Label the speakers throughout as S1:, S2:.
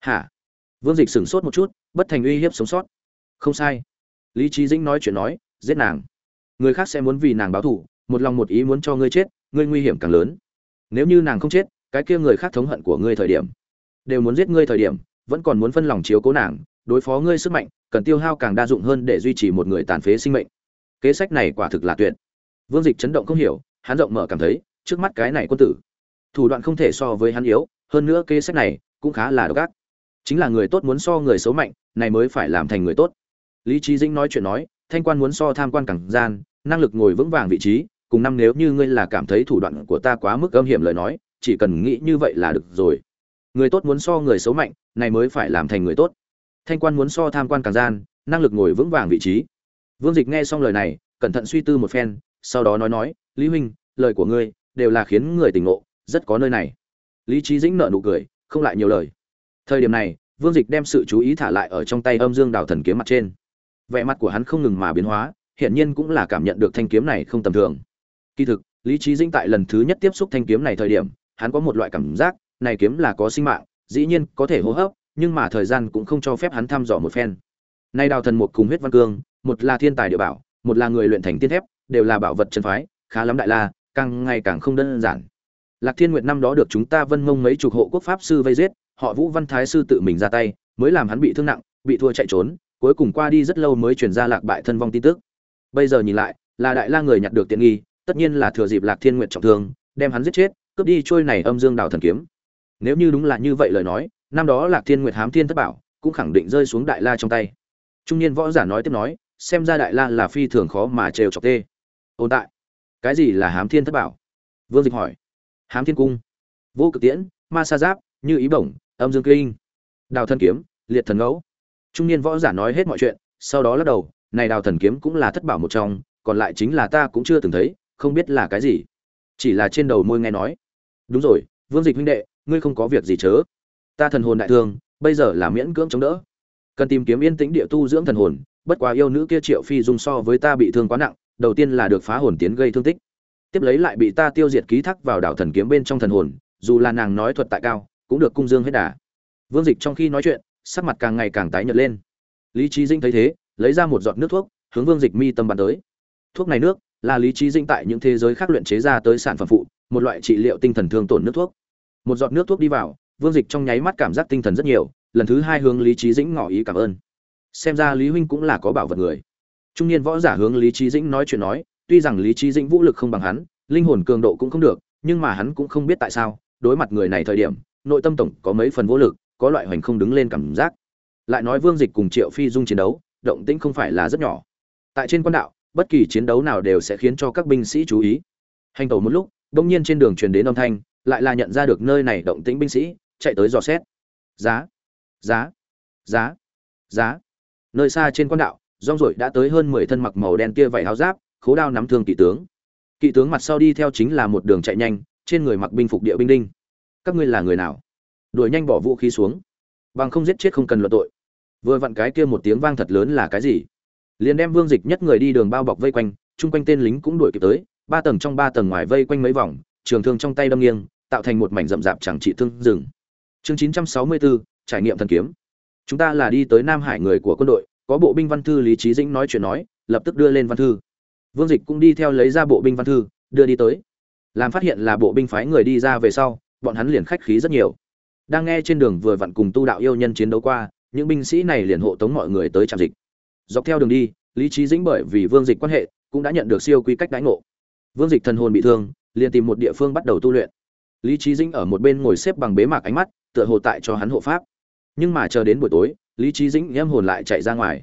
S1: hả? Vương dịch sửng sốt một chút, bất thành uy hiếp sống sót. Không sai. Lý trí dĩnh nói chuyện nói, giết nàng. Người khác sẽ muốn vì nàng báo thù, một lòng một ý muốn cho ngươi chết, ngươi nguy hiểm càng lớn. Nếu như nàng không chết, cái kia người khác thống hận của ngươi thời điểm. Đều muốn giết ngươi thời điểm, vẫn còn muốn phân lòng chiếu cố nàng, đối phó ngươi sức mạnh, cần tiêu hao càng đa dụng hơn để duy trì một người tàn phế sinh mệnh. Kế sách này quả thực là tuyệt. Vương dịch chấn động không hiểu, hắn rộng mở cảm thấy, trước mắt cái này quân tử, thủ đoạn không thể so với hắn yếu, hơn nữa kế sách này cũng khá là độc ác chính là người tốt muốn so người xấu mạnh, này mới phải làm thành người tốt. Lý trí dĩnh nói chuyện nói, thanh quan muốn so tham quan càng gian, năng lực ngồi vững vàng vị trí, cùng năm nếu như ngươi là cảm thấy thủ đoạn của ta quá mức âm hiểm lời nói, chỉ cần nghĩ như vậy là được rồi. Người tốt muốn so người xấu mạnh, này mới phải làm thành người tốt. Thanh quan muốn so tham quan càng gian, năng lực ngồi vững vàng vị trí. Vương dịch nghe xong lời này, cẩn thận suy tư một phen, sau đó nói nói, lý huynh, lời của ngươi đều là khiến người tỉnh ngộ, rất có nơi này. Lý trí dĩnh nợ nụ cười, không lại nhiều lời thời điểm này, vương dịch đem sự chú ý thả lại ở trong tay âm dương đào thần kiếm mặt trên. Vẻ mặt của hắn không ngừng mà biến hóa, hiển nhiên cũng là cảm nhận được thanh kiếm này không tầm thường. Kỳ thực, lý trí dĩnh tại lần thứ nhất tiếp xúc thanh kiếm này thời điểm, hắn có một loại cảm giác, này kiếm là có sinh mạng, dĩ nhiên có thể hô hấp, nhưng mà thời gian cũng không cho phép hắn thăm dò một phen. Nay đào thần một cùng huyết văn cương, một là thiên tài địa bảo, một là người luyện thành tiên thép, đều là bảo vật chân phái, khá lắm đại la, càng ngày càng không đơn giản. Lạc thiên nguyệt năm đó được chúng ta vân mông mấy chục hộ quốc pháp sư vây giết họ vũ văn thái sư tự mình ra tay, mới làm hắn bị thương nặng, bị thua chạy trốn, cuối cùng qua đi rất lâu mới truyền ra lạc bại thân vong tin tức. Bây giờ nhìn lại, là đại la người nhặt được tiện nghi, tất nhiên là thừa dịp lạc thiên nguyệt trọng thương, đem hắn giết chết, cướp đi trôi này âm dương đào thần kiếm. Nếu như đúng là như vậy lời nói, năm đó lạc thiên nguyệt hám thiên thất bảo, cũng khẳng định rơi xuống đại la trong tay. Trung niên võ giả nói tiếp nói, xem ra đại la là phi thường khó mà trêu chọc tê. Ôn tại, cái gì là hám thiên thất bảo? Vương dịch hỏi. Hám thiên cung. Vô cực tiễn, ma sa giáp, như ý bổng âm dương kinh, đào thần kiếm, liệt thần ngẫu. Trung niên võ giả nói hết mọi chuyện, sau đó lắc đầu, này đào thần kiếm cũng là thất bảo một trong, còn lại chính là ta cũng chưa từng thấy, không biết là cái gì. Chỉ là trên đầu môi nghe nói. Đúng rồi, vương dịch huynh đệ, ngươi không có việc gì chớ. Ta thần hồn đại thương, bây giờ là miễn cưỡng chống đỡ. Cần tìm kiếm yên tĩnh địa tu dưỡng thần hồn, bất quá yêu nữ kia triệu phi dung so với ta bị thương quá nặng, đầu tiên là được phá hồn tiến gây thương tích. Tiếp lấy lại bị ta tiêu diệt ký thác vào đảo thần kiếm bên trong thần hồn, dù là nàng nói thuật tại cao cũng được cung dương hết đà. Vương dịch trong khi nói chuyện, sắc mặt càng ngày càng tái nhợt lên. Lý trí dinh thấy thế, lấy ra một giọt nước thuốc, hướng vương dịch mi tâm bàn tới. Thuốc này nước, là lý trí dinh tại những thế giới khác luyện chế ra tới sản phẩm phụ, một loại trị liệu tinh thần thương tổn nước thuốc. Một giọt nước thuốc đi vào, vương dịch trong nháy mắt cảm giác tinh thần rất nhiều, lần thứ hai hướng lý trí dĩnh ngỏ ý cảm ơn. Xem ra lý huynh cũng là có bảo vật người. Trung niên võ giả hướng lý trí dĩnh nói chuyện nói, tuy rằng lý trí dĩnh vũ lực không bằng hắn, linh hồn cường độ cũng không được, nhưng mà hắn cũng không biết tại sao, đối mặt người này thời điểm nội tâm tổng có mấy phần vô lực, có loại hoành không đứng lên cảm giác. Lại nói vương dịch cùng triệu phi dung chiến đấu, động tĩnh không phải là rất nhỏ. Tại trên quan đạo, bất kỳ chiến đấu nào đều sẽ khiến cho các binh sĩ chú ý. Hành tẩu một lúc, đông nhiên trên đường truyền đến âm thanh, lại là nhận ra được nơi này động tĩnh binh sĩ, chạy tới dò xét. Giá giá giá giá. Nơi xa trên quan đạo, rong rổi đã tới hơn mười thân mặc màu đen kia vảy áo giáp, khố đao nắm thương kỵ tướng. Kỵ tướng mặt sau đi theo chính là một đường chạy nhanh, trên người mặc binh phục địa binh đinh các ngươi là người nào? Đuổi nhanh bỏ vũ khí xuống. Bằng không giết chết không cần luận tội. Vừa vặn cái kia một tiếng vang thật lớn là cái gì? Liền đem vương dịch nhất người đi đường bao bọc vây quanh, chung quanh tên lính cũng đuổi kịp tới, ba tầng trong ba tầng ngoài vây quanh mấy vòng, trường thương trong tay đâm nghiêng, tạo thành một mảnh rậm rạp chẳng trị thương rừng. Chương chín trăm sáu mươi bốn trải nghiệm thần kiếm. Chúng ta là đi tới nam hải người của quân đội, có bộ binh văn thư lý trí dĩnh nói chuyện nói, lập tức đưa lên văn thư. Vương dịch cũng đi theo lấy ra bộ binh văn thư, đưa đi tới. Làm phát hiện là bộ binh phái người đi ra về sau bọn hắn liền khách khí rất nhiều. Đang nghe trên đường vừa vặn cùng tu đạo yêu nhân chiến đấu qua, những binh sĩ này liền hộ tống mọi người tới trạm dịch. Dọc theo đường đi, lý trí dĩnh bởi vì vương dịch quan hệ, cũng đã nhận được siêu quy cách đãi ngộ. Vương dịch thần hồn bị thương, liền tìm một địa phương bắt đầu tu luyện. Lý trí dĩnh ở một bên ngồi xếp bằng bế mạc ánh mắt, tựa hồ tại cho hắn hộ pháp. Nhưng mà chờ đến buổi tối, lý trí dĩnh nhem hồn lại chạy ra ngoài.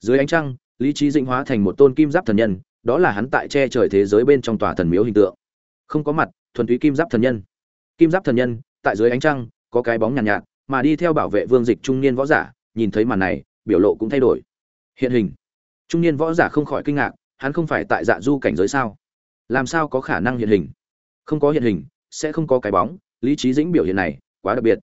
S1: Dưới ánh trăng, lý trí dĩnh hóa thành một tôn kim giáp thần nhân, đó là hắn tại che trời thế giới bên trong tòa thần miếu hình tượng. Không có mặt, thuần túy kim giáp thần nhân kim giáp thần nhân tại dưới ánh trăng có cái bóng nhàn nhạt, nhạt mà đi theo bảo vệ vương dịch trung niên võ giả nhìn thấy màn này biểu lộ cũng thay đổi. Hiện hình. Trung niên võ giả không khỏi kinh ngạc hắn không phải tại dạ du cảnh giới sao? Làm sao có khả năng hiện hình? Không có hiện hình sẽ không có cái bóng lý trí dĩnh biểu hiện này quá đặc biệt.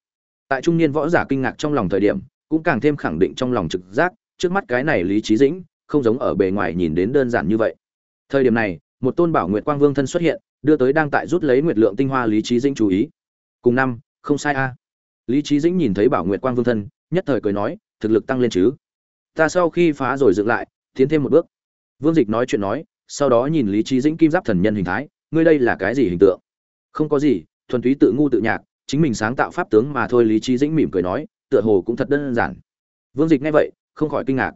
S1: Tại trung niên võ giả kinh ngạc trong lòng thời điểm cũng càng thêm khẳng định trong lòng trực giác trước mắt cái này lý trí dĩnh không giống ở bề ngoài nhìn đến đơn giản như vậy. Thời điểm này một tôn bảo nguyệt quang vương thân xuất hiện, đưa tới đang tại rút lấy nguyệt lượng tinh hoa lý trí dĩnh chú ý. Cùng năm, không sai a. Lý trí dĩnh nhìn thấy bảo nguyệt quang vương thân, nhất thời cười nói, thực lực tăng lên chứ. Ta sau khi phá rồi dựng lại, tiến thêm một bước. Vương dịch nói chuyện nói, sau đó nhìn lý trí dĩnh kim giáp thần nhân hình thái, ngươi đây là cái gì hình tượng? Không có gì, thuần túy tự ngu tự nhạc, chính mình sáng tạo pháp tướng mà thôi, lý trí dĩnh mỉm cười nói, tựa hồ cũng thật đơn giản. Vương dịch nghe vậy, không khỏi kinh ngạc.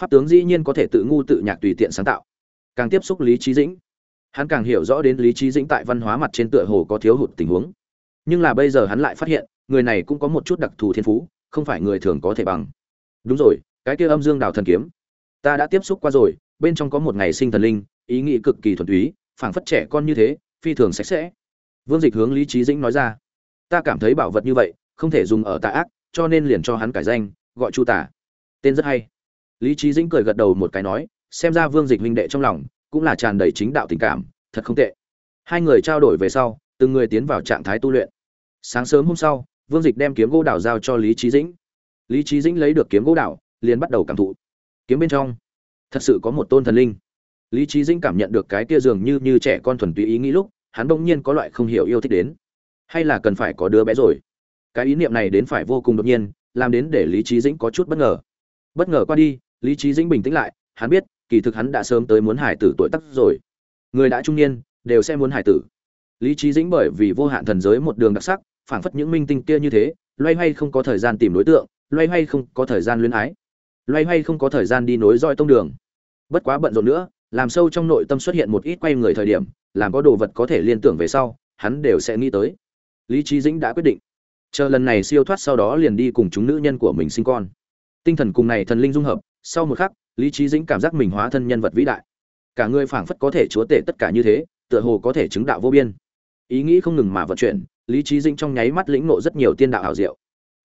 S1: Pháp tướng dĩ nhiên có thể tự ngu tự nhạc tùy tiện sáng tạo càng tiếp xúc lý trí dĩnh. Hắn càng hiểu rõ đến lý trí dĩnh tại văn hóa mặt trên tựa hồ có thiếu hụt tình huống. Nhưng là bây giờ hắn lại phát hiện, người này cũng có một chút đặc thù thiên phú, không phải người thường có thể bằng. Đúng rồi, cái kia âm dương đào thần kiếm. Ta đã tiếp xúc qua rồi, bên trong có một ngày sinh thần linh, ý nghĩ cực kỳ thuần túy, phảng phất trẻ con như thế, phi thường sạch sẽ. Vương dịch hướng lý trí dĩnh nói ra. Ta cảm thấy bảo vật như vậy, không thể dùng ở tà ác, cho nên liền cho hắn cải danh, gọi chu tả tên rất hay. Lý trí dĩnh cười gật đầu một cái nói xem ra vương dịch huynh đệ trong lòng cũng là tràn đầy chính đạo tình cảm, thật không tệ. Hai người trao đổi về sau, từng người tiến vào trạng thái tu luyện. Sáng sớm hôm sau, vương dịch đem kiếm gỗ đào giao cho lý trí dĩnh. Lý trí dĩnh lấy được kiếm gỗ đào liền bắt đầu cảm thụ. Kiếm bên trong, thật sự có một tôn thần linh. Lý trí dĩnh cảm nhận được cái kia dường như như trẻ con thuần túy ý nghĩ lúc, hắn bỗng nhiên có loại không hiểu yêu thích đến. Hay là cần phải có đứa bé rồi? Cái ý niệm này đến phải vô cùng đột nhiên, làm đến để lý trí dĩnh có chút bất ngờ. Bất ngờ qua đi, lý trí dĩnh bình tĩnh lại, hắn biết kỳ thực hắn đã sớm tới muốn hải tử tuổi tác rồi. Người đã trung niên, đều sẽ muốn hải tử. Lý trí dĩnh bởi vì vô hạn thần giới một đường đặc sắc, phảng phất những minh tinh kia như thế, loay hoay không có thời gian tìm đối tượng, loay hoay không có thời gian luyến ái. Loay hoay không có thời gian đi nối dõi tông đường. Bất quá bận rộn nữa, làm sâu trong nội tâm xuất hiện một ít quay người thời điểm, làm có đồ vật có thể liên tưởng về sau, hắn đều sẽ nghĩ tới. Lý trí dĩnh đã quyết định. Chờ lần này siêu thoát sau đó liền đi cùng chúng nữ nhân của mình sinh con. Tinh thần cùng này thần linh dung hợp, sau một khắc lý trí dĩnh cảm giác mình hóa thân nhân vật vĩ đại. Cả người phảng phất có thể chúa tể tất cả như thế, tựa hồ có thể chứng đạo vô biên. Ý nghĩ không ngừng mà vận chuyển, lý trí dĩnh trong nháy mắt lĩnh nộ rất nhiều tiên đạo hảo diệu.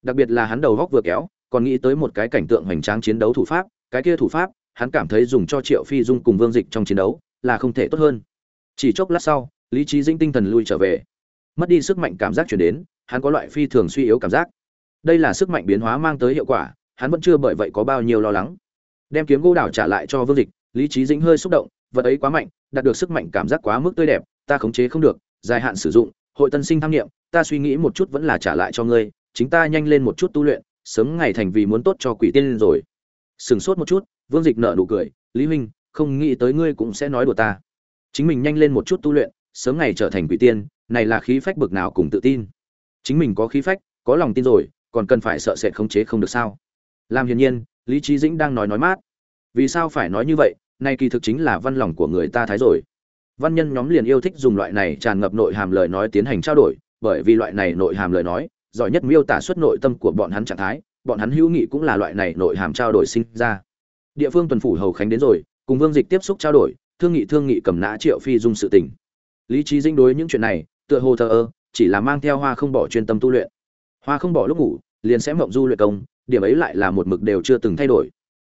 S1: Đặc biệt là hắn đầu góc vừa kéo, còn nghĩ tới một cái cảnh tượng hoành tráng chiến đấu thủ pháp, cái kia thủ pháp, hắn cảm thấy dùng cho triệu phi dung cùng vương dịch trong chiến đấu, là không thể tốt hơn. Chỉ chốc lát sau, lý trí dĩnh tinh thần lui trở về. Mất đi sức mạnh cảm giác chuyển đến, hắn có loại phi thường suy yếu cảm giác. Đây là sức mạnh biến hóa mang tới hiệu quả, hắn vẫn chưa bởi vậy có bao nhiêu lo lắng đem kiếm gỗ đảo trả lại cho vương dịch, lý trí dĩnh hơi xúc động, vật ấy quá mạnh, đạt được sức mạnh cảm giác quá mức tươi đẹp, ta khống chế không được, dài hạn sử dụng, hội tân sinh tham nghiệm, ta suy nghĩ một chút vẫn là trả lại cho ngươi, chính ta nhanh lên một chút tu luyện, sớm ngày thành vì muốn tốt cho quỷ tiên rồi. Sừng sốt một chút, vương dịch nở nụ cười, lý huynh không nghĩ tới ngươi cũng sẽ nói đùa ta. Chính mình nhanh lên một chút tu luyện, sớm ngày trở thành quỷ tiên, này là khí phách bực nào cùng tự tin. Chính mình có khí phách, có lòng tin rồi, còn cần phải sợ sệt khống chế không được sao? Làm hiển nhiên lý trí dĩnh đang nói nói mát. Vì sao phải nói như vậy? Nay kỳ thực chính là văn lòng của người ta thái rồi. Văn nhân nhóm liền yêu thích dùng loại này tràn ngập nội hàm lời nói tiến hành trao đổi, bởi vì loại này nội hàm lời nói, giỏi nhất miêu tả xuất nội tâm của bọn hắn trạng thái, bọn hắn hữu nghị cũng là loại này nội hàm trao đổi sinh ra. Địa phương tuần phủ hầu khánh đến rồi, cùng vương dịch tiếp xúc trao đổi, thương nghị thương nghị cầm nã triệu phi dung sự tình. Lý trí dinh đối những chuyện này, tựa hồ thờ ơ, chỉ là mang theo hoa không bỏ chuyên tâm tu luyện. Hoa không bỏ lúc ngủ, liền sẽ mộng du luyện công điểm ấy lại là một mực đều chưa từng thay đổi.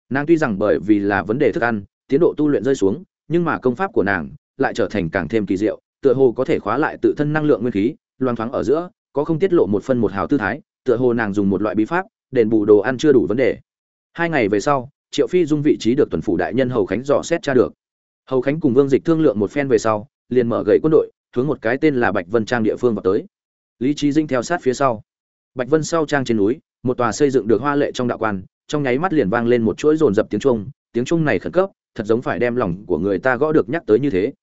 S1: Nàng tuy rằng bởi vì là vấn đề thức ăn, tiến độ tu luyện rơi xuống, nhưng mà công pháp của nàng lại trở thành càng thêm kỳ diệu, tựa hồ có thể khóa lại tự thân năng lượng nguyên khí, loang thoáng ở giữa, có không tiết lộ một phân một hào tư thái, tựa hồ nàng dùng một loại bí pháp, đền bù đồ ăn chưa đủ vấn đề. Hai ngày về sau, triệu phi dung vị trí được tuần phủ đại nhân hầu khánh dò xét tra được. Hầu khánh cùng vương dịch thương lượng một phen về sau, liền mở gậy quân đội, hướng một cái tên là bạch vân trang địa phương vào tới. Lý trí dinh theo sát phía sau. Bạch vân sau trang trên núi một tòa xây dựng được hoa lệ trong đạo quan, trong nháy mắt liền vang lên một chuỗi rồn rập tiếng trung tiếng trung này khẩn cấp, thật giống phải đem lòng của người ta gõ được nhắc tới như thế.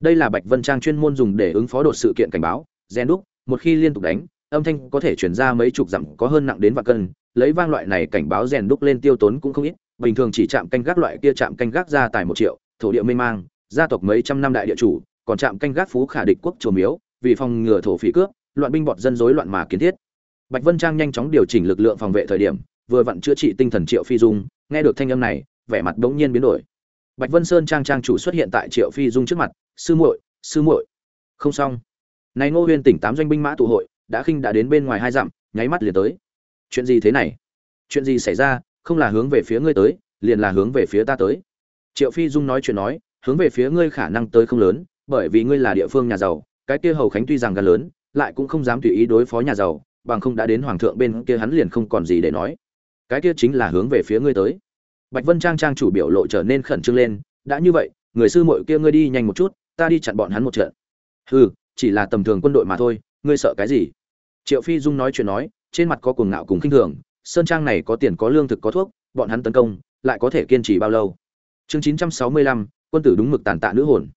S1: Đây là bạch vân trang chuyên môn dùng để ứng phó đột sự kiện cảnh báo, gen đúc, một khi liên tục đánh, âm thanh có thể chuyển ra mấy chục dặm, có hơn nặng đến vạn cân, lấy vang loại này cảnh báo rèn đúc lên tiêu tốn cũng không ít, bình thường chỉ chạm canh gác loại kia chạm canh gác ra tài một triệu, thổ địa mê mang, gia tộc mấy trăm năm đại địa chủ, còn chạm canh gác phú khả địch quốc chùa miếu, vì phòng ngừa thổ phỉ cướp, loạn binh bọt dân rối loạn mà kiến thiết bạch vân trang nhanh chóng điều chỉnh lực lượng phòng vệ thời điểm, vừa vặn chữa trị tinh thần triệu phi dung, nghe được thanh âm này, vẻ mặt đống nhiên biến đổi. Bạch vân sơn trang trang chủ xuất hiện tại triệu phi dung trước mặt, sư muội sư muội. Không xong. Này ngô huyên tỉnh tám doanh binh mã tụ hội, đã khinh đã đến bên ngoài hai dặm, nháy mắt liền tới. Chuyện gì thế này? Chuyện gì xảy ra? Không là hướng về phía ngươi tới, liền là hướng về phía ta tới. Triệu phi dung nói chuyện nói, hướng về phía ngươi khả năng tới không lớn, bởi vì ngươi là địa phương nhà giàu, cái kia hầu khánh tuy rằng gần lớn, lại cũng không dám tùy ý đối phó nhà giàu bằng không đã đến hoàng thượng bên kia hắn liền không còn gì để nói. Cái kia chính là hướng về phía ngươi tới. Bạch vân trang trang chủ biểu lộ trở nên khẩn trương lên, đã như vậy, người sư muội kia ngươi đi nhanh một chút, ta đi chặn bọn hắn một trận. Hừ, chỉ là tầm thường quân đội mà thôi, ngươi sợ cái gì? Triệu phi dung nói chuyện nói, trên mặt có cuồng ngạo cùng khinh thường, sơn trang này có tiền có lương thực có thuốc, bọn hắn tấn công, lại có thể kiên trì bao lâu? Chương chín trăm sáu mươi lăm, quân tử đúng mực tàn tạ nữ hồn.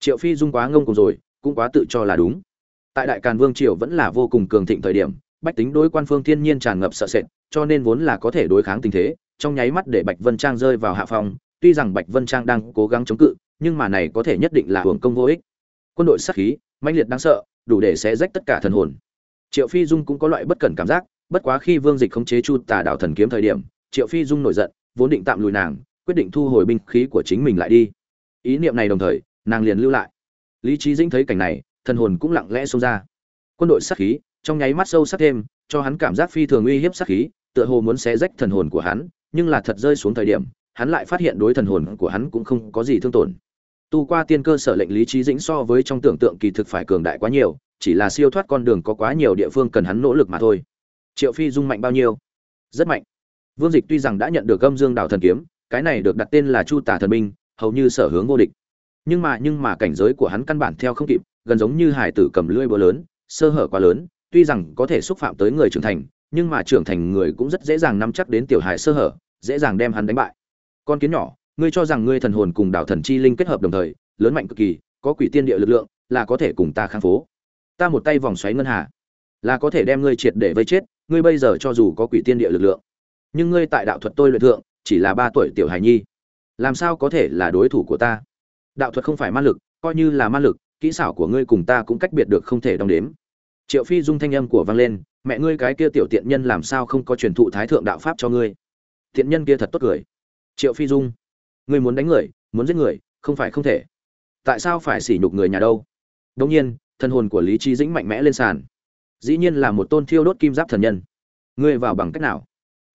S1: Triệu phi dung quá ngông cùng rồi, cũng quá tự cho là đúng. Tại đại càn vương triều vẫn là vô cùng cường thịnh thời điểm bách tính đối quan phương thiên nhiên tràn ngập sợ sệt, cho nên vốn là có thể đối kháng tình thế, trong nháy mắt để bạch vân trang rơi vào hạ phòng tuy rằng bạch vân trang đang cố gắng chống cự, nhưng mà này có thể nhất định là hưởng công vô ích. Quân đội sát khí, mãnh liệt đáng sợ, đủ để xé rách tất cả thần hồn. Triệu phi dung cũng có loại bất cẩn cảm giác, bất quá khi vương dịch khống chế chu tà đảo thần kiếm thời điểm, triệu phi dung nổi giận, vốn định tạm lùi nàng, quyết định thu hồi binh khí của chính mình lại đi. Ý niệm này đồng thời, nàng liền lưu lại. Lý trí dĩnh thấy cảnh này, thần hồn cũng lặng lẽ xông ra. Quân đội sát khí trong nháy mắt sâu sắc thêm, cho hắn cảm giác phi thường uy hiếp sát khí, tựa hồ muốn xé rách thần hồn của hắn, nhưng là thật rơi xuống thời điểm, hắn lại phát hiện đối thần hồn của hắn cũng không có gì thương tổn. Tu qua tiên cơ sở lệnh lý trí dĩnh so với trong tưởng tượng kỳ thực phải cường đại quá nhiều, chỉ là siêu thoát con đường có quá nhiều địa phương cần hắn nỗ lực mà thôi. Triệu phi dung mạnh bao nhiêu? Rất mạnh. Vương dịch tuy rằng đã nhận được gâm dương đảo thần kiếm, cái này được đặt tên là chu tả thần binh, hầu như sở hướng vô địch. Nhưng mà nhưng mà cảnh giới của hắn căn bản theo không kịp, gần giống như hải tử cầm lưỡi búa lớn, sơ hở quá lớn tuy rằng có thể xúc phạm tới người trưởng thành, nhưng mà trưởng thành người cũng rất dễ dàng nắm chắc đến tiểu hải sơ hở, dễ dàng đem hắn đánh bại. Con kiến nhỏ, ngươi cho rằng ngươi thần hồn cùng đạo thần chi linh kết hợp đồng thời, lớn mạnh cực kỳ, có quỷ tiên địa lực lượng, là có thể cùng ta kháng phố. Ta một tay vòng xoáy ngân hà, là có thể đem ngươi triệt để vây chết, ngươi bây giờ cho dù có quỷ tiên địa lực lượng, nhưng ngươi tại đạo thuật tôi luyện thượng, chỉ là ba tuổi tiểu hài nhi. Làm sao có thể là đối thủ của ta? Đạo thuật không phải ma lực, coi như là ma lực, kỹ xảo của ngươi cùng ta cũng cách biệt được không thể đong đếm triệu phi dung thanh âm của vang lên, mẹ ngươi cái kia tiểu tiện nhân làm sao không có truyền thụ thái thượng đạo pháp cho ngươi? Tiện nhân kia thật tốt cười. Triệu phi dung, ngươi muốn đánh người, muốn giết người, không phải không thể. Tại sao phải sỉ nhục người nhà đâu? Đông nhiên thân hồn của lý trí dĩnh mạnh mẽ lên sàn. Dĩ nhiên là một tôn thiêu đốt kim giáp thần nhân. Ngươi vào bằng cách nào?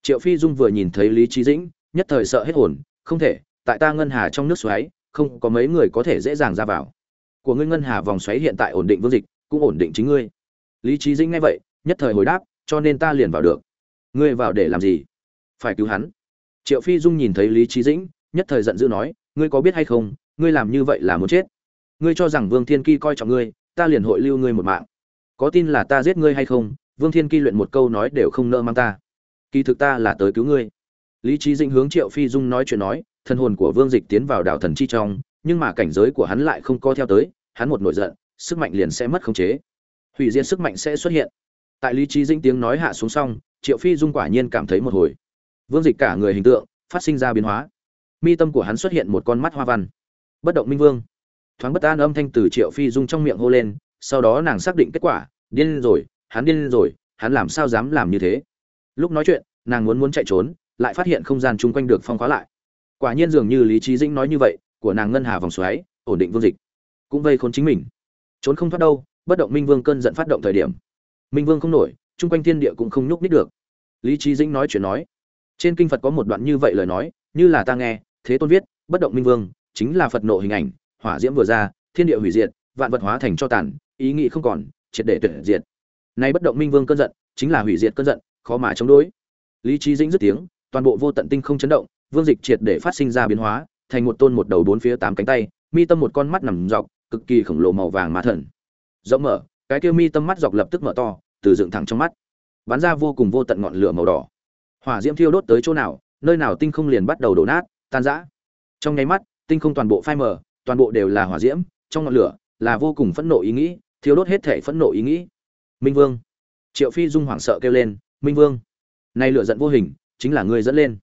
S1: Triệu phi dung vừa nhìn thấy lý trí dĩnh, nhất thời sợ hết hồn, không thể, tại ta ngân hà trong nước xoáy, không có mấy người có thể dễ dàng ra vào. Của ngươi ngân hà vòng xoáy hiện tại ổn định vương dịch, cũng ổn định chính ngươi lý trí dĩnh nghe vậy, nhất thời hồi đáp, cho nên ta liền vào được. Ngươi vào để làm gì? Phải cứu hắn. Triệu phi dung nhìn thấy lý trí dĩnh, nhất thời giận dữ nói, ngươi có biết hay không, ngươi làm như vậy là muốn chết. Ngươi cho rằng vương thiên ky coi trọng ngươi, ta liền hội lưu ngươi một mạng. Có tin là ta giết ngươi hay không, vương thiên ky luyện một câu nói đều không nỡ mang ta. Kỳ thực ta là tới cứu ngươi. Lý trí dĩnh hướng triệu phi dung nói chuyện nói thân hồn của vương dịch tiến vào đảo thần chi trong, nhưng mà cảnh giới của hắn lại không co theo tới, hắn một nổi giận, sức mạnh liền sẽ mất khống chế hủy diệt sức mạnh sẽ xuất hiện. Tại lý trí dĩnh tiếng nói hạ xuống xong, triệu phi dung quả nhiên cảm thấy một hồi. Vương dịch cả người hình tượng phát sinh ra biến hóa. Mi tâm của hắn xuất hiện một con mắt hoa văn. Bất động minh vương. Thoáng bất an âm thanh từ triệu phi dung trong miệng hô lên, sau đó nàng xác định kết quả, điên rồi, hắn điên rồi, hắn làm sao dám làm như thế? Lúc nói chuyện, nàng muốn muốn chạy trốn, lại phát hiện không gian chung quanh được phong khóa lại. Quả nhiên dường như lý trí dĩnh nói như vậy, của nàng ngân hà vòng xoáy, ổn định vương dịch. Cũng vây khốn chính mình. Trốn không thoát đâu bất động minh vương cơn giận phát động thời điểm minh vương không nổi chung quanh thiên địa cũng không nhúc nít được lý trí dĩnh nói chuyện nói trên kinh phật có một đoạn như vậy lời nói như là ta nghe thế tôn viết bất động minh vương chính là phật nộ hình ảnh hỏa diễm vừa ra thiên địa hủy diệt vạn vật hóa thành cho tàn ý nghĩ không còn triệt để tuyệt diệt nay bất động minh vương cơn giận chính là hủy diệt cơn giận khó mà chống đối lý trí dĩnh dứt tiếng toàn bộ vô tận tinh không chấn động vương dịch triệt để phát sinh ra biến hóa thành một tôn một đầu bốn phía tám cánh tay mi tâm một con mắt nằm dọc cực kỳ khổng lồ màu vàng ma thần rộng mở, cái kia mi tâm mắt dọc lập tức mở to, từ dựng thẳng trong mắt, bắn ra vô cùng vô tận ngọn lửa màu đỏ. Hỏa diễm thiêu đốt tới chỗ nào, nơi nào tinh không liền bắt đầu đổ nát, tan rã. Trong nháy mắt, tinh không toàn bộ phai mờ, toàn bộ đều là hỏa diễm, trong ngọn lửa là vô cùng phẫn nộ ý nghĩ, thiêu đốt hết thể phẫn nộ ý nghĩ. Minh vương. Triệu phi dung hoảng sợ kêu lên, minh vương, nay lửa giận vô hình, chính là ngươi dẫn lên.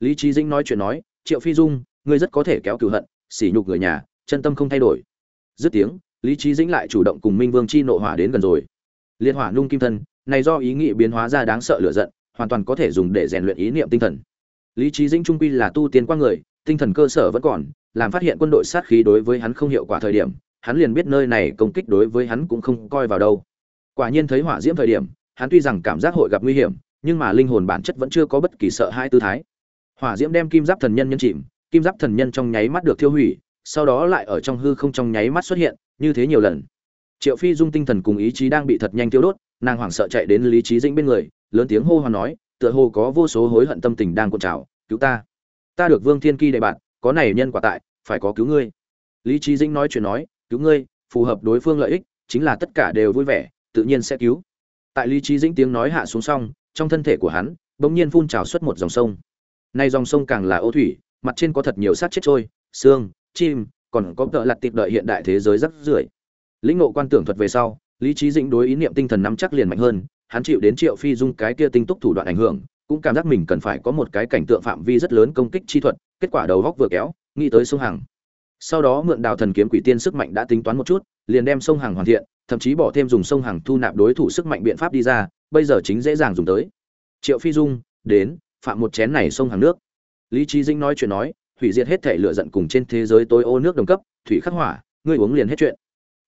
S1: Lý trí dĩnh nói chuyện nói, triệu phi dung ngươi rất có thể kéo cửu hận, sỉ nhục người nhà, chân tâm không thay đổi. Dứt tiếng lý trí dĩnh lại chủ động cùng minh vương chi nộ hỏa đến gần rồi. Liên hỏa nung kim thân, này do ý nghĩ biến hóa ra đáng sợ lửa giận, hoàn toàn có thể dùng để rèn luyện ý niệm tinh thần. Lý trí dĩnh trung quy là tu tiên qua người, tinh thần cơ sở vẫn còn, làm phát hiện quân đội sát khí đối với hắn không hiệu quả thời điểm, hắn liền biết nơi này công kích đối với hắn cũng không coi vào đâu. Quả nhiên thấy hỏa diễm thời điểm, hắn tuy rằng cảm giác hội gặp nguy hiểm, nhưng mà linh hồn bản chất vẫn chưa có bất kỳ sợ hãi tư thái. Hỏa diễm đem kim giáp thần nhân nhân chìm, kim giáp thần nhân trong nháy mắt được thiêu hủy sau đó lại ở trong hư không trong nháy mắt xuất hiện, như thế nhiều lần. Triệu phi dung tinh thần cùng ý chí đang bị thật nhanh tiêu đốt, nàng hoảng sợ chạy đến lý trí dĩnh bên người, lớn tiếng hô hoán nói, tựa hồ có vô số hối hận tâm tình đang cuộn trào, cứu ta! Ta được vương thiên kỳ đệ bạn, có này nhân quả tại, phải có cứu ngươi. Lý trí dĩnh nói chuyện nói, cứu ngươi, phù hợp đối phương lợi ích, chính là tất cả đều vui vẻ, tự nhiên sẽ cứu. Tại lý trí dĩnh tiếng nói hạ xuống xong, trong thân thể của hắn, bỗng nhiên phun trào xuất một dòng sông. Nay dòng sông càng là ô thủy, mặt trên có thật nhiều sát chết trôi, xương chim, còn có tợ lặt tiệp đợi hiện đại thế giới rất rưởi. Lĩnh ngộ quan tưởng thuật về sau, lý trí dĩnh đối ý niệm tinh thần nắm chắc liền mạnh hơn, hắn chịu đến triệu phi dung cái kia tinh túc thủ đoạn ảnh hưởng, cũng cảm giác mình cần phải có một cái cảnh tượng phạm vi rất lớn công kích chi thuật, kết quả đầu góc vừa kéo, nghĩ tới sông hằng. Sau đó mượn đào thần kiếm quỷ tiên sức mạnh đã tính toán một chút, liền đem sông hằng hoàn thiện, thậm chí bỏ thêm dùng sông hằng thu nạp đối thủ sức mạnh biện pháp đi ra, bây giờ chính dễ dàng dùng tới. Triệu phi dung, đến, phạm một chén này sông hàng nước. Lý trí dĩnh nói chuyện nói hủy diệt hết thể lửa giận cùng trên thế giới tối ô nước đồng cấp, thủy khắc hỏa, ngươi uống liền hết chuyện.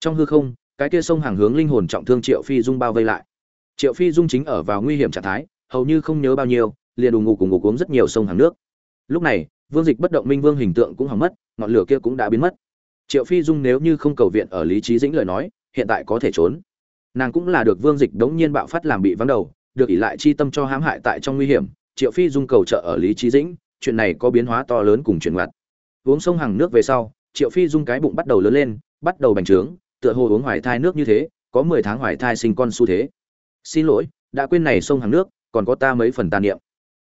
S1: Trong hư không, cái kia sông hàng hướng linh hồn trọng thương triệu phi dung bao vây lại. Triệu phi dung chính ở vào nguy hiểm trạng thái, hầu như không nhớ bao nhiêu, liền đùng ngủ cùng ngủ uống rất nhiều sông hàng nước. Lúc này, vương dịch bất động minh vương hình tượng cũng hỏng mất, ngọn lửa kia cũng đã biến mất. Triệu phi dung nếu như không cầu viện ở lý trí dĩnh lời nói, hiện tại có thể trốn. Nàng cũng là được vương dịch đống nhiên bạo phát làm bị vắng đầu, được ỷ lại chi tâm cho hãm hại tại trong nguy hiểm, triệu phi dung cầu trợ ở lý trí dĩnh chuyện này có biến hóa to lớn cùng chuyển ngoặt. Uống sông hàng nước về sau, triệu phi dung cái bụng bắt đầu lớn lên, bắt đầu bành trướng, tựa hồ uống hoài thai nước như thế, có mười tháng hoài thai sinh con xu thế. Xin lỗi, đã quên này sông hàng nước, còn có ta mấy phần tàn niệm.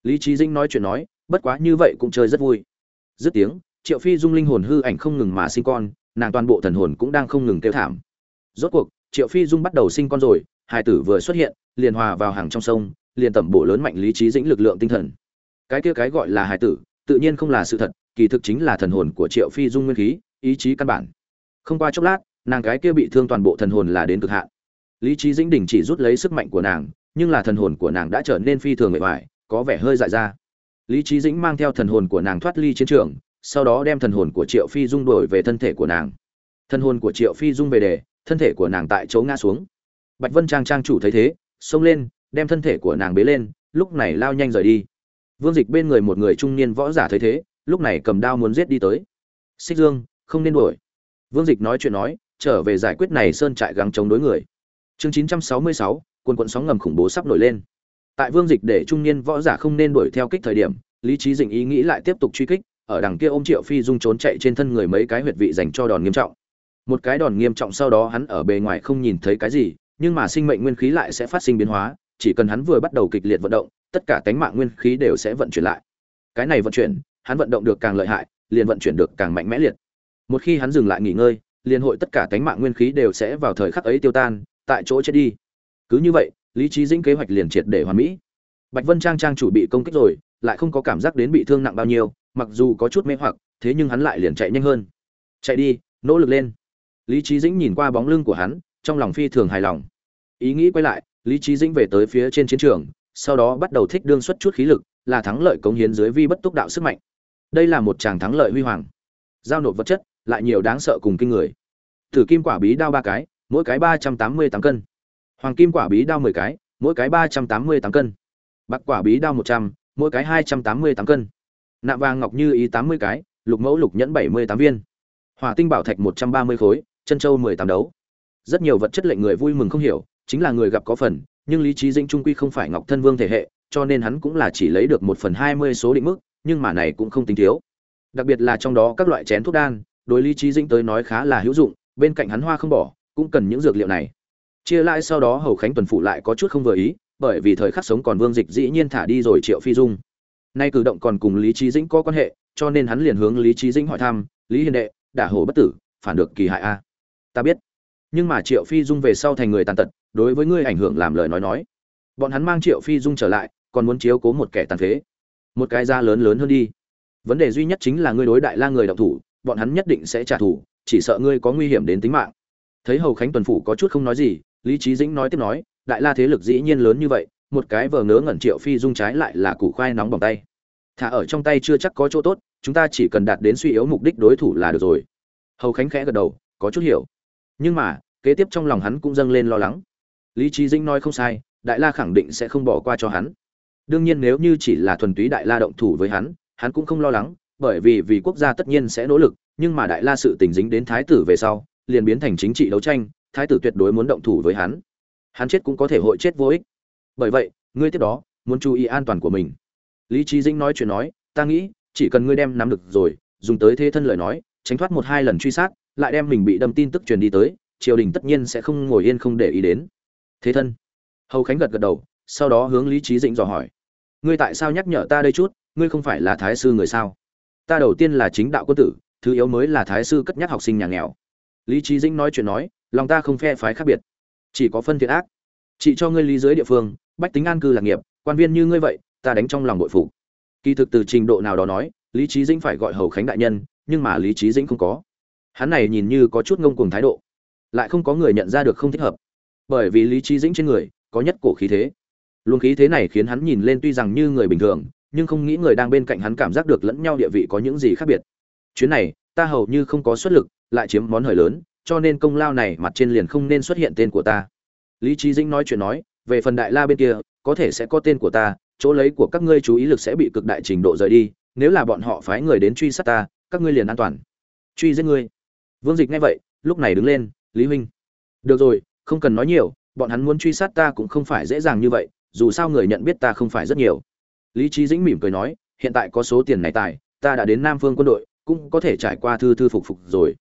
S1: Lý trí dĩnh nói chuyện nói, bất quá như vậy cũng chơi rất vui. Dứt tiếng, triệu phi dung linh hồn hư ảnh không ngừng mà sinh con, nàng toàn bộ thần hồn cũng đang không ngừng kêu thảm. Rốt cuộc, triệu phi dung bắt đầu sinh con rồi hai tử vừa xuất hiện, liền hòa vào hàng trong sông, liền tẩm bổ lớn mạnh lý trí dĩnh lực lượng tinh thần cái kia cái gọi là hài tử, tự nhiên không là sự thật, kỳ thực chính là thần hồn của triệu phi dung nguyên khí, ý chí căn bản. Không qua chốc lát, nàng cái kia bị thương toàn bộ thần hồn là đến cực hạn. Lý trí dĩnh đình chỉ rút lấy sức mạnh của nàng, nhưng là thần hồn của nàng đã trở nên phi thường mệt mỏi, có vẻ hơi dại ra. Lý trí dĩnh mang theo thần hồn của nàng thoát ly chiến trường, sau đó đem thần hồn của triệu phi dung đổi về thân thể của nàng. Thần hồn của triệu phi dung về đề, thân thể của nàng tại chỗ ngã xuống. Bạch vân trang trang chủ thấy thế, xông lên, đem thân thể của nàng bế lên, lúc này lao nhanh rời đi vương dịch bên người một người trung niên võ giả thấy thế, lúc này cầm đao muốn giết đi tới. Xích dương, không nên đuổi. Vương dịch nói chuyện nói, trở về giải quyết này sơn trại gắng chống đối người. Chương chín trăm sáu mươi sáu quân quận sóng ngầm khủng bố sắp nổi lên. Tại vương dịch để trung niên võ giả không nên đuổi theo kích thời điểm, lý trí dĩnh ý nghĩ lại tiếp tục truy kích, ở đằng kia ôm triệu phi dung trốn chạy trên thân người mấy cái huyệt vị dành cho đòn nghiêm trọng. Một cái đòn nghiêm trọng sau đó hắn ở bề ngoài không nhìn thấy cái gì, nhưng mà sinh mệnh nguyên khí lại sẽ phát sinh biến hóa, chỉ cần hắn vừa bắt đầu kịch liệt vận động tất cả tánh mạng nguyên khí đều sẽ vận chuyển lại. Cái này vận chuyển, hắn vận động được càng lợi hại, liền vận chuyển được càng mạnh mẽ liệt. Một khi hắn dừng lại nghỉ ngơi, liền hội tất cả tánh mạng nguyên khí đều sẽ vào thời khắc ấy tiêu tan, tại chỗ chết đi. Cứ như vậy, lý trí dĩnh kế hoạch liền triệt để hoàn mỹ. Bạch vân trang trang chủ bị công kích rồi, lại không có cảm giác đến bị thương nặng bao nhiêu, mặc dù có chút mê hoặc, thế nhưng hắn lại liền chạy nhanh hơn. Chạy đi, nỗ lực lên. Lý trí dĩnh nhìn qua bóng lưng của hắn, trong lòng phi thường hài lòng. Ý nghĩ quay lại, lý trí dĩnh về tới phía trên chiến trường sau đó bắt đầu thích đương xuất chút khí lực, là thắng lợi cống hiến dưới vi bất túc đạo sức mạnh. Đây là một tràng thắng lợi huy hoàng. Giao nộp vật chất, lại nhiều đáng sợ cùng kinh người. Thử kim quả bí đao ba cái, mỗi cái ba trăm tám mươi tám cân. Hoàng kim quả bí đao mười cái, mỗi cái ba trăm tám mươi tám cân. Bạc quả bí đao một trăm, mỗi cái hai trăm tám mươi tám cân. Nạm vàng ngọc như ý tám mươi cái, lục mẫu lục nhẫn bảy mươi tám viên. Hỏa tinh bảo thạch một trăm ba mươi khối, chân châu mười tám đấu. Rất nhiều vật chất lệnh người vui mừng không hiểu, chính là người gặp có phần nhưng lý trí dĩnh trung quy không phải ngọc thân vương thể hệ, cho nên hắn cũng là chỉ lấy được một phần hai mươi số định mức, nhưng mà này cũng không tính thiếu. Đặc biệt là trong đó các loại chén thuốc đan, đối lý trí dĩnh tới nói khá là hữu dụng, bên cạnh hắn hoa không bỏ, cũng cần những dược liệu này. Chia lại sau đó hầu khánh tuần phụ lại có chút không vừa ý, bởi vì thời khắc sống còn vương dịch dĩ nhiên thả đi rồi triệu phi dung. Nay cử động còn cùng lý trí dĩnh có quan hệ, cho nên hắn liền hướng lý trí dĩnh hỏi thăm, lý hiền đệ, đả hổ bất tử, phản được kỳ hại a? Ta biết. Nhưng mà triệu phi dung về sau thành người tàn tật đối với ngươi ảnh hưởng làm lời nói nói. Bọn hắn mang triệu phi dung trở lại, còn muốn chiếu cố một kẻ tàn phế. Một cái da lớn lớn hơn đi. Vấn đề duy nhất chính là ngươi đối đại la người đọc thủ, bọn hắn nhất định sẽ trả thù, chỉ sợ ngươi có nguy hiểm đến tính mạng. Thấy hầu khánh tuần phủ có chút không nói gì, lý trí dĩnh nói tiếp nói, đại la thế lực dĩ nhiên lớn như vậy, một cái vờ ngớ ngẩn triệu phi dung trái lại là củ khoai nóng bỏng tay. Thả ở trong tay chưa chắc có chỗ tốt, chúng ta chỉ cần đạt đến suy yếu mục đích đối thủ là được rồi. Hầu khánh khẽ gật đầu, có chút hiểu. Nhưng mà, kế tiếp trong lòng hắn cũng dâng lên lo lắng lý trí dĩnh nói không sai, đại la khẳng định sẽ không bỏ qua cho hắn. Đương nhiên nếu như chỉ là thuần túy đại la động thủ với hắn hắn cũng không lo lắng, bởi vì vì quốc gia tất nhiên sẽ nỗ lực, nhưng mà đại la sự tình dính đến thái tử về sau, liền biến thành chính trị đấu tranh, thái tử tuyệt đối muốn động thủ với hắn. Hắn chết cũng có thể hội chết vô ích. Bởi vậy, ngươi tiếp đó, muốn chú ý an toàn của mình. Lý trí dĩnh nói chuyện nói, ta nghĩ, chỉ cần ngươi đem nắm được rồi, dùng tới thế thân lời nói, tránh thoát một hai lần truy sát, lại đem mình bị đâm tin tức truyền đi tới, triều đình tất nhiên sẽ không ngồi yên không để ý đến thế thân. Hầu khánh gật gật đầu, sau đó hướng lý trí dĩnh dò hỏi. Ngươi tại sao nhắc nhở ta đây chút? Ngươi không phải là thái sư người sao? Ta đầu tiên là chính đạo quân tử, thứ yếu mới là thái sư cất nhắc học sinh nhà nghèo. Lý trí dĩnh nói chuyện nói, lòng ta không phe phái khác biệt. Chỉ có phân thiện ác. Chỉ cho ngươi lý giới địa phương, bách tính an cư lạc nghiệp, quan viên như ngươi vậy, ta đánh trong lòng bội phục. Kỳ thực từ trình độ nào đó nói, lý trí dĩnh phải gọi hầu khánh đại nhân, nhưng mà lý trí dĩnh không có. Hắn này nhìn như có chút ngông cuồng thái độ. Lại không có người nhận ra được không thích hợp bởi vì lý trí dĩnh trên người có nhất cổ khí thế. Luồng khí thế này khiến hắn nhìn lên tuy rằng như người bình thường, nhưng không nghĩ người đang bên cạnh hắn cảm giác được lẫn nhau địa vị có những gì khác biệt. Chuyến này, ta hầu như không có xuất lực, lại chiếm món hời lớn, cho nên công lao này mặt trên liền không nên xuất hiện tên của ta. Lý trí dĩnh nói chuyện nói, về phần đại la bên kia, có thể sẽ có tên của ta, chỗ lấy của các ngươi chú ý lực sẽ bị cực đại trình độ rời đi, nếu là bọn họ phái người đến truy sát ta, các ngươi liền an toàn. Truy giết ngươi. Vương dịch nghe vậy, lúc này đứng lên, lý huynh. Được rồi không cần nói nhiều, bọn hắn muốn truy sát ta cũng không phải dễ dàng như vậy, dù sao người nhận biết ta không phải rất nhiều. Lý trí dĩnh mỉm cười nói, hiện tại có số tiền này tài, ta đã đến nam phương quân đội, cũng có thể trải qua thư thư phục phục rồi.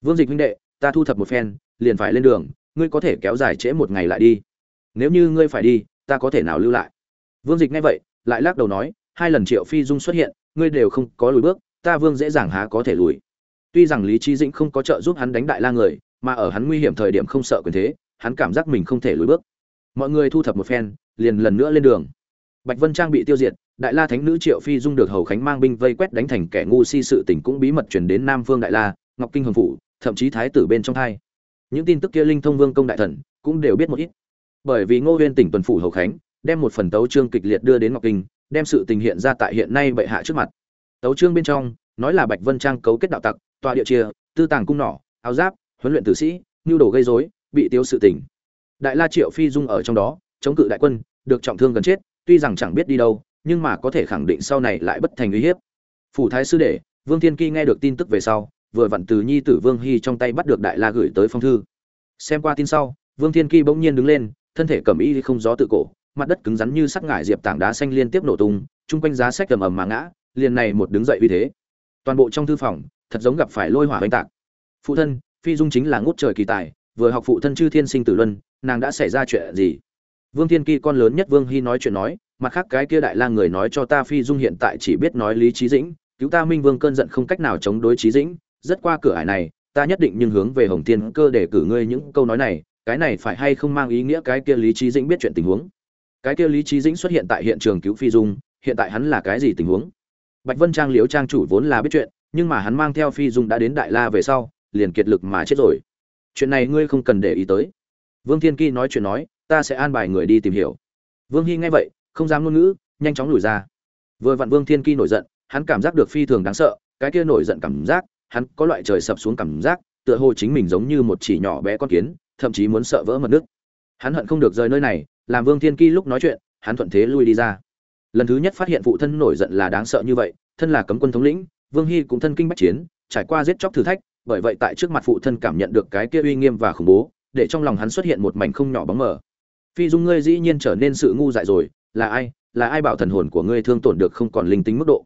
S1: Vương dịch huynh đệ, ta thu thập một phen, liền phải lên đường, ngươi có thể kéo dài trễ một ngày lại đi. Nếu như ngươi phải đi, ta có thể nào lưu lại? Vương dịch nghe vậy, lại lắc đầu nói, hai lần triệu phi dung xuất hiện, ngươi đều không có lùi bước, ta vương dễ dàng há có thể lùi. Tuy rằng lý trí dĩnh không có trợ giúp hắn đánh đại la người, mà ở hắn nguy hiểm thời điểm không sợ quyền thế hắn cảm giác mình không thể lùi bước. Mọi người thu thập một phen, liền lần nữa lên đường. Bạch vân trang bị tiêu diệt, đại la thánh nữ triệu phi dung được hầu khánh mang binh vây quét đánh thành kẻ ngu si sự tình cũng bí mật chuyển đến nam phương đại la, ngọc kinh hồng phủ, thậm chí thái tử bên trong thai những tin tức kia linh thông vương công đại thần cũng đều biết một ít. Bởi vì ngô huyên tỉnh tuần phủ hầu khánh, đem một phần tấu chương kịch liệt đưa đến ngọc kinh, đem sự tình hiện ra tại hiện nay bệ hạ trước mặt. Tấu chương bên trong, nói là bạch vân trang cấu kết đạo tặc tòa địa chia, tư tàng cung nỏ, áo giáp, huấn luyện tử sĩ nhu đồ gây rối bị tiêu sự tình. Đại la triệu phi dung ở trong đó, chống cự đại quân, được trọng thương gần chết, tuy rằng chẳng biết đi đâu, nhưng mà có thể khẳng định sau này lại bất thành uy hiếp. Phủ thái sư đệ, vương thiên kỳ nghe được tin tức về sau, vừa vặn từ nhi tử vương hy trong tay bắt được đại la gửi tới phong thư. Xem qua tin sau, vương thiên kỳ bỗng nhiên đứng lên, thân thể cầm y không gió tự cổ, mặt đất cứng rắn như sắc ngải diệp tảng đá xanh liên tiếp nổ tung, chung quanh giá sách ầm ầm mà ngã, liền này một đứng dậy uy thế. Toàn bộ trong thư phòng, thật giống gặp phải lôi hỏa oanh tạc. Phụ thân, phi dung chính là ngút trời kỳ tài vừa học phụ thân chư thiên sinh tử luân, nàng đã xảy ra chuyện gì? Vương thiên kỳ, con lớn nhất vương hy nói chuyện nói, mặt khác cái kia đại la người nói cho ta phi dung hiện tại chỉ biết nói lý trí dĩnh, cứu ta minh vương cơn giận không cách nào chống đối trí dĩnh, rất qua cửa ải này, ta nhất định nhưng hướng về hồng thiên cơ để cử ngươi những câu nói này, cái này phải hay không mang ý nghĩa cái kia lý trí dĩnh biết chuyện tình huống? Cái kia lý trí dĩnh xuất hiện tại hiện trường cứu phi dung, hiện tại hắn là cái gì tình huống? Bạch vân trang, liễu trang chủ vốn là biết chuyện, nhưng mà hắn mang theo phi dung đã đến đại la về sau, liền kiệt lực mà chết rồi chuyện này ngươi không cần để ý tới. Vương thiên kỳ nói chuyện nói, ta sẽ an bài người đi tìm hiểu. Vương hy nghe vậy, không dám ngôn ngữ, nhanh chóng lùi ra. Vừa vặn vương thiên kỳ nổi giận, hắn cảm giác được phi thường đáng sợ, cái kia nổi giận cảm giác, hắn có loại trời sập xuống cảm giác, tựa hồ chính mình giống như một chỉ nhỏ bé con kiến, thậm chí muốn sợ vỡ mật nước. Hắn hận không được rời nơi này, làm vương thiên kỳ lúc nói chuyện, hắn thuận thế lui đi ra. Lần thứ nhất phát hiện phụ thân nổi giận là đáng sợ như vậy, thân là cấm quân thống lĩnh, vương hy cũng thân kinh bách chiến, trải qua giết chóc thử thách bởi vậy tại trước mặt phụ thân cảm nhận được cái kia uy nghiêm và khủng bố, để trong lòng hắn xuất hiện một mảnh không nhỏ bóng mờ. Phi dung ngươi dĩ nhiên trở nên sự ngu dại rồi, là ai là ai bảo thần hồn của ngươi thương tổn được không còn linh tính mức độ?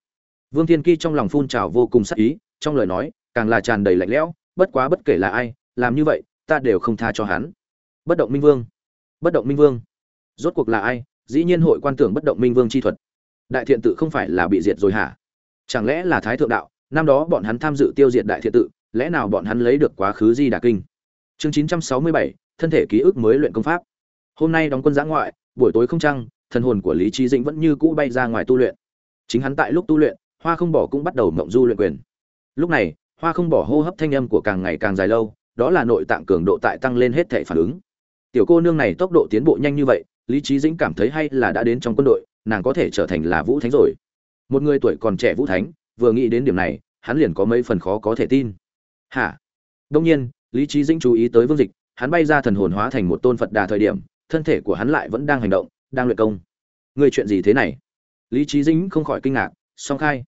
S1: Vương thiên kỳ trong lòng phun trào vô cùng sắc ý, trong lời nói, càng là tràn đầy lạnh lẽo, bất quá bất kể là ai, làm như vậy, ta đều không tha cho hắn. Bất động minh vương. Bất động minh vương. Rốt cuộc là ai, dĩ nhiên hội quan tưởng bất động minh vương chi thuật. Đại thiện tự không phải là bị diệt rồi hả? Chẳng lẽ là thái thượng đạo, năm đó bọn hắn tham dự tiêu diệt đại thiện tự lẽ nào bọn hắn lấy được quá khứ di đà kinh? Chương chín trăm sáu mươi bảy, thân thể ký ức mới luyện công pháp. Hôm nay đóng quân giã ngoại, buổi tối không trăng, thần hồn của lý trí dĩnh vẫn như cũ bay ra ngoài tu luyện. Chính hắn tại lúc tu luyện, hoa không bỏ cũng bắt đầu mộng du luyện quyền. Lúc này, hoa không bỏ hô hấp thanh âm của càng ngày càng dài lâu, đó là nội tạng cường độ tại tăng lên hết thể phản ứng. Tiểu cô nương này tốc độ tiến bộ nhanh như vậy, lý trí dĩnh cảm thấy hay là đã đến trong quân đội, nàng có thể trở thành là vũ thánh rồi. Một người tuổi còn trẻ vũ thánh, vừa nghĩ đến điểm này, hắn liền có mấy phần khó có thể tin hả? Đông nhiên, lý trí dĩnh chú ý tới vương dịch, hắn bay ra thần hồn hóa thành một tôn phật đà thời điểm, thân thể của hắn lại vẫn đang hành động, đang luyện công. Người chuyện gì thế này? Lý trí dĩnh không khỏi kinh ngạc, song khai.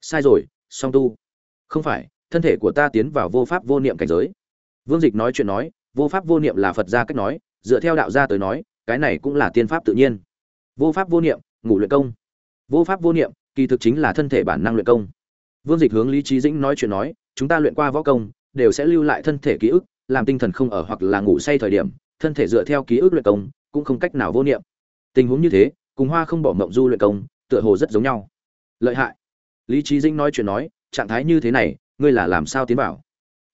S1: Sai rồi, song tu. Không phải, thân thể của ta tiến vào vô pháp vô niệm cảnh giới. Vương dịch nói chuyện nói, vô pháp vô niệm là phật gia cách nói, dựa theo đạo gia tới nói, cái này cũng là tiên pháp tự nhiên. Vô pháp vô niệm, ngủ luyện công. Vô pháp vô niệm, kỳ thực chính là thân thể bản năng luyện công. Vương dịch hướng lý trí dĩnh nói chuyện nói chúng ta luyện qua võ công, đều sẽ lưu lại thân thể ký ức, làm tinh thần không ở hoặc là ngủ say thời điểm, thân thể dựa theo ký ức luyện công, cũng không cách nào vô niệm. Tình huống như thế, cùng hoa không bỏ mộng du luyện công, tựa hồ rất giống nhau. Lợi hại. Lý trí dinh nói chuyện nói, trạng thái như thế này, ngươi là làm sao tiến vào?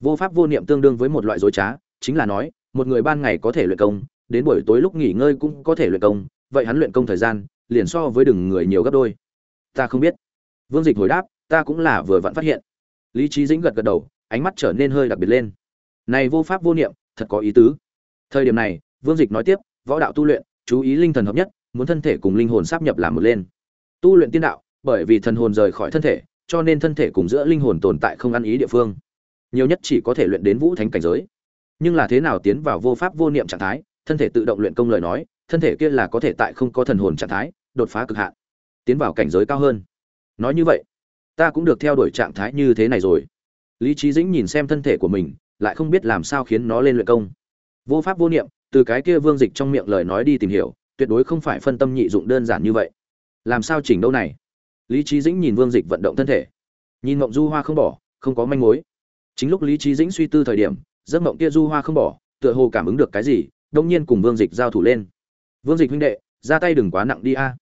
S1: Vô pháp vô niệm tương đương với một loại dối trá, chính là nói, một người ban ngày có thể luyện công, đến buổi tối lúc nghỉ ngơi cũng có thể luyện công, vậy hắn luyện công thời gian, liền so với đừng người nhiều gấp đôi. Ta không biết. Vương dịch hồi đáp, ta cũng là vừa vặn phát hiện lý trí dĩnh gật gật đầu, ánh mắt trở nên hơi đặc biệt lên. Này vô pháp vô niệm, thật có ý tứ. Thời điểm này, vương dịch nói tiếp, võ đạo tu luyện, chú ý linh thần hợp nhất, muốn thân thể cùng linh hồn sáp nhập làm một lên. Tu luyện tiên đạo, bởi vì thần hồn rời khỏi thân thể, cho nên thân thể cùng giữa linh hồn tồn tại không ăn ý địa phương. Nhiều nhất chỉ có thể luyện đến vũ thánh cảnh giới. Nhưng là thế nào tiến vào vô pháp vô niệm trạng thái, thân thể tự động luyện công lời nói, thân thể kia là có thể tại không có thần hồn trạng thái, đột phá cực hạn, tiến vào cảnh giới cao hơn. Nói như vậy ta cũng được theo đuổi trạng thái như thế này rồi. Lý trí dĩnh nhìn xem thân thể của mình, lại không biết làm sao khiến nó lên luyện công. Vô pháp vô niệm, từ cái kia vương dịch trong miệng lời nói đi tìm hiểu, tuyệt đối không phải phân tâm nhị dụng đơn giản như vậy. Làm sao chỉnh đâu này? Lý trí dĩnh nhìn vương dịch vận động thân thể. Nhìn mộng du hoa không bỏ, không có manh mối. Chính lúc lý trí dĩnh suy tư thời điểm, giấc mộng kia du hoa không bỏ, tựa hồ cảm ứng được cái gì, đông nhiên cùng vương dịch giao thủ lên. Vương dịch huynh đệ, ra tay đừng quá nặng đi a.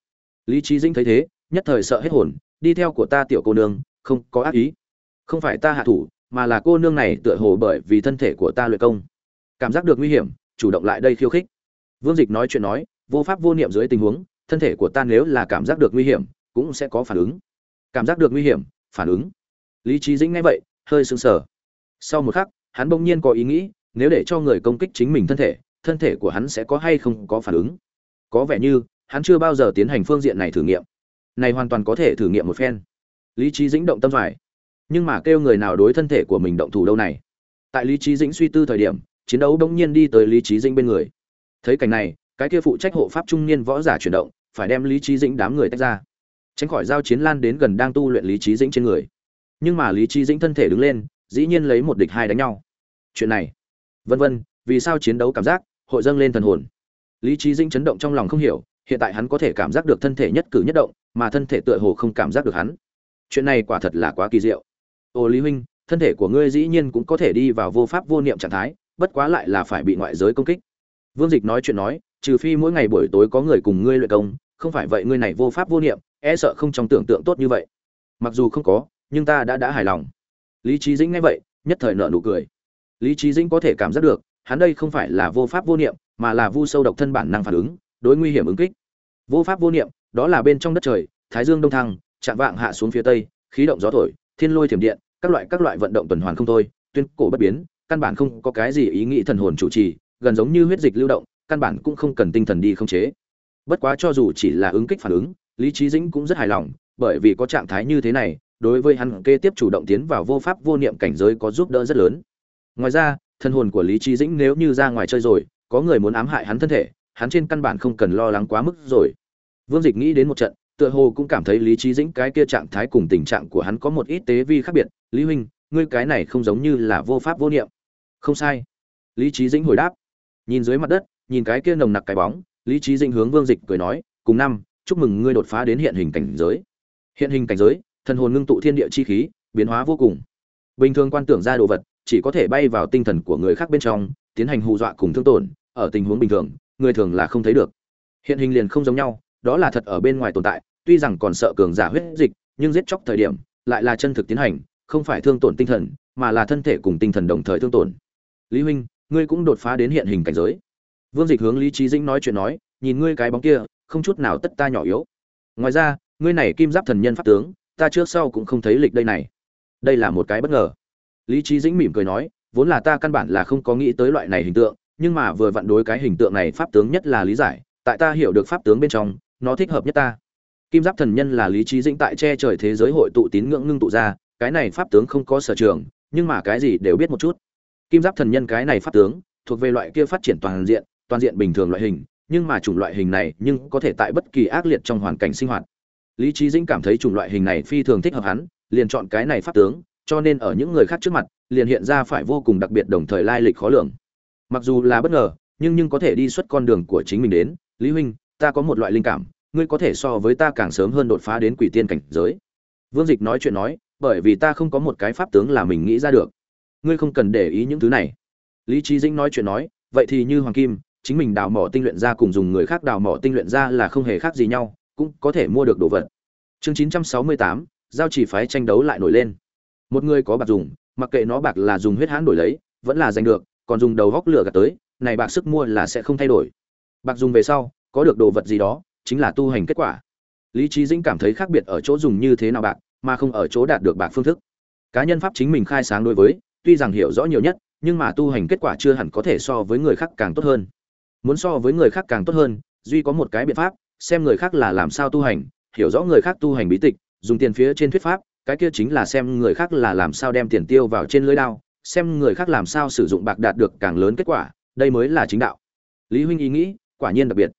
S1: Lý trí dĩnh thấy thế, nhất thời sợ hết hồn đi theo của ta tiểu cô nương, không có ác ý. Không phải ta hạ thủ, mà là cô nương này tựa hồ bởi vì thân thể của ta luyện công. Cảm giác được nguy hiểm, chủ động lại đây khiêu khích. Vương dịch nói chuyện nói, vô pháp vô niệm dưới tình huống, thân thể của ta nếu là cảm giác được nguy hiểm, cũng sẽ có phản ứng. Cảm giác được nguy hiểm, phản ứng. Lý trí dĩnh nghe vậy, hơi sững sờ. Sau một khắc, hắn bỗng nhiên có ý nghĩ, nếu để cho người công kích chính mình thân thể thân thể của hắn sẽ có hay không có phản ứng? Có vẻ như, hắn chưa bao giờ tiến hành phương diện này thử nghiệm này hoàn toàn có thể thử nghiệm một phen. Lý trí dĩnh động tâm phải nhưng mà kêu người nào đối thân thể của mình động thủ đâu này? Tại lý trí dĩnh suy tư thời điểm, chiến đấu bỗng nhiên đi tới lý trí dĩnh bên người. Thấy cảnh này, cái kia phụ trách hộ pháp trung niên võ giả chuyển động, phải đem lý trí dĩnh đám người tách ra. Tránh khỏi giao chiến lan đến gần đang tu luyện lý trí dĩnh trên người. Nhưng mà lý trí dĩnh thân thể đứng lên, dĩ nhiên lấy một địch hai đánh nhau. Chuyện này. Vân vân, vì sao chiến đấu cảm giác, hội dâng lên thần hồn? Lý trí dĩnh chấn động trong lòng không hiểu hiện tại hắn có thể cảm giác được thân thể nhất cử nhất động, mà thân thể tựa hồ không cảm giác được hắn. Chuyện này quả thật là quá kỳ diệu. Ô lý huynh, thân thể của ngươi dĩ nhiên cũng có thể đi vào vô pháp vô niệm trạng thái, bất quá lại là phải bị ngoại giới công kích. Vương dịch nói chuyện nói, trừ phi mỗi ngày buổi tối có người cùng ngươi luyện công, không phải vậy ngươi này vô pháp vô niệm e sợ không trong tưởng tượng tốt như vậy. Mặc dù không có, nhưng ta đã đã hài lòng. Lý trí dĩnh nghe vậy, nhất thời nợ nụ cười. Lý trí dĩnh có thể cảm giác được, hắn đây không phải là vô pháp vô niệm, mà là vu sâu độc thân bản năng phản ứng đối nguy hiểm ứng kích. Vô pháp vô niệm, đó là bên trong đất trời, thái dương đông thăng, chạm vạng hạ xuống phía tây, khí động gió thổi, thiên lôi thiểm điện, các loại các loại vận động tuần hoàn không thôi, tuyên cổ bất biến, căn bản không có cái gì ý nghĩ thần hồn chủ trì, gần giống như huyết dịch lưu động, căn bản cũng không cần tinh thần đi khống chế. Bất quá cho dù chỉ là ứng kích phản ứng, lý trí dĩnh cũng rất hài lòng, bởi vì có trạng thái như thế này, đối với hắn kế tiếp chủ động tiến vào vô pháp vô niệm cảnh giới có giúp đỡ rất lớn. Ngoài ra thân hồn của lý trí dĩnh nếu như ra ngoài chơi rồi, có người muốn ám hại hắn thân thể hắn trên căn bản không cần lo lắng quá mức rồi. Vương dịch nghĩ đến một trận, tựa hồ cũng cảm thấy lý Chí dĩnh cái kia trạng thái cùng tình trạng của hắn có một ít tế vi khác biệt. Lý huynh, ngươi cái này không giống như là vô pháp vô niệm. Không sai. Lý Chí dĩnh hồi đáp. Nhìn dưới mặt đất, nhìn cái kia nồng nặc cái bóng, lý Chí dĩnh hướng vương dịch cười nói, cùng năm, chúc mừng ngươi đột phá đến hiện hình cảnh giới. Hiện hình cảnh giới, thần hồn ngưng tụ thiên địa chi khí, biến hóa vô cùng. Bình thường quan tưởng ra đồ vật, chỉ có thể bay vào tinh thần của người khác bên trong, tiến hành hù dọa cùng thương tổn, ở tình huống bình thường người thường là không thấy được. Hiện hình liền không giống nhau, đó là thật ở bên ngoài tồn tại, tuy rằng còn sợ cường giả huyết dịch, nhưng giết chóc thời điểm, lại là chân thực tiến hành, không phải thương tổn tinh thần, mà là thân thể cùng tinh thần đồng thời thương tổn. Lý huynh, ngươi cũng đột phá đến hiện hình cảnh giới. Vương dịch hướng lý trí dĩnh nói chuyện nói, nhìn ngươi cái bóng kia, không chút nào tất ta nhỏ yếu. Ngoài ra, ngươi này kim giáp thần nhân pháp tướng, ta trước sau cũng không thấy lịch đây này. Đây là một cái bất ngờ. Lý trí dĩnh mỉm cười nói, vốn là ta căn bản là không có nghĩ tới loại này hình tượng nhưng mà vừa vặn đối cái hình tượng này pháp tướng nhất là lý giải, tại ta hiểu được pháp tướng bên trong, nó thích hợp nhất ta. Kim giáp thần nhân là lý trí dĩnh tại che trời thế giới hội tụ tín ngưỡng ngưng tụ ra, cái này pháp tướng không có sở trường, nhưng mà cái gì đều biết một chút. Kim giáp thần nhân cái này pháp tướng, thuộc về loại kia phát triển toàn diện toàn diện bình thường loại hình, nhưng mà chủng loại hình này nhưng có thể tại bất kỳ ác liệt trong hoàn cảnh sinh hoạt. Lý trí dĩnh cảm thấy chủng loại hình này phi thường thích hợp hắn, liền chọn cái này pháp tướng, cho nên ở những người khác trước mặt, liền hiện ra phải vô cùng đặc biệt đồng thời lai lịch khó lường mặc dù là bất ngờ nhưng nhưng có thể đi xuất con đường của chính mình đến. Lý huynh ta có một loại linh cảm ngươi có thể so với ta càng sớm hơn đột phá đến quỷ tiên cảnh giới. Vương dịch nói chuyện nói bởi vì ta không có một cái pháp tướng là mình nghĩ ra được. Ngươi không cần để ý những thứ này. Lý trí dĩnh nói chuyện nói vậy thì như hoàng kim chính mình đào mỏ tinh luyện ra cùng dùng người khác đào mỏ tinh luyện ra là không hề khác gì nhau cũng có thể mua được đồ vật. Chương 968, giao chỉ phái tranh đấu lại nổi lên. Một người có bạc dùng mặc kệ nó bạc là dùng huyết hãn đổi lấy vẫn là giành được còn dùng đầu góc lửa gạt tới, này bạc sức mua là sẽ không thay đổi. Bạc dùng về sau, có được đồ vật gì đó, chính là tu hành kết quả. Lý trí dĩnh cảm thấy khác biệt ở chỗ dùng như thế nào bạc, mà không ở chỗ đạt được bạc phương thức. Cá nhân pháp chính mình khai sáng đối với, tuy rằng hiểu rõ nhiều nhất, nhưng mà tu hành kết quả chưa hẳn có thể so với người khác càng tốt hơn. Muốn so với người khác càng tốt hơn, duy có một cái biện pháp, xem người khác là làm sao tu hành, hiểu rõ người khác tu hành bí tịch, dùng tiền phía trên thuyết pháp, cái kia chính là xem người khác là làm sao đem tiền tiêu vào trên lưới đao xem người khác làm sao sử dụng bạc đạt được càng lớn kết quả, đây mới là chính đạo. Lý huynh ý nghĩ, quả nhiên đặc biệt.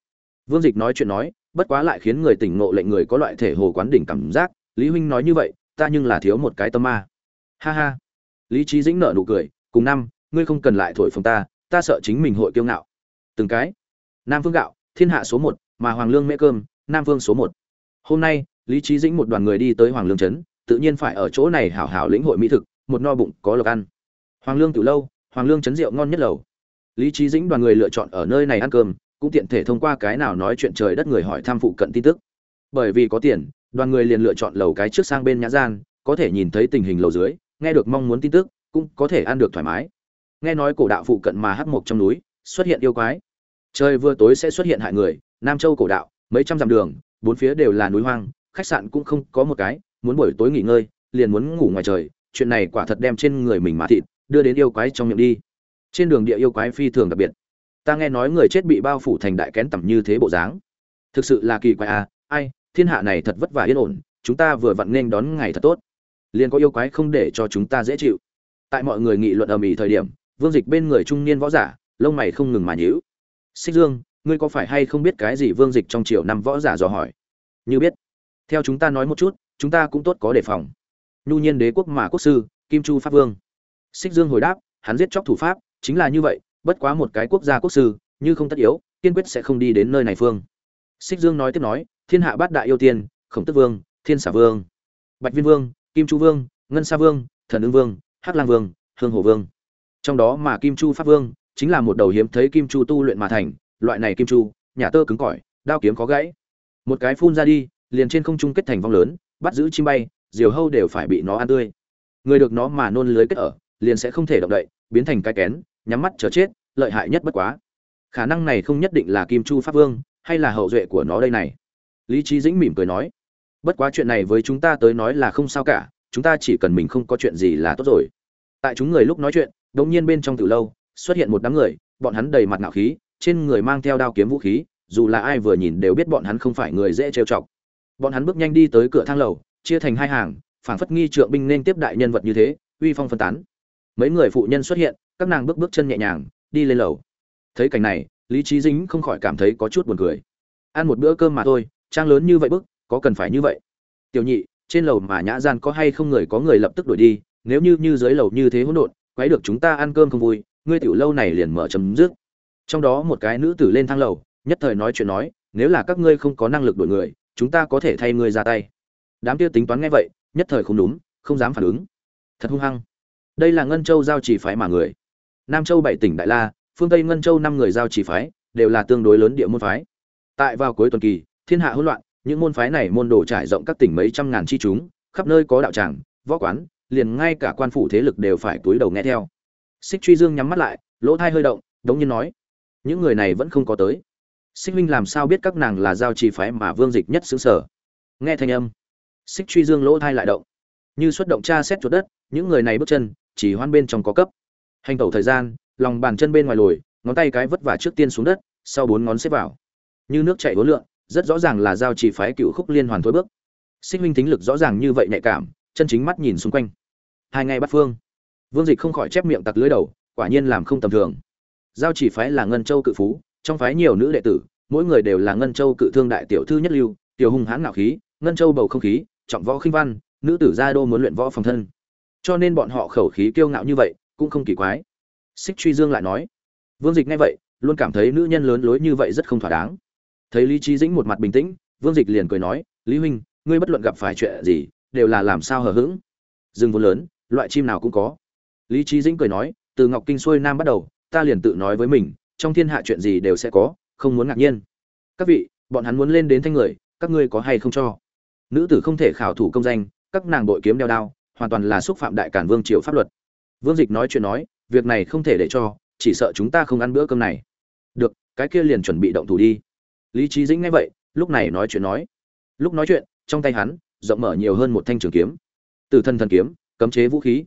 S1: Vương dịch nói chuyện nói, bất quá lại khiến người tỉnh ngộ lệnh người có loại thể hồ quán đỉnh cảm giác. Lý huynh nói như vậy, ta nhưng là thiếu một cái tâm ma. Ha ha. Lý trí dĩnh nợ nụ cười, cùng năm, ngươi không cần lại thổi phồng ta ta sợ chính mình hội kiêu ngạo. Từng cái. Nam phương gạo, thiên hạ số một, mà hoàng lương mễ cơm, nam phương số một. Hôm nay, lý trí dĩnh một đoàn người đi tới hoàng lương trấn, tự nhiên phải ở chỗ này hảo hảo lĩnh hội mỹ thực, một no bụng có lộc ăn hoàng lương từ lâu, hoàng lương trấn rượu ngon nhất lầu. Lý Chí dĩnh đoàn người lựa chọn ở nơi này ăn cơm, cũng tiện thể thông qua cái nào nói chuyện trời đất người hỏi tham phụ cận tin tức. Bởi vì có tiền, đoàn người liền lựa chọn lầu cái trước sang bên nhã gian, có thể nhìn thấy tình hình lầu dưới, nghe được mong muốn tin tức, cũng có thể ăn được thoải mái. Nghe nói cổ đạo phụ cận mà hắc mộc trong núi, xuất hiện yêu quái. Trời vừa tối sẽ xuất hiện hại người, nam châu cổ đạo, mấy trăm dặm đường, bốn phía đều là núi hoang, khách sạn cũng không có một cái, muốn buổi tối nghỉ ngơi, liền muốn ngủ ngoài trời chuyện này quả thật đem trên người mình mà thịt, đưa đến yêu quái trong miệng đi. Trên đường địa yêu quái phi thường đặc biệt. Ta nghe nói người chết bị bao phủ thành đại kén tầm như thế bộ dáng. Thực sự là kỳ quái à ai, thiên hạ này thật vất vả yên ổn, chúng ta vừa vặn nên đón ngày thật tốt. Liền có yêu quái không để cho chúng ta dễ chịu. Tại mọi người nghị luận ầm ĩ thời điểm, vương dịch bên người trung niên võ giả, lông mày không ngừng mà nhíu. Xích dương, ngươi có phải hay không biết cái gì vương dịch trong triều năm võ giả dò hỏi? Như biết. Theo chúng ta nói một chút, chúng ta cũng tốt có đề phòng nhu nhiên đế quốc mà quốc sư, kim chu pháp vương. Xích dương hồi đáp, hắn giết chóc thủ pháp, chính là như vậy, bất quá một cái quốc gia quốc sư, như không tất yếu, kiên quyết sẽ không đi đến nơi này phương xích dương nói tiếp nói, thiên hạ bát đại yêu tiên, khổng tức vương, thiên xả vương, bạch viên vương, kim chu vương, ngân sa vương, thần ưng vương, hắc lang vương, hương hồ vương. Trong đó mà kim chu pháp vương, chính là một đầu hiếm thấy kim chu tu luyện mà thành, loại này kim chu, nhà tơ cứng cỏi, đao kiếm khó gãy. Một cái phun ra đi, liền trên không trung kết thành vong lớn, bắt giữ chim bay diều hâu đều phải bị nó ăn tươi. Người được nó mà nôn lưới kết ở, liền sẽ không thể động đậy, biến thành cái kén, nhắm mắt chờ chết, lợi hại nhất bất quá. Khả năng này không nhất định là kim chu pháp vương, hay là hậu duệ của nó đây này. Lý trí dĩnh mỉm cười nói, bất quá chuyện này với chúng ta tới nói là không sao cả, chúng ta chỉ cần mình không có chuyện gì là tốt rồi. Tại chúng người lúc nói chuyện đống nhiên bên trong từ lâu, xuất hiện một đám người, bọn hắn đầy mặt ngạo khí, trên người mang theo đao kiếm vũ khí, dù là ai vừa nhìn đều biết bọn hắn không phải người dễ trêu chọc. Bọn hắn bước nhanh đi tới cửa thang lầu chia thành hai hàng, phảng phất nghi trượng binh nên tiếp đại nhân vật như thế, uy phong phân tán. Mấy người phụ nhân xuất hiện, các nàng bước bước chân nhẹ nhàng, đi lên lầu. Thấy cảnh này, lý trí dính không khỏi cảm thấy có chút buồn cười. Ăn một bữa cơm mà thôi, trang lớn như vậy bức, có cần phải như vậy? Tiểu nhị, trên lầu mà nhã gian có hay không người có người lập tức đuổi đi, nếu như như dưới lầu như thế hỗn độn, quấy được chúng ta ăn cơm không vui, ngươi tiểu lâu này liền mở chấm dứt. Trong đó một cái nữ tử lên thang lầu, nhất thời nói chuyện nói, nếu là các ngươi không có năng lực đổi người, chúng ta có thể thay ngươi ra tay đám kia tính toán nghe vậy, nhất thời không đúng, không dám phản ứng. Thật hung hăng. Đây là ngân châu giao chỉ phái mà người. Nam châu bảy tỉnh đại la, phương tây ngân châu năm người giao chỉ phái, đều là tương đối lớn địa môn phái. Tại vào cuối tuần kỳ, thiên hạ hỗn loạn, những môn phái này môn đồ trải rộng các tỉnh mấy trăm ngàn chi chúng, khắp nơi có đạo tràng, võ quán, liền ngay cả quan phủ thế lực đều phải túi đầu nghe theo. Xích truy dương nhắm mắt lại, lỗ thai hơi động, đống nhiên nói, những người này vẫn không có tới. Xích minh làm sao biết các nàng là giao trì phái mà vương dịch nhất xứng sở? Nghe thanh âm xích truy dương lỗ thai lại động. Như xuất động tra xét chuột đất những người này bước chân chỉ hoan bên trong có cấp. Hành tẩu thời gian lòng bàn chân bên ngoài lồi ngón tay cái vất vả trước tiên xuống đất sau bốn ngón xếp vào. Như nước chảy hối lượn, rất rõ ràng là giao Chỉ phái cựu khúc liên hoàn thối bước. Xích minh Thính lực rõ ràng như vậy nhạy cảm chân chính mắt nhìn xung quanh. Hai ngày bắt phương. Vương dịch không khỏi chép miệng tặc lưới đầu quả nhiên làm không tầm thường. Giao chỉ phái là ngân châu cự phú trong phái nhiều nữ đệ tử mỗi người đều là ngân châu cự thương đại tiểu thư nhất lưu tiểu hung hãn ngạo khí ngân châu bầu không khí trọng võ khinh văn, nữ tử gia đô muốn luyện võ phòng thân. Cho nên bọn họ khẩu khí kiêu ngạo như vậy, cũng không kỳ quái. Xích truy dương lại nói, vương dịch nghe vậy, luôn cảm thấy nữ nhân lớn lối như vậy rất không thỏa đáng. Thấy lý trí dĩnh một mặt bình tĩnh, vương dịch liền cười nói, lý huynh, ngươi bất luận gặp phải chuyện gì, đều là làm sao hờ hững? Rừng vốn lớn, loại chim nào cũng có. Lý trí dĩnh cười nói, từ ngọc kinh xuôi nam bắt đầu, ta liền tự nói với mình, trong thiên hạ chuyện gì đều sẽ có, không muốn ngạc nhiên. Các vị, bọn hắn muốn lên đến thanh người, các ngươi có hay không cho? Nữ tử không thể khảo thủ công danh, các nàng đội kiếm đeo đao, hoàn toàn là xúc phạm đại cản vương triều pháp luật. Vương dịch nói chuyện nói, việc này không thể để cho, chỉ sợ chúng ta không ăn bữa cơm này. Được, cái kia liền chuẩn bị động thủ đi. Lý trí dĩnh nghe vậy, lúc này nói chuyện nói. Lúc nói chuyện, trong tay hắn, rộng mở nhiều hơn một thanh trường kiếm. Từ thân thần kiếm, cấm chế vũ khí.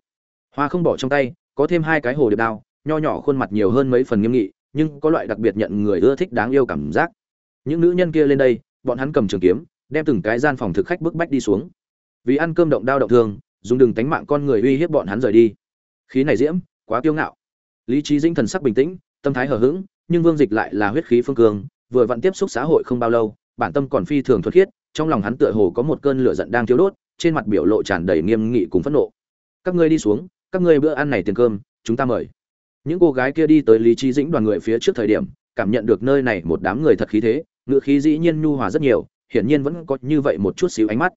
S1: Hoa không bỏ trong tay, có thêm hai cái hồ điệp đao, nho nhỏ khuôn mặt nhiều hơn mấy phần nghiêm nghị, nhưng có loại đặc biệt nhận người ưa thích đáng yêu cảm giác. Những nữ nhân kia lên đây, bọn hắn cầm trường kiếm đem từng cái gian phòng thực khách bức bách đi xuống. Vì ăn cơm động đao động thương, dùng đừng tánh mạng con người uy hiếp bọn hắn rời đi. Khí này diễm, quá kiêu ngạo. Lý trí dĩnh thần sắc bình tĩnh, tâm thái hờ hững, nhưng vương dịch lại là huyết khí phương cường, vừa vặn tiếp xúc xã hội không bao lâu, bản tâm còn phi thường thuật khiết, trong lòng hắn tựa hồ có một cơn lửa giận đang thiếu đốt, trên mặt biểu lộ tràn đầy nghiêm nghị cùng phẫn nộ. Các ngươi đi xuống, các ngươi bữa ăn này tiền cơm, chúng ta mời. Những cô gái kia đi tới lý trí dĩnh đoàn người phía trước thời điểm, cảm nhận được nơi này một đám người thật khí thế, ngựa khí dĩ nhiên nhu hòa rất nhiều hiển nhiên vẫn có như vậy một chút xíu ánh mắt.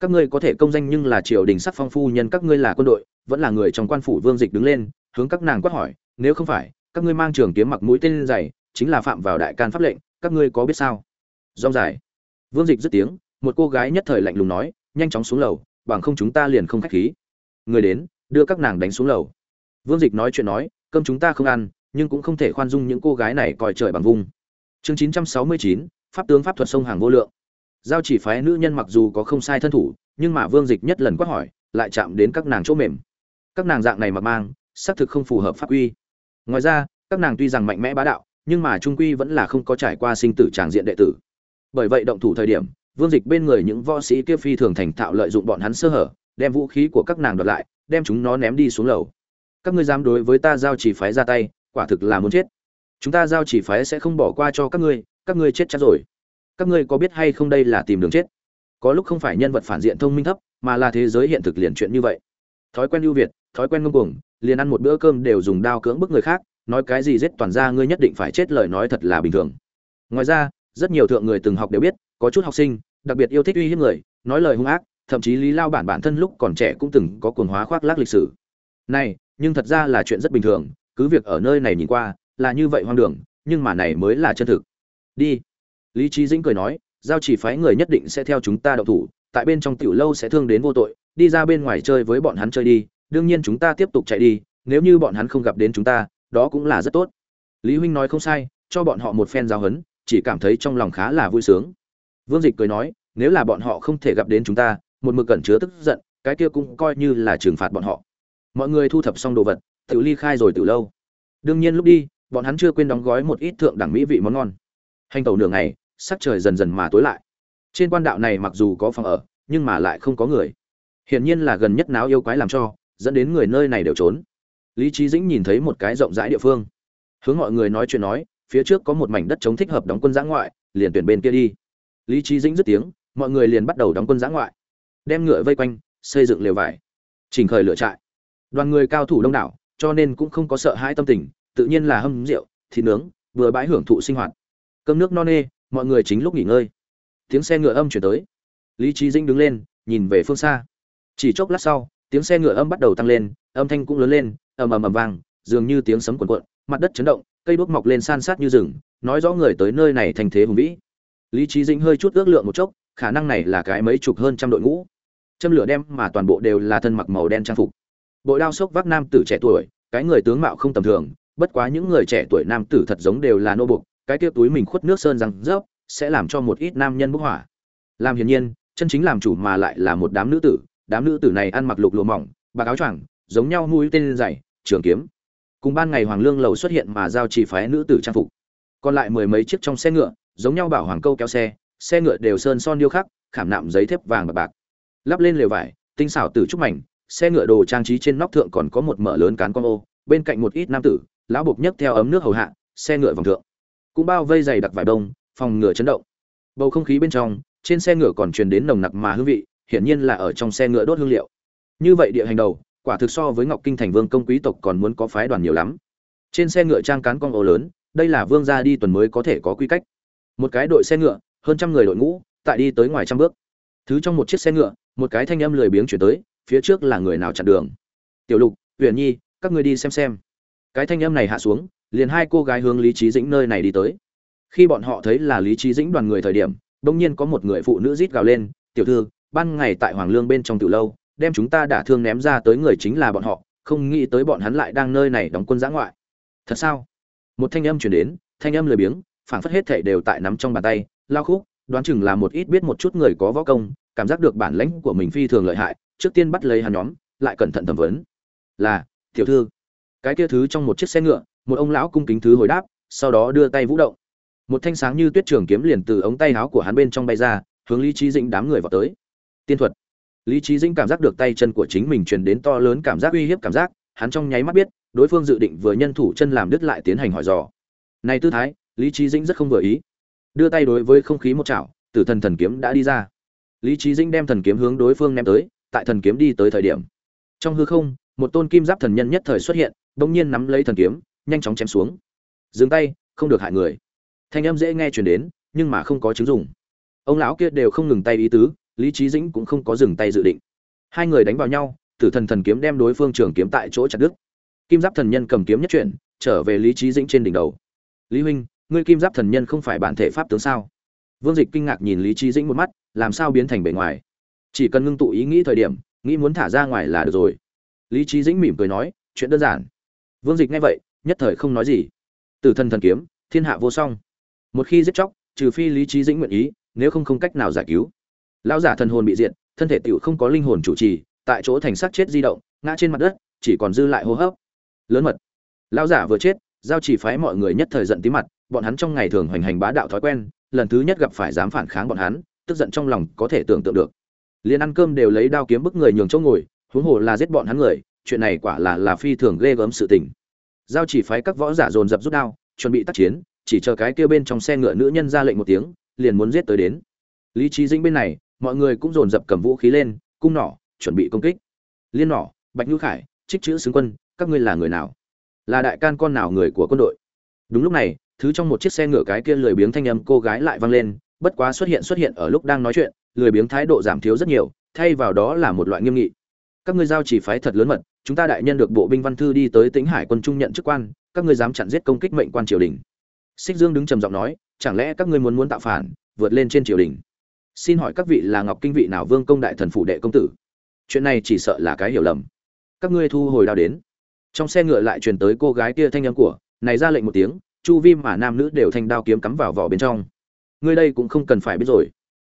S1: Các ngươi có thể công danh nhưng là triều đình sắc phong phu nhân, các ngươi là quân đội, vẫn là người trong quan phủ vương dịch đứng lên, hướng các nàng quát hỏi, nếu không phải, các ngươi mang trường kiếm mặc mũi tên dày, chính là phạm vào đại can pháp lệnh, các ngươi có biết sao? Rong dài. Vương dịch dứt tiếng, một cô gái nhất thời lạnh lùng nói, nhanh chóng xuống lầu, bằng không chúng ta liền không khách khí. Người đến, đưa các nàng đánh xuống lầu. Vương dịch nói chuyện nói, cơm chúng ta không ăn, nhưng cũng không thể khoan dung những cô gái này coi trời bằng vung. Chương chín trăm sáu mươi chín, pháp tướng pháp thuật sông hàng vô lượng giao chỉ phái nữ nhân mặc dù có không sai thân thủ, nhưng mà vương dịch nhất lần quát hỏi, lại chạm đến các nàng chỗ mềm. Các nàng dạng này mặc mang, xác thực không phù hợp pháp quy. Ngoài ra, các nàng tuy rằng mạnh mẽ bá đạo, nhưng mà trung quy vẫn là không có trải qua sinh tử tràng diện đệ tử. Bởi vậy động thủ thời điểm, vương dịch bên người những võ sĩ kia phi thường thành thạo lợi dụng bọn hắn sơ hở, đem vũ khí của các nàng đoạt lại, đem chúng nó ném đi xuống lầu. Các ngươi dám đối với ta giao chỉ phái ra tay, quả thực là muốn chết. Chúng ta giao chỉ phái sẽ không bỏ qua cho các ngươi các ngươi chết chắc rồi các ngươi có biết hay không đây là tìm đường chết? Có lúc không phải nhân vật phản diện thông minh thấp, mà là thế giới hiện thực liền chuyện như vậy. Thói quen ưu việt, thói quen ngông cuồng, liền ăn một bữa cơm đều dùng đao cưỡng bức người khác, nói cái gì giết toàn ra ngươi nhất định phải chết lời nói thật là bình thường. Ngoài ra, rất nhiều thượng người từng học đều biết, có chút học sinh, đặc biệt yêu thích uy hiếp người, nói lời hung ác, thậm chí lý lao bản bản thân lúc còn trẻ cũng từng có cuồng hóa khoác lác lịch sử. Này, nhưng thật ra là chuyện rất bình thường, cứ việc ở nơi này nhìn qua, là như vậy hoang đường, nhưng mà này mới là chân thực. Đi lý trí dĩnh cười nói, giao chỉ phái người nhất định sẽ theo chúng ta động thủ, tại bên trong tiểu lâu sẽ thương đến vô tội, đi ra bên ngoài chơi với bọn hắn chơi đi, đương nhiên chúng ta tiếp tục chạy đi, nếu như bọn hắn không gặp đến chúng ta, đó cũng là rất tốt. Lý huynh nói không sai, cho bọn họ một phen giáo hấn chỉ cảm thấy trong lòng khá là vui sướng. Vương dịch cười nói, nếu là bọn họ không thể gặp đến chúng ta, một mực cẩn chứa tức giận, cái kia cũng coi như là trừng phạt bọn họ. Mọi người thu thập xong đồ vật tự ly khai rồi từ lâu. Đương nhiên lúc đi, bọn hắn chưa quên đóng gói một ít thượng đẳng mỹ vị món ngon. Hành tẩu nửa ngày sắc trời dần dần mà tối lại. Trên quan đạo này mặc dù có phòng ở, nhưng mà lại không có người. Hiển nhiên là gần nhất náo yêu quái làm cho, dẫn đến người nơi này đều trốn. Lý trí dĩnh nhìn thấy một cái rộng rãi địa phương. Hướng mọi người nói chuyện nói, phía trước có một mảnh đất chống thích hợp đóng quân giã ngoại, liền tuyển bên kia đi. Lý trí dĩnh dứt tiếng, mọi người liền bắt đầu đóng quân giã ngoại. Đem ngựa vây quanh, xây dựng lều vải. Chỉnh khởi lửa trại. Đoàn người cao thủ đông đảo, cho nên cũng không có sợ hãi tâm tình, tự nhiên là hâm rượu, thịt nướng, vừa bãi hưởng thụ sinh hoạt. Cơm nước no nê mọi người chính lúc nghỉ ngơi. Tiếng xe ngựa âm chuyển tới. Lý trí Dinh đứng lên, nhìn về phương xa. Chỉ chốc lát sau, tiếng xe ngựa âm bắt đầu tăng lên, âm thanh cũng lớn lên, ầm ầm ầm vang, dường như tiếng sấm cuộn cuộn, mặt đất chấn động, cây đuốc mọc lên san sát như rừng, nói rõ người tới nơi này thành thế hùng vĩ. Lý trí dĩnh hơi chút ước lượng một chốc, khả năng này là cái mấy chục hơn trăm đội ngũ. Châm lửa đem mà toàn bộ đều là thân mặc màu đen trang phục. Bộ đao sốc vác nam tử trẻ tuổi, cái người tướng mạo không tầm thường, bất quá những người trẻ tuổi nam tử thật giống đều là nô bục cái tiêu túi mình khuất nước sơn răng rớp sẽ làm cho một ít nam nhân bốc hỏa. Làm hiển nhiên, chân chính làm chủ mà lại là một đám nữ tử. Đám nữ tử này ăn mặc lục lụa mỏng, bạc áo choàng, giống nhau mũi tên dày, trường kiếm. Cùng ban ngày hoàng lương lầu xuất hiện mà giao chỉ phái nữ tử trang phục. Còn lại mười mấy chiếc trong xe ngựa, giống nhau bảo hoàng câu kéo xe xe ngựa đều sơn son điêu khắc, khảm nạm giấy thép vàng và bạc. Lắp lên lều vải, tinh xảo từ trúc mảnh, xe ngựa đồ trang trí trên nóc thượng còn có một mở lớn cán con ô, bên cạnh một ít nam tử, lão bục nhấc theo ấm nước hầu hạ, xe ngựa vòng thượng cũng bao vây dày đặc vải đông phòng ngựa chấn động. Bầu không khí bên trong, trên xe ngựa còn truyền đến nồng nặc mà hương vị, hiển nhiên là ở trong xe ngựa đốt hương liệu. Như vậy địa hành đầu, quả thực so với ngọc kinh thành vương công quý tộc còn muốn có phái đoàn nhiều lắm. Trên xe ngựa trang cán con ô lớn, đây là vương gia đi tuần mới có thể có quy cách. Một cái đội xe ngựa, hơn trăm người đội ngũ, tại đi tới ngoài trăm bước. Thứ trong một chiếc xe ngựa, một cái thanh âm lười biếng chuyển tới, phía trước là người nào chặn đường? Tiểu lục huyền nhi, các ngươi đi xem xem. Cái thanh âm này hạ xuống liền hai cô gái hướng lý trí dĩnh nơi này đi tới. Khi bọn họ thấy là lý trí dĩnh đoàn người thời điểm đông nhiên có một người phụ nữ rít gào lên, tiểu thư, ban ngày tại hoàng lương bên trong tiểu lâu, đem chúng ta đả thương ném ra tới người chính là bọn họ, không nghĩ tới bọn hắn lại đang nơi này đóng quân giã ngoại. Thật sao? Một thanh âm chuyển đến, thanh âm lười biếng, phảng phất hết thể đều tại nắm trong bàn tay, lao khúc, đoán chừng là một ít biết một chút người có võ công, cảm giác được bản lãnh của mình phi thường lợi hại, trước tiên bắt lấy hắn nhóm, lại cẩn thận thẩm vấn. Là, tiểu thư. Cái kia thứ trong một chiếc xe ngựa một ông lão cung kính thứ hồi đáp, sau đó đưa tay vũ động. Một thanh sáng như tuyết trường kiếm liền từ ống tay áo của hắn bên trong bay ra, hướng lý trí dĩnh đám người vào tới. Tiên thuật. Lý trí dĩnh cảm giác được tay chân của chính mình truyền đến to lớn cảm giác uy hiếp cảm giác, hắn trong nháy mắt biết, đối phương dự định vừa nhân thủ chân làm đứt lại tiến hành hỏi dò. Này tư thái, lý trí dĩnh rất không vừa ý. Đưa tay đối với không khí một chảo, tử thần thần kiếm đã đi ra. Lý trí dĩnh đem thần kiếm hướng đối phương ném tới, tại thần kiếm đi tới thời điểm. Trong hư không, một tôn kim giáp thần nhân nhất thời xuất hiện, bỗng nhiên nắm lấy thần kiếm nhanh chóng chém xuống. Dừng tay, không được hại người. Thanh âm dễ nghe chuyển đến, nhưng mà không có chứng dùng ông lão kia đều không ngừng tay ý tứ, lý trí dĩnh cũng không có dừng tay dự định. Hai người đánh vào nhau, tử thần thần kiếm đem đối phương trường kiếm tại chỗ chặt đứt. Kim giáp thần nhân cầm kiếm nhất chuyển, trở về lý trí dĩnh trên đỉnh đầu. Lý huynh, ngươi kim giáp thần nhân không phải bản thể pháp tướng sao? Vương dịch kinh ngạc nhìn lý trí dĩnh một mắt, làm sao biến thành bề ngoài? Chỉ cần ngưng tụ ý nghĩ thời điểm, nghĩ muốn thả ra ngoài là được rồi. Lý trí dĩnh mỉm cười nói, chuyện đơn giản. Vương dịch nghe vậy nhất thời không nói gì. Tử thần thần kiếm, thiên hạ vô song. Một khi giết chóc, trừ phi lý trí dĩnh nguyện ý, nếu không không cách nào giải cứu. Lão giả thần hồn bị diệt, thân thể tựu không có linh hồn chủ trì, tại chỗ thành xác chết di động, ngã trên mặt đất, chỉ còn dư lại hô hấp. Lớn mật. Lão giả vừa chết, giao chỉ phái mọi người nhất thời giận tí mặt, bọn hắn trong ngày thường hoành hành bá đạo thói quen, lần thứ nhất gặp phải dám phản kháng bọn hắn, tức giận trong lòng có thể tưởng tượng được. Liền ăn cơm đều lấy đao kiếm bức người nhường chỗ ngồi, huống hồ là giết bọn hắn người, chuyện này quả là là phi thường ghê gớm sự tình giao chỉ phái các võ giả dồn dập rút đao, chuẩn bị tác chiến, chỉ chờ cái kia bên trong xe ngựa nữ nhân ra lệnh một tiếng, liền muốn giết tới đến. Lý trí dĩnh bên này, mọi người cũng dồn dập cầm vũ khí lên, cung nỏ, chuẩn bị công kích. Liên nỏ, bạch ngữ khải, trích chữ xứng quân, các ngươi là người nào? Là đại can con nào người của quân đội? Đúng lúc này, thứ trong một chiếc xe ngựa cái kia lười biếng thanh âm cô gái lại vang lên, bất quá xuất hiện xuất hiện ở lúc đang nói chuyện, lười biếng thái độ giảm thiếu rất nhiều, thay vào đó là một loại nghiêm nghị. Các ngươi giao chỉ phái thật lớn mật chúng ta đại nhân được bộ binh văn thư đi tới tĩnh hải quân trung nhận chức quan, các ngươi dám chặn giết công kích mệnh quan triều đình. Xích dương đứng trầm giọng nói, chẳng lẽ các ngươi muốn muốn tạo phản, vượt lên trên triều đình? Xin hỏi các vị là ngọc kinh vị nào vương công đại thần phủ đệ công tử? Chuyện này chỉ sợ là cái hiểu lầm. Các ngươi thu hồi đao đến. Trong xe ngựa lại truyền tới cô gái kia thanh âm của, này ra lệnh một tiếng, chu vi mà nam nữ đều thanh đao kiếm cắm vào vỏ bên trong. Ngươi đây cũng không cần phải biết rồi.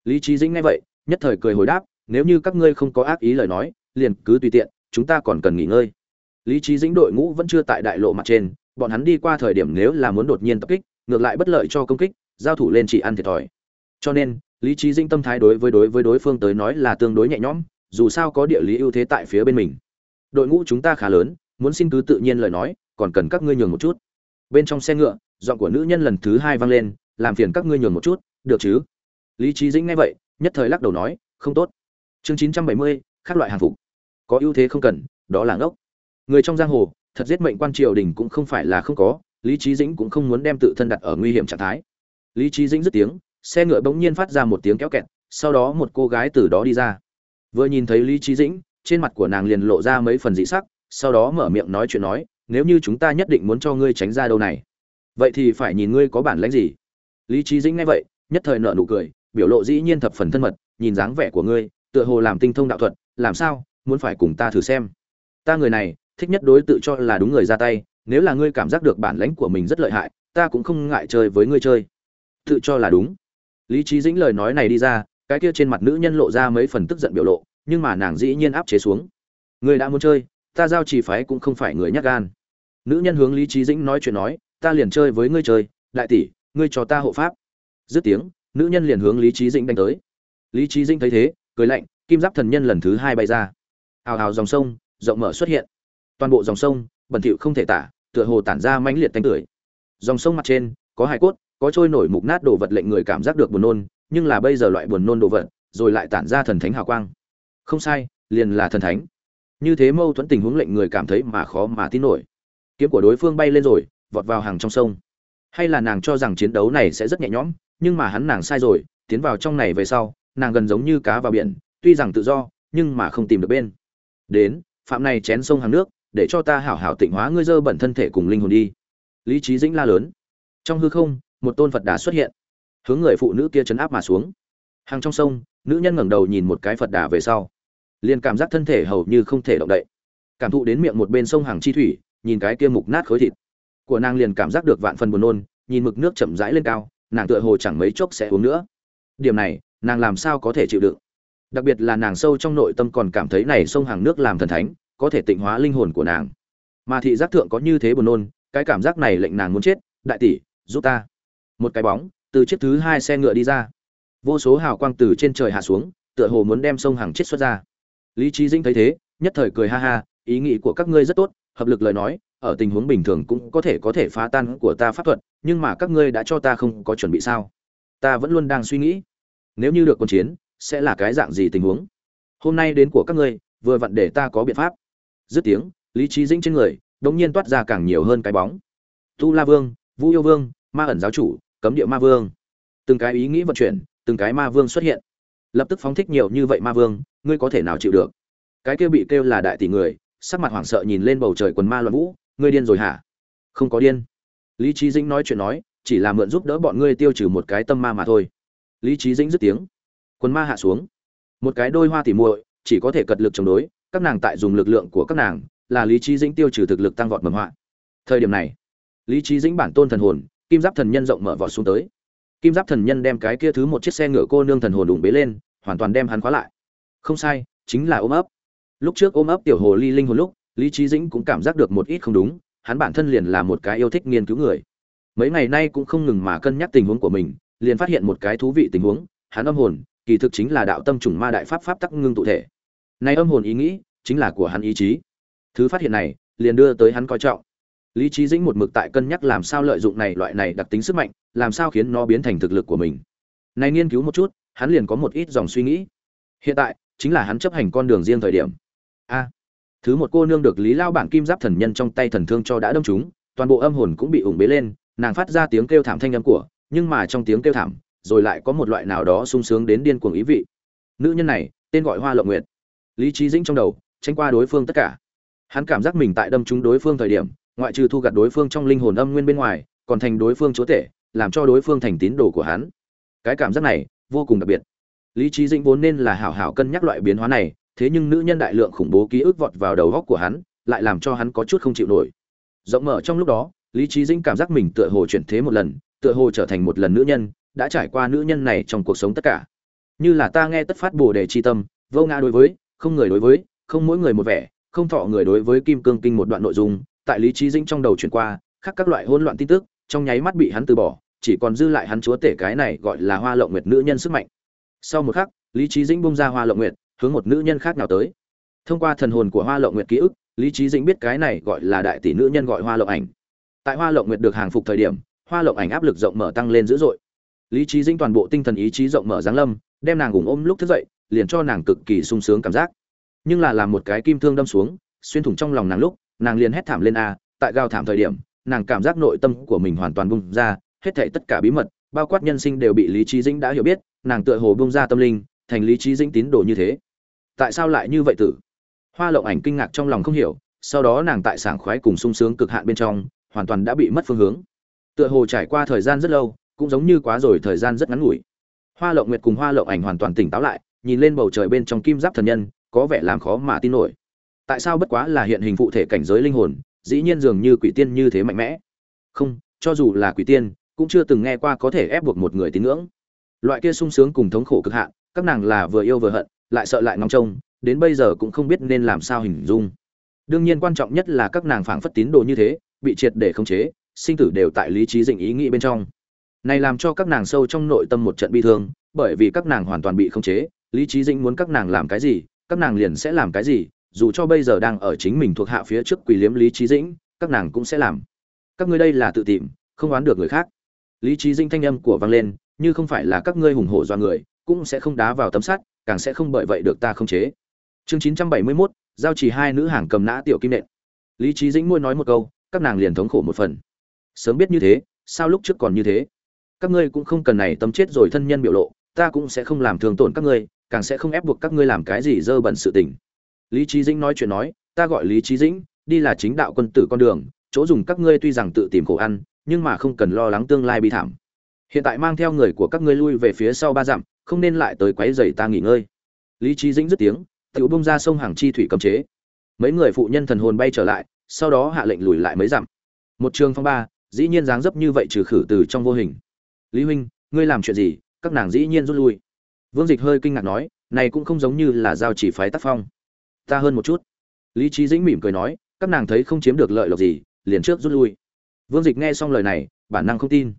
S1: Lý trí dĩnh nghe vậy, nhất thời cười hồi đáp, nếu như các ngươi không có ác ý lời nói, liền cứ tùy tiện chúng ta còn cần nghỉ ngơi. Lý trí dĩnh đội ngũ vẫn chưa tại đại lộ mặt trên, bọn hắn đi qua thời điểm nếu là muốn đột nhiên tập kích, ngược lại bất lợi cho công kích, giao thủ lên chỉ ăn thiệt thòi. Cho nên, lý trí dĩnh tâm thái đối với đối với đối phương tới nói là tương đối nhẹ nhõm, dù sao có địa lý ưu thế tại phía bên mình. Đội ngũ chúng ta khá lớn, muốn xin cứ tự nhiên lời nói, còn cần các ngươi nhường một chút. Bên trong xe ngựa, giọng của nữ nhân lần thứ hai vang lên, làm phiền các ngươi nhường một chút, được chứ? Lý trí dĩnh nghe vậy, nhất thời lắc đầu nói, không tốt. Chương chín trăm bảy mươi các loại hàng phục có ưu thế không cần, đó là ngốc. Người trong giang hồ, thật giết mệnh quan triều đình cũng không phải là không có, lý trí dĩnh cũng không muốn đem tự thân đặt ở nguy hiểm trạng thái. Lý trí dĩnh dứt tiếng, xe ngựa bỗng nhiên phát ra một tiếng kéo kẹt, sau đó một cô gái từ đó đi ra. Vừa nhìn thấy lý trí dĩnh, trên mặt của nàng liền lộ ra mấy phần dị sắc, sau đó mở miệng nói chuyện nói, nếu như chúng ta nhất định muốn cho ngươi tránh ra đâu này, vậy thì phải nhìn ngươi có bản lãnh gì. Lý trí dĩnh nghe vậy, nhất thời nợ nụ cười, biểu lộ dĩ nhiên thập phần thân mật, nhìn dáng vẻ của ngươi, tựa hồ làm tinh thông đạo thuật, làm sao muốn phải cùng ta thử xem. Ta người này, thích nhất đối tự cho là đúng người ra tay, nếu là ngươi cảm giác được bản lãnh của mình rất lợi hại, ta cũng không ngại chơi với ngươi chơi. Tự cho là đúng. Lý trí dĩnh lời nói này đi ra, cái kia trên mặt nữ nhân lộ ra mấy phần tức giận biểu lộ, nhưng mà nàng dĩ nhiên áp chế xuống. Ngươi đã muốn chơi, ta giao chỉ phái cũng không phải người nhát gan. Nữ nhân hướng lý trí dĩnh nói chuyện nói, ta liền chơi với ngươi chơi, đại tỷ, ngươi cho ta hộ pháp. Dứt tiếng, nữ nhân liền hướng lý trí dĩnh đánh tới. Lý trí dĩnh thấy thế, cười lạnh, kim giáp thần nhân lần thứ hai bay ra hào hào dòng sông, rộng mở xuất hiện. Toàn bộ dòng sông, bẩn thỉu không thể tả, tựa hồ tản ra mãnh liệt tanh tưởi. Dòng sông mặt trên, có hai cốt, có trôi nổi mục nát đồ vật lệnh người cảm giác được buồn nôn, nhưng là bây giờ loại buồn nôn đồ vật, rồi lại tản ra thần thánh hào quang. Không sai, liền là thần thánh. Như thế mâu thuẫn tình huống lệnh người cảm thấy mà khó mà tin nổi. Kiếm của đối phương bay lên rồi, vọt vào hàng trong sông. Hay là nàng cho rằng chiến đấu này sẽ rất nhẹ nhõm, nhưng mà hắn nàng sai rồi, tiến vào trong này về sau, nàng gần giống như cá vào biển, tuy rằng tự do, nhưng mà không tìm được bên đến, phạm này chén sông hàng nước, để cho ta hảo hảo tịnh hóa ngươi dơ bẩn thân thể cùng linh hồn đi. Lý trí dĩnh la lớn. Trong hư không, một tôn phật đà xuất hiện, hướng người phụ nữ kia chấn áp mà xuống. Hàng trong sông, nữ nhân ngẩng đầu nhìn một cái phật đà về sau. Liền cảm giác thân thể hầu như không thể động đậy. Cảm thụ đến miệng một bên sông hàng chi thủy, nhìn cái kia mục nát khối thịt. Của nàng liền cảm giác được vạn phần buồn nôn, nhìn mực nước chậm rãi lên cao, nàng tựa hồ chẳng mấy chốc sẽ uống nữa. Điểm này, nàng làm sao có thể chịu đựng? Đặc biệt là nàng sâu trong nội tâm còn cảm thấy này sông hàng nước làm thần thánh, có thể tịnh hóa linh hồn của nàng. Mà thị giác thượng có như thế buồn nôn, cái cảm giác này lệnh nàng muốn chết, đại tỷ, giúp ta. Một cái bóng, từ chiếc thứ hai xe ngựa đi ra. Vô số hào quang từ trên trời hạ xuống, tựa hồ muốn đem sông hàng chết xuất ra. Lý trí dinh thấy thế, nhất thời cười ha ha, ý nghĩ của các ngươi rất tốt, hợp lực lời nói, ở tình huống bình thường cũng có thể có thể phá tan của ta pháp thuật, nhưng mà các ngươi đã cho ta không có chuẩn bị sao? Ta vẫn luôn đang suy nghĩ. Nếu như được quân chiến sẽ là cái dạng gì tình huống? Hôm nay đến của các ngươi, vừa vặn để ta có biện pháp. Dứt tiếng, lý trí dĩnh trên người, đống nhiên toát ra càng nhiều hơn cái bóng. Tu la vương vũ yêu vương, ma ẩn giáo chủ, cấm địa ma vương. Từng cái ý nghĩ vận chuyển, từng cái ma vương xuất hiện. Lập tức phóng thích nhiều như vậy ma vương, ngươi có thể nào chịu được? Cái kia bị kêu là đại tỷ người, sắc mặt hoảng sợ nhìn lên bầu trời quần ma loạn vũ, ngươi điên rồi hả? Không có điên. Lý trí dĩnh nói chuyện nói, chỉ là mượn giúp đỡ bọn ngươi tiêu trừ một cái tâm ma mà thôi. Lý trí dĩnh dứt tiếng. Quân ma hạ xuống. Một cái đôi hoa tỉ muội, chỉ có thể cật lực chống đối, các nàng tại dùng lực lượng của các nàng, là lý trí dĩnh tiêu trừ thực lực tăng vọt mầm họa. Thời điểm này, lý trí dĩnh bản tôn thần hồn, kim giáp thần nhân rộng mở vọt xuống tới. Kim giáp thần nhân đem cái kia thứ một chiếc xe ngựa cô nương thần hồn đụng bế lên, hoàn toàn đem hắn khóa lại. Không sai, chính là ôm ấp. Lúc trước ôm ấp tiểu hồ ly linh hồn lúc, lý trí dĩnh cũng cảm giác được một ít không đúng, hắn bản thân liền là một cái yêu thích nghiên cứu người. Mấy ngày nay cũng không ngừng mà cân nhắc tình huống của mình, liền phát hiện một cái thú vị tình huống, hắn âm hồn kỳ thực chính là đạo tâm trùng ma đại pháp pháp tắc ngưng tụ thể. Nay âm hồn ý nghĩ chính là của hắn ý chí. Thứ phát hiện này, liền đưa tới hắn coi trọng. Lý trí dĩnh một mực tại cân nhắc làm sao lợi dụng này loại này đặc tính sức mạnh, làm sao khiến nó biến thành thực lực của mình. Này nghiên cứu một chút, hắn liền có một ít dòng suy nghĩ. Hiện tại, chính là hắn chấp hành con đường riêng thời điểm. A, thứ một cô nương được lý lao bản kim giáp thần nhân trong tay thần thương cho đã đâm trúng, toàn bộ âm hồn cũng bị ủng bế lên, nàng phát ra tiếng kêu thảm thanh âm của, nhưng mà trong tiếng kêu thảm rồi lại có một loại nào đó sung sướng đến điên cuồng ý vị. Nữ nhân này, tên gọi hoa lộng nguyệt. Lý trí dĩnh trong đầu, tránh qua đối phương tất cả. Hắn cảm giác mình tại đâm trúng đối phương thời điểm, ngoại trừ thu gặt đối phương trong linh hồn âm nguyên bên ngoài, còn thành đối phương chúa tể, làm cho đối phương thành tín đồ của hắn. Cái cảm giác này, vô cùng đặc biệt. Lý trí dĩnh vốn nên là hảo hảo cân nhắc loại biến hóa này, thế nhưng nữ nhân đại lượng khủng bố ký ức vọt vào đầu góc của hắn, lại làm cho hắn có chút không chịu nổi. Rộng mở trong lúc đó, lý trí dĩnh cảm giác mình tựa hồ chuyển thế một lần, tựa hồ trở thành một lần nữ nhân đã trải qua nữ nhân này trong cuộc sống tất cả. Như là ta nghe tất phát bồ đề chi tâm, vô ngã đối với, không người đối với, không mỗi người một vẻ, không thọ người đối với kim cương kinh một đoạn nội dung, tại lý trí dĩnh trong đầu chuyển qua, khác các loại hỗn loạn tin tức, trong nháy mắt bị hắn từ bỏ, chỉ còn dư lại hắn chúa tể cái này gọi là hoa lộng nguyệt nữ nhân sức mạnh. Sau một khắc, lý trí dĩnh bung ra hoa lộng nguyệt, hướng một nữ nhân khác nào tới. Thông qua thần hồn của hoa lộng nguyệt ký ức, lý trí dĩnh biết cái này gọi là đại tỷ nữ nhân gọi hoa lộng ảnh. Tại hoa lộng nguyệt được hàng phục thời điểm, hoa lộng ảnh áp lực rộng mở tăng lên dữ dội lý trí dĩnh toàn bộ tinh thần ý chí rộng mở giáng lâm, đem nàng ủng ôm lúc thức dậy, liền cho nàng cực kỳ sung sướng cảm giác. Nhưng là làm một cái kim thương đâm xuống, xuyên thủng trong lòng nàng lúc, nàng liền hét thảm lên a, tại gào thảm thời điểm, nàng cảm giác nội tâm của mình hoàn toàn bung ra, hết thảy tất cả bí mật, bao quát nhân sinh đều bị lý trí dĩnh đã hiểu biết, nàng tựa hồ bung ra tâm linh, thành lý trí dĩnh tín đồ như thế. Tại sao lại như vậy tử? Hoa lộng ảnh kinh ngạc trong lòng không hiểu, sau đó nàng tại sảng khoái cùng sung sướng cực hạn bên trong, hoàn toàn đã bị mất phương hướng. Tựa hồ trải qua thời gian rất lâu cũng giống như quá rồi, thời gian rất ngắn ngủi. Hoa lộng nguyệt cùng hoa lộng ảnh hoàn toàn tỉnh táo lại, nhìn lên bầu trời bên trong kim giáp thần nhân, có vẻ làm khó mà tin nổi. Tại sao bất quá là hiện hình phụ thể cảnh giới linh hồn, dĩ nhiên dường như quỷ tiên như thế mạnh mẽ? Không, cho dù là quỷ tiên, cũng chưa từng nghe qua có thể ép buộc một người tín ngưỡng. Loại kia sung sướng cùng thống khổ cực hạn, các nàng là vừa yêu vừa hận, lại sợ lại ngóng trông, đến bây giờ cũng không biết nên làm sao hình dung. Đương nhiên quan trọng nhất là các nàng phảng phất tín đồ như thế, bị triệt để khống chế, sinh tử đều tại lý trí dịnh ý nghĩ bên trong này làm cho các nàng sâu trong nội tâm một trận bi thương bởi vì các nàng hoàn toàn bị khống chế lý trí dĩnh muốn các nàng làm cái gì các nàng liền sẽ làm cái gì dù cho bây giờ đang ở chính mình thuộc hạ phía trước quỳ liếm lý trí dĩnh các nàng cũng sẽ làm. Các ngươi đây là tự tìm không oán được người khác. Lý trí dĩnh thanh âm của vang lên như không phải là các ngươi hùng hổ do người cũng sẽ không đá vào tấm sắt càng sẽ không bởi vậy được ta khống chế. Chương chín trăm bảy mươi 971, giao chỉ hai nữ hàng cầm nã tiểu kim nện. Lý trí dĩnh môi nói một câu các nàng liền thống khổ một phần. Sớm biết như thế sao lúc trước còn như thế? Các ngươi cũng không cần này tâm chết rồi thân nhân biểu lộ, ta cũng sẽ không làm thương tổn các ngươi, càng sẽ không ép buộc các ngươi làm cái gì dơ bẩn sự tình. Lý trí dĩnh nói chuyện nói, ta gọi lý trí dĩnh, đi là chính đạo quân tử con đường, chỗ dùng các ngươi tuy rằng tự tìm khổ ăn, nhưng mà không cần lo lắng tương lai bi thảm. Hiện tại mang theo người của các ngươi lui về phía sau ba dặm, không nên lại tới quấy rầy ta nghỉ ngơi. Lý trí dĩnh dứt tiếng tự bông ra sông hàng chi thủy cầm chế. Mấy người phụ nhân thần hồn bay trở lại, sau đó hạ lệnh lùi lại mấy dặm. Một trường phong ba, dĩ nhiên dáng dấp như vậy trừ khử từ trong vô hình lý huynh, ngươi làm chuyện gì? Các nàng dĩ nhiên rút lui. Vương dịch hơi kinh ngạc nói, này cũng không giống như là giao chỉ phái tác phong. Ta hơn một chút. Lý trí dĩnh mỉm cười nói, các nàng thấy không chiếm được lợi lộc gì, liền trước rút lui. Vương dịch nghe xong lời này, bản năng không tin.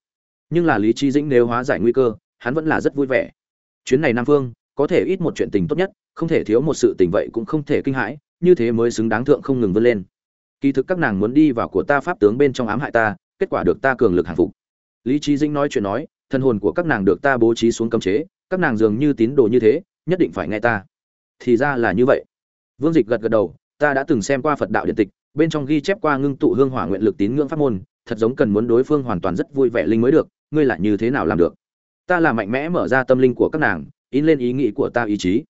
S1: Nhưng là lý trí dĩnh nếu hóa giải nguy cơ, hắn vẫn là rất vui vẻ. Chuyến này nam phương, có thể ít một chuyện tình tốt nhất, không thể thiếu một sự tình vậy cũng không thể kinh hãi, như thế mới xứng đáng thượng không ngừng vươn lên. Kỳ thực các nàng muốn đi vào của ta pháp tướng bên trong ám hại ta, kết quả được ta cường lực hàng phục lý trí dĩnh nói chuyện nói thân hồn của các nàng được ta bố trí xuống cấm chế, các nàng dường như tín đồ như thế, nhất định phải nghe ta. Thì ra là như vậy. Vương dịch gật gật đầu, ta đã từng xem qua phật đạo điện tịch, bên trong ghi chép qua ngưng tụ hương hỏa nguyện lực tín ngưỡng pháp môn, thật giống cần muốn đối phương hoàn toàn rất vui vẻ linh mới được, ngươi là như thế nào làm được? Ta là mạnh mẽ mở ra tâm linh của các nàng, in lên ý nghĩ của ta ý chí.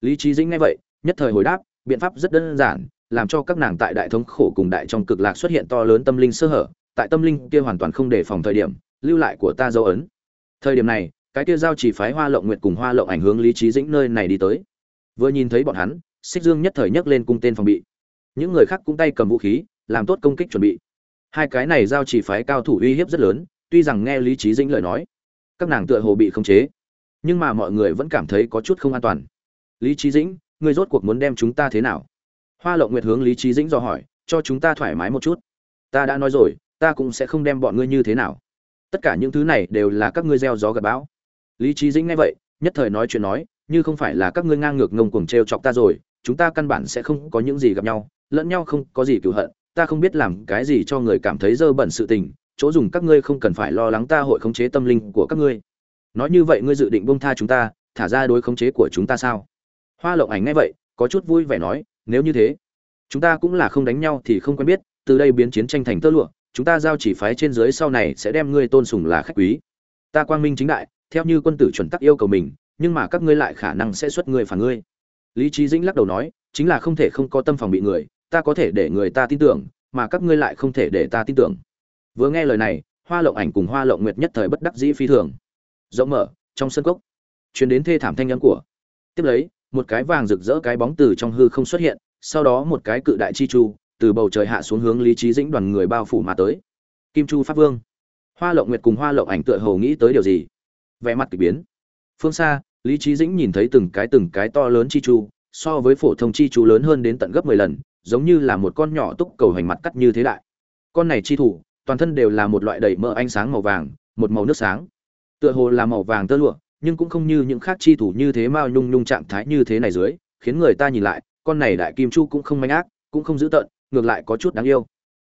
S1: Lý trí dĩnh nghe vậy, nhất thời hồi đáp, biện pháp rất đơn giản, làm cho các nàng tại đại thống khổ cùng đại trong cực lạc xuất hiện to lớn tâm linh sơ hở, tại tâm linh kia hoàn toàn không đề phòng thời điểm lưu lại của ta dấu ấn. Thời điểm này, cái kia giao chỉ phái hoa lộng nguyệt cùng hoa lộng ảnh hướng lý trí dĩnh nơi này đi tới. Vừa nhìn thấy bọn hắn, xích dương nhất thời nhấc lên cung tên phòng bị. Những người khác cũng tay cầm vũ khí, làm tốt công kích chuẩn bị. Hai cái này giao chỉ phái cao thủ uy hiếp rất lớn, tuy rằng nghe lý trí dĩnh lời nói, các nàng tựa hồ bị khống chế, nhưng mà mọi người vẫn cảm thấy có chút không an toàn. Lý trí dĩnh, ngươi rốt cuộc muốn đem chúng ta thế nào? Hoa lộng nguyệt hướng lý trí dĩnh dò hỏi, cho chúng ta thoải mái một chút. Ta đã nói rồi, ta cũng sẽ không đem bọn ngươi như thế nào tất cả những thứ này đều là các ngươi gieo gió gặp bão. Lý trí dĩnh nghe vậy, nhất thời nói chuyện nói, như không phải là các ngươi ngang ngược ngông cuồng t r e o chọc ta rồi, chúng ta căn bản sẽ không có những gì gặp nhau, lẫn nhau không có gì cựu hận, ta không biết làm cái gì cho người cảm thấy dơ bẩn sự tình, chỗ dùng các ngươi không cần phải lo lắng ta hội khống chế tâm linh của các ngươi. Nói như vậy ngươi dự định bông tha chúng ta, thả ra đối khống chế của chúng ta sao? Hoa lộng ảnh nghe vậy, có chút vui vẻ nói, nếu như thế, chúng ta cũng là không đánh nhau thì không quen biết, từ đây biến chiến tranh thành tơ lụa chúng ta giao chỉ phái trên dưới sau này sẽ đem ngươi tôn sùng là khách quý. Ta quang minh chính đại, theo như quân tử chuẩn tắc yêu cầu mình, nhưng mà các ngươi lại khả năng sẽ xuất ngươi phản ngươi. Lý trí dĩnh lắc đầu nói, chính là không thể không có tâm phòng bị người, ta có thể để người ta tin tưởng, mà các ngươi lại không thể để ta tin tưởng. Vừa nghe lời này, hoa lộng ảnh cùng hoa lộng nguyệt nhất thời bất đắc dĩ phi thường. Rộng mở, trong sân cốc, truyền đến thê thảm thanh âm của. Tiếp lấy, một cái vàng rực rỡ cái bóng từ trong hư không xuất hiện, sau đó một cái cự đại chi chu từ bầu trời hạ xuống hướng lý trí dĩnh đoàn người bao phủ mà tới. Kim chu pháp vương. Hoa lộng nguyệt cùng hoa lộng ảnh tựa hồ nghĩ tới điều gì? Vẻ mặt k ỳ biến. Phương xa, lý trí dĩnh nhìn thấy từng cái từng cái to lớn chi chu, so với phổ thông chi chu lớn hơn đến tận gấp mười lần, giống như là một con nhỏ túc cầu hành mặt cắt như thế đại. Con này chi thủ, toàn thân đều là một loại đầy mỡ ánh sáng màu vàng, một màu nước sáng. Tựa hồ là màu vàng tơ lụa, nhưng cũng không như những khác chi thủ như thế mao nhung nhung trạng thái như thế này dưới, khiến người ta nhìn lại, con này đại kim chu cũng không manh ác, cũng không dữ tợn ngược lại có chút đáng yêu.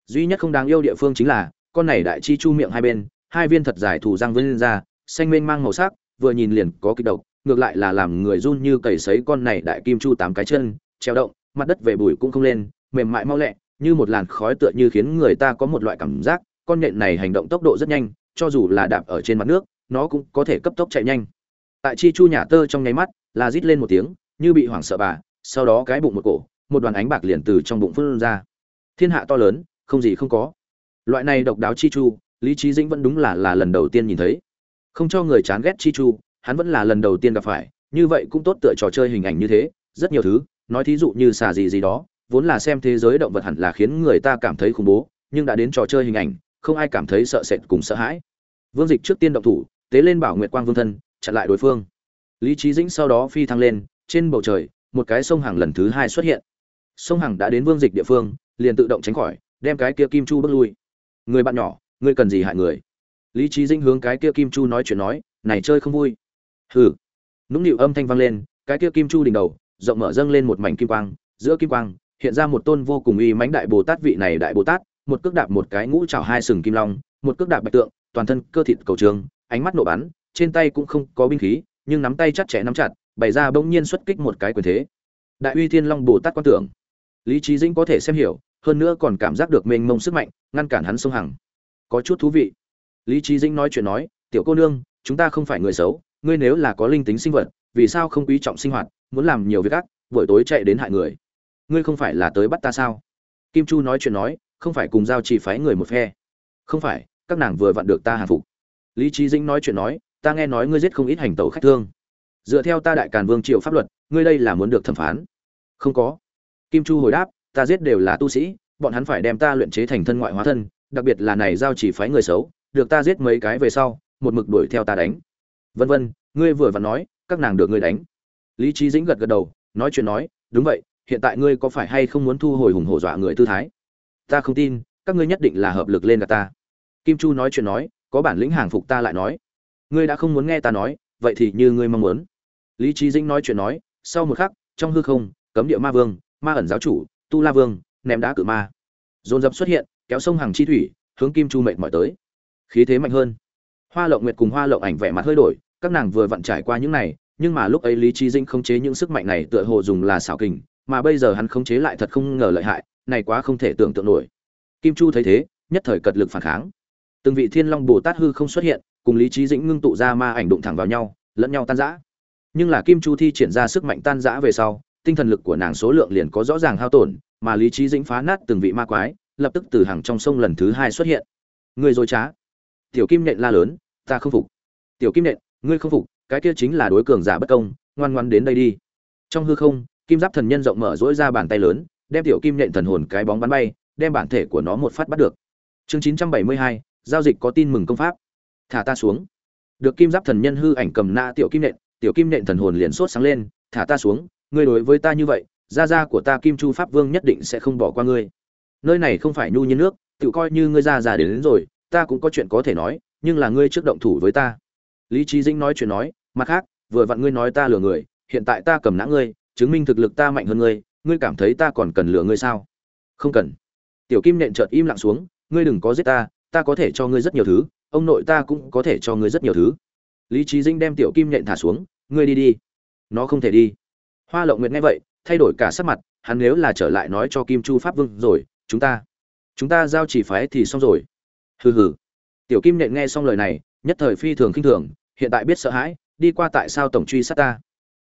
S1: Duy nhất không đáng yêu địa phương chính là, con này đại chi chu miệng hai bên, hai viên thật dài thủ răng vươn ra, xanh mênh mang màu sắc, vừa nhìn liền có kịch độc, ngược lại là làm người run như cầy sấy con này đại kim chu tám cái chân, treo động, mặt đất về bụi cũng không lên, mềm mại mau lẹ, như một làn khói tựa như khiến người ta có một loại cảm giác, con nhện này hành động tốc độ rất nhanh, cho dù là đạp ở trên mặt nước, nó cũng có thể cấp tốc chạy nhanh. Tại chi chu nhà tơ trong nháy mắt, là rít lên một tiếng, như bị hoảng sợ bà, sau đó cái bụng một cổ, một đoàn ánh bạc liền từ trong bụng phun ra thiên hạ to lớn, không gì không có. Loại này độc đáo chi chu, lý trí dĩnh vẫn đúng là là lần đầu tiên nhìn thấy. Không cho người chán ghét chi chu, hắn vẫn là lần đầu tiên gặp phải, như vậy cũng tốt tựa trò chơi hình ảnh như thế, rất nhiều thứ, nói thí dụ như xà gì gì đó, vốn là xem thế giới động vật hẳn là khiến người ta cảm thấy khủng bố, nhưng đã đến trò chơi hình ảnh, không ai cảm thấy sợ sệt cùng sợ hãi. Vương dịch trước tiên động thủ, tế lên bảo nguyệt quang vương thân, chặn lại đối phương. Lý trí dĩnh sau đó phi thăng lên, trên bầu trời, một cái sông hàng lần thứ hai xuất hiện. Sông hàng đã đến vương dịch địa phương liền tự động tránh khỏi, đem cái kia kim chu bước lui. Người bạn nhỏ, ngươi cần gì hại người? Lý trí Dinh hướng cái kia kim chu nói chuyện nói, này chơi không vui. Hừ. Nũng nịu âm thanh vang lên, cái kia kim chu đỉnh đầu, rộng mở dâng lên một mảnh kim quang, giữa kim quang, hiện ra một tôn vô cùng uy mãnh đại bồ tát vị này đại bồ tát, một cước đạp một cái ngũ trảo hai sừng kim long, một cước đạp bạch tượng, toàn thân cơ thịt cầu trường, ánh mắt nổ bắn, trên tay cũng không có binh khí, nhưng nắm tay chặt chẽ nắm chặt, bày ra bỗng nhiên xuất kích một cái quyền thế. Đại uy thiên long bồ tát quan tưởng. Lý trí dĩnh có thể xem hiểu hơn nữa còn cảm giác được mênh mông sức mạnh, ngăn cản hắn sông hằng có chút thú vị. Lý trí dĩnh nói chuyện nói, tiểu cô nương, chúng ta không phải người xấu, ngươi nếu là có linh tính sinh vật, vì sao không quý trọng sinh hoạt, muốn làm nhiều việc ác, buổi tối chạy đến hại người? Ngươi không phải là tới bắt ta sao? Kim chu nói chuyện nói, không phải cùng giao chỉ phái người một phe. Không phải, các nàng vừa vặn được ta hàng phục. Lý trí dĩnh nói chuyện nói, ta nghe nói ngươi giết không ít hành tẩu khách thương. Dựa theo ta đại càn vương triều pháp luật, ngươi đây là muốn được thẩm phán. Không có. Kim chu hồi đáp ta giết đều là tu sĩ, bọn hắn phải đem ta luyện chế thành thân ngoại hóa thân, đặc biệt là này giao chỉ phái người xấu, được ta giết mấy cái về sau, một mực đuổi theo ta đánh. Vân vân, ngươi vừa vặn nói, các nàng được ngươi đánh. Lý trí dĩnh gật gật đầu, nói chuyện nói, đúng vậy, hiện tại ngươi có phải hay không muốn thu hồi hùng hổ dọa người tư thái? Ta không tin, các ngươi nhất định là hợp lực lên cả ta. Kim chu nói chuyện nói, có bản lĩnh hàng phục ta lại nói. Ngươi đã không muốn nghe ta nói, vậy thì như ngươi mong muốn. Lý trí dĩnh nói chuyện nói, sau một khắc, trong hư không, cấm địa ma vương, ma ẩn giáo chủ tu la vương, ném đá cự ma. Dồn dập xuất hiện, kéo sông hàng chi thủy, hướng kim chu mệt mỏi tới. Khí thế mạnh hơn. Hoa lộng nguyệt cùng hoa lộng ảnh vẻ mặt hơi đổi, các nàng vừa vặn trải qua những này, nhưng mà lúc ấy lý trí dĩnh khống chế những sức mạnh này tựa hồ dùng là xảo kình, mà bây giờ hắn khống chế lại thật không ngờ lợi hại, này quá không thể tưởng tượng nổi. Kim chu thấy thế, nhất thời cật lực phản kháng. Từng vị thiên long bồ tát hư không xuất hiện, cùng lý trí dĩnh ngưng tụ ra ma ảnh đụng thẳng vào nhau, lẫn nhau tan rã. Nhưng là kim chu thi triển ra sức mạnh tan rã về sau tinh thần lực của nàng số lượng liền có rõ ràng hao tổn, mà lý trí dĩnh phá nát từng vị ma quái, lập tức từ hàng trong sông lần thứ hai xuất hiện. Ngươi dối trá. Tiểu kim nện la lớn, ta không phục. Tiểu kim nện, ngươi không phục, cái kia chính là đối cường giả bất công, ngoan ngoan đến đây đi. Trong hư không, kim giáp thần nhân rộng mở dỗi ra bàn tay lớn, đem tiểu kim nện thần hồn cái bóng bắn bay, đem bản thể của nó một phát bắt được. Chương chín trăm bảy mươi hai, giao dịch có tin mừng công pháp. Thả ta xuống. Được kim giáp thần nhân hư ảnh cầm na tiểu kim nện, tiểu kim nện thần hồn liền sốt sáng lên, thả ta xuống ngươi đối với ta như vậy gia gia của ta kim chu pháp vương nhất định sẽ không bỏ qua ngươi. Nơi này không phải nhu nhiên nước tự coi như ngươi già già đến, đến rồi ta cũng có chuyện có thể nói nhưng là ngươi trước động thủ với ta. Lý trí dĩnh nói chuyện nói mặt khác vừa vặn ngươi nói ta lừa người hiện tại ta cầm nã ngươi chứng minh thực lực ta mạnh hơn ngươi ngươi cảm thấy ta còn cần lừa ngươi sao? Không cần. Tiểu kim nện chợt im lặng xuống ngươi đừng có giết ta ta có thể cho ngươi rất nhiều thứ ông nội ta cũng có thể cho ngươi rất nhiều thứ. Lý trí dĩnh đem tiểu kim nện thả xuống ngươi đi đi. Nó không thể đi hoa lộng nguyệt nghe vậy, thay đổi cả sắc mặt, hắn nếu là trở lại nói cho kim chu pháp vương rồi, chúng ta chúng ta giao chỉ phái thì xong rồi. Hừ hừ. Tiểu kim nện nghe xong lời này, nhất thời phi thường khinh thường, hiện tại biết sợ hãi, đi qua tại sao tổng truy sát ta?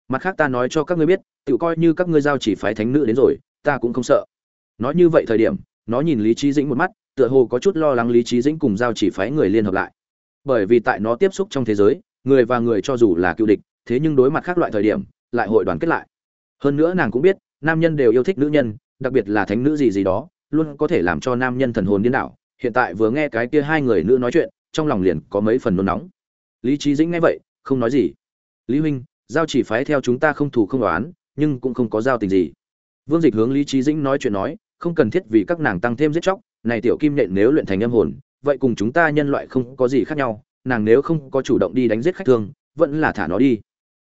S1: Mặt khác ta nói cho các ngươi biết tự coi như các ngươi giao chỉ phái thánh nữ đến rồi, ta cũng không sợ. Nói như vậy thời điểm, nó nhìn lý trí dĩnh một mắt, tựa hồ có chút lo lắng lý trí dĩnh cùng giao chỉ phái người liên hợp lại. Bởi vì tại nó tiếp xúc trong thế giới, người và người cho dù là cựu địch, thế nhưng đối mặt khác loại thời điểm, lại hội đoàn kết lại hơn nữa nàng cũng biết, nam nhân đều yêu thích nữ nhân, đặc biệt là thánh nữ gì gì đó, luôn có thể làm cho nam nhân thần hồn điên đảo. Hiện tại vừa nghe cái kia hai người nữ nói chuyện, trong lòng liền có mấy phần nôn nóng. Lý trí dĩnh nghe vậy, không nói gì. Lý huynh, giao chỉ phái theo chúng ta không thù không đoán nhưng cũng không có giao tình gì. Vương dịch hướng lý trí dĩnh nói chuyện nói, không cần thiết vì các nàng tăng thêm giết chóc, này tiểu kim nện nếu luyện thành âm hồn, vậy cùng chúng ta nhân loại không có gì khác nhau, nàng nếu không có chủ động đi đánh giết khách thương, vẫn là thả nó đi.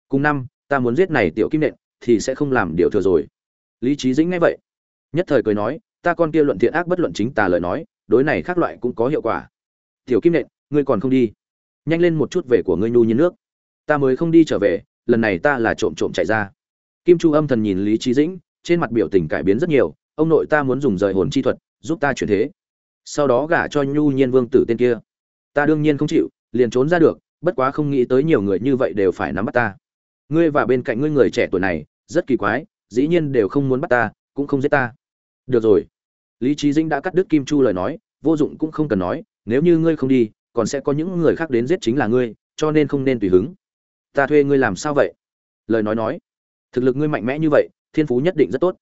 S1: Cùng năm, ta muốn giết này tiểu kim nện thì sẽ không làm điều thừa rồi. Lý trí dĩnh nghe vậy. Nhất thời cười nói, ta con kia luận thiện ác bất luận chính tà lời nói, đối này khác loại cũng có hiệu quả. Tiểu kim nện, ngươi còn không đi? Nhanh lên một chút về của ngươi nhu nhiên nước. Ta mới không đi trở về, lần này ta là trộm trộm chạy ra. Kim chu âm thần nhìn lý trí dĩnh, trên mặt biểu tình cải biến rất nhiều, ông nội ta muốn dùng rời hồn chi thuật, giúp ta chuyển thế. Sau đó gả cho nhu nhiên vương tử tên kia. Ta đương nhiên không chịu, liền trốn ra được, bất quá không nghĩ tới nhiều người như vậy đều phải nắm bắt ta. Ngươi và bên cạnh ngươi người trẻ tuổi này rất kỳ quái, dĩ nhiên đều không muốn bắt ta, cũng không giết ta. Được rồi. Lý trí dĩnh đã cắt đứt kim chu lời nói, vô dụng cũng không cần nói, nếu như ngươi không đi, còn sẽ có những người khác đến giết chính là ngươi, cho nên không nên tùy hứng. Ta thuê ngươi làm sao vậy? Lời nói nói. Thực lực ngươi mạnh mẽ như vậy, thiên phú nhất định rất tốt.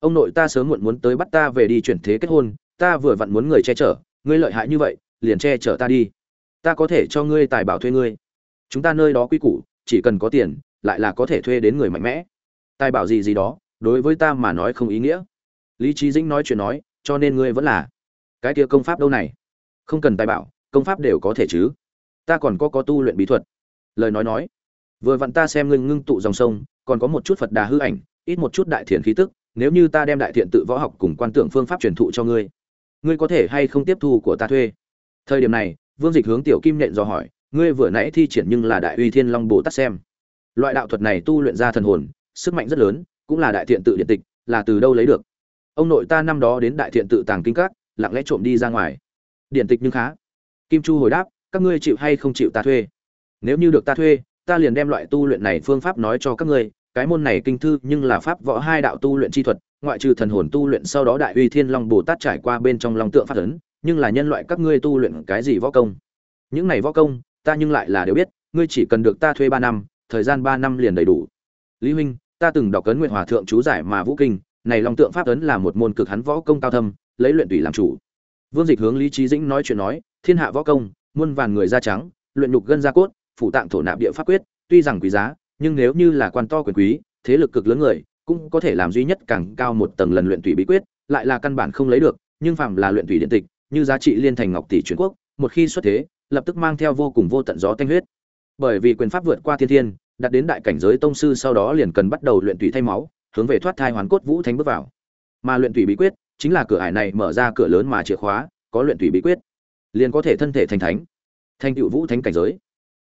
S1: Ông nội ta sớm muộn muốn tới bắt ta về đi chuyển thế kết hôn, ta vừa vặn muốn người che chở, ngươi lợi hại như vậy, liền che chở ta đi. Ta có thể cho ngươi tài bảo thuê ngươi. Chúng ta nơi đó quy củ, chỉ cần có tiền, lại là có thể thuê đến người mạnh mẽ tài bảo gì gì đó, đối với ta mà nói không ý nghĩa. Lý trí dĩnh nói chuyện nói, cho nên ngươi vẫn là cái kia công pháp đâu này? Không cần tài bảo, công pháp đều có thể chứ. Ta còn có có tu luyện bí thuật. Lời nói nói. Vừa vặn ta xem ngươi ngưng tụ dòng sông, còn có một chút phật đà hư ảnh, ít một chút đại thiện khí tức, nếu như ta đem đại thiện tự võ học cùng quan tưởng phương pháp truyền thụ cho ngươi ngươi có thể hay không tiếp thu của ta thuê? Thời điểm này, vương dịch hướng tiểu kim nện dò hỏi, ngươi vừa nãy thi triển nhưng là đại uy thiên long bồ tát xem. Loại đạo thuật này tu luyện ra thần hồn sức mạnh rất lớn, cũng là đại thiện tự điện tịch, là từ đâu lấy được? Ông nội ta năm đó đến đại thiện tự tàng kinh các, lặng lẽ trộm đi ra ngoài. Điện tịch nhưng khá. Kim chu hồi đáp, các ngươi chịu hay không chịu ta thuê? Nếu như được ta thuê, ta liền đem loại tu luyện này phương pháp nói cho các ngươi, cái môn này kinh thư nhưng là pháp võ hai đạo tu luyện chi thuật, ngoại trừ thần hồn tu luyện sau đó đại uy thiên long bồ tát trải qua bên trong long tượng phát ấn, nhưng là nhân loại các ngươi tu luyện cái gì võ công? Những này võ công, ta nhưng lại là đều biết, ngươi chỉ cần được ta thuê ba năm, thời gian ba năm liền đầy đủ. Lý huynh ta từng đọc cấn nguyện hòa thượng chú giải mà vũ kinh, này long tượng pháp ấn là một môn cực hắn võ công cao thâm, lấy luyện tùy làm chủ. Vương dịch hướng lý trí dĩnh nói chuyện nói, thiên hạ võ công, muôn vàn người da trắng, luyện nhục gân da cốt phụ tạng thổ nạp địa pháp quyết, tuy rằng quý giá, nhưng nếu như là quan to quyền quý, thế lực cực lớn người, cũng có thể làm duy nhất càng cao một tầng lần luyện tùy bí quyết, lại là căn bản không lấy được, nhưng phạm là luyện tùy điện tịch, như giá trị liên thành ngọc tỷ truyền quốc, một khi xuất thế, lập tức mang theo vô cùng vô tận gió tanh huyết. Bởi vì quyền pháp vượt qua thiên thiên đạt đến đại cảnh giới tông sư sau đó liền cần bắt đầu luyện tủy thay máu, hướng về thoát thai hoàn cốt vũ thánh bước vào. Mà luyện tủy bí quyết, chính là cửa ải này mở ra cửa lớn mà chìa khóa, có luyện tủy bí quyết, liền có thể thân thể thành thánh, thành tựu vũ thánh cảnh giới.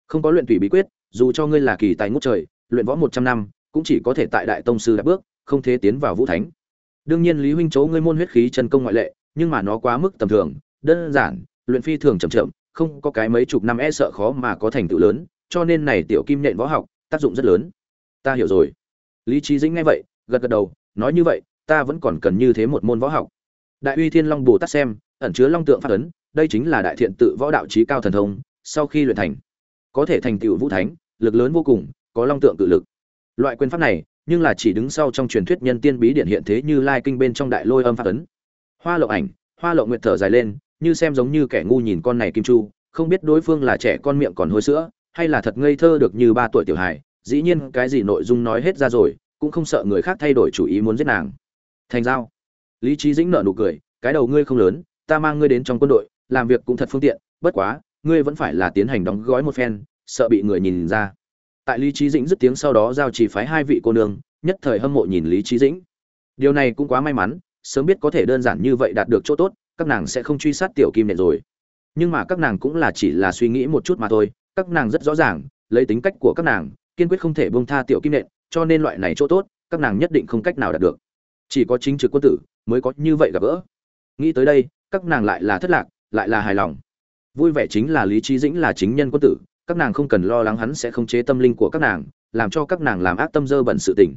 S1: Không có luyện tủy bí quyết, dù cho ngươi là kỳ tài ngút trời, luyện võ một trăm năm, cũng chỉ có thể tại đại tông sư đã bước, không thể tiến vào vũ thánh. Đương nhiên lý huynh chỗ ngươi môn huyết khí chân công ngoại lệ, nhưng mà nó quá mức tầm thường, đơn giản, luyện phi thường chậm chậm, không có cái mấy chục năm e sợ khó mà có thành tựu lớn, cho nên này tiểu kim nện võ học tác dụng rất lớn. Ta hiểu rồi. Lý trí dĩnh nghe vậy, gật gật đầu, nói như vậy, ta vẫn còn cần như thế một môn võ học. Đại uy thiên long bồ tát xem, ẩn chứa long tượng pháp ấn, đây chính là đại thiện tự võ đạo trí cao thần thông, sau khi luyện thành, có thể thành tựu vũ thánh, lực lớn vô cùng, có long tượng tự lực. Loại quyền pháp này, nhưng là chỉ đứng sau trong truyền thuyết nhân tiên bí điển hiện thế như lai kinh bên trong đại lôi âm pháp ấn. Hoa lộ ảnh, hoa lộ nguyệt thở dài lên, như xem giống như kẻ ngu nhìn con này kim chu, không biết đối phương là trẻ con miệng còn hôi sữa hay là thật ngây thơ được như ba tuổi tiểu hài, dĩ nhiên cái gì nội dung nói hết ra rồi, cũng không sợ người khác thay đổi chủ ý muốn giết nàng. Thành giao. Lý trí dĩnh nợ nụ cười, cái đầu ngươi không lớn, ta mang ngươi đến trong quân đội, làm việc cũng thật phương tiện, bất quá, ngươi vẫn phải là tiến hành đóng gói một phen, sợ bị người nhìn ra. Tại lý trí dĩnh dứt tiếng sau đó giao chỉ phái hai vị cô nương, nhất thời hâm mộ nhìn lý trí dĩnh. Điều này cũng quá may mắn, sớm biết có thể đơn giản như vậy đạt được chỗ tốt, các nàng sẽ không truy sát tiểu kim nện rồi. Nhưng mà các nàng cũng là chỉ là suy nghĩ một chút mà thôi các nàng rất rõ ràng lấy tính cách của các nàng kiên quyết không thể bông tha tiểu kim nện cho nên loại này chỗ tốt các nàng nhất định không cách nào đạt được. Chỉ có chính trực quân tử mới có như vậy gặp gỡ. Nghĩ tới đây các nàng lại là thất lạc lại là hài lòng. Vui vẻ chính là lý trí dĩnh là chính nhân quân tử các nàng không cần lo lắng hắn sẽ không chế tâm linh của các nàng làm cho các nàng làm ác tâm dơ bẩn sự tình.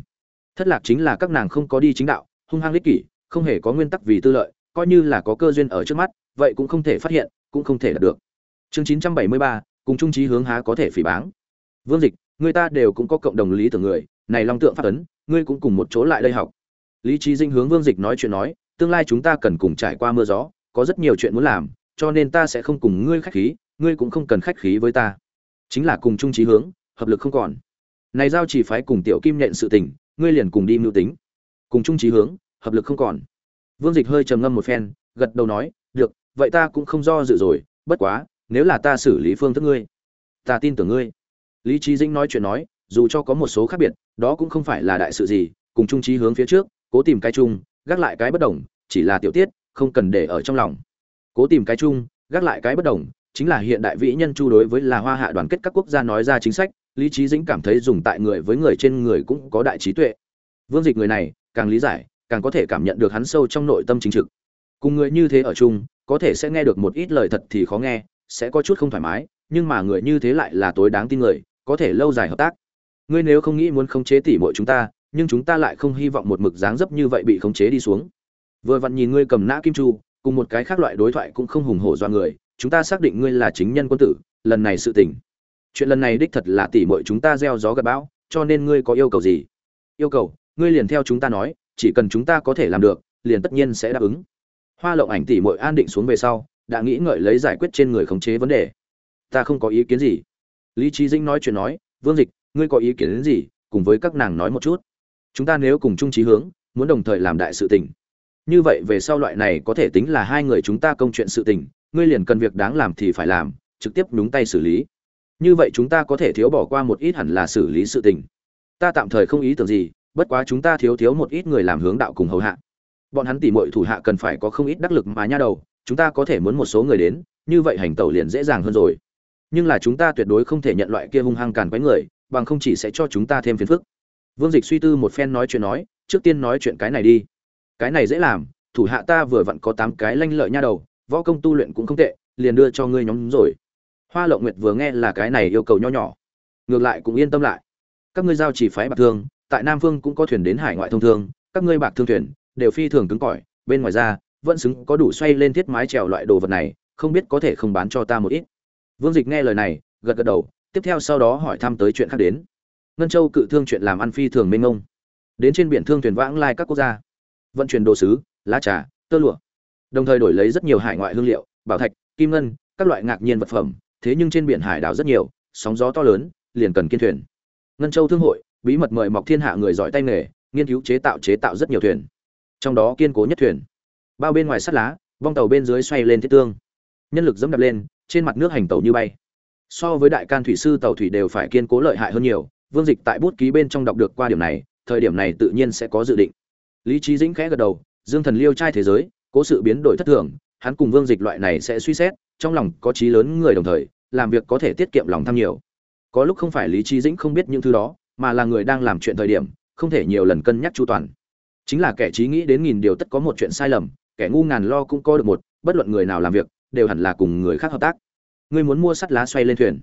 S1: Thất lạc chính là các nàng không có đi chính đạo hung hăng ích kỷ không hề có nguyên tắc vì tư lợi coi như là có cơ duyên ở trước mắt vậy cũng không thể phát hiện cũng không thể đạt được. Chương 973, cùng trung trí hướng há có thể phỉ báng. Vương dịch, người ta đều cũng có cộng đồng lý tưởng người, này long tượng phát ấn, ngươi cũng cùng một chỗ lại đây học. Lý trí dinh hướng vương dịch nói chuyện nói, tương lai chúng ta cần cùng trải qua mưa gió, có rất nhiều chuyện muốn làm, cho nên ta sẽ không cùng ngươi khách khí, ngươi cũng không cần khách khí với ta. Chính là cùng trung trí hướng, hợp lực không còn. Này giao chỉ phái cùng tiểu kim nhện sự tình, ngươi liền cùng đi mưu tính. Cùng trung trí hướng, hợp lực không còn. Vương dịch hơi trầm ngâm một phen, gật đầu nói, được, vậy ta cũng không do dự rồi, bất quá nếu là ta xử lý phương thức ngươi, ta tin tưởng ngươi. Lý trí dĩnh nói chuyện nói, dù cho có một số khác biệt, đó cũng không phải là đại sự gì, cùng trung trí hướng phía trước, cố tìm cái chung, gác lại cái bất đồng, chỉ là tiểu tiết, không cần để ở trong lòng. Cố tìm cái chung, gác lại cái bất đồng, chính là hiện đại vĩ nhân chu đối với là hoa hạ đoàn kết các quốc gia nói ra chính sách, lý trí dĩnh cảm thấy dùng tại người với người trên người cũng có đại trí tuệ. Vương dịch người này, càng lý giải, càng có thể cảm nhận được hắn sâu trong nội tâm chính trực. Cùng người như thế ở chung, có thể sẽ nghe được một ít lời thật thì khó nghe sẽ có chút không thoải mái, nhưng mà người như thế lại là tối đáng tin người, có thể lâu dài hợp tác. Ngươi nếu không nghĩ muốn khống chế tỉ mọi chúng ta, nhưng chúng ta lại không hy vọng một mực dáng dấp như vậy bị khống chế đi xuống. Vừa vặn nhìn ngươi cầm nã kim chu, cùng một cái khác loại đối thoại cũng không hùng hổ do người, chúng ta xác định ngươi là chính nhân quân tử, lần này sự tình. Chuyện lần này đích thật là tỉ mọi chúng ta gieo gió gặp bão, cho nên ngươi có yêu cầu gì? Yêu cầu, ngươi liền theo chúng ta nói, chỉ cần chúng ta có thể làm được, liền tất nhiên sẽ đáp ứng. Hoa lộng ảnh tỉ mọi an định xuống về sau đã nghĩ ngợi lấy giải quyết trên người khống chế vấn đề. Ta không có ý kiến gì. Lý trí dĩnh nói chuyện nói, vương dịch, ngươi có ý kiến đến gì? Cùng với các nàng nói một chút. Chúng ta nếu cùng chung trí hướng, muốn đồng thời làm đại sự tình. Như vậy về sau loại này có thể tính là hai người chúng ta công chuyện sự tình, ngươi liền cần việc đáng làm thì phải làm, trực tiếp nhúng tay xử lý. Như vậy chúng ta có thể thiếu bỏ qua một ít hẳn là xử lý sự tình. Ta tạm thời không ý tưởng gì, bất quá chúng ta thiếu thiếu một ít người làm hướng đạo cùng hầu hạ. Bọn hắn tỉ mọi thủ hạ cần phải có không ít đắc lực mà nha đầu chúng ta có thể muốn một số người đến, như vậy hành tẩu liền dễ dàng hơn rồi. Nhưng là chúng ta tuyệt đối không thể nhận loại kia hung hăng càn quấy người, bằng không chỉ sẽ cho chúng ta thêm phiền phức. Vương dịch suy tư một phen nói chuyện nói, trước tiên nói chuyện cái này đi. Cái này dễ làm, thủ hạ ta vừa vặn có tám cái lanh lợi nha đầu, võ công tu luyện cũng không tệ, liền đưa cho ngươi nhóm rồi. Hoa lộng nguyệt vừa nghe là cái này yêu cầu nho nhỏ. Ngược lại cũng yên tâm lại. Các ngươi giao chỉ phái bạc thương tại nam phương cũng có thuyền đến hải ngoại thông thương các ngươi bạc thương thuyền, đều phi thường cứng cỏi, bên ngoài ra vẫn xứng có đủ xoay lên thiết mái trèo loại đồ vật này, không biết có thể không bán cho ta một ít. Vương dịch nghe lời này, gật gật đầu, tiếp theo sau đó hỏi thăm tới chuyện khác đến. Ngân châu cự thương chuyện làm ăn phi thường mênh mông. Đến trên biển thương thuyền vãng lai các quốc gia. Vận chuyển đồ sứ, lá trà, tơ lụa. Đồng thời đổi lấy rất nhiều hải ngoại hương liệu, bảo thạch, kim ngân, các loại ngạc nhiên vật phẩm. Thế nhưng trên biển hải đảo rất nhiều, sóng gió to lớn, liền cần kiên thuyền. Ngân châu thương hội, bí mật mời mọc thiên hạ người giỏi tay nghề, nghiên cứu chế tạo chế tạo rất nhiều thuyền. Trong đó kiên cố nhất thuyền bao bên ngoài sắt lá, vong tàu bên dưới xoay lên thiết tương. Nhân lực dẫm đập lên, trên mặt nước hành tàu như bay. So với đại can thủy sư tàu thủy đều phải kiên cố lợi hại hơn nhiều, vương dịch tại bút ký bên trong đọc được qua điểm này, thời điểm này tự nhiên sẽ có dự định. Lý trí dĩnh khẽ gật đầu, dương thần liêu trai thế giới, cố sự biến đổi thất thường, hắn cùng vương dịch loại này sẽ suy xét, trong lòng có trí lớn người đồng thời, làm việc có thể tiết kiệm lòng tham nhiều. Có lúc không phải lý trí dĩnh không biết những thứ đó, mà là người đang làm chuyện thời điểm, không thể nhiều lần cân nhắc chu toàn. Chính là kẻ trí nghĩ đến nghìn điều tất có một chuyện sai lầm kẻ ngu ngàn lo cũng có được một, bất luận người nào làm việc, đều hẳn là cùng người khác hợp tác. Ngươi muốn mua sắt lá xoay lên thuyền.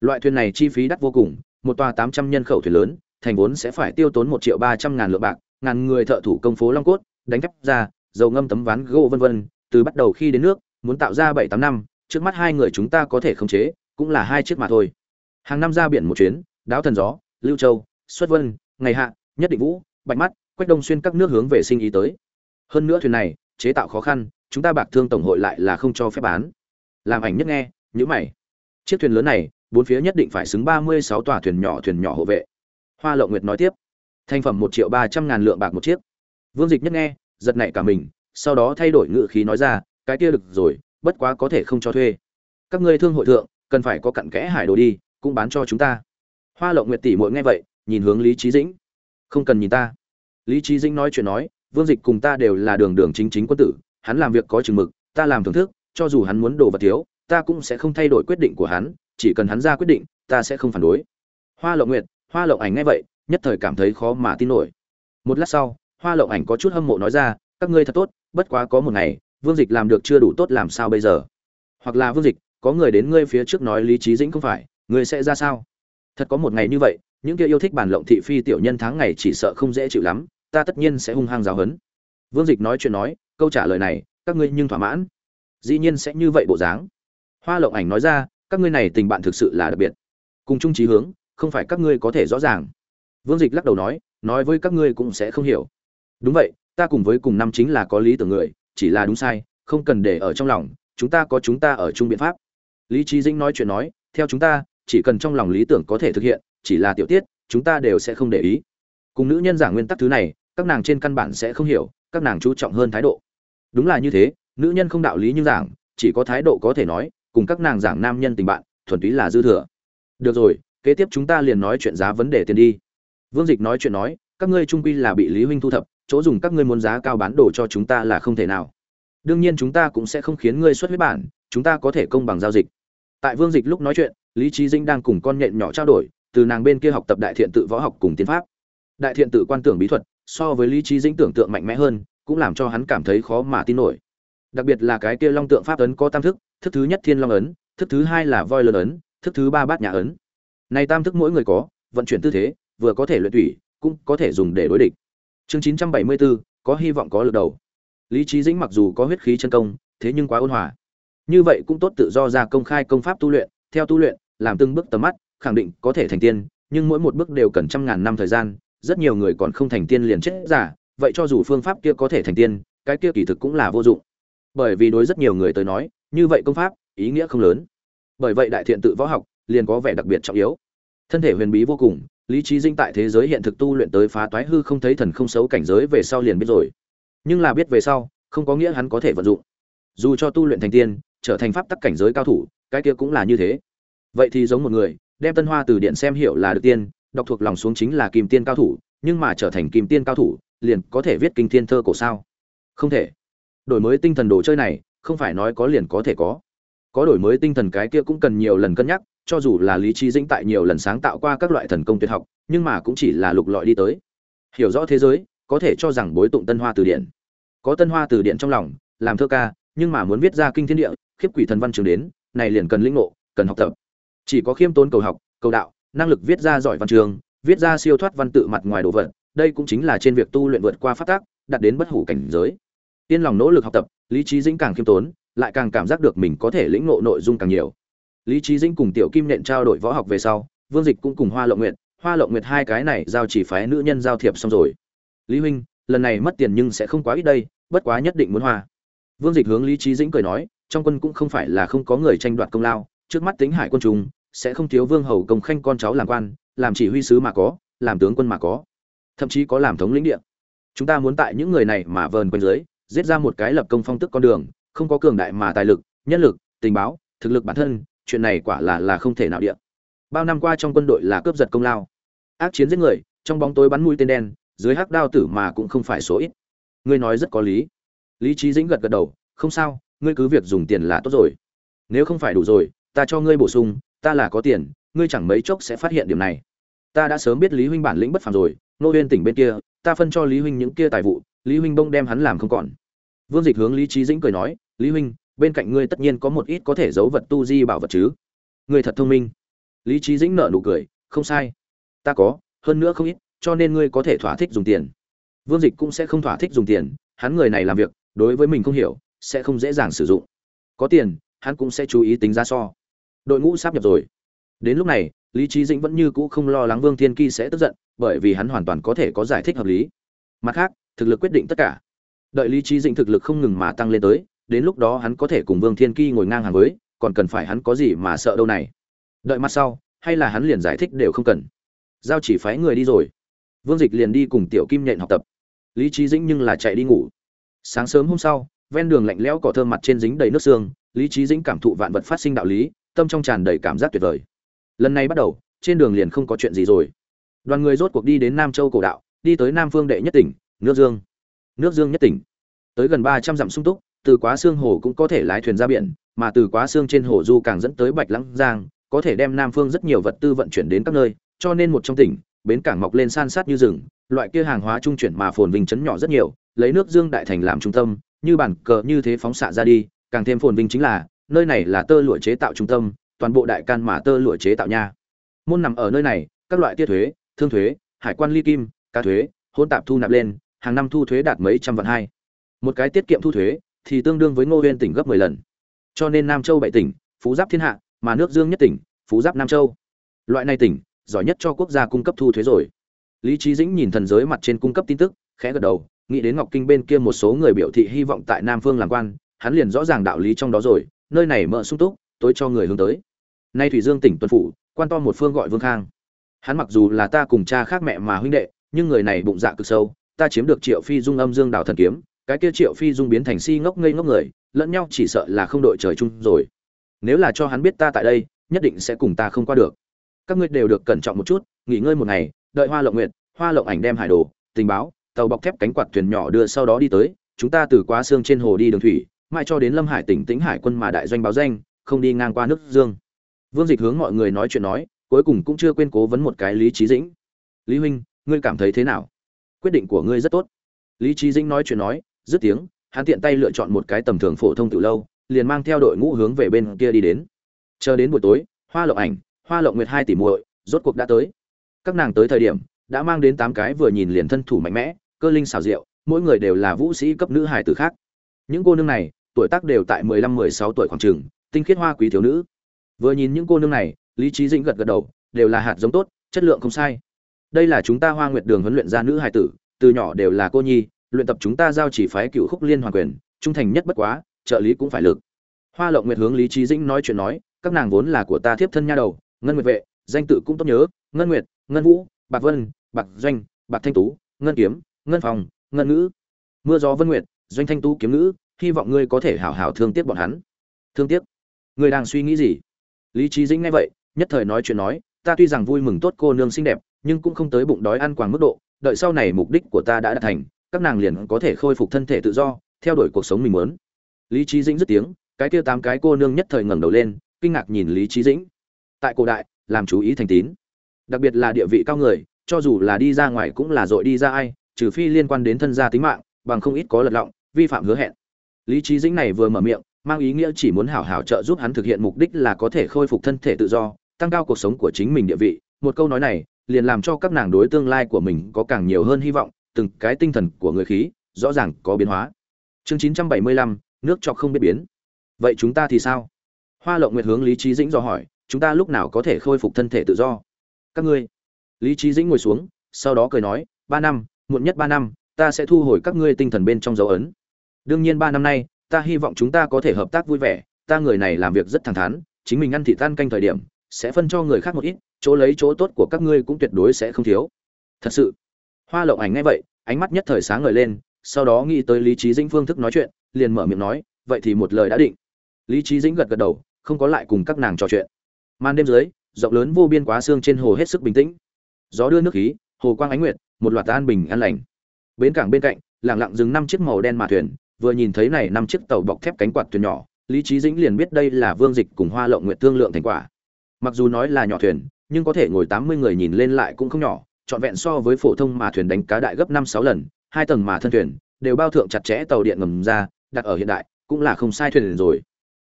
S1: Loại thuyền này chi phí đắt vô cùng, một tòa tám trăm nhân khẩu thuyền lớn, thành vốn sẽ phải tiêu tốn một triệu ba trăm ngàn lượng bạc, ngàn người thợ thủ công phố long cốt, đánh thép ra, dầu ngâm tấm ván gỗ vân vân, từ bắt đầu khi đến nước, muốn tạo ra bảy tám năm, trước mắt hai người chúng ta có thể khống chế, cũng là hai chiếc mà thôi. Hàng năm ra biển một chuyến đáo thần gió, lưu châu, xuất vân, ngày hạ, nhất định vũ, bạch mắt, quách đông xuyên các nước hướng về sinh ý tới. Hơn nữa thuyền này chế tạo khó khăn, chúng ta bạc thương tổng hội lại là không cho phép bán. Làm ảnh nhất nghe, nhữ mày. Chiếc thuyền lớn này, bốn phía nhất định phải xứng ba mươi sáu tòa thuyền nhỏ thuyền nhỏ hộ vệ. Hoa lộng nguyệt nói tiếp. Thành phẩm một triệu ba trăm ngàn lượng bạc một chiếc. Vương dịch nhất nghe, giật nảy cả mình, sau đó thay đổi ngự khí nói ra, cái kia được rồi, bất quá có thể không cho thuê. Các ngươi thương hội thượng, cần phải có cặn kẽ hải đồ đi, cũng bán cho chúng ta. Hoa lộng nguyệt tỷ muội nghe vậy, nhìn hướng lý trí dĩnh. Không cần nhìn ta. Lý trí dĩnh nói chuyện nói vương dịch cùng ta đều là đường đường chính chính quân tử, hắn làm việc có chừng mực, ta làm thưởng thức, cho dù hắn muốn đồ vật thiếu, ta cũng sẽ không thay đổi quyết định của hắn, chỉ cần hắn ra quyết định, ta sẽ không phản đối. Hoa lộng nguyệt, hoa lộng ảnh nghe vậy, nhất thời cảm thấy khó mà tin nổi. Một lát sau, hoa lộng ảnh có chút hâm mộ nói ra, các ngươi thật tốt, bất quá có một ngày, vương dịch làm được chưa đủ tốt làm sao bây giờ? Hoặc là vương dịch, có người đến ngươi phía trước nói lý trí dĩnh không phải, ngươi sẽ ra sao? Thật có một ngày như vậy, những kia yêu thích bản lộng thị phi tiểu nhân tháng ngày chỉ sợ không dễ chịu lắm ta tất nhiên sẽ hung hăng giáo hấn vương dịch nói chuyện nói, câu trả lời này, các ngươi nhưng thỏa mãn. Dĩ nhiên sẽ như vậy bộ dáng. Hoa lộng ảnh nói ra, các ngươi này tình bạn thực sự là đặc biệt. Cùng chung trí hướng, không phải các ngươi có thể rõ ràng. Vương dịch lắc đầu nói nói với các ngươi cũng sẽ không hiểu. Đúng vậy, ta cùng với cùng năm chính là có lý tưởng người, chỉ là đúng sai, không cần để ở trong lòng, chúng ta có chúng ta ở chung biện pháp. Lý trí dĩnh nói chuyện nói, theo chúng ta, chỉ cần trong lòng lý tưởng có thể thực hiện, chỉ là tiểu tiết, chúng ta đều sẽ không để ý cùng nữ nhân giảng nguyên tắc thứ này, các nàng trên căn bản sẽ không hiểu, các nàng chú trọng hơn thái độ. Đúng là như thế, nữ nhân không đạo lý như giảng, chỉ có thái độ có thể nói, cùng các nàng giảng nam nhân tình bạn, thuần túy là dư thừa. Được rồi, kế tiếp chúng ta liền nói chuyện giá vấn đề tiền đi. Vương dịch nói chuyện nói, các ngươi trung quy là bị lý huynh thu thập, chỗ dùng các ngươi muốn giá cao bán đồ cho chúng ta là không thể nào. Đương nhiên chúng ta cũng sẽ không khiến ngươi xuất huyết bản, chúng ta có thể công bằng giao dịch. Tại vương dịch lúc nói chuyện, lý trí dinh đang cùng con nhện nhỏ trao đổi, từ nàng bên kia học tập đại thiện tự võ học cùng tiến pháp đại thiện tự quan tưởng bí thuật, so với lý trí dĩnh tưởng tượng mạnh mẽ hơn, cũng làm cho hắn cảm thấy khó mà tin nổi. Đặc biệt là cái kia long tượng pháp ấn có tam thức thức thứ nhất thiên long ấn, thức thứ hai là voi lớn ấn, thức thứ ba bát nhà ấn. Này tam thức mỗi người có, vận chuyển tư thế, vừa có thể luyện tủy, cũng có thể dùng để đối địch. Chương chín trăm bảy mươi bốn có hy vọng có lực đầu. Lý trí dĩnh mặc dù có huyết khí chân công, thế nhưng quá ôn hòa. Như vậy cũng tốt tự do ra công khai công pháp tu luyện, theo tu luyện, làm từng bước tầm mắt, khẳng định có thể thành tiên, nhưng mỗi một bước đều cần trăm ngàn năm thời gian rất nhiều người còn không thành tiên liền chết giả, vậy cho dù phương pháp kia có thể thành tiên, cái kia kỳ thực cũng là vô dụng. Bởi vì đối rất nhiều người tới nói, như vậy công pháp, ý nghĩa không lớn. Bởi vậy đại thiện tự võ học, liền có vẻ đặc biệt trọng yếu. Thân thể huyền bí vô cùng, lý trí dinh tại thế giới hiện thực tu luyện tới phá toái hư không thấy thần không xấu cảnh giới về sau liền biết rồi. Nhưng là biết về sau, không có nghĩa hắn có thể vận dụng. Dù cho tu luyện thành tiên, trở thành pháp tắc cảnh giới cao thủ, cái kia cũng là như thế. Vậy thì giống một người, đem tân hoa từ điện xem hiểu là được tiên đọc thuộc lòng xuống chính là kim tiên cao thủ, nhưng mà trở thành kim tiên cao thủ, liền có thể viết kinh thiên thơ cổ sao? Không thể. Đổi mới tinh thần đồ chơi này, không phải nói có liền có thể có. Có đổi mới tinh thần cái kia cũng cần nhiều lần cân nhắc, cho dù là lý trí dĩnh tại nhiều lần sáng tạo qua các loại thần công tuyệt học, nhưng mà cũng chỉ là lục lọi đi tới. Hiểu rõ thế giới, có thể cho rằng bối tụng tân hoa từ điển. Có tân hoa từ điển trong lòng, làm thơ ca, nhưng mà muốn viết ra kinh thiên địa, khiếp quỷ thần văn trường đến, này liền cần lĩnh ngộ, cần học tập. Chỉ có khiêm tốn cầu học, cầu đạo năng lực viết ra giỏi văn trường viết ra siêu thoát văn tự mặt ngoài đồ vật đây cũng chính là trên việc tu luyện vượt qua phát tác đạt đến bất hủ cảnh giới. Tiên lòng nỗ lực học tập lý trí dĩnh càng khiêm tốn lại càng cảm giác được mình có thể lĩnh ngộ nội dung càng nhiều. Lý trí dĩnh cùng tiểu kim nện trao đổi võ học về sau vương dịch cũng cùng hoa lộng nguyệt hoa lộng nguyệt hai cái này giao chỉ phái nữ nhân giao thiệp xong rồi. Lý huynh lần này mất tiền nhưng sẽ không quá ít đây bất quá nhất định muốn hoa. Vương dịch hướng lý trí dĩnh cười nói trong quân cũng không phải là không có người tranh đoạt công lao trước mắt tính hải quân trùng, sẽ không thiếu vương hầu công khanh con cháu làm quan, làm chỉ huy sứ mà có, làm tướng quân mà có, thậm chí có làm thống lĩnh địa. Chúng ta muốn tại những người này mà vờn quanh dưới, giết ra một cái lập công phong tức con đường, không có cường đại mà tài lực, nhân lực, tình báo, thực lực bản thân, chuyện này quả là là không thể nào địa. Bao năm qua trong quân đội là cướp giật công lao. Ác chiến giết người, trong bóng tối bắn mũi tên đen, dưới hắc đao tử mà cũng không phải số ít. Ngươi nói rất có lý. Lý trí dĩnh gật gật đầu, không sao, ngươi cứ việc dùng tiền là tốt rồi. Nếu không phải đủ rồi, ta cho ngươi bổ sung ta là có tiền, ngươi chẳng mấy chốc sẽ phát hiện điểm này. Ta đã sớm biết lý huynh bản lĩnh bất phàm rồi nô huyên tỉnh bên kia, ta phân cho lý huynh những kia tài vụ, lý huynh bông đem hắn làm không còn. Vương dịch hướng lý trí dĩnh cười nói, lý huynh, bên cạnh ngươi tất nhiên có một ít có thể giấu vật tu di bảo vật chứ? Ngươi thật thông minh. Lý trí dĩnh nợ nụ cười, không sai. Ta có, hơn nữa không ít, cho nên ngươi có thể thỏa thích dùng tiền. Vương dịch cũng sẽ không thỏa thích dùng tiền, hắn người này làm việc, đối với mình không hiểu, sẽ không dễ dàng sử dụng. Có tiền, hắn cũng sẽ chú ý tính ra so đội ngũ sắp nhập rồi. Đến lúc này, lý trí dĩnh vẫn như cũ không lo lắng vương thiên kỳ sẽ tức giận, bởi vì hắn hoàn toàn có thể có giải thích hợp lý. Mặt khác, thực lực quyết định tất cả. Đợi lý trí dĩnh thực lực không ngừng mà tăng lên tới, đến lúc đó hắn có thể cùng vương thiên kỳ ngồi ngang hàng với, còn cần phải hắn có gì mà sợ đâu này. Đợi mặt sau, hay là hắn liền giải thích đều không cần. Giao chỉ phái người đi rồi. Vương dịch liền đi cùng tiểu kim nhện học tập. Lý trí dĩnh nhưng là chạy đi ngủ. Sáng sớm hôm sau, ven đường lạnh lẽo cỏ thơm mặt trên dính đầy nước xương, lý trí dĩnh cảm thụ vạn vật phát sinh đạo lý tâm trong tràn đầy cảm giác tuyệt vời. Lần này bắt đầu, trên đường liền không có chuyện gì rồi. Đoàn người rốt cuộc đi đến nam châu cổ đạo, đi tới nam phương đệ nhất tỉnh, nước dương. Nước dương nhất tỉnh. Tới gần ba trăm dặm sung túc, từ quá xương hồ cũng có thể lái thuyền ra biển, mà từ quá xương trên hồ du càng dẫn tới bạch lăng giang, có thể đem nam phương rất nhiều vật tư vận chuyển đến các nơi, cho nên một trong tỉnh, bến cảng mọc lên san sát như rừng, loại kia hàng hóa trung chuyển mà phồn vinh chấn nhỏ rất nhiều, lấy nước dương đại thành làm trung tâm, như bản cờ như thế phóng xạ ra đi, càng thêm phồn vinh chính là nơi này là tơ lụa chế tạo trung tâm, toàn bộ đại can mà tơ lụa chế tạo nha. Môn nằm ở nơi này, các loại tiết thuế, thương thuế, hải quan ly kim, cá thuế hôn tạp thu nạp lên, hàng năm thu thuế đạt mấy trăm vạn hai. Một cái tiết kiệm thu thuế thì tương đương với ngô Nguyên tỉnh gấp 10 lần. Cho nên nam châu bảy tỉnh, phú giáp thiên hạ, mà nước dương nhất tỉnh, phú giáp nam châu. Loại này tỉnh, giỏi nhất cho quốc gia cung cấp thu thuế rồi. Lý Chí dĩnh nhìn thần giới mặt trên cung cấp tin tức, khẽ gật đầu, nghĩ đến ngọc kinh bên kia một số người biểu thị hy vọng tại nam phương làm quan, hắn liền rõ ràng đạo lý trong đó rồi nơi này mỡ sung túc tối cho người hướng tới. Nay thủy dương tỉnh tuần phủ, quan to một phương gọi vương khang. Hắn mặc dù là ta cùng cha khác mẹ mà huynh đệ, nhưng người này bụng dạ cực sâu, ta chiếm được triệu phi dung âm dương đào thần kiếm, cái kia triệu phi dung biến thành si ngốc ngây ngốc người, lẫn nhau chỉ sợ là không đội trời chung rồi. Nếu là cho hắn biết ta tại đây, nhất định sẽ cùng ta không qua được. Các ngươi đều được cẩn trọng một chút, nghỉ ngơi một ngày, đợi hoa lộng nguyện hoa lộng ảnh đem hải đồ, tình báo, tàu bọc thép cánh quạt thuyền nhỏ đưa sau đó đi tới, chúng ta từ quá xương trên hồ đi đường thủy mai cho đến lâm hải tỉnh tĩnh hải quân mà đại doanh báo danh, không đi ngang qua nước dương. Vương dịch hướng mọi người nói chuyện nói, cuối cùng cũng chưa quên cố vấn một cái lý trí dĩnh. Lý huynh, ngươi cảm thấy thế nào? Quyết định của ngươi rất tốt. Lý trí dĩnh nói chuyện nói, dứt tiếng, hắn tiện tay lựa chọn một cái tầm thường phổ thông từ lâu, liền mang theo đội ngũ hướng về bên kia đi đến. Chờ đến buổi tối, hoa lộng ảnh, hoa lộng nguyệt hai tỷ muội, rốt cuộc đã tới. Các nàng tới thời điểm, đã mang đến tám cái vừa nhìn liền thân thủ mạnh mẽ, cơ linh xảo diệu, mỗi người đều là vũ sĩ cấp nữ hài tử khác. Những cô nương này tuổi tác đều tại mười lăm, mười sáu tuổi khoảng trường tinh khiết hoa quý thiếu nữ. Vừa nhìn những cô nương này, lý trí dĩnh gật gật đầu, đều là hạt giống tốt, chất lượng không sai. Đây là chúng ta hoa nguyệt đường huấn luyện ra nữ hài tử, từ nhỏ đều là cô nhi, luyện tập chúng ta giao chỉ phái cựu khúc liên hoàn quyền, trung thành nhất bất quá, trợ lý cũng phải lực. Hoa lộng nguyệt hướng lý trí dĩnh nói chuyện nói, các nàng vốn là của ta thiếp thân nha đầu, ngân nguyệt vệ, danh tự cũng tốt nhớ, ngân nguyệt, ngân vũ, bạc vân, bạc doanh, bạc thanh tú, ngân kiếm, ngân phòng ngân ngữ. Mưa gió vân nguyệt, doanh thanh tú kiếm ngữ hy vọng ngươi có thể hảo hảo thương tiếc bọn hắn. Thương tiếc? Ngươi đang suy nghĩ gì? Lý trí dĩnh nghe vậy, nhất thời nói chuyện nói, ta tuy rằng vui mừng tốt cô nương xinh đẹp, nhưng cũng không tới bụng đói ăn quàng mức độ, đợi sau này mục đích của ta đã đạt thành, các nàng liền có thể khôi phục thân thể tự do, theo đuổi cuộc sống mình muốn. Lý trí dĩnh dứt tiếng, cái kia tám cái cô nương nhất thời ngẩng đầu lên, kinh ngạc nhìn lý trí dĩnh. Tại cổ đại, làm chú ý thành tín. Đặc biệt là địa vị cao người, cho dù là đi ra ngoài cũng là dội đi ra ai, trừ phi liên quan đến thân gia tính mạng, bằng không ít có lật lọng, vi phạm hứa hẹn lý trí dĩnh này vừa mở miệng, mang ý nghĩa chỉ muốn hảo hảo trợ giúp hắn thực hiện mục đích là có thể khôi phục thân thể tự do, tăng cao cuộc sống của chính mình địa vị. Một câu nói này, liền làm cho các nàng đối tương lai của mình có càng nhiều hơn hy vọng, từng cái tinh thần của người khí, rõ ràng có biến hóa. Chương chín trăm bảy mươi lăm, nước trọc không biết biến. Vậy chúng ta thì sao? Hoa lộng nguyệt hướng lý trí dĩnh dò hỏi, chúng ta lúc nào có thể khôi phục thân thể tự do? Các ngươi. Lý trí dĩnh ngồi xuống, sau đó cười nói, ba năm, muộn nhất ba năm, ta sẽ thu hồi các ngươi tinh thần bên trong dấu ấn đương nhiên ba năm nay, ta hy vọng chúng ta có thể hợp tác vui vẻ, ta người này làm việc rất thẳng thắn, chính mình ăn thị tan canh thời điểm, sẽ phân cho người khác một ít, chỗ lấy chỗ tốt của các ngươi cũng tuyệt đối sẽ không thiếu. Thật sự. Hoa lộng ảnh ngay vậy, ánh mắt nhất thời sáng ngời lên, sau đó nghĩ tới lý trí dĩnh phương thức nói chuyện, liền mở miệng nói, vậy thì một lời đã định. Lý trí dĩnh gật gật đầu, không có lại cùng các nàng trò chuyện. Màn đêm dưới, rộng lớn vô biên quá xương trên hồ hết sức bình tĩnh. Gió đưa nước khí, hồ quang ánh nguyệt, một loạt an bình an lành. Bến cảng bên cạnh, lặng lặng dừng năm chiếc màu đen mà thuyền vừa nhìn thấy này năm chiếc tàu bọc thép cánh quạt thuyền nhỏ, lý trí dĩnh liền biết đây là vương dịch cùng hoa lộng nguyện thương lượng thành quả. Mặc dù nói là nhỏ thuyền, nhưng có thể ngồi tám mươi người nhìn lên lại cũng không nhỏ, trọn vẹn so với phổ thông mà thuyền đánh cá đại gấp năm sáu lần, hai tầng mà thân thuyền, đều bao thượng chặt chẽ tàu điện ngầm ra, đặt ở hiện đại, cũng là không sai thuyền rồi.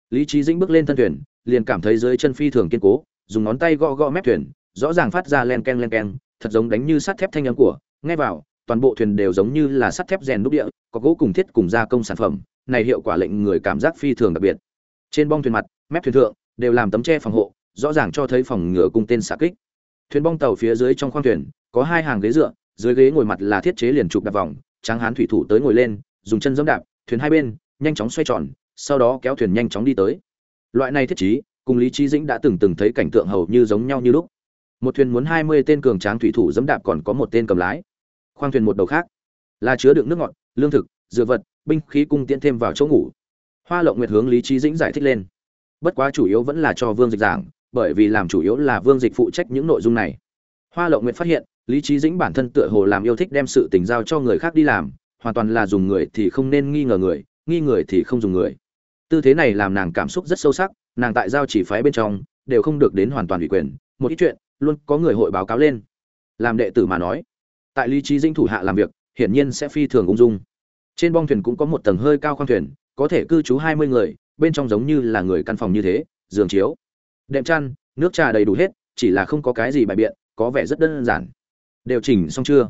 S1: Lý trí dĩnh bước lên thân thuyền, liền cảm thấy dưới chân phi thường kiên cố, dùng ngón tay gõ gõ mép thuyền, rõ ràng phát ra len ken len ken thật giống đánh như sắt thép thanh âm của, nghe vào toàn bộ thuyền đều giống như là sắt thép rèn đúc địa, có gỗ cùng thiết cùng gia công sản phẩm, này hiệu quả lệnh người cảm giác phi thường đặc biệt. Trên bong thuyền mặt, mép thuyền thượng, đều làm tấm tre phòng hộ, rõ ràng cho thấy phòng ngựa cung tên xạ kích. Thuyền bong tàu phía dưới trong khoang thuyền, có hai hàng ghế dựa, dưới ghế ngồi mặt là thiết chế liền trục đạp vòng, tráng hán thủy thủ tới ngồi lên, dùng chân dẫm đạp, thuyền hai bên, nhanh chóng xoay tròn, sau đó kéo thuyền nhanh chóng đi tới. Loại này thiết trí, cùng lý trí dĩnh đã từng từng thấy cảnh tượng hầu như giống nhau như lúc. Một thuyền muốn hai mươi tên cường tráng thủy thủ dẫm đạp còn có một tên cầm lái khoang thuyền một đầu khác. Là chứa đựng nước ngọt, lương thực dựa vật, binh khí cung tiễn thêm vào chỗ ngủ. Hoa lộng nguyệt hướng lý trí dĩnh giải thích lên. Bất quá chủ yếu vẫn là cho vương dịch giảng, bởi vì làm chủ yếu là vương dịch phụ trách những nội dung này. Hoa lộng nguyệt phát hiện, lý trí dĩnh bản thân tựa hồ làm yêu thích đem sự tình giao cho người khác đi làm, hoàn toàn là dùng người thì không nên nghi ngờ người, nghi người thì không dùng người. Tư thế này làm nàng cảm xúc rất sâu sắc, nàng tại giao chỉ phái bên trong, đều không được đến hoàn toàn ủy quyền, một ít chuyện, luôn có người hội báo cáo lên. Làm đệ tử mà nói tại lý trí dinh thủ hạ làm việc, hiển nhiên sẽ phi thường ung dung. Trên bong thuyền cũng có một tầng hơi cao khoang thuyền, có thể cư trú hai mươi người, bên trong giống như là người căn phòng như thế, giường chiếu, đệm chăn, nước trà đầy đủ hết, chỉ là không có cái gì bài biện, có vẻ rất đơn giản. Đều chỉnh xong chưa?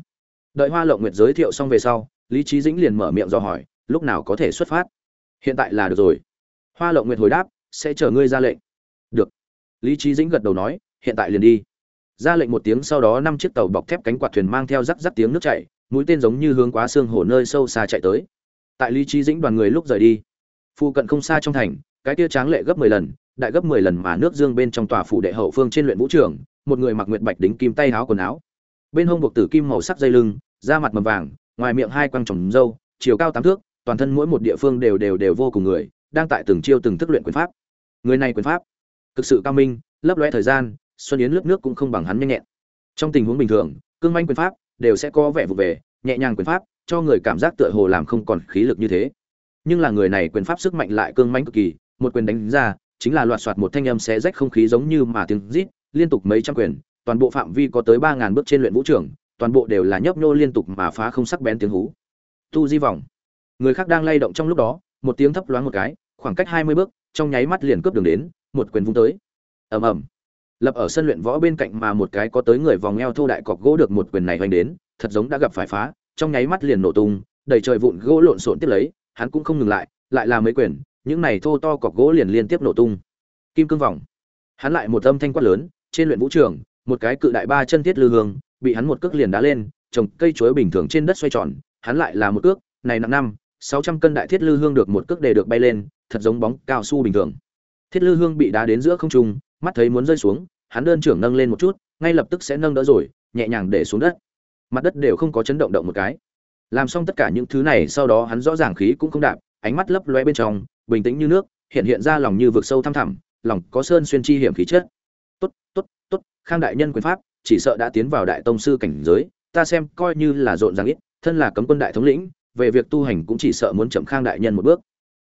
S1: Đợi hoa lộng nguyệt giới thiệu xong về sau, lý trí dĩnh liền mở miệng do hỏi, lúc nào có thể xuất phát? Hiện tại là được rồi. Hoa lộng nguyệt hồi đáp, sẽ chờ ngươi ra lệnh. Được. Lý trí dĩnh gật đầu nói, hiện tại liền đi ra lệnh một tiếng sau đó năm chiếc tàu bọc thép cánh quạt thuyền mang theo rắc rắc tiếng nước chảy, mũi tên giống như hướng quá xương hồ nơi sâu xa chạy tới. Tại lý trí dĩnh đoàn người lúc rời đi, phụ cận không xa trong thành, cái tia tráng lệ gấp mười lần, đại gấp mười lần mà nước dương bên trong tòa phủ đệ hậu phương trên luyện vũ trường, một người mặc nguyệt bạch đính kim tay áo quần áo. Bên hông buộc tử kim màu sắc dây lưng, da mặt mầm vàng, ngoài miệng hai quăng trồng râu, chiều cao tám thước, toàn thân mỗi một địa phương đều đều đều vô cùng người, đang tại từng chiêu từng thức luyện quyền pháp. Người này quyền pháp thực sự cao minh, lấp lóe thời gian xuân yến lướt nước cũng không bằng hắn nhanh nhẹn. Trong tình huống bình thường, cương manh quyền pháp đều sẽ có vẻ vụ về, nhẹ nhàng quyền pháp, cho người cảm giác tựa hồ làm không còn khí lực như thế. Nhưng là người này quyền pháp sức mạnh lại cương manh cực kỳ, một quyền đánh ra, chính là loạt soạt một thanh âm xé rách không khí giống như mà tiếng rít, liên tục mấy trăm quyền, toàn bộ phạm vi có tới ba ngàn bước trên luyện vũ trường, toàn bộ đều là nhấp nhô liên tục mà phá không sắc bén tiếng hú. Tu di vòng. Người khác đang lay động trong lúc đó, một tiếng thấp loáng một cái, khoảng cách hai mươi bước, trong nháy mắt liền cướp đường đến, một quyền vung tới. Ầm ầm lập ở sân luyện võ bên cạnh mà một cái có tới người vòng eo thô đại cọc gỗ được một quyền này hoành đến, thật giống đã gặp phải phá, trong nháy mắt liền nổ tung, đầy trời vụn gỗ lộn xộn tiếp lấy, hắn cũng không ngừng lại lại là mấy quyền, những này thô to cọc gỗ liền liên tiếp nổ tung. Kim cương vòng. Hắn lại một âm thanh quát lớn, trên luyện vũ trường, một cái cự đại ba chân thiết lư hương, bị hắn một cước liền đá lên, trồng cây chuối bình thường trên đất xoay tròn, hắn lại là một cước, này nặng năm, sáu trăm cân đại thiết lư hương được một cước đề được bay lên, thật giống bóng cao su bình thường. Thiết lư hương bị đá đến giữa không trung, mắt thấy muốn rơi xuống hắn đơn trưởng nâng lên một chút, ngay lập tức sẽ nâng đỡ rồi, nhẹ nhàng để xuống đất. Mặt đất đều không có chấn động động một cái. Làm xong tất cả những thứ này, sau đó hắn rõ ràng khí cũng không đạp, ánh mắt lấp loe bên trong, bình tĩnh như nước, hiện hiện ra lòng như vực sâu thăm thẳm, lòng có sơn xuyên chi hiểm khí chất. Tốt tốt tốt, khang đại nhân quyền pháp, chỉ sợ đã tiến vào đại tông sư cảnh giới, ta xem coi như là rộn ràng ít, thân là cấm quân đại thống lĩnh, về việc tu hành cũng chỉ sợ muốn chậm khang đại nhân một bước.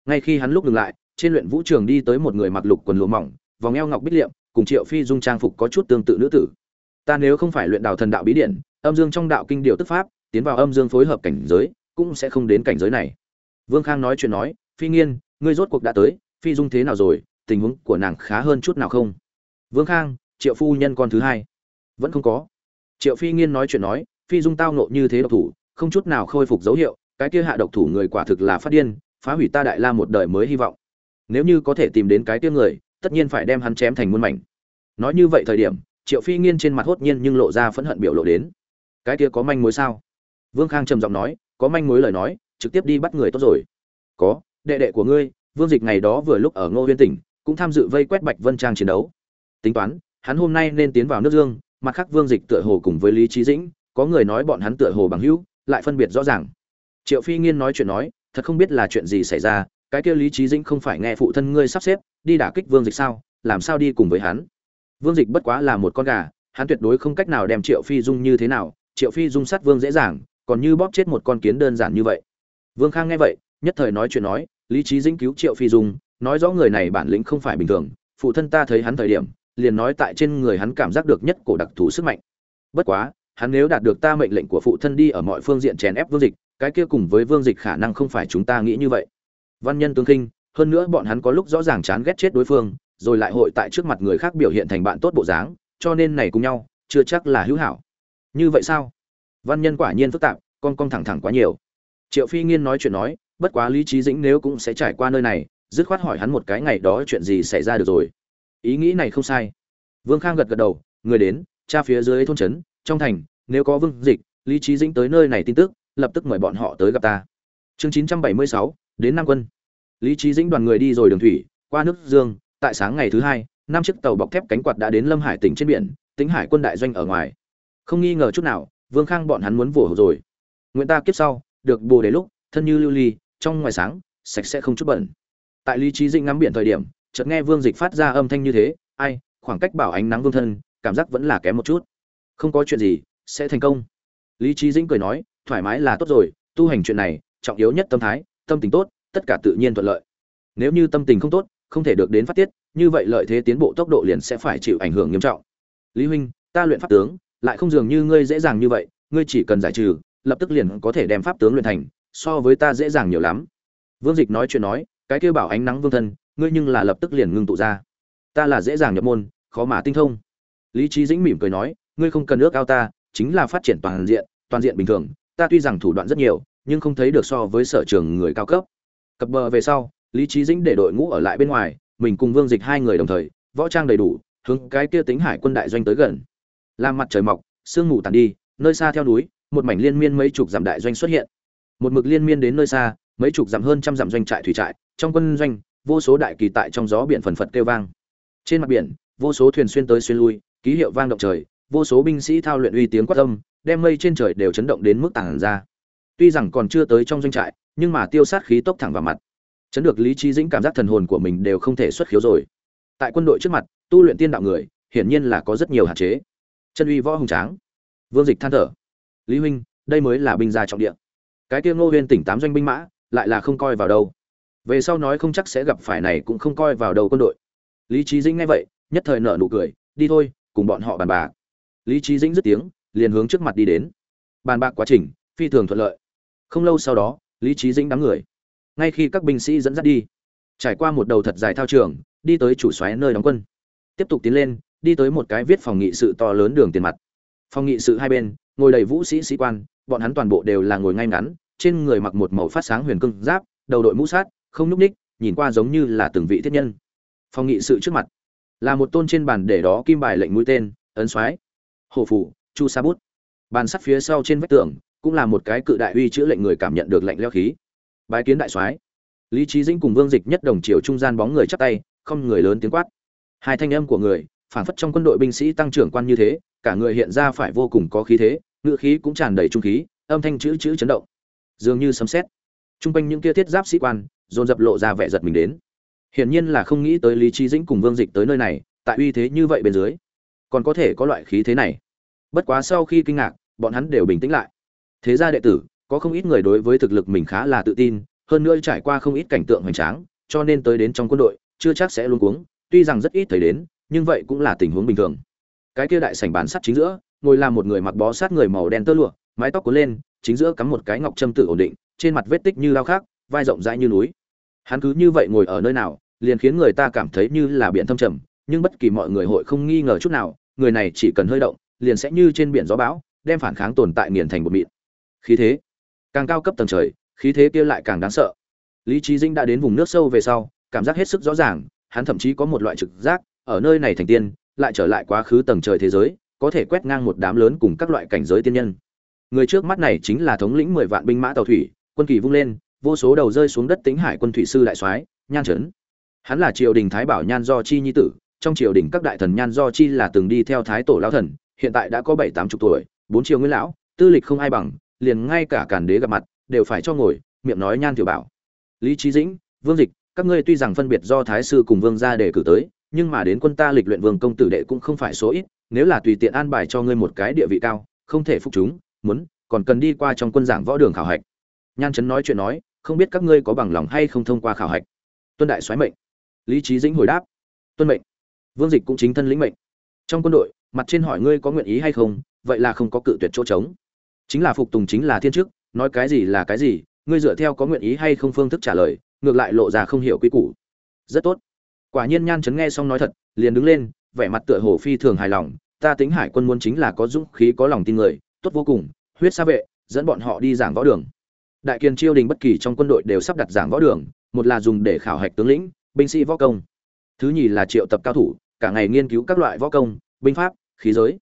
S1: Ngay khi hắn lúc ngừng lại, trên luyện vũ trường đi tới một người mặc lục quần lụa mỏng, vòng eo ngọc bích liệm cùng triệu phi dung trang phục có chút tương tự nữ tử. Ta nếu không phải luyện đào thần đạo bí điển, âm dương trong đạo kinh điều tức pháp, tiến vào âm dương phối hợp cảnh giới, cũng sẽ không đến cảnh giới này. Vương khang nói chuyện nói, phi nghiên, ngươi rốt cuộc đã tới, phi dung thế nào rồi? Tình huống của nàng khá hơn chút nào không? Vương khang, triệu phu nhân con thứ hai. Vẫn không có. Triệu phi nghiên nói chuyện nói, phi dung tao nộ như thế độc thủ, không chút nào khôi phục dấu hiệu, cái kia hạ độc thủ người quả thực là phát điên, phá hủy ta đại la một đời mới hy vọng. Nếu như có thể tìm đến cái kia người tất nhiên phải đem hắn chém thành muôn mảnh. Nói như vậy thời điểm, triệu phi nghiên trên mặt hốt nhiên nhưng lộ ra phẫn hận biểu lộ đến. Cái kia có manh mối sao? Vương khang trầm giọng nói, có manh mối lời nói, trực tiếp đi bắt người tốt rồi. Có, đệ đệ của ngươi, vương dịch ngày đó vừa lúc ở ngô huyên tỉnh, cũng tham dự vây quét bạch vân trang chiến đấu. Tính toán, hắn hôm nay nên tiến vào nước dương, mặt khác vương dịch tựa hồ cùng với lý trí dĩnh, có người nói bọn hắn tựa hồ bằng hữu, lại phân biệt rõ ràng. Triệu phi nghiên nói chuyện nói, thật không biết là chuyện gì xảy ra, cái kia lý trí dĩnh không phải nghe phụ thân ngươi sắp xếp đi đả kích vương dịch sao? Làm sao đi cùng với hắn? Vương dịch bất quá là một con gà, hắn tuyệt đối không cách nào đem triệu phi dung như thế nào. Triệu phi dung sát vương dễ dàng, còn như bóp chết một con kiến đơn giản như vậy. Vương khang nghe vậy, nhất thời nói chuyện nói, lý trí dĩnh cứu triệu phi dung, nói rõ người này bản lĩnh không phải bình thường, phụ thân ta thấy hắn thời điểm, liền nói tại trên người hắn cảm giác được nhất cổ đặc thù sức mạnh. Bất quá, hắn nếu đạt được ta mệnh lệnh của phụ thân đi ở mọi phương diện chèn ép vương dịch, cái kia cùng với vương dịch khả năng không phải chúng ta nghĩ như vậy. Văn nhân Tướng kinh hơn nữa bọn hắn có lúc rõ ràng chán ghét chết đối phương, rồi lại hội tại trước mặt người khác biểu hiện thành bạn tốt bộ dáng, cho nên này cùng nhau, chưa chắc là hữu hảo. Như vậy sao? Văn nhân quả nhiên phức tạp, con con thẳng thẳng quá nhiều. Triệu phi nghiên nói chuyện nói, bất quá lý trí dĩnh nếu cũng sẽ trải qua nơi này, dứt khoát hỏi hắn một cái ngày đó chuyện gì xảy ra được rồi. Ý nghĩ này không sai. Vương khang gật gật đầu, người đến, cha phía dưới thôn trấn, trong thành, nếu có vương dịch, lý trí dĩnh tới nơi này tin tức, lập tức mời bọn họ tới gặp ta. Chương chín trăm bảy mươi sáu, đến nam quân lý trí dĩnh đoàn người đi rồi đường thủy, qua nước dương, tại sáng ngày thứ hai, năm chiếc tàu bọc thép cánh quạt đã đến lâm hải tỉnh trên biển, tính hải quân đại doanh ở ngoài. Không nghi ngờ chút nào, vương khang bọn hắn muốn vồ rồi. Nguyện ta kiếp sau, được bồ đề lúc, thân như lưu ly, trong ngoài sáng, sạch sẽ không chút bẩn. Tại lý trí dĩnh ngắm biển thời điểm, chợt nghe vương dịch phát ra âm thanh như thế, ai, khoảng cách bảo ánh nắng vương thân, cảm giác vẫn là kém một chút. Không có chuyện gì, sẽ thành công. Lý trí dĩnh cười nói, thoải mái là tốt rồi, tu hành chuyện này, trọng yếu nhất tâm thái, tâm tình tốt tất cả tự nhiên thuận lợi. Nếu như tâm tình không tốt, không thể được đến phát tiết, như vậy lợi thế tiến bộ tốc độ liền sẽ phải chịu ảnh hưởng nghiêm trọng. Lý huynh, ta luyện pháp tướng, lại không dường như ngươi dễ dàng như vậy, ngươi chỉ cần giải trừ, lập tức liền có thể đem pháp tướng luyện thành, so với ta dễ dàng nhiều lắm. Vương dịch nói chuyện nói, cái kêu bảo ánh nắng vương thân, ngươi nhưng là lập tức liền ngưng tụ ra. Ta là dễ dàng nhập môn, khó mà tinh thông. Lý trí dĩnh mỉm cười nói, ngươi không cần ước ao ta, chính là phát triển toàn diện toàn diện bình thường, ta tuy rằng thủ đoạn rất nhiều, nhưng không thấy được so với sở trường người cao cấp cập bờ về sau, lý trí dĩnh để đội ngũ ở lại bên ngoài, mình cùng vương dịch hai người đồng thời, võ trang đầy đủ, hướng cái kia tính hải quân đại doanh tới gần. Làm mặt trời mọc, sương mù tàn đi, nơi xa theo núi, một mảnh liên miên mấy chục dặm đại doanh xuất hiện. Một mực liên miên đến nơi xa, mấy chục dặm hơn trăm dặm doanh trại thủy trại, trong quân doanh, vô số đại kỳ tại trong gió biển phần phật kêu vang. Trên mặt biển, vô số thuyền xuyên tới xuyên lui, ký hiệu vang động trời, vô số binh sĩ thao luyện uy tiếng quát âm, đem mây trên trời đều chấn động đến mức tàng ra. Tuy rằng còn chưa tới trong doanh trại nhưng mà tiêu sát khí tốc thẳng vào mặt. Chấn được lý trí dĩnh cảm giác thần hồn của mình đều không thể xuất khiếu rồi. Tại quân đội trước mặt, tu luyện tiên đạo người, hiển nhiên là có rất nhiều hạn chế. Chân uy võ hùng tráng. Vương dịch than thở. Lý huynh, đây mới là binh gia trọng địa. Cái tiêu ngô huyên tỉnh tám doanh binh mã, lại là không coi vào đâu. Về sau nói không chắc sẽ gặp phải này cũng không coi vào đầu quân đội. Lý trí dĩnh nghe vậy, nhất thời nở nụ cười, đi thôi, cùng bọn họ bàn bạc. Lý trí dĩnh dứt tiếng, liền hướng trước mặt đi đến. Bàn bạc quá trình, phi thường thuận lợi. Không lâu sau đó lý trí dĩnh đám người. Ngay khi các binh sĩ dẫn dắt đi, trải qua một đầu thật dài thao trường, đi tới chủ xoáy nơi đóng quân. Tiếp tục tiến lên, đi tới một cái viết phòng nghị sự to lớn đường tiền mặt. Phòng nghị sự hai bên, ngồi đầy vũ sĩ sĩ quan, bọn hắn toàn bộ đều là ngồi ngay ngắn, trên người mặc một màu phát sáng huyền cưng giáp, đầu đội mũ sát, không nhúc ních nhìn qua giống như là từng vị thiết nhân. Phòng nghị sự trước mặt, là một tôn trên bàn để đó kim bài lệnh mũi tên, ấn xoáy hồ phủ chu sa bút. Bàn sắt phía sau trên vách tường cũng là một cái cự đại uy chữ lệnh người cảm nhận được lệnh leo khí. Bái kiến đại soái. Lý trí dĩnh cùng vương dịch nhất đồng chiều trung gian bóng người chắp tay, không người lớn tiếng quát. Hai thanh âm của người phản phất trong quân đội binh sĩ tăng trưởng quan như thế, cả người hiện ra phải vô cùng có khí thế ngự khí cũng tràn đầy trung khí, âm thanh chữ chữ chấn động. Dường như sấm sét. Trung quanh những kia thiết giáp sĩ quan, dồn dập lộ ra vẻ giật mình đến. Hiển nhiên là không nghĩ tới lý trí dĩnh cùng vương dịch tới nơi này, tại uy thế như vậy bên dưới, còn có thể có loại khí thế này. Bất quá sau khi kinh ngạc, bọn hắn đều bình tĩnh lại thế gia đệ tử, có không ít người đối với thực lực mình khá là tự tin, hơn nữa trải qua không ít cảnh tượng hoành tráng, cho nên tới đến trong quân đội, chưa chắc sẽ luôn cuống, tuy rằng rất ít thấy đến, nhưng vậy cũng là tình huống bình thường. Cái kia đại sảnh bàn sắt chính giữa, ngồi là một người mặc bó sát người màu đen tơ lụa, mái tóc cuốn lên, chính giữa cắm một cái ngọc châm tự ổn định, trên mặt vết tích như lao khác, vai rộng rãi như núi. Hắn cứ như vậy ngồi ở nơi nào, liền khiến người ta cảm thấy như là biển thâm trầm, nhưng bất kỳ mọi người hội không nghi ngờ chút nào, người này chỉ cần hơi động, liền sẽ như trên biển gió bão, đem phản kháng tồn tại nghiền thành một mịn khí thế. Càng cao cấp tầng trời, khí thế kia lại càng đáng sợ. Lý trí dinh đã đến vùng nước sâu về sau, cảm giác hết sức rõ ràng, hắn thậm chí có một loại trực giác, ở nơi này thành tiên, lại trở lại quá khứ tầng trời thế giới, có thể quét ngang một đám lớn cùng các loại cảnh giới tiên nhân. Người trước mắt này chính là thống lĩnh mười vạn binh mã tàu thủy, quân kỳ vung lên, vô số đầu rơi xuống đất tính hải quân thủy sư đại soái, nhan trấn hắn là triều đình thái bảo nhan do chi nhi tử, trong triều đình các đại thần nhan do chi là từng đi theo thái tổ lão thần, hiện tại đã có bảy tám chục tuổi, bốn triều nguyên lão, tư lịch không ai bằng liền ngay cả cản đế gặp mặt, đều phải cho ngồi, miệng nói nhan tiểu bảo. Lý trí dĩnh, vương dịch, các ngươi tuy rằng phân biệt do thái sư cùng vương gia đề cử tới, nhưng mà đến quân ta lịch luyện vương công tử đệ cũng không phải số ít, nếu là tùy tiện an bài cho ngươi một cái địa vị cao, không thể phục chúng, muốn, còn cần đi qua trong quân giảng võ đường khảo hạch. Nhan trấn nói chuyện nói, không biết các ngươi có bằng lòng hay không thông qua khảo hạch. Tuân đại soái mệnh. Lý trí dĩnh hồi đáp, tuân mệnh. Vương dịch cũng chính thân lĩnh mệnh. Trong quân đội, mặt trên hỏi ngươi có nguyện ý hay không, vậy là không có cự tuyệt chỗ trống chính là phục tùng chính là thiên chức, nói cái gì là cái gì, ngươi dựa theo có nguyện ý hay không phương thức trả lời, ngược lại lộ ra không hiểu quy củ. Rất tốt. Quả nhiên nhan chấn nghe xong nói thật, liền đứng lên, vẻ mặt tựa hồ phi thường hài lòng, ta tính hải quân muốn chính là có dũng khí, có lòng tin người, tốt vô cùng, huyết xa vệ, dẫn bọn họ đi giảng võ đường. Đại kiên chiêu đình bất kỳ trong quân đội đều sắp đặt giảng võ đường, một là dùng để khảo hạch tướng lĩnh, binh sĩ võ công. Thứ nhì là triệu tập cao thủ, cả ngày nghiên cứu các loại võ công, binh pháp, khí giới.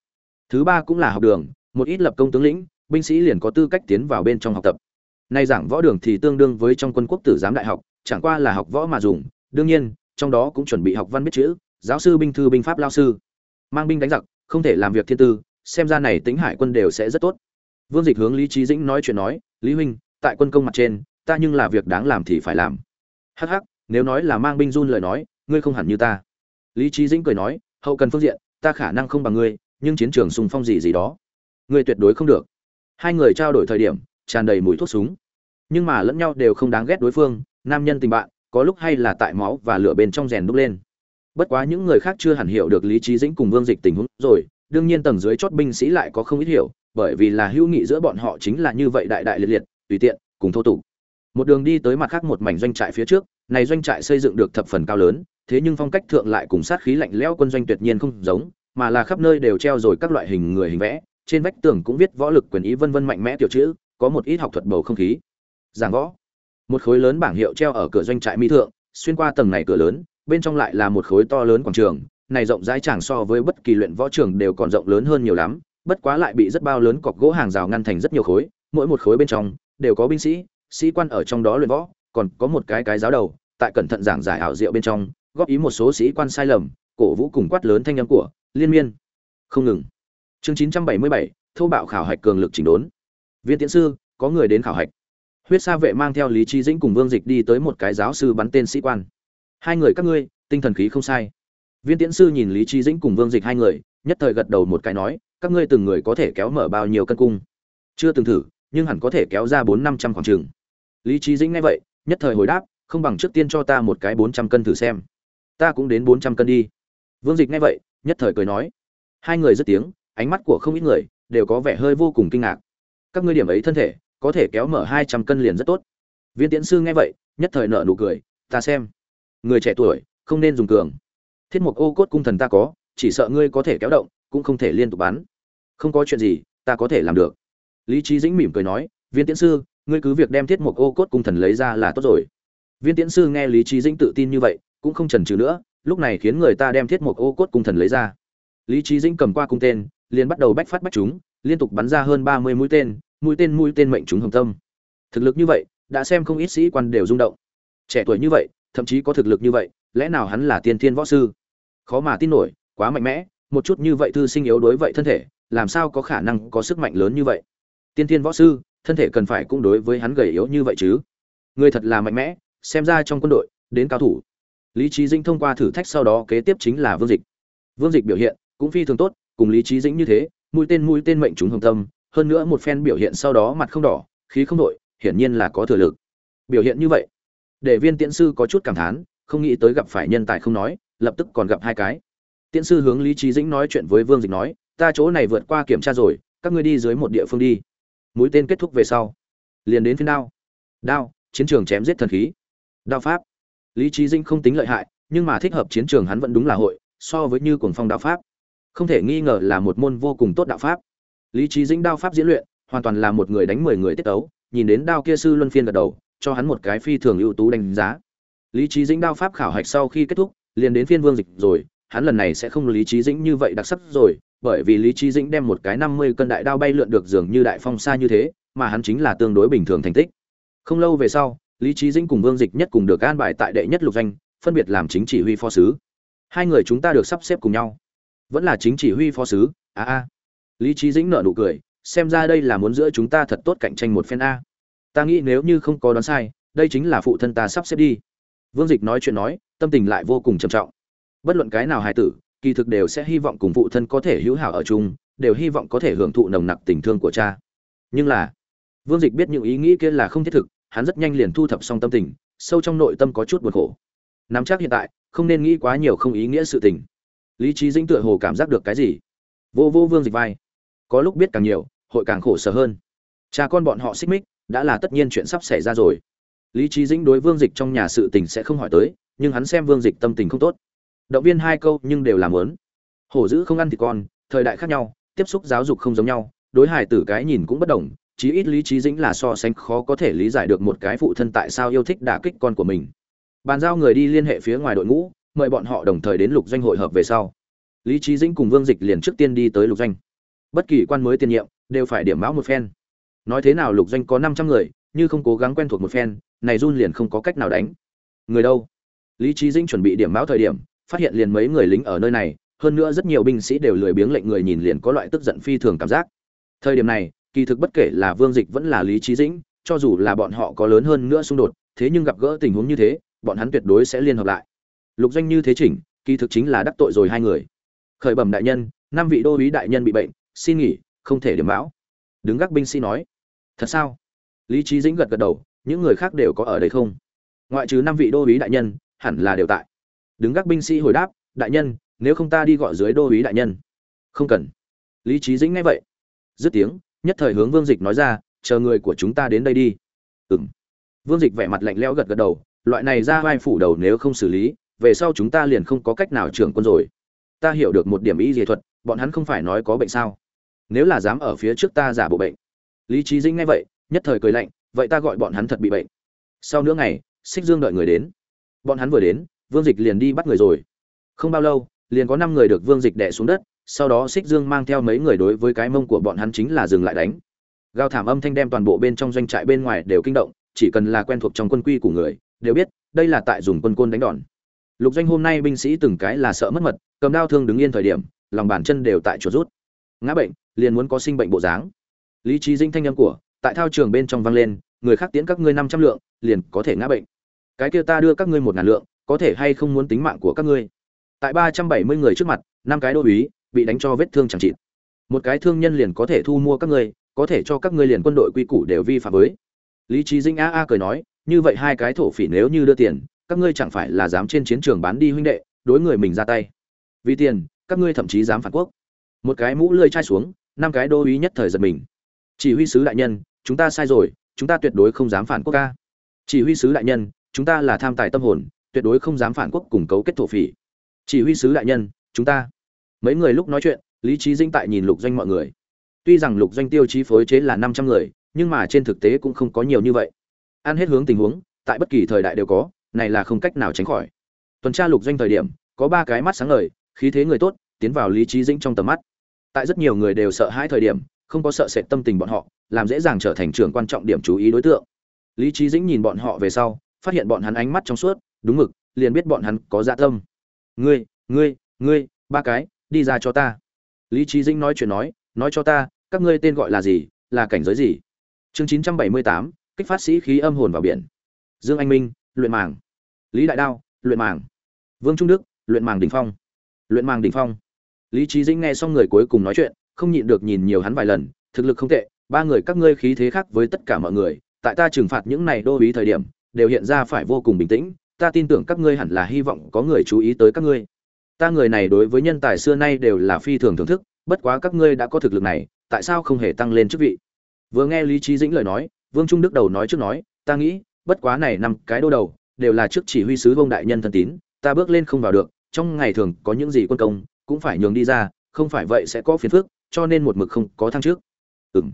S1: Thứ ba cũng là học đường, một ít lập công tướng lĩnh binh sĩ liền có tư cách tiến vào bên trong học tập. Nay giảng võ đường thì tương đương với trong quân quốc tử giám đại học, chẳng qua là học võ mà dùng. Đương nhiên, trong đó cũng chuẩn bị học văn biết chữ, giáo sư binh thư binh pháp lao sư. Mang binh đánh giặc, không thể làm việc thiên tư, xem ra này tính hải quân đều sẽ rất tốt. Vương dịch hướng lý trí dĩnh nói chuyện nói, lý huynh, tại quân công mặt trên, ta nhưng là việc đáng làm thì phải làm. Hắc hắc, nếu nói là mang binh run lời nói, ngươi không hẳn như ta. Lý trí dĩnh cười nói, hậu cần phương diện, ta khả năng không bằng ngươi, nhưng chiến trường sùng phong gì gì đó, ngươi tuyệt đối không được hai người trao đổi thời điểm, tràn đầy mùi thuốc súng. Nhưng mà lẫn nhau đều không đáng ghét đối phương, nam nhân tình bạn, có lúc hay là tại máu và lửa bên trong rèn đúc lên. Bất quá những người khác chưa hẳn hiểu được lý trí dĩnh cùng vương dịch tình huống rồi, đương nhiên tầng dưới chót binh sĩ lại có không ít hiểu, bởi vì là hữu nghị giữa bọn họ chính là như vậy đại đại liệt liệt, tùy tiện, cùng thô tục. Một đường đi tới mặt khác một mảnh doanh trại phía trước, này doanh trại xây dựng được thập phần cao lớn, thế nhưng phong cách thượng lại cùng sát khí lạnh lẽo quân doanh tuyệt nhiên không giống, mà là khắp nơi đều treo rồi các loại hình người hình vẽ trên vách tường cũng viết võ lực quyền ý vân vân mạnh mẽ tiểu chữ, có một ít học thuật bầu không khí. Giảng võ. Một khối lớn bảng hiệu treo ở cửa doanh trại mỹ thượng, xuyên qua tầng này cửa lớn, bên trong lại là một khối to lớn quảng trường, này rộng rãi chẳng so với bất kỳ luyện võ trường đều còn rộng lớn hơn nhiều lắm, bất quá lại bị rất bao lớn cọc gỗ hàng rào ngăn thành rất nhiều khối, mỗi một khối bên trong đều có binh sĩ sĩ quan ở trong đó luyện võ, còn có một cái cái giáo đầu, tại cẩn thận giảng giải ảo diệu bên trong, góp ý một số sĩ quan sai lầm, cổ vũ cùng quát lớn thanh âm của liên miên. Không ngừng chương 977, thô bạo khảo hạch cường lực chỉnh đốn. Viên tiến sư có người đến khảo hạch. Huyết sa vệ mang theo lý trí dĩnh cùng vương dịch đi tới một cái giáo sư bắn tên sĩ quan. Hai người các ngươi tinh thần khí không sai. Viên tiễn sư nhìn lý trí dĩnh cùng vương dịch hai người nhất thời gật đầu một cái nói các ngươi từng người có thể kéo mở bao nhiêu cân cung? Chưa từng thử nhưng hẳn có thể kéo ra bốn năm trăm khoảng trường. Lý trí dĩnh nghe vậy nhất thời hồi đáp không bằng trước tiên cho ta một cái bốn trăm cân thử xem. Ta cũng đến bốn trăm cân đi. Vương dịch nghe vậy nhất thời cười nói. Hai người dứt tiếng ánh mắt của không ít người đều có vẻ hơi vô cùng kinh ngạc. Các ngươi điểm ấy thân thể, có thể kéo mở hai trăm cân liền rất tốt. Viên tiễn sư nghe vậy, nhất thời nợ nụ cười, ta xem, người trẻ tuổi không nên dùng cường. Thiết mục ô cốt cung thần ta có, chỉ sợ ngươi có thể kéo động, cũng không thể liên tục bắn. Không có chuyện gì, ta có thể làm được. Lý trí dĩnh mỉm cười nói, viên tiễn sư, ngươi cứ việc đem thiết mục ô cốt cung thần lấy ra là tốt rồi. Viên tiễn sư nghe lý trí dĩnh tự tin như vậy, cũng không chần chừ nữa, lúc này khiến người ta đem thiết mục ô cốt cung thần lấy ra. Lý trí dĩnh cầm qua cung tên liền bắt đầu bách phát bách chúng, liên tục bắn ra hơn ba mươi mũi tên mũi tên mũi tên mệnh chúng hồng tâm. Thực lực như vậy, đã xem không ít sĩ quan đều rung động. Trẻ tuổi như vậy, thậm chí có thực lực như vậy, lẽ nào hắn là tiên thiên võ sư? Khó mà tin nổi, quá mạnh mẽ, một chút như vậy thư sinh yếu đối vậy thân thể, làm sao có khả năng có sức mạnh lớn như vậy? Tiên thiên võ sư, thân thể cần phải cũng đối với hắn gầy yếu như vậy chứ? Người thật là mạnh mẽ, xem ra trong quân đội, đến cao thủ. Lý trí dĩnh thông qua thử thách sau đó kế tiếp chính là vương dịch. Vương dịch biểu hiện cũng phi thường tốt cùng lý trí dĩnh như thế, mũi tên mũi tên mệnh chúng hồng tâm, hơn nữa một phen biểu hiện sau đó mặt không đỏ, khí không đội, hiển nhiên là có thừa lực. Biểu hiện như vậy, để viên tiễn sư có chút cảm thán, không nghĩ tới gặp phải nhân tài không nói, lập tức còn gặp hai cái. Tiễn sư hướng lý trí dĩnh nói chuyện với vương dịch nói, ta chỗ này vượt qua kiểm tra rồi, các ngươi đi dưới một địa phương đi. Mũi tên kết thúc về sau, liền đến phiên đao. Đao, chiến trường chém giết thần khí. Đao pháp. Lý trí dĩnh không tính lợi hại, nhưng mà thích hợp chiến trường hắn vẫn đúng là hội, so với như cuồng phong đao pháp không thể nghi ngờ là một môn vô cùng tốt đạo pháp. Lý trí dĩnh đao pháp diễn luyện, hoàn toàn là một người đánh mười người tiết tấu, nhìn đến đao kia sư luân phiên gật đầu, cho hắn một cái phi thường ưu tú đánh giá. Lý trí dĩnh đao pháp khảo hạch sau khi kết thúc, liền đến phiên vương dịch rồi, hắn lần này sẽ không lý trí dĩnh như vậy đặc sắc rồi, bởi vì lý trí dĩnh đem một cái năm mươi cân đại đao bay lượn được dường như đại phong xa như thế, mà hắn chính là tương đối bình thường thành tích. Không lâu về sau, lý trí dĩnh cùng vương dịch nhất cùng được an bài tại đệ nhất lục danh phân biệt làm chính chỉ huy phó sứ. Hai người chúng ta được sắp xếp cùng nhau vẫn là chính chỉ huy phó sứ, a a. Lý trí dĩnh nợ nụ cười, xem ra đây là muốn giữa chúng ta thật tốt cạnh tranh một phen a. Ta nghĩ nếu như không có đoán sai, đây chính là phụ thân ta sắp xếp đi. Vương dịch nói chuyện nói, tâm tình lại vô cùng trầm trọng. Bất luận cái nào hài tử, kỳ thực đều sẽ hy vọng cùng phụ thân có thể hữu hảo ở chung, đều hy vọng có thể hưởng thụ nồng nặc tình thương của cha. Nhưng là, vương dịch biết những ý nghĩ kia là không thiết thực, hắn rất nhanh liền thu thập xong tâm tình, sâu trong nội tâm có chút buồn khổ. Nắm chắc hiện tại, không nên nghĩ quá nhiều không ý nghĩa sự tình lý trí dĩnh tựa hồ cảm giác được cái gì. Vô vô vương dịch vai. Có lúc biết càng nhiều, hội càng khổ sở hơn. Cha con bọn họ xích mích, đã là tất nhiên chuyện sắp xảy ra rồi. Lý trí dĩnh đối vương dịch trong nhà sự tình sẽ không hỏi tới, nhưng hắn xem vương dịch tâm tình không tốt. Động viên hai câu nhưng đều làm lớn hổ dữ không ăn thì con, thời đại khác nhau, tiếp xúc giáo dục không giống nhau, đối hài tử cái nhìn cũng bất đồng, chí ít lý trí dĩnh là so sánh khó có thể lý giải được một cái phụ thân tại sao yêu thích đả kích con của mình. Bàn giao người đi liên hệ phía ngoài đội ngũ mời bọn họ đồng thời đến lục doanh hội hợp về sau. Lý trí dĩnh cùng vương dịch liền trước tiên đi tới lục doanh. Bất kỳ quan mới tiền nhiệm, đều phải điểm mão một phen. Nói thế nào lục doanh có năm trăm người, như không cố gắng quen thuộc một phen, này run liền không có cách nào đánh. Người đâu? Lý trí dĩnh chuẩn bị điểm mão thời điểm, phát hiện liền mấy người lính ở nơi này, hơn nữa rất nhiều binh sĩ đều lười biếng lệnh người nhìn liền có loại tức giận phi thường cảm giác. Thời điểm này, kỳ thực bất kể là vương dịch vẫn là lý trí dĩnh, cho dù là bọn họ có lớn hơn nữa xung đột, thế nhưng gặp gỡ tình huống như thế, bọn hắn tuyệt đối sẽ liên hợp lại lục doanh như thế chỉnh, kỳ thực chính là đắc tội rồi hai người. Khởi bẩm đại nhân, năm vị đô úy đại nhân bị bệnh, xin nghỉ, không thể điểm bão đứng gác binh sĩ nói, thật sao? Lý trí dĩnh gật gật đầu, những người khác đều có ở đây không? Ngoại trừ năm vị đô úy đại nhân, hẳn là đều tại. Đứng gác binh sĩ hồi đáp, đại nhân, nếu không ta đi gọi dưới đô úy đại nhân. Không cần. Lý trí dĩnh nghe vậy, dứt tiếng, nhất thời hướng vương dịch nói ra, chờ người của chúng ta đến đây đi. Ừng vương dịch vẻ mặt lạnh lẽo gật gật đầu, loại này ra vai phủ đầu nếu không xử lý về sau chúng ta liền không có cách nào trưởng quân rồi. Ta hiểu được một điểm ý dị thuật, bọn hắn không phải nói có bệnh sao? Nếu là dám ở phía trước ta giả bộ bệnh. Lý trí dĩnh nghe vậy, nhất thời cười lạnh, vậy ta gọi bọn hắn thật bị bệnh. Sau nửa ngày, xích dương đợi người đến. Bọn hắn vừa đến, vương dịch liền đi bắt người rồi. Không bao lâu, liền có năm người được vương dịch đẻ xuống đất, sau đó xích dương mang theo mấy người đối với cái mông của bọn hắn chính là dừng lại đánh. Gào thảm âm thanh đem toàn bộ bên trong doanh trại bên ngoài đều kinh động, chỉ cần là quen thuộc trong quân quy của người, đều biết, đây là tại dùng quân côn đánh đòn lục doanh hôm nay binh sĩ từng cái là sợ mất mật, cầm đao thương đứng yên thời điểm, lòng bàn chân đều tại chuột rút. Ngã bệnh, liền muốn có sinh bệnh bộ dáng. Lý trí dinh thanh âm của, tại thao trường bên trong vang lên, người khác tiến các ngươi năm trăm lượng, liền có thể ngã bệnh. Cái kia ta đưa các ngươi một ngàn lượng, có thể hay không muốn tính mạng của các ngươi? Tại ba trăm bảy mươi người trước mặt, năm cái đô úy, bị đánh cho vết thương chẳng trị một cái thương nhân liền có thể thu mua các ngươi, có thể cho các ngươi liền quân đội quy củ đều vi phạm với. Lý trí dinh a a cười nói, như vậy hai cái thổ phỉ nếu như đưa tiền các ngươi chẳng phải là dám trên chiến trường bán đi huynh đệ, đối người mình ra tay. Vì tiền, các ngươi thậm chí dám phản quốc. Một cái mũ lơi chai xuống, năm cái đô úy nhất thời giật mình. Chỉ huy sứ đại nhân, chúng ta sai rồi, chúng ta tuyệt đối không dám phản quốc ca. Chỉ huy sứ đại nhân, chúng ta là tham tài tâm hồn, tuyệt đối không dám phản quốc cùng cấu kết thổ phỉ. Chỉ huy sứ đại nhân, chúng ta. Mấy người lúc nói chuyện, lý trí dinh tại nhìn lục doanh mọi người. Tuy rằng lục doanh tiêu chí phối chế là năm trăm người, nhưng mà trên thực tế cũng không có nhiều như vậy. Ăn hết hướng tình huống, tại bất kỳ thời đại đều có này là không cách nào tránh khỏi. Tuần tra lục doanh thời điểm, có ba cái mắt sáng ngời, khí thế người tốt, tiến vào lý trí dĩnh trong tầm mắt. Tại rất nhiều người đều sợ hãi thời điểm, không có sợ sệt tâm tình bọn họ, làm dễ dàng trở thành trường quan trọng điểm chú ý đối tượng. Lý trí dĩnh nhìn bọn họ về sau, phát hiện bọn hắn ánh mắt trong suốt, đúng mực, liền biết bọn hắn có dạ tâm. Ngươi ngươi ngươi, ba cái, đi ra cho ta. Lý trí dĩnh nói chuyện nói nói cho ta, các ngươi tên gọi là gì, là cảnh giới gì? Chương chín trăm bảy mươi tám, kích phát sĩ khí âm hồn vào biển. Dương anh minh, luyện màng lý đại đao, luyện màng. Vương trung đức, luyện màng đỉnh phong. Luyện màng đỉnh phong. Lý trí dĩnh nghe xong người cuối cùng nói chuyện, không nhịn được nhìn nhiều hắn vài lần, thực lực không tệ, ba người các ngươi khí thế khác với tất cả mọi người, tại ta trừng phạt những này đô ý thời điểm, đều hiện ra phải vô cùng bình tĩnh, ta tin tưởng các ngươi hẳn là hy vọng có người chú ý tới các ngươi. Ta người này đối với nhân tài xưa nay đều là phi thường thưởng thức, bất quá các ngươi đã có thực lực này, tại sao không hề tăng lên chức vị? Vừa nghe lý trí dĩnh lời nói, vương trung đức đầu nói trước nói, ta nghĩ, bất quá này năm cái đô đầu đều là trước chỉ huy sứ vông đại nhân thân tín, ta bước lên không vào được, trong ngày thường có những gì quân công, cũng phải nhường đi ra, không phải vậy sẽ có phiền phức, cho nên một mực không có thăng trước. Ừm.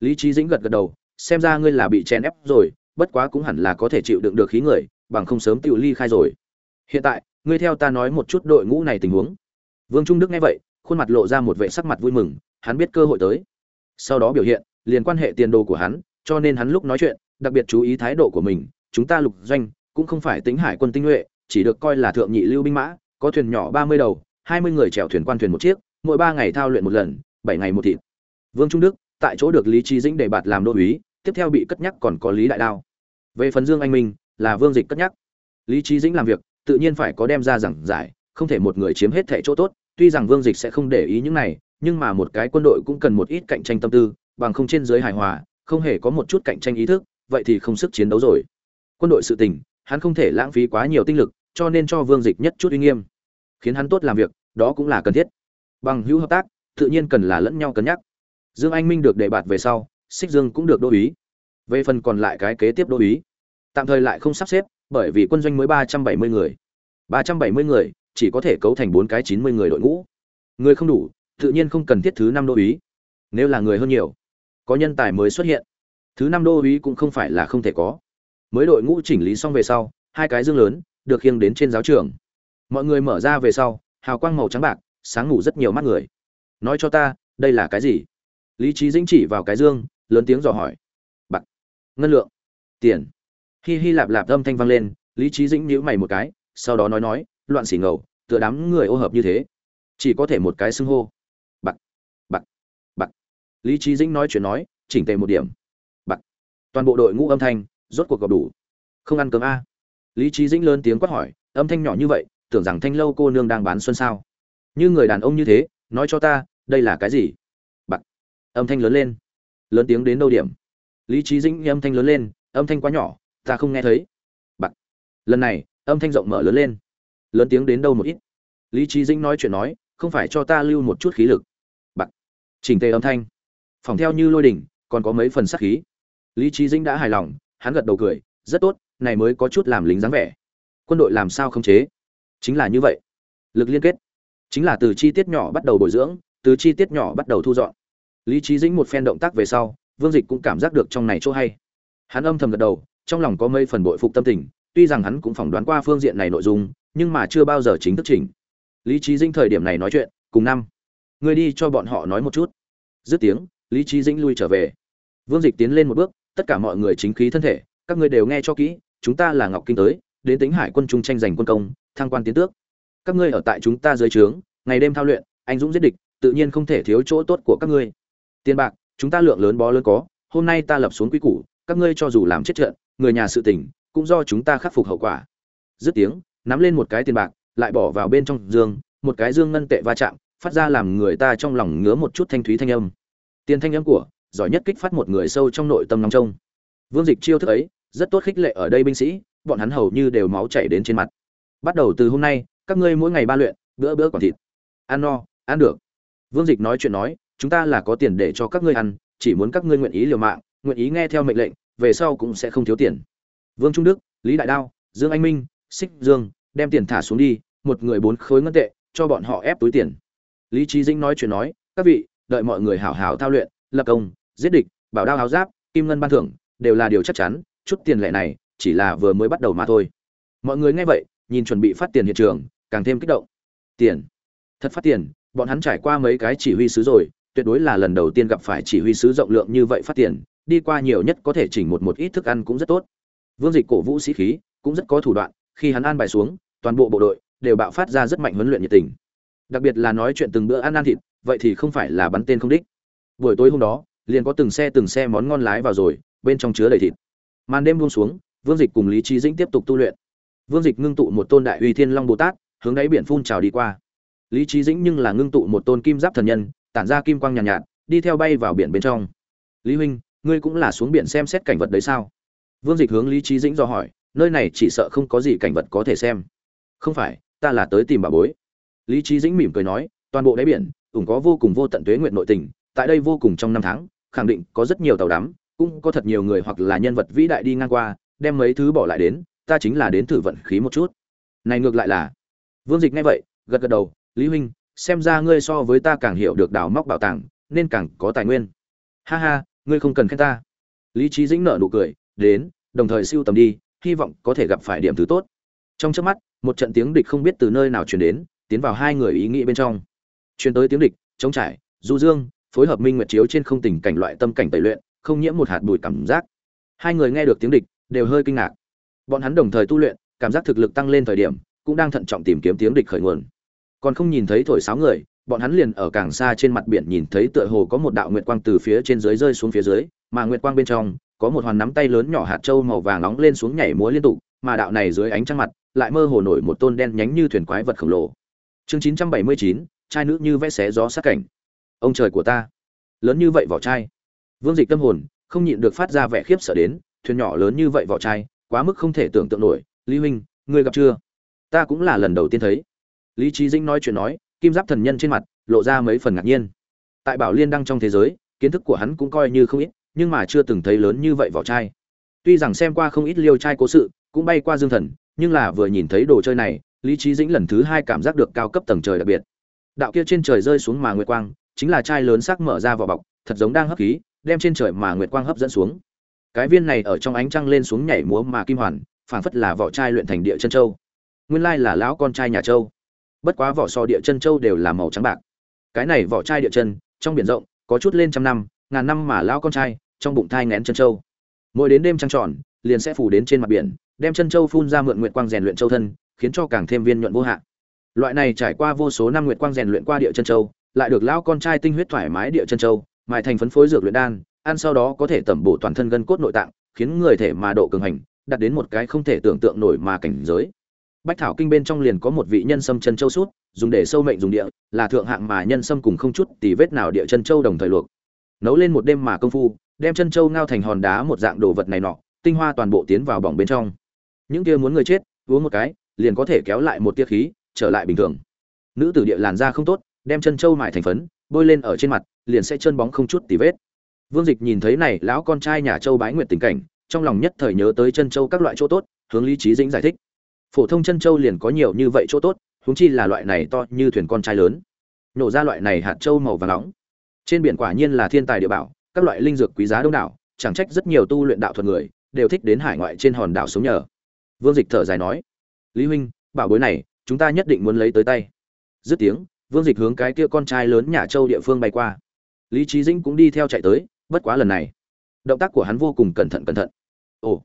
S1: Lý trí dĩnh gật gật đầu, xem ra ngươi là bị chèn ép rồi, bất quá cũng hẳn là có thể chịu đựng được khí người, bằng không sớm tự ly khai rồi. Hiện tại, ngươi theo ta nói một chút đội ngũ này tình huống. Vương trung đức nghe vậy, khuôn mặt lộ ra một vẻ sắc mặt vui mừng, hắn biết cơ hội tới. Sau đó biểu hiện, liền quan hệ tiền đồ của hắn, cho nên hắn lúc nói chuyện, đặc biệt chú ý thái độ của mình, chúng ta lục doanh cũng không phải tính hải quân tinh nhuệ, chỉ được coi là thượng nhị lưu binh mã, có thuyền nhỏ ba mươi đầu, hai mươi người chèo thuyền quan thuyền một chiếc, mỗi ba ngày thao luyện một lần, bảy ngày một thịt. Vương trung đức, tại chỗ được lý trí dĩnh để bạt làm đô uý tiếp theo bị cất nhắc còn có lý đại đao. Về phần dương anh minh, là vương dịch cất nhắc. Lý trí dĩnh làm việc, tự nhiên phải có đem ra giảng giải, không thể một người chiếm hết thẻ chỗ tốt, tuy rằng vương dịch sẽ không để ý những này, nhưng mà một cái quân đội cũng cần một ít cạnh tranh tâm tư, bằng không trên dưới hài hòa, không hề có một chút cạnh tranh ý thức, vậy thì không sức chiến đấu rồi. Quân đội sự tình hắn không thể lãng phí quá nhiều tinh lực, cho nên cho vương dịch nhất chút uy nghiêm. Khiến hắn tốt làm việc, đó cũng là cần thiết. Bằng hữu hợp tác, tự nhiên cần là lẫn nhau cân nhắc. Dương anh minh được đề bạt về sau, xích dương cũng được đô ý về phần còn lại cái kế tiếp đô ý tạm thời lại không sắp xếp, bởi vì quân doanh mới ba trăm bảy mươi người. ba trăm bảy mươi người, chỉ có thể cấu thành bốn cái chín mươi người đội ngũ. Người không đủ, tự nhiên không cần thiết thứ năm đô ý nếu là người hơn nhiều, có nhân tài mới xuất hiện, thứ năm đô ý cũng không phải là không thể có mới đội ngũ chỉnh lý xong về sau, hai cái dương lớn được khiêng đến trên giáo trường. Mọi người mở ra về sau, hào quang màu trắng bạc, sáng ngủ rất nhiều mắt người. Nói cho ta, đây là cái gì? Lý trí dĩnh chỉ vào cái dương, lớn tiếng dò hỏi. Bạc. Ngân lượng. Tiền. Hi hi lạp lạp âm thanh vang lên, lý trí dĩnh nhíu mày một cái, sau đó nói nói, loạn xỉ ngầu, tựa đám người ô hợp như thế. Chỉ có thể một cái xưng hô. Bạc. Bạc. Bạc. Lý trí dĩnh nói chuyện nói, chỉnh tề một điểm. Bạc. Toàn bộ đội ngũ âm thanh rốt cuộc gặp đủ. Không ăn cơm a? Lý trí dĩnh lớn tiếng quát hỏi, âm thanh nhỏ như vậy, tưởng rằng thanh lâu cô nương đang bán xuân sao? Như người đàn ông như thế, nói cho ta, đây là cái gì? Bặt âm thanh lớn lên. Lớn tiếng đến đâu điểm? Lý trí dĩnh âm thanh lớn lên, âm thanh quá nhỏ, ta không nghe thấy. Bặt lần này, âm thanh rộng mở lớn lên. Lớn tiếng đến đâu một ít? Lý trí dĩnh nói chuyện nói, không phải cho ta lưu một chút khí lực. Bặt chỉnh tề âm thanh. Phòng theo như lôi đỉnh, còn có mấy phần sắc khí. Lý trí dĩnh đã hài lòng hắn gật đầu cười, rất tốt, này mới có chút làm lính dáng vẻ. Quân đội làm sao không chế? Chính là như vậy. Lực liên kết. Chính là từ chi tiết nhỏ bắt đầu bồi dưỡng, từ chi tiết nhỏ bắt đầu thu dọn. Lý trí dĩnh một phen động tác về sau, vương dịch cũng cảm giác được trong này chỗ hay. Hắn âm thầm gật đầu, trong lòng có mây phần bội phục tâm tình, tuy rằng hắn cũng phỏng đoán qua phương diện này nội dung, nhưng mà chưa bao giờ chính thức chỉnh. Lý trí dĩnh thời điểm này nói chuyện, cùng năm người đi cho bọn họ nói một chút. Dứt tiếng, lý trí dĩnh lui trở về. Vương dịch tiến lên một bước tất cả mọi người chính khí thân thể, các ngươi đều nghe cho kỹ, chúng ta là ngọc kinh tới, đến tính hải quân trung tranh giành quân công, thăng quan tiến tước. Các ngươi ở tại chúng ta dưới trướng, ngày đêm thao luyện, anh dũng giết địch, tự nhiên không thể thiếu chỗ tốt của các ngươi. Tiền bạc, chúng ta lượng lớn bó lớn có, hôm nay ta lập xuống quy củ, các ngươi cho dù làm chết trận, người nhà sự tình, cũng do chúng ta khắc phục hậu quả. Dứt tiếng, nắm lên một cái tiền bạc, lại bỏ vào bên trong dương một cái dương ngân tệ va chạm, phát ra làm người ta trong lòng ngứa một chút thanh thúy thanh âm. Tiền thanh âm của giỏi nhất kích phát một người sâu trong nội tâm nóng trông. Vương dịch chiêu thức ấy, rất tốt khích lệ ở đây binh sĩ, bọn hắn hầu như đều máu chảy đến trên mặt. Bắt đầu từ hôm nay, các ngươi mỗi ngày ba luyện, bữa bữa còn thịt. Ăn no, ăn được. Vương dịch nói chuyện nói, chúng ta là có tiền để cho các ngươi ăn, chỉ muốn các ngươi nguyện ý liều mạng, nguyện ý nghe theo mệnh lệnh, về sau cũng sẽ không thiếu tiền. Vương trung đức, lý đại đao, dương anh minh, xích dương, đem tiền thả xuống đi, một người bốn khối ngân tệ, cho bọn họ ép túi tiền. Lý trí dĩnh nói chuyện nói, các vị, đợi mọi người hảo hảo thao luyện, lập công giết địch, bảo đao áo giáp, kim ngân ban thưởng, đều là điều chắc chắn, chút tiền lệ này chỉ là vừa mới bắt đầu mà thôi. Mọi người nghe vậy, nhìn chuẩn bị phát tiền hiện trường, càng thêm kích động. Tiền. Thật phát tiền, bọn hắn trải qua mấy cái chỉ huy sứ rồi, tuyệt đối là lần đầu tiên gặp phải chỉ huy sứ rộng lượng như vậy phát tiền, đi qua nhiều nhất có thể chỉnh một một ít thức ăn cũng rất tốt. Vương dịch cổ vũ sĩ khí cũng rất có thủ đoạn, khi hắn an bài xuống, toàn bộ bộ đội đều bạo phát ra rất mạnh huấn luyện nhiệt tình. Đặc biệt là nói chuyện từng bữa ăn ăn thịt, vậy thì không phải là bắn tên không đích. Buổi tối hôm đó liền có từng xe từng xe món ngon lái vào rồi bên trong chứa đầy thịt. Màn đêm buông xuống vương dịch cùng lý trí dĩnh tiếp tục tu luyện. Vương dịch ngưng tụ một tôn đại uy thiên long bồ tát hướng đáy biển phun trào đi qua. Lý trí dĩnh nhưng là ngưng tụ một tôn kim giáp thần nhân tản ra kim quang nhàn nhạt, nhạt đi theo bay vào biển bên trong. Lý huynh ngươi cũng là xuống biển xem xét cảnh vật đấy sao? Vương dịch hướng lý trí dĩnh do hỏi nơi này chỉ sợ không có gì cảnh vật có thể xem. Không phải ta là tới tìm bà bối. Lý trí dĩnh mỉm cười nói toàn bộ đáy biển ủng có vô cùng vô tận tuế nguyện nội tình tại đây vô cùng trong năm tháng khẳng định có rất nhiều tàu đắm, cũng có thật nhiều người hoặc là nhân vật vĩ đại đi ngang qua, đem mấy thứ bỏ lại đến, ta chính là đến thử vận khí một chút. Này ngược lại là, vương dịch nghe vậy, gật gật đầu, lý huynh, xem ra ngươi so với ta càng hiểu được đào móc bảo tàng, nên càng có tài nguyên. Ha ha, ngươi không cần khen ta. Lý trí dĩnh nở nụ cười, đến, đồng thời siêu tầm đi, hy vọng có thể gặp phải điểm thứ tốt. Trong trước mắt, một trận tiếng địch không biết từ nơi nào truyền đến, tiến vào hai người ý nghĩ bên trong. Truyền tới tiếng địch chống trải, du dương phối hợp minh nguyệt chiếu trên không tình cảnh loại tâm cảnh tẩy luyện, không nhiễm một hạt bụi cảm giác. Hai người nghe được tiếng địch, đều hơi kinh ngạc. Bọn hắn đồng thời tu luyện, cảm giác thực lực tăng lên thời điểm, cũng đang thận trọng tìm kiếm tiếng địch khởi nguồn. Còn không nhìn thấy thổi sáo người, bọn hắn liền ở càng xa trên mặt biển nhìn thấy tựa hồ có một đạo nguyệt quang từ phía trên dưới rơi xuống phía dưới, mà nguyệt quang bên trong, có một hoàn nắm tay lớn nhỏ hạt châu màu vàng nóng lên xuống nhảy múa liên tục, mà đạo này dưới ánh trăng mặt, lại mơ hồ nổi một tôn đen nhánh như thuyền quái vật khổng lồ. Chương chín trăm bảy mươi chín, trai nữ như vẽ xé gió sát cảnh ông trời của ta. Lớn như vậy vỏ chai. Vương dịch tâm hồn, không nhịn được phát ra vẻ khiếp sợ đến, thuyền nhỏ lớn như vậy vỏ chai, quá mức không thể tưởng tượng nổi. Lý huynh, ngươi gặp chưa? Ta cũng là lần đầu tiên thấy. Lý trí dĩnh nói chuyện nói, kim giáp thần nhân trên mặt, lộ ra mấy phần ngạc nhiên. Tại bảo liên đăng trong thế giới, kiến thức của hắn cũng coi như không ít, nhưng mà chưa từng thấy lớn như vậy vỏ chai. Tuy rằng xem qua không ít liêu trai cố sự, cũng bay qua dương thần, nhưng là vừa nhìn thấy đồ chơi này, lý trí dĩnh lần thứ hai cảm giác được cao cấp tầng trời đặc biệt. Đạo kia trên trời rơi xuống mà nguyệt quang chính là chai lớn sắc mở ra vỏ bọc, thật giống đang hấp khí, đem trên trời mà nguyệt quang hấp dẫn xuống. Cái viên này ở trong ánh trăng lên xuống nhảy múa mà kim hoàn, phảng phất là vỏ chai luyện thành địa chân châu. Nguyên lai là lão con trai nhà châu. Bất quá vỏ sò địa chân châu đều là màu trắng bạc. Cái này vỏ chai địa chân, trong biển rộng, có chút lên trăm năm, ngàn năm mà lão con trai, trong bụng thai ngén chân châu. Mỗi đến đêm trăng tròn, liền sẽ phủ đến trên mặt biển, đem chân châu phun ra mượn nguyệt quang rèn luyện châu thân, khiến cho càng thêm viên nhuận vô hạn. Loại này trải qua vô số năm nguyệt quang rèn luyện qua địa chân châu lại được lão con trai tinh huyết thoải mái địa chân châu, mài thành phấn phối dược luyện đan, ăn sau đó có thể tẩm bổ toàn thân gân cốt nội tạng, khiến người thể mà độ cường hành, đạt đến một cái không thể tưởng tượng nổi mà cảnh giới. Bách thảo kinh bên trong liền có một vị nhân sâm chân châu sút, dùng để sâu mệnh dùng địa, là thượng hạng mà nhân sâm cùng không chút tì vết nào địa chân châu đồng thời luộc. Nấu lên một đêm mà công phu, đem chân châu ngao thành hòn đá một dạng đồ vật này nọ, tinh hoa toàn bộ tiến vào bỏng bên trong. Những kia muốn người chết, uống một cái, liền có thể kéo lại một tia khí, trở lại bình thường. Nữ tử địa làn da không tốt đem chân châu mài thành phấn, bôi lên ở trên mặt, liền sẽ trơn bóng không chút tì vết. Vương dịch nhìn thấy này, lão con trai nhà châu bái nguyệt tình cảnh, trong lòng nhất thời nhớ tới chân châu các loại chỗ tốt, hướng lý trí dĩnh giải thích. Phổ thông chân châu liền có nhiều như vậy chỗ tốt, huống chi là loại này to như thuyền con trai lớn. Nổ ra loại này hạt châu màu vàng nóng. Trên biển quả nhiên là thiên tài địa bảo, các loại linh dược quý giá đông đảo, chẳng trách rất nhiều tu luyện đạo thuật người, đều thích đến hải ngoại trên hòn đảo sống nhờ. Vương dịch thở dài nói, lý huynh, bảo bối này, chúng ta nhất định muốn lấy tới tay. Dứt tiếng vương dịch hướng cái kia con trai lớn nhà châu địa phương bay qua. Lý trí dĩnh cũng đi theo chạy tới, bất quá lần này, động tác của hắn vô cùng cẩn thận cẩn thận. Ồ,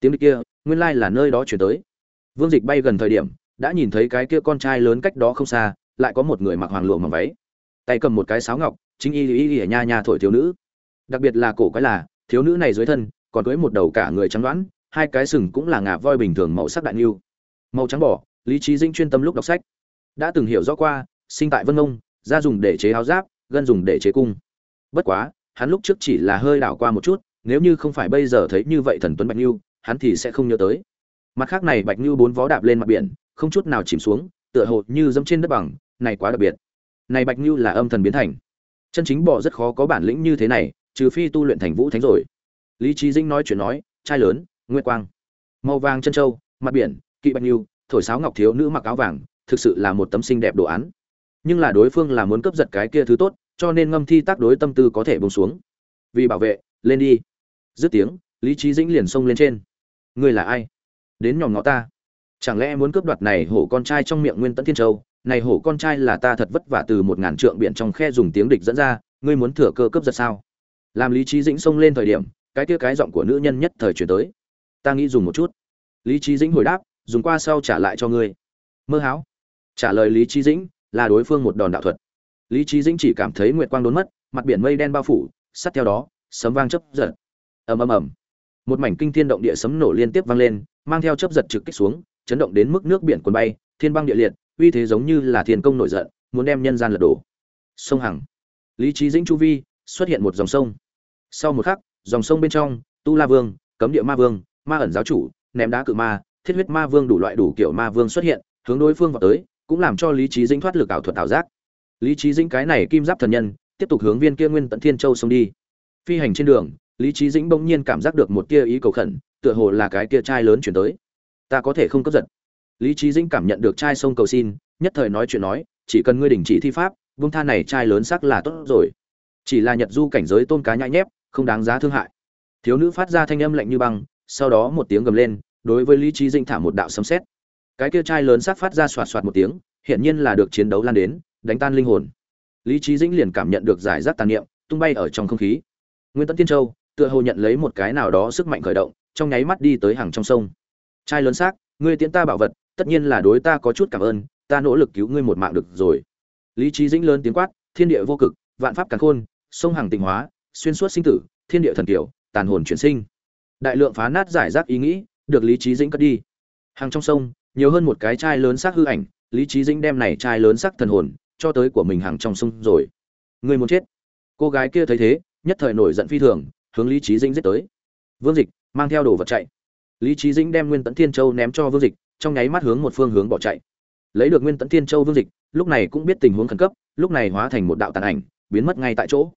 S1: tiếng địch kia, nguyên lai là nơi đó chuyển tới. Vương dịch bay gần thời điểm, đã nhìn thấy cái kia con trai lớn cách đó không xa, lại có một người mặc hoàng lụa mỏng váy. Tay cầm một cái sáo ngọc, chính y y y nha nha thổi thiếu nữ. Đặc biệt là cổ quái là, thiếu nữ này dưới thân, còn cưới một đầu cả người trắng đoán, hai cái sừng cũng là ngà voi bình thường màu sắc đại lưu màu trắng bỏ lý trí dinh chuyên tâm lúc đọc sách. Đã từng hiểu rõ qua sinh tại vân ông da dùng để chế áo giáp, gân dùng để chế cung. Bất quá, hắn lúc trước chỉ là hơi đảo qua một chút, nếu như không phải bây giờ thấy như vậy thần tuấn bạch lưu hắn thì sẽ không nhớ tới. Mặt khác này bạch lưu bốn vó đạp lên mặt biển, không chút nào chìm xuống, tựa hồ như dẫm trên đất bằng, này quá đặc biệt. Này bạch lưu là âm thần biến thành. Chân chính bỏ rất khó có bản lĩnh như thế này, trừ phi tu luyện thành vũ thánh rồi. Lý trí dinh nói chuyện nói, trai lớn, nguyệt quang, màu vàng chân châu, mặt biển, kỵ bạch lưu thổi sáo ngọc thiếu nữ mặc áo vàng, thực sự là một tấm sinh đẹp đồ án nhưng là đối phương là muốn cướp giật cái kia thứ tốt, cho nên ngâm thi tác đối tâm tư có thể bông xuống. Vì bảo vệ, lên đi. Dứt tiếng, lý trí dĩnh liền xông lên trên. Ngươi là ai? Đến nhòm ngõ ta. Chẳng lẽ muốn cướp đoạt này hổ con trai trong miệng nguyên tẫn thiên châu? Này hổ con trai là ta thật vất vả từ một ngàn trượng biển trong khe dùng tiếng địch dẫn ra, ngươi muốn thừa cơ cướp giật sao? Làm lý trí dĩnh xông lên thời điểm, cái kia cái giọng của nữ nhân nhất thời chuyển tới. Ta nghĩ dùng một chút. Lý trí dĩnh hồi đáp, dùng qua sau trả lại cho ngươi. Mơ háo trả lời lý trí dĩnh là đối phương một đòn đạo thuật. Lý trí dĩnh chỉ cảm thấy nguyệt quang đốn mất, mặt biển mây đen bao phủ, sát theo đó, sấm vang chấp giật. Ầm ầm ầm. Một mảnh kinh thiên động địa sấm nổ liên tiếp vang lên, mang theo chấp giật trực kích xuống, chấn động đến mức nước biển cuốn bay, thiên băng địa liệt, uy thế giống như là thiên công nổi giận, muốn đem nhân gian lật đổ. Sông hằng. Lý trí dĩnh chu vi, xuất hiện một dòng sông. Sau một khắc, dòng sông bên trong, tu la vương, cấm địa ma vương, ma ẩn giáo chủ, ném đá cự ma, thiết huyết ma vương đủ loại đủ kiểu ma vương xuất hiện, hướng đối phương vào tới cũng làm cho lý trí dĩnh thoát lực ảo thuật ảo giác. Lý trí dĩnh cái này kim giáp thần nhân, tiếp tục hướng viên kia nguyên tận thiên châu sông đi. Phi hành trên đường, lý trí dĩnh bỗng nhiên cảm giác được một tia ý cầu khẩn, tựa hồ là cái kia trai lớn chuyển tới. Ta có thể không cấp giật. Lý trí dĩnh cảm nhận được trai sông cầu xin, nhất thời nói chuyện nói, chỉ cần ngươi đình chỉ thi pháp, vương tha này trai lớn sắc là tốt rồi. Chỉ là nhật du cảnh giới tôn cá nhãi nhép, không đáng giá thương hại. Thiếu nữ phát ra thanh âm lạnh như băng, sau đó một tiếng gầm lên, đối với lý trí dĩnh thả một đạo sấm sét cái kia trai lớn sắc phát ra xoạt xoạt một tiếng hiện nhiên là được chiến đấu lan đến, đánh tan linh hồn. Lý trí dĩnh liền cảm nhận được giải rác tàn niệm, tung bay ở trong không khí. Nguyên tấn tiên châu, tựa hồ nhận lấy một cái nào đó sức mạnh khởi động, trong nháy mắt đi tới hàng trong sông. Trai lớn xác, ngươi tiễn ta bảo vật, tất nhiên là đối ta có chút cảm ơn, ta nỗ lực cứu ngươi một mạng được rồi. Lý trí dĩnh lớn tiếng quát, thiên địa vô cực, vạn pháp càn khôn, sông hàng tịnh hóa, xuyên suốt sinh tử, thiên địa thần kiểu tàn hồn chuyển sinh. Đại lượng phá nát giải rác ý nghĩ, được lý trí dĩnh cất đi. Hàng trong sông nhiều hơn một cái chai lớn xác hư ảnh, lý trí dĩnh đem này chai lớn sắc thần hồn cho tới của mình hàng trong sông rồi. Người muốn chết. Cô gái kia thấy thế, nhất thời nổi giận phi thường, hướng lý trí dĩnh giết tới. Vương dịch, mang theo đồ vật chạy. Lý trí dĩnh đem nguyên tấn thiên châu ném cho vương dịch, trong nháy mắt hướng một phương hướng bỏ chạy. Lấy được nguyên tấn thiên châu vương dịch, lúc này cũng biết tình huống khẩn cấp, lúc này hóa thành một đạo tàn ảnh, biến mất ngay tại chỗ.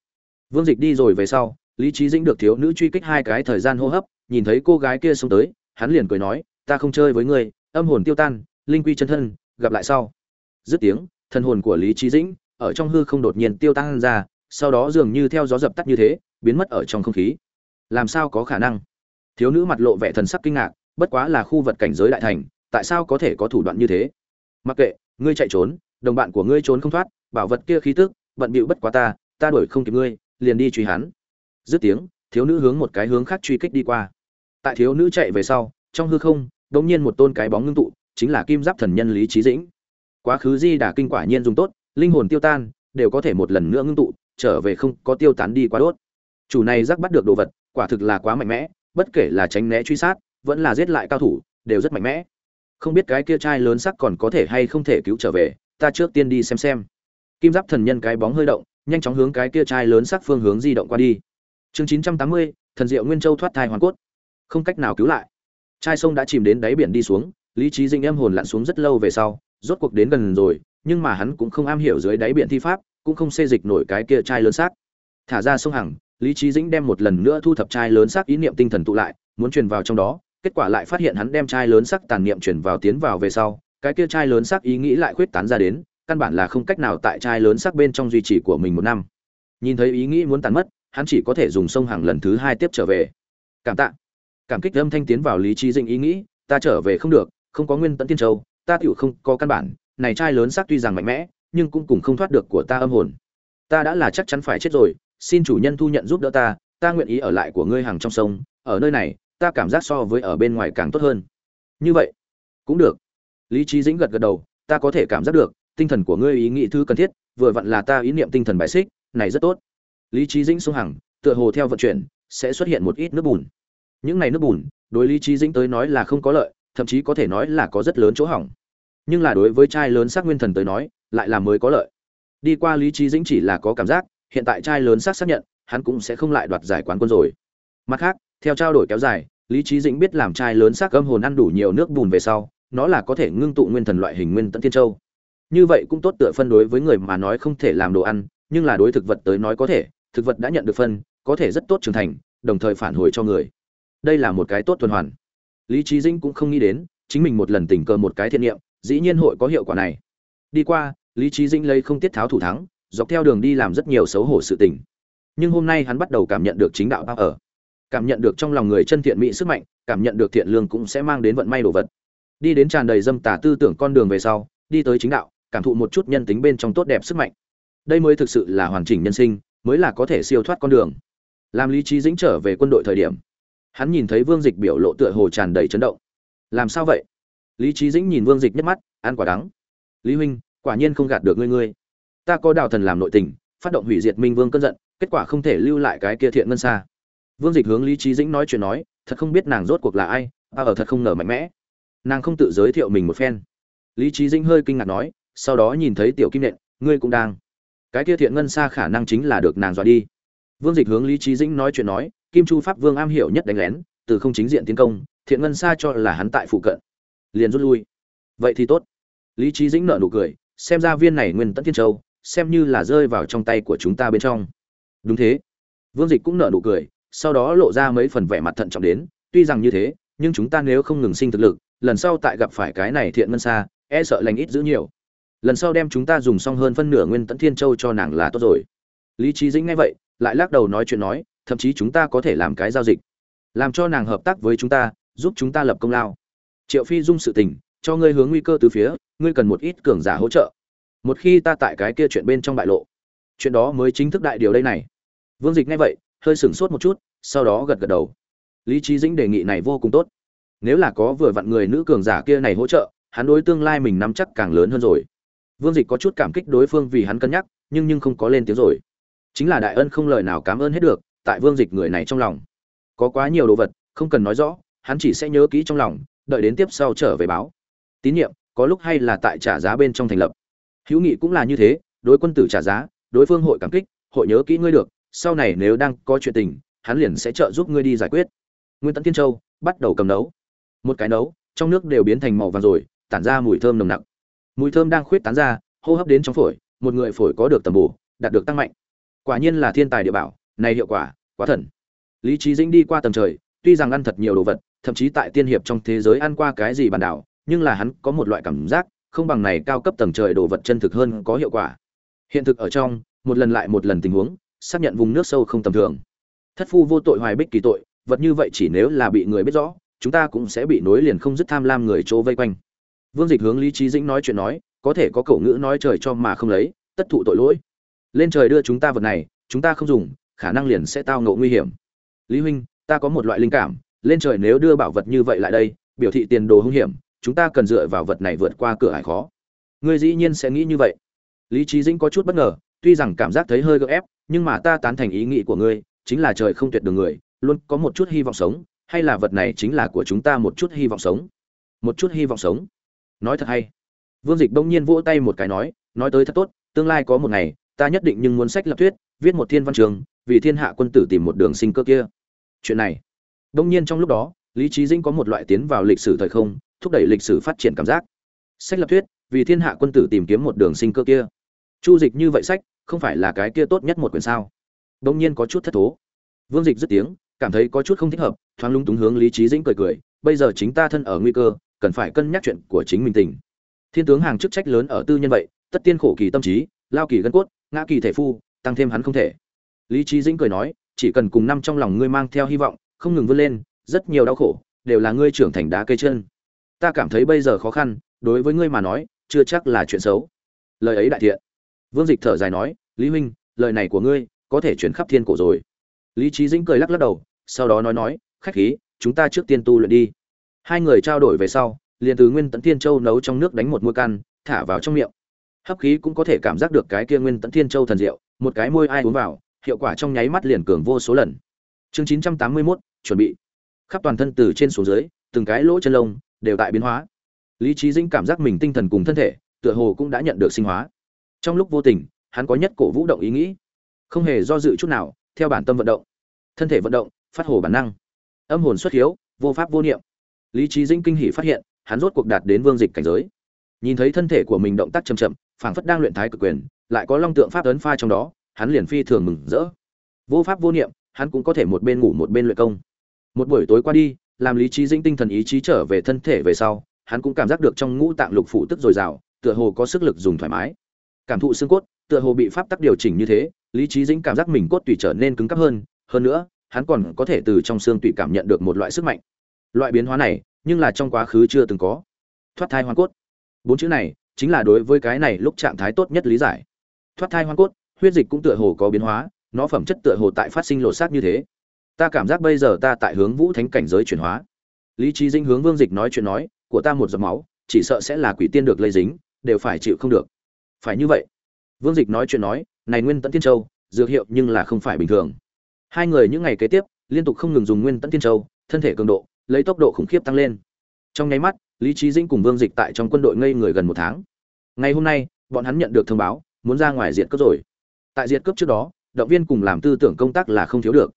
S1: Vương dịch đi rồi về sau, lý trí dĩnh được thiếu nữ truy kích hai cái thời gian hô hấp, nhìn thấy cô gái kia xông tới, hắn liền cười nói, ta không chơi với ngươi âm hồn tiêu tan, linh quy chân thân, gặp lại sau. Dứt tiếng thân hồn của lý trí dĩnh ở trong hư không đột nhiên tiêu tan ra, sau đó dường như theo gió dập tắt như thế, biến mất ở trong không khí. Làm sao có khả năng? Thiếu nữ mặt lộ vẻ thần sắc kinh ngạc, bất quá là khu vật cảnh giới đại thành, tại sao có thể có thủ đoạn như thế? Mặc kệ, ngươi chạy trốn, đồng bạn của ngươi trốn không thoát, bảo vật kia khí tức, bận bịu bất quá ta ta đuổi không kịp ngươi, liền đi truy hắn. Dứt tiếng, thiếu nữ hướng một cái hướng khác truy kích đi qua. Tại thiếu nữ chạy về sau, trong hư không đột nhiên một tôn cái bóng ngưng tụ, chính là kim giáp thần nhân lý trí dĩnh. Quá khứ di đà kinh quả nhiên dùng tốt, linh hồn tiêu tan, đều có thể một lần nữa ngưng tụ, trở về không có tiêu tán đi quá đốt. Chủ này giác bắt được đồ vật, quả thực là quá mạnh mẽ, bất kể là tránh né truy sát, vẫn là giết lại cao thủ, đều rất mạnh mẽ. Không biết cái kia trai lớn sắc còn có thể hay không thể cứu trở về, ta trước tiên đi xem xem. Kim giáp thần nhân cái bóng hơi động, nhanh chóng hướng cái kia trai lớn sắc phương hướng di động qua đi. Chương chín trăm tám mươi, thần diệu nguyên châu thoát thai hoàn cốt. Không cách nào cứu lại trai sông đã chìm đến đáy biển đi xuống, lý trí dinh em hồn lặn xuống rất lâu về sau, rốt cuộc đến gần rồi, nhưng mà hắn cũng không am hiểu dưới đáy biển thi pháp, cũng không xê dịch nổi cái kia trai lớn xác. Thả ra sông hằng, lý trí dĩnh đem một lần nữa thu thập trai lớn xác ý niệm tinh thần tụ lại, muốn truyền vào trong đó, kết quả lại phát hiện hắn đem trai lớn sắc tàn niệm truyền vào tiến vào về sau, cái kia trai lớn sắc ý nghĩ lại khuyết tán ra đến, căn bản là không cách nào tại trai lớn sắc bên trong duy trì của mình một năm. Nhìn thấy ý nghĩ muốn tàn mất, hắn chỉ có thể dùng sông hàng lần thứ hai tiếp trở về. Cảm tạ cảm kích âm thanh tiến vào lý trí dĩnh ý nghĩ ta trở về không được không có nguyên tận tiên châu ta tựu không có căn bản này trai lớn xác tuy rằng mạnh mẽ nhưng cũng cùng không thoát được của ta âm hồn. Ta đã là chắc chắn phải chết rồi xin chủ nhân thu nhận giúp đỡ ta ta nguyện ý ở lại của ngươi hàng trong sông ở nơi này ta cảm giác so với ở bên ngoài càng tốt hơn. Như vậy cũng được. Lý trí dĩnh gật gật đầu ta có thể cảm giác được tinh thần của ngươi ý nghĩ thứ cần thiết vừa vặn là ta ý niệm tinh thần bài xích này rất tốt. Lý trí dĩnh xuống hằng, tựa hồ theo vận chuyển sẽ xuất hiện một ít nước bùn những này nước bùn, đối lý trí dĩnh tới nói là không có lợi, thậm chí có thể nói là có rất lớn chỗ hỏng. Nhưng là đối với trai lớn sắc nguyên thần tới nói, lại là mới có lợi. Đi qua lý trí dĩnh chỉ là có cảm giác, hiện tại trai lớn sắc xác nhận, hắn cũng sẽ không lại đoạt giải quán quân rồi. Mặt khác, theo trao đổi kéo dài, lý trí dĩnh biết làm trai lớn sắc âm hồn ăn đủ nhiều nước bùn về sau, nó là có thể ngưng tụ nguyên thần loại hình nguyên tận thiên châu. Như vậy cũng tốt tựa phân đối với người mà nói không thể làm đồ ăn, nhưng là đối thực vật tới nói có thể, thực vật đã nhận được phân, có thể rất tốt trưởng thành, đồng thời phản hồi cho người đây là một cái tốt tuần hoàn. Lý trí dĩnh cũng không nghĩ đến, chính mình một lần tình cờ một cái thiện niệm, dĩ nhiên hội có hiệu quả này. Đi qua, lý trí dĩnh lấy không tiết tháo thủ thắng, dọc theo đường đi làm rất nhiều xấu hổ sự tình. Nhưng hôm nay hắn bắt đầu cảm nhận được chính đạo bao ở. Cảm nhận được trong lòng người chân thiện mỹ sức mạnh, cảm nhận được thiện lương cũng sẽ mang đến vận may đồ vật. Đi đến tràn đầy dâm tà tư tưởng con đường về sau, đi tới chính đạo, cảm thụ một chút nhân tính bên trong tốt đẹp sức mạnh. Đây mới thực sự là hoàn chỉnh nhân sinh, mới là có thể siêu thoát con đường. Làm lý trí dĩnh trở về quân đội thời điểm hắn nhìn thấy vương dịch biểu lộ tựa hồ tràn đầy chấn động. Làm sao vậy? Lý trí dĩnh nhìn vương dịch nhất mắt, ăn quả đắng. Lý huynh, quả nhiên không gạt được ngươi ngươi. Ta có đào thần làm nội tình, phát động hủy diệt minh vương cơn giận, kết quả không thể lưu lại cái kia thiện ngân xa. Vương dịch hướng lý trí dĩnh nói chuyện nói, thật không biết nàng rốt cuộc là ai, ta ở thật không ngờ mạnh mẽ. Nàng không tự giới thiệu mình một phen. Lý trí dĩnh hơi kinh ngạc nói, sau đó nhìn thấy tiểu kim nện, ngươi cũng đang. Cái kia thiện ngân xa khả năng chính là được nàng dọa đi vương dịch hướng lý Chí dĩnh nói chuyện nói kim chu pháp vương am hiểu nhất đánh lén từ không chính diện tiến công thiện ngân Sa cho là hắn tại phụ cận. Liền rút lui. Vậy thì tốt. Lý Chí dĩnh nở nụ cười xem ra viên này nguyên tẫn thiên châu xem như là rơi vào trong tay của chúng ta bên trong. Đúng thế. Vương dịch cũng nở nụ cười sau đó lộ ra mấy phần vẻ mặt thận trọng đến tuy rằng như thế nhưng chúng ta nếu không ngừng sinh thực lực lần sau tại gặp phải cái này thiện ngân Sa, e sợ lành ít giữ nhiều. Lần sau đem chúng ta dùng xong hơn phân nửa nguyên tẫn thiên châu cho nàng là tốt rồi. Lý Chí dĩnh nghe vậy lại lắc đầu nói chuyện nói, thậm chí chúng ta có thể làm cái giao dịch. Làm cho nàng hợp tác với chúng ta, giúp chúng ta lập công lao. Triệu phi dung sự tình, cho ngươi hướng nguy cơ từ phía, ngươi cần một ít cường giả hỗ trợ. Một khi ta tại cái kia chuyện bên trong bại lộ, chuyện đó mới chính thức đại điều đây này. Vương dịch nghe vậy, hơi sửng sốt một chút, sau đó gật gật đầu. Lý trí dĩnh đề nghị này vô cùng tốt. Nếu là có vừa vặn người nữ cường giả kia này hỗ trợ, hắn đối tương lai mình nắm chắc càng lớn hơn rồi. Vương dịch có chút cảm kích đối phương vì hắn cân nhắc, nhưng nhưng không có lên tiếng rồi chính là đại ân không lời nào cảm ơn hết được, tại vương dịch người này trong lòng. Có quá nhiều đồ vật, không cần nói rõ, hắn chỉ sẽ nhớ kỹ trong lòng, đợi đến tiếp sau trở về báo. Tín nhiệm, có lúc hay là tại trả giá bên trong thành lập. Hữu nghị cũng là như thế, đối quân tử trả giá, đối phương hội cảm kích, hội nhớ kỹ ngươi được, sau này nếu đang có chuyện tình, hắn liền sẽ trợ giúp ngươi đi giải quyết. Nguyên tấn tiên châu, bắt đầu cầm nấu. Một cái nấu, trong nước đều biến thành màu vàng rồi, tản ra mùi thơm nồng nặc. Mùi thơm đang khuyết tán ra, hô hấp đến trong phổi, một người phổi có được tầm bổ, đạt được tăng mạnh quả nhiên là thiên tài địa bảo, này hiệu quả, quá thần. Lý trí dĩnh đi qua tầng trời, tuy rằng ăn thật nhiều đồ vật, thậm chí tại tiên hiệp trong thế giới ăn qua cái gì bản đảo, nhưng là hắn có một loại cảm giác, không bằng này cao cấp tầng trời đồ vật chân thực hơn có hiệu quả. Hiện thực ở trong, một lần lại một lần tình huống, xác nhận vùng nước sâu không tầm thường. Thất phu vô tội hoài bích kỳ tội, vật như vậy chỉ nếu là bị người biết rõ, chúng ta cũng sẽ bị nối liền không dứt tham lam người chỗ vây quanh. Vương dịch hướng lý trí dĩnh nói chuyện nói, có thể có cậu ngữ nói trời cho mà không lấy, tất thụ tội lỗi lên trời đưa chúng ta vật này, chúng ta không dùng, khả năng liền sẽ tao ngộ nguy hiểm. Lý huynh, ta có một loại linh cảm, lên trời nếu đưa bảo vật như vậy lại đây, biểu thị tiền đồ hung hiểm, chúng ta cần dựa vào vật này vượt qua cửa hải khó. Ngươi dĩ nhiên sẽ nghĩ như vậy. Lý trí dĩnh có chút bất ngờ, tuy rằng cảm giác thấy hơi gấp ép, nhưng mà ta tán thành ý nghĩ của ngươi, chính là trời không tuyệt đường người, luôn có một chút hy vọng sống, hay là vật này chính là của chúng ta một chút hy vọng sống? Một chút hy vọng sống? Nói thật hay? Vương dịch bỗng nhiên vỗ tay một cái nói nói tới thật tốt, tương lai có một ngày ta nhất định nhưng muốn sách lập thuyết, viết một thiên văn trường, vì thiên hạ quân tử tìm một đường sinh cơ kia. Chuyện này. Đông nhiên trong lúc đó, lý trí dĩnh có một loại tiến vào lịch sử thời không, thúc đẩy lịch sử phát triển cảm giác. Sách lập thuyết, vì thiên hạ quân tử tìm kiếm một đường sinh cơ kia. Chu dịch như vậy sách, không phải là cái kia tốt nhất một quyển sao? Đông nhiên có chút thất thố. Vương dịch dứt tiếng, cảm thấy có chút không thích hợp, thoáng lúng túng hướng lý trí dĩnh cười cười, bây giờ chính ta thân ở nguy cơ, cần phải cân nhắc chuyện của chính mình tình. Thiên tướng hàng chức trách lớn ở tư nhân vậy, tất tiên khổ kỳ tâm trí, lao kỳ gân cốt ngã kỳ thể phu, tăng thêm hắn không thể. Lý trí dĩnh cười nói, chỉ cần cùng năm trong lòng ngươi mang theo hy vọng, không ngừng vươn lên, rất nhiều đau khổ, đều là ngươi trưởng thành đá cây chân. Ta cảm thấy bây giờ khó khăn, đối với ngươi mà nói, chưa chắc là chuyện xấu. Lời ấy đại thiện. Vương dịch thở dài nói, lý huynh, lời này của ngươi, có thể chuyển khắp thiên cổ rồi. Lý trí dĩnh cười lắc lắc đầu, sau đó nói nói, khách khí, chúng ta trước tiên tu luyện đi. Hai người trao đổi về sau, liền từ nguyên tấn thiên châu nấu trong nước đánh một mũi căn thả vào trong miệng hấp khí cũng có thể cảm giác được cái kia nguyên tận thiên châu thần diệu một cái môi ai uống vào hiệu quả trong nháy mắt liền cường vô số lần. Chương chín trăm tám mươi 981, chuẩn bị. Khắp toàn thân từ trên xuống dưới từng cái lỗ chân lông đều tại biến hóa. Lý trí dĩnh cảm giác mình tinh thần cùng thân thể tựa hồ cũng đã nhận được sinh hóa. Trong lúc vô tình hắn có nhất cổ vũ động ý nghĩ. Không hề do dự chút nào theo bản tâm vận động. Thân thể vận động phát hồ bản năng. Âm hồn xuất hiếu vô pháp vô niệm. Lý trí dĩnh kinh hỉ phát hiện hắn rốt cuộc đạt đến vương dịch cảnh giới. Nhìn thấy thân thể của mình động tác chậm chậm phảng phất đang luyện thái cực quyền, lại có long tượng pháp ấn pha trong đó, hắn liền phi thường mừng rỡ. Vô pháp vô niệm, hắn cũng có thể một bên ngủ một bên luyện công. Một buổi tối qua đi, làm lý trí dĩnh tinh thần ý chí trở về thân thể về sau, hắn cũng cảm giác được trong ngũ tạng lục phủ tức dồi dào, tựa hồ có sức lực dùng thoải mái. Cảm thụ xương cốt, tựa hồ bị pháp tắc điều chỉnh như thế, lý trí dĩnh cảm giác mình cốt tủy trở nên cứng cáp hơn hơn nữa, hắn còn có thể từ trong xương tủy cảm nhận được một loại sức mạnh. Loại biến hóa này, nhưng là trong quá khứ chưa từng có. Thoát thai hoàn cốt. Bốn chữ này chính là đối với cái này lúc trạng thái tốt nhất lý giải. Thoát thai hoang cốt, huyết dịch cũng tựa hồ có biến hóa, nó phẩm chất tựa hồ tại phát sinh lột xác như thế. Ta cảm giác bây giờ ta tại hướng vũ thánh cảnh giới chuyển hóa. Lý trí dinh hướng vương dịch nói chuyện nói, của ta một giọt máu, chỉ sợ sẽ là quỷ tiên được lây dính, đều phải chịu không được. Phải như vậy. Vương dịch nói chuyện nói, này nguyên tẫn tiên châu, dược hiệu nhưng là không phải bình thường. Hai người những ngày kế tiếp, liên tục không ngừng dùng nguyên tẫn tiên châu, thân thể cường độ, lấy tốc độ khủng khiếp tăng lên. Trong nháy mắt lý trí Dĩnh cùng vương dịch tại trong quân đội ngây người gần một tháng. Ngày hôm nay, bọn hắn nhận được thông báo, muốn ra ngoài diệt cướp rồi. Tại diệt cướp trước đó, động viên cùng làm tư tưởng công tác là không thiếu được.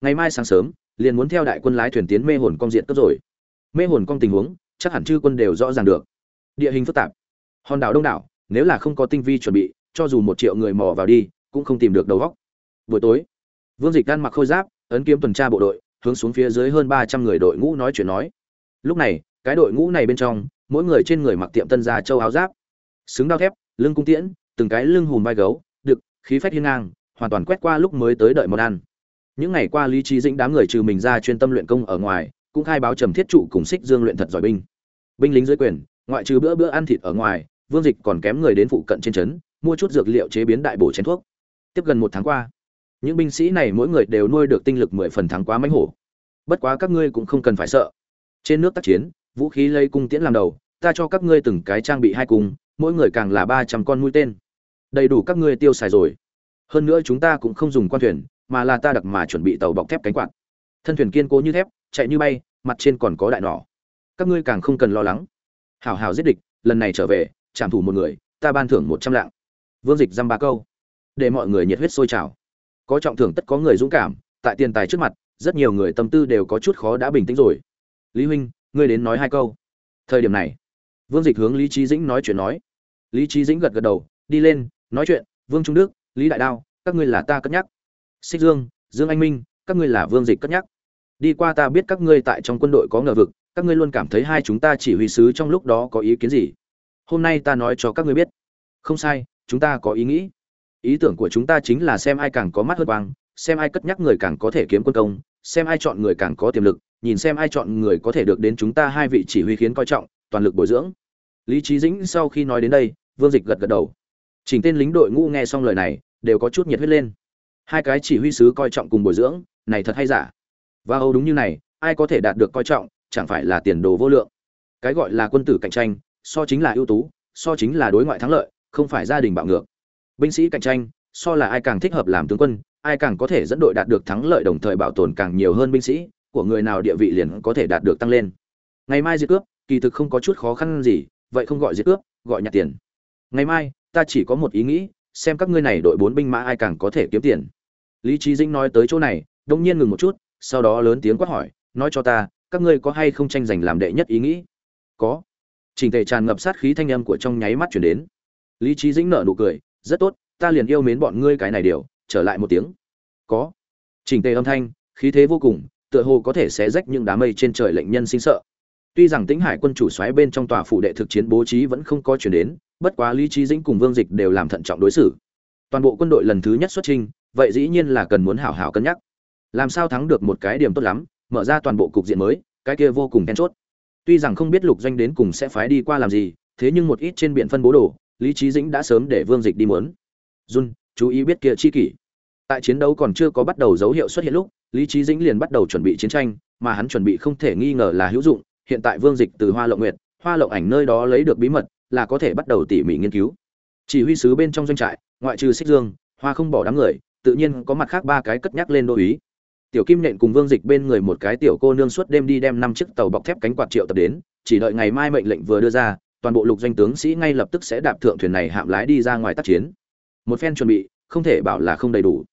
S1: Ngày mai sáng sớm, liền muốn theo đại quân lái thuyền tiến mê hồn cong diệt cướp rồi. Mê hồn cong tình huống, chắc hẳn chư quân đều rõ ràng được. Địa hình phức tạp. Hòn đảo đông đảo, nếu là không có tinh vi chuẩn bị, cho dù một triệu người mò vào đi, cũng không tìm được đầu góc buổi tối, vương dịch gan mặc khôi giáp, ấn kiếm tuần tra bộ đội, hướng xuống phía dưới hơn ba trăm người đội ngũ nói chuyện nói. Lúc này cái đội ngũ này bên trong, mỗi người trên người mặc tiệm tân gia châu áo giáp. Xứng đao thép, lưng cung tiễn, từng cái lưng hùm vai gấu, đực, khí phách hiên ngang, hoàn toàn quét qua lúc mới tới đợi món ăn. Những ngày qua lý trí dĩnh đám người trừ mình ra chuyên tâm luyện công ở ngoài, cũng khai báo trầm thiết trụ cùng xích dương luyện thật giỏi binh. Binh lính dưới quyền, ngoại trừ bữa bữa ăn thịt ở ngoài, vương dịch còn kém người đến phụ cận trên trấn, mua chút dược liệu chế biến đại bổ chén thuốc. Tiếp gần một tháng qua, những binh sĩ này mỗi người đều nuôi được tinh lực mười phần tháng quá mánh hổ. Bất quá các ngươi cũng không cần phải sợ. Trên nước tác chiến vũ khí lấy cung tiễn làm đầu, ta cho các ngươi từng cái trang bị hai cung, mỗi người càng là ba trăm con mũi tên. Đầy đủ các ngươi tiêu xài rồi. Hơn nữa chúng ta cũng không dùng quan thuyền, mà là ta đặc mà chuẩn bị tàu bọc thép cánh quạt. Thân thuyền kiên cố như thép, chạy như bay, mặt trên còn có đại nỏ. Các ngươi càng không cần lo lắng. Hào hào giết địch, lần này trở về, trảm thủ một người, ta ban thưởng một trăm lạng. Vương dịch dăm ba câu. Để mọi người nhiệt huyết sôi trào. Có trọng thưởng tất có người dũng cảm, tại tiền tài trước mặt, rất nhiều người tâm tư đều có chút khó đã bình tĩnh rồi. Lý huynh ngươi đến nói hai câu. Thời điểm này, vương dịch hướng lý trí dĩnh nói chuyện nói. Lý trí dĩnh gật gật đầu, đi lên, nói chuyện, vương trung đức, lý đại đao, các ngươi là ta cất nhắc. Xích dương dương anh minh, các ngươi là vương dịch cất nhắc. Đi qua ta biết các ngươi tại trong quân đội có ngờ vực, các ngươi luôn cảm thấy hai chúng ta chỉ huy sứ trong lúc đó có ý kiến gì. Hôm nay ta nói cho các ngươi biết. Không sai, chúng ta có ý nghĩ. Ý tưởng của chúng ta chính là xem ai càng có mắt hơn quang, xem ai cất nhắc người càng có thể kiếm quân công, xem ai chọn người càng có tiềm lực nhìn xem ai chọn người có thể được đến chúng ta hai vị chỉ huy khiến coi trọng, toàn lực bồi dưỡng. Lý Chí dĩnh sau khi nói đến đây, vương dịch gật gật đầu. Chỉnh tên lính đội ngũ nghe xong lời này, đều có chút nhiệt huyết lên. Hai cái chỉ huy sứ coi trọng cùng bồi dưỡng, này thật hay giả? Và âu đúng như này, ai có thể đạt được coi trọng, chẳng phải là tiền đồ vô lượng. Cái gọi là quân tử cạnh tranh, so chính là ưu tú, so chính là đối ngoại thắng lợi, không phải gia đình bạo ngược. Binh sĩ cạnh tranh, so là ai càng thích hợp làm tướng quân, ai càng có thể dẫn đội đạt được thắng lợi đồng thời bảo tồn càng nhiều hơn binh sĩ của người nào địa vị liền có thể đạt được tăng lên. Ngày mai diệt cướp, kỳ thực không có chút khó khăn gì, vậy không gọi diệt cướp, gọi nhặt tiền. Ngày mai, ta chỉ có một ý nghĩ, xem các ngươi này đội bốn binh mã ai càng có thể kiếm tiền. Lý trí dĩnh nói tới chỗ này, đông nhiên ngừng một chút, sau đó lớn tiếng quát hỏi, nói cho ta, các ngươi có hay không tranh giành làm đệ nhất ý nghĩ? Có. Trình tề tràn ngập sát khí thanh âm của trong nháy mắt chuyển đến. Lý trí dĩnh nở nụ cười, rất tốt, ta liền yêu mến bọn ngươi cái này điều, trở lại một tiếng. Có. Trình tề âm thanh, khí thế vô cùng tựa hồ có thể xé rách những đám mây trên trời lệnh nhân sinh sợ. Tuy rằng tĩnh hải quân chủ xoáy bên trong tòa phủ đệ thực chiến bố trí vẫn không có chuyển đến bất quá lý trí dĩnh cùng vương dịch đều làm thận trọng đối xử. Toàn bộ quân đội lần thứ nhất xuất trình vậy dĩ nhiên là cần muốn hảo hảo cân nhắc. Làm sao thắng được một cái điểm tốt lắm mở ra toàn bộ cục diện mới cái kia vô cùng then chốt. Tuy rằng không biết lục doanh đến cùng sẽ phái đi qua làm gì thế nhưng một ít trên biển phân bố đồ lý trí dĩnh đã sớm để vương dịch đi muốn. Jun, chú ý biết kia chi kỷ. Tại chiến đấu còn chưa có bắt đầu dấu hiệu xuất hiện lúc lý trí dĩnh liền bắt đầu chuẩn bị chiến tranh, mà hắn chuẩn bị không thể nghi ngờ là hữu dụng, hiện tại vương dịch từ hoa lộng nguyệt, hoa lộng ảnh nơi đó lấy được bí mật, là có thể bắt đầu tỉ mỉ nghiên cứu. Chỉ huy sứ bên trong doanh trại, ngoại trừ xích dương, hoa không bỏ đám người, tự nhiên có mặt khác ba cái cất nhắc lên đô ý. Tiểu kim nện cùng vương dịch bên người một cái tiểu cô nương suốt đêm đi đem năm chiếc tàu bọc thép cánh quạt triệu tập đến, chỉ đợi ngày mai mệnh lệnh vừa đưa ra, toàn bộ lục doanh tướng sĩ ngay lập tức sẽ đạp thượng thuyền này hạm lái đi ra ngoài tác chiến. Một phen chuẩn bị, không thể bảo là không đầy đủ.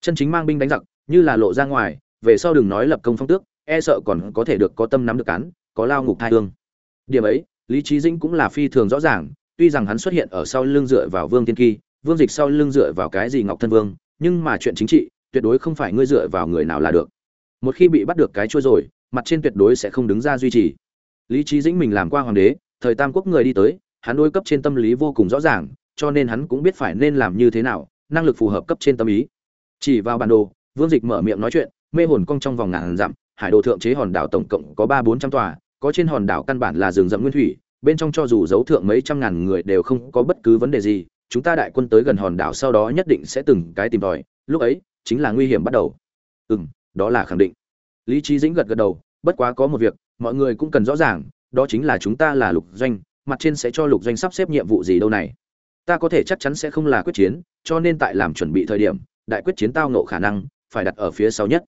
S1: Chân chính mang binh đánh giặc như là lộ ra ngoài, về sau đừng nói lập công phong tước e sợ còn có thể được có tâm nắm được cán, có lao ngục thai hương. Điểm ấy, lý trí dĩnh cũng là phi thường rõ ràng, tuy rằng hắn xuất hiện ở sau lưng dựa vào vương tiên kỳ, vương dịch sau lưng dựa vào cái gì ngọc thân vương, nhưng mà chuyện chính trị, tuyệt đối không phải ngươi dựa vào người nào là được. Một khi bị bắt được cái chua rồi, mặt trên tuyệt đối sẽ không đứng ra duy trì. Lý trí dĩnh mình làm qua hoàng đế, thời tam quốc người đi tới, hắn đôi cấp trên tâm lý vô cùng rõ ràng, cho nên hắn cũng biết phải nên làm như thế nào, năng lực phù hợp cấp trên tâm ý. Chỉ vào bản đồ vương dịch mở miệng nói chuyện, mê hồn cong trong vòng ngàn dặm, hải đồ thượng chế hòn đảo tổng cộng có ba bốn trăm tòa, có trên hòn đảo căn bản là rừng rậm nguyên thủy, bên trong cho dù giấu thượng mấy trăm ngàn người đều không có bất cứ vấn đề gì, chúng ta đại quân tới gần hòn đảo sau đó nhất định sẽ từng cái tìm tòi, lúc ấy chính là nguy hiểm bắt đầu. Ừ đó là khẳng định. Lý Chí dĩnh gật gật đầu, bất quá có một việc, mọi người cũng cần rõ ràng, đó chính là chúng ta là lục doanh, mặt trên sẽ cho lục doanh sắp xếp nhiệm vụ gì đâu này. Ta có thể chắc chắn sẽ không là quyết chiến, cho nên tại làm chuẩn bị thời điểm, đại quyết chiến tao ngộ khả năng phải đặt ở phía sau nhất.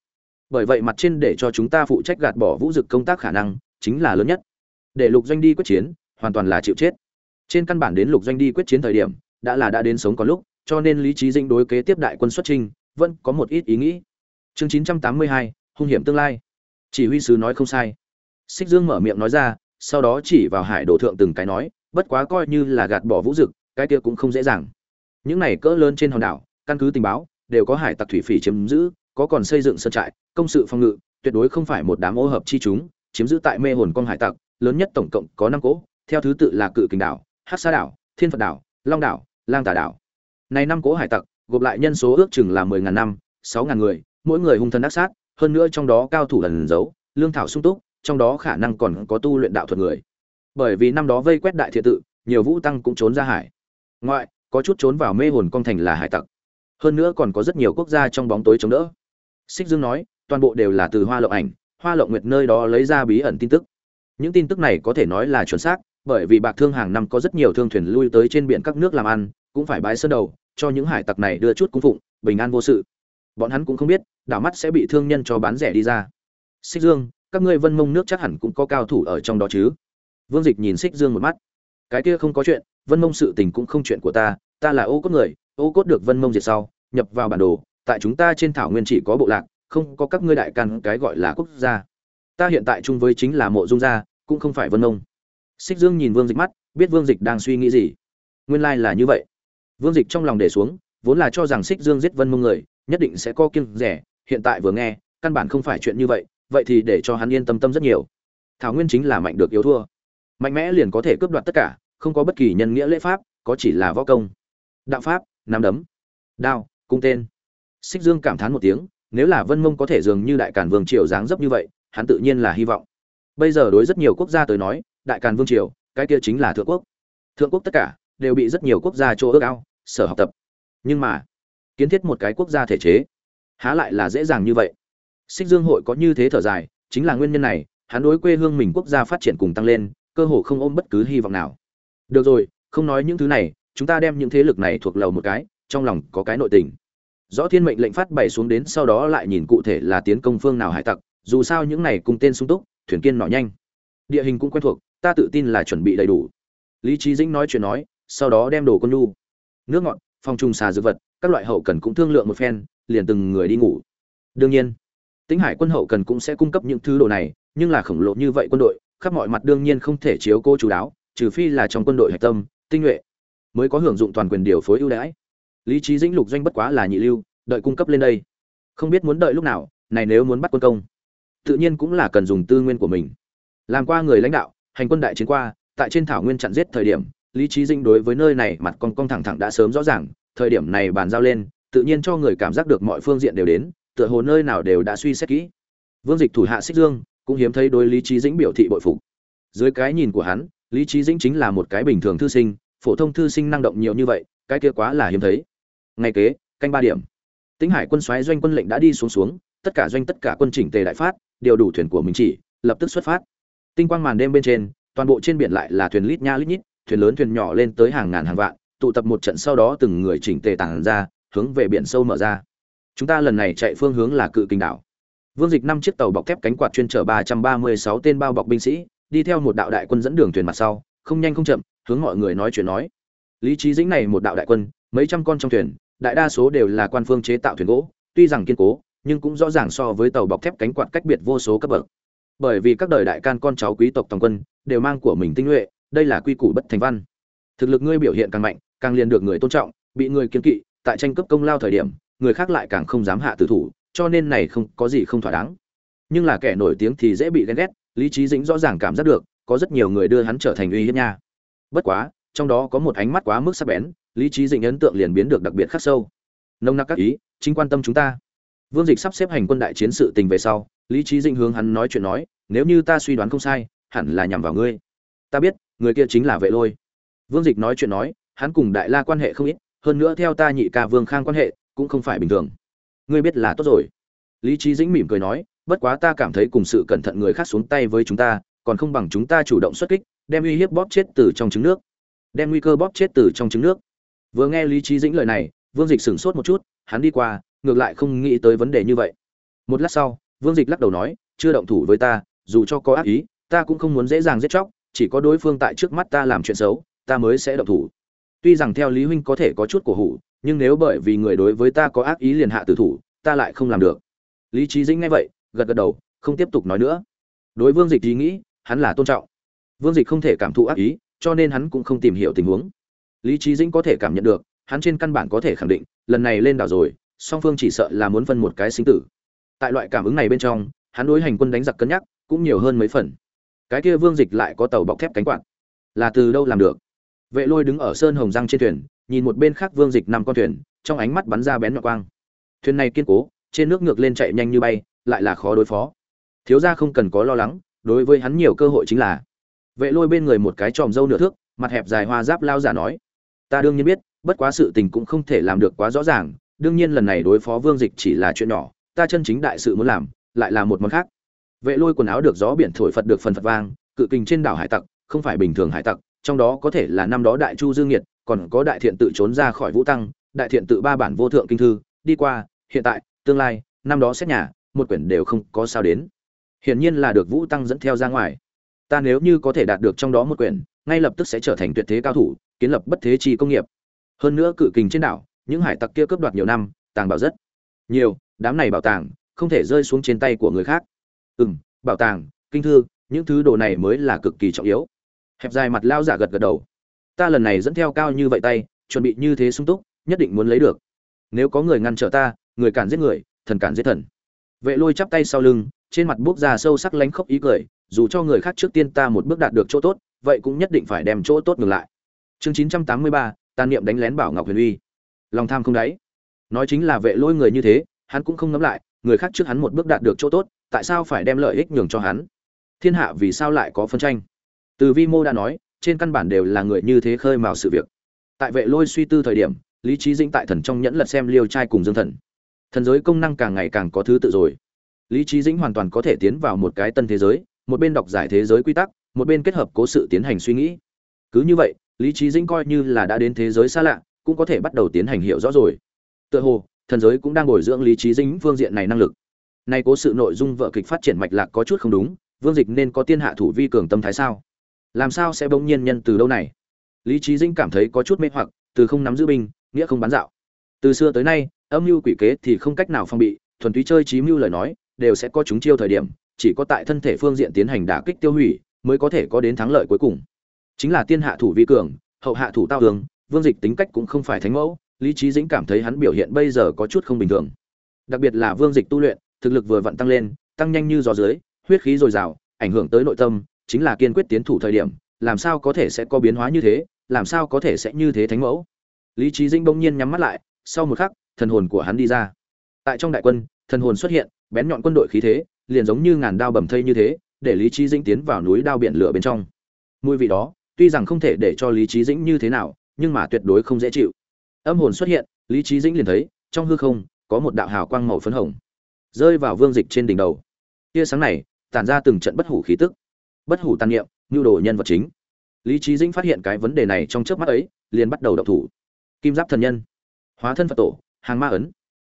S1: Bởi vậy mặt trên để cho chúng ta phụ trách gạt bỏ vũ dực công tác khả năng chính là lớn nhất. Để lục doanh đi quyết chiến hoàn toàn là chịu chết. Trên căn bản đến lục doanh đi quyết chiến thời điểm đã là đã đến sống có lúc cho nên lý trí dinh đối kế tiếp đại quân xuất trình vẫn có một ít ý nghĩ. Chương 982, hung hiểm tương lai. Chỉ huy sứ nói không sai. Xích dương mở miệng nói ra sau đó chỉ vào hải đồ thượng từng cái nói bất quá coi như là gạt bỏ vũ dực cái kia cũng không dễ dàng. Những này cỡ lớn trên hòn đảo căn cứ tình báo đều có hải tặc thủy phỉ chiếm giữ, có còn xây dựng sân trại, công sự phòng ngự, tuyệt đối không phải một đám ô hợp chi chúng, chiếm giữ tại mê hồn con hải tặc, lớn nhất tổng cộng có năm cỗ, theo thứ tự là cự kình đảo hát sa đảo, thiên phật đảo, long đảo, lang tà đảo. Này năm cỗ hải tặc, gộp lại nhân số ước chừng là mười ngàn năm, sáu ngàn người, mỗi người hung thần ác sát, hơn nữa trong đó cao thủ lần giấu, lương thảo sung túc, trong đó khả năng còn có tu luyện đạo thuật người. Bởi vì năm đó vây quét đại thiện tự, nhiều vũ tăng cũng trốn ra hải. Ngoại, có chút trốn vào mê hồn công thành là hải tặc hơn nữa còn có rất nhiều quốc gia trong bóng tối chống đỡ. Xích dương nói, toàn bộ đều là từ hoa lộng ảnh, hoa lộng nguyệt nơi đó lấy ra bí ẩn tin tức. Những tin tức này có thể nói là chuẩn xác, bởi vì bạc thương hàng năm có rất nhiều thương thuyền lui tới trên biển các nước làm ăn, cũng phải bái sơn đầu, cho những hải tặc này đưa chút cung phụng, bình an vô sự. Bọn hắn cũng không biết, đảo mắt sẽ bị thương nhân cho bán rẻ đi ra. Xích dương, các ngươi vân mông nước chắc hẳn cũng có cao thủ ở trong đó chứ? Vương dịch nhìn xích dương một mắt. Cái kia không có chuyện, vân mông sự tình cũng không chuyện của ta ta là ô cốt người, ô cốt được vân mông diệt sau, nhập vào bản đồ, tại chúng ta trên thảo nguyên chỉ có bộ lạc, không có các ngươi đại căn cái gọi là quốc gia. Ta hiện tại chung với chính là mộ dung gia, cũng không phải vân mông. Xích dương nhìn vương dịch mắt, biết vương dịch đang suy nghĩ gì. Nguyên lai là như vậy. Vương dịch trong lòng để xuống, vốn là cho rằng xích dương giết vân mông người, nhất định sẽ có kiêng rẻ, hiện tại vừa nghe, căn bản không phải chuyện như vậy vậy thì để cho hắn yên tâm tâm rất nhiều. Thảo nguyên chính là mạnh được yếu thua. Mạnh mẽ liền có thể cướp đoạt tất cả, không có bất kỳ nhân nghĩa lễ pháp, có chỉ là võ công đạo pháp, nắm đấm, đao, cung tên. Xích dương cảm thán một tiếng, nếu là vân mông có thể dường như đại càn vương triều dáng dấp như vậy, hắn tự nhiên là hy vọng. Bây giờ đối rất nhiều quốc gia tới nói, đại càn vương triều, cái kia chính là thượng quốc. Thượng quốc tất cả đều bị rất nhiều quốc gia chỗ ước ao, sở học tập. Nhưng mà, kiến thiết một cái quốc gia thể chế, há lại là dễ dàng như vậy. Xích dương hội có như thế thở dài, chính là nguyên nhân này, hắn đối quê hương mình quốc gia phát triển cùng tăng lên, cơ hồ không ôm bất cứ hy vọng nào. Được rồi, không nói những thứ này chúng ta đem những thế lực này thuộc lầu một cái, trong lòng có cái nội tình. Rõ thiên mệnh lệnh phát bày xuống đến sau đó lại nhìn cụ thể là tiến công phương nào hải tặc, dù sao những này cùng tên sung túc, thuyền kiên nọ nhanh. Địa hình cũng quen thuộc, ta tự tin là chuẩn bị đầy đủ. Lý trí dĩnh nói chuyện nói, sau đó đem đồ con nhu nước ngọt phong trùng xà dược vật, các loại hậu cần cũng thương lượng một phen, liền từng người đi ngủ. Đương nhiên tính hải quân hậu cần cũng sẽ cung cấp những thứ đồ này, nhưng là khổng lồ như vậy quân đội, khắp mọi mặt đương nhiên không thể chiếu cô chú đáo, trừ phi là trong quân đội hạch tâm, tinh nhuệ mới có hưởng dụng toàn quyền điều phối ưu đãi. Lý trí dĩnh lục doanh bất quá là nhị lưu, đợi cung cấp lên đây. Không biết muốn đợi lúc nào, này nếu muốn bắt quân công, tự nhiên cũng là cần dùng tư nguyên của mình. Làm qua người lãnh đạo, hành quân đại chiến qua, tại trên thảo nguyên chặn giết thời điểm, lý trí dĩnh đối với nơi này mặt con cong thẳng thẳng đã sớm rõ ràng, thời điểm này bàn giao lên, tự nhiên cho người cảm giác được mọi phương diện đều đến, tựa hồ nơi nào đều đã suy xét kỹ. Vương dịch thủ hạ xích dương, cũng hiếm thấy đối lý trí dĩnh biểu thị bội phục. Dưới cái nhìn của hắn, lý trí dĩnh chính là một cái bình thường thư sinh phổ thông thư sinh năng động nhiều như vậy, cái kia quá là hiếm thấy. Ngày kế, canh ba điểm. Tĩnh hải quân xoáy doanh quân lệnh đã đi xuống xuống, tất cả doanh tất cả quân chỉnh tề đại phát, điều đủ thuyền của mình chỉ, lập tức xuất phát. Tinh quang màn đêm bên trên, toàn bộ trên biển lại là thuyền lít nha lít nhít, thuyền lớn thuyền nhỏ lên tới hàng ngàn hàng vạn, tụ tập một trận sau đó từng người chỉnh tề tản ra, hướng về biển sâu mở ra. Chúng ta lần này chạy phương hướng là cự kinh đảo. Vương dịch năm chiếc tàu bọc thép cánh quạt chuyên chở ba trăm ba mươi sáu tên bao bọc binh sĩ, đi theo một đạo đại quân dẫn đường thuyền mặt sau, không nhanh không chậm hướng mọi người nói chuyện nói. Lý trí dĩnh này một đạo đại quân, mấy trăm con trong thuyền, đại đa số đều là quan phương chế tạo thuyền gỗ, tuy rằng kiên cố, nhưng cũng rõ ràng so với tàu bọc thép cánh quạt cách biệt vô số cấp bậc. Bởi vì các đời đại can con cháu quý tộc toàn quân, đều mang của mình tinh nhuệ, đây là quy củ bất thành văn. Thực lực ngươi biểu hiện càng mạnh, càng liền được người tôn trọng, bị người kiên kỵ, tại tranh cấp công lao thời điểm, người khác lại càng không dám hạ tử thủ, cho nên này không có gì không thỏa đáng. Nhưng là kẻ nổi tiếng thì dễ bị ghen ghét, lý trí dĩnh rõ ràng cảm giác được, có rất nhiều người đưa hắn trở thành uy hiếp nha bất quá, trong đó có một ánh mắt quá mức sắc bén, lý trí dĩnh ấn tượng liền biến được đặc biệt khắc sâu. Nông nặc các ý, chính quan tâm chúng ta. Vương dịch sắp xếp hành quân đại chiến sự tình về sau, lý trí dĩnh hướng hắn nói chuyện nói, nếu như ta suy đoán không sai, hẳn là nhằm vào ngươi. Ta biết, người kia chính là vệ lôi. Vương dịch nói chuyện nói, hắn cùng đại la quan hệ không ít, hơn nữa theo ta nhị ca vương khang quan hệ, cũng không phải bình thường. Ngươi biết là tốt rồi. Lý trí dĩnh mỉm cười nói, bất quá ta cảm thấy cùng sự cẩn thận người khác xuống tay với chúng ta, còn không bằng chúng ta chủ động xuất kích đem uy hiếp bóp chết từ trong trứng nước. Đem nguy cơ bóp chết từ trong trứng nước. Vừa nghe lý trí dĩnh lời này, vương dịch sửng sốt một chút, hắn đi qua, ngược lại không nghĩ tới vấn đề như vậy. Một lát sau, vương dịch lắc đầu nói, chưa động thủ với ta, dù cho có ác ý, ta cũng không muốn dễ dàng giết chóc, chỉ có đối phương tại trước mắt ta làm chuyện xấu, ta mới sẽ động thủ. Tuy rằng theo lý huynh có thể có chút cổ hủ, nhưng nếu bởi vì người đối với ta có ác ý liền hạ tử thủ, ta lại không làm được. Lý trí dĩnh nghe vậy, gật gật đầu, không tiếp tục nói nữa. Đối vương dịch ý nghĩ, hắn là tôn trọng vương dịch không thể cảm thụ ác ý, cho nên hắn cũng không tìm hiểu tình huống. Lý trí dĩnh có thể cảm nhận được, hắn trên căn bản có thể khẳng định, lần này lên đảo rồi, song phương chỉ sợ là muốn phân một cái sinh tử. Tại loại cảm ứng này bên trong, hắn đối hành quân đánh giặc cân nhắc cũng nhiều hơn mấy phần. Cái kia vương dịch lại có tàu bọc thép cánh quạt. Là từ đâu làm được? Vệ lôi đứng ở sơn hồng răng trên thuyền, nhìn một bên khác vương dịch nằm con thuyền, trong ánh mắt bắn ra bén nhọn quang. Thuyền này kiên cố, trên nước ngược lên chạy nhanh như bay, lại là khó đối phó. Thiếu gia không cần có lo lắng, đối với hắn nhiều cơ hội chính là vệ lôi bên người một cái tròm dâu nửa thước, mặt hẹp dài hoa giáp lao giả nói, ta đương nhiên biết, bất quá sự tình cũng không thể làm được quá rõ ràng, đương nhiên lần này đối phó vương dịch chỉ là chuyện nhỏ, ta chân chính đại sự muốn làm, lại là một món khác. Vệ lôi quần áo được gió biển thổi phật được phần phật vang, cự kình trên đảo hải tặc, không phải bình thường hải tặc, trong đó có thể là năm đó đại chu dương nhiệt còn có đại thiện tự trốn ra khỏi vũ tăng, đại thiện tự ba bản vô thượng kinh thư, đi qua, hiện tại, tương lai, năm đó xét nhà, một quyển đều không có sao đến. Hiển nhiên là được vũ tăng dẫn theo ra ngoài ta nếu như có thể đạt được trong đó một quyển, ngay lập tức sẽ trở thành tuyệt thế cao thủ, kiến lập bất thế chi công nghiệp. Hơn nữa cự kình trên đảo, những hải tặc kia cướp đoạt nhiều năm, tàng bảo rất nhiều, đám này bảo tàng không thể rơi xuống trên tay của người khác. Ừ m bảo tàng, kinh thư, những thứ đồ này mới là cực kỳ trọng yếu. Hẹp dài mặt lao giả gật gật đầu. Ta lần này dẫn theo cao như vậy tay, chuẩn bị như thế sung túc, nhất định muốn lấy được. Nếu có người ngăn trở ta, người cản giết người, thần cản giết thần. Vệ lôi chắp tay sau lưng, trên mặt buốc ra sâu sắc lánh khóc ý cười dù cho người khác trước tiên ta một bước đạt được chỗ tốt, vậy cũng nhất định phải đem chỗ tốt ngược lại. Chương chín trăm tám mươi ba, tàn niệm đánh lén bảo ngọc huyền uy. Lòng tham không đáy. Nói chính là vệ lôi người như thế, hắn cũng không ngẫm lại, người khác trước hắn một bước đạt được chỗ tốt, tại sao phải đem lợi ích nhường cho hắn? Thiên hạ vì sao lại có phân tranh? Từ vi mô đã nói, trên căn bản đều là người như thế khơi mào sự việc. Tại vệ lôi suy tư thời điểm, lý trí dĩnh tại thần trong nhẫn lật xem liêu trai cùng dương thần. Thần giới công năng càng ngày càng có thứ tự rồi. Lý trí dĩnh hoàn toàn có thể tiến vào một cái tân thế giới một bên đọc giải thế giới quy tắc, một bên kết hợp cố sự tiến hành suy nghĩ. Cứ như vậy, lý trí dĩnh coi như là đã đến thế giới xa lạ, cũng có thể bắt đầu tiến hành hiểu rõ rồi. Tựa hồ, thần giới cũng đang bồi dưỡng lý trí dĩnh phương diện này năng lực. Nay cố sự nội dung vợ kịch phát triển mạch lạc có chút không đúng, vương dịch nên có tiên hạ thủ vi cường tâm thái sao? Làm sao sẽ bỗng nhiên nhân từ đâu này? Lý trí dĩnh cảm thấy có chút mê hoặc, từ không nắm giữ binh, nghĩa không bán dạo. Từ xưa tới nay, âm mưu quỷ kế thì không cách nào phong bị, thuần túy chơi trí mưu lời nói, đều sẽ có chúng chiêu thời điểm chỉ có tại thân thể phương diện tiến hành đả kích tiêu hủy mới có thể có đến thắng lợi cuối cùng. Chính là tiên hạ thủ vi cường, hậu hạ thủ tao tường vương dịch tính cách cũng không phải thánh mẫu, lý trí dĩnh cảm thấy hắn biểu hiện bây giờ có chút không bình thường. Đặc biệt là vương dịch tu luyện, thực lực vừa vặn tăng lên, tăng nhanh như gió dưới, huyết khí dồi dào, ảnh hưởng tới nội tâm, chính là kiên quyết tiến thủ thời điểm, làm sao có thể sẽ có biến hóa như thế, làm sao có thể sẽ như thế thánh mẫu? Lý trí dĩnh bỗng nhiên nhắm mắt lại, sau một khắc, thần hồn của hắn đi ra. Tại trong đại quân, thần hồn xuất hiện, bén nhọn quân đội khí thế liền giống như ngàn đao bầm thây như thế, để lý trí dĩnh tiến vào núi đao biển lửa bên trong. Mùi vị đó, tuy rằng không thể để cho lý trí dĩnh như thế nào, nhưng mà tuyệt đối không dễ chịu. Âm hồn xuất hiện, lý trí dĩnh liền thấy, trong hư không, có một đạo hào quang màu phấn hồng, rơi vào vương dịch trên đỉnh đầu. Tia sáng này, tản ra từng trận bất hủ khí tức. Bất hủ tàn niệm, nhu đồ nhân vật chính. Lý trí dĩnh phát hiện cái vấn đề này trong trước mắt ấy, liền bắt đầu đậu thủ. Kim giáp thần nhân, hóa thân phật tổ, hàng ma ấn.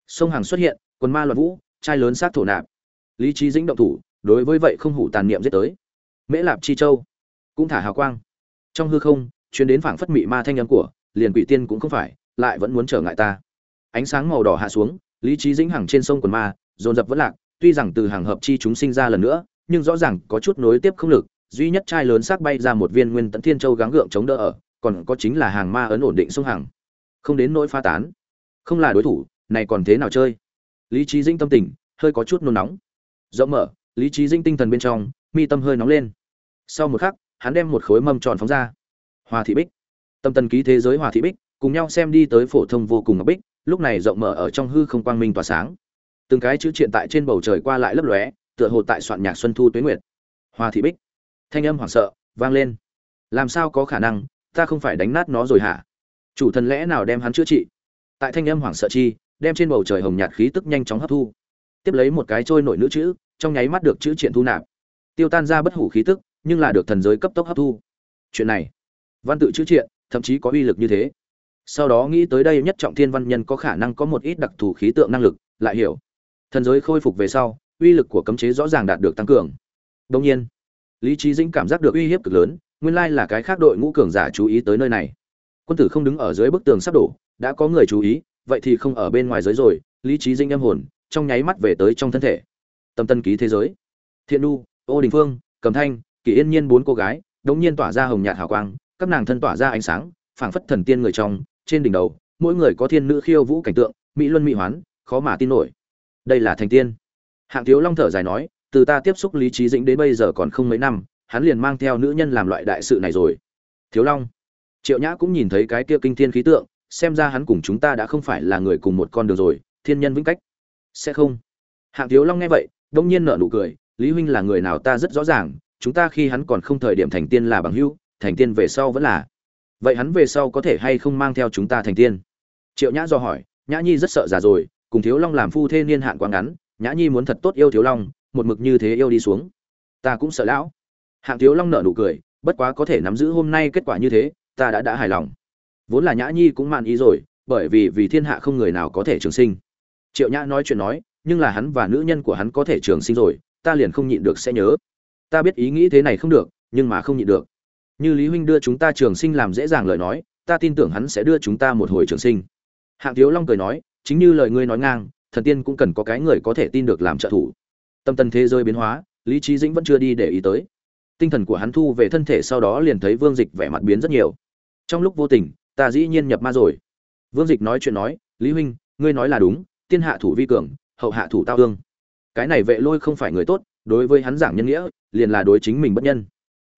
S1: Sông hàng xuất hiện, quần ma loạn vũ, trai lớn sát thổ nạp lý trí dĩnh động thủ, đối với vậy không hủ tàn niệm giết tới. Mễ lạp chi châu, cũng thả hào quang. Trong hư không chuyến đến phảng phất mị ma thanh âm của, liền quỷ tiên cũng không phải, lại vẫn muốn trở ngại ta. Ánh sáng màu đỏ hạ xuống, lý trí dĩnh hằng trên sông quần ma, dồn dập vẫn lạc, tuy rằng từ hàng hợp chi chúng sinh ra lần nữa, nhưng rõ ràng có chút nối tiếp không lực, duy nhất trai lớn xác bay ra một viên nguyên tận thiên châu gắng gượng chống đỡ ở, còn có chính là hàng ma ấn ổn định sông hàng không đến nỗi pha tán. Không là đối thủ, này còn thế nào chơi? Lý trí dĩnh tâm tình, hơi có chút nôn nóng rộng mở, lý trí dinh tinh thần bên trong, mi tâm hơi nóng lên. Sau một khắc, hắn đem một khối mâm tròn phóng ra. Hòa thị bích. Tâm tần ký thế giới hòa thị bích, cùng nhau xem đi tới phổ thông vô cùng ngọc bích, lúc này rộng mở ở trong hư không quang minh tỏa sáng. Từng cái chữ triện tại trên bầu trời qua lại lấp lóe, tựa hồ tại soạn nhạc xuân thu tuế nguyệt. Hòa thị bích. Thanh âm hoảng sợ, vang lên. Làm sao có khả năng, ta không phải đánh nát nó rồi hả? Chủ thần lẽ nào đem hắn chữa trị? Tại thanh âm hoảng sợ chi, đem trên bầu trời hồng nhạt khí tức nhanh chóng hấp thu tiếp lấy một cái trôi nổi nữ chữ, trong nháy mắt được chữ triện thu nạp. Tiêu tan ra bất hủ khí tức, nhưng là được thần giới cấp tốc hấp thu. Chuyện này, văn tự chữ triện, thậm chí có uy lực như thế. Sau đó nghĩ tới đây nhất trọng thiên văn nhân có khả năng có một ít đặc thù khí tượng năng lực, lại hiểu. Thần giới khôi phục về sau, uy lực của cấm chế rõ ràng đạt được tăng cường. Đông nhiên, lý trí dĩnh cảm giác được uy hiếp cực lớn, nguyên lai là cái khác đội ngũ cường giả chú ý tới nơi này. Quân tử không đứng ở dưới bức tường sắp đổ, đã có người chú ý, vậy thì không ở bên ngoài giới rồi, lý trí dĩnh âm hồn trong nháy mắt về tới trong thân thể. Tâm tân ký thế giới. Thiện nu ô đình phương, cầm thanh, kỳ yên nhiên bốn cô gái, đống nhiên tỏa ra hồng nhạt hào quang, các nàng thân tỏa ra ánh sáng, phảng phất thần tiên người trong, trên đỉnh đầu, mỗi người có thiên nữ khiêu vũ cảnh tượng, mỹ luân mỹ hoán, khó mà tin nổi. Đây là thành tiên. Hạng thiếu long thở dài nói, từ ta tiếp xúc lý trí dĩnh đến bây giờ còn không mấy năm, hắn liền mang theo nữ nhân làm loại đại sự này rồi. Thiếu long. Triệu nhã cũng nhìn thấy cái kia kinh thiên khí tượng, xem ra hắn cùng chúng ta đã không phải là người cùng một con đường rồi, thiên nhân vĩnh cách sẽ không. Hạng thiếu long nghe vậy, đông nhiên nở nụ cười, lý huynh là người nào ta rất rõ ràng, chúng ta khi hắn còn không thời điểm thành tiên là bằng hữu, thành tiên về sau vẫn là. Vậy hắn về sau có thể hay không mang theo chúng ta thành tiên? Triệu nhã do hỏi, nhã nhi rất sợ già rồi, cùng thiếu long làm phu thê niên hạn quá ngắn, nhã nhi muốn thật tốt yêu thiếu long, một mực như thế yêu đi xuống. Ta cũng sợ lão. Hạng thiếu long nở nụ cười, bất quá có thể nắm giữ hôm nay kết quả như thế, ta đã đã hài lòng. Vốn là nhã nhi cũng mạn ý rồi, bởi vì vì thiên hạ không người nào có thể trường sinh triệu nhã nói chuyện nói, nhưng là hắn và nữ nhân của hắn có thể trường sinh rồi, ta liền không nhịn được sẽ nhớ. Ta biết ý nghĩ thế này không được, nhưng mà không nhịn được. Như lý huynh đưa chúng ta trường sinh làm dễ dàng lời nói, ta tin tưởng hắn sẽ đưa chúng ta một hồi trường sinh. Hạng thiếu long cười nói, chính như lời ngươi nói ngang, thần tiên cũng cần có cái người có thể tin được làm trợ thủ. Tâm tân thế giới biến hóa, lý trí dĩnh vẫn chưa đi để ý tới. Tinh thần của hắn thu về thân thể sau đó liền thấy vương dịch vẻ mặt biến rất nhiều. Trong lúc vô tình, ta dĩ nhiên nhập ma rồi. Vương dịch nói chuyện nói, lý huynh, ngươi nói là đúng tiên hạ thủ vi cường, hậu hạ thủ tao ương. Cái này vệ lôi không phải người tốt, đối với hắn giảng nhân nghĩa, liền là đối chính mình bất nhân.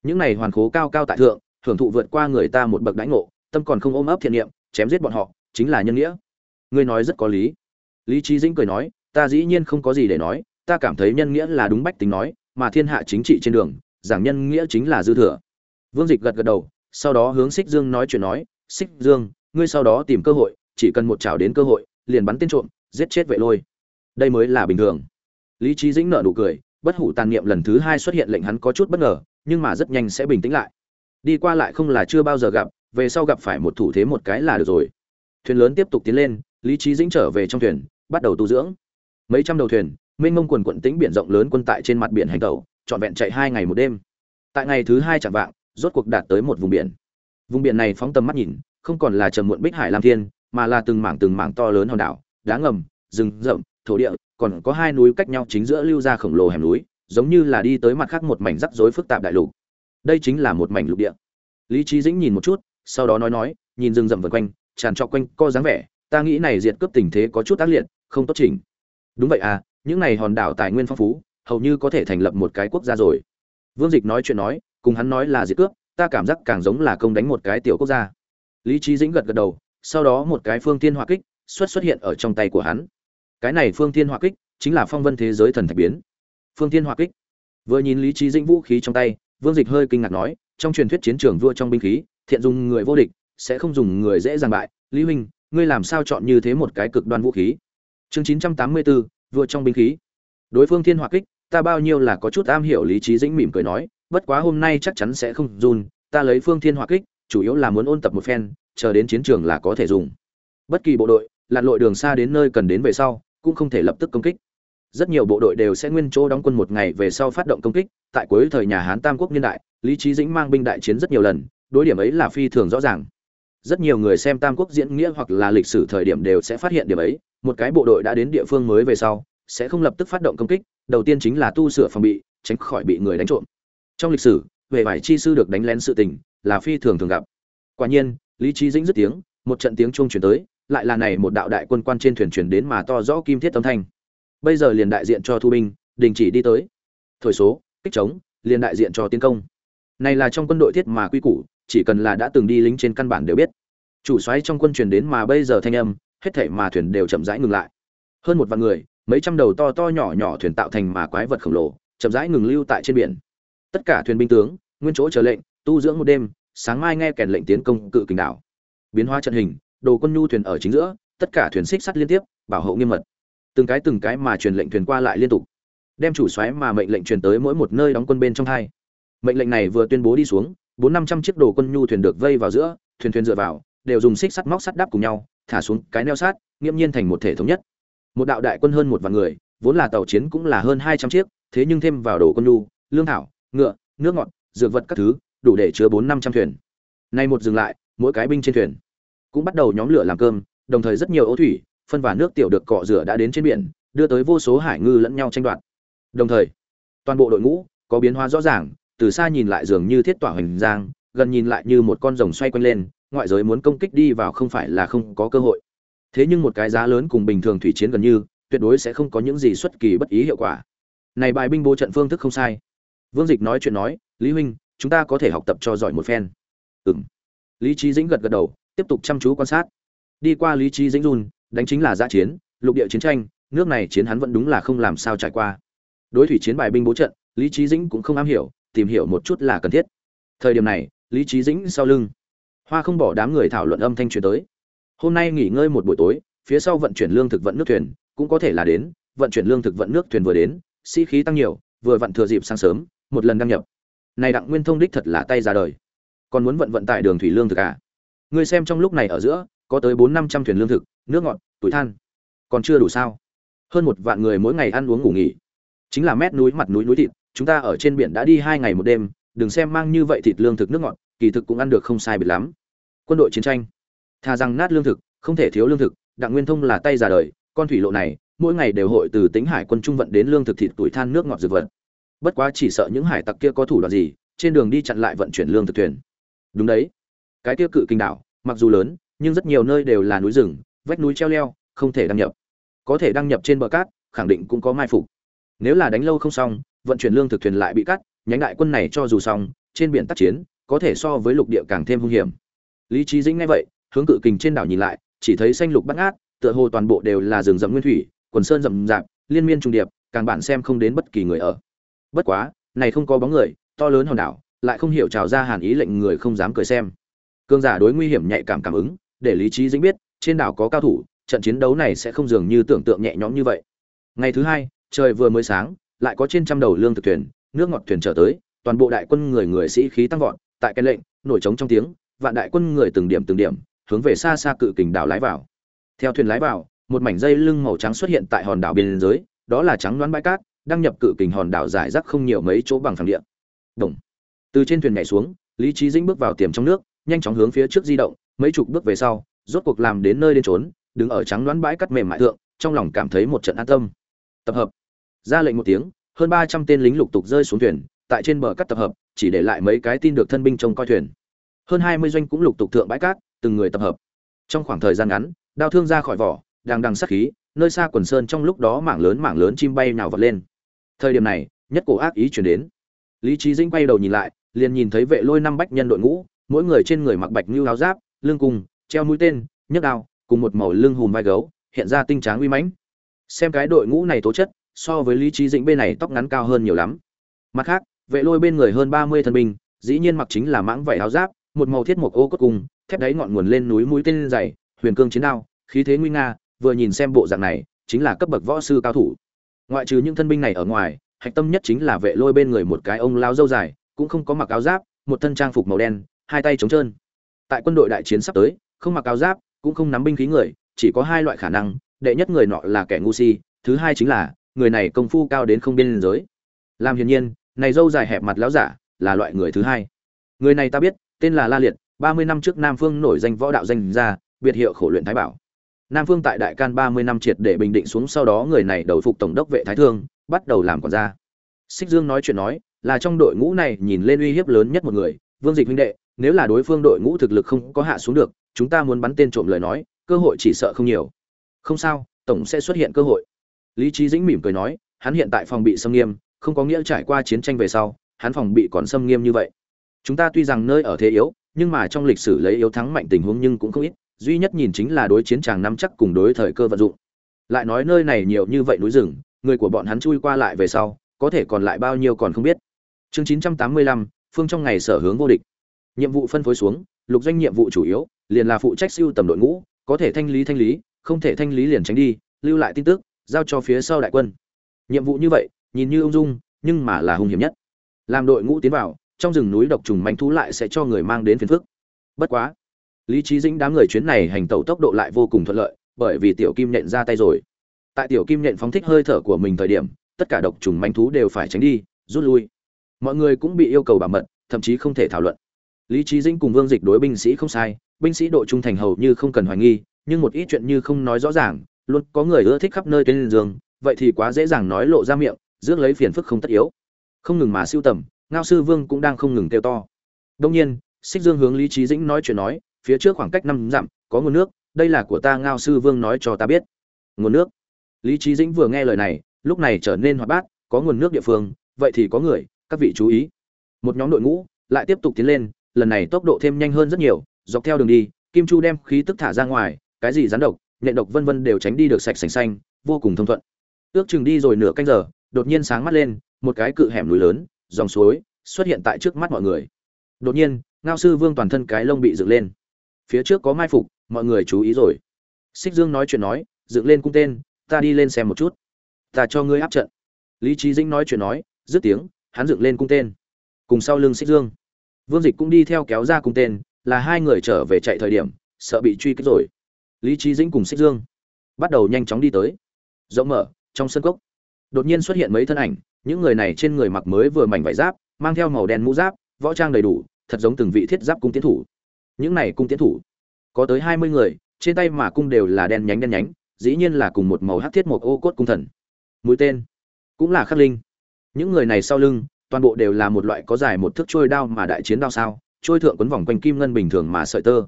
S1: Những này hoàn khố cao cao tại thượng, hưởng thụ vượt qua người ta một bậc đãi ngộ, tâm còn không ôm ấp thiện niệm, chém giết bọn họ, chính là nhân nghĩa. Ngươi nói rất có lý. Lý trí dĩnh cười nói, ta dĩ nhiên không có gì để nói, ta cảm thấy nhân nghĩa là đúng bách tính nói, mà thiên hạ chính trị trên đường, giảng nhân nghĩa chính là dư thừa. Vương dịch gật gật đầu, sau đó hướng xích dương nói chuyện nói, xích dương, ngươi sau đó tìm cơ hội, chỉ cần một chảo đến cơ hội, liền bắn tên trộm giết chết vệ lôi. Đây mới là bình thường. Lý trí dĩnh nở nụ cười, bất hủ tàn niệm lần thứ hai xuất hiện lệnh hắn có chút bất ngờ, nhưng mà rất nhanh sẽ bình tĩnh lại. Đi qua lại không là chưa bao giờ gặp, về sau gặp phải một thủ thế một cái là được rồi. Thuyền lớn tiếp tục tiến lên, lý trí dĩnh trở về trong thuyền, bắt đầu tu dưỡng. Mấy trăm đầu thuyền, mênh mông quần quận tĩnh biển rộng lớn quân tại trên mặt biển hành tàu trọn vẹn chạy hai ngày một đêm. Tại ngày thứ hai chẳng vạng, rốt cuộc đạt tới một vùng biển. Vùng biển này phóng tầm mắt nhìn, không còn là trầm muộn bích hải lam thiên, mà là từng mảng từng mảng to lớn hòn đảo đá ngầm, rừng rậm, thổ địa, còn có hai núi cách nhau chính giữa lưu ra khổng lồ hẻm núi, giống như là đi tới mặt khác một mảnh rắc rối phức tạp đại lục. Đây chính là một mảnh lục địa. Lý trí dĩnh nhìn một chút, sau đó nói nói, nhìn rừng rậm vần quanh, tràn trọc quanh, co dáng vẻ, ta nghĩ này diệt cướp tình thế có chút ác liệt, không tốt chỉnh. Đúng vậy à những này hòn đảo tài nguyên phong phú, hầu như có thể thành lập một cái quốc gia rồi. Vương dịch nói chuyện nói, cùng hắn nói là diệt cướp, ta cảm giác càng giống là công đánh một cái tiểu quốc gia. Lý trí dĩnh gật gật đầu, sau đó một cái phương tiên hỏa kích xuất xuất hiện ở trong tay của hắn. Cái này phương thiên hỏa kích chính là phong vân thế giới thần thạch biến. Phương thiên hỏa kích. Vừa nhìn lý trí dĩnh vũ khí trong tay, vương dịch hơi kinh ngạc nói, trong truyền thuyết chiến trường vua trong binh khí, thiện dùng người vô địch, sẽ không dùng người dễ dàng bại. Lý huynh, ngươi làm sao chọn như thế một cái cực đoan vũ khí? Chương chín trăm tám mươi bốn vua trong binh khí. Đối phương thiên hỏa kích, ta bao nhiêu là có chút am hiểu, lý trí dĩnh mỉm cười nói, bất quá hôm nay chắc chắn sẽ không run ta lấy phương thiên hỏa kích, chủ yếu là muốn ôn tập một phen, chờ đến chiến trường là có thể dùng. Bất kỳ bộ đội lặn lội đường xa đến nơi cần đến về sau, cũng không thể lập tức công kích. Rất nhiều bộ đội đều sẽ nguyên chỗ đóng quân một ngày về sau phát động công kích, tại cuối thời nhà hán tam quốc niên đại, lý trí dĩnh mang binh đại chiến rất nhiều lần, đối điểm ấy là phi thường rõ ràng. Rất nhiều người xem tam quốc diễn nghĩa hoặc là lịch sử thời điểm đều sẽ phát hiện điểm ấy, một cái bộ đội đã đến địa phương mới về sau, sẽ không lập tức phát động công kích, đầu tiên chính là tu sửa phòng bị, tránh khỏi bị người đánh trộm. Trong lịch sử về vải chi sư được đánh lén sự tình là phi thường thường gặp. Quả nhiên, lý trí dĩnh dứt tiếng, một trận tiếng chuông chuyển tới lại là này một đạo đại quân quan trên thuyền chuyển đến mà to rõ kim thiết âm thanh. Bây giờ liền đại diện cho thu binh, đình chỉ đi tới. Thổi số, kích chống, liền đại diện cho tiến công. Này là trong quân đội thiết mà quy củ, chỉ cần là đã từng đi lính trên căn bản đều biết. Chủ xoáy trong quân truyền đến mà bây giờ thanh âm, hết thảy mà thuyền đều chậm rãi ngừng lại. Hơn một vạn người, mấy trăm đầu to to nhỏ nhỏ thuyền tạo thành mà quái vật khổng lồ, chậm rãi ngừng lưu tại trên biển. Tất cả thuyền binh tướng, nguyên chỗ chờ lệnh, tu dưỡng một đêm, sáng mai nghe kèn lệnh tiến công cự kình đảo. Biến hóa trận hình đồ quân nhu thuyền ở chính giữa, tất cả thuyền xích sắt liên tiếp, bảo hộ nghiêm mật. Từng cái từng cái mà truyền lệnh thuyền qua lại liên tục. Đem chủ xoáy mà mệnh lệnh truyền tới mỗi một nơi đóng quân bên trong hai. Mệnh lệnh này vừa tuyên bố đi xuống, bốn năm trăm chiếc đồ quân nhu thuyền được vây vào giữa, thuyền thuyền dựa vào, đều dùng xích sắt móc sắt đắp cùng nhau, thả xuống cái neo sát nghiêm nhiên thành một thể thống nhất. Một đạo đại quân hơn một vạn người, vốn là tàu chiến cũng là hơn hai trăm chiếc, thế nhưng thêm vào đồ quân nhu, lương thảo, ngựa, nước ngọt, dược vật các thứ, đủ để chứa bốn năm trăm thuyền. Nay một dừng lại, mỗi cái binh trên thuyền cũng bắt đầu nhóm lửa làm cơm, đồng thời rất nhiều ô thủy, phân và nước tiểu được cọ rửa đã đến trên biển, đưa tới vô số hải ngư lẫn nhau tranh đoạt. Đồng thời, toàn bộ đội ngũ có biến hóa rõ ràng, từ xa nhìn lại dường như thiết tỏa hoành giang, gần nhìn lại như một con rồng xoay quanh lên, ngoại giới muốn công kích đi vào không phải là không có cơ hội. Thế nhưng một cái giá lớn cùng bình thường thủy chiến gần như, tuyệt đối sẽ không có những gì xuất kỳ bất ý hiệu quả. Này bài binh bố trận phương thức không sai. Vương dịch nói chuyện nói, lý huynh, chúng ta có thể học tập cho giỏi một phen. Ừm. Lý trí dĩnh gật gật đầu tiếp tục chăm chú quan sát. Đi qua lý trí dĩnh run đánh chính là giã chiến, lục địa chiến tranh, nước này chiến hắn vẫn đúng là không làm sao trải qua. Đối thủy chiến bài binh bố trận, lý trí dĩnh cũng không am hiểu, tìm hiểu một chút là cần thiết. Thời điểm này, lý trí dĩnh sau lưng, hoa không bỏ đám người thảo luận âm thanh truyền tới. Hôm nay nghỉ ngơi một buổi tối, phía sau vận chuyển lương thực vận nước thuyền, cũng có thể là đến, vận chuyển lương thực vận nước thuyền vừa đến, sĩ、si、khí tăng nhiều, vừa vận thừa dịp sáng sớm, một lần đăng nhập. Này đặng nguyên thông đích thật là tay ra đời. Còn muốn vận vận tải đường thủy lương thực à? Ngươi xem trong lúc này ở giữa, có tới bốn năm trăm thuyền lương thực, nước ngọt, tuổi than. Còn chưa đủ sao? Hơn một vạn người mỗi ngày ăn uống ngủ nghỉ. Chính là mét núi mặt núi núi thịt, chúng ta ở trên biển đã đi hai ngày một đêm, đừng xem mang như vậy thịt lương thực nước ngọt, kỳ thực cũng ăn được không sai biệt lắm. Quân đội chiến tranh. Thà rằng nát lương thực, không thể thiếu lương thực, đặng nguyên thông là tay già đời, con thủy lộ này, mỗi ngày đều hội từ tính hải quân trung vận đến lương thực thịt tuổi than nước ngọt dược vật. Bất quá chỉ sợ những hải tặc kia có thủ đoạn gì, trên đường đi chặn lại vận chuyển lương thực thuyền. Đúng đấy cái tiêu cự kinh đảo, mặc dù lớn, nhưng rất nhiều nơi đều là núi rừng, vách núi treo leo, không thể đăng nhập. Có thể đăng nhập trên bờ cát, khẳng định cũng có mai phục. Nếu là đánh lâu không xong, vận chuyển lương thực thuyền lại bị cắt, nhánh đại quân này cho dù xong, trên biển tác chiến, có thể so với lục địa càng thêm hung hiểm. Lý trí dĩnh nghe vậy, hướng cự kình trên đảo nhìn lại, chỉ thấy xanh lục bắt ngát, tựa hồ toàn bộ đều là rừng rậm nguyên thủy, quần sơn rậm rạp, liên miên trùng điệp, càng bản xem không đến bất kỳ người ở. Bất quá, này không có bóng người, to lớn hòn đảo, lại không hiểu trào ra hàn ý lệnh người không dám cười xem cương giả đối nguy hiểm nhạy cảm cảm ứng, để lý trí dĩnh biết, trên đảo có cao thủ, trận chiến đấu này sẽ không dường như tưởng tượng nhẹ nhõm như vậy. Ngày thứ hai, trời vừa mới sáng, lại có trên trăm đầu lương thực thuyền, nước ngọt thuyền trở tới, toàn bộ đại quân người người sĩ khí tăng vọt, tại cái lệnh, nổi trống trong tiếng, vạn đại quân người từng điểm từng điểm, hướng về xa xa cự kình đảo lái vào. Theo thuyền lái vào, một mảnh dây lưng màu trắng xuất hiện tại hòn đảo biên giới, đó là trắng đoán bãi cát, đăng nhập cự kình hòn đảo giải rác không nhiều mấy chỗ bằng phẳng địa. Đồng. từ trên thuyền nhảy xuống, lý trí dĩnh bước vào tiềm trong nước nhanh chóng hướng phía trước di động, mấy chục bước về sau, rốt cuộc làm đến nơi đến trốn đứng ở trắng đoán bãi cát mềm mại thượng, trong lòng cảm thấy một trận an tâm. Tập hợp. Ra lệnh một tiếng, hơn ba trăm tên lính lục tục rơi xuống thuyền, tại trên bờ cát tập hợp, chỉ để lại mấy cái tin được thân binh trông coi thuyền. Hơn hai mươi doanh cũng lục tục thượng bãi cát, từng người tập hợp. Trong khoảng thời gian ngắn, đao thương ra khỏi vỏ, đang đằng sát khí, nơi xa quần sơn trong lúc đó mảng lớn mảng lớn chim bay nào vật lên. Thời điểm này, nhất cổ ác ý chuyển đến. Lý trí dĩnh quay đầu nhìn lại, liền nhìn thấy vệ lôi năm bách nhân đội ngũ mỗi người trên người mặc bạch như áo giáp, lưng cùng, treo mũi tên, nhấc đao, cùng một màu lưng hùm vai gấu, hiện ra tinh tráng uy mãnh. Xem cái đội ngũ này tố chất, so với lý trí dĩnh bên này tóc ngắn cao hơn nhiều lắm. Mặt khác, vệ lôi bên người hơn ba mươi thân binh, dĩ nhiên mặc chính là mãng vảy áo giáp, một màu thiết một ô cốt cùng, thép đáy ngọn nguồn lên núi mũi tên dày, huyền cương chiến đao, khí thế nguy nga, vừa nhìn xem bộ dạng này, chính là cấp bậc võ sư cao thủ. Ngoại trừ những thân binh này ở ngoài, hạch tâm nhất chính là vệ lôi bên người một cái ông lao dâu dài, cũng không có mặc áo giáp, một thân trang phục màu đen hai tay trống trơn. Tại quân đội đại chiến sắp tới, không mặc áo giáp, cũng không nắm binh khí người, chỉ có hai loại khả năng, đệ nhất người nọ là kẻ ngu si, thứ hai chính là, người này công phu cao đến không biên giới. Làm hiển nhiên, này dâu dài hẹp mặt lão giả là loại người thứ hai. Người này ta biết, tên là la liệt, ba mươi năm trước nam phương nổi danh võ đạo danh gia, biệt hiệu khổ luyện thái bảo. Nam phương tại đại can ba mươi năm triệt để bình định xuống sau đó người này đầu phục tổng đốc vệ thái thương, bắt đầu làm quản gia. Xích dương nói chuyện nói, là trong đội ngũ này nhìn lên uy hiếp lớn nhất một người, vương dịch huynh đệ nếu là đối phương đội ngũ thực lực không có hạ xuống được chúng ta muốn bắn tên trộm lời nói cơ hội chỉ sợ không nhiều. Không sao tổng sẽ xuất hiện cơ hội. Lý trí dĩnh mỉm cười nói hắn hiện tại phòng bị xâm nghiêm không có nghĩa trải qua chiến tranh về sau hắn phòng bị còn xâm nghiêm như vậy. Chúng ta tuy rằng nơi ở thế yếu nhưng mà trong lịch sử lấy yếu thắng mạnh tình huống nhưng cũng không ít duy nhất nhìn chính là đối chiến tràng nắm chắc cùng đối thời cơ vận dụng. Lại nói nơi này nhiều như vậy núi rừng người của bọn hắn chui qua lại về sau có thể còn lại bao nhiêu còn không biết. Chương 985, phương trong ngày sở hướng vô địch nhiệm vụ phân phối xuống, lục doanh nhiệm vụ chủ yếu, liền là phụ trách siêu tầm đội ngũ, có thể thanh lý thanh lý, không thể thanh lý liền tránh đi, lưu lại tin tức, giao cho phía sau đại quân. Nhiệm vụ như vậy, nhìn như ung dung, nhưng mà là hung hiểm nhất. Làm đội ngũ tiến vào, trong rừng núi độc trùng manh thú lại sẽ cho người mang đến phiền phức. Bất quá, lý trí dĩnh đám người chuyến này hành tẩu tốc độ lại vô cùng thuận lợi, bởi vì tiểu kim nện ra tay rồi. Tại tiểu kim nện phóng thích hơi thở của mình thời điểm, tất cả độc trùng manh thú đều phải tránh đi, rút lui. Mọi người cũng bị yêu cầu bảo mật, thậm chí không thể thảo luận lý trí dĩnh cùng vương dịch đối binh sĩ không sai, binh sĩ độ trung thành hầu như không cần hoài nghi, nhưng một ít chuyện như không nói rõ ràng, luôn có người ưa thích khắp nơi trên giường vậy thì quá dễ dàng nói lộ ra miệng, rước lấy phiền phức không tất yếu. Không ngừng mà siêu tầm, ngao sư vương cũng đang không ngừng kêu to. Đông nhiên, xích dương hướng lý trí dĩnh nói chuyện nói, phía trước khoảng cách năm dặm, có nguồn nước, đây là của ta, ngao sư vương nói cho ta biết. Nguồn nước. Lý trí dĩnh vừa nghe lời này, lúc này trở nên hoạt bát, có nguồn nước địa phương, vậy thì có người, các vị chú ý. Một nhóm đội ngũ lại tiếp tục tiến lên lần này tốc độ thêm nhanh hơn rất nhiều, dọc theo đường đi, kim chu đem khí tức thả ra ngoài, cái gì rắn độc, nhện độc vân vân đều tránh đi được sạch sành xanh, vô cùng thông thuận. Ước chừng đi rồi nửa canh giờ, đột nhiên sáng mắt lên, một cái cự hẻm núi lớn, dòng suối xuất hiện tại trước mắt mọi người. Đột nhiên, ngao sư vương toàn thân cái lông bị dựng lên. Phía trước có mai phục, mọi người chú ý rồi. Xích dương nói chuyện nói, dựng lên cung tên, ta đi lên xem một chút. Ta cho ngươi áp trận. Lý trí dĩnh nói chuyện nói, dứt tiếng, hắn dựng lên cung tên. Cùng sau lưng xích dương vương dịch cũng đi theo kéo ra cùng tên, là hai người trở về chạy thời điểm, sợ bị truy kích rồi. Lý Chí dĩnh cùng xích dương bắt đầu nhanh chóng đi tới. Rộng mở, trong sân cốc, đột nhiên xuất hiện mấy thân ảnh, những người này trên người mặc mới vừa mảnh vải giáp, mang theo màu đen mũ giáp, võ trang đầy đủ, thật giống từng vị thiết giáp cung tiến thủ. Những này cung tiến thủ, có tới hai mươi người, trên tay mà cung đều là đen nhánh đen nhánh, dĩ nhiên là cùng một màu hắc thiết một ô cốt cung thần. Mũi tên cũng là khắc linh. Những người này sau lưng toàn bộ đều là một loại có dài một thước trôi đao mà đại chiến đao sao, trôi thượng quấn vòng quanh kim ngân bình thường mà sợi tơ.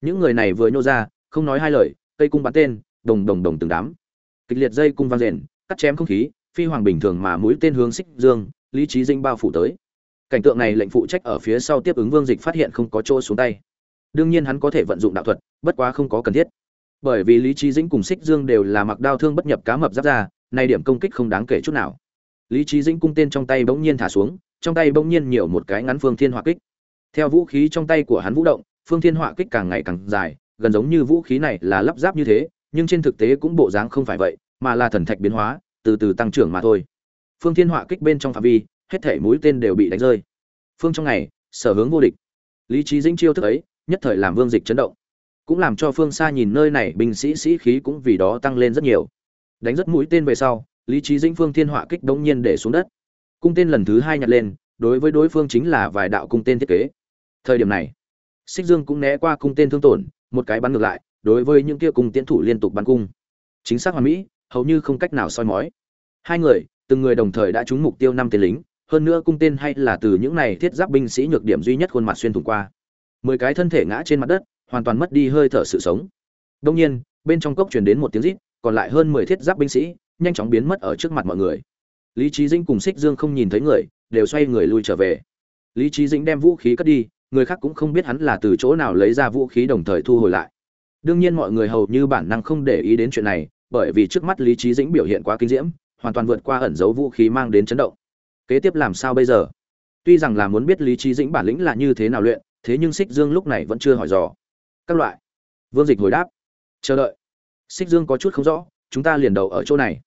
S1: Những người này vừa nhô ra, không nói hai lời, cây cung bắn tên, đồng đồng đồng từng đám. Kịch liệt dây cung vang rền, cắt chém không khí, phi hoàng bình thường mà mũi tên hướng xích dương, lý trí dinh bao phủ tới. Cảnh tượng này lệnh phụ trách ở phía sau tiếp ứng vương dịch phát hiện không có chỗ xuống tay. Đương nhiên hắn có thể vận dụng đạo thuật, bất quá không có cần thiết. Bởi vì lý trí dĩnh cùng xích dương đều là mặc đao thương bất nhập cá mập giáp ra, nay điểm công kích không đáng kể chút nào lý trí dĩnh cung tên trong tay bỗng nhiên thả xuống, trong tay bỗng nhiên nhiều một cái ngắn phương thiên hỏa kích. Theo vũ khí trong tay của hắn vũ động, phương thiên hỏa kích càng ngày càng dài, gần giống như vũ khí này là lắp ráp như thế, nhưng trên thực tế cũng bộ dáng không phải vậy, mà là thần thạch biến hóa, từ từ tăng trưởng mà thôi. Phương thiên hỏa kích bên trong phạm vi, hết thể mũi tên đều bị đánh rơi. Phương trong ngày, sở hướng vô địch. Lý trí dĩnh chiêu thức ấy, nhất thời làm vương dịch chấn động. Cũng làm cho phương xa nhìn nơi này binh sĩ sĩ khí cũng vì đó tăng lên rất nhiều. Đánh rất mũi tên về sau lý trí dĩnh phương thiên họa kích đống nhiên để xuống đất. Cung tên lần thứ hai nhặt lên, đối với đối phương chính là vài đạo cung tên thiết kế. Thời điểm này, xích dương cũng né qua cung tên thương tổn, một cái bắn ngược lại, đối với những kia cung tiến thủ liên tục bắn cung. Chính xác hoàn mỹ, hầu như không cách nào soi mói. Hai người, từng người đồng thời đã trúng mục tiêu năm tên lính, hơn nữa cung tên hay là từ những này thiết giáp binh sĩ nhược điểm duy nhất khuôn mặt xuyên thủng qua. Mười cái thân thể ngã trên mặt đất, hoàn toàn mất đi hơi thở sự sống. Đông nhiên, bên trong cốc truyền đến một tiếng rít, còn lại hơn mười thiết giáp binh sĩ nhanh chóng biến mất ở trước mặt mọi người. Lý trí dĩnh cùng xích dương không nhìn thấy người, đều xoay người lui trở về. Lý trí dĩnh đem vũ khí cất đi, người khác cũng không biết hắn là từ chỗ nào lấy ra vũ khí đồng thời thu hồi lại. Đương nhiên mọi người hầu như bản năng không để ý đến chuyện này, bởi vì trước mắt lý trí dĩnh biểu hiện quá kinh diễm, hoàn toàn vượt qua ẩn dấu vũ khí mang đến chấn động. Kế tiếp làm sao bây giờ? Tuy rằng là muốn biết lý trí dĩnh bản lĩnh là như thế nào luyện, thế nhưng xích dương lúc này vẫn chưa hỏi dò. Các loại. Vương dịch hồi đáp. Chờ đợi. Xích dương có chút không rõ, chúng ta liền đầu ở chỗ này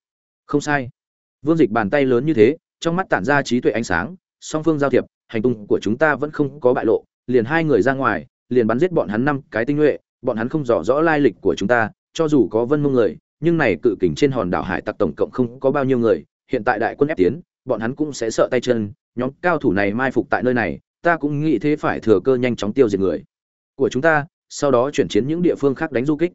S1: không sai. Vương dịch bàn tay lớn như thế, trong mắt tản ra trí tuệ ánh sáng, song phương giao thiệp, hành tung của chúng ta vẫn không có bại lộ, liền hai người ra ngoài, liền bắn giết bọn hắn năm cái tinh nhuệ, bọn hắn không rõ rõ lai lịch của chúng ta, cho dù có vân mông người, nhưng này cự kình trên hòn đảo hải tặc tổng cộng không có bao nhiêu người, hiện tại đại quân ép tiến, bọn hắn cũng sẽ sợ tay chân, nhóm cao thủ này mai phục tại nơi này, ta cũng nghĩ thế phải thừa cơ nhanh chóng tiêu diệt người của chúng ta, sau đó chuyển chiến những địa phương khác đánh du kích,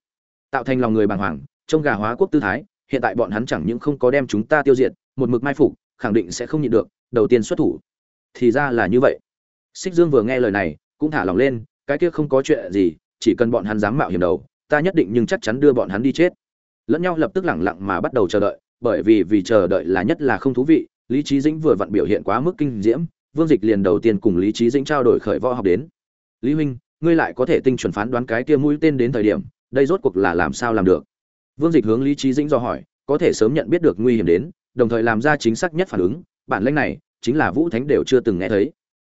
S1: tạo thành lòng người bàng hoàng, trông gà hóa quốc tư thái hiện tại bọn hắn chẳng những không có đem chúng ta tiêu diệt, một mực mai phục, khẳng định sẽ không nhịn được, đầu tiên xuất thủ. Thì ra là như vậy. Xích dương vừa nghe lời này, cũng thả lòng lên, cái kia không có chuyện gì, chỉ cần bọn hắn dám mạo hiểm đầu, ta nhất định nhưng chắc chắn đưa bọn hắn đi chết. Lẫn nhau lập tức lẳng lặng mà bắt đầu chờ đợi, bởi vì vì chờ đợi là nhất là không thú vị, lý trí dĩnh vừa vặn biểu hiện quá mức kinh diễm, vương dịch liền đầu tiên cùng lý trí dĩnh trao đổi khởi võ học đến. Lý huynh, ngươi lại có thể tinh chuẩn phán đoán cái kia mũi tên đến thời điểm, đây rốt cuộc là làm sao làm được? Vương dịch hướng lý Chí dĩnh do hỏi, có thể sớm nhận biết được nguy hiểm đến, đồng thời làm ra chính xác nhất phản ứng, bản lĩnh này, chính là vũ thánh đều chưa từng nghe thấy.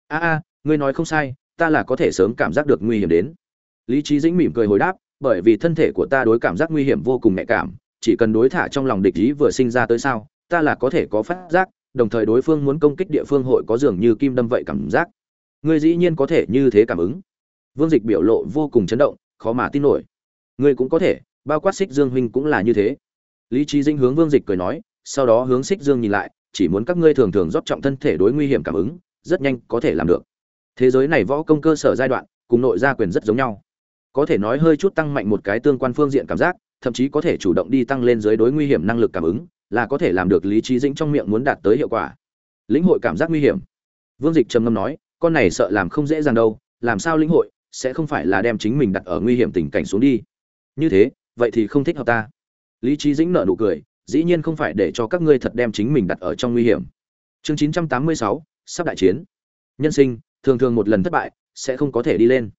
S1: A a, ngươi nói không sai, ta là có thể sớm cảm giác được nguy hiểm đến. Lý Chí dĩnh mỉm cười hồi đáp, bởi vì thân thể của ta đối cảm giác nguy hiểm vô cùng nhạy cảm, chỉ cần đối thả trong lòng địch ý vừa sinh ra tới sao, ta là có thể có phát giác, đồng thời đối phương muốn công kích địa phương hội có dường như kim đâm vậy cảm giác. Ngươi dĩ nhiên có thể như thế cảm ứng. Vương dịch biểu lộ vô cùng chấn động, khó mà tin nổi. Ngươi cũng có thể bao quát xích dương huynh cũng là như thế. Lý trí dinh hướng vương dịch cười nói, sau đó hướng xích dương nhìn lại, chỉ muốn các ngươi thường thường rót trọng thân thể đối nguy hiểm cảm ứng, rất nhanh có thể làm được. Thế giới này võ công cơ sở giai đoạn, cùng nội gia quyền rất giống nhau. Có thể nói hơi chút tăng mạnh một cái tương quan phương diện cảm giác, thậm chí có thể chủ động đi tăng lên dưới đối nguy hiểm năng lực cảm ứng, là có thể làm được lý trí dĩnh trong miệng muốn đạt tới hiệu quả. Lĩnh hội cảm giác nguy hiểm. Vương dịch trầm ngâm nói, con này sợ làm không dễ dàng đâu, làm sao lĩnh hội, sẽ không phải là đem chính mình đặt ở nguy hiểm tình cảnh xuống đi. Như thế vậy thì không thích hợp ta. Lý trí dĩnh nợ nụ cười, dĩ nhiên không phải để cho các ngươi thật đem chính mình đặt ở trong nguy hiểm. Chương chín trăm tám mươi sáu, sắp đại chiến. Nhân sinh, thường thường một lần thất bại, sẽ không có thể đi lên.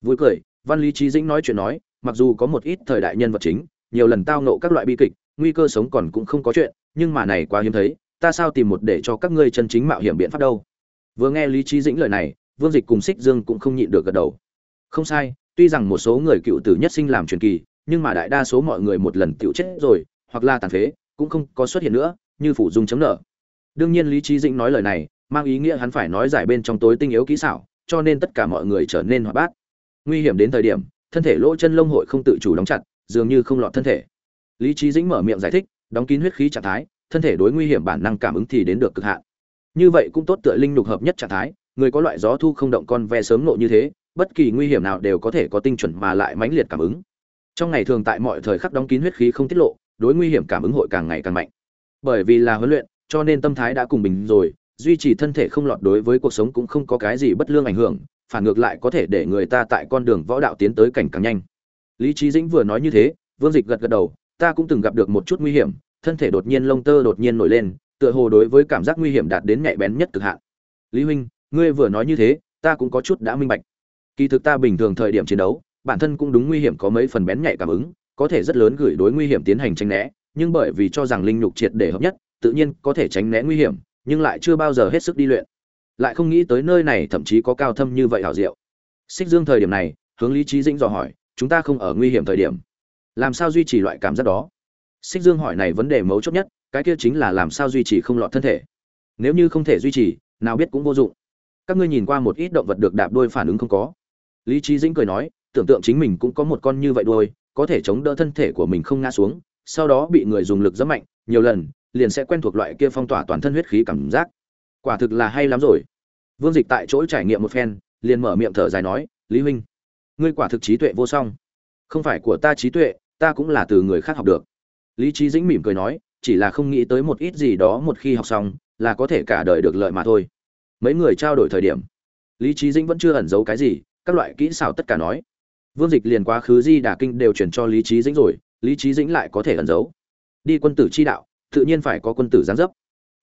S1: Vui cười, văn lý trí dĩnh nói chuyện nói, mặc dù có một ít thời đại nhân vật chính, nhiều lần tao nộ các loại bi kịch, nguy cơ sống còn cũng không có chuyện, nhưng mà này quá hiếm thấy, ta sao tìm một để cho các ngươi chân chính mạo hiểm biện pháp đâu? Vừa nghe lý trí dĩnh lời này, vương dịch cùng xích dương cũng không nhịn được gật đầu. Không sai, tuy rằng một số người cựu tử nhất sinh làm truyền kỳ nhưng mà đại đa số mọi người một lần tiểu chết rồi, hoặc là tàn phế, cũng không có xuất hiện nữa, như phủ dung chấm nợ. Đương nhiên lý Chí dĩnh nói lời này, mang ý nghĩa hắn phải nói giải bên trong tối tinh yếu kỹ xảo, cho nên tất cả mọi người trở nên hoạt bát. Nguy hiểm đến thời điểm, thân thể lỗ chân lông hội không tự chủ đóng chặt, dường như không lọt thân thể. Lý Chí dĩnh mở miệng giải thích, đóng kín huyết khí trạng thái, thân thể đối nguy hiểm bản năng cảm ứng thì đến được cực hạn. Như vậy cũng tốt tựa linh lục hợp nhất trạng thái, người có loại gió thu không động con ve sớm nộ như thế, bất kỳ nguy hiểm nào đều có thể có tinh chuẩn mà lại mãnh liệt cảm ứng trong ngày thường tại mọi thời khắc đóng kín huyết khí không tiết lộ, đối nguy hiểm cảm ứng hội càng ngày càng mạnh. Bởi vì là huấn luyện, cho nên tâm thái đã cùng bình rồi, duy trì thân thể không lọt đối với cuộc sống cũng không có cái gì bất lương ảnh hưởng, phản ngược lại có thể để người ta tại con đường võ đạo tiến tới cảnh càng nhanh. Lý trí dĩnh vừa nói như thế, vương dịch gật gật đầu, ta cũng từng gặp được một chút nguy hiểm, thân thể đột nhiên lông tơ đột nhiên nổi lên, tựa hồ đối với cảm giác nguy hiểm đạt đến nhạy bén nhất cực hạn. Lý huynh, ngươi vừa nói như thế, ta cũng có chút đã minh bạch. Kỳ thực ta bình thường thời điểm chiến đấu bản thân cũng đúng nguy hiểm có mấy phần bén nhạy cảm ứng, có thể rất lớn gửi đối nguy hiểm tiến hành tránh né, nhưng bởi vì cho rằng linh nhục triệt để hợp nhất, tự nhiên có thể tránh né nguy hiểm, nhưng lại chưa bao giờ hết sức đi luyện. Lại không nghĩ tới nơi này thậm chí có cao thâm như vậy hảo diệu. Xích dương thời điểm này, hướng lý trí dĩnh dò hỏi, chúng ta không ở nguy hiểm thời điểm, làm sao duy trì loại cảm giác đó? Xích dương hỏi này vấn đề mấu chốt nhất, cái kia chính là làm sao duy trì không lọt thân thể. Nếu như không thể duy trì, nào biết cũng vô dụng. Các ngươi nhìn qua một ít động vật được đạp đuôi phản ứng không có. Lý trí dĩnh cười nói tưởng tượng chính mình cũng có một con như vậy đuôi, có thể chống đỡ thân thể của mình không ngã xuống, sau đó bị người dùng lực rất mạnh, nhiều lần, liền sẽ quen thuộc loại kia phong tỏa toàn thân huyết khí cảm giác. Quả thực là hay lắm rồi. Vương dịch tại chỗ trải nghiệm một phen, liền mở miệng thở dài nói, lý huynh, ngươi quả thực trí tuệ vô song. Không phải của ta trí tuệ, ta cũng là từ người khác học được. Lý trí dĩnh mỉm cười nói, chỉ là không nghĩ tới một ít gì đó một khi học xong, là có thể cả đời được lợi mà thôi. Mấy người trao đổi thời điểm, lý trí dĩnh vẫn chưa ẩn giấu cái gì, các loại kỹ xảo tất cả nói vương dịch liền quá khứ di đà kinh đều chuyển cho lý trí dĩnh rồi, lý trí dĩnh lại có thể ẩn giấu. Đi quân tử chi đạo, tự nhiên phải có quân tử giáng dấp.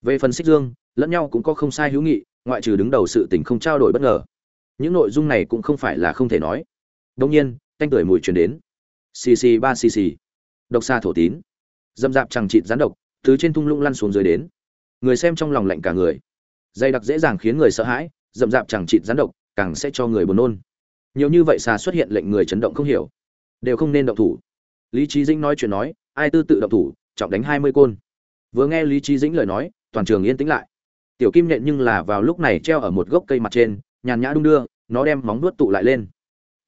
S1: Về phần xích dương, lẫn nhau cũng có không sai hữu nghị, ngoại trừ đứng đầu sự tình không trao đổi bất ngờ. Những nội dung này cũng không phải là không thể nói. Đông nhiên canh tuổi mùi chuyển đến. Cc ba cc độc xa thổ tín. Dâm dạp chẳng chịt rán độc từ trên thung lũng lăn xuống dưới đến. Người xem trong lòng lạnh cả người. Dây đặc dễ dàng khiến người sợ hãi, dậm dạp chẳng chịt rán độc, càng sẽ cho người buồn nôn nhiều như vậy xà xuất hiện lệnh người chấn động không hiểu. Đều không nên động thủ. Lý trí dĩnh nói chuyện nói, ai tư tự động thủ, trọng đánh hai mươi côn. Vừa nghe lý trí dĩnh lời nói, toàn trường yên tĩnh lại. Tiểu kim nhện nhưng là vào lúc này treo ở một gốc cây mặt trên, nhàn nhã đung đưa, nó đem móng nuốt tụ lại lên.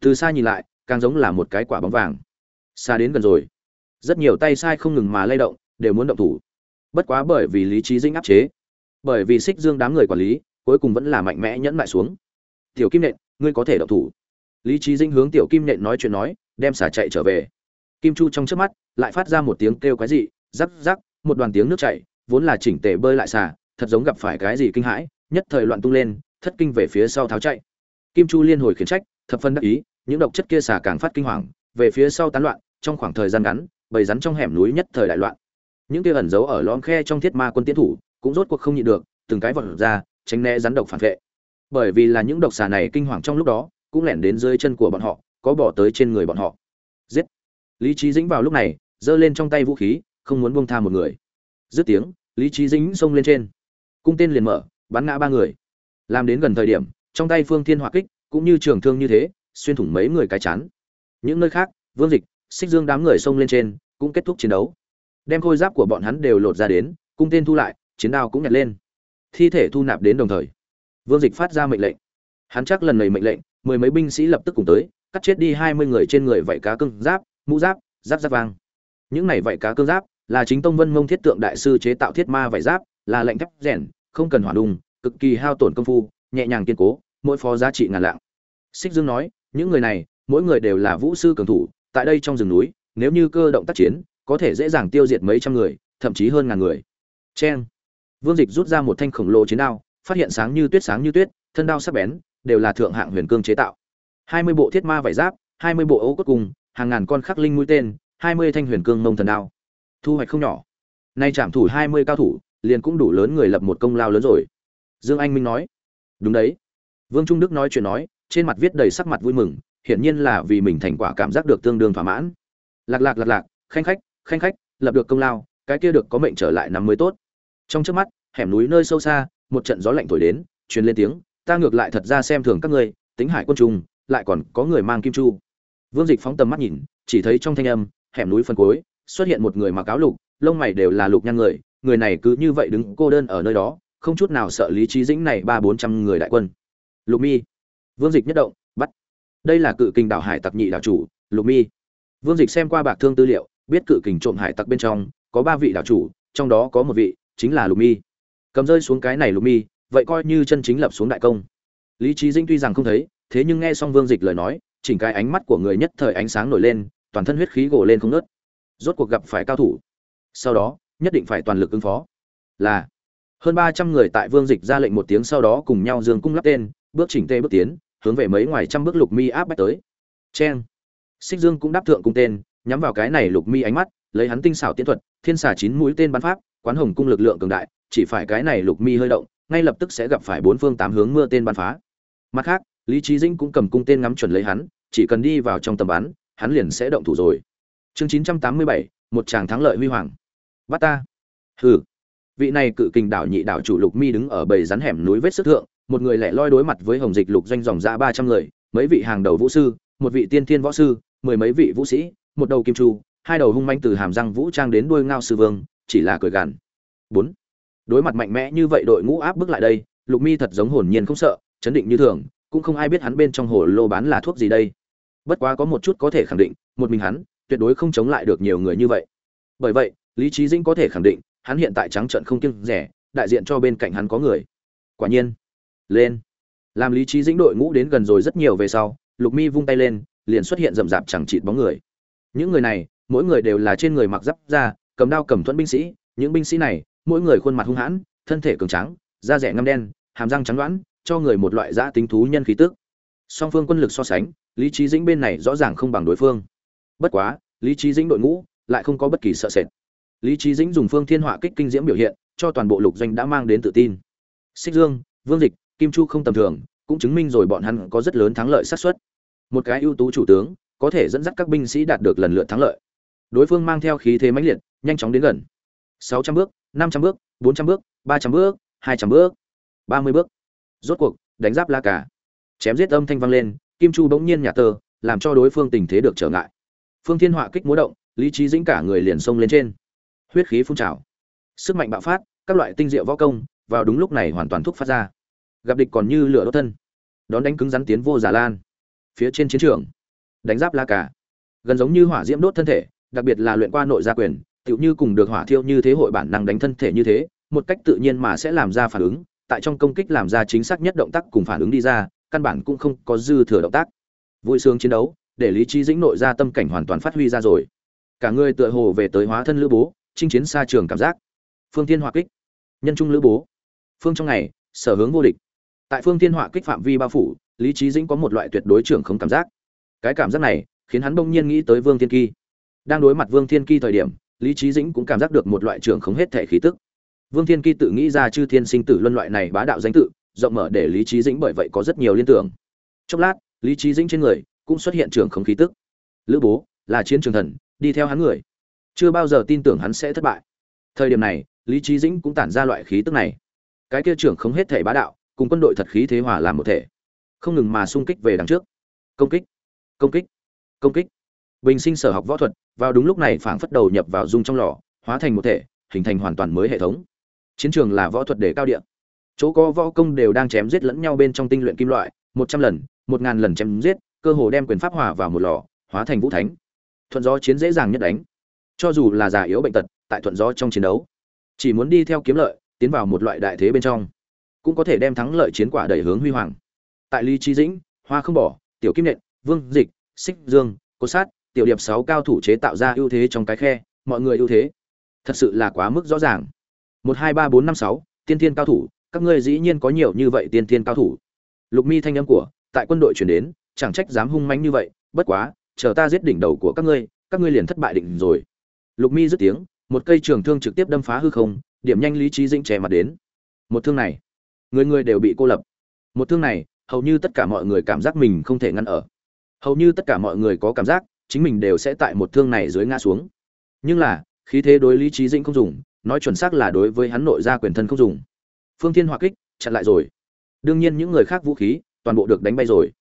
S1: Từ xa nhìn lại, càng giống là một cái quả bóng vàng. Xa đến gần rồi. Rất nhiều tay sai không ngừng mà lay động, đều muốn động thủ. Bất quá bởi vì lý trí dĩnh áp chế, bởi vì xích dương đám người quản lý, cuối cùng vẫn là mạnh mẽ nhẫn lại xuống. Tiểu kim nện ngươi có thể động thủ lý trí dinh hướng tiểu kim nện nói chuyện nói, đem xả chạy trở về. Kim chu trong trước mắt, lại phát ra một tiếng kêu quái dị, rắc rắc, một đoàn tiếng nước chảy, vốn là chỉnh tề bơi lại xả, thật giống gặp phải cái gì kinh hãi, nhất thời loạn tung lên, thất kinh về phía sau tháo chạy. Kim chu liên hồi khiển trách, thập phân đắc ý, những độc chất kia xả càng phát kinh hoàng, về phía sau tán loạn, trong khoảng thời gian ngắn bầy rắn trong hẻm núi nhất thời đại loạn. Những kia ẩn giấu ở lõm khe trong thiết ma quân tiến thủ, cũng rốt cuộc không nhịn được, từng cái vọt ra, tránh né rắn độc phản vệ. Bởi vì là những độc xà này kinh hoàng trong lúc đó cũng lẻn đến dưới chân của bọn họ, có bỏ tới trên người bọn họ. Giết! Lý trí dĩnh vào lúc này, giơ lên trong tay vũ khí, không muốn buông tha một người. Dứt tiếng, lý trí dĩnh xông lên trên. Cung tên liền mở, bắn ngã ba người. Làm đến gần thời điểm, trong tay phương thiên hỏa kích, cũng như trường thương như thế, xuyên thủng mấy người cái chán. Những nơi khác, vương dịch, xích dương đám người xông lên trên, cũng kết thúc chiến đấu. Đem khôi giáp của bọn hắn đều lột ra đến, cung tên thu lại, chiến đao cũng nhặt lên. Thi thể thu nạp đến đồng thời. Vương dịch phát ra mệnh lệnh. Hắn chắc lần này mệnh lệnh mười mấy binh sĩ lập tức cùng tới, cắt chết đi hai mươi người trên người vảy cá cưng giáp, mũ giáp giáp giáp vang những này vảy cá cưng giáp là chính tông vân mông thiết tượng đại sư chế tạo thiết ma vảy giáp, là lệnh thép rèn, không cần hỏa đùng, cực kỳ hao tổn công phu, nhẹ nhàng kiên cố, mỗi phó giá trị ngàn lạng. Xích dương nói, những người này, mỗi người đều là vũ sư cường thủ, tại đây trong rừng núi, nếu như cơ động tác chiến, có thể dễ dàng tiêu diệt mấy trăm người, thậm chí hơn ngàn người. Cheng. Vương dịch rút ra một thanh khổng lồ chiến đao, phát hiện sáng như tuyết, sáng như tuyết, thân đao sắc bén đều là thượng hạng huyền cương chế tạo. Hai mươi bộ thiết ma vải giáp, hai mươi bộ ấu cốt cùng, hàng ngàn con khắc linh mũi tên, hai mươi thanh huyền cương mông thần đao. Thu hoạch không nhỏ. Nay trảm thủ hai mươi cao thủ, liền cũng đủ lớn người lập một công lao lớn rồi. Dương anh minh nói. Đúng đấy. Vương trung đức nói chuyện nói, trên mặt viết đầy sắc mặt vui mừng, hiển nhiên là vì mình thành quả cảm giác được tương đương thỏa mãn. Lạc lạc lạc lạc, khanh khách khanh khách, lập được công lao, cái kia được có mệnh trở lại năm mới tốt. Trong trước mắt, hẻm núi nơi sâu xa, một trận gió lạnh thổi đến, truyền lên tiếng ta ngược lại thật ra xem thường các ngươi, tính hải quân trùng, lại còn có người mang kim chu. Vương dịch phóng tầm mắt nhìn, chỉ thấy trong thanh âm, hẻm núi phân cối xuất hiện một người mặc áo lục, lông mày đều là lục nhăn người người này cứ như vậy đứng cô đơn ở nơi đó, không chút nào sợ lý trí dĩnh này ba bốn trăm người đại quân. Lục mi. Vương dịch nhất động, bắt. Đây là cự kình đảo hải tặc nhị đảo chủ, lục mi. Vương dịch xem qua bạc thương tư liệu, biết cự kình trộm hải tặc bên trong, có ba vị đảo chủ, trong đó có một vị, chính là lục mi. Cầm rơi xuống cái này lục mi vậy coi như chân chính lập xuống đại công. Lý trí dĩnh tuy rằng không thấy, thế nhưng nghe xong vương dịch lời nói, chỉnh cái ánh mắt của người nhất thời ánh sáng nổi lên, toàn thân huyết khí gồ lên không nớt rốt cuộc gặp phải cao thủ. Sau đó, nhất định phải toàn lực ứng phó. Là, hơn ba trăm người tại vương dịch ra lệnh một tiếng sau đó cùng nhau dương cung lắp tên, bước chỉnh tê bước tiến, hướng về mấy ngoài trăm bước lục mi áp bách tới. Cheng. Xích dương cũng đáp thượng cung tên, nhắm vào cái này lục mi ánh mắt, lấy hắn tinh xảo tiến thuật, thiên xà chín mũi tên bắn pháp, quán hồng cung lực lượng cường đại, chỉ phải cái này lục mi hơi động ngay lập tức sẽ gặp phải bốn phương tám hướng mưa tên bắn phá. Mặt khác, lý Chí dĩnh cũng cầm cung tên ngắm chuẩn lấy hắn, chỉ cần đi vào trong tầm bắn, hắn liền sẽ động thủ rồi. Chương chín trăm tám mươi bảy, một chàng thắng lợi huy hoàng. Bắt ta. Hừ. Vị này cự kình đảo nhị đảo chủ lục mi đứng ở bầy rắn hẻm núi vết sức thượng, một người lẻ loi đối mặt với hồng dịch lục doanh dòng ra ba trăm người, mấy vị hàng đầu vũ sư, một vị tiên thiên võ sư, mười mấy vị vũ sĩ, một đầu kim chu, hai đầu hung manh từ hàm răng vũ trang đến đuôi ngao sư vương, chỉ là cười gằn. Bốn đối mặt mạnh mẽ như vậy đội ngũ áp bức lại đây, lục mi thật giống hồn nhiên không sợ, chấn định như thường, cũng không ai biết hắn bên trong hồ lô bán là thuốc gì đây. Bất quá có một chút có thể khẳng định, một mình hắn, tuyệt đối không chống lại được nhiều người như vậy. Bởi vậy, lý trí dĩnh có thể khẳng định, hắn hiện tại trắng trận không kiêng rẻ, đại diện cho bên cạnh hắn có người. Quả nhiên, lên. Làm lý trí dĩnh đội ngũ đến gần rồi rất nhiều về sau, lục mi vung tay lên, liền xuất hiện rậm rạp chẳng chịt bóng người. Những người này, mỗi người đều là trên người mặc giáp ra cầm đao cầm thuẫn binh sĩ, những binh sĩ này mỗi người khuôn mặt hung hãn, thân thể cường tráng, da rẻ ngăm đen, hàm răng trắng đoán cho người một loại giã tính thú nhân khí tức. Song phương quân lực so sánh, lý trí dĩnh bên này rõ ràng không bằng đối phương. Bất quá, lý trí dĩnh đội ngũ lại không có bất kỳ sợ sệt. Lý trí dĩnh dùng phương thiên họa kích kinh diễm biểu hiện, cho toàn bộ lục doanh đã mang đến tự tin. Xích dương, vương dịch, kim chu không tầm thường, cũng chứng minh rồi bọn hắn có rất lớn thắng lợi xác suất. Một cái ưu tú chủ tướng, có thể dẫn dắt các binh sĩ đạt được lần lượt thắng lợi. Đối phương mang theo khí thế mãnh liệt, nhanh chóng đến gần. Sáu trăm bước năm trăm bước, bốn trăm bước, ba trăm bước, hai trăm bước, ba mươi bước. Rốt cuộc, đánh giáp la cả chém giết âm thanh vang lên, kim chu bỗng nhiên nhà tơ, làm cho đối phương tình thế được trở ngại. Phương thiên họa kích múa động, lý trí dĩnh cả người liền xông lên trên. Huyết khí phun trào. Sức mạnh bạo phát, các loại tinh diệu võ công, vào đúng lúc này hoàn toàn thúc phát ra. Gặp địch còn như lửa đốt thân. Đón đánh cứng rắn tiến vô giả lan. Phía trên chiến trường. Đánh giáp la cả gần giống như hỏa diễm đốt thân thể, đặc biệt là luyện qua nội gia quyền tựu như cùng được hỏa thiêu như thế hội bản năng đánh thân thể như thế, một cách tự nhiên mà sẽ làm ra phản ứng, tại trong công kích làm ra chính xác nhất động tác cùng phản ứng đi ra, căn bản cũng không có dư thừa động tác. Vui sướng chiến đấu, để lý trí dĩnh nội ra tâm cảnh hoàn toàn phát huy ra rồi. Cả người tựa hồ về tới hóa thân lữ bố, chinh chiến xa trường cảm giác. Phương thiên hỏa kích. Nhân trung lữ bố. Phương trong ngày, sở hướng vô địch. Tại phương thiên hỏa kích phạm vi bao phủ, lý trí dĩnh có một loại tuyệt đối trưởng không cảm giác. Cái cảm giác này, khiến hắn bỗng nhiên nghĩ tới vương thiên kỳ đang đối mặt vương thiên kỳ thời điểm lý trí dĩnh cũng cảm giác được một loại trưởng không hết thể khí tức. Vương thiên kỳ tự nghĩ ra chư thiên sinh tử luân loại này bá đạo danh tự, rộng mở để lý trí dĩnh bởi vậy có rất nhiều liên tưởng. Chốc lát, lý trí dĩnh trên người cũng xuất hiện trưởng không khí tức. Lữ bố là chiến trường thần, đi theo hắn người. Chưa bao giờ tin tưởng hắn sẽ thất bại. Thời điểm này, lý trí dĩnh cũng tản ra loại khí tức này. Cái kia trưởng không hết thể bá đạo, cùng quân đội thật khí thế hòa làm một thể. Không ngừng mà xung kích về đằng trước. Công kích công kích công kích bình sinh sở học võ thuật, vào đúng lúc này phảng phất đầu nhập vào dung trong lò, hóa thành một thể, hình thành hoàn toàn mới hệ thống. Chiến trường là võ thuật để cao địa. Chỗ có võ công đều đang chém giết lẫn nhau bên trong tinh luyện kim loại, một trăm lần, một ngàn lần chém giết, cơ hồ đem quyền pháp hòa vào một lò, hóa thành vũ thánh. Thuận gió chiến dễ dàng nhất đánh. Cho dù là già yếu bệnh tật, tại thuận gió trong chiến đấu, chỉ muốn đi theo kiếm lợi, tiến vào một loại đại thế bên trong, cũng có thể đem thắng lợi chiến quả đẩy hướng huy hoàng. Tại lý trí dĩnh, hoa không bỏ, tiểu kim nện, vương dịch, xích dương cố sát tiểu điệp sáu cao thủ chế tạo ra ưu thế trong cái khe, mọi người ưu thế. Thật sự là quá mức rõ ràng. Một, hai, ba, bốn, năm, sáu, tiên thiên cao thủ, các ngươi dĩ nhiên có nhiều như vậy tiên thiên cao thủ. Lục mi thanh âm của, tại quân đội chuyển đến, chẳng trách dám hung mãnh như vậy, bất quá, chờ ta giết đỉnh đầu của các ngươi các ngươi liền thất bại định rồi. Lục mi dứt tiếng, một cây trường thương trực tiếp đâm phá hư không, điểm nhanh lý trí dĩnh chè mặt đến. Một thương này, người người đều bị cô lập. Một thương này, hầu như tất cả mọi người cảm giác mình không thể ngăn ở. Hầu như tất cả mọi người có cảm giác chính mình đều sẽ tại một thương này dưới ngã xuống. Nhưng là, khí thế đối lý trí dĩnh không dùng, nói chuẩn xác là đối với hắn nội gia quyền thân không dùng. Phương thiên hỏa kích, chặn lại rồi. Đương nhiên những người khác vũ khí, toàn bộ được đánh bay rồi.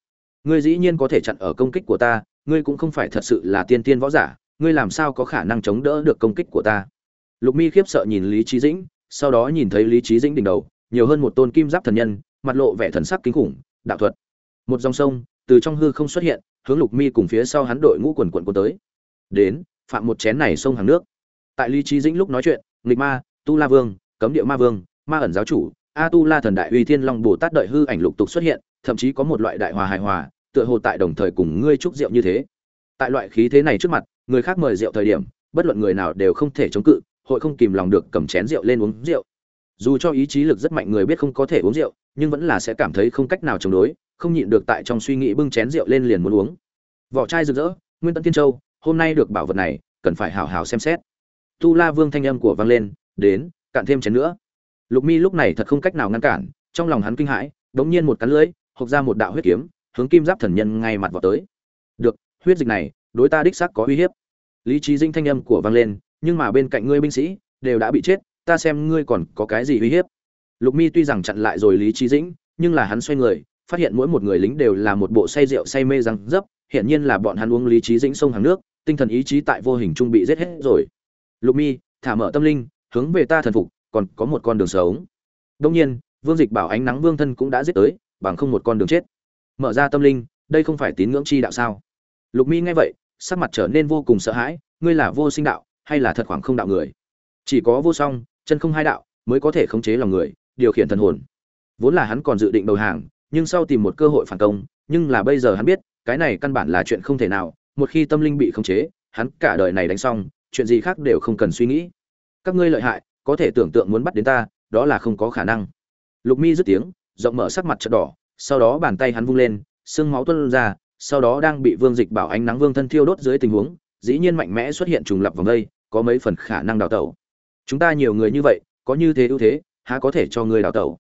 S1: Ngươi dĩ nhiên có thể chặn ở công kích của ta, ngươi cũng không phải thật sự là tiên tiên võ giả, ngươi làm sao có khả năng chống đỡ được công kích của ta? Lục mi khiếp sợ nhìn lý trí dĩnh, sau đó nhìn thấy lý trí dĩnh đỉnh đầu, nhiều hơn một tôn kim giáp thần nhân, mặt lộ vẻ thần sắc kinh khủng, đạo thuật. Một dòng sông từ trong hư không xuất hiện, hướng lục mi cùng phía sau hắn đội ngũ quần quần của tới. Đến, phạm một chén này sông hàng nước. Tại lý trí dĩnh lúc nói chuyện, nghịch ma, tu la vương, cấm địa ma vương, ma ẩn giáo chủ, a tu la thần đại uy thiên long bồ tát đợi hư ảnh lục tục xuất hiện, thậm chí có một loại đại hòa hài hòa, tựa hồ tại đồng thời cùng ngươi chúc rượu như thế. Tại loại khí thế này trước mặt, người khác mời rượu thời điểm, bất luận người nào đều không thể chống cự, hội không kìm lòng được cầm chén rượu lên uống rượu. Dù cho ý chí lực rất mạnh người biết không có thể uống rượu, nhưng vẫn là sẽ cảm thấy không cách nào chống đối không nhịn được tại trong suy nghĩ bưng chén rượu lên liền muốn uống. Vỏ chai rực rỡ, nguyên tận tiên châu, hôm nay được bảo vật này, cần phải hào hào xem xét. Tu la vương thanh âm của vang lên, đến, cạn thêm chén nữa. Lục mi lúc này thật không cách nào ngăn cản, trong lòng hắn kinh hãi, đống nhiên một cắn lưỡi, hộc ra một đạo huyết kiếm, hướng kim giáp thần nhân ngay mặt vào tới. Được, huyết dịch này, đối ta đích xác có uy hiếp. Lý trí dinh thanh âm của vang lên, nhưng mà bên cạnh ngươi binh sĩ, đều đã bị chết, ta xem ngươi còn có cái gì uy hiếp. Lục mi tuy rằng chặn lại rồi lý trí dĩnh, nhưng là hắn xoay người phát hiện mỗi một người lính đều là một bộ say rượu say mê răng dấp hiện nhiên là bọn hắn uống lý trí dĩnh sông hàng nước, tinh thần ý chí tại vô hình trung bị giết hết rồi. Lục mi, thả mở tâm linh, hướng về ta thần phục, còn có một con đường sống. Đông nhiên, vương dịch bảo ánh nắng vương thân cũng đã giết tới, bằng không một con đường chết. Mở ra tâm linh, đây không phải tín ngưỡng chi đạo sao? Lục mi nghe vậy, sắc mặt trở nên vô cùng sợ hãi, ngươi là vô sinh đạo, hay là thật khoảng không đạo người? Chỉ có vô song, chân không hai đạo, mới có thể khống chế lòng người, điều khiển thần hồn. Vốn là hắn còn dự định đầu hàng nhưng sau tìm một cơ hội phản công, nhưng là bây giờ hắn biết, cái này căn bản là chuyện không thể nào, một khi tâm linh bị khống chế, hắn cả đời này đánh xong, chuyện gì khác đều không cần suy nghĩ. Các ngươi lợi hại, có thể tưởng tượng muốn bắt đến ta, đó là không có khả năng. Lục mi dứt tiếng, rộng mở sắc mặt chợt đỏ, sau đó bàn tay hắn vung lên, xương máu tuôn ra, sau đó đang bị vương dịch bảo ánh nắng vương thân thiêu đốt dưới tình huống, dĩ nhiên mạnh mẽ xuất hiện trùng lập vòng đây, có mấy phần khả năng đào tẩu. Chúng ta nhiều người như vậy, có như thế ưu thế, há có thể cho người đào tẩu?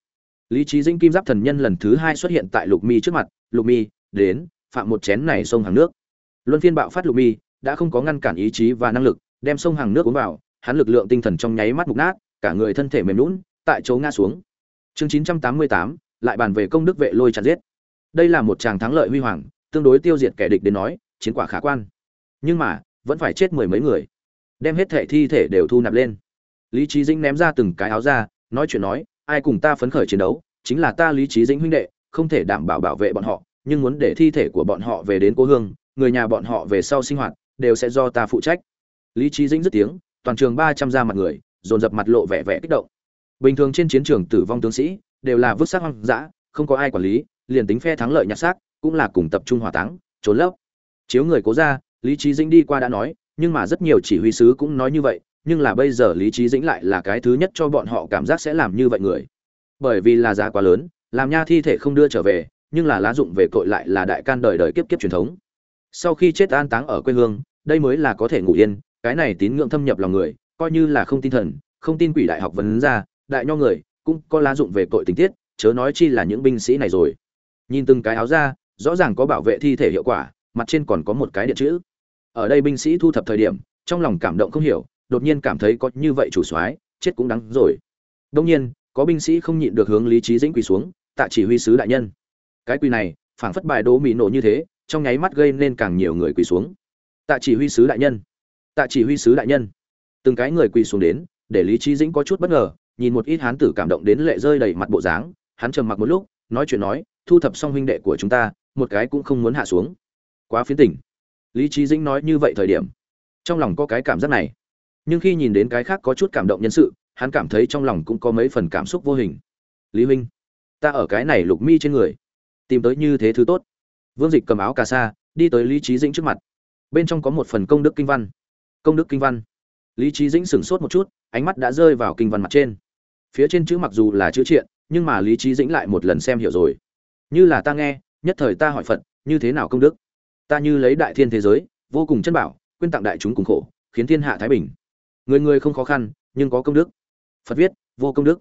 S1: Lý trí dinh kim giáp thần nhân lần thứ hai xuất hiện tại lục mi trước mặt. Lục mi, đến, phạm một chén này sông hàng nước. Luân phiên bạo phát lục mi, đã không có ngăn cản ý chí và năng lực, đem sông hàng nước uống vào, hắn lực lượng tinh thần trong nháy mắt mục nát, cả người thân thể mềm lún tại chỗ ngã xuống. Chương chín trăm tám mươi tám, lại bàn về công đức vệ lôi chặt giết. Đây là một tràng thắng lợi huy hoàng, tương đối tiêu diệt kẻ địch đến nói, chiến quả khả quan. Nhưng mà, vẫn phải chết mười mấy người. Đem hết thệ thi thể đều thu nạp lên. Lý trí dĩnh ném ra từng cái áo ra, nói chuyện nói ai cùng ta phấn khởi chiến đấu, chính là ta lý trí dĩnh huynh đệ, không thể đảm bảo bảo vệ bọn họ, nhưng muốn để thi thể của bọn họ về đến cố hương, người nhà bọn họ về sau sinh hoạt, đều sẽ do ta phụ trách. Lý trí dĩnh dứt tiếng, toàn trường ba trăm ra mặt người, dồn dập mặt lộ vẻ vẻ kích động. Bình thường trên chiến trường tử vong tướng sĩ, đều là vứt xác hoang dã, không có ai quản lý, liền tính phe thắng lợi nhặt xác, cũng là cùng tập trung hỏa táng, trốn lấp. Chiếu người cố ra, lý trí dĩnh đi qua đã nói, nhưng mà rất nhiều chỉ huy sứ cũng nói như vậy nhưng là bây giờ lý trí dĩnh lại là cái thứ nhất cho bọn họ cảm giác sẽ làm như vậy người. Bởi vì là giá quá lớn, làm nha thi thể không đưa trở về, nhưng là lá dụng về cội lại là đại can đời đời kiếp kiếp truyền thống. Sau khi chết an táng ở quê hương, đây mới là có thể ngủ yên, cái này tín ngưỡng thâm nhập lòng người, coi như là không tin thần, không tin quỷ đại học vấn ra, đại nho người, cũng có lá dụng về cội tình tiết, chớ nói chi là những binh sĩ này rồi. Nhìn từng cái áo ra rõ ràng có bảo vệ thi thể hiệu quả, mặt trên còn có một cái điện chữ. Ở đây binh sĩ thu thập thời điểm, trong lòng cảm động không hiểu đột nhiên cảm thấy có như vậy chủ soái, chết cũng đáng rồi. Đông nhiên, có binh sĩ không nhịn được hướng lý trí dĩnh quỳ xuống, tạ chỉ huy sứ đại nhân. Cái quỳ này, phảng phất bài đố mỹ nổ như thế, trong nháy mắt gây nên càng nhiều người quỳ xuống. Tạ chỉ huy sứ đại nhân. Tạ chỉ huy sứ đại nhân. Từng cái người quỳ xuống đến, để lý trí dĩnh có chút bất ngờ, nhìn một ít hán tử cảm động đến lệ rơi đầy mặt bộ dáng. Hắn trầm mặc một lúc, nói chuyện nói, thu thập xong huynh đệ của chúng ta, một cái cũng không muốn hạ xuống. Quá phiến tỉnh lý trí dĩnh nói như vậy thời điểm, trong lòng có cái cảm giác này nhưng khi nhìn đến cái khác có chút cảm động nhân sự, hắn cảm thấy trong lòng cũng có mấy phần cảm xúc vô hình. Lý huynh, ta ở cái này lục mi trên người, tìm tới như thế thứ tốt. Vương dịch cầm áo cà sa, đi tới lý trí dĩnh trước mặt. Bên trong có một phần công đức kinh văn. Công đức kinh văn. Lý trí dĩnh sửng sốt một chút, ánh mắt đã rơi vào kinh văn mặt trên. Phía trên chữ mặc dù là chữ triện, nhưng mà lý trí dĩnh lại một lần xem hiểu rồi. Như là ta nghe, nhất thời ta hỏi phật, như thế nào công đức? Ta như lấy đại thiên thế giới, vô cùng chân bảo, quyên tặng đại chúng cùng khổ, khiến thiên hạ thái bình người người không khó khăn, nhưng có công đức. Phật viết, vô công đức.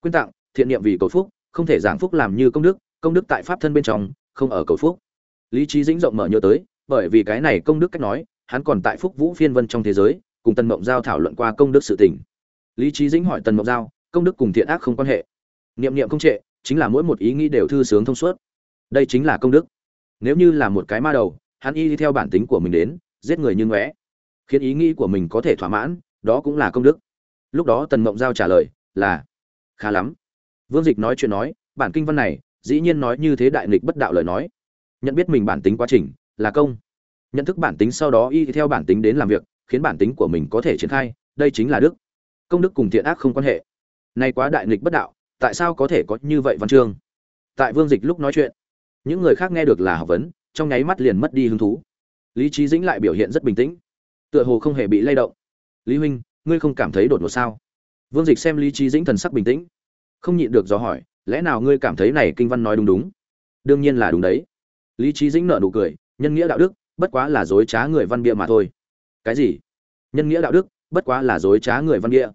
S1: Quyên tặng, thiện niệm vì cầu phúc, không thể giảng phúc làm như công đức công đức tại pháp thân bên trong, không ở cầu phúc. Lý trí dĩnh rộng mở nhớ tới, bởi vì cái này công đức cách nói, hắn còn tại phúc vũ phiên vân trong thế giới, cùng tần mộng giao thảo luận qua công đức sự tình. Lý trí dĩnh hỏi tần mộng giao, công đức cùng thiện ác không quan hệ. Niệm niệm không trệ, chính là mỗi một ý nghĩ đều thư sướng thông suốt. Đây chính là công đức. Nếu như là một cái ma đầu, hắn y đi theo bản tính của mình đến, giết người như ngóe. Khiến ý nghĩ của mình có thể thỏa mãn đó cũng là công đức. Lúc đó tần mộng giao trả lời là, khá lắm. Vương dịch nói chuyện nói, bản kinh văn này, dĩ nhiên nói như thế đại nghịch bất đạo lời nói. Nhận biết mình bản tính quá trình, là công. Nhận thức bản tính sau đó y theo bản tính đến làm việc, khiến bản tính của mình có thể triển khai, đây chính là đức. Công đức cùng thiện ác không quan hệ. Nay quá đại nghịch bất đạo, tại sao có thể có như vậy văn chương? Tại vương dịch lúc nói chuyện, những người khác nghe được là học vấn, trong nháy mắt liền mất đi hứng thú. Lý trí dĩnh lại biểu hiện rất bình tĩnh. Tựa hồ không hề bị lay động lý huynh, ngươi không cảm thấy đột ngột sao? Vương dịch xem lý trí dĩnh thần sắc bình tĩnh, không nhịn được dò hỏi, lẽ nào ngươi cảm thấy này kinh văn nói đúng đúng? Đương nhiên là đúng đấy. Lý trí dĩnh nợ nụ cười, nhân nghĩa đạo đức, bất quá là dối trá người văn bia mà thôi. Cái gì? Nhân nghĩa đạo đức, bất quá là dối trá người văn bia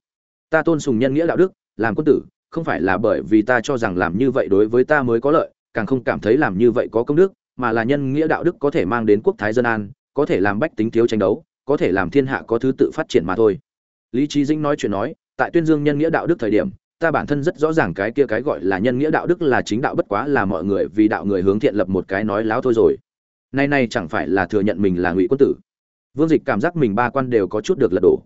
S1: ta tôn sùng nhân nghĩa đạo đức, làm quân tử, không phải là bởi vì ta cho rằng làm như vậy đối với ta mới có lợi, càng không cảm thấy làm như vậy có công đức, mà là nhân nghĩa đạo đức có thể mang đến quốc thái dân an, có thể làm bách tính thiếu tranh đấu có thể làm thiên hạ có thứ tự phát triển mà thôi. Lý trí dĩnh nói chuyện nói, tại tuyên dương nhân nghĩa đạo đức thời điểm, ta bản thân rất rõ ràng cái kia cái gọi là nhân nghĩa đạo đức là chính đạo bất quá là mọi người vì đạo người hướng thiện lập một cái nói láo thôi rồi. Nay nay chẳng phải là thừa nhận mình là ngụy quân tử. Vương dịch cảm giác mình ba quan đều có chút được lật đổ.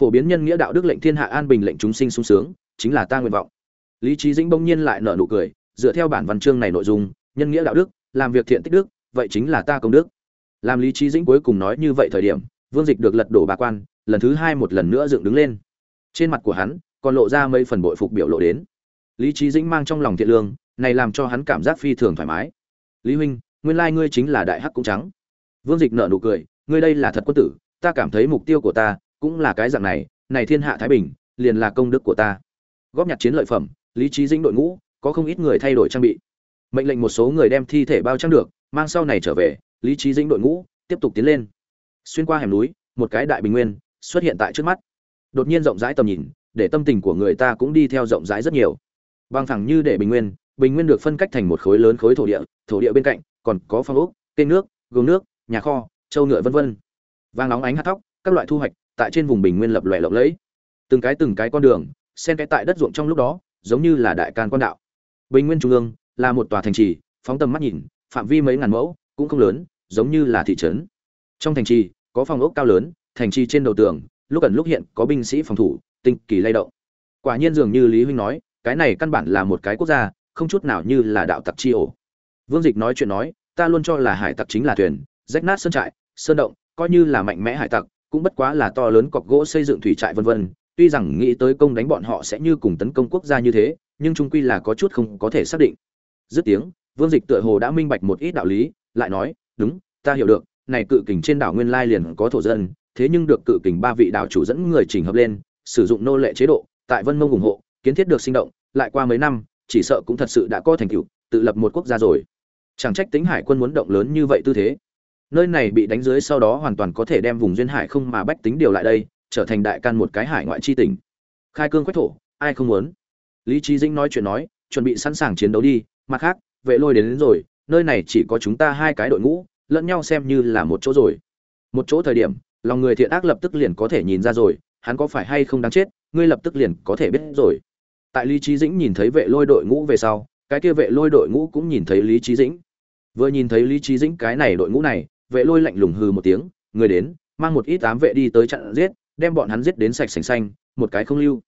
S1: Phổ biến nhân nghĩa đạo đức lệnh thiên hạ an bình lệnh chúng sinh sung sướng, chính là ta nguyện vọng. Lý trí dĩnh bỗng nhiên lại nở nụ cười, dựa theo bản văn chương này nội dung, nhân nghĩa đạo đức, làm việc thiện tích đức, vậy chính là ta công đức. Làm lý trí dĩnh cuối cùng nói như vậy thời điểm vương dịch được lật đổ bà quan, lần thứ hai một lần nữa dựng đứng lên. Trên mặt của hắn còn lộ ra mấy phần bội phục biểu lộ đến. Lý trí dĩnh mang trong lòng thiện lương, này làm cho hắn cảm giác phi thường thoải mái. Lý huynh, nguyên lai ngươi chính là đại hắc cũng trắng. Vương dịch nở nụ cười, ngươi đây là thật quân tử, ta cảm thấy mục tiêu của ta cũng là cái dạng này này thiên hạ thái bình, liền là công đức của ta. Góp nhặt chiến lợi phẩm, lý trí dĩnh đội ngũ, có không ít người thay đổi trang bị. Mệnh lệnh một số người đem thi thể bao trang được, mang sau này trở về, lý trí dĩnh đội ngũ tiếp tục tiến lên xuyên qua hẻm núi, một cái đại bình nguyên xuất hiện tại trước mắt. Đột nhiên rộng rãi tầm nhìn, để tâm tình của người ta cũng đi theo rộng rãi rất nhiều. Bằng thẳng như để bình nguyên bình nguyên được phân cách thành một khối lớn khối thổ địa thổ địa bên cạnh còn có phong ốc, kênh nước, gương nước, nhà kho trâu ngựa vân vân. Vang nóng ánh hạt thóc các loại thu hoạch tại trên vùng bình nguyên lập lòe lộng lẫy. Từng cái từng cái con đường, xen cái tại đất ruộng trong lúc đó, giống như là đại can quan đạo. Bình nguyên trung ương là một tòa thành trì, phóng tầm mắt nhìn, phạm vi mấy ngàn mẫu cũng không lớn, giống như là thị trấn. Trong thành trì có phòng ốc cao lớn, thành trì trên đầu tường, lúc ẩn lúc hiện có binh sĩ phòng thủ, tinh kỳ lay động. Quả nhiên dường như lý huynh nói, cái này căn bản là một cái quốc gia, không chút nào như là đạo tặc chi ổ. Vương dịch nói chuyện nói, ta luôn cho là hải tặc chính là thuyền, rách nát sơn trại, sơn động, coi như là mạnh mẽ hải tặc, cũng bất quá là to lớn cọc gỗ xây dựng thủy trại vân vân. Tuy rằng nghĩ tới công đánh bọn họ sẽ như cùng tấn công quốc gia như thế, nhưng trung quy là có chút không có thể xác định. Dứt tiếng, vương dịch tựa hồ đã minh bạch một ít đạo lý, lại nói, đúng, ta hiểu được này cự kình trên đảo nguyên lai liền có thổ dân thế nhưng được cự kình ba vị đảo chủ dẫn người chỉnh hợp lên sử dụng nô lệ chế độ tại vân mông ủng hộ kiến thiết được sinh động lại qua mấy năm chỉ sợ cũng thật sự đã có thành tựu tự lập một quốc gia rồi. Chẳng trách tính hải quân muốn động lớn như vậy tư thế. Nơi này bị đánh dưới sau đó hoàn toàn có thể đem vùng duyên hải không mà bách tính điều lại đây trở thành đại can một cái hải ngoại chi tỉnh. Khai cương quách thổ ai không muốn? Lý Chí dĩnh nói chuyện nói chuẩn bị sẵn sàng chiến đấu đi mặt khác vệ lôi đến, đến rồi nơi này chỉ có chúng ta hai cái đội ngũ lẫn nhau xem như là một chỗ rồi. Một chỗ thời điểm, lòng người thiện ác lập tức liền có thể nhìn ra rồi, hắn có phải hay không đáng chết, ngươi lập tức liền có thể biết rồi. Tại lý trí dĩnh nhìn thấy vệ lôi đội ngũ về sau, cái kia vệ lôi đội ngũ cũng nhìn thấy lý trí dĩnh. Vừa nhìn thấy lý trí dĩnh cái này đội ngũ này, vệ lôi lạnh lùng hừ một tiếng, người đến, mang một ít tám vệ đi tới chặn giết, đem bọn hắn giết đến sạch sành xanh, một cái không lưu.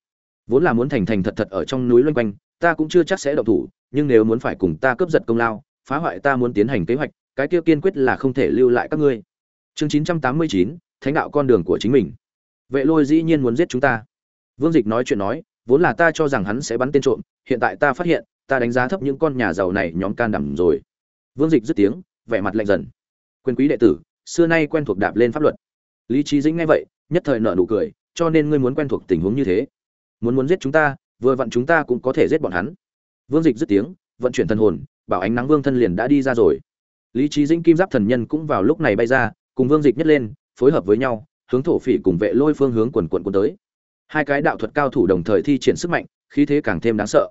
S1: Vốn là muốn thành thành thật thật ở trong núi loanh quanh, ta cũng chưa chắc sẽ động thủ, nhưng nếu muốn phải cùng ta cướp giật công lao, phá hoại ta muốn tiến hành kế hoạch cái kia kiên quyết là không thể lưu lại các ngươi. Chương chín trăm tám mươi chín, thánh đạo con đường của chính mình. Vệ lôi dĩ nhiên muốn giết chúng ta. Vương dịch nói chuyện nói, vốn là ta cho rằng hắn sẽ bắn tên trộm, hiện tại ta phát hiện, ta đánh giá thấp những con nhà giàu này nhóm can đảm rồi. Vương dịch dứt tiếng, vẻ mặt lạnh dần. Quyền quý đệ tử, xưa nay quen thuộc đạp lên pháp luật. Lý trí dĩnh nghe vậy, nhất thời nợ nụ cười, cho nên ngươi muốn quen thuộc tình huống như thế. Muốn muốn giết chúng ta, vừa vặn chúng ta cũng có thể giết bọn hắn. Vương dịch dứt tiếng, vận chuyển thần hồn, bảo ánh nắng vương thân liền đã đi ra rồi lý trí dĩnh kim giáp thần nhân cũng vào lúc này bay ra, cùng vương dịch nhất lên, phối hợp với nhau, hướng thổ phỉ cùng vệ lôi phương hướng quần quận quân tới. Hai cái đạo thuật cao thủ đồng thời thi triển sức mạnh, khí thế càng thêm đáng sợ.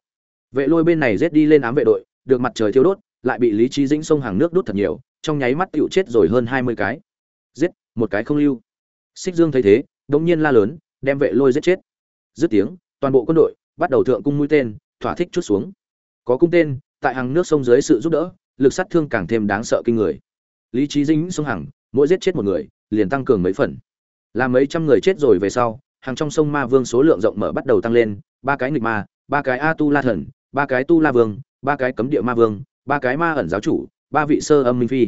S1: Vệ lôi bên này rết đi lên ám vệ đội, được mặt trời thiêu đốt, lại bị lý trí dĩnh sông hàng nước đốt thật nhiều, trong nháy mắt tựu chết rồi hơn hai mươi cái. Giết, một cái không lưu. Xích dương thấy thế, đống nhiên la lớn, đem vệ lôi giết chết. Dứt tiếng, toàn bộ quân đội bắt đầu thượng cung mũi tên, thỏa thích chút xuống. Có cung tên, tại hàng nước sông dưới sự giúp đỡ lực sát thương càng thêm đáng sợ kinh người. Lý trí dính sông hằng mỗi giết chết một người, liền tăng cường mấy phần. Là mấy trăm người chết rồi về sau, hàng trong sông ma vương số lượng rộng mở bắt đầu tăng lên, ba cái nghịch ma, ba cái a tu la thần, ba cái tu la vương, ba cái cấm địa ma vương, ba cái ma ẩn giáo chủ, ba vị sơ âm minh phi.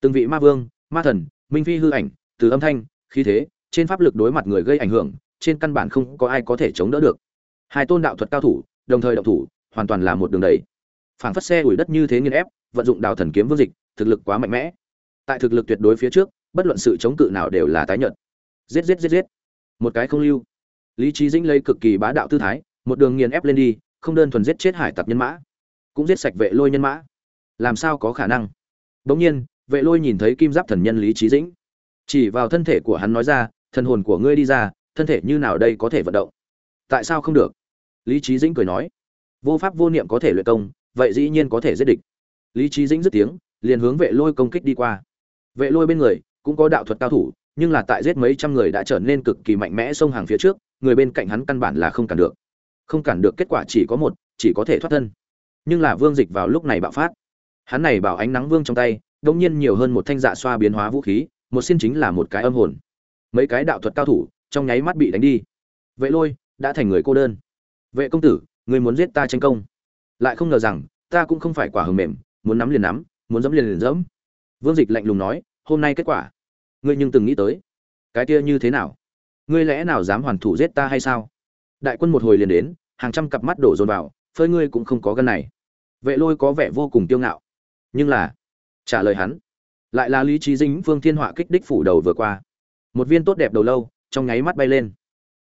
S1: Từng vị ma vương, ma thần, minh phi hư ảnh, từ âm thanh, khí thế, trên pháp lực đối mặt người gây ảnh hưởng, trên căn bản không có ai có thể chống đỡ được. Hai tôn đạo thuật cao thủ, đồng thời động thủ, hoàn toàn là một đường đầy. Phảng phất xe ủi đất như thế nghiên ép vận dụng đào thần kiếm vương dịch, thực lực quá mạnh mẽ. Tại thực lực tuyệt đối phía trước, bất luận sự chống cự nào đều là tái nhợt. Giết giết giết giết. Một cái không lưu. Lý trí dĩnh lấy cực kỳ bá đạo tư thái, một đường nghiền ép lên đi, không đơn thuần giết chết hải tặc nhân mã, cũng giết sạch vệ lôi nhân mã. Làm sao có khả năng? Bỗng nhiên, vệ lôi nhìn thấy kim giáp thần nhân lý trí dĩnh. Chỉ vào thân thể của hắn nói ra, thần hồn của ngươi đi ra, thân thể như nào đây có thể vận động? Tại sao không được? Lý trí dĩnh cười nói. Vô pháp vô niệm có thể luyện công, vậy dĩ nhiên có thể giết địch lý trí dĩnh dứt tiếng, liền hướng vệ lôi công kích đi qua. Vệ lôi bên người cũng có đạo thuật cao thủ, nhưng là tại giết mấy trăm người đã trở nên cực kỳ mạnh mẽ xông hàng phía trước, người bên cạnh hắn căn bản là không cản được. Không cản được kết quả chỉ có một, chỉ có thể thoát thân. Nhưng là vương dịch vào lúc này bạo phát. Hắn này bảo ánh nắng vương trong tay, đông nhiên nhiều hơn một thanh dạ xoa biến hóa vũ khí, một xin chính là một cái âm hồn. Mấy cái đạo thuật cao thủ, trong nháy mắt bị đánh đi. Vệ lôi, đã thành người cô đơn. Vệ công tử, người muốn giết ta tranh công. Lại không ngờ rằng, ta cũng không phải quả hừng mềm muốn nắm liền nắm, muốn dẫm liền liền dẫm. Vương dịch lạnh lùng nói, hôm nay kết quả, ngươi nhưng từng nghĩ tới. Cái kia như thế nào? Ngươi lẽ nào dám hoàn thủ giết ta hay sao? Đại quân một hồi liền đến, hàng trăm cặp mắt đổ dồn vào, phơi ngươi cũng không có gân này. Vệ lôi có vẻ vô cùng tiêu ngạo. Nhưng là, trả lời hắn, lại là lý trí dĩnh phương thiên họa kích đích phủ đầu vừa qua. Một viên tốt đẹp đầu lâu, trong nháy mắt bay lên.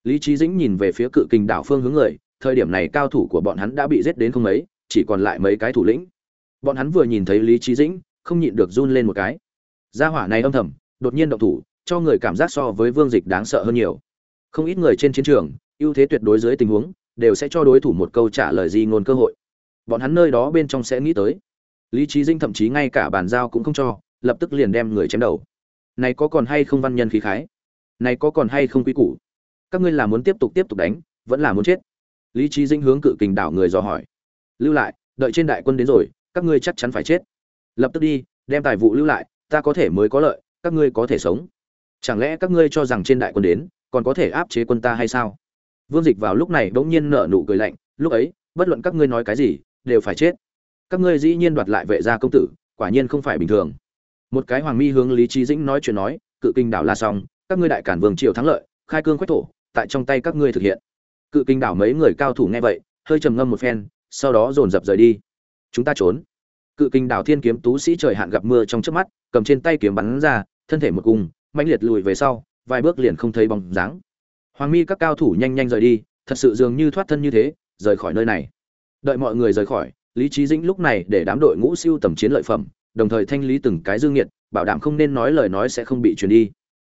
S1: Lý trí dĩnh nhìn về phía cự kình đảo phương hướng người, thời điểm này cao thủ của bọn hắn đã bị giết đến không mấy, chỉ còn lại mấy cái thủ lĩnh bọn hắn vừa nhìn thấy lý trí dĩnh, không nhịn được run lên một cái. Gia hỏa này âm thầm, đột nhiên động thủ, cho người cảm giác so với vương dịch đáng sợ hơn nhiều. Không ít người trên chiến trường, ưu thế tuyệt đối dưới tình huống, đều sẽ cho đối thủ một câu trả lời gì ngôn cơ hội. Bọn hắn nơi đó bên trong sẽ nghĩ tới. Lý trí dinh thậm chí ngay cả bàn giao cũng không cho, lập tức liền đem người chém đầu. Này có còn hay không văn nhân khí khái? Này có còn hay không quý củ? Các ngươi là muốn tiếp tục tiếp tục đánh, vẫn là muốn chết? Lý trí dinh hướng cự kình đảo người dò hỏi. Lưu lại, đợi trên đại quân đến rồi các ngươi chắc chắn phải chết. Lập tức đi, đem tài vụ lưu lại, ta có thể mới có lợi, các ngươi có thể sống. Chẳng lẽ các ngươi cho rằng trên đại quân đến, còn có thể áp chế quân ta hay sao? Vương dịch vào lúc này bỗng nhiên nở nụ cười lạnh, lúc ấy, bất luận các ngươi nói cái gì, đều phải chết. Các ngươi dĩ nhiên đoạt lại vệ gia công tử, quả nhiên không phải bình thường. Một cái hoàng mi hướng lý trí dĩnh nói chuyện nói, cự kinh đảo là xong, các ngươi đại cản vương triều thắng lợi, khai cương quách thổ, tại trong tay các ngươi thực hiện. Cự kinh đảo mấy người cao thủ nghe vậy, hơi trầm ngâm một phen, sau đó dồn dập rời đi chúng ta trốn. Cự kinh đảo thiên kiếm tú sĩ trời hạn gặp mưa trong trước mắt, cầm trên tay kiếm bắn ra, thân thể một cung mạnh liệt lùi về sau, vài bước liền không thấy bóng dáng. Hoàng mi, các cao thủ nhanh nhanh rời đi, thật sự dường như thoát thân như thế, rời khỏi nơi này. Đợi mọi người rời khỏi, lý trí dĩnh lúc này để đám đội ngũ siêu tầm chiến lợi phẩm, đồng thời thanh lý từng cái dương nghiệt, bảo đảm không nên nói lời nói sẽ không bị truyền đi.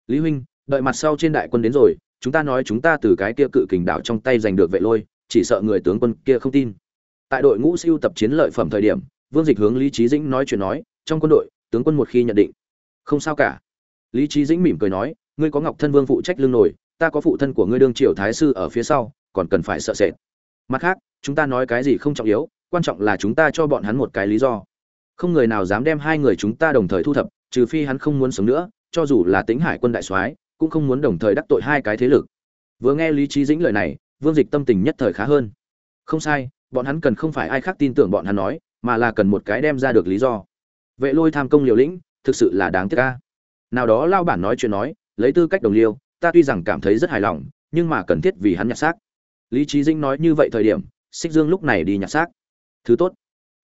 S1: Lý huynh, đợi mặt sau trên đại quân đến rồi, chúng ta nói chúng ta từ cái kia cự kình đảo trong tay giành được vệ lôi, chỉ sợ người tướng quân kia không tin tại đội ngũ siêu tập chiến lợi phẩm thời điểm, vương dịch hướng lý trí dĩnh nói chuyện nói, trong quân đội, tướng quân một khi nhận định, không sao cả. Lý trí dĩnh mỉm cười nói, ngươi có ngọc thân vương phụ trách lương nổi, ta có phụ thân của ngươi đương triều thái sư ở phía sau, còn cần phải sợ sệt. Mặt khác, chúng ta nói cái gì không trọng yếu, quan trọng là chúng ta cho bọn hắn một cái lý do. Không người nào dám đem hai người chúng ta đồng thời thu thập, trừ phi hắn không muốn sống nữa, cho dù là tính hải quân đại soái, cũng không muốn đồng thời đắc tội hai cái thế lực. Vừa nghe lý trí dĩnh lời này, vương dịch tâm tình nhất thời khá hơn. Không sai bọn hắn cần không phải ai khác tin tưởng bọn hắn nói, mà là cần một cái đem ra được lý do. Vệ lôi tham công liều lĩnh, thực sự là đáng tiếc ca nào đó lao bản nói chuyện nói, lấy tư cách đồng liêu, ta tuy rằng cảm thấy rất hài lòng, nhưng mà cần thiết vì hắn nhặt xác. Lý trí dinh nói như vậy thời điểm, xích dương lúc này đi nhặt xác. Thứ tốt.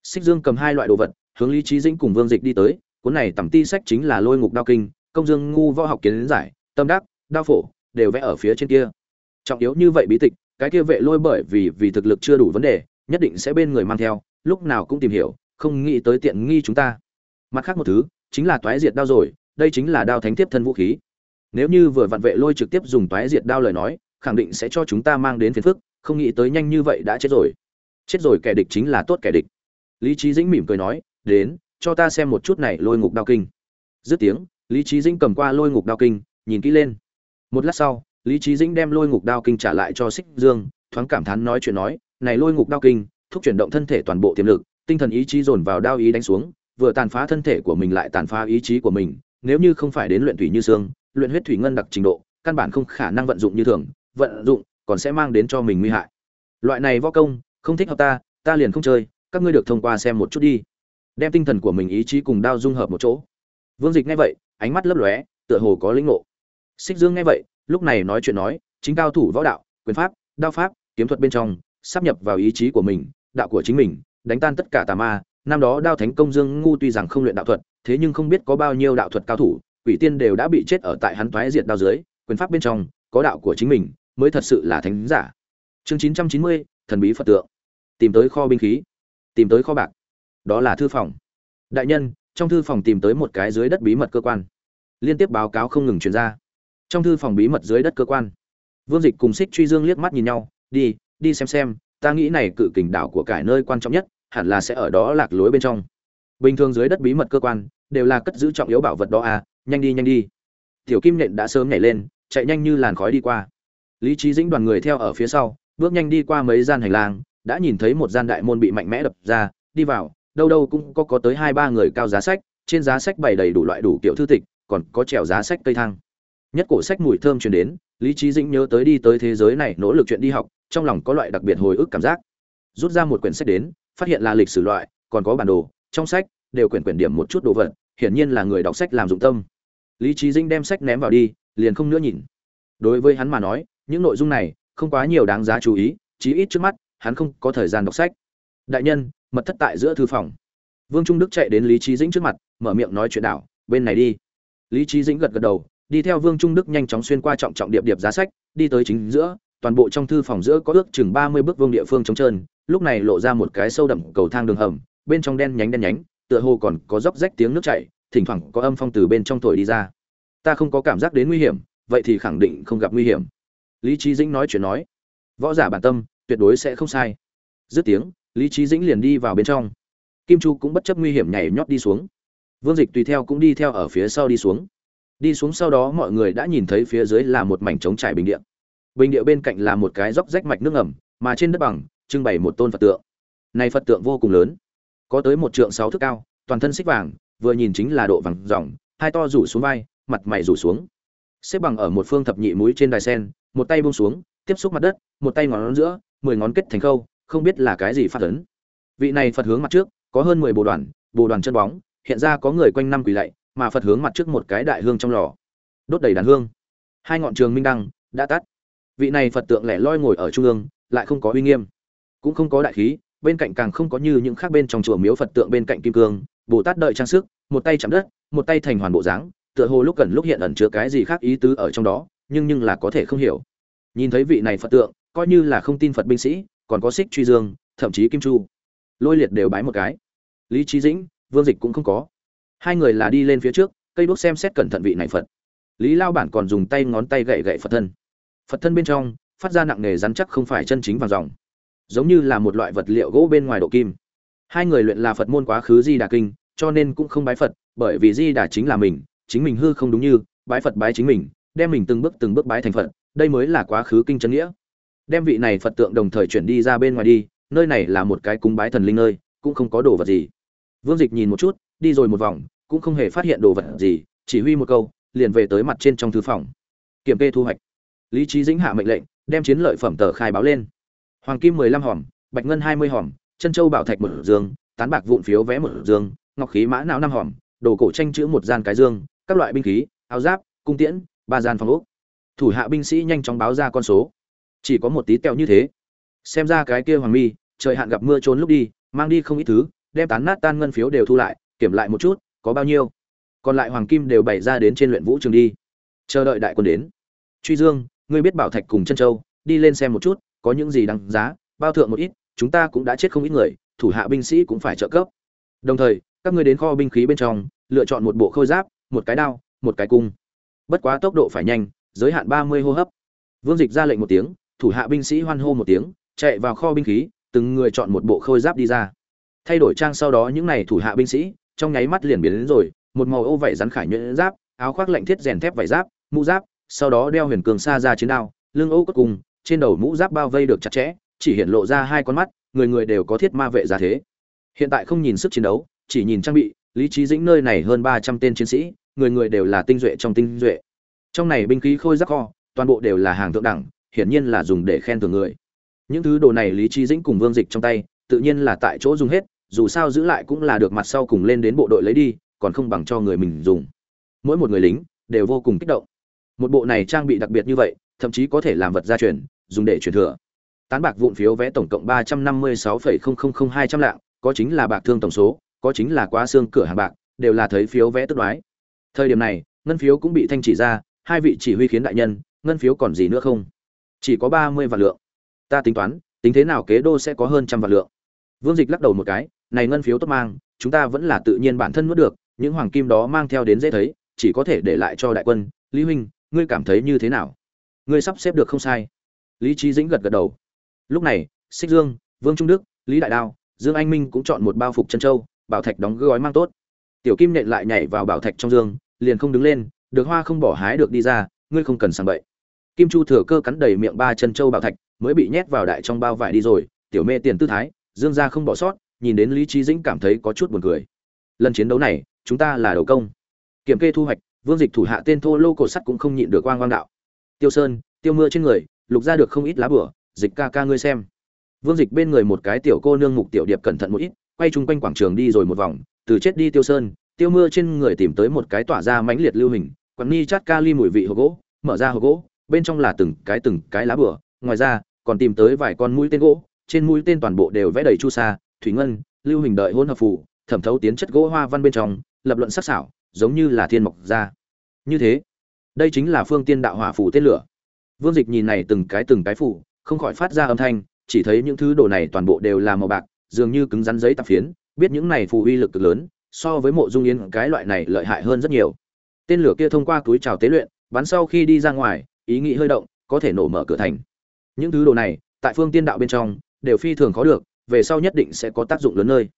S1: Xích dương cầm hai loại đồ vật, hướng lý trí dinh cùng vương dịch đi tới, cuốn này tầm ti sách chính là lôi ngục đao kinh, công dương ngu võ học kiến giải, tâm đắc, đao phổ, đều vẽ ở phía trên kia. Trọng yếu như vậy bí tịch, cái kia vệ lôi bởi vì vì thực lực chưa đủ vấn đề nhất định sẽ bên người mang theo, lúc nào cũng tìm hiểu, không nghĩ tới tiện nghi chúng ta. Mặt khác một thứ, chính là toái diệt đao rồi, đây chính là đao thánh tiếp thân vũ khí. Nếu như vừa vặn vệ lôi trực tiếp dùng toái diệt đao lời nói, khẳng định sẽ cho chúng ta mang đến phiền phức, không nghĩ tới nhanh như vậy đã chết rồi. Chết rồi kẻ địch chính là tốt kẻ địch. Lý trí dĩnh mỉm cười nói, đến, cho ta xem một chút này lôi ngục đao kinh. Dứt tiếng, lý trí dĩnh cầm qua lôi ngục đao kinh, nhìn kỹ lên. Một lát sau, lý trí dĩnh đem lôi ngục đao kinh trả lại cho xích dương, thoáng cảm thán nói chuyện nói này lôi ngục đao kinh, thúc chuyển động thân thể toàn bộ tiềm lực, tinh thần ý chí dồn vào đao ý đánh xuống, vừa tàn phá thân thể của mình lại tàn phá ý chí của mình, nếu như không phải đến luyện thủy như xương, luyện huyết thủy ngân đặc trình độ, căn bản không khả năng vận dụng như thường, vận dụng còn sẽ mang đến cho mình nguy hại. Loại này võ công, không thích hợp ta ta liền không chơi, các ngươi được thông qua xem một chút đi. Đem tinh thần của mình ý chí cùng đao dung hợp một chỗ. Vương dịch nghe vậy, ánh mắt lấp lóe, tựa hồ có lĩnh ngộ. Xích dương nghe vậy, lúc này nói chuyện nói, chính cao thủ võ đạo, quyền pháp, đao pháp, kiếm thuật bên trong sắp nhập vào ý chí của mình, đạo của chính mình, đánh tan tất cả tà ma. Năm đó đao thánh công dương ngu tuy rằng không luyện đạo thuật, thế nhưng không biết có bao nhiêu đạo thuật cao thủ, quỷ tiên đều đã bị chết ở tại hắn toái diệt đao dưới, quyền pháp bên trong, có đạo của chính mình, mới thật sự là thánh giả. Chương chín trăm chín mươi, thần bí phật tượng. Tìm tới kho binh khí. Tìm tới kho bạc. Đó là thư phòng. Đại nhân, trong thư phòng tìm tới một cái dưới đất bí mật cơ quan. Liên tiếp báo cáo không ngừng truyền ra. Trong thư phòng bí mật dưới đất cơ quan, vương dịch cùng xích truy dương liếc mắt nhìn nhau, đi đi xem xem, ta nghĩ này cự kình đảo của cải nơi quan trọng nhất, hẳn là sẽ ở đó lạc lối bên trong. Bình thường dưới đất bí mật cơ quan, đều là cất giữ trọng yếu bảo vật đó à nhanh đi nhanh đi. Tiểu kim nhện đã sớm nhảy lên, chạy nhanh như làn khói đi qua. Lý trí dĩnh đoàn người theo ở phía sau, bước nhanh đi qua mấy gian hành lang, đã nhìn thấy một gian đại môn bị mạnh mẽ đập ra, đi vào, đâu đâu cũng có có tới hai ba người cao giá sách, trên giá sách bày đầy đủ loại đủ kiểu thư tịch, còn có trèo giá sách cây thang. Nhất cổ sách mùi thơm truyền đến, lý trí dĩnh nhớ tới đi tới thế giới này nỗ lực chuyện đi học trong lòng có loại đặc biệt hồi ức cảm giác. Rút ra một quyển sách đến, phát hiện là lịch sử loại, còn có bản đồ, trong sách đều quyển quyển điểm một chút đồ vật, hiển nhiên là người đọc sách làm dụng tâm. Lý trí dĩnh đem sách ném vào đi, liền không nữa nhìn. Đối với hắn mà nói, những nội dung này không quá nhiều đáng giá chú ý, chí ít trước mắt, hắn không có thời gian đọc sách. Đại nhân, mật thất tại giữa thư phòng. Vương trung đức chạy đến lý trí dĩnh trước mặt, mở miệng nói chuyện đảo bên này đi. Lý trí dĩnh gật gật đầu, đi theo vương trung đức nhanh chóng xuyên qua trọng trọng điệp điệp giá sách, đi tới chính giữa toàn bộ trong thư phòng giữa có ước chừng ba mươi bước vương địa phương trống trơn, lúc này lộ ra một cái sâu đậm cầu thang đường hầm, bên trong đen nhánh đen nhánh, tựa hồ còn có róc rách tiếng nước chảy, thỉnh thoảng có âm phong từ bên trong thổi đi ra. Ta không có cảm giác đến nguy hiểm, vậy thì khẳng định không gặp nguy hiểm. Lý Chí dĩnh nói chuyện nói, võ giả bản tâm, tuyệt đối sẽ không sai. Dứt tiếng, lý Chí dĩnh liền đi vào bên trong. Kim chu cũng bất chấp nguy hiểm nhảy nhót đi xuống. Vương dịch tùy theo cũng đi theo ở phía sau đi xuống. Đi xuống sau đó mọi người đã nhìn thấy phía dưới là một mảnh trống trải bình địa bình địa bên cạnh là một cái dốc rách mạch nước ngầm, mà trên đất bằng, trưng bày một tôn phật tượng. Này phật tượng vô cùng lớn, có tới một trượng sáu thước cao, toàn thân xích vàng, vừa nhìn chính là độ vàng ròng, hai to rủ xuống vai, mặt mày rủ xuống. Xếp bằng ở một phương thập nhị mũi trên đài sen, một tay buông xuống, tiếp xúc mặt đất, một tay ngón giữa, mười ngón kết thành khâu, không biết là cái gì phát ấn. Vị này phật hướng mặt trước, có hơn mười bồ đoàn bồ đoàn chân bóng, hiện ra có người quanh năm quỳ lạy, mà phật hướng mặt trước một cái đại hương trong lò. Đốt đầy đàn hương. Hai ngọn trường minh đăng, đã tắt vị này phật tượng lẻ loi ngồi ở trung ương, lại không có uy nghiêm, cũng không có đại khí, bên cạnh càng không có như những khác bên trong chùa miếu phật tượng bên cạnh kim cương, bồ tát đợi trang sức, một tay chạm đất, một tay thành hoàn bộ dáng, tựa hồ lúc cần lúc hiện ẩn chứa cái gì khác ý tứ ở trong đó, nhưng nhưng là có thể không hiểu. Nhìn thấy vị này phật tượng, coi như là không tin phật binh sĩ, còn có xích truy dương, thậm chí kim chu, lôi liệt đều bái một cái. Lý trí dĩnh, vương dịch cũng không có. Hai người là đi lên phía trước, cây đuốc xem xét cẩn thận vị này phật. Lý lao bản còn dùng tay ngón tay gậy gậy phật thân phật thân bên trong, phát ra nặng nề rắn chắc không phải chân chính vàng dòng. Giống như là một loại vật liệu gỗ bên ngoài độ kim. Hai người luyện là phật môn quá khứ di đà kinh, cho nên cũng không bái phật, bởi vì di đà chính là mình, chính mình hư không đúng như, bái phật bái chính mình, đem mình từng bước từng bước bái thành phật, đây mới là quá khứ kinh chân nghĩa. Đem vị này phật tượng đồng thời chuyển đi ra bên ngoài đi, nơi này là một cái cúng bái thần linh nơi, cũng không có đồ vật gì. Vương dịch nhìn một chút, đi rồi một vòng, cũng không hề phát hiện đồ vật gì, chỉ huy một câu, liền về tới mặt trên trong thư phòng. Kiểm kê thu hoạch lý trí dĩnh hạ mệnh lệnh, đem chiến lợi phẩm tờ khai báo lên. Hoàng kim mười lăm hòm, bạch ngân hai mươi hòm chân châu bảo thạch một dương, tán bạc vụn phiếu vé một dương, ngọc khí mã não năm hòm, đồ cổ tranh chữ một gian cái dương, các loại binh khí, áo giáp, cung tiễn, ba gian phòng ốc. Thủ hạ binh sĩ nhanh chóng báo ra con số. Chỉ có một tí tẹo như thế. Xem ra cái kia hoàng mi, trời hạn gặp mưa trốn lúc đi, mang đi không ít thứ, đem tán nát tan ngân phiếu đều thu lại, kiểm lại một chút, có bao nhiêu. Còn lại hoàng kim đều bày ra đến trên luyện vũ trường đi. Chờ đợi đại quân đến. Truy dương ngươi biết bảo thạch cùng chân châu, đi lên xem một chút, có những gì đáng giá, bao thượng một ít, chúng ta cũng đã chết không ít người, thủ hạ binh sĩ cũng phải trợ cấp. Đồng thời, các ngươi đến kho binh khí bên trong, lựa chọn một bộ khôi giáp, một cái đao, một cái cung. Bất quá tốc độ phải nhanh, giới hạn ba mươi hô hấp. Vương dịch ra lệnh một tiếng, thủ hạ binh sĩ hoan hô một tiếng, chạy vào kho binh khí, từng người chọn một bộ khôi giáp đi ra. Thay đổi trang sau đó những này thủ hạ binh sĩ, trong nháy mắt liền biến đến rồi, một màu ô vảy rắn khải nhuyễn giáp, áo khoác lạnh thiết rèn thép vải giáp, mũ giáp sau đó đeo huyền cường xa ra chiến đao, lưng ô cốt cùng, trên đầu mũ giáp bao vây được chặt chẽ, chỉ hiện lộ ra hai con mắt, người người đều có thiết ma vệ ra thế. Hiện tại không nhìn sức chiến đấu, chỉ nhìn trang bị, lý trí dĩnh nơi này hơn ba trăm tên chiến sĩ, người người đều là tinh duệ trong tinh duệ. Trong này binh khí khôi giác kho, toàn bộ đều là hàng thượng đẳng, hiển nhiên là dùng để khen thưởng người. Những thứ đồ này lý trí dĩnh cùng vương dịch trong tay, tự nhiên là tại chỗ dùng hết, dù sao giữ lại cũng là được mặt sau cùng lên đến bộ đội lấy đi, còn không bằng cho người mình dùng. Mỗi một người lính, đều vô cùng kích động một bộ này trang bị đặc biệt như vậy, thậm chí có thể làm vật gia truyền, dùng để truyền thừa. Tán bạc vụn phiếu vé tổng cộng ba trăm năm mươi sáu phẩy không không không hai trăm lạng, có chính là bạc thương tổng số, có chính là quá xương cửa hàng bạc, đều là thấy phiếu vé tức đoái. Thời điểm này, ngân phiếu cũng bị thanh chỉ ra, hai vị chỉ huy khiến đại nhân, ngân phiếu còn gì nữa không? Chỉ có ba mươi vạn lượng. Ta tính toán, tính thế nào kế đô sẽ có hơn trăm vạn lượng. Vương dịch lắc đầu một cái, này ngân phiếu tốt mang, chúng ta vẫn là tự nhiên bản thân nuốt được, những hoàng kim đó mang theo đến dễ thấy, chỉ có thể để lại cho đại quân, lý huynh ngươi cảm thấy như thế nào? Ngươi sắp xếp được không sai. Lý trí dĩnh gật gật đầu. Lúc này, xích dương, vương trung đức, lý đại đao, dương anh minh cũng chọn một bao phục chân châu, bảo thạch đóng gói mang tốt. Tiểu kim nện lại nhảy vào bảo thạch trong dương, liền không đứng lên, được hoa không bỏ hái được đi ra, ngươi không cần sàng bậy. Kim chu thừa cơ cắn đầy miệng ba chân châu bảo thạch, mới bị nhét vào đại trong bao vải đi rồi, tiểu mê tiền tư thái, dương ra không bỏ sót, nhìn đến lý trí dĩnh cảm thấy có chút buồn cười. Lần chiến đấu này, chúng ta là đầu công. Kiểm kê thu hoạch vương dịch thủ hạ tên thô lô cột sắt cũng không nhịn được quang quang đạo. Tiêu sơn, tiêu mưa trên người, lục ra được không ít lá bửa, dịch ca ca ngươi xem. Vương dịch bên người một cái tiểu cô nương mục tiểu điệp cẩn thận một ít, quay chung quanh quảng trường đi rồi một vòng, từ chết đi tiêu sơn, tiêu mưa trên người tìm tới một cái tỏa ra mãnh liệt lưu hình quảng ni chát ca ly mùi vị hộp gỗ, mở ra hộp gỗ, bên trong là từng cái từng cái lá bửa, ngoài ra, còn tìm tới vài con mũi tên gỗ, trên mũi tên toàn bộ đều vẽ đầy chu sa, thủy ngân, lưu hình đợi hôn hợp phù, thẩm thấu tiến chất gỗ hoa văn bên trong, lập luận sắc sảo giống như là thiên mộc ra. Như thế, đây chính là phương tiên đạo hỏa phủ tên lửa. Vương dịch nhìn này từng cái từng cái phủ không khỏi phát ra âm thanh, chỉ thấy những thứ đồ này toàn bộ đều là màu bạc, dường như cứng rắn giấy tạp phiến, biết những này phù uy lực cực lớn, so với mộ dung yến cái loại này lợi hại hơn rất nhiều. Tên lửa kia thông qua túi trào tế luyện, bắn sau khi đi ra ngoài, ý nghĩ hơi động, có thể nổ mở cửa thành. Những thứ đồ này, tại phương tiên đạo bên trong, đều phi thường khó được, về sau nhất định sẽ có tác dụng lớn nơi.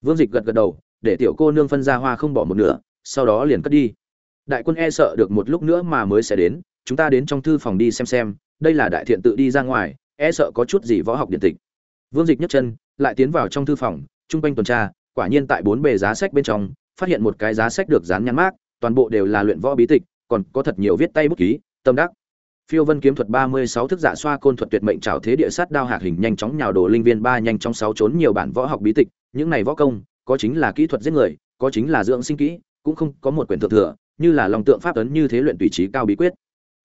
S1: Vương dịch gật gật đầu, để tiểu cô nương phân ra hoa không bỏ một nửa sau đó liền cất đi. Đại quân e sợ được một lúc nữa mà mới sẽ đến, chúng ta đến trong thư phòng đi xem xem, đây là đại thiện tự đi ra ngoài e sợ có chút gì võ học điện tịch. Vương dịch nhấc chân, lại tiến vào trong thư phòng trung quanh tuần tra, quả nhiên tại bốn bề giá sách bên trong, phát hiện một cái giá sách được dán nhãn mát toàn bộ đều là luyện võ bí tịch, còn có thật nhiều viết tay bút ký, tâm đắc. Phiêu vân kiếm thuật ba mươi sáu thức dạ xoa côn thuật tuyệt mệnh trảo thế địa sát đao hạc hình nhanh chóng nhào đồ linh viên ba nhanh trong sáu trốn nhiều bản võ học bí tịch, những này võ công, có chính là kỹ thuật giết người, có chính là dưỡng sinh kỹ cũng không có một quyển thượng thừa, như là lòng tượng pháp ấn như thế luyện tùy trí cao bí quyết.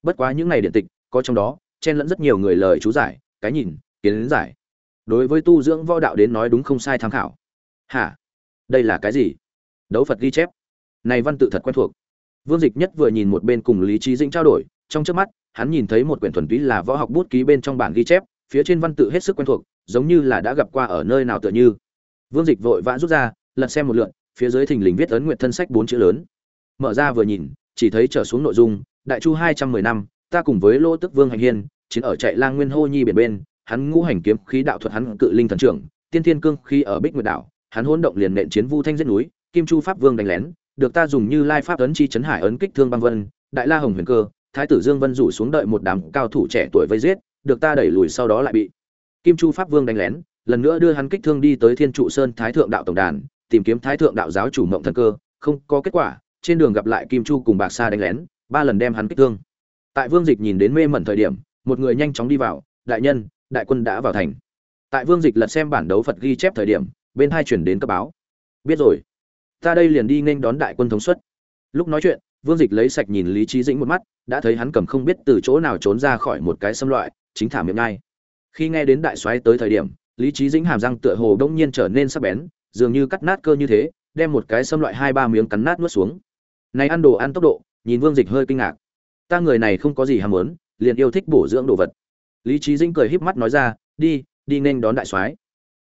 S1: Bất quá những này điện tịch, có trong đó, chen lẫn rất nhiều người lời chú giải, cái nhìn, kiến giải. Đối với tu dưỡng võ đạo đến nói đúng không sai tham khảo. Hả? Đây là cái gì? Đấu phật ghi chép. Này văn tự thật quen thuộc. Vương dịch nhất vừa nhìn một bên cùng lý trí dĩnh trao đổi, trong trước mắt, hắn nhìn thấy một quyển thuần túy là võ học bút ký bên trong bản ghi chép, phía trên văn tự hết sức quen thuộc, giống như là đã gặp qua ở nơi nào tựa như. Vương dịch vội vã rút ra, lật xem một lượn phía dưới thình lình viết ấn nguyện thân sách bốn chữ lớn. Mở ra vừa nhìn, chỉ thấy trở xuống nội dung, đại chu hai trăm mười năm, ta cùng với lô tức vương hành hiên, chiến ở chạy lang nguyên hô nhi biển bên, hắn ngũ hành kiếm khí đạo thuật hắn cự linh thần trưởng, tiên thiên cương khi ở bích nguyệt đảo, hắn hỗn động liền nện chiến vu thanh giết núi, kim chu pháp vương đánh lén, được ta dùng như lai pháp ấn chi chấn hải ấn kích thương băng vân, đại la hồng huyền cơ, thái tử dương vân rủ xuống đợi một đám cao thủ trẻ tuổi vây giết, được ta đẩy lùi sau đó lại bị. Kim chu pháp vương đánh lén, lần nữa đưa hắn kích thương đi tới thiên trụ sơn thái thượng đạo tổng đàn tìm kiếm thái thượng đạo giáo chủ mộng thần cơ, không có kết quả, trên đường gặp lại kim chu cùng bạc sa đánh lén, ba lần đem hắn kích thương. Tại vương dịch nhìn đến mê mẩn thời điểm, một người nhanh chóng đi vào, đại nhân, đại quân đã vào thành. Tại vương dịch lật xem bản đấu phật ghi chép thời điểm, bên hai chuyển đến cấp báo. Biết rồi, ta đây liền đi nên đón đại quân thống suất. Lúc nói chuyện, vương dịch lấy sạch nhìn lý trí dĩnh một mắt, đã thấy hắn cầm không biết từ chỗ nào trốn ra khỏi một cái xâm loại, chính thả miệng ngay. Khi nghe đến đại soái tới thời điểm, lý trí dĩnh hàm răng tựa hồ đông nhiên trở nên sắc bén dường như cắt nát cơ như thế, đem một cái xâm loại hai ba miếng cắn nát nuốt xuống. Này ăn đồ ăn tốc độ, nhìn vương dịch hơi kinh ngạc. Ta người này không có gì ham muốn, liền yêu thích bổ dưỡng đồ vật. Lý trí dĩnh cười híp mắt nói ra, đi đi nên đón đại soái.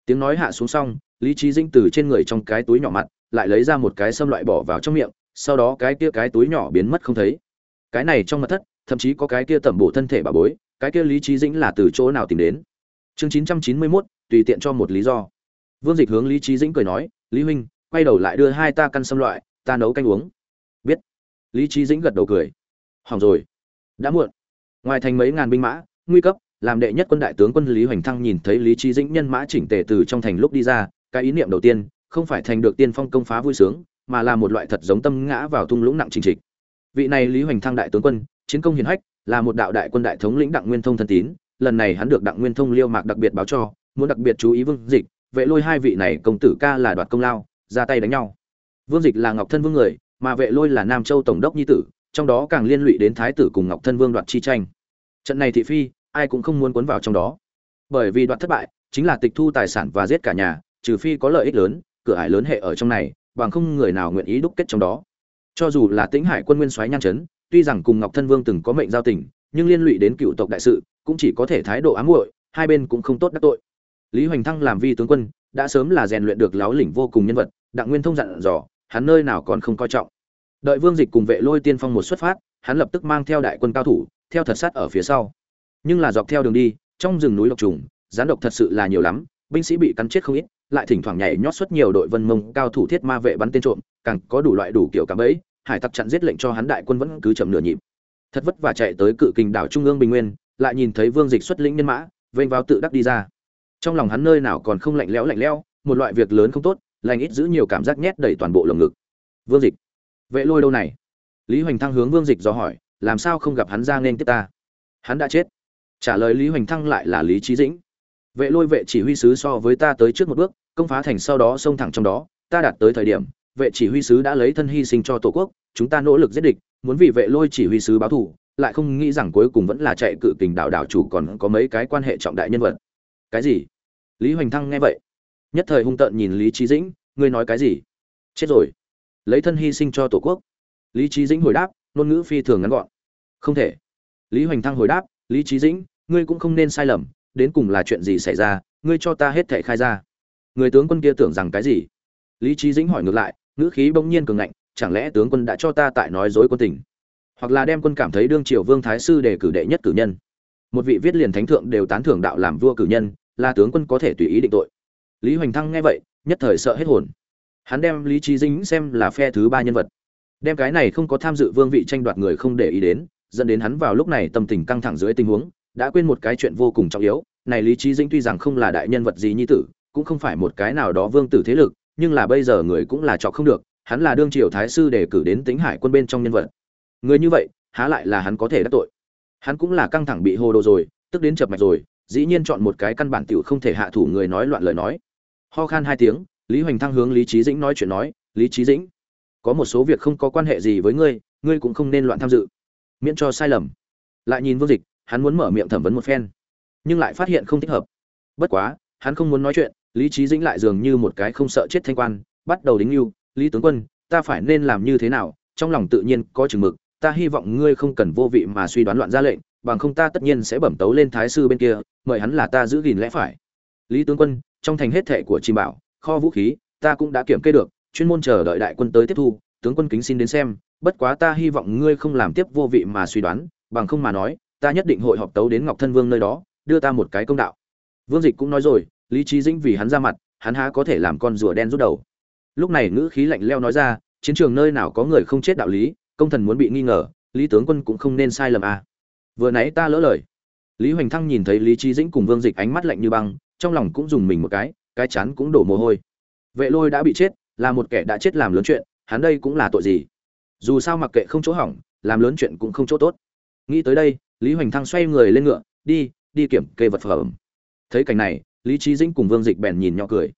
S1: Tiếng nói hạ xuống xong, lý trí dĩnh từ trên người trong cái túi nhỏ mặt, lại lấy ra một cái xâm loại bỏ vào trong miệng, sau đó cái kia cái túi nhỏ biến mất không thấy. Cái này trong mặt thất, thậm chí có cái kia tẩm bổ thân thể bà bối, cái kia lý trí dĩnh là từ chỗ nào tìm đến? Chương chín trăm chín mươi mốt, tùy tiện cho một lý do vương dịch hướng lý trí dĩnh cười nói, lý huynh, quay đầu lại đưa hai ta căn xâm loại, ta nấu canh uống. Biết. Lý trí dĩnh gật đầu cười. Hỏng rồi. Đã muộn. Ngoài thành mấy ngàn binh mã, nguy cấp, làm đệ nhất quân đại tướng quân lý hoành thăng nhìn thấy lý trí dĩnh nhân mã chỉnh tề từ trong thành lúc đi ra, cái ý niệm đầu tiên, không phải thành được tiên phong công phá vui sướng, mà là một loại thật giống tâm ngã vào thung lũng nặng trình trịch. Vị này lý hoành thăng đại tướng quân, chiến công hiển hách, là một đạo đại quân đại thống lĩnh đặng nguyên thông thân tín, lần này hắn được đặng nguyên thông liêu mạc đặc biệt báo cho, muốn đặc biệt chú ý vương dịch vệ lôi hai vị này công tử ca là đoạt công lao, ra tay đánh nhau. Vương dịch là ngọc thân vương người, mà vệ lôi là nam châu tổng đốc nhi tử, trong đó càng liên lụy đến thái tử cùng ngọc thân vương đoạt chi tranh. Trận này thị phi, ai cũng không muốn cuốn vào trong đó. Bởi vì đoạt thất bại, chính là tịch thu tài sản và giết cả nhà, trừ phi có lợi ích lớn, cửa ải lớn hệ ở trong này, bằng không người nào nguyện ý đúc kết trong đó. Cho dù là tĩnh hải quân nguyên soái nhan chấn, tuy rằng cùng ngọc thân vương từng có mệnh giao tình, nhưng liên lụy đến cựu tộc đại sự, cũng chỉ có thể thái độ ám muội, hai bên cũng không tốt đắc tội lý hoành thăng làm vi tướng quân, đã sớm là rèn luyện được láo lĩnh vô cùng nhân vật, đặng nguyên thông dặn dò, hắn nơi nào còn không coi trọng. Đợi vương dịch cùng vệ lôi tiên phong một xuất phát, hắn lập tức mang theo đại quân cao thủ, theo thật sát ở phía sau. Nhưng là dọc theo đường đi, trong rừng núi độc trùng, gián độc thật sự là nhiều lắm, binh sĩ bị cắn chết không ít, lại thỉnh thoảng nhảy nhót xuất nhiều đội vân mông cao thủ thiết ma vệ bắn tên trộm, càng có đủ loại đủ kiểu cả bẫy, hải tặc chặn giết lệnh cho hắn đại quân vẫn cứ chậm nửa nhịp. Thật vất vả chạy tới cự kình đảo trung ương bình nguyên, lại nhìn thấy vương dịch xuất lĩnh nhân mã, vênh vào tự đắc đi ra trong lòng hắn nơi nào còn không lạnh lẽo lạnh lẽo, một loại việc lớn không tốt, lành ít giữ nhiều cảm giác nhét đầy toàn bộ lồng ngực. Vương dịch, vệ lôi đâu này? Lý hoành thăng hướng vương dịch do hỏi, làm sao không gặp hắn ra nên tiếp ta? Hắn đã chết. Trả lời lý hoành thăng lại là lý trí dĩnh. Vệ lôi vệ chỉ huy sứ so với ta tới trước một bước, công phá thành sau đó xông thẳng trong đó, ta đạt tới thời điểm, vệ chỉ huy sứ đã lấy thân hy sinh cho tổ quốc, chúng ta nỗ lực giết địch, muốn vì vệ lôi chỉ huy sứ báo thù, lại không nghĩ rằng cuối cùng vẫn là chạy cự kình đảo đảo chủ còn có mấy cái quan hệ trọng đại nhân vật. Cái gì? Lý hoành thăng nghe vậy, nhất thời hung tợn nhìn lý trí dĩnh, ngươi nói cái gì? Chết rồi, lấy thân hy sinh cho tổ quốc. Lý trí dĩnh hồi đáp, ngôn ngữ phi thường ngắn gọn. Không thể. Lý hoành thăng hồi đáp, lý trí dĩnh, ngươi cũng không nên sai lầm, đến cùng là chuyện gì xảy ra, ngươi cho ta hết thệ khai ra. Người tướng quân kia tưởng rằng cái gì? Lý trí dĩnh hỏi ngược lại, ngữ khí bỗng nhiên cường ngạnh, chẳng lẽ tướng quân đã cho ta tại nói dối quân tình? Hoặc là đem quân cảm thấy đương triều vương thái sư để cử đệ nhất cử nhân? Một vị viết liền thánh thượng đều tán thưởng đạo làm vua cử nhân là tướng quân có thể tùy ý định tội. Lý hoành thăng nghe vậy, nhất thời sợ hết hồn. Hắn đem lý trí dính xem là phe thứ ba nhân vật. Đem cái này không có tham dự vương vị tranh đoạt người không để ý đến, dẫn đến hắn vào lúc này tâm tình căng thẳng dưới tình huống, đã quên một cái chuyện vô cùng trọng yếu, này lý trí dĩnh tuy rằng không là đại nhân vật gì nhi tử, cũng không phải một cái nào đó vương tử thế lực, nhưng là bây giờ người cũng là chọc không được, hắn là đương triều thái sư để cử đến tính hải quân bên trong nhân vật. Người như vậy, há lại là hắn có thể đắc tội. Hắn cũng là căng thẳng bị hồ đồ rồi, tức đến chập mạch rồi dĩ nhiên chọn một cái căn bản tiểu không thể hạ thủ người nói loạn lời nói. Ho khan hai tiếng, lý hoành thăng hướng lý trí dĩnh nói chuyện nói, lý trí dĩnh, có một số việc không có quan hệ gì với ngươi ngươi cũng không nên loạn tham dự. Miễn cho sai lầm. Lại nhìn vương dịch, hắn muốn mở miệng thẩm vấn một phen, nhưng lại phát hiện không thích hợp. Bất quá, hắn không muốn nói chuyện, lý trí dĩnh lại dường như một cái không sợ chết thanh quan, bắt đầu đính lưu lý tướng quân, ta phải nên làm như thế nào? Trong lòng tự nhiên có chừng mực, ta hy vọng ngươi không cần vô vị mà suy đoán loạn ra lệnh, bằng không ta tất nhiên sẽ bẩm tấu lên thái sư bên kia mời hắn là ta giữ gìn lẽ phải. Lý tướng quân, trong thành hết thệ của chim bảo, kho vũ khí, ta cũng đã kiểm kê được, chuyên môn chờ đợi đại quân tới tiếp thu, tướng quân kính xin đến xem, bất quá ta hy vọng ngươi không làm tiếp vô vị mà suy đoán, bằng không mà nói, ta nhất định hội họp tấu đến ngọc thân vương nơi đó, đưa ta một cái công đạo. Vương dịch cũng nói rồi, lý trí dĩnh vì hắn ra mặt, hắn há có thể làm con rùa đen rút đầu. Lúc này ngữ khí lạnh leo nói ra, chiến trường nơi nào có người không chết đạo lý, công thần muốn bị nghi ngờ, lý tướng quân cũng không nên sai lầm à. vừa nãy ta lỡ lời lý hoành thăng nhìn thấy lý trí dĩnh cùng vương dịch ánh mắt lạnh như băng, trong lòng cũng dùng mình một cái cái chán cũng đổ mồ hôi. Vệ lôi đã bị chết, là một kẻ đã chết làm lớn chuyện, hắn đây cũng là tội gì? Dù sao mặc kệ không chỗ hỏng, làm lớn chuyện cũng không chỗ tốt. Nghĩ tới đây, lý hoành thăng xoay người lên ngựa, đi đi kiểm kê vật phẩm. Thấy cảnh này, lý trí dĩnh cùng vương dịch bèn nhìn nhỏ cười.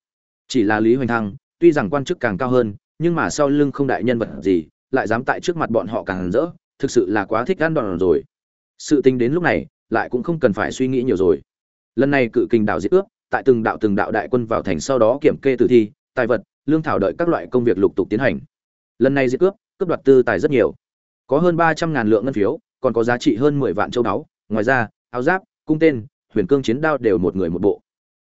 S1: Chỉ là lý hoành thăng, tuy rằng quan chức càng cao hơn, nhưng mà sau lưng không đại nhân vật gì, lại dám tại trước mặt bọn họ càng rỡ, thực sự là quá thích gan đòn rồi. Sự tình đến lúc này lại cũng không cần phải suy nghĩ nhiều rồi. Lần này cự kình đạo diệt ước, tại từng đạo từng đạo đại quân vào thành sau đó kiểm kê tử thi, tài vật, lương thảo đợi các loại công việc lục tục tiến hành. Lần này diệt cướp cướp đoạt tư tài rất nhiều. Có hơn ba trăm ngàn lượng ngân phiếu, còn có giá trị hơn mười vạn châu báu, ngoài ra, áo giáp, cung tên, huyền cương chiến đao đều một người một bộ.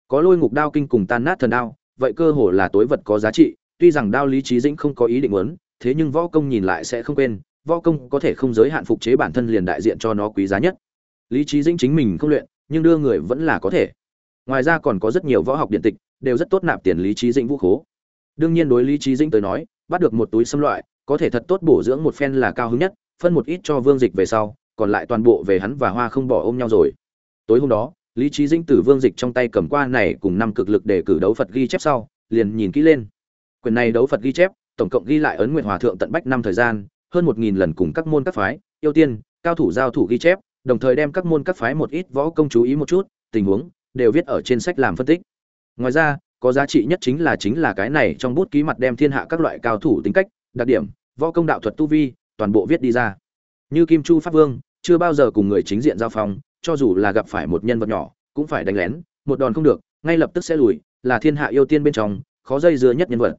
S1: Có lôi ngục đao kinh cùng tan nát thần đao, vậy cơ hồ là tối vật có giá trị, tuy rằng đao lý trí dĩnh không có ý định muốn, thế nhưng võ công nhìn lại sẽ không quên, võ công có thể không giới hạn phục chế bản thân liền đại diện cho nó quý giá nhất lý trí dĩnh chính mình không luyện, nhưng đưa người vẫn là có thể. Ngoài ra còn có rất nhiều võ học điện tịch, đều rất tốt nạp tiền lý trí dĩnh vũ khố. Đương nhiên đối lý trí dĩnh tới nói, bắt được một túi xâm loại, có thể thật tốt bổ dưỡng một phen là cao hứng nhất, phân một ít cho vương dịch về sau, còn lại toàn bộ về hắn và hoa không bỏ ôm nhau rồi. Tối hôm đó, lý trí dĩnh từ vương dịch trong tay cầm qua này cùng năm cực lực để cử đấu phật ghi chép sau, liền nhìn kỹ lên. Quyền này đấu phật ghi chép, tổng cộng ghi lại ấn nguyện hòa thượng tận bách năm thời gian, hơn một nghìn lần cùng các môn các phái, yêu tiên, cao thủ giao thủ ghi chép đồng thời đem các môn các phái một ít võ công chú ý một chút, tình huống đều viết ở trên sách làm phân tích. Ngoài ra, có giá trị nhất chính là chính là cái này trong bút ký mặt đem thiên hạ các loại cao thủ tính cách, đặc điểm, võ công đạo thuật tu vi, toàn bộ viết đi ra. Như kim chu pháp vương, chưa bao giờ cùng người chính diện giao phong, cho dù là gặp phải một nhân vật nhỏ, cũng phải đánh lén, một đòn không được, ngay lập tức sẽ lùi, là thiên hạ yêu tiên bên trong, khó dây dưa nhất nhân vật.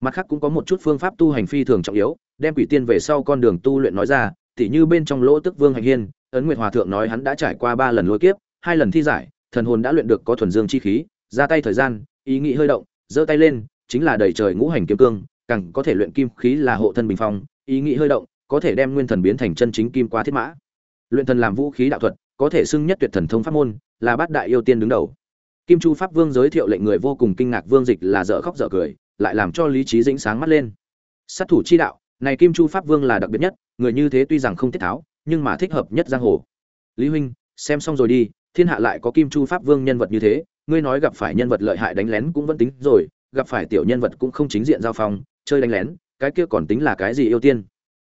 S1: Mặt khác cũng có một chút phương pháp tu hành phi thường trọng yếu, đem quỷ tiên về sau con đường tu luyện nói ra, tỉ như bên trong lỗ tức vương hành hiên ấn nguyệt hòa thượng nói hắn đã trải qua ba lần lôi kiếp, hai lần thi giải, thần hồn đã luyện được có thuần dương chi khí, ra tay thời gian, ý nghĩ hơi động, giơ tay lên, chính là đầy trời ngũ hành kiếm cương, càng có thể luyện kim khí là hộ thân bình phong, ý nghĩ hơi động, có thể đem nguyên thần biến thành chân chính kim qua thiết mã. Luyện thần làm vũ khí đạo thuật, có thể xưng nhất tuyệt thần thông pháp môn, là bát đại yêu tiên đứng đầu. Kim chu pháp vương giới thiệu lệnh người vô cùng kinh ngạc vương dịch là dở khóc dở cười, lại làm cho lý trí dĩnh sáng mắt lên. Sát thủ chi đạo, này kim chu pháp vương là đặc biệt nhất, người như thế tuy rằng không tiết tháo nhưng mà thích hợp nhất giang hồ. Lý huynh, xem xong rồi đi, thiên hạ lại có kim chu pháp vương nhân vật như thế, ngươi nói gặp phải nhân vật lợi hại đánh lén cũng vẫn tính rồi, gặp phải tiểu nhân vật cũng không chính diện giao phong, chơi đánh lén, cái kia còn tính là cái gì ưu tiên?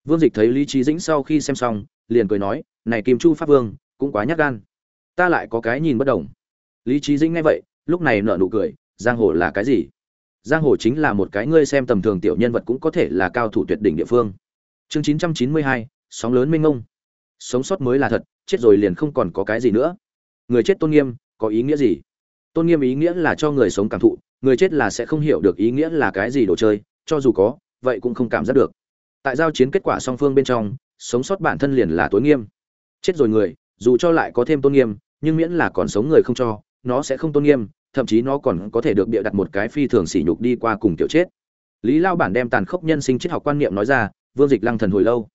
S1: Vương dịch thấy lý trí dĩnh sau khi xem xong, liền cười nói, này kim chu pháp vương, cũng quá nhát gan. Ta lại có cái nhìn bất đồng. Lý trí dĩnh nghe vậy, lúc này nở nụ cười, giang hồ là cái gì? Giang hồ chính là một cái ngươi xem tầm thường tiểu nhân vật cũng có thể là cao thủ tuyệt đỉnh địa phương. Chương chín trăm chín mươi hai, sóng lớn minh ngông sống sót mới là thật, chết rồi liền không còn có cái gì nữa. Người chết tôn nghiêm, có ý nghĩa gì? Tôn nghiêm ý nghĩa là cho người sống cảm thụ, người chết là sẽ không hiểu được ý nghĩa là cái gì đồ chơi, cho dù có, vậy cũng không cảm giác được. Tại giao chiến kết quả song phương bên trong, sống sót bản thân liền là tối nghiêm. Chết rồi người, dù cho lại có thêm tôn nghiêm, nhưng miễn là còn sống người không cho, nó sẽ không tôn nghiêm, thậm chí nó còn có thể được bịa đặt một cái phi thường sỉ nhục đi qua cùng tiểu chết. Lý lao bản đem tàn khốc nhân sinh triết học quan niệm nói ra, vương dịch lăng thần hồi lâu.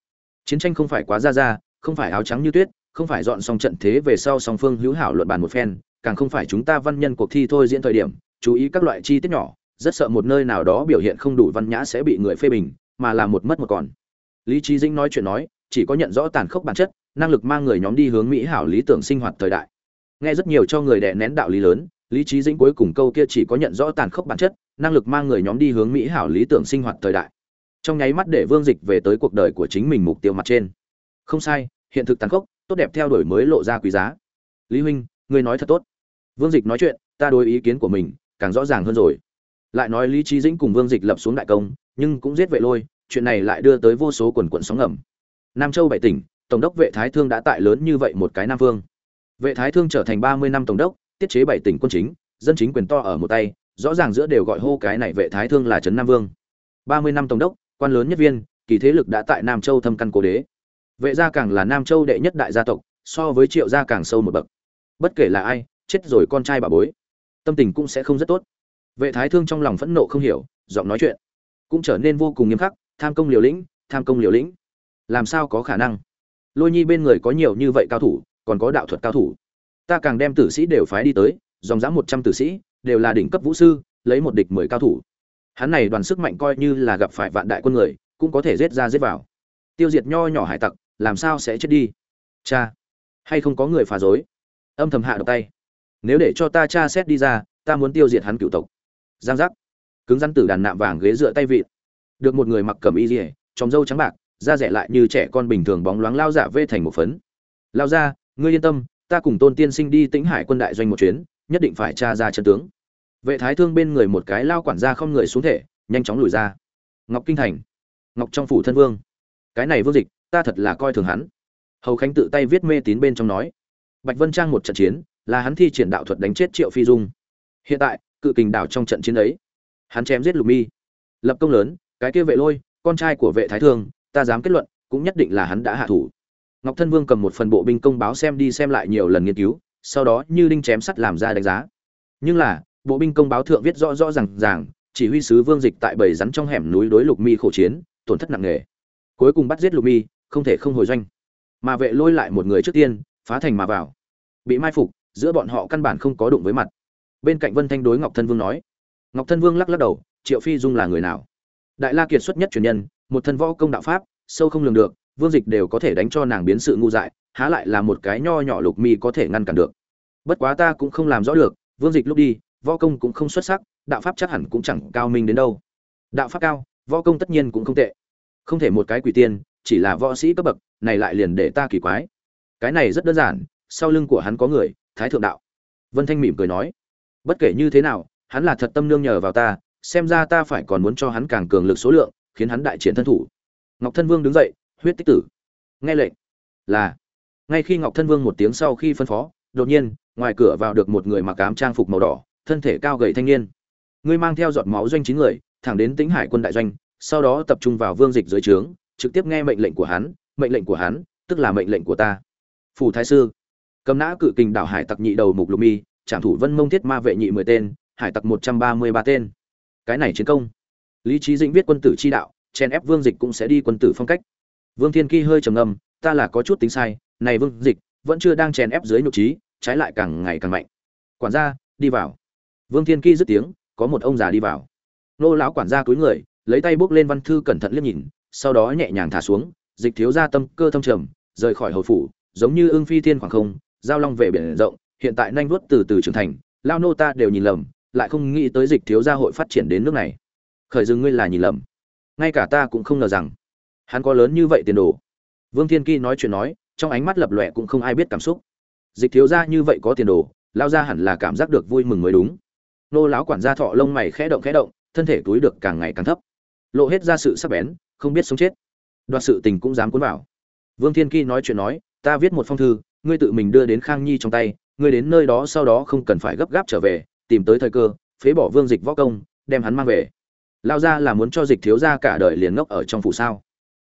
S1: Chiến tranh không phải quá ra ra không phải áo trắng như tuyết, không phải dọn xong trận thế về sau song phương hữu hảo luận bàn một phen, càng không phải chúng ta văn nhân cuộc thi thôi diễn thời điểm, chú ý các loại chi tiết nhỏ, rất sợ một nơi nào đó biểu hiện không đủ văn nhã sẽ bị người phê bình, mà là một mất một còn. Lý trí dĩnh nói chuyện nói, chỉ có nhận rõ tàn khốc bản chất, năng lực mang người nhóm đi hướng mỹ hảo lý tưởng sinh hoạt thời đại. Nghe rất nhiều cho người đè nén đạo lý lớn, lý trí dĩnh cuối cùng câu kia chỉ có nhận rõ tàn khốc bản chất, năng lực mang người nhóm đi hướng mỹ hảo lý tưởng sinh hoạt thời đại. Trong nháy mắt để vương dịch về tới cuộc đời của chính mình mục tiêu mặt trên không sai, hiện thực tàn khốc, tốt đẹp theo đuổi mới lộ ra quý giá. Lý huynh, ngươi nói thật tốt. Vương dịch nói chuyện, ta đối ý kiến của mình càng rõ ràng hơn rồi. Lại nói lý trí dĩnh cùng vương dịch lập xuống đại công, nhưng cũng giết vệ lôi, chuyện này lại đưa tới vô số quần quận sóng ngầm. Nam châu bảy tỉnh, tổng đốc vệ thái thương đã tại lớn như vậy một cái nam vương. Vệ thái thương trở thành ba mươi năm tổng đốc, tiết chế bảy tỉnh quân chính, dân chính quyền to ở một tay, rõ ràng giữa đều gọi hô cái này vệ thái thương là trấn nam vương. Ba mươi năm tổng đốc, quan lớn nhất viên, kỳ thế lực đã tại nam châu thâm căn cố đế vệ gia càng là nam châu đệ nhất đại gia tộc, so với triệu gia càng sâu một bậc. Bất kể là ai, chết rồi con trai bà bối, tâm tình cũng sẽ không rất tốt. Vệ thái thương trong lòng phẫn nộ không hiểu, giọng nói chuyện cũng trở nên vô cùng nghiêm khắc, tham công liều lĩnh, tham công liều lĩnh. Làm sao có khả năng? Lôi nhi bên người có nhiều như vậy cao thủ, còn có đạo thuật cao thủ. Ta càng đem tử sĩ đều phái đi tới, dòng dã một trăm tử sĩ, đều là đỉnh cấp vũ sư, lấy một địch mười cao thủ. Hắn này đoàn sức mạnh coi như là gặp phải vạn đại quân người, cũng có thể giết ra giết vào. Tiêu diệt nho nhỏ hải tặc làm sao sẽ chết đi? Cha hay không có người phá dối, âm thầm hạ độc tay. Nếu để cho ta cha xét đi ra ta muốn tiêu diệt hắn cựu tộc. Giang giác. Cứng rắn tử đàn nạm vàng ghế dựa tay vịn. Được một người mặc cầm y dỉa tròng râu trắng bạc da rẻ lại như trẻ con bình thường bóng loáng lao giả vê thành một phấn. Lao ra ngươi yên tâm ta cùng tôn tiên sinh đi tĩnh hải quân đại doanh một chuyến nhất định phải tra ra chân tướng. Vệ thái thương bên người một cái lao quản gia không người xuống thể nhanh chóng lùi ra. Ngọc kinh thành. Ngọc trong phủ thân vương. Cái này vương dịch ta thật là coi thường hắn. Hầu khánh tự tay viết mê tín bên trong nói, bạch vân trang một trận chiến, là hắn thi triển đạo thuật đánh chết triệu phi dung. Hiện tại, cự kình đảo trong trận chiến ấy, hắn chém giết lục mi. Lập công lớn, cái kia vệ lôi, con trai của vệ thái thương ta dám kết luận, cũng nhất định là hắn đã hạ thủ. Ngọc thân vương cầm một phần bộ binh công báo xem đi xem lại nhiều lần nghiên cứu, sau đó như đinh chém sắt làm ra đánh giá. Nhưng là, bộ binh công báo thượng viết rõ rõ rằng ràng, chỉ huy sứ vương dịch tại bầy rắn trong hẻm núi đối lục mi khổ chiến, tổn thất nặng nề. Cuối cùng bắt giết lục mi không thể không hồi doanh. Mà vệ lôi lại một người trước tiên, phá thành mà vào. Bị mai phục, giữa bọn họ căn bản không có đụng với mặt. Bên cạnh vân thanh đối ngọc thân vương nói. Ngọc thân vương lắc lắc đầu, triệu phi dung là người nào? Đại la kiệt xuất nhất truyền nhân, một thân võ công đạo pháp, sâu không lường được, vương dịch đều có thể đánh cho nàng biến sự ngu dại, há lại là một cái nho nhỏ lục mi có thể ngăn cản được. Bất quá ta cũng không làm rõ được, vương dịch lúc đi, võ công cũng không xuất sắc, đạo pháp chắc hẳn cũng chẳng cao minh đến đâu. Đạo pháp cao, võ công tất nhiên cũng không tệ. Không thể một cái quỷ tiên chỉ là võ sĩ cấp bậc, này lại liền để ta kỳ quái. Cái này rất đơn giản, sau lưng của hắn có người, thái thượng đạo. Vân thanh mỉm cười nói, bất kể như thế nào, hắn là thật tâm nương nhờ vào ta, xem ra ta phải còn muốn cho hắn càng cường lực số lượng, khiến hắn đại chiến thân thủ. Ngọc thân vương đứng dậy, huyết tích tử. Nghe lệnh là, ngay khi ngọc thân vương một tiếng sau khi phân phó, đột nhiên, ngoài cửa vào được một người mặc ám trang phục màu đỏ, thân thể cao gầy thanh niên. Ngươi mang theo giọt máu doanh chín người, thẳng đến tĩnh hải quân đại doanh, sau đó tập trung vào vương dịch dưới trướng trực tiếp nghe mệnh lệnh của hắn, mệnh lệnh của hắn, tức là mệnh lệnh của ta. Phủ thái sư. Cầm nã cự kình đảo hải tặc nhị đầu mục lục mi, trảm thủ vân mông thiết ma vệ nhị mười tên, hải tặc một trăm ba mươi ba tên. Cái này chiến công. Lý trí dĩnh viết quân tử chi đạo chen ép vương dịch cũng sẽ đi quân tử phong cách. Vương thiên kỳ hơi trầm ngâm, ta là có chút tính sai, này vương dịch vẫn chưa đang chèn ép dưới nhục trí, trái lại càng ngày càng mạnh. Quản gia, đi vào. Vương thiên kỳ dứt tiếng, có một ông già đi vào. Nô lão quản gia cúi người, lấy tay bước lên văn thư cẩn thận liếc nhìn sau đó nhẹ nhàng thả xuống, dịch thiếu gia tâm cơ thâm trầm, rời khỏi hầu phủ, giống như ương phi thiên khoảng không, giao long về biển rộng, hiện tại nhanh vuốt từ từ trưởng thành, lao nô ta đều nhìn lầm, lại không nghĩ tới dịch thiếu gia hội phát triển đến nước này. Khởi dừng ngươi là nhìn lầm. Ngay cả ta cũng không ngờ rằng, hắn có lớn như vậy tiền đồ. Vương thiên kỳ nói chuyện nói, trong ánh mắt lập lòe cũng không ai biết cảm xúc. Dịch thiếu gia như vậy có tiền đồ, lao ra hẳn là cảm giác được vui mừng mới đúng. Nô lão quản gia thọ lông mày khẽ động khẽ động, thân thể túi được càng ngày càng thấp. Lộ hết ra sự sắc bén không biết sống chết. Đoạt sự tình cũng dám cuốn vào. Vương thiên kỳ nói chuyện nói, ta viết một phong thư, ngươi tự mình đưa đến khang nhi trong tay, ngươi đến nơi đó sau đó không cần phải gấp gáp trở về, tìm tới thời cơ, phế bỏ vương dịch võ công, đem hắn mang về. Lao ra là muốn cho dịch thiếu ra cả đời liền ngốc ở trong phủ sao?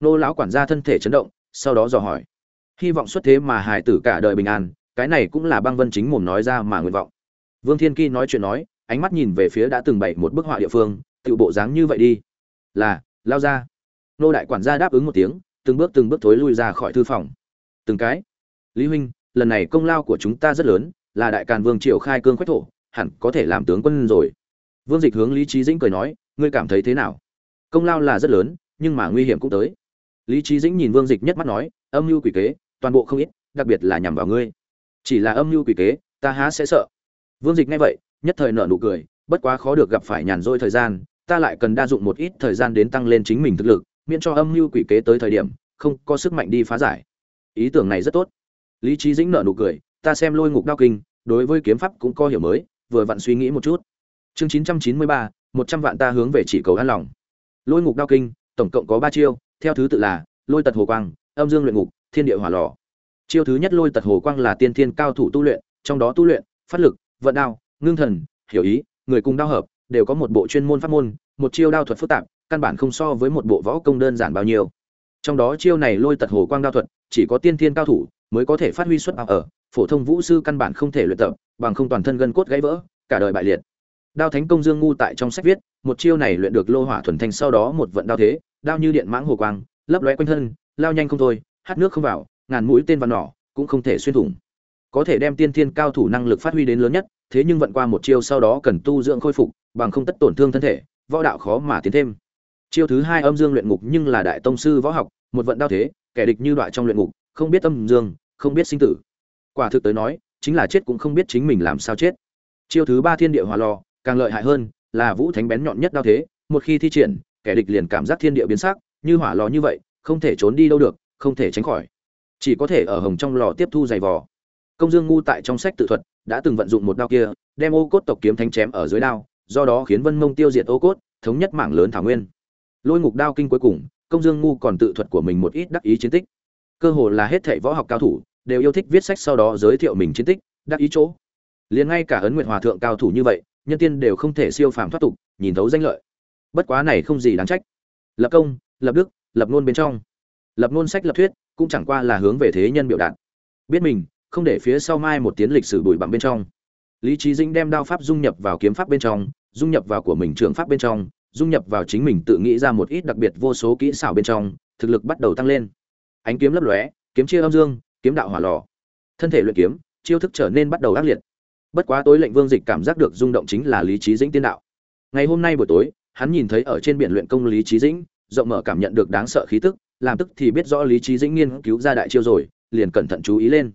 S1: Nô lão quản gia thân thể chấn động, sau đó dò hỏi. Hy vọng xuất thế mà hài tử cả đời bình an, cái này cũng là băng vân chính mồm nói ra mà nguyện vọng. Vương thiên kỳ nói chuyện nói, ánh mắt nhìn về phía đã từng bày một bức họa địa phương tự bộ dáng như vậy đi. Là lao ra nô đại quản gia đáp ứng một tiếng, từng bước từng bước thối lui ra khỏi thư phòng. Từng cái. Lý huynh, lần này công lao của chúng ta rất lớn, là đại càn vương triều khai cương quách thổ, hẳn có thể làm tướng quân rồi. Vương dịch hướng lý trí dĩnh cười nói, ngươi cảm thấy thế nào? Công lao là rất lớn, nhưng mà nguy hiểm cũng tới. Lý trí dĩnh nhìn vương dịch nhất mắt nói, âm mưu quỷ kế, toàn bộ không ít, đặc biệt là nhằm vào ngươi. Chỉ là âm mưu quỷ kế, ta há sẽ sợ. Vương dịch nghe vậy, nhất thời nợ nụ cười, bất quá khó được gặp phải nhàn rỗi thời gian, ta lại cần đa dụng một ít thời gian đến tăng lên chính mình thực lực miễn cho âm mưu quỷ kế tới thời điểm, không có sức mạnh đi phá giải. Ý tưởng này rất tốt. Lý trí dĩnh nợ nụ cười, ta xem lôi ngục đao kinh, đối với kiếm pháp cũng có hiểu mới, vừa vặn suy nghĩ một chút. Chương chín trăm chín mươi ba, một trăm vạn ta hướng về chỉ cầu an lòng. Lôi ngục đao kinh, tổng cộng có ba chiêu, theo thứ tự là, lôi tật hồ quang, âm dương luyện ngục, thiên địa hỏa lò. Chiêu thứ nhất lôi tật hồ quang là tiên thiên cao thủ tu luyện, trong đó tu luyện, phát lực, vận đao, ngưng thần, hiểu ý, người cùng đao hợp, đều có một bộ chuyên môn pháp môn, một chiêu đao thuật phức tạp căn bản không so với một bộ võ công đơn giản bao nhiêu. Trong đó chiêu này lôi tật hồ quang đao thuật, chỉ có tiên thiên cao thủ mới có thể phát huy xuất ở, phổ thông vũ sư căn bản không thể luyện tập, bằng không toàn thân gân cốt gãy vỡ, cả đời bại liệt. Đao thánh công dương ngu tại trong sách viết, một chiêu này luyện được lô hỏa thuần thanh sau đó một vận đao thế, đao như điện mãng hồ quang, lấp lóe quanh thân, lao nhanh không thôi, hát nước không vào, ngàn mũi tên văn nỏ cũng không thể xuyên thủng. Có thể đem tiên thiên cao thủ năng lực phát huy đến lớn nhất, thế nhưng vận qua một chiêu sau đó cần tu dưỡng khôi phục, bằng không tất tổn thương thân thể, võ đạo khó mà tiến thêm chiêu thứ hai âm dương luyện ngục nhưng là đại tông sư võ học, một vận đao thế, kẻ địch như đoạn trong luyện ngục, không biết âm dương, không biết sinh tử. Quả thực tới nói, chính là chết cũng không biết chính mình làm sao chết. Chiêu thứ ba thiên địa hòa lò, càng lợi hại hơn, là vũ thánh bén nhọn nhất đao thế, một khi thi triển, kẻ địch liền cảm giác thiên địa biến sắc, như hỏa lò như vậy, không thể trốn đi đâu được, không thể tránh khỏi. Chỉ có thể ở hồng trong lò tiếp thu giày vò. Công dương ngu tại trong sách tự thuật, đã từng vận dụng một đao kia, đem ô cốt tộc kiếm thánh chém ở dưới đao, do đó khiến vân mông tiêu diệt ô cốt, thống nhất mảng lớn thảo nguyên lôi ngục đao kinh cuối cùng, công dương ngu còn tự thuật của mình một ít đắc ý chiến tích. Cơ hồ là hết thảy võ học cao thủ, đều yêu thích viết sách sau đó giới thiệu mình chiến tích, đắc ý chỗ. Liền ngay cả ấn nguyện hòa thượng cao thủ như vậy, nhân tiên đều không thể siêu phàm thoát tục, nhìn thấu danh lợi. Bất quá này không gì đáng trách. Lập công, lập đức, lập ngôn bên trong. Lập ngôn sách lập thuyết, cũng chẳng qua là hướng về thế nhân biểu đạt. Biết mình, không để phía sau mai một tiến lịch sử bụi bặm bên trong. Lý trí dĩnh đem đao pháp dung nhập vào kiếm pháp bên trong, dung nhập vào của mình trường pháp bên trong dung nhập vào chính mình tự nghĩ ra một ít đặc biệt vô số kỹ xảo bên trong, thực lực bắt đầu tăng lên. Ánh kiếm lấp lóe, kiếm chia âm dương, kiếm đạo hỏa lò. Thân thể luyện kiếm, chiêu thức trở nên bắt đầu ác liệt. Bất quá tối lệnh vương dịch cảm giác được rung động chính là lý trí dĩnh tiên đạo. Ngày hôm nay buổi tối, hắn nhìn thấy ở trên biển luyện công lý trí dĩnh, rộng mở cảm nhận được đáng sợ khí tức, làm tức thì biết rõ lý trí dĩnh nghiên cứu ra đại chiêu rồi, liền cẩn thận chú ý lên.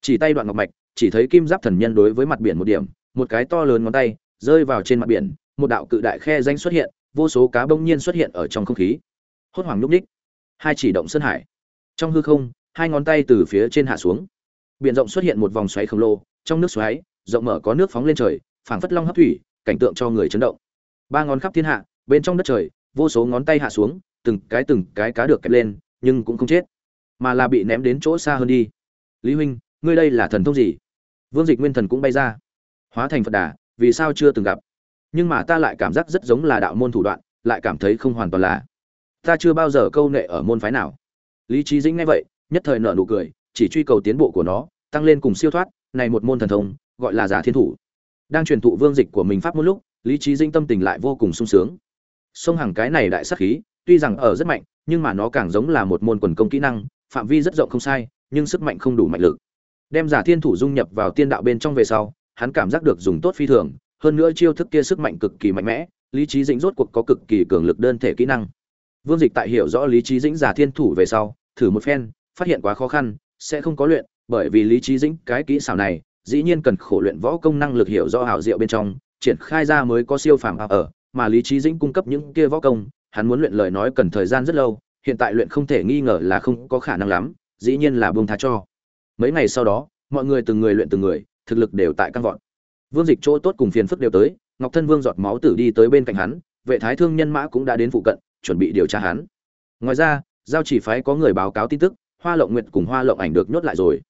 S1: Chỉ tay đoạn ngọc mạch, chỉ thấy kim giáp thần nhân đối với mặt biển một điểm, một cái to lớn ngón tay, rơi vào trên mặt biển, một đạo cự đại khe danh xuất hiện vô số cá bông nhiên xuất hiện ở trong không khí. Hốt hoảng nhúc ních hai chỉ động sơn hải. Trong hư không, hai ngón tay từ phía trên hạ xuống. Biển rộng xuất hiện một vòng xoáy khổng lồ, trong nước xoáy, rộng mở có nước phóng lên trời, phảng phất long hấp thủy, cảnh tượng cho người chấn động. Ba ngón khắp thiên hạ, bên trong đất trời, vô số ngón tay hạ xuống, từng cái từng cái cá được kẹp lên, nhưng cũng không chết, mà là bị ném đến chỗ xa hơn đi. Lý huynh, ngươi đây là thần thông gì? Vương dịch nguyên thần cũng bay ra. Hóa thành phật đà, vì sao chưa từng gặp? Nhưng mà ta lại cảm giác rất giống là đạo môn thủ đoạn, lại cảm thấy không hoàn toàn là. Ta chưa bao giờ câu nệ ở môn phái nào. Lý trí dĩnh nghe vậy, nhất thời nợ nụ cười, chỉ truy cầu tiến bộ của nó, tăng lên cùng siêu thoát, này một môn thần thông, gọi là giả thiên thủ. Đang truyền thụ vương dịch của mình pháp một lúc, lý trí dĩnh tâm tình lại vô cùng sung sướng. Sông hàng cái này đại sắc khí, tuy rằng ở rất mạnh, nhưng mà nó càng giống là một môn quần công kỹ năng, phạm vi rất rộng không sai, nhưng sức mạnh không đủ mạnh lực. Đem giả thiên thủ dung nhập vào tiên đạo bên trong về sau, hắn cảm giác được dùng tốt phi thường hơn nữa chiêu thức kia sức mạnh cực kỳ mạnh mẽ, lý trí dĩnh rốt cuộc có cực kỳ cường lực đơn thể kỹ năng. Vương dịch tại hiểu rõ lý trí dĩnh giả thiên thủ về sau, thử một phen, phát hiện quá khó khăn, sẽ không có luyện, bởi vì lý trí dĩnh cái kỹ xảo này, dĩ nhiên cần khổ luyện võ công năng lực hiểu rõ hảo diệu bên trong, triển khai ra mới có siêu phàm ở, mà lý trí dĩnh cung cấp những kia võ công, hắn muốn luyện lời nói cần thời gian rất lâu, hiện tại luyện không thể nghi ngờ là không có khả năng lắm, dĩ nhiên là buông tha cho. Mấy ngày sau đó, mọi người từng người luyện từng người, thực lực đều tại căn vọt vương dịch chỗ tốt cùng phiền phức đều tới, ngọc thân vương giọt máu tử đi tới bên cạnh hắn, vệ thái thương nhân mã cũng đã đến phụ cận, chuẩn bị điều tra hắn. Ngoài ra, giao chỉ phái có người báo cáo tin tức, hoa lộng nguyệt cùng hoa lộng ảnh được nhốt lại rồi.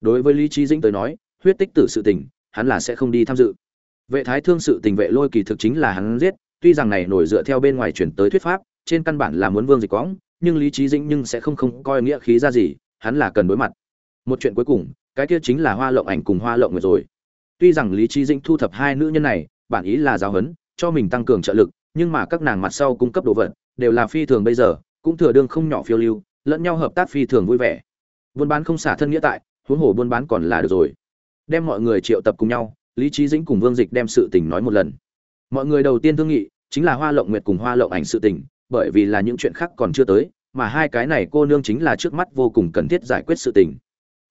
S1: Đối với lý trí dĩnh tới nói, huyết tích tử sự tình, hắn là sẽ không đi tham dự. Vệ thái thương sự tình vệ lôi kỳ thực chính là hắn giết, tuy rằng này nổi dựa theo bên ngoài chuyển tới thuyết pháp, trên căn bản là muốn vương dịch quõng, nhưng lý trí dĩnh nhưng sẽ không không coi nghĩa khí ra gì, hắn là cần đối mặt. Một chuyện cuối cùng, cái kia chính là hoa lộng ảnh cùng hoa lộng nguyệt rồi tuy rằng lý trí dĩnh thu thập hai nữ nhân này, bản ý là giáo huấn, cho mình tăng cường trợ lực, nhưng mà các nàng mặt sau cung cấp đồ vật, đều là phi thường bây giờ, cũng thừa đương không nhỏ phiêu lưu, lẫn nhau hợp tác phi thường vui vẻ. Buôn bán không xả thân nghĩa tại, huống hồ buôn bán còn là được rồi. Đem mọi người triệu tập cùng nhau, lý trí dĩnh cùng vương dịch đem sự tình nói một lần. Mọi người đầu tiên thương nghị, chính là hoa lộng nguyệt cùng hoa lộng ảnh sự tình, bởi vì là những chuyện khác còn chưa tới, mà hai cái này cô nương chính là trước mắt vô cùng cần thiết giải quyết sự tình.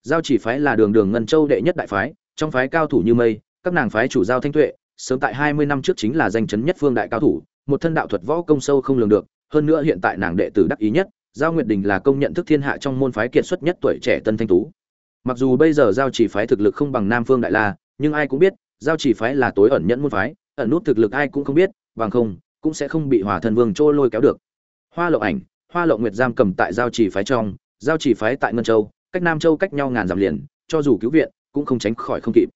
S1: Giao chỉ phái là đường đường ngân châu đệ nhất đại phái trong phái cao thủ như mây, các nàng phái chủ giao thanh tuệ, sớm tại hai mươi năm trước chính là danh chấn nhất phương đại cao thủ, một thân đạo thuật võ công sâu không lường được, hơn nữa hiện tại nàng đệ tử đắc ý nhất, giao nguyệt đình là công nhận thức thiên hạ trong môn phái kiệt xuất nhất tuổi trẻ tân thanh tú. Mặc dù bây giờ giao chỉ phái thực lực không bằng nam phương đại la, nhưng ai cũng biết, giao chỉ phái là tối ẩn nhẫn môn phái, ẩn nút thực lực ai cũng không biết, bằng không, cũng sẽ không bị hòa thần vương trôi lôi kéo được. Hoa lộng ảnh, hoa lộng nguyệt giam cầm tại giao chỉ phái trong, giao chỉ phái tại ngân châu, cách nam châu cách nhau ngàn dặm liền, cho dù cứu viện cũng không tránh khỏi không kịp.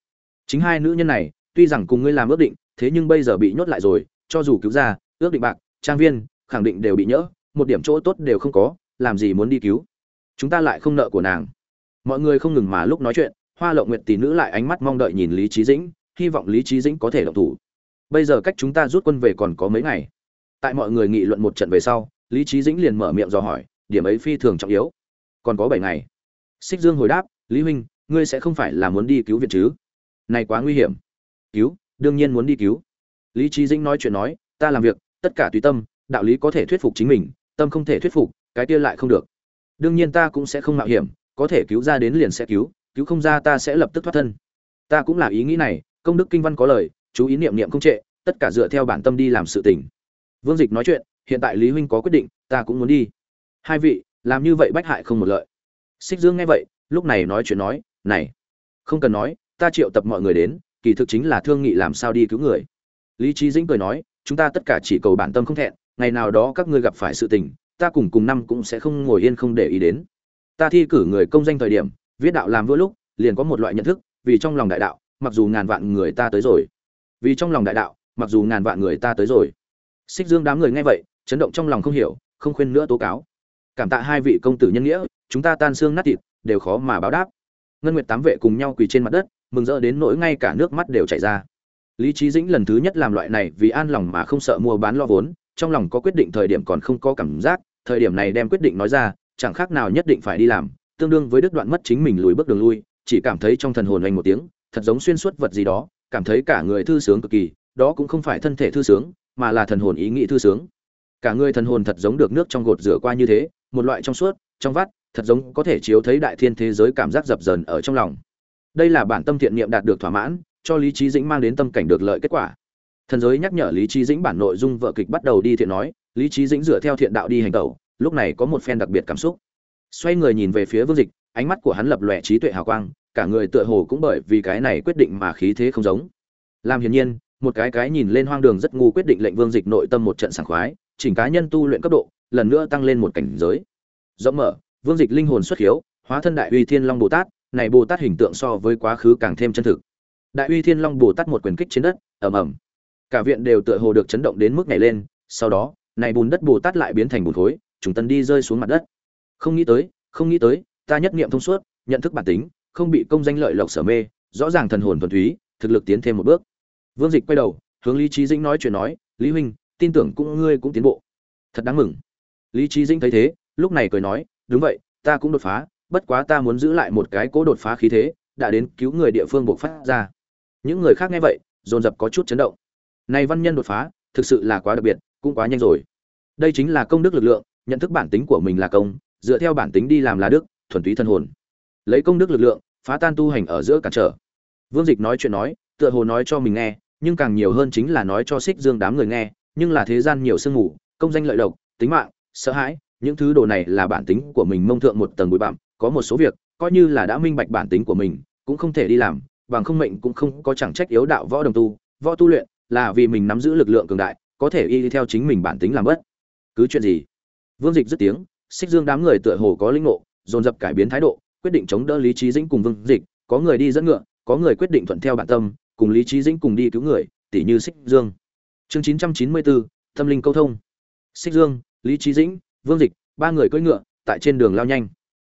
S1: Chính hai nữ nhân này, tuy rằng cùng ngươi làm ước định, thế nhưng bây giờ bị nhốt lại rồi, cho dù cứu ra, ước định bạc, trang viên, khẳng định đều bị nhỡ, một điểm chỗ tốt đều không có, làm gì muốn đi cứu. Chúng ta lại không nợ của nàng. Mọi người không ngừng mà lúc nói chuyện, hoa lộng nguyệt tỷ nữ lại ánh mắt mong đợi nhìn lý trí dĩnh, hy vọng lý trí dĩnh có thể động thủ. Bây giờ cách chúng ta rút quân về còn có mấy ngày. Tại mọi người nghị luận một trận về sau, lý trí dĩnh liền mở miệng dò hỏi, điểm ấy phi thường trọng yếu. Còn có bảy ngày. Xích dương hồi đáp, lý huynh ngươi sẽ không phải là muốn đi cứu viện chứ? Này quá nguy hiểm. Cứu, đương nhiên muốn đi cứu. Lý trí dĩnh nói chuyện nói, ta làm việc, tất cả tùy tâm, đạo lý có thể thuyết phục chính mình, tâm không thể thuyết phục, cái kia lại không được. Đương nhiên ta cũng sẽ không mạo hiểm, có thể cứu ra đến liền sẽ cứu cứu không ra ta sẽ lập tức thoát thân. Ta cũng là ý nghĩ này, công đức kinh văn có lời, chú ý niệm niệm không trệ, tất cả dựa theo bản tâm đi làm sự tình. Vương dịch nói chuyện, hiện tại lý huynh có quyết định, ta cũng muốn đi. Hai vị, làm như vậy bách hại không một lợi. Xích dương nghe vậy, lúc này nói chuyện nói này, không cần nói, ta triệu tập mọi người đến, kỳ thực chính là thương nghị làm sao đi cứu người. Lý trí dĩnh cười nói, chúng ta tất cả chỉ cầu bản tâm không thẹn, ngày nào đó các ngươi gặp phải sự tình, ta cùng cùng năm cũng sẽ không ngồi yên không để ý đến. Ta thi cử người công danh thời điểm, viết đạo làm vua lúc, liền có một loại nhận thức, vì trong lòng đại đạo, mặc dù ngàn vạn người ta tới rồi. Vì trong lòng đại đạo, mặc dù ngàn vạn người ta tới rồi. Xích dương đám người nghe vậy, chấn động trong lòng không hiểu, không khuyên nữa tố cáo. Cảm tạ hai vị công tử nhân nghĩa, chúng ta tan xương nát thịt, đều khó mà báo đáp ngân nguyệt tám vệ cùng nhau quỳ trên mặt đất, mừng rỡ đến nỗi ngay cả nước mắt đều chảy ra. Lý trí dĩnh lần thứ nhất làm loại này vì an lòng mà không sợ mua bán lo vốn, trong lòng có quyết định thời điểm còn không có cảm giác, thời điểm này đem quyết định nói ra, chẳng khác nào nhất định phải đi làm, tương đương với đứt đoạn mất chính mình lùi bước đường lui, chỉ cảm thấy trong thần hồn anh một tiếng, thật giống xuyên suốt vật gì đó, cảm thấy cả người thư sướng cực kỳ, đó cũng không phải thân thể thư sướng, mà là thần hồn ý nghĩ thư sướng. Cả người thần hồn thật giống được nước trong gột rửa qua như thế, một loại trong suốt, trong vắt thật giống có thể chiếu thấy đại thiên thế giới cảm giác dập dờn ở trong lòng. Đây là bản tâm thiện niệm đạt được thỏa mãn, cho lý trí dĩnh mang đến tâm cảnh được lợi kết quả. Thần giới nhắc nhở lý trí dĩnh bản nội dung vợ kịch bắt đầu đi thiện nói, lý trí dĩnh dựa theo thiện đạo đi hành tẩu, lúc này có một phen đặc biệt cảm xúc. Xoay người nhìn về phía vương dịch, ánh mắt của hắn lập lòe trí tuệ hào quang, cả người tựa hồ cũng bởi vì cái này quyết định mà khí thế không giống. Làm hiển nhiên, một cái cái nhìn lên hoang đường rất ngu quyết định lệnh vương dịch nội tâm một trận sảng khoái, chỉnh cá nhân tu luyện cấp độ, lần nữa tăng lên một cảnh giới. Rộng mở vương dịch linh hồn xuất hiếu, hóa thân đại uy thiên long bồ tát, này bồ tát hình tượng so với quá khứ càng thêm chân thực. Đại uy thiên long bồ tát một quyền kích trên đất, ầm ầm. Cả viện đều tựa hồ được chấn động đến mức nhảy lên, sau đó, này bùn đất bồ tát lại biến thành bùn khối chúng tân đi rơi xuống mặt đất. Không nghĩ tới, không nghĩ tới, ta nhất niệm thông suốt, nhận thức bản tính, không bị công danh lợi lộc sở mê, rõ ràng thần hồn thuần túy, thực lực tiến thêm một bước. Vương dịch quay đầu, hướng lý trí dĩnh nói chuyện nói, lý huynh, tin tưởng cũng ngươi cũng tiến bộ. Thật đáng mừng. Lý trí dĩnh thấy thế, lúc này cười nói đúng vậy, ta cũng đột phá, bất quá ta muốn giữ lại một cái cố đột phá khí thế, đã đến cứu người địa phương buộc phát ra. Những người khác nghe vậy, dồn dập có chút chấn động. Này văn nhân đột phá, thực sự là quá đặc biệt, cũng quá nhanh rồi. Đây chính là công đức lực lượng, nhận thức bản tính của mình là công, dựa theo bản tính đi làm là đức, thuần túy thân hồn. Lấy công đức lực lượng, phá tan tu hành ở giữa cản trở. Vương dịch nói chuyện nói, tựa hồ nói cho mình nghe, nhưng càng nhiều hơn chính là nói cho xích dương đám người nghe, nhưng là thế gian nhiều sương mù, công danh lợi độc, tính mạng, sợ hãi những thứ đồ này là bản tính của mình mông thượng một tầng bụi bặm, có một số việc, coi như là đã minh bạch bản tính của mình, cũng không thể đi làm, bằng không mệnh cũng không có chẳng trách yếu đạo võ đồng tu. Võ tu luyện là vì mình nắm giữ lực lượng cường đại, có thể y theo chính mình bản tính làm bất. Cứ chuyện gì? Vương dịch dứt tiếng, xích dương đám người tựa hồ có linh ngộ, dồn dập cải biến thái độ, quyết định chống đỡ lý trí dĩnh cùng vương dịch, có người đi dẫn ngựa, có người quyết định thuận theo bản tâm, cùng lý trí dĩnh cùng đi cứu người tỷ như xích dương. Chương chín trăm chín mươi bốn, tâm linh câu thông. Xích dương, lý trí dĩnh vương dịch, ba người cưỡi ngựa, tại trên đường lao nhanh.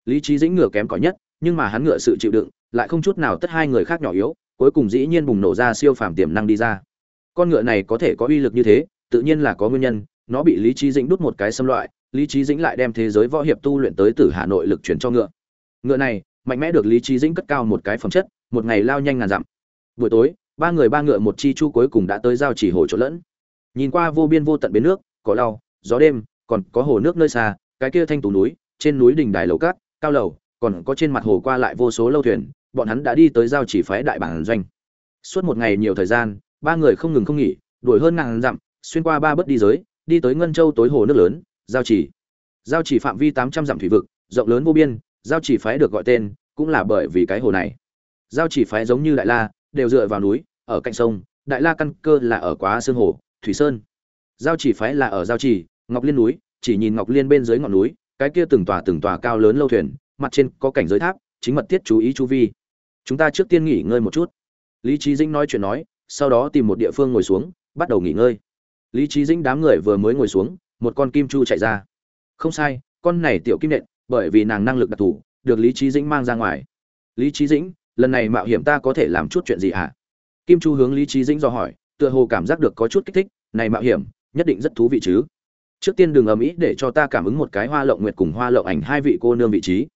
S1: Lý trí dĩnh ngựa kém cỏi nhất, nhưng mà hắn ngựa sự chịu đựng, lại không chút nào tất hai người khác nhỏ yếu, cuối cùng dĩ nhiên bùng nổ ra siêu phàm tiềm năng đi ra. Con ngựa này có thể có uy lực như thế, tự nhiên là có nguyên nhân, nó bị lý trí dĩnh đút một cái xâm loại, lý trí dĩnh lại đem thế giới võ hiệp tu luyện tới từ hà nội lực chuyển cho ngựa. Ngựa này, mạnh mẽ được lý trí dĩnh cất cao một cái phẩm chất, một ngày lao nhanh ngàn dặm. Buổi tối, ba người ba ngựa một chi chu cuối cùng đã tới giao chỉ hồ chỗ lẫn. Nhìn qua vô biên vô tận bến nước có lau, gió đêm còn có hồ nước nơi xa, cái kia thanh tú núi, trên núi đỉnh đài lầu cát, cao lầu, còn có trên mặt hồ qua lại vô số lâu thuyền, bọn hắn đã đi tới giao chỉ phái đại bản doanh. Suốt một ngày nhiều thời gian, ba người không ngừng không nghỉ, đuổi hơn ngàn dặm, xuyên qua ba bất đi giới, đi tới ngân châu tối hồ nước lớn, giao chỉ. Giao chỉ phạm vi tám trăm dặm thủy vực, rộng lớn vô biên, giao chỉ phái được gọi tên, cũng là bởi vì cái hồ này. Giao chỉ phái giống như đại la, đều dựa vào núi, ở cạnh sông, đại la căn cơ là ở quá sương hồ, thủy sơn. Giao chỉ phái là ở giao chỉ ngọc liên núi, chỉ nhìn ngọc liên bên dưới ngọn núi, cái kia từng tòa từng tòa cao lớn lâu thuyền, mặt trên có cảnh giới tháp, chính mật tiết chú ý chu vi. Chúng ta trước tiên nghỉ ngơi một chút. Lý trí dĩnh nói chuyện nói, sau đó tìm một địa phương ngồi xuống, bắt đầu nghỉ ngơi. Lý trí dĩnh đám người vừa mới ngồi xuống, một con kim chu chạy ra. Không sai, con này tiểu kim nện, bởi vì nàng năng lực đặc thù, được lý trí dĩnh mang ra ngoài. Lý trí dĩnh, lần này mạo hiểm ta có thể làm chút chuyện gì hả? Kim chu hướng lý trí dĩnh do hỏi, tựa hồ cảm giác được có chút kích thích, này mạo hiểm, nhất định rất thú vị chứ trước tiên đừng ầm ĩ để cho ta cảm ứng một cái hoa lộng nguyệt cùng hoa lộng ảnh hai vị cô nương vị trí.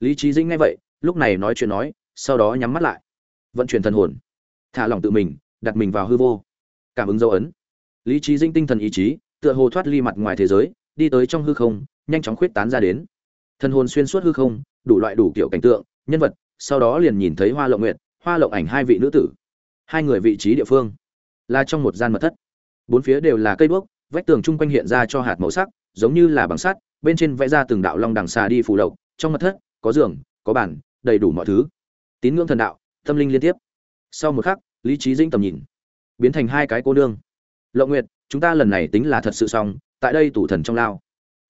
S1: Lý trí dĩnh nghe vậy, lúc này nói chuyện nói, sau đó nhắm mắt lại. Vận chuyển thần hồn. Thả lỏng tự mình, đặt mình vào hư vô. Cảm ứng dấu ấn. Lý trí dĩnh tinh thần ý chí, tựa hồ thoát ly mặt ngoài thế giới, đi tới trong hư không, nhanh chóng khuyết tán ra đến. Thần hồn xuyên suốt hư không, đủ loại đủ kiểu cảnh tượng, nhân vật, sau đó liền nhìn thấy hoa lộng nguyệt, hoa lộng ảnh hai vị nữ tử. Hai người vị trí địa phương là trong một gian mật thất. Bốn phía đều là cây đuốc vách tường chung quanh hiện ra cho hạt màu sắc, giống như là bằng sắt, bên trên vẽ ra từng đạo long đằng xà đi phù lộc, trong mật thất, có giường, có bàn, đầy đủ mọi thứ. Tín ngưỡng thần đạo, tâm linh liên tiếp. Sau một khắc, lý trí dĩnh tầm nhìn, biến thành hai cái cô nương. Lộng nguyệt, chúng ta lần này tính là thật sự xong, tại đây tủ thần trong lao.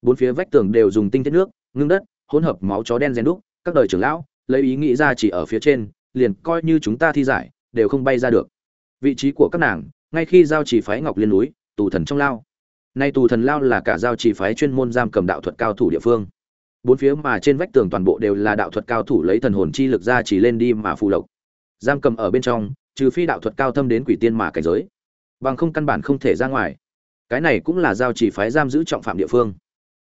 S1: Bốn phía vách tường đều dùng tinh thiết nước, ngưng đất, hỗn hợp máu chó đen rèn đúc, các đời trưởng lão, lấy ý nghĩ ra chỉ ở phía trên, liền coi như chúng ta thi giải, đều không bay ra được. Vị trí của các nàng, ngay khi giao chỉ phái ngọc liên núi tù thần trong lao nay tù thần lao là cả giao chỉ phái chuyên môn giam cầm đạo thuật cao thủ địa phương. Bốn phía mà trên vách tường toàn bộ đều là đạo thuật cao thủ lấy thần hồn chi lực ra chỉ lên đi mà phù lộc. Giam cầm ở bên trong, trừ phi đạo thuật cao thâm đến quỷ tiên mà cảnh giới. Bằng không căn bản không thể ra ngoài. Cái này cũng là giao chỉ phái giam giữ trọng phạm địa phương.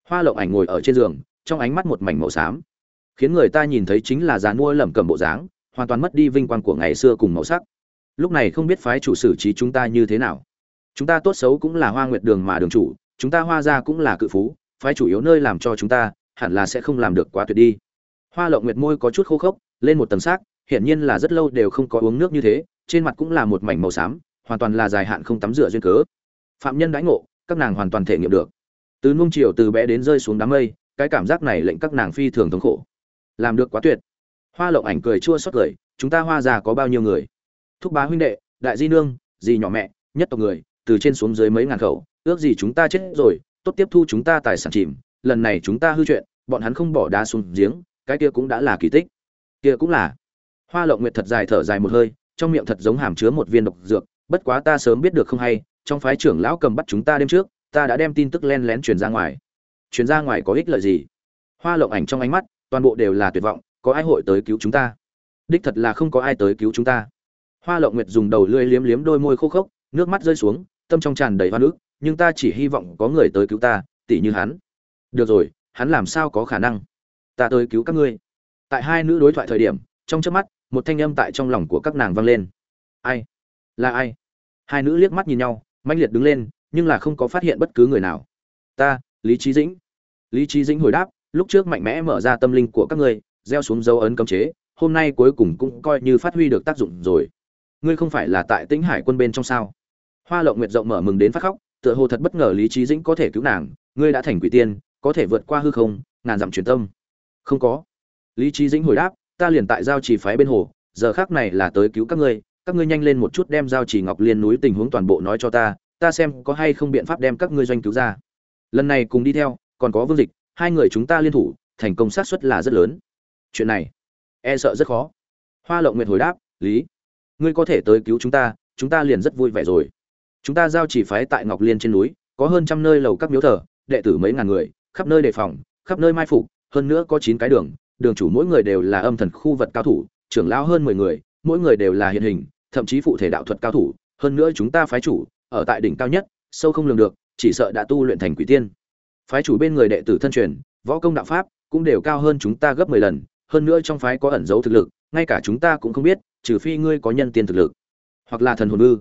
S1: Hoa lộng ảnh ngồi ở trên giường, trong ánh mắt một mảnh màu xám. Khiến người ta nhìn thấy chính là dàn mua lẩm cẩm bộ dáng, hoàn toàn mất đi vinh quang của ngày xưa cùng màu sắc. Lúc này không biết phái chủ xử trí chúng ta như thế nào chúng ta tốt xấu cũng là hoa nguyệt đường mà đường chủ, chúng ta hoa gia cũng là cự phú, phái chủ yếu nơi làm cho chúng ta, hẳn là sẽ không làm được quá tuyệt đi. Hoa lộng nguyệt môi có chút khô khốc, lên một tầng xác, hiển nhiên là rất lâu đều không có uống nước như thế, trên mặt cũng là một mảnh màu xám, hoàn toàn là dài hạn không tắm rửa duyên cớ. Phạm nhân đãi ngộ, các nàng hoàn toàn thể nghiệm được. Từ nung chiều từ bé đến rơi xuống đám mây, cái cảm giác này lệnh các nàng phi thường thống khổ. Làm được quá tuyệt. Hoa lộng ảnh cười chua xót cười, chúng ta hoa già có bao nhiêu người? Thúc bá huynh đệ, đại di nương, dì nhỏ mẹ, nhất tộc người từ trên xuống dưới mấy ngàn khẩu, ước gì chúng ta chết rồi, tốt tiếp thu chúng ta tài sản chìm, lần này chúng ta hư chuyện, bọn hắn không bỏ đá xuống giếng, cái kia cũng đã là kỳ tích. Kia cũng là. Hoa lộng nguyệt thật dài thở dài một hơi, trong miệng thật giống hàm chứa một viên độc dược, bất quá ta sớm biết được không hay, trong phái trưởng lão cầm bắt chúng ta đêm trước, ta đã đem tin tức len lén truyền ra ngoài. Truyền ra ngoài có ích lợi gì? Hoa lộng ảnh trong ánh mắt, toàn bộ đều là tuyệt vọng, có ai hội tới cứu chúng ta? Đích thật là không có ai tới cứu chúng ta. Hoa lộng nguyệt dùng đầu lưỡi liếm liếm đôi môi khô khốc, nước mắt rơi xuống tâm trong tràn đầy hoa nước nhưng ta chỉ hy vọng có người tới cứu ta tỷ như hắn. Được rồi, hắn làm sao có khả năng? Ta tới cứu các ngươi. Tại hai nữ đối thoại thời điểm, trong trước mắt, một thanh âm tại trong lòng của các nàng vang lên. Ai? Là ai? Hai nữ liếc mắt nhìn nhau mạnh liệt đứng lên, nhưng là không có phát hiện bất cứ người nào. Ta, lý trí dĩnh. Lý trí dĩnh hồi đáp, lúc trước mạnh mẽ mở ra tâm linh của các ngươi, gieo xuống dấu ấn cấm chế, hôm nay cuối cùng cũng coi như phát huy được tác dụng rồi. Ngươi không phải là tại tĩnh hải quân bên trong sao? Hoa lộng nguyệt rộng mở mừng đến phát khóc, tựa hồ thật bất ngờ lý trí dĩnh có thể cứu nàng, ngươi đã thành quỷ tiên, có thể vượt qua hư không, ngàn dặm truyền tâm. Không có. Lý trí dĩnh hồi đáp, ta liền tại giao trì phái bên hồ, giờ khác này là tới cứu các ngươi các ngươi nhanh lên một chút đem giao trì ngọc liên núi tình huống toàn bộ nói cho ta ta xem có hay không biện pháp đem các ngươi doanh cứu ra. Lần này cùng đi theo, còn có vương dịch, hai người chúng ta liên thủ, thành công xác suất là rất lớn. Chuyện này e sợ rất khó. Hoa lộng nguyệt hồi đáp, lý, ngươi có thể tới cứu chúng ta chúng ta liền rất vui vẻ rồi chúng ta giao chỉ phái tại ngọc liên trên núi, có hơn trăm nơi lầu các miếu thờ, đệ tử mấy ngàn người, khắp nơi đề phòng, khắp nơi mai phục, hơn nữa có chín cái đường đường chủ mỗi người đều là âm thần khu vật cao thủ, trưởng lão hơn mười người, mỗi người đều là hiện hình, thậm chí phụ thể đạo thuật cao thủ, hơn nữa chúng ta phái chủ, ở tại đỉnh cao nhất, sâu không lường được, chỉ sợ đã tu luyện thành quỷ tiên. Phái chủ bên người đệ tử thân truyền, võ công đạo pháp cũng đều cao hơn chúng ta gấp mười lần, hơn nữa trong phái có ẩn dấu thực lực, ngay cả chúng ta cũng không biết, trừ phi ngươi có nhân tiên thực lực, hoặc là thần hồn ư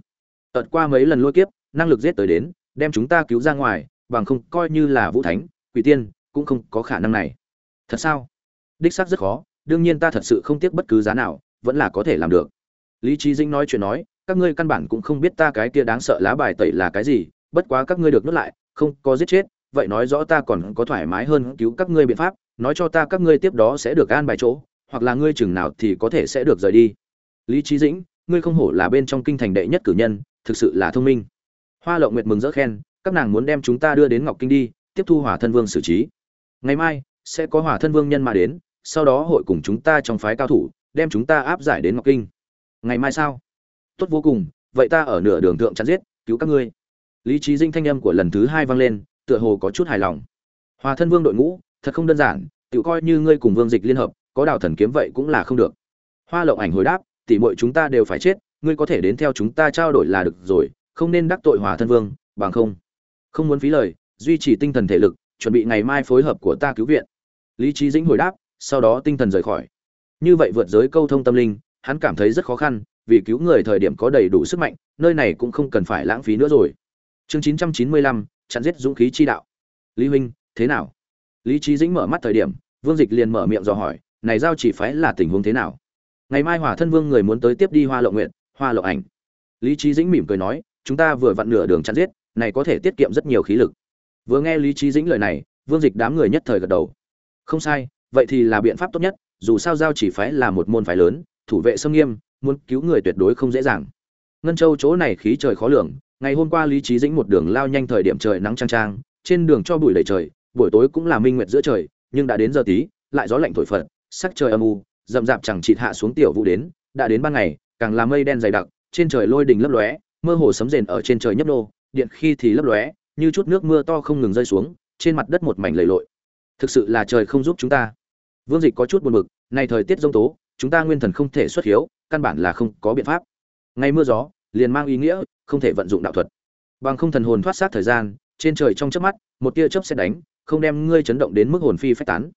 S1: ợt qua mấy lần lôi kiếp, năng lực giết tới đến, đem chúng ta cứu ra ngoài, bằng không coi như là vũ thánh, quỷ tiên, cũng không có khả năng này. Thật sao? Đích xác rất khó, đương nhiên ta thật sự không tiếc bất cứ giá nào, vẫn là có thể làm được. Lý trí dinh nói chuyện nói, các ngươi căn bản cũng không biết ta cái kia đáng sợ lá bài tẩy là cái gì, bất quá các ngươi được nuốt lại, không có giết chết, vậy nói rõ ta còn có thoải mái hơn cứu các ngươi biện pháp, nói cho ta các ngươi tiếp đó sẽ được an bài chỗ, hoặc là ngươi chừng nào thì có thể sẽ được rời đi. Lý trí dĩnh, ngươi không hổ là bên trong kinh thành đệ nhất cử nhân thực sự là thông minh. Hoa lộng nguyệt mừng rỡ khen, các nàng muốn đem chúng ta đưa đến ngọc kinh đi, tiếp thu hỏa thân vương xử trí. Ngày mai, sẽ có hỏa thân vương nhân mà đến, sau đó hội cùng chúng ta trong phái cao thủ, đem chúng ta áp giải đến ngọc kinh. Ngày mai sao? Tốt vô cùng, vậy ta ở nửa đường thượng chắn giết, cứu các ngươi. Lý trí dinh thanh âm của lần thứ hai vang lên, tựa hồ có chút hài lòng. Hòa thân vương đội ngũ, thật không đơn giản tự coi như ngươi cùng vương dịch liên hợp, có đào thần kiếm vậy cũng là không được. Hoa lộng ảnh hồi đáp tỉ mọi chúng ta đều phải chết ngươi có thể đến theo chúng ta trao đổi là được rồi, không nên đắc tội hòa thân vương, bằng không. Không muốn phí lời, duy trì tinh thần thể lực, chuẩn bị ngày mai phối hợp của ta cứu viện. Lý trí dĩnh hồi đáp, sau đó tinh thần rời khỏi. Như vậy vượt giới câu thông tâm linh, hắn cảm thấy rất khó khăn, vì cứu người thời điểm có đầy đủ sức mạnh, nơi này cũng không cần phải lãng phí nữa rồi. Chương chín trăm chín mươi lăm, chặn giết dũng khí chi đạo. Lý huynh, thế nào? Lý trí dĩnh mở mắt thời điểm, vương dịch liền mở miệng dò hỏi, này giao chỉ phái là tình huống thế nào? Ngày mai hỏa thân vương người muốn tới tiếp đi hoa lộng nguyện hoa lộng ảnh. Lý trí dĩnh mỉm cười nói, chúng ta vừa vặn nửa đường chặn giết, này có thể tiết kiệm rất nhiều khí lực. Vừa nghe lý trí dĩnh lời này, vương dịch đám người nhất thời gật đầu. Không sai, vậy thì là biện pháp tốt nhất, dù sao giao chỉ phái là một môn phái lớn, thủ vệ sâm nghiêm, muốn cứu người tuyệt đối không dễ dàng. Ngân châu chỗ này khí trời khó lường, ngày hôm qua lý trí dĩnh một đường lao nhanh thời điểm trời nắng trang trang trên đường cho bụi đầy trời, buổi tối cũng là minh nguyệt giữa trời, nhưng đã đến giờ tí, lại gió lạnh thổi phật, sắc trời âm u, rậm rạp chẳng chịt hạ xuống tiểu vũ đến, đã đến ban ngày càng là mây đen dày đặc, trên trời lôi đình lấp lóe, mơ hồ sấm rền ở trên trời nhấp nô, điện khi thì lấp lóe, như chút nước mưa to không ngừng rơi xuống, trên mặt đất một mảnh lầy lội. Thực sự là trời không giúp chúng ta. Vương dịch có chút buồn bực nay thời tiết giông tố, chúng ta nguyên thần không thể xuất hiếu, căn bản là không có biện pháp. Ngày mưa gió, liền mang ý nghĩa, không thể vận dụng đạo thuật. Bằng không thần hồn thoát sát thời gian, trên trời trong chớp mắt, một tia chớp sẽ đánh, không đem ngươi chấn động đến mức hồn phi phách tán.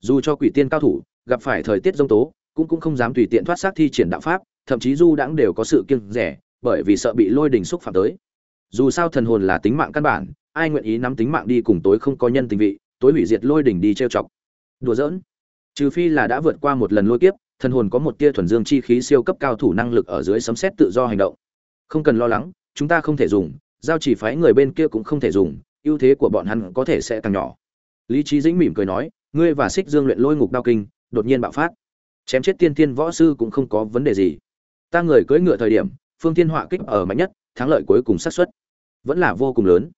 S1: Dù cho quỷ tiên cao thủ, gặp phải thời tiết giông tố, cũng cũng không dám tùy tiện thoát sát thi triển đạo pháp thậm chí du đãng đều có sự kiêng rẻ, bởi vì sợ bị lôi đình xúc phạm tới. Dù sao thần hồn là tính mạng căn bản, ai nguyện ý nắm tính mạng đi cùng tối không có nhân tình vị, tối hủy diệt lôi đình đi trêu chọc. Đùa giỡn. Trừ phi là đã vượt qua một lần lôi kiếp, thần hồn có một tia thuần dương chi khí siêu cấp cao thủ năng lực ở dưới sấm xét tự do hành động. Không cần lo lắng, chúng ta không thể dùng, giao chỉ phái người bên kia cũng không thể dùng, ưu thế của bọn hắn có thể sẽ càng nhỏ. Lý trí dĩnh mỉm cười nói, ngươi và xích dương luyện lôi ngục đao kinh, đột nhiên bạo phát. Chém chết tiên tiên võ sư cũng không có vấn đề gì ta người cưỡi ngựa thời điểm, phương Thiên họa kích ở mạnh nhất, thắng lợi cuối cùng xác suất. Vẫn là vô cùng lớn.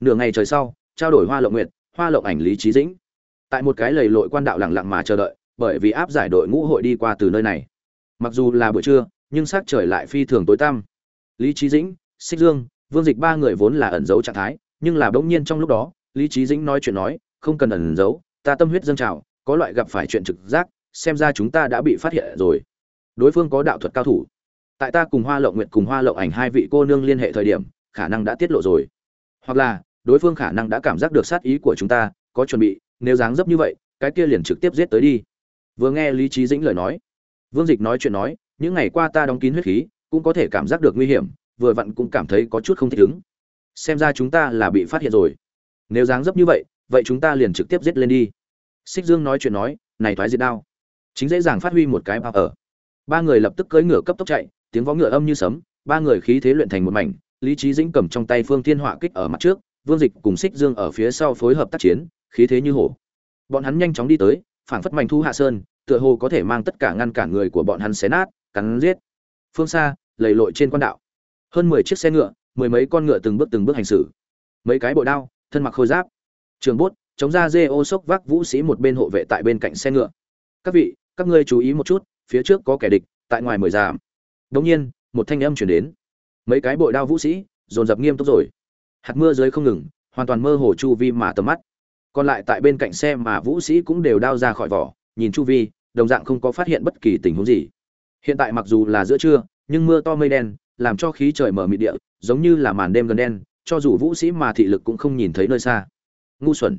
S1: Nửa ngày trời sau, trao đổi hoa lộng nguyệt, hoa lộng ảnh lý trí dĩnh. Tại một cái lầy lội quan đạo lặng lặng mà chờ đợi, bởi vì áp giải đội ngũ hội đi qua từ nơi này. Mặc dù là buổi trưa, nhưng sắc trời lại phi thường tối tăm. Lý trí dĩnh, xích dương, vương dịch ba người vốn là ẩn giấu trạng thái, nhưng là bỗng nhiên trong lúc đó, lý trí dĩnh nói chuyện nói, không cần ẩn giấu, ta tâm huyết dâng trào, có loại gặp phải chuyện trực giác, xem ra chúng ta đã bị phát hiện rồi. Đối phương có đạo thuật cao thủ tại ta cùng hoa lộng nguyện cùng hoa lộng ảnh hai vị cô nương liên hệ thời điểm, khả năng đã tiết lộ rồi. Hoặc là, đối phương khả năng đã cảm giác được sát ý của chúng ta, có chuẩn bị, nếu dáng dấp như vậy, cái kia liền trực tiếp giết tới đi. Vừa nghe lý trí dĩnh lời nói, vương dịch nói chuyện nói, những ngày qua ta đóng kín huyết khí, cũng có thể cảm giác được nguy hiểm, vừa vặn cũng cảm thấy có chút không thích ứng. Xem ra chúng ta là bị phát hiện rồi. Nếu dáng dấp như vậy vậy chúng ta liền trực tiếp giết lên đi. Xích dương nói chuyện nói, này thoái diệt đao. Chính dễ dàng phát huy một cái bao ở. Ba người lập tức cưỡi ngựa cấp tốc chạy tiếng vó ngựa âm như sấm, ba người khí thế luyện thành một mảnh, lý trí dĩnh cầm trong tay phương thiên họa kích ở mặt trước, vương dịch cùng xích dương ở phía sau phối hợp tác chiến, khí thế như hổ. Bọn hắn nhanh chóng đi tới, phảng phất mảnh thu hạ sơn, tựa hồ có thể mang tất cả ngăn cản người của bọn hắn xé nát, cắn giết. Phương xa, lầy lội trên quan đạo. Hơn mười chiếc xe ngựa, mười mấy con ngựa từng bước từng bước hành xử. Mấy cái bội đao, thân mặc khôi giáp, trường bốt chống ra dê ô sốc vác vũ sĩ một bên hộ vệ tại bên cạnh xe ngựa. Các vị, các ngươi chú ý một chút, phía trước có kẻ địch, tại ngoài mười giảm đống nhiên, một thanh âm truyền đến. Mấy cái bội đao vũ sĩ, dồn dập nghiêm túc rồi. Hạt mưa dưới không ngừng, hoàn toàn mơ hồ chu vi mà tầm mắt. Còn lại tại bên cạnh xe mà vũ sĩ cũng đều đao ra khỏi vỏ, nhìn chu vi, đồng dạng không có phát hiện bất kỳ tình huống gì. Hiện tại mặc dù là giữa trưa, nhưng mưa to mây đen, làm cho khí trời mở mịt địa, giống như là màn đêm gần đen, cho dù vũ sĩ mà thị lực cũng không nhìn thấy nơi xa. Ngu xuẩn.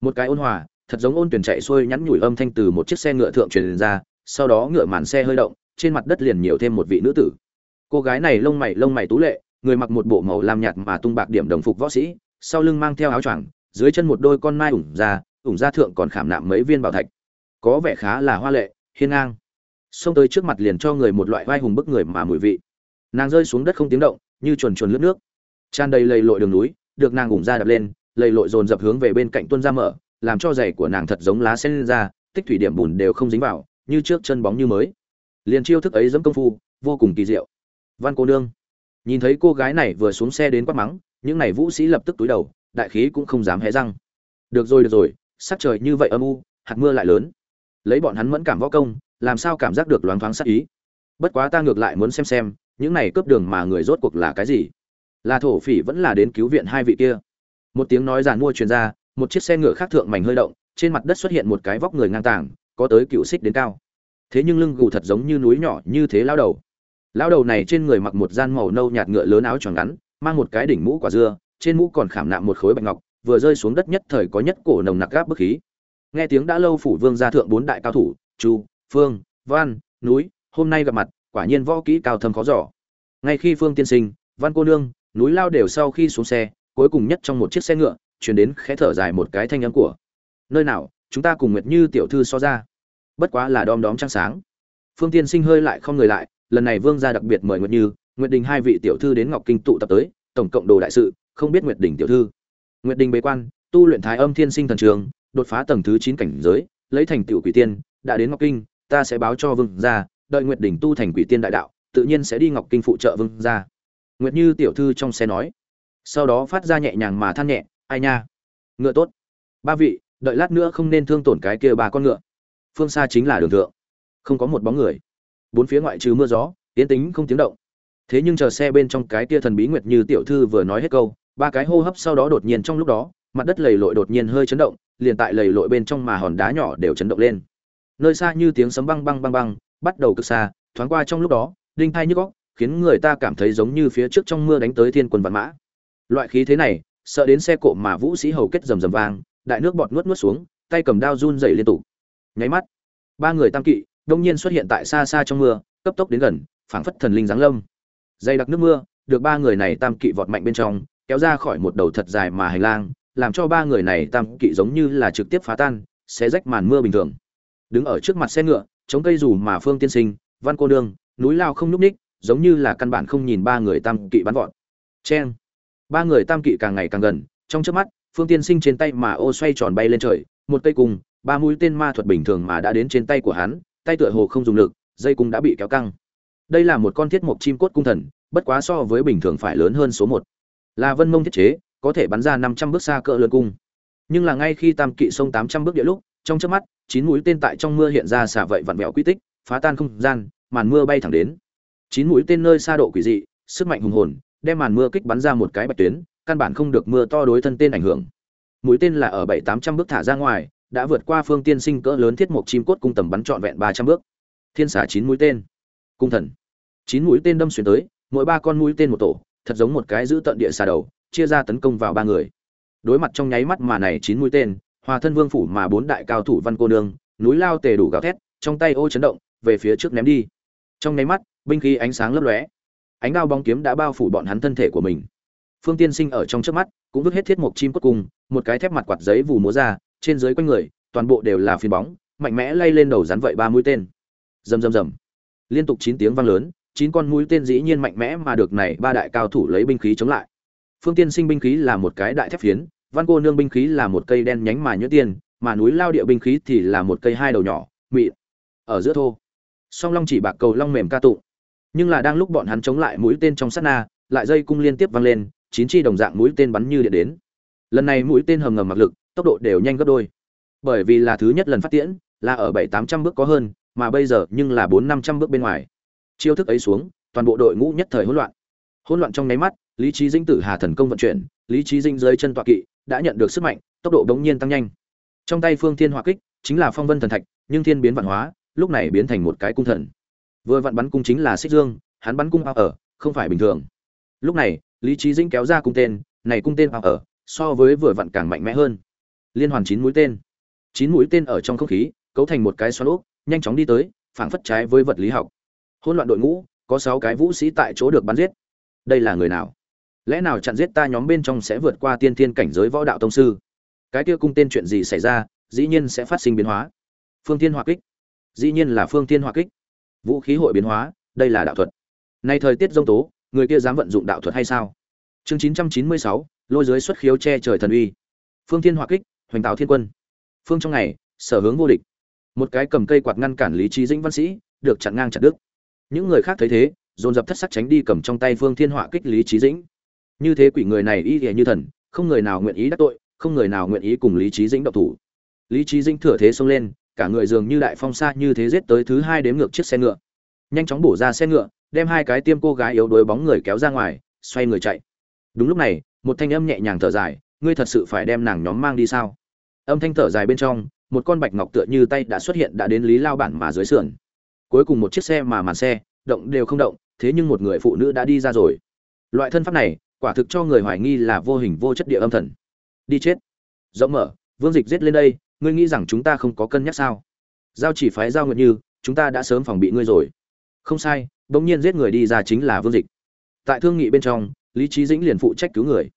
S1: Một cái ôn hòa, thật giống ôn tuyển chạy xuôi nhắn nhủi âm thanh từ một chiếc xe ngựa thượng truyền ra, sau đó ngựa màn xe hơi động trên mặt đất liền nhiều thêm một vị nữ tử. Cô gái này lông mày lông mày tú lệ, người mặc một bộ màu lam nhạt mà tung bạc điểm đồng phục võ sĩ, sau lưng mang theo áo choàng, dưới chân một đôi con mai ủng ra ủng ra thượng còn khảm nạm mấy viên bảo thạch. Có vẻ khá là hoa lệ, hiên ngang. Xông tới trước mặt liền cho người một loại vai hùng bức người mà mùi vị. Nàng rơi xuống đất không tiếng động, như chuồn chuồn lướt nước. Tràn đầy lầy lội đường núi, được nàng ủng ra đập lên, lầy lội dồn dập hướng về bên cạnh tuân ra mở, làm cho giày của nàng thật giống lá sen ra, tích thủy điểm bùn đều không dính vào, như trước chân bóng như mới liền chiêu thức ấy dẫm công phu, vô cùng kỳ diệu. Văn cô nương, nhìn thấy cô gái này vừa xuống xe đến quát mắng, những này vũ sĩ lập tức túi đầu, đại khí cũng không dám hé răng. Được rồi được rồi, sắc trời như vậy âm u, hạt mưa lại lớn. Lấy bọn hắn mẫn cảm võ công, làm sao cảm giác được loáng thoáng sắc ý? Bất quá ta ngược lại muốn xem xem, những này cướp đường mà người rốt cuộc là cái gì? Là thổ phỉ vẫn là đến cứu viện hai vị kia? Một tiếng nói giàn mua truyền ra, một chiếc xe ngựa khác thượng mảnh hơi động, trên mặt đất xuất hiện một cái vóc người ngang tàng, có tới cựu xích đến cao thế nhưng lưng gù thật giống như núi nhỏ như thế lao đầu. Lao đầu này trên người mặc một gian màu nâu nhạt ngựa lớn áo tròn ngắn, mang một cái đỉnh mũ quả dưa, trên mũ còn khảm nạm một khối bạch ngọc, vừa rơi xuống đất nhất thời có nhất cổ nồng nặc gáp bức khí. Nghe tiếng đã lâu phủ vương gia thượng bốn đại cao thủ, chu, phương, văn, núi, hôm nay gặp mặt, quả nhiên võ kỹ cao thâm khó giỏ ngay khi phương tiên sinh, văn cô nương, núi lao đều sau khi xuống xe, cuối cùng nhất trong một chiếc xe ngựa, chuyển đến khẽ thở dài một cái thanh âm của, nơi nào, chúng ta cùng nguyệt như tiểu thư so ra bất quá là đom đóm trăng sáng. Phương tiên sinh hơi lại không người lại, lần này vương gia đặc biệt mời nguyệt như, nguyệt đình hai vị tiểu thư đến ngọc kinh tụ tập tới, tổng cộng đồ đại sự, không biết nguyệt đình tiểu thư. Nguyệt đình bế quan, tu luyện thái âm thiên sinh thần trường, đột phá tầng thứ chín cảnh giới, lấy thành tựu quỷ tiên, đã đến ngọc kinh, ta sẽ báo cho vương gia, đợi nguyệt đình tu thành quỷ tiên đại đạo, tự nhiên sẽ đi ngọc kinh phụ trợ vương gia. Nguyệt như tiểu thư trong xe nói. Sau đó phát ra nhẹ nhàng mà than nhẹ, ai nha, ngựa tốt. Ba vị, đợi lát nữa không nên thương tổn cái kia ba con ngựa phương xa chính là đường thượng. Không có một bóng người. Bốn phía ngoại trừ mưa gió tiến tính không tiếng động. Thế nhưng chờ xe bên trong cái tia thần bí nguyệt như tiểu thư vừa nói hết câu, ba cái hô hấp sau đó đột nhiên trong lúc đó, mặt đất lầy lội đột nhiên hơi chấn động, liền tại lầy lội bên trong mà hòn đá nhỏ đều chấn động lên. Nơi xa như tiếng sấm băng băng băng băng, bắt đầu cực xa, thoáng qua trong lúc đó, đinh thai nhức góc khiến người ta cảm thấy giống như phía trước trong mưa đánh tới thiên quân vạn mã. Loại khí thế này, sợ đến xe cộ mà vũ sĩ hầu kết rầm rầm vang, đại nước bọt nuốt nuốt xuống, tay cầm đao run dày liên tục nháy mắt. Ba người tam kỵ đông nhiên xuất hiện tại xa xa trong mưa, cấp tốc đến gần, phảng phất thần linh giáng lâm. Dày đặc nước mưa được ba người này tam kỵ vọt mạnh bên trong, kéo ra khỏi một đầu thật dài mà hành lang, làm cho ba người này tam kỵ giống như là trực tiếp phá tan sẽ rách màn mưa bình thường. Đứng ở trước mặt xe ngựa, chống cây dù mà phương tiên sinh, văn cô đương núi lao không nhúc ních giống như là căn bản không nhìn ba người tam kỵ bắn vọt. Cheng! Ba người tam kỵ càng ngày càng gần, trong trước mắt, phương tiên sinh trên tay mà ô xoay tròn bay lên trời, một cây cùng ba mũi tên ma thuật bình thường mà đã đến trên tay của hắn, tay tựa hồ không dùng lực, dây cung đã bị kéo căng. Đây là một con thiết mộc chim cốt cung thần, bất quá so với bình thường phải lớn hơn số một. Là vân mông thiết chế, có thể bắn ra năm trăm bước xa cỡ lớn cung. Nhưng là ngay khi tam kỵ sông tám trăm bước địa lúc, trong chớp mắt, chín mũi tên tại trong mưa hiện ra xả vậy vặn vẹo quy tích, phá tan không gian, màn mưa bay thẳng đến. Chín mũi tên nơi xa độ quỷ dị, sức mạnh hùng hồn, đem màn mưa kích bắn ra một cái bạch tuyến, căn bản không được mưa to đối thân tên ảnh hưởng. Mũi tên là ở bảy tám trăm bước thả ra ngoài đã vượt qua phương tiên sinh cỡ lớn thiết mộc chim cốt cung tầm bắn trọn vẹn ba trăm bước. Thiên xả chín mũi tên. Cung thần. Chín mũi tên đâm xuyên tới, mỗi ba con mũi tên một tổ, thật giống một cái giữ tận địa xà đầu, chia ra tấn công vào ba người. Đối mặt trong nháy mắt mà này chín mũi tên, hòa thân vương phủ mà bốn đại cao thủ văn cô nương, núi lao tề đủ gào thét, trong tay ô chấn động, về phía trước ném đi. Trong nháy mắt, binh khí ánh sáng lấp lóe. Ánh đao bóng kiếm đã bao phủ bọn hắn thân thể của mình. Phương tiên sinh ở trong trước mắt, cũng vứt hết thiết mộc chim cốt cùng một cái thép mặt quạt giấy vù múa ra trên dưới quanh người, toàn bộ đều là phiến bóng, mạnh mẽ lay lên đầu rắn vậy ba mũi tên. Rầm rầm rầm. Liên tục chín tiếng vang lớn, chín con mũi tên dĩ nhiên mạnh mẽ mà được này ba đại cao thủ lấy binh khí chống lại. Phương tiên sinh binh khí là một cái đại thép phiến, văn cô nương binh khí là một cây đen nhánh mà nhuyễn tiền mà núi lao địa binh khí thì là một cây hai đầu nhỏ, mịn, ở giữa thô. Song long chỉ bạc cầu long mềm ca tụng nhưng là đang lúc bọn hắn chống lại mũi tên trong sát na, lại dây cung liên tiếp vang lên, chín chi đồng dạng mũi tên bắn như điện đến. Lần này mũi tên hầm ngầm mặc lực tốc độ đều nhanh gấp đôi. Bởi vì là thứ nhất lần phát tiễn, là ở bảy tám trăm bước có hơn, mà bây giờ nhưng là bốn năm trăm bước bên ngoài. Chiêu thức ấy xuống, toàn bộ đội ngũ nhất thời hỗn loạn. Hỗn loạn trong nháy mắt, lý trí dinh tử hà thần công vận chuyển, lý trí dinh dưới chân tọa kỵ, đã nhận được sức mạnh, tốc độ đống nhiên tăng nhanh. Trong tay phương thiên hỏa kích, chính là phong vân thần thạch, nhưng thiên biến vạn hóa, lúc này biến thành một cái cung thần. Vừa vặn bắn cung chính là xích dương, hắn bắn cung ao ở, không phải bình thường. Lúc này, lý trí dĩnh kéo ra cung tên, này cung tên ao ở, so với vừa vặn càng mạnh mẽ hơn liên hoàn chín mũi tên. Chín mũi tên ở trong không khí, cấu thành một cái xoắn úp nhanh chóng đi tới, phảng phất trái với vật lý học. Hỗn loạn đội ngũ, có sáu cái vũ sĩ tại chỗ được bắn giết. Đây là người nào? Lẽ nào chặn giết ta nhóm bên trong sẽ vượt qua tiên thiên cảnh giới võ đạo tông sư? Cái kia cung tên chuyện gì xảy ra, dĩ nhiên sẽ phát sinh biến hóa. Phương thiên hỏa kích. Dĩ nhiên là phương thiên hỏa kích. Vũ khí hội biến hóa, đây là đạo thuật. Nay thời tiết dông tố, người kia dám vận dụng đạo thuật hay sao? Chương chín trăm chín mươi sáu, lôi giới xuất khiếu che trời thần uy. Phương thiên hỏa kích hoành tạo thiên quân. Phương trong ngày, sở hướng vô địch. Một cái cầm cây quạt ngăn cản lý trí dĩnh văn sĩ, được chặn ngang chặt đứt. Những người khác thấy thế, dồn dập thất sắc tránh đi cầm trong tay phương thiên họa kích lý trí dĩnh. Như thế quỷ người này y ỉa như thần, không người nào nguyện ý đắc tội, không người nào nguyện ý cùng lý trí dĩnh độc thủ. Lý trí dĩnh thừa thế xông lên, cả người dường như đại phong sa như thế giết tới thứ hai đếm ngược chiếc xe ngựa. Nhanh chóng bổ ra xe ngựa, đem hai cái tiêm cô gái yếu đuối bóng người kéo ra ngoài, xoay người chạy. Đúng lúc này, một thanh âm nhẹ nhàng thở dài, ngươi thật sự phải đem nàng nhóm mang đi sao? Âm thanh thở dài bên trong, một con bạch ngọc tựa như tay đã xuất hiện đã đến lý lao bản mà dưới sườn. Cuối cùng một chiếc xe mà màn xe, động đều không động, thế nhưng một người phụ nữ đã đi ra rồi. Loại thân pháp này, quả thực cho người hoài nghi là vô hình vô chất địa âm thần. Đi chết. Rộng mở, vương dịch giết lên đây, ngươi nghĩ rằng chúng ta không có cân nhắc sao? Giao chỉ phái giao nguyện như, chúng ta đã sớm phòng bị ngươi rồi. Không sai, bỗng nhiên giết người đi ra chính là vương dịch. Tại thương nghị bên trong, lý trí dĩnh liền phụ trách cứu người.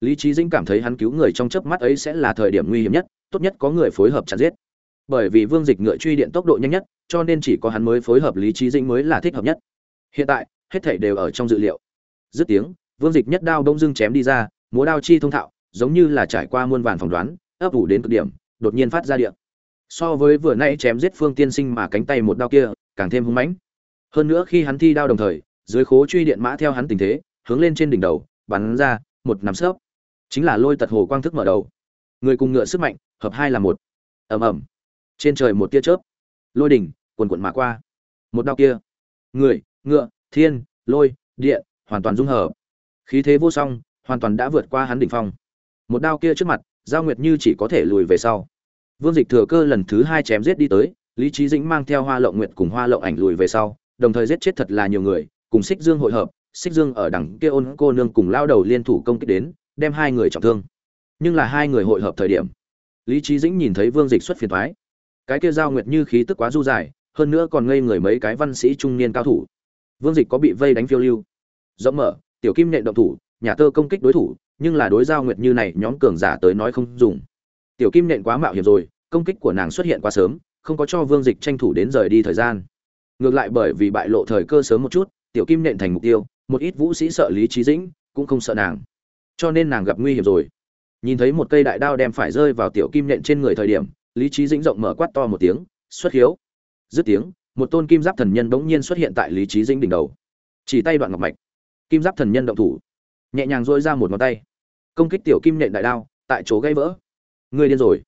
S1: Lý trí dĩnh cảm thấy hắn cứu người trong chớp mắt ấy sẽ là thời điểm nguy hiểm nhất tốt nhất có người phối hợp chặn giết. Bởi vì vương dịch ngựa truy điện tốc độ nhanh nhất, cho nên chỉ có hắn mới phối hợp lý trí dĩnh mới là thích hợp nhất. Hiện tại, hết thảy đều ở trong dự liệu. Dứt tiếng, vương dịch nhất đao đông dưng chém đi ra, múa đao chi thông thạo, giống như là trải qua muôn vàn phỏng đoán, ấp ủ đến cực điểm, đột nhiên phát ra điện. So với vừa nãy chém giết phương tiên sinh mà cánh tay một đao kia, càng thêm hung mãnh. Hơn nữa khi hắn thi đao đồng thời, dưới khố truy điện mã theo hắn tình thế, hướng lên trên đỉnh đầu, bắn ra một nắm sấp. Chính là lôi tật hồ quang thức mở đầu. Người cùng ngựa sức mạnh hợp hai là một. Ầm ầm. Trên trời một tia chớp. Lôi đỉnh quần quận mà qua. Một đao kia. Người ngựa thiên lôi địa, hoàn toàn dung hợp. Khí thế vô song hoàn toàn đã vượt qua hắn đỉnh phong. Một đao kia trước mặt giao nguyệt như chỉ có thể lùi về sau. Vương dịch thừa cơ lần thứ hai chém giết đi tới lý trí dĩnh mang theo hoa lộng nguyệt cùng hoa lộng ảnh lùi về sau đồng thời giết chết thật là nhiều người cùng xích dương hội hợp. Xích dương ở đằng kia ôn cô nương cùng lao đầu liên thủ công kích đến đem hai người trọng thương. Nhưng là hai người hội hợp thời điểm lý trí dĩnh nhìn thấy vương dịch xuất phiền thoái cái kia giao nguyệt như khí tức quá du dài, hơn nữa còn ngây người mấy cái văn sĩ trung niên cao thủ. Vương dịch có bị vây đánh phiêu lưu. Rộng mở, tiểu kim nện động thủ, nhà tơ công kích đối thủ, nhưng là đối giao nguyệt như này nhóm cường giả tới nói không dùng. Tiểu kim nện quá mạo hiểm rồi, công kích của nàng xuất hiện quá sớm, không có cho vương dịch tranh thủ đến rời đi thời gian. Ngược lại bởi vì bại lộ thời cơ sớm một chút, tiểu kim nện thành mục tiêu, một ít vũ sĩ sợ lý trí dĩnh, cũng không sợ nàng. Cho nên nàng gặp nguy hiểm rồi nhìn thấy một cây đại đao đem phải rơi vào tiểu kim nện trên người thời điểm, lý trí dĩnh rộng mở quát to một tiếng, xuất hiếu. Dứt tiếng, một tôn kim giáp thần nhân bỗng nhiên xuất hiện tại lý trí dĩnh đỉnh đầu. Chỉ tay đoạn ngọc mạch. Kim giáp thần nhân động thủ. Nhẹ nhàng dôi ra một ngón tay. Công kích tiểu kim nện đại đao, tại chỗ gây vỡ. Người điên rồi.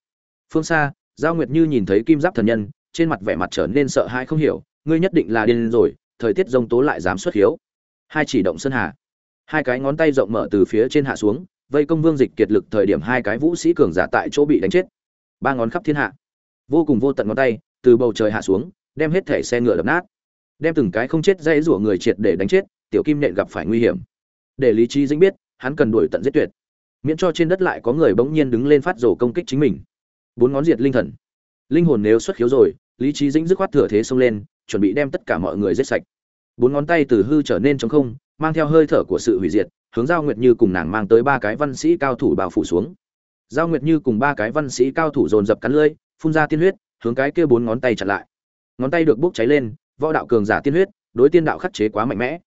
S1: Phương xa, giao nguyệt như nhìn thấy kim giáp thần nhân, trên mặt vẻ mặt trở nên sợ hãi không hiểu. Ngươi nhất định là điên rồi, thời tiết rông tố lại dám xuất hiếu. Hai chỉ động sơn hà. Hai cái ngón tay rộng mở từ phía trên hạ xuống vây công vương dịch kiệt lực thời điểm hai cái vũ sĩ cường giả tại chỗ bị đánh chết. Ba ngón khắp thiên hạ. Vô cùng vô tận ngón tay, từ bầu trời hạ xuống, đem hết thể xe ngựa đập nát. Đem từng cái không chết dây rủa người triệt để đánh chết, tiểu kim nện gặp phải nguy hiểm. Để lý trí dính biết, hắn cần đuổi tận giết tuyệt. Miễn cho trên đất lại có người bỗng nhiên đứng lên phát rổ công kích chính mình. Bốn ngón diệt linh thần. Linh hồn nếu xuất khiếu rồi, lý trí dĩnh dứt khoát thừa thế xông lên, chuẩn bị đem tất cả mọi người giết sạch. Bốn ngón tay từ hư trở nên trống không, mang theo hơi thở của sự hủy diệt hướng giao nguyệt như cùng nàng mang tới ba cái văn sĩ cao thủ bao phủ xuống. Giao nguyệt như cùng ba cái văn sĩ cao thủ dồn dập cắn lưỡi, phun ra tiên huyết, hướng cái kia bốn ngón tay chặn lại. Ngón tay được bốc cháy lên, võ đạo cường giả tiên huyết, đối tiên đạo khắc chế quá mạnh mẽ.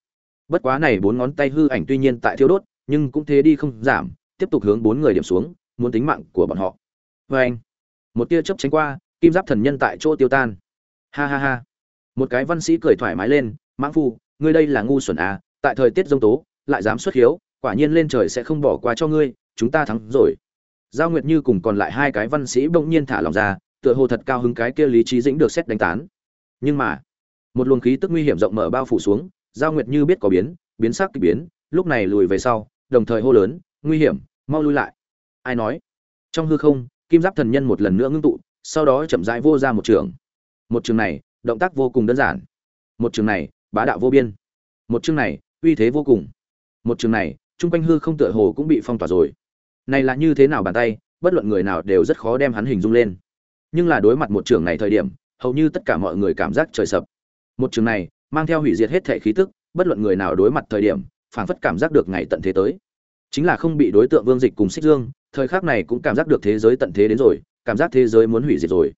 S1: Bất quá này bốn ngón tay hư ảnh tuy nhiên tại thiếu đốt, nhưng cũng thế đi không giảm, tiếp tục hướng bốn người điểm xuống, muốn tính mạng của bọn họ. Vê anh, một tia chớp tránh qua, kim giáp thần nhân tại chỗ tiêu tan. Ha ha ha. Một cái văn sĩ cười thoải mái lên, mãng phu, ngươi đây là ngu xuẩn à tại thời tiết giông tố lại dám xuất hiếu quả nhiên lên trời sẽ không bỏ qua cho ngươi, chúng ta thắng rồi. Giao nguyệt như cùng còn lại hai cái văn sĩ bỗng nhiên thả lòng ra, tựa hồ thật cao hứng cái kia lý trí dĩnh được xét đánh tán. Nhưng mà, một luồng khí tức nguy hiểm rộng mở bao phủ xuống, giao nguyệt như biết có biến biến sắc kỳ biến, lúc này lùi về sau, đồng thời hô lớn, nguy hiểm, mau lui lại. Ai nói? Trong hư không, kim giáp thần nhân một lần nữa ngưng tụ, sau đó chậm rãi vô ra một trường. Một trường này, động tác vô cùng đơn giản. Một trường này, bá đạo vô biên. Một trường này, uy thế vô cùng một trường này, chung quanh hư không tựa hồ cũng bị phong tỏa rồi. Này là như thế nào bàn tay, bất luận người nào đều rất khó đem hắn hình dung lên. Nhưng là đối mặt một trường này thời điểm, hầu như tất cả mọi người cảm giác trời sập. Một trường này, mang theo hủy diệt hết thể khí tức, bất luận người nào đối mặt thời điểm, phảng phất cảm giác được ngày tận thế tới. Chính là không bị đối tượng vương dịch cùng xích dương, thời khắc này cũng cảm giác được thế giới tận thế đến rồi, cảm giác thế giới muốn hủy diệt rồi.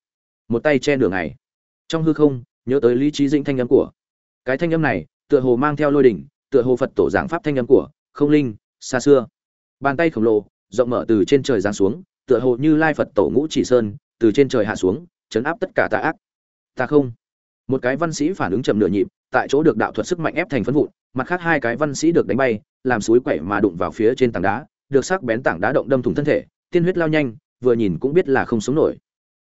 S1: Một tay che nửa ngày. Trong hư không, nhớ tới lý trí dĩnh thanh âm của. Cái thanh âm này, tựa hồ mang theo lôi đỉnh tựa hồ phật tổ giảng pháp thanh âm của không linh, xa xưa. Bàn tay khổng lồ, rộng mở từ trên trời giáng xuống, tựa hồ như lai phật tổ ngũ chỉ sơn, từ trên trời hạ xuống, chấn áp tất cả tà ác. Ta không. Một cái văn sĩ phản ứng chậm nửa nhịp, tại chỗ được đạo thuật sức mạnh ép thành phân vụn, mặt khác hai cái văn sĩ được đánh bay, làm suối quẩy mà đụng vào phía trên tảng đá, được sắc bén tảng đá động đâm thủng thân thể, tiên huyết lao nhanh, vừa nhìn cũng biết là không sống nổi.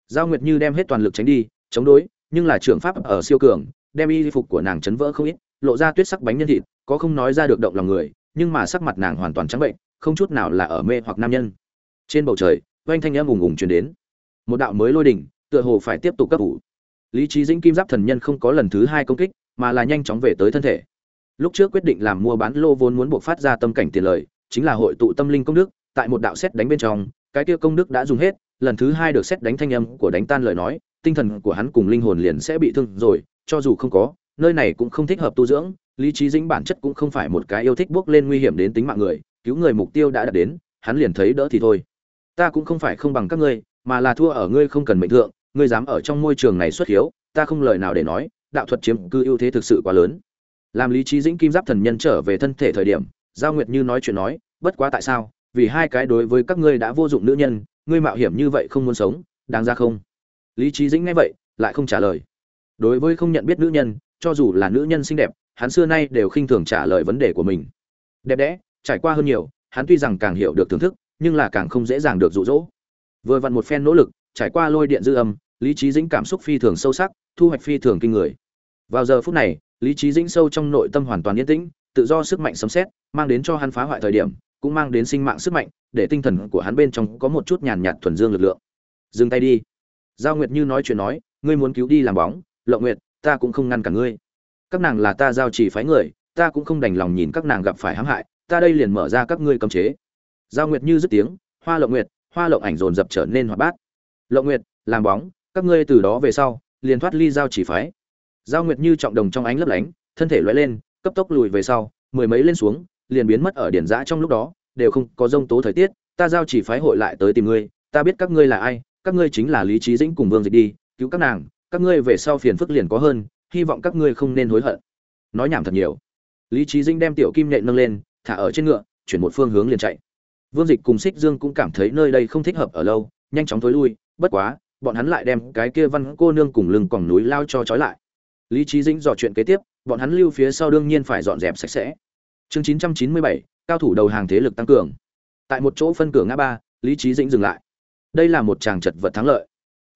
S1: Giao nguyệt như đem hết toàn lực tránh đi, chống đối, nhưng là trưởng pháp ở siêu cường, đem y phục của nàng chấn vỡ không ít, lộ ra tuyết sắc bánh nhân thịt có không nói ra được động lòng người, nhưng mà sắc mặt nàng hoàn toàn trắng bệnh, không chút nào là ở mê hoặc nam nhân. Trên bầu trời, oanh thanh âm ùng ùng truyền đến. Một đạo mới lôi đỉnh, tựa hồ phải tiếp tục cấp ủ lý trí dĩnh kim giáp thần nhân không có lần thứ hai công kích, mà là nhanh chóng về tới thân thể. Lúc trước quyết định làm mua bán lô vốn muốn buộc phát ra tâm cảnh tiền lời, chính là hội tụ tâm linh công đức, tại một đạo xét đánh bên trong, cái kia công đức đã dùng hết, lần thứ hai được xét đánh thanh âm của đánh tan lời nói, tinh thần của hắn cùng linh hồn liền sẽ bị thương rồi, cho dù không có, nơi này cũng không thích hợp tu dưỡng lý trí dĩnh bản chất cũng không phải một cái yêu thích bước lên nguy hiểm đến tính mạng người, cứu người mục tiêu đã đạt đến, hắn liền thấy đỡ thì thôi. Ta cũng không phải không bằng các ngươi, mà là thua ở ngươi không cần mệnh thượng, ngươi dám ở trong môi trường này xuất hiếu, ta không lời nào để nói, đạo thuật chiếm cư ưu thế thực sự quá lớn. Làm lý trí dĩnh kim giáp thần nhân trở về thân thể thời điểm, giao nguyệt như nói chuyện nói, bất quá tại sao? Vì hai cái đối với các ngươi đã vô dụng nữ nhân, ngươi mạo hiểm như vậy không muốn sống, đáng ra không? Lý trí dĩnh nghe vậy, lại không trả lời. Đối với không nhận biết nữ nhân, cho dù là nữ nhân xinh đẹp hắn xưa nay đều khinh thường trả lời vấn đề của mình. Đẹp đẽ, trải qua hơn nhiều, hắn tuy rằng càng hiểu được thưởng thức, nhưng là càng không dễ dàng được rụ rỗ vừa vặn một phen nỗ lực, trải qua lôi điện dư âm, lý trí dĩnh cảm xúc phi thường sâu sắc, thu hoạch phi thường kinh người. Vào giờ phút này, lý trí dĩnh sâu trong nội tâm hoàn toàn yên tĩnh, tự do sức mạnh sấm xét mang đến cho hắn phá hoại thời điểm, cũng mang đến sinh mạng sức mạnh, để tinh thần của hắn bên trong có một chút nhàn nhạt thuần dương lực lượng. Dừng tay đi. Giao nguyệt như nói chuyện nói, ngươi muốn cứu đi làm bóng, lộng nguyệt, ta cũng không ngăn cả ngươi các nàng là ta giao chỉ phái người, ta cũng không đành lòng nhìn các nàng gặp phải hãm hại, ta đây liền mở ra các ngươi cấm chế. Giao nguyệt như dứt tiếng, hoa lộng nguyệt, hoa lộng ảnh dồn dập trở nên hoạt bát. Lộng nguyệt, làm bóng, các ngươi từ đó về sau, liền thoát ly giao chỉ phái. Giao nguyệt như trọng đồng trong ánh lấp lánh, thân thể lóe lên, cấp tốc lùi về sau, mười mấy lên xuống, liền biến mất ở điển giã trong lúc đó, đều không có rông tố thời tiết, ta giao chỉ phái hội lại tới tìm ngươi, ta biết các ngươi là ai, các ngươi chính là lý trí dĩnh cùng vương dịch đi, cứu các nàng, các ngươi về sau phiền phức liền có hơn hy vọng các ngươi không nên hối hận. Nói nhảm thật nhiều. Lý trí dĩnh đem tiểu kim nhện nâng lên, thả ở trên ngựa, chuyển một phương hướng liền chạy. Vương dịch cùng xích dương cũng cảm thấy nơi đây không thích hợp ở lâu, nhanh chóng thối lui, bất quá, bọn hắn lại đem cái kia văn cô nương cùng lưng còng núi lao cho trói lại. Lý trí dĩnh dò chuyện kế tiếp, bọn hắn lưu phía sau đương nhiên phải dọn dẹp sạch sẽ. Chương chín trăm chín mươi bảy, cao thủ đầu hàng thế lực tăng cường. Tại một chỗ phân cửa ngã ba, lý trí dĩnh dừng lại. Đây là một tràng chật vật thắng lợi.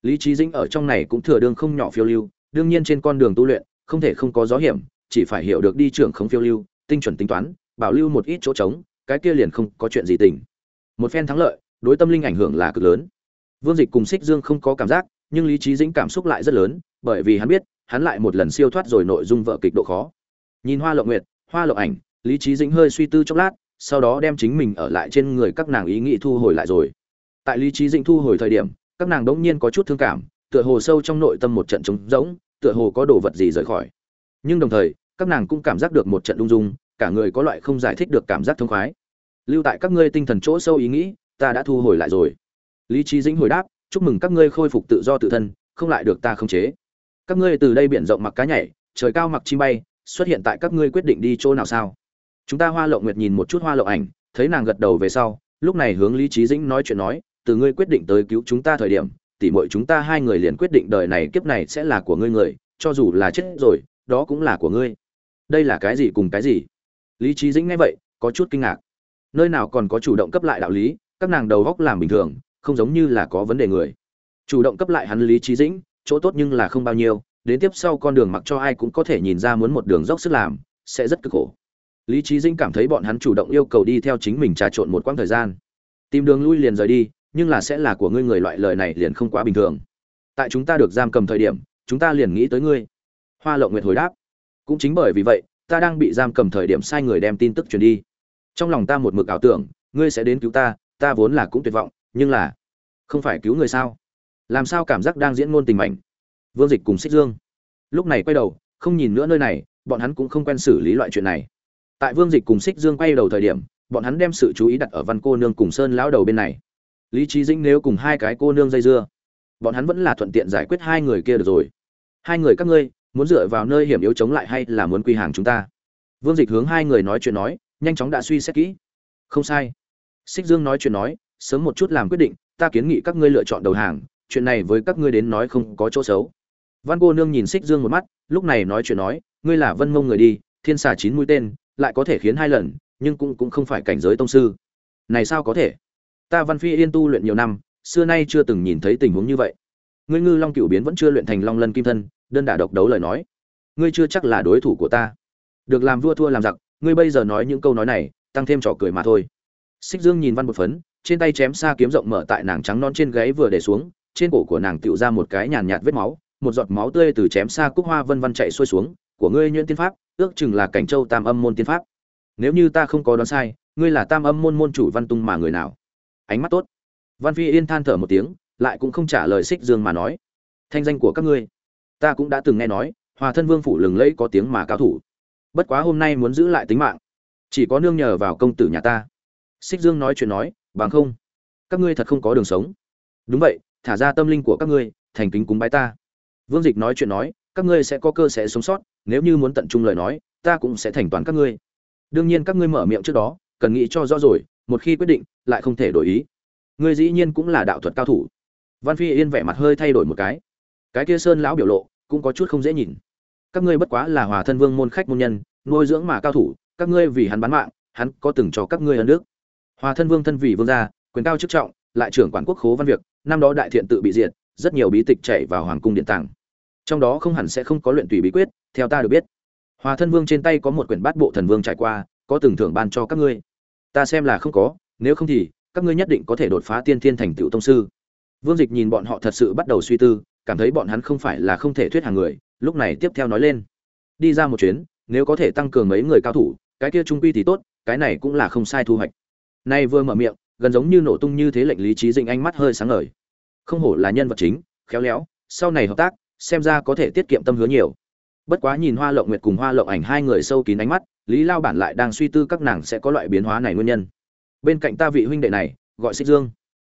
S1: Lý trí dĩnh ở trong này cũng thừa đương không nhỏ phiêu lưu đương nhiên trên con đường tu luyện, không thể không có gió hiểm, chỉ phải hiểu được đi trưởng không phiêu lưu, tinh chuẩn tính toán, bảo lưu một ít chỗ trống, cái kia liền không có chuyện gì tình một phen thắng lợi, đối tâm linh ảnh hưởng là cực lớn. Vương dịch cùng xích dương không có cảm giác, nhưng lý trí dĩnh cảm xúc lại rất lớn, bởi vì hắn biết, hắn lại một lần siêu thoát rồi nội dung vợ kịch độ khó. Nhìn hoa lộng nguyệt, hoa lộng ảnh, lý trí dĩnh hơi suy tư chốc lát, sau đó đem chính mình ở lại trên người các nàng ý nghĩ thu hồi lại rồi. Tại lý trí dĩnh thu hồi thời điểm, các nàng đống nhiên có chút thương cảm tựa hồ sâu trong nội tâm một trận trống rỗng, tựa hồ có đồ vật gì rời khỏi. Nhưng đồng thời, các nàng cũng cảm giác được một trận lung dung, cả người có loại không giải thích được cảm giác thông khoái. Lưu tại các ngươi tinh thần chỗ sâu ý nghĩ, ta đã thu hồi lại rồi. Lý trí dĩnh hồi đáp, chúc mừng các ngươi khôi phục tự do tự thân, không lại được ta khống chế. Các ngươi từ đây biển rộng mặc cá nhảy, trời cao mặc chim bay, xuất hiện tại các ngươi quyết định đi chỗ nào sao? Chúng ta hoa lộng nguyệt nhìn một chút hoa lộng ảnh, thấy nàng gật đầu về sau, lúc này hướng lý trí dĩnh nói chuyện nói, từ ngươi quyết định tới cứu chúng ta thời điểm tỉ muội chúng ta hai người liền quyết định đời này kiếp này sẽ là của ngươi người, cho dù là chết rồi, đó cũng là của ngươi. Đây là cái gì cùng cái gì? Lý trí dĩnh nghe vậy, có chút kinh ngạc. Nơi nào còn có chủ động cấp lại đạo lý, các nàng đầu góc làm bình thường, không giống như là có vấn đề người. Chủ động cấp lại hắn lý trí dĩnh, chỗ tốt nhưng là không bao nhiêu, đến tiếp sau con đường mặc cho ai cũng có thể nhìn ra muốn một đường dốc sức làm, sẽ rất cực khổ. Lý trí dĩnh cảm thấy bọn hắn chủ động yêu cầu đi theo chính mình trà trộn một quãng thời gian. Tìm đường lui liền rời đi nhưng là sẽ là của ngươi người loại lời này liền không quá bình thường. Tại chúng ta được giam cầm thời điểm, chúng ta liền nghĩ tới ngươi. Hoa lộng nguyệt hồi đáp. Cũng chính bởi vì vậy, ta đang bị giam cầm thời điểm sai người đem tin tức truyền đi. Trong lòng ta một mực ảo tưởng, ngươi sẽ đến cứu ta ta vốn là cũng tuyệt vọng, nhưng là không phải cứu người sao? Làm sao cảm giác đang diễn ngôn tình mảnh? Vương dịch cùng xích dương. Lúc này quay đầu, không nhìn nữa nơi này, bọn hắn cũng không quen xử lý loại chuyện này. Tại vương dịch cùng xích dương quay đầu thời điểm, bọn hắn đem sự chú ý đặt ở văn cô nương cùng sơn lão đầu bên này lý trí dĩnh nếu cùng hai cái cô nương dây dưa, bọn hắn vẫn là thuận tiện giải quyết hai người kia được rồi. Hai người các ngươi, muốn dựa vào nơi hiểm yếu chống lại hay là muốn quy hàng chúng ta? Vương dịch hướng hai người nói chuyện nói, nhanh chóng đã suy xét kỹ. Không sai. Xích dương nói chuyện nói, sớm một chút làm quyết định, ta kiến nghị các ngươi lựa chọn đầu hàng, chuyện này với các ngươi đến nói không có chỗ xấu. Văn cô nương nhìn xích dương một mắt, lúc này nói chuyện nói, ngươi là vân mông người đi, thiên xà chín mũi tên, lại có thể khiến hai lần, nhưng cũng cũng không phải cảnh giới tông sư. Này sao có thể? Ta văn phi yên tu luyện nhiều năm, xưa nay chưa từng nhìn thấy tình huống như vậy. Ngươi ngư long cửu biến vẫn chưa luyện thành long lân kim thân, đơn đả độc đấu lời nói. Ngươi chưa chắc là đối thủ của ta. Được làm vua thua làm giặc, ngươi bây giờ nói những câu nói này, tăng thêm trò cười mà thôi. Xích dương nhìn văn một phấn, trên tay chém xa kiếm rộng mở tại nàng trắng non trên gáy vừa để xuống, trên cổ của nàng tựu ra một cái nhàn nhạt vết máu, một giọt máu tươi từ chém xa cúc hoa vân vân chạy xuôi xuống, của ngươi nhuyễn tiên pháp, ước chừng là cảnh châu tam âm môn tiên pháp. Nếu như ta không có đoán sai, ngươi là tam âm môn môn chủ văn tung mà người nào? Ánh mắt tốt. Văn phi yên than thở một tiếng, lại cũng không trả lời xích dương mà nói, thanh danh của các ngươi, ta cũng đã từng nghe nói, hòa thân vương phủ lừng lẫy có tiếng mà cáo thủ. Bất quá hôm nay muốn giữ lại tính mạng, chỉ có nương nhờ vào công tử nhà ta. Xích dương nói chuyện nói, bằng không, các ngươi thật không có đường sống. Đúng vậy, thả ra tâm linh của các ngươi, thành kính cúng bái ta. Vương dịch nói chuyện nói, các ngươi sẽ có cơ sẽ sống sót, nếu như muốn tận trung lời nói, ta cũng sẽ thành toàn các ngươi. Đương nhiên các ngươi mở miệng trước đó, cần nghĩ cho rõ rồi một khi quyết định, lại không thể đổi ý. Ngươi dĩ nhiên cũng là đạo thuật cao thủ. Văn phi yên vẻ mặt hơi thay đổi một cái. Cái kia sơn lão biểu lộ, cũng có chút không dễ nhìn. Các ngươi bất quá là hòa thân vương môn khách môn nhân, nuôi dưỡng mà cao thủ, các ngươi vì hắn bán mạng, hắn có từng cho các ngươi ân đức. Hòa thân vương thân vì vương gia, quyền cao chức trọng, lại trưởng quản quốc khố văn việc, năm đó đại thiện tự bị diệt, rất nhiều bí tịch chạy vào hoàng cung điện tàng. Trong đó không hẳn sẽ không có luyện tùy bí quyết, theo ta được biết. Hòa thân vương trên tay có một quyển bát bộ thần vương trải qua, có từng thưởng ban cho các ngươi ta xem là không có, nếu không thì, các ngươi nhất định có thể đột phá tiên thiên thành tựu tông sư. Vương dịch nhìn bọn họ thật sự bắt đầu suy tư, cảm thấy bọn hắn không phải là không thể thuyết hàng người, lúc này tiếp theo nói lên. Đi ra một chuyến, nếu có thể tăng cường mấy người cao thủ, cái kia trung quy thì tốt, cái này cũng là không sai thu hoạch. Nay vừa mở miệng, gần giống như nổ tung như thế lệnh lý trí dinh ánh mắt hơi sáng ngời. Không hổ là nhân vật chính, khéo léo, sau này hợp tác, xem ra có thể tiết kiệm tâm hứa nhiều bất quá nhìn hoa lộng nguyệt cùng hoa lộng ảnh hai người sâu kín ánh mắt, lý lao bản lại đang suy tư các nàng sẽ có loại biến hóa này nguyên nhân. Bên cạnh ta vị huynh đệ này, gọi xích dương.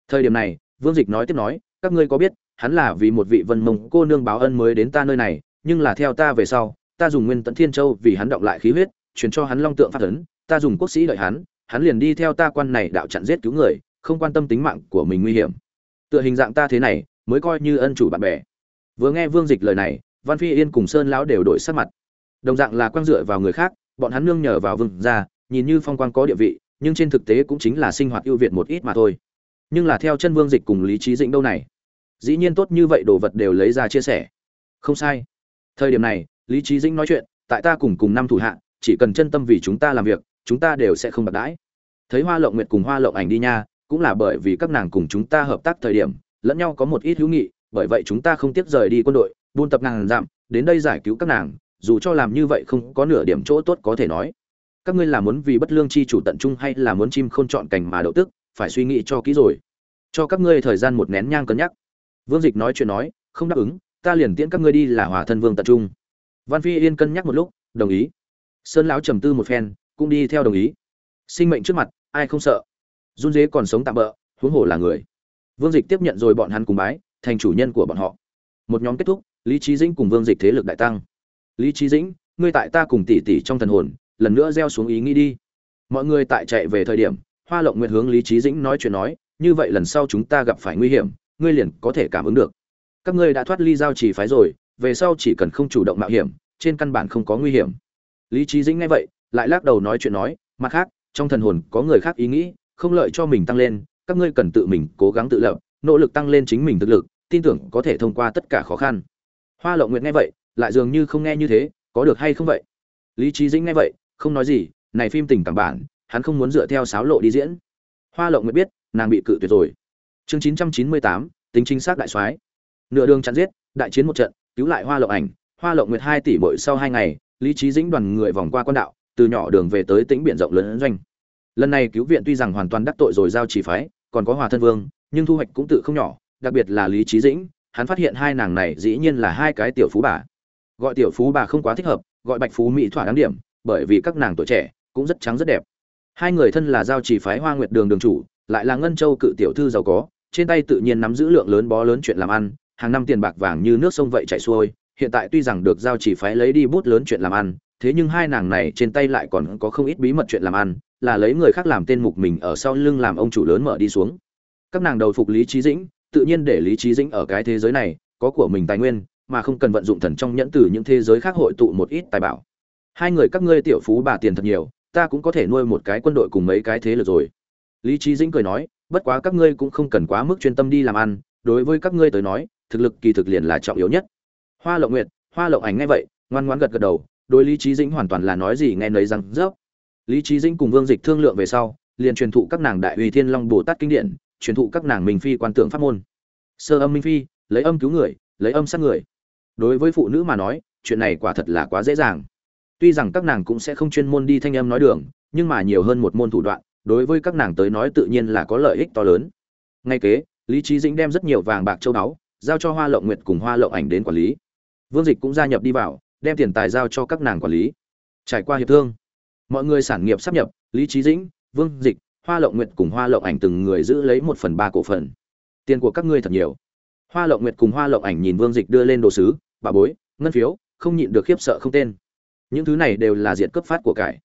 S1: Thời điểm này, vương dịch nói tiếp nói, các ngươi có biết, hắn là vì một vị vân mông cô nương báo ân mới đến ta nơi này, nhưng là theo ta về sau, ta dùng nguyên tận thiên châu vì hắn động lại khí huyết, truyền cho hắn long tượng phát ấn, ta dùng quốc sĩ đợi hắn hắn liền đi theo ta quan này đạo chặn giết cứu người, không quan tâm tính mạng của mình nguy hiểm. Tựa hình dạng ta thế này, mới coi như ân chủ bạn bè. Vừa nghe vương dịch lời này văn phi yên cùng sơn lão đều đổi sắc mặt. Đồng dạng là quang dựa vào người khác, bọn hắn nương nhờ vào vương gia, nhìn như phong quang có địa vị, nhưng trên thực tế cũng chính là sinh hoạt ưu việt một ít mà thôi. Nhưng là theo chân vương dịch cùng lý trí dĩnh đâu này? Dĩ nhiên tốt như vậy đồ vật đều lấy ra chia sẻ. Không sai. Thời điểm này, lý trí dĩnh nói chuyện, tại ta cùng cùng năm thủ hạ, chỉ cần chân tâm vì chúng ta làm việc, chúng ta đều sẽ không bạc đãi. Thấy hoa lộng nguyệt cùng hoa lộng ảnh đi nha, cũng là bởi vì các nàng cùng chúng ta hợp tác thời điểm, lẫn nhau có một ít hữu nghị, bởi vậy chúng ta không tiếc rời đi quân đội buôn tập ngàn dặm, đến đây giải cứu các nàng, dù cho làm như vậy không có nửa điểm chỗ tốt có thể nói. Các ngươi là muốn vì bất lương chi chủ tận trung hay là muốn chim không chọn cành mà đậu tức, phải suy nghĩ cho kỹ rồi. Cho các ngươi thời gian một nén nhang cân nhắc. Vương dịch nói chuyện nói, không đáp ứng, ta liền tiễn các ngươi đi là hòa thân vương tận trung. Văn phi yên cân nhắc một lúc, đồng ý. Sơn lão trầm tư một phen, cũng đi theo đồng ý. Sinh mệnh trước mặt, ai không sợ? Run dế còn sống tạm bỡ huống hồ là người. Vương dịch tiếp nhận rồi bọn hắn cùng bái, thành chủ nhân của bọn họ. Một nhóm kết thúc lý trí dĩnh cùng vương dịch thế lực đại tăng. Lý trí dĩnh, ngươi tại ta cùng tỷ tỷ trong thần hồn, lần nữa gieo xuống ý nghĩ đi. Mọi người tại chạy về thời điểm, hoa lộng nguyện hướng lý trí dĩnh nói chuyện nói, như vậy lần sau chúng ta gặp phải nguy hiểm, ngươi liền có thể cảm ứng được. Các ngươi đã thoát ly giao chỉ phái rồi, về sau chỉ cần không chủ động mạo hiểm, trên căn bản không có nguy hiểm. Lý trí dĩnh nghe vậy, lại lắc đầu nói chuyện nói, mặt khác, trong thần hồn có người khác ý nghĩ, không lợi cho mình tăng lên, các ngươi cần tự mình cố gắng tự lập, nỗ lực tăng lên chính mình thực lực, tin tưởng có thể thông qua tất cả khó khăn hoa lộng nguyệt nghe vậy, lại dường như không nghe như thế, có được hay không vậy? Lý trí dĩnh nghe vậy, không nói gì, này phim tình cảm bản, hắn không muốn dựa theo sáo lộ đi diễn. Hoa lộng nguyệt biết, nàng bị cự tuyệt rồi. Chương chín trăm chín mươi tám, tính chính xác đại soái. Nửa đường chặn giết, đại chiến một trận, cứu lại hoa lộng ảnh. Hoa lộng nguyệt hai tỷ bội sau hai ngày, lý trí dĩnh đoàn người vòng qua quan đạo, từ nhỏ đường về tới tỉnh biển rộng lớn doanh. Lần này cứu viện tuy rằng hoàn toàn đắc tội rồi giao chỉ phái, còn có hòa thân vương, nhưng thu hoạch cũng tự không nhỏ, đặc biệt là lý trí dĩnh hắn phát hiện hai nàng này dĩ nhiên là hai cái tiểu phú bà. Gọi tiểu phú bà không quá thích hợp, gọi bạch phú mỹ thỏa đáng điểm, bởi vì các nàng tuổi trẻ, cũng rất trắng rất đẹp. Hai người thân là giao chỉ phái hoa nguyệt đường đường chủ, lại là ngân châu cự tiểu thư giàu có, trên tay tự nhiên nắm giữ lượng lớn bó lớn chuyện làm ăn, hàng năm tiền bạc vàng như nước sông vậy chảy xuôi, hiện tại tuy rằng được giao chỉ phái lấy đi bút lớn chuyện làm ăn, thế nhưng hai nàng này trên tay lại còn có không ít bí mật chuyện làm ăn, là lấy người khác làm tên mục mình ở sau lưng làm ông chủ lớn mở đi xuống. Các nàng đầu phục lý trí dĩnh tự nhiên để lý trí dĩnh ở cái thế giới này, có của mình tài nguyên, mà không cần vận dụng thần trong nhẫn từ những thế giới khác hội tụ một ít tài bảo. Hai người các ngươi tiểu phú bà tiền thật nhiều, ta cũng có thể nuôi một cái quân đội cùng mấy cái thế lực rồi. Lý trí dĩnh cười nói, bất quá các ngươi cũng không cần quá mức chuyên tâm đi làm ăn, đối với các ngươi tới nói, thực lực kỳ thực liền là trọng yếu nhất. Hoa lộng nguyệt, hoa lộng ảnh nghe vậy, ngoan ngoãn gật gật đầu, đối lý trí dĩnh hoàn toàn là nói gì nghe nấy răng rớp. Lý trí dĩnh cùng vương dịch thương lượng về sau, liền truyền thụ các nàng đại uy thiên long bồ tát kinh điển truyền thụ các nàng minh phi quan tưởng pháp môn. Sơ âm minh phi, lấy âm cứu người, lấy âm sát người. Đối với phụ nữ mà nói, chuyện này quả thật là quá dễ dàng. Tuy rằng các nàng cũng sẽ không chuyên môn đi thanh âm nói đường, nhưng mà nhiều hơn một môn thủ đoạn, đối với các nàng tới nói tự nhiên là có lợi ích to lớn. Ngay kế, lý trí dĩnh đem rất nhiều vàng bạc châu báu, giao cho hoa lộng nguyệt cùng hoa lộng ảnh đến quản lý. Vương dịch cũng gia nhập đi vào, đem tiền tài giao cho các nàng quản lý. Trải qua hiệp thương, mọi người sản nghiệp sắp nhập, lý trí dĩnh, vương dịch hoa lộng nguyệt cùng hoa lộng ảnh từng người giữ lấy một phần ba cổ phần. Tiền của các ngươi thật nhiều. Hoa lộng nguyệt cùng hoa lộng ảnh nhìn vương dịch đưa lên đồ sứ, bà bối, ngân phiếu, không nhịn được khiếp sợ không tên. Những thứ này đều là diện cấp phát của cải.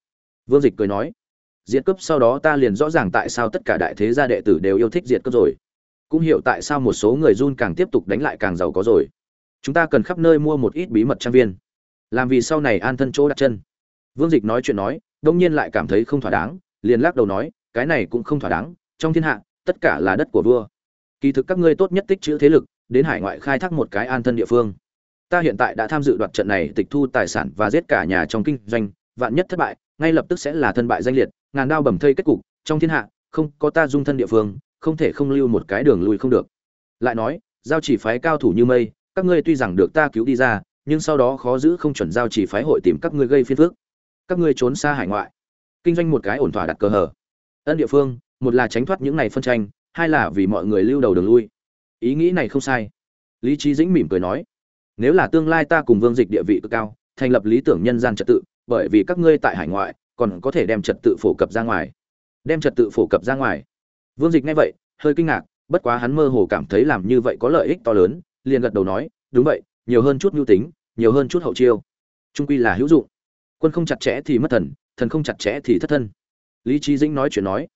S1: Vương dịch cười nói diện cấp sau đó ta liền rõ ràng tại sao tất cả đại thế gia đệ tử đều yêu thích diện cấp rồi. Cũng hiểu tại sao một số người run càng tiếp tục đánh lại càng giàu có rồi. Chúng ta cần khắp nơi mua một ít bí mật trang viên. Làm vì sau này an thân chỗ đặt chân. Vương dịch nói chuyện nói, đông nhiên lại cảm thấy không thỏa đáng, liền lắc đầu nói cái này cũng không thỏa đáng, trong thiên hạ, tất cả là đất của vua. Kỳ thực các ngươi tốt nhất tích chữ thế lực, đến hải ngoại khai thác một cái an thân địa phương. Ta hiện tại đã tham dự đoạt trận này, tịch thu tài sản và giết cả nhà trong kinh doanh, vạn nhất thất bại, ngay lập tức sẽ là thân bại danh liệt, ngàn đao bầm thây kết cục, trong thiên hạ, không có ta dung thân địa phương, không thể không lưu một cái đường lui không được. Lại nói, giao chỉ phái cao thủ như mây, các ngươi tuy rằng được ta cứu đi ra, nhưng sau đó khó giữ không chuẩn giao chỉ phái hội tìm các ngươi gây phiền phức. Các ngươi trốn xa hải ngoại. Kinh doanh một cái ổn thỏa đặt cờ hở ân địa phương, một là tránh thoát những này phân tranh, hai là vì mọi người lưu đầu đường lui. Ý nghĩ này không sai. Lý trí dĩnh mỉm cười nói, nếu là tương lai ta cùng vương dịch địa vị cực cao, thành lập lý tưởng nhân gian trật tự, bởi vì các ngươi tại hải ngoại, còn có thể đem trật tự phổ cập ra ngoài. Đem trật tự phổ cập ra ngoài. Vương dịch nghe vậy, hơi kinh ngạc, bất quá hắn mơ hồ cảm thấy làm như vậy có lợi ích to lớn, liền gật đầu nói, đúng vậy, nhiều hơn chút mưu tính, nhiều hơn chút hậu chiêu. Trung quy là hữu dụng. Quân không chặt chẽ thì mất thần thần không chặt chẽ thì thất thân lý trí dĩnh nói chuyện nói,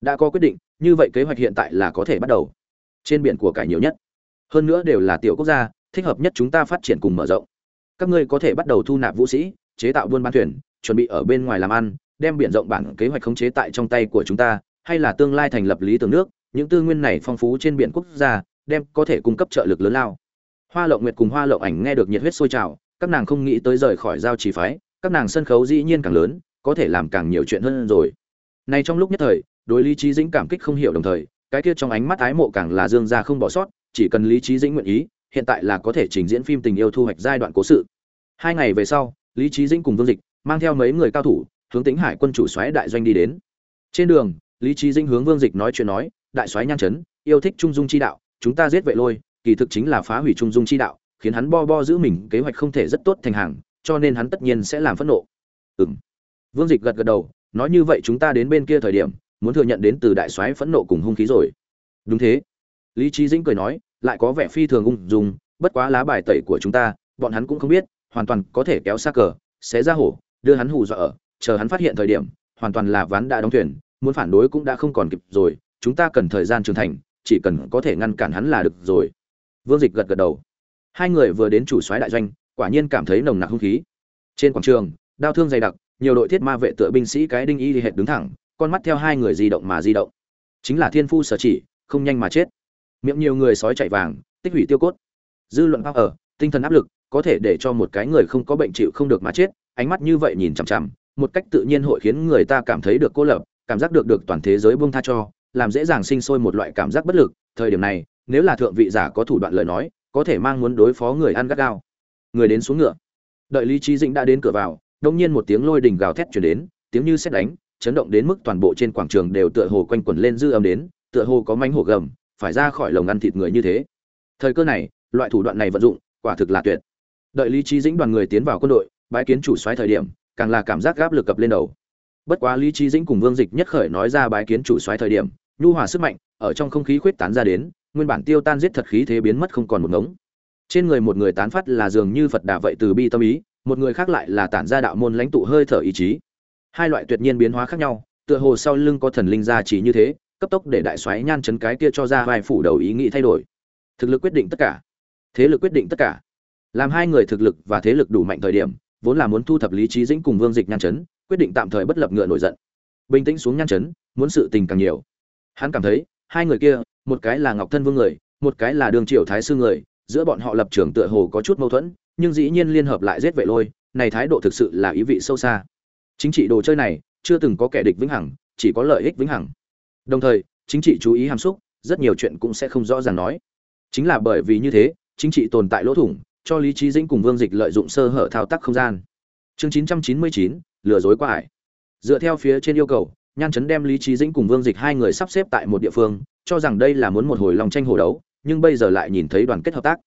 S1: đã có quyết định, như vậy kế hoạch hiện tại là có thể bắt đầu. Trên biển của cải nhiều nhất. Hơn nữa đều là tiểu quốc gia, thích hợp nhất chúng ta phát triển cùng mở rộng. Các ngươi có thể bắt đầu thu nạp vũ sĩ, chế tạo buôn bán thuyền, chuẩn bị ở bên ngoài làm ăn, đem biển rộng bản kế hoạch khống chế tại trong tay của chúng ta, hay là tương lai thành lập lý tưởng nước, những tư nguyên này phong phú trên biển quốc gia, đem có thể cung cấp trợ lực lớn lao. Hoa lộng nguyệt cùng hoa lộng ảnh nghe được nhiệt huyết sôi trào, các nàng không nghĩ tới rời khỏi giao trì phái, các nàng sân khấu dĩ nhiên càng lớn, có thể làm càng nhiều chuyện hơn rồi nay trong lúc nhất thời, đối lý trí dĩnh cảm kích không hiểu đồng thời, cái kia trong ánh mắt ái mộ càng là dương ra không bỏ sót, chỉ cần lý trí dĩnh nguyện ý, hiện tại là có thể trình diễn phim tình yêu thu hoạch giai đoạn cố sự. Hai ngày về sau, lý trí dĩnh cùng vương dịch mang theo mấy người cao thủ, hướng Tĩnh hải quân chủ xoáy đại doanh đi đến. Trên đường, lý trí dĩnh hướng vương dịch nói chuyện nói, đại soái nhan chấn, yêu thích trung dung chi đạo, chúng ta giết vệ lôi, kỳ thực chính là phá hủy trung dung chi đạo, khiến hắn bo bo giữ mình, kế hoạch không thể rất tốt thành hàng, cho nên hắn tất nhiên sẽ làm phẫn nộ. Ừm. Vương dịch gật gật đầu nói như vậy chúng ta đến bên kia thời điểm, muốn thừa nhận đến từ đại soái phẫn nộ cùng hung khí rồi. Đúng thế. Lý trí dĩnh cười nói, lại có vẻ phi thường ung dung, bất quá lá bài tẩy của chúng ta, bọn hắn cũng không biết, hoàn toàn có thể kéo xa cờ, xé ra hổ, đưa hắn hù dọa ở, chờ hắn phát hiện thời điểm, hoàn toàn là ván đã đóng thuyền, muốn phản đối cũng đã không còn kịp rồi, chúng ta cần thời gian trưởng thành, chỉ cần có thể ngăn cản hắn là được rồi. Vương dịch gật gật đầu. Hai người vừa đến chủ soái đại doanh, quả nhiên cảm thấy nồng nặc hung khí. Trên quảng trường, đao thương dày đặc nhiều đội thiết ma vệ tựa binh sĩ cái đinh y hệt đứng thẳng, con mắt theo hai người di động mà di động. Chính là thiên phu sở chỉ, không nhanh mà chết. Miệng nhiều người sói chạy vàng, tích hủy tiêu cốt. Dư luận pháp ở, tinh thần áp lực, có thể để cho một cái người không có bệnh chịu không được mà chết, ánh mắt như vậy nhìn chằm chằm, một cách tự nhiên hội khiến người ta cảm thấy được cô lập, cảm giác được được toàn thế giới buông tha cho, làm dễ dàng sinh sôi một loại cảm giác bất lực. Thời điểm này, nếu là thượng vị giả có thủ đoạn lời nói, có thể mang muốn đối phó người ăn gắt gao. Người đến xuống ngựa. Đợi lý trí dĩnh đã đến cửa vào đông nhiên một tiếng lôi đình gào thét chuyển đến, tiếng như xét đánh, chấn động đến mức toàn bộ trên quảng trường đều tựa hồ quanh quẩn lên dư âm đến, tựa hồ có manh hổ gầm, phải ra khỏi lồng ăn thịt người như thế. Thời cơ này, loại thủ đoạn này vận dụng, quả thực là tuyệt. Đợi lý trí dĩnh đoàn người tiến vào quân đội bãi kiến chủ soái thời điểm, càng là cảm giác gáp lực cập lên đầu. Bất quá lý trí dĩnh cùng vương dịch nhất khởi nói ra bái kiến chủ soái thời điểm, nhu hòa sức mạnh, ở trong không khí khuyết tán ra đến, nguyên bản tiêu tan giết thật khí thế biến mất không còn một ngống. Trên người một người tán phát là dường như phật đà vậy từ bi tâm ý một người khác lại là tản ra đạo môn lãnh tụ hơi thở ý chí. Hai loại tuyệt nhiên biến hóa khác nhau, tựa hồ sau lưng có thần linh gia chỉ như thế, cấp tốc để đại xoáy nhan chấn cái kia cho ra vai phủ đầu ý nghĩ thay đổi. Thực lực quyết định tất cả. Thế lực quyết định tất cả. Làm hai người thực lực và thế lực đủ mạnh thời điểm, vốn là muốn thu thập lý trí dĩnh cùng vương dịch nhan chấn, quyết định tạm thời bất lập ngựa nổi giận. Bình tĩnh xuống nhan chấn, muốn sự tình càng nhiều. Hắn cảm thấy, hai người kia, một cái là ngọc thân vương người, một cái là đường triều thái sư người giữa bọn họ lập trường tựa hồ có chút mâu thuẫn nhưng dĩ nhiên liên hợp lại giết vệ lôi này thái độ thực sự là ý vị sâu xa. Chính trị đồ chơi này chưa từng có kẻ địch vĩnh hằng chỉ có lợi ích vĩnh hằng. Đồng thời chính trị chú ý hàm xúc rất nhiều chuyện cũng sẽ không rõ ràng nói. Chính là bởi vì như thế chính trị tồn tại lỗ thủng cho lý trí dĩnh cùng vương dịch lợi dụng sơ hở thao tác không gian. Chương 999, lừa dối qua ải. Dựa theo phía trên yêu cầu nhan chấn đem lý trí dĩnh cùng vương dịch hai người sắp xếp tại một địa phương cho rằng đây là muốn một hồi lòng tranh hồ đấu nhưng bây giờ lại nhìn thấy đoàn kết hợp tác.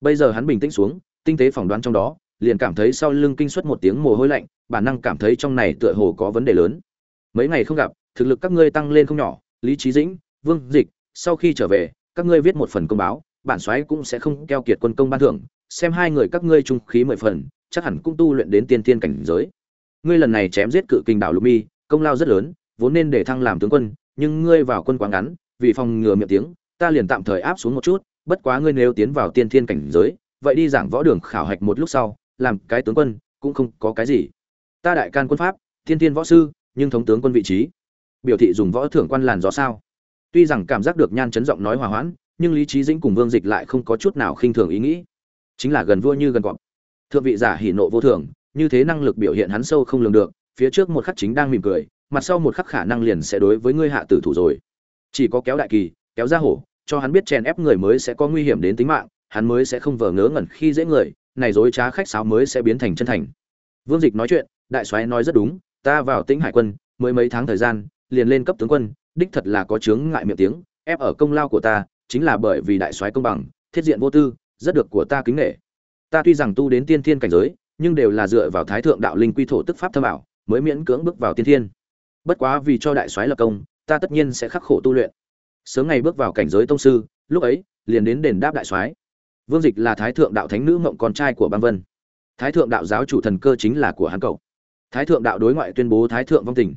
S1: Bây giờ hắn bình tĩnh xuống, tinh tế phỏng đoán trong đó, liền cảm thấy sau lưng kinh suất một tiếng mồ hôi lạnh, bản năng cảm thấy trong này tựa hồ có vấn đề lớn. Mấy ngày không gặp, thực lực các ngươi tăng lên không nhỏ, lý trí dĩnh, vương dịch, sau khi trở về, các ngươi viết một phần công báo, bản soái cũng sẽ không keo kiệt quân công ban thưởng, xem hai người các ngươi trung khí mười phần, chắc hẳn cũng tu luyện đến tiên tiên cảnh giới. Ngươi lần này chém giết cự kinh đảo lục mi, công lao rất lớn, vốn nên để thăng làm tướng quân, nhưng ngươi vào quân quá ngắn, vì phòng ngừa miệng tiếng ta liền tạm thời áp xuống một chút, bất quá ngươi nếu tiến vào tiên thiên cảnh giới, vậy đi giảng võ đường khảo hạch một lúc sau, làm cái tướng quân, cũng không có cái gì. Ta đại can quân pháp, thiên thiên võ sư, nhưng thống tướng quân vị trí. Biểu thị dùng võ thưởng quan làn gió sao? Tuy rằng cảm giác được nhan chấn giọng nói hòa hoãn, nhưng lý trí dĩnh cùng vương dịch lại không có chút nào khinh thường ý nghĩ. Chính là gần vua như gần cọp. Thượng vị giả hỉ nộ vô thường như thế năng lực biểu hiện hắn sâu không lường được, phía trước một khắc chính đang mỉm cười, mặt sau một khắc khả năng liền sẽ đối với ngươi hạ tử thủ rồi. Chỉ có kéo đại kỳ, kéo ra hổ cho hắn biết chèn ép người mới sẽ có nguy hiểm đến tính mạng, hắn mới sẽ không vờ ngớ ngẩn khi dễ người, này dối trá khách sáo mới sẽ biến thành chân thành. Vương dịch nói chuyện, đại soái nói rất đúng, ta vào tĩnh hải quân, mới mấy tháng thời gian, liền lên cấp tướng quân, đích thật là có chướng ngại miệng tiếng, ép ở công lao của ta, chính là bởi vì đại soái công bằng, thiết diện vô tư, rất được của ta kính nghệ ta tuy rằng tu đến tiên thiên cảnh giới, nhưng đều là dựa vào thái thượng đạo linh quy thổ tức pháp thâm ảo, mới miễn cưỡng bước vào tiên thiên. Bất quá vì cho đại soái lập công, ta tất nhiên sẽ khắc khổ tu luyện sớm ngày bước vào cảnh giới tông sư, lúc ấy, liền đến đền đáp đại soái. Vương dịch là thái thượng đạo thánh nữ mộng con trai của băng vân. Thái thượng đạo giáo chủ thần cơ chính là của hắn cậu. Thái thượng đạo đối ngoại tuyên bố thái thượng vong tình.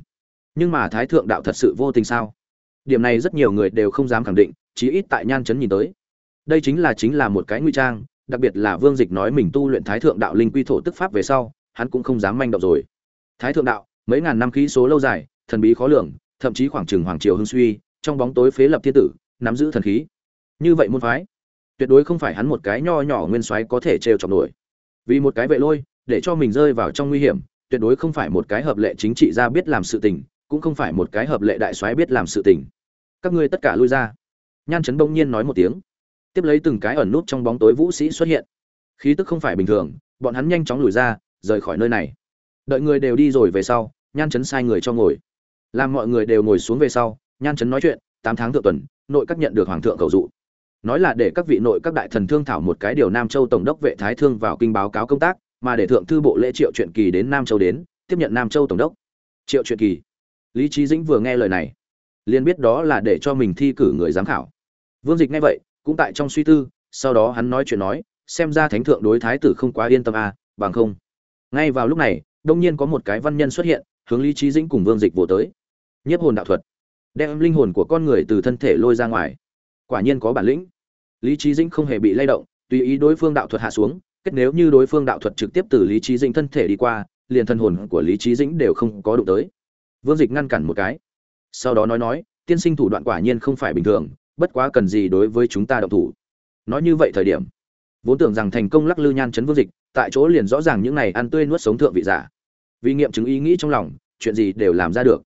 S1: Nhưng mà thái thượng đạo thật sự vô tình sao? Điểm này rất nhiều người đều không dám khẳng định, chí ít tại nhan chấn nhìn tới. Đây chính là chính là một cái nguy trang, đặc biệt là vương dịch nói mình tu luyện thái thượng đạo linh quy thổ tức pháp về sau, hắn cũng không dám manh động rồi. Thái thượng đạo, mấy ngàn năm khí số lâu dài, thần bí khó lường, thậm chí khoảng chừng hoàng triều hưng suy trong bóng tối phế lập thiên tử, nắm giữ thần khí. Như vậy môn phái, tuyệt đối không phải hắn một cái nho nhỏ nguyên soái có thể trêu chọc nổi. Vì một cái vệ lôi, để cho mình rơi vào trong nguy hiểm, tuyệt đối không phải một cái hợp lệ chính trị gia biết làm sự tình, cũng không phải một cái hợp lệ đại soái biết làm sự tình. Các ngươi tất cả lui ra. Nhan trấn bỗng nhiên nói một tiếng. Tiếp lấy từng cái ẩn nút trong bóng tối vũ sĩ xuất hiện. Khí tức không phải bình thường, bọn hắn nhanh chóng lùi ra, rời khỏi nơi này. Đợi người đều đi rồi về sau, nhan chấn sai người cho ngồi. Làm mọi người đều ngồi xuống về sau nhan chấn nói chuyện, tám tháng thượng tuần, nội các nhận được hoàng thượng cầu dụ. Nói là để các vị nội các đại thần thương thảo một cái điều nam châu tổng đốc vệ thái thương vào kinh báo cáo công tác, mà để thượng thư bộ lễ triệu truyện kỳ đến nam châu đến, tiếp nhận nam châu tổng đốc. Triệu truyện kỳ. Lý trí dĩnh vừa nghe lời này, liền biết đó là để cho mình thi cử người giám khảo. Vương dịch nghe vậy, cũng tại trong suy tư, sau đó hắn nói chuyện nói, xem ra thánh thượng đối thái tử không quá yên tâm à bằng không. Ngay vào lúc này, đông nhiên có một cái văn nhân xuất hiện, hướng lý trí dĩnh cùng vương dịch vỗ tới. Nhiếp hồn đạo thuật đem linh hồn của con người từ thân thể lôi ra ngoài. Quả nhiên có bản lĩnh. Lý trí dĩnh không hề bị lay động, tùy ý đối phương đạo thuật hạ xuống, kết nếu như đối phương đạo thuật trực tiếp từ lý trí dĩnh thân thể đi qua, liền thân hồn của lý trí dĩnh đều không có đụng tới. Vương dịch ngăn cản một cái. Sau đó nói nói, tiên sinh thủ đoạn quả nhiên không phải bình thường, bất quá cần gì đối với chúng ta động thủ. Nói như vậy thời điểm, vốn tưởng rằng thành công lắc lư nhan chấn vương dịch, tại chỗ liền rõ ràng những này ăn tươi nuốt sống thượng vị giả. Vì nghiệm chứng ý nghĩ trong lòng, chuyện gì đều làm ra được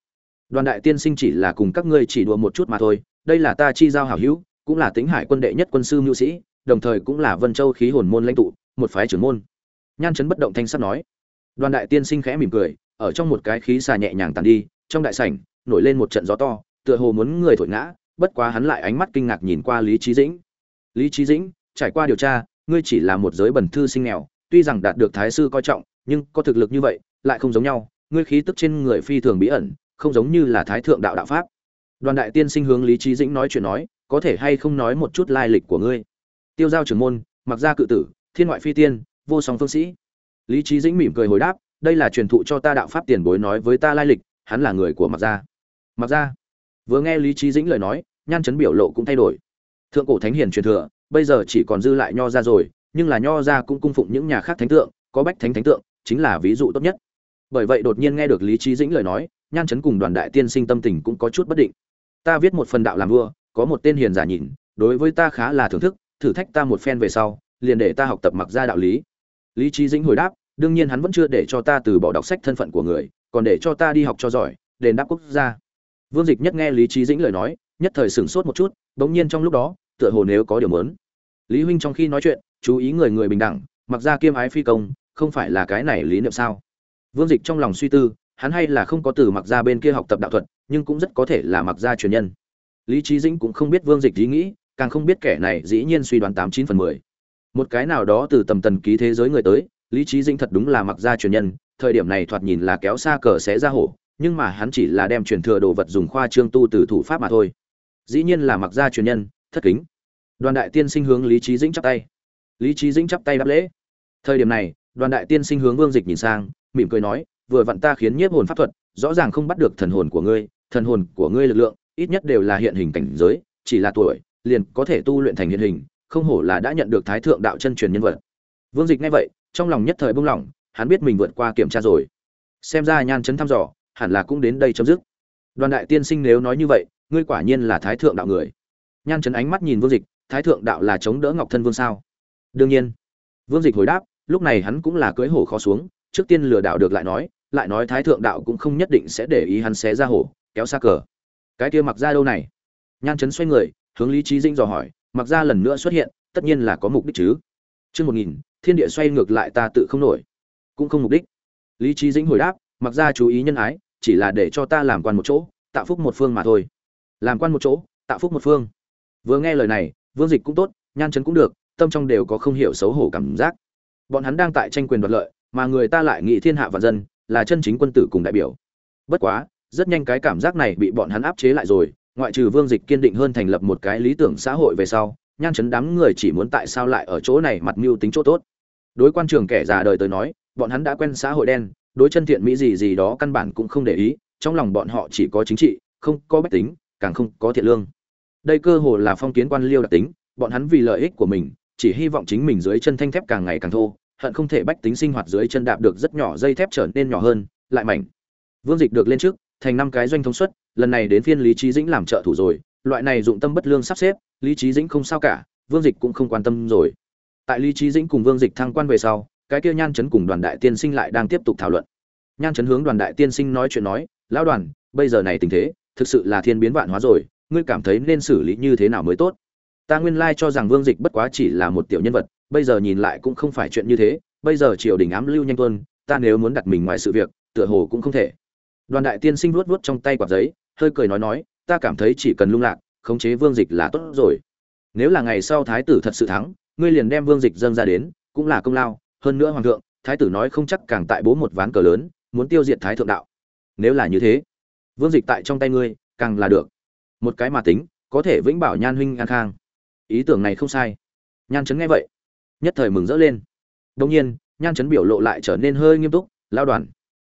S1: đoàn đại tiên sinh chỉ là cùng các ngươi chỉ đùa một chút mà thôi, đây là ta chi giao hảo hữu, cũng là tính hải quân đệ nhất quân sư mưu sĩ, đồng thời cũng là vân châu khí hồn môn lãnh tụ, một phái trưởng môn. Nhan chấn bất động thanh sắt nói. Đoàn đại tiên sinh khẽ mỉm cười, ở trong một cái khí xà nhẹ nhàng tàn đi, trong đại sảnh, nổi lên một trận gió to, tựa hồ muốn người thổi ngã, bất quá hắn lại ánh mắt kinh ngạc nhìn qua lý trí dĩnh. Lý trí dĩnh, trải qua điều tra, ngươi chỉ là một giới bẩn thư sinh nghèo, tuy rằng đạt được thái sư coi trọng, nhưng có thực lực như vậy, lại không giống nhau, ngươi khí tức trên người phi thường bí ẩn không giống như là thái thượng đạo đạo pháp. Đoàn đại tiên sinh hướng lý trí dĩnh nói chuyện nói, có thể hay không nói một chút lai lịch của ngươi? Tiêu giao trưởng môn, mặc gia cự tử, thiên ngoại phi tiên, vô song phương sĩ. Lý trí dĩnh mỉm cười hồi đáp, đây là truyền thụ cho ta đạo pháp tiền bối nói với ta lai lịch, hắn là người của mặc gia. Mặc gia. Vừa nghe lý trí dĩnh lời nói, nhan chấn biểu lộ cũng thay đổi. Thượng cổ thánh hiền truyền thừa, bây giờ chỉ còn dư lại nho ra rồi, nhưng là nho ra cũng cung phụng những nhà khác thánh tượng, có bách thánh thánh tượng, chính là ví dụ tốt nhất. Bởi vậy đột nhiên nghe được lý trí dĩnh lời nói nhan chấn cùng đoàn đại tiên sinh tâm tình cũng có chút bất định. Ta viết một phần đạo làm vua, có một tên hiền giả nhìn, đối với ta khá là thưởng thức, thử thách ta một phen về sau, liền để ta học tập mặc ra đạo lý. Lý trí dĩnh hồi đáp, đương nhiên hắn vẫn chưa để cho ta từ bỏ đọc sách thân phận của người, còn để cho ta đi học cho giỏi, đền đáp quốc gia. Vương dịch nhất nghe lý trí dĩnh lời nói, nhất thời sửng sốt một chút, bỗng nhiên trong lúc đó, tựa hồ nếu có điều mớn lý huynh trong khi nói chuyện, chú ý người người bình đẳng, mặc ra kiêm ái phi công, không phải là cái này lý niệm sao? Vương dịch trong lòng suy tư hắn hay là không có từ mặc ra bên kia học tập đạo thuật, nhưng cũng rất có thể là mặc ra truyền nhân. Lý trí dĩnh cũng không biết vương dịch ý nghĩ, càng không biết kẻ này dĩ nhiên suy đoán tám chín phần mười. Một cái nào đó từ tầm tần ký thế giới người tới, lý trí dĩnh thật đúng là mặc ra truyền nhân, thời điểm này thoạt nhìn là kéo xa cờ xé ra hổ, nhưng mà hắn chỉ là đem truyền thừa đồ vật dùng khoa trương tu từ thủ pháp mà thôi. Dĩ nhiên là mặc ra truyền nhân, thất kính. Đoàn đại tiên sinh hướng lý trí dĩnh chắp tay. Lý trí dĩnh chắp tay đáp lễ. Thời điểm này, đoàn đại tiên sinh hướng vương dịch nhìn sang, mỉm cười nói vừa vặn ta khiến nhiếp hồn pháp thuật, rõ ràng không bắt được thần hồn của ngươi, thần hồn của ngươi lực lượng, ít nhất đều là hiện hình cảnh giới, chỉ là tuổi, liền có thể tu luyện thành hiện hình, không hổ là đã nhận được thái thượng đạo chân truyền nhân vật. Vương dịch nghe vậy, trong lòng nhất thời bung lỏng hắn biết mình vượt qua kiểm tra rồi. Xem ra nhan chấn thăm dò, hẳn là cũng đến đây chấm dứt. Đoàn đại tiên sinh nếu nói như vậy, ngươi quả nhiên là thái thượng đạo người. Nhan chấn ánh mắt nhìn vương dịch, thái thượng đạo là chống đỡ ngọc thân vương sao? Đương nhiên. Vương dịch hồi đáp, lúc này hắn cũng là cưỡi hổ khó xuống, trước tiên lừa đạo được lại nói lại nói thái thượng đạo cũng không nhất định sẽ để ý hắn xé ra hổ, kéo xa cờ. Cái kia mặc ra đâu này? Nhan chấn xoay người, hướng lý trí dinh dò hỏi, mặc ra lần nữa xuất hiện, tất nhiên là có mục đích chứ. Chương một nghìn, thiên địa xoay ngược lại ta tự không nổi. Cũng không mục đích. Lý trí dĩnh hồi đáp, mặc ra chú ý nhân ái, chỉ là để cho ta làm quan một chỗ, tạo phúc một phương mà thôi. Làm quan một chỗ, tạo phúc một phương. Vừa nghe lời này, vương dịch cũng tốt, nhan chấn cũng được, tâm trong đều có không hiểu xấu hổ cảm giác. Bọn hắn đang tại tranh quyền đoạt lợi, mà người ta lại nghĩ thiên hạ và dân là chân chính quân tử cùng đại biểu bất quá rất nhanh cái cảm giác này bị bọn hắn áp chế lại rồi ngoại trừ Vương Dịch kiên định hơn thành lập một cái lý tưởng xã hội về sau, nhan chấn đám người chỉ muốn tại sao lại ở chỗ này mặt mưu tính chỗ tốt. Đối quan trường kẻ già đời tới nói, bọn hắn đã quen xã hội đen, đối chân thiện mỹ gì gì đó căn bản cũng không để ý, trong lòng bọn họ chỉ có chính trị, không có bách tính, càng không có thiện lương. Đây cơ hồ là phong kiến quan liêu đặc tính, bọn hắn vì lợi ích của mình, chỉ hy vọng chính mình dưới chân thanh thép càng ngày càng thô, hận không thể bách tính sinh hoạt dưới chân đạp được rất nhỏ dây thép trở nên nhỏ hơn, lại mảnh. Vương Dịch được lên trước, thành năm cái doanh thống suất, lần này đến phiên Lý Chí Dĩnh làm trợ thủ rồi, loại này dụng tâm bất lương sắp xếp, Lý Chí Dĩnh không sao cả, Vương Dịch cũng không quan tâm rồi. Tại Lý Chí Dĩnh cùng Vương Dịch thăng quan về sau, cái kia Nhan Chấn cùng Đoàn Đại Tiên Sinh lại đang tiếp tục thảo luận. Nhan Chấn hướng Đoàn Đại Tiên Sinh nói chuyện nói, lão đoàn, bây giờ này tình thế, thực sự là thiên biến vạn hóa rồi, ngươi cảm thấy nên xử lý như thế nào mới tốt? Ta nguyên lai cho rằng Vương Dịch bất quá chỉ là một tiểu nhân vật, bây giờ nhìn lại cũng không phải chuyện như thế, bây giờ triều đình ám lưu nhanh tuân, ta nếu muốn đặt mình ngoài sự việc, tựa hồ cũng không thể. Đoàn Đại Tiên Sinh vuốt vuốt trong tay quạt giấy, hơi cười nói nói, ta cảm thấy chỉ cần lung lạc, khống chế Vương Dịch là tốt rồi. Nếu là ngày sau thái tử thật sự thắng, ngươi liền đem Vương Dịch dâng ra đến, cũng là công lao, hơn nữa hoàng thượng, thái tử nói không chắc càng tại bố một ván cờ lớn, muốn tiêu diệt thái thượng đạo. Nếu là như thế, Vương Dịch tại trong tay ngươi, càng là được. Một cái mà tính, có thể vĩnh bảo Nhan huynh an khang. Ý tưởng này không sai. Nhan chấn nghe vậy, nhất thời mừng rỡ lên. đồng nhiên, Nhan chấn biểu lộ lại trở nên hơi nghiêm túc, lao đoàn.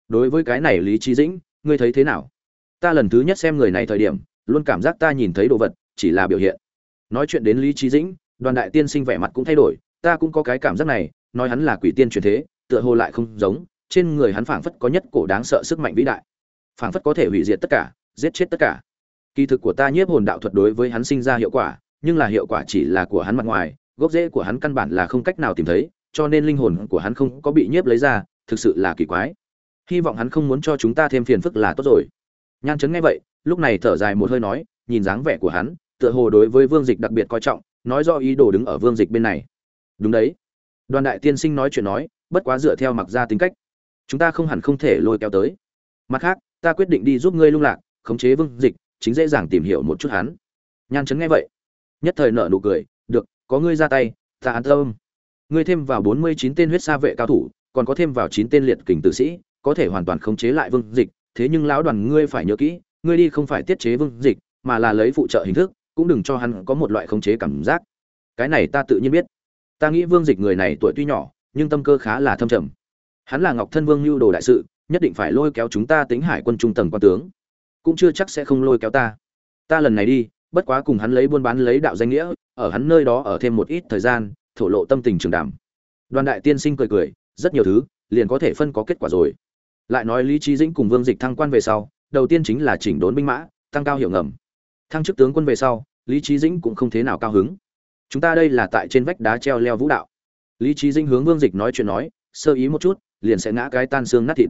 S1: Đối với cái này Lý Chí Dĩnh, ngươi thấy thế nào? Ta lần thứ nhất xem người này thời điểm, luôn cảm giác ta nhìn thấy đồ vật, chỉ là biểu hiện. Nói chuyện đến Lý Chí Dĩnh, Đoàn đại tiên sinh vẻ mặt cũng thay đổi, ta cũng có cái cảm giác này, nói hắn là quỷ tiên truyền thế, tựa hồ lại không giống, trên người hắn phảng phất có nhất cổ đáng sợ sức mạnh vĩ đại. Phảng phất có thể hủy diệt tất cả, giết chết tất cả. Kỳ thực của ta nhiếp hồn đạo thuật đối với hắn sinh ra hiệu quả, nhưng là hiệu quả chỉ là của hắn mặt ngoài, gốc rễ của hắn căn bản là không cách nào tìm thấy, cho nên linh hồn của hắn không có bị nhiếp lấy ra, thực sự là kỳ quái. Hy vọng hắn không muốn cho chúng ta thêm phiền phức là tốt rồi. Nhan Chấn nghe vậy, lúc này thở dài một hơi nói, nhìn dáng vẻ của hắn, tựa hồ đối với Vương Dịch đặc biệt coi trọng, nói do ý đồ đứng ở Vương Dịch bên này. Đúng đấy. Đoàn đại tiên sinh nói chuyện nói, bất quá dựa theo mặc ra tính cách, chúng ta không hẳn không thể lôi kéo tới. Mặt khác, ta quyết định đi giúp ngươi lung lạc, khống chế Vương Dịch, chính dễ dàng tìm hiểu một chút hắn. Nhan Chấn nghe vậy, nhất thời nở nụ cười, có ngươi ra tay, ta an tâm. Ngươi thêm vào 49 tên huyết sa vệ cao thủ, còn có thêm vào 9 tên liệt kình tử sĩ, có thể hoàn toàn khống chế lại Vương Dịch, thế nhưng lão đoàn ngươi phải nhớ kỹ, ngươi đi không phải tiết chế Vương Dịch, mà là lấy phụ trợ hình thức, cũng đừng cho hắn có một loại khống chế cảm giác. Cái này ta tự nhiên biết. Ta nghĩ Vương Dịch người này tuổi tuy nhỏ, nhưng tâm cơ khá là thâm trầm. Hắn là Ngọc Thân Vương lưu đồ đại sự, nhất định phải lôi kéo chúng ta tính hải quân trung tầng quan tướng, cũng chưa chắc sẽ không lôi kéo ta. Ta lần này đi, bất quá cùng hắn lấy buôn bán lấy đạo danh nghĩa, ở hắn nơi đó ở thêm một ít thời gian, thổ lộ tâm tình trường đàm Đoàn đại tiên sinh cười cười, rất nhiều thứ, liền có thể phân có kết quả rồi. Lại nói Lý trí Dĩnh cùng Vương Dịch thăng quan về sau, đầu tiên chính là chỉnh đốn binh mã, tăng cao hiệu ngầm. Thăng chức tướng quân về sau, Lý trí Dĩnh cũng không thế nào cao hứng. Chúng ta đây là tại trên vách đá treo leo vũ đạo. Lý trí Dĩnh hướng Vương Dịch nói chuyện nói, sơ ý một chút, liền sẽ ngã cái tan xương nát thịt.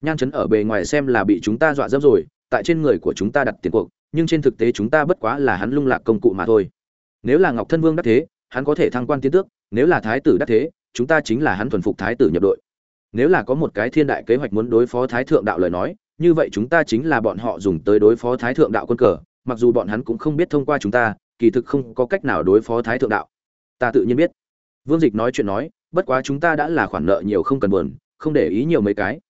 S1: Nhan chấn ở bề ngoài xem là bị chúng ta dọa dẫm rồi, tại trên người của chúng ta đặt tiền cuộc, nhưng trên thực tế chúng ta bất quá là hắn lung lạc công cụ mà thôi. Nếu là Ngọc Thân Vương đắc thế, hắn có thể thăng quan tiến tước, nếu là thái tử đắc thế, chúng ta chính là hắn thuần phục thái tử nhập đội. Nếu là có một cái thiên đại kế hoạch muốn đối phó thái thượng đạo lời nói, như vậy chúng ta chính là bọn họ dùng tới đối phó thái thượng đạo quân cờ, mặc dù bọn hắn cũng không biết thông qua chúng ta, kỳ thực không có cách nào đối phó thái thượng đạo. Ta tự nhiên biết. Vương Dịch nói chuyện nói, bất quá chúng ta đã là khoản nợ nhiều không cần buồn, không để ý nhiều mấy cái.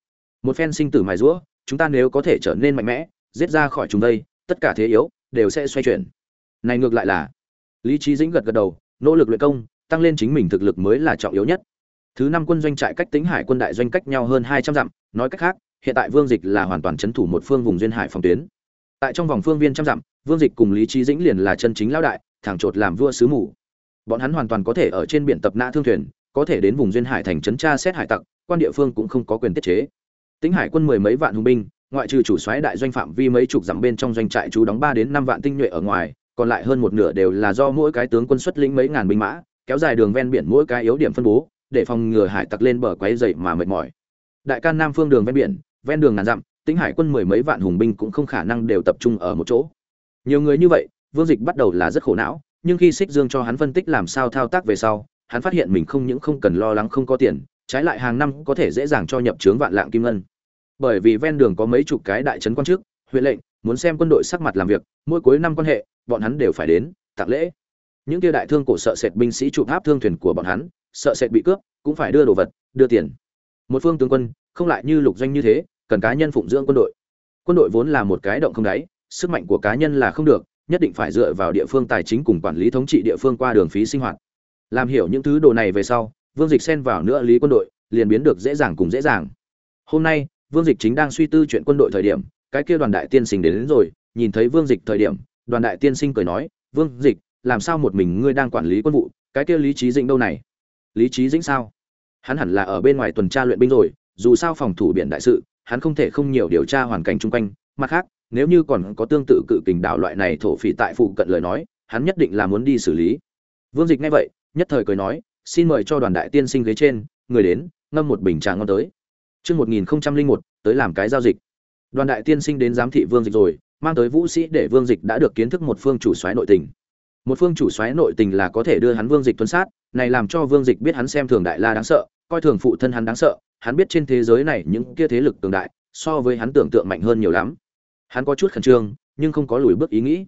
S1: Một phen sinh tử mài rũa, chúng ta nếu có thể trở nên mạnh mẽ, giết ra khỏi chúng đây, tất cả thế yếu đều sẽ xoay chuyển. Này ngược lại là, Lý trí Dĩnh gật gật đầu, nỗ lực luyện công, tăng lên chính mình thực lực mới là trọng yếu nhất. Thứ năm quân doanh trại cách tính hải quân đại doanh cách nhau hơn 200 dặm, nói cách khác, hiện tại Vương Dịch là hoàn toàn chấn thủ một phương vùng duyên hải phòng tuyến. Tại trong vòng phương viên trăm dặm, Vương Dịch cùng Lý trí Dĩnh liền là chân chính lão đại, thẳng chột làm vua sứ mù. Bọn hắn hoàn toàn có thể ở trên biển tập nã thương thuyền, có thể đến vùng duyên hải thành trấn tra xét hải tặc, quan địa phương cũng không có quyền tiết chế. Tính hải quân mười mấy vạn hùng binh, ngoại trừ chủ soái đại doanh phạm vi mấy chục dặm bên trong doanh trại chú đóng ba đến năm vạn tinh nhuệ ở ngoài, còn lại hơn một nửa đều là do mỗi cái tướng quân xuất lĩnh mấy ngàn binh mã, kéo dài đường ven biển mỗi cái yếu điểm phân bố, để phòng ngừa hải tặc lên bờ quấy dậy mà mệt mỏi. Đại can Nam phương đường ven biển, ven đường ngàn dặm, tính hải quân mười mấy vạn hùng binh cũng không khả năng đều tập trung ở một chỗ. Nhiều người như vậy, Vương Dịch bắt đầu là rất khổ não, nhưng khi xích Dương cho hắn phân tích làm sao thao tác về sau, hắn phát hiện mình không những không cần lo lắng không có tiền, trái lại hàng năm có thể dễ dàng cho nhập trướng vạn lạng kim ngân. Bởi vì ven đường có mấy chục cái đại trấn quan chức, huyện lệnh, muốn xem quân đội sắc mặt làm việc, mỗi cuối năm quan hệ, bọn hắn đều phải đến, tặng lễ. Những kia đại thương cổ sợ sệt binh sĩ chụp áp thương thuyền của bọn hắn, sợ sệt bị cướp, cũng phải đưa đồ vật, đưa tiền. Một phương tướng quân, không lại như lục doanh như thế, cần cá nhân phụng dưỡng quân đội. Quân đội vốn là một cái động không đáy, sức mạnh của cá nhân là không được nhất định phải dựa vào địa phương tài chính cùng quản lý thống trị địa phương qua đường phí sinh hoạt làm hiểu những thứ đồ này về sau vương dịch xen vào nữa lý quân đội liền biến được dễ dàng cùng dễ dàng hôm nay vương dịch chính đang suy tư chuyện quân đội thời điểm cái kia đoàn đại tiên sinh đến, đến rồi nhìn thấy vương dịch thời điểm đoàn đại tiên sinh cười nói vương dịch làm sao một mình ngươi đang quản lý quân vụ? Cái kia lý trí dĩnh đâu này? Lý trí dĩnh sao? Hắn hẳn là ở bên ngoài tuần tra luyện binh rồi dù sao phòng thủ biển đại sự hắn không thể không nhiều điều tra hoàn cảnh chung quanh. Mặt khác nếu như còn có tương tự cự kình đảo loại này thổ phỉ tại phụ cận lời nói hắn nhất định là muốn đi xử lý. Vương dịch nghe vậy nhất thời cười nói xin mời cho đoàn đại tiên sinh ghế trên người đến ngâm một bình trà ngon tới. Trước 1001, tới làm cái giao dịch. Đoàn đại tiên sinh đến giám thị Vương Dịch rồi, mang tới vũ sĩ để Vương Dịch đã được kiến thức một phương chủ xoáy nội tình. Một phương chủ xoáy nội tình là có thể đưa hắn Vương Dịch tuân sát, này làm cho Vương Dịch biết hắn xem thường đại la đáng sợ, coi thường phụ thân hắn đáng sợ, hắn biết trên thế giới này những kia thế lực cường đại, so với hắn tưởng tượng mạnh hơn nhiều lắm. Hắn có chút khẩn trương, nhưng không có lùi bước ý nghĩ.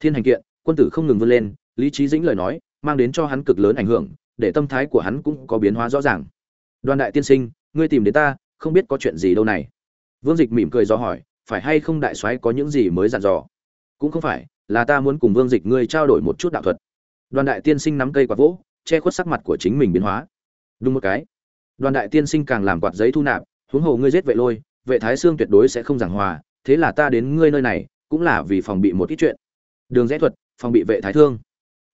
S1: Thiên hành kiện, quân tử không ngừng vươn lên, lý trí dĩnh lời nói, mang đến cho hắn cực lớn ảnh hưởng, để tâm thái của hắn cũng có biến hóa rõ ràng. Đoàn đại tiên sinh, ngươi tìm đến ta, không biết có chuyện gì đâu này. Vương Dịch mỉm cười do hỏi, phải hay không đại soái có những gì mới dặn dò? Cũng không phải, là ta muốn cùng Vương Dịch ngươi trao đổi một chút đạo thuật. Đoàn đại tiên sinh nắm cây quạt vỗ, che khuất sắc mặt của chính mình biến hóa. Đúng một cái. Đoàn đại tiên sinh càng làm quạt giấy thu nạp, huống hồ ngươi giết vệ lôi, vệ thái xương tuyệt đối sẽ không giảng hòa, thế là ta đến ngươi nơi này, cũng là vì phòng bị một ít chuyện. Đường rẽ thuật, phòng bị vệ thái thương.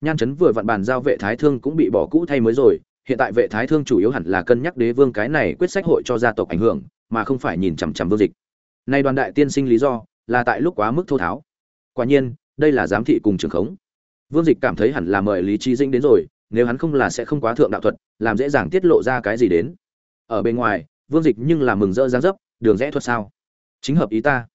S1: Nhan chấn vừa vặn bàn giao vệ thái thương cũng bị bỏ cũ thay mới rồi, hiện tại vệ thái thương chủ yếu hẳn là cân nhắc đế vương cái này quyết sách hội cho gia tộc ảnh hưởng, mà không phải nhìn chằm chằm vương dịch. Nay đoàn đại tiên sinh lý do là tại lúc quá mức thô tháo. Quả nhiên, đây là giám thị cùng trường khống. Vương Dịch cảm thấy hẳn là mời Lý Chí Dĩnh đến rồi, nếu hắn không là sẽ không quá thượng đạo thuật, làm dễ dàng tiết lộ ra cái gì đến. Ở bên ngoài, Vương Dịch nhưng là mừng rỡ dáng dấp, đường rẽ thuật sao? Chính hợp ý ta.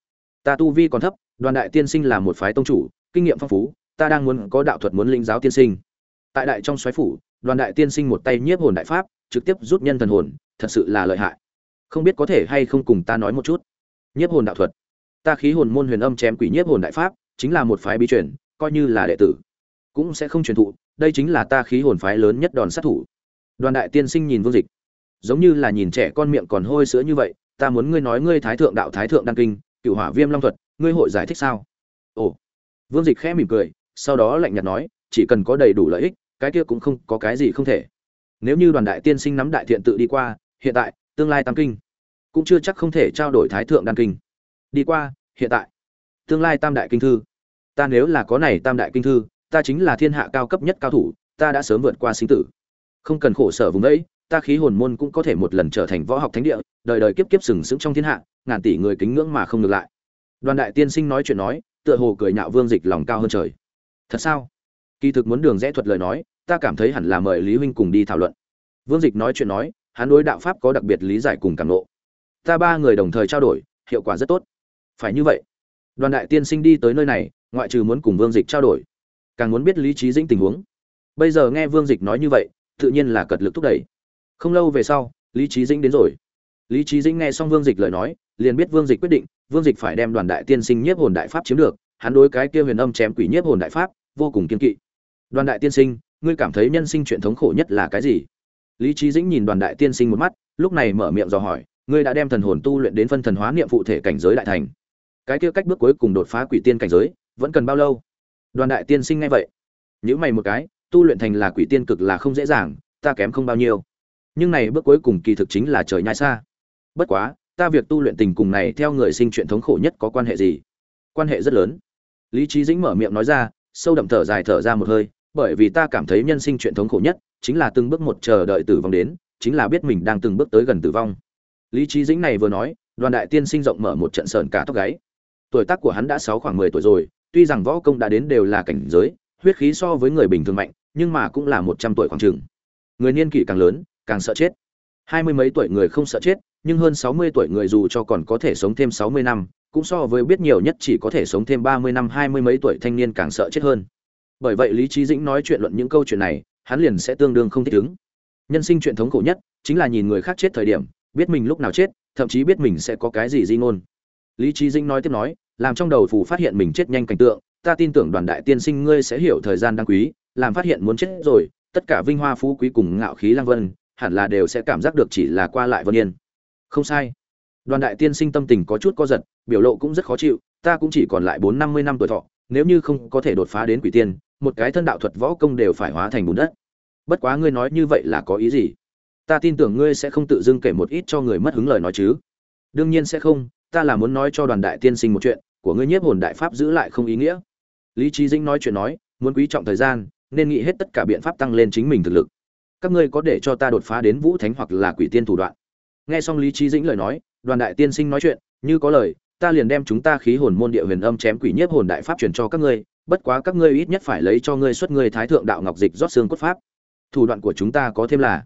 S1: Ta tu vi còn thấp, đoàn đại tiên sinh là một phái tông chủ, kinh nghiệm phong phú, ta đang muốn có đạo thuật muốn linh giáo tiên sinh. Tại đại trong xoáy phủ, đoàn đại tiên sinh một tay nhiếp hồn đại pháp, trực tiếp rút nhân thần hồn, thật sự là lợi hại. Không biết có thể hay không cùng ta nói một chút. Nhiếp hồn đạo thuật. Ta khí hồn môn huyền âm chém quỷ nhiếp hồn đại pháp, chính là một phái bí truyền, coi như là đệ tử, cũng sẽ không truyền thụ, đây chính là ta khí hồn phái lớn nhất đòn sát thủ. Đoàn đại tiên sinh nhìn Vương Dịch, giống như là nhìn trẻ con miệng còn hôi sữa như vậy, ta muốn ngươi nói ngươi thái thượng đạo thái thượng đăng kinh, Cựu hỏa viêm long thuật, ngươi hội giải thích sao? Ồ. Vương Dịch khẽ mỉm cười, sau đó lạnh nhạt nói, chỉ cần có đầy đủ lợi ích, cái kia cũng không có cái gì không thể nếu như đoàn đại tiên sinh nắm đại thiện tự đi qua hiện tại tương lai tam kinh cũng chưa chắc không thể trao đổi thái thượng đan kinh. Đi qua, hiện tại. Tương lai tam đại kinh thư. Ta nếu là có này tam đại kinh thư, ta chính là thiên hạ cao cấp nhất cao thủ, ta đã sớm vượt qua sinh tử. Không cần khổ sở vùng ấy, ta khí hồn môn cũng có thể một lần trở thành võ học thánh địa, đời đời kiếp kiếp sừng sững trong thiên hạ, ngàn tỷ người kính ngưỡng mà không ngược lại. Đoàn đại tiên sinh nói chuyện nói, tựa hồ cười nhạo vương dịch lòng cao hơn trời. Thật sao? Kỳ thực muốn đường rẽ thuật lời nói, ta cảm thấy hẳn là mời lý huynh cùng đi thảo luận. Vương dịch nói chuyện nói, hắn đối đạo pháp có đặc biệt lý giải cùng cảm nộ ta ba người đồng thời trao đổi, hiệu quả rất tốt. Phải như vậy. Đoàn đại tiên sinh đi tới nơi này, ngoại trừ muốn cùng vương dịch trao đổi, càng muốn biết lý trí dĩnh tình huống. Bây giờ nghe vương dịch nói như vậy, tự nhiên là cật lực thúc đẩy. Không lâu về sau, lý trí dĩnh đến rồi. Lý trí dĩnh nghe xong vương dịch lời nói, liền biết vương dịch quyết định, vương dịch phải đem đoàn đại tiên sinh nhiếp hồn đại pháp chiếm được, hắn đối cái kia huyền âm chém quỷ nhiếp hồn đại pháp, vô cùng kiên kỵ. Đoàn đại tiên sinh, ngươi cảm thấy nhân sinh chuyện thống khổ nhất là cái gì? Lý trí dĩnh nhìn đoàn đại tiên sinh một mắt, lúc này mở miệng dò hỏi ngươi đã đem thần hồn tu luyện đến phân thần hóa niệm phụ thể cảnh giới đại thành. Cái kia cách bước cuối cùng đột phá quỷ tiên cảnh giới, vẫn cần bao lâu? Đoàn đại tiên sinh nghe vậy nhữ mày một cái, tu luyện thành là quỷ tiên cực là không dễ dàng, ta kém không bao nhiêu. Nhưng này bước cuối cùng kỳ thực chính là trời nhai xa. Bất quá, ta việc tu luyện tình cùng này theo người sinh chuyện thống khổ nhất có quan hệ gì? Quan hệ rất lớn. Lý trí dĩnh mở miệng nói ra, sâu đậm thở dài thở ra một hơi, bởi vì ta cảm thấy nhân sinh chuyện thống khổ nhất chính là từng bước một chờ đợi tử vong đến, chính là biết mình đang từng bước tới gần tử vong lý trí dĩnh này vừa nói, đoàn đại tiên sinh rộng mở một trận sờn cả tóc gáy. Tuổi tác của hắn đã sáu khoảng mười tuổi rồi, tuy rằng võ công đã đến đều là cảnh giới, huyết khí so với người bình thường mạnh, nhưng mà cũng là một trăm tuổi khoảng chừng. Người niên kỷ càng lớn, càng sợ chết. Hai mươi mấy tuổi người không sợ chết, nhưng hơn sáu mươi tuổi người dù cho còn có thể sống thêm sáu mươi năm, cũng so với biết nhiều nhất chỉ có thể sống thêm ba mươi năm, hai mươi mấy tuổi thanh niên càng sợ chết hơn. Bởi vậy lý trí dĩnh nói chuyện luận những câu chuyện này, hắn liền sẽ tương đương không thích ứng. Nhân sinh chuyện thống khổ nhất chính là nhìn người khác chết thời điểm biết mình lúc nào chết, thậm chí biết mình sẽ có cái gì di ngôn. Lý trí dĩnh nói tiếp nói, làm trong đầu phù phát hiện mình chết nhanh cảnh tượng, ta tin tưởng đoàn đại tiên sinh ngươi sẽ hiểu thời gian đáng quý, làm phát hiện muốn chết rồi, tất cả vinh hoa phú quý cùng ngạo khí lang vân, hẳn là đều sẽ cảm giác được chỉ là qua lại vân yên. Không sai. Đoàn đại tiên sinh tâm tình có chút co giật, biểu lộ cũng rất khó chịu, ta cũng chỉ còn lại bốn năm mươi năm tuổi thọ, nếu như không có thể đột phá đến quỷ tiên, một cái thân đạo thuật võ công đều phải hóa thành bùn đất. Bất quá ngươi nói như vậy là có ý gì? Ta tin tưởng ngươi sẽ không tự dưng kể một ít cho người mất hứng lời nói chứ. Đương nhiên sẽ không, ta là muốn nói cho đoàn đại tiên sinh một chuyện, của ngươi nhiếp hồn đại pháp giữ lại không ý nghĩa. Lý trí dĩnh nói chuyện nói, muốn quý trọng thời gian, nên nghĩ hết tất cả biện pháp tăng lên chính mình thực lực. Các ngươi có để cho ta đột phá đến vũ thánh hoặc là quỷ tiên thủ đoạn? Nghe xong lý trí dĩnh lời nói, đoàn đại tiên sinh nói chuyện, như có lời, ta liền đem chúng ta khí hồn môn địa huyền âm chém quỷ nhiếp hồn đại pháp truyền cho các ngươi, bất quá các ngươi ít nhất phải lấy cho ngươi xuất ngươi thái thượng đạo ngọc dịch rót xương cốt pháp. Thủ đoạn của chúng ta có thêm là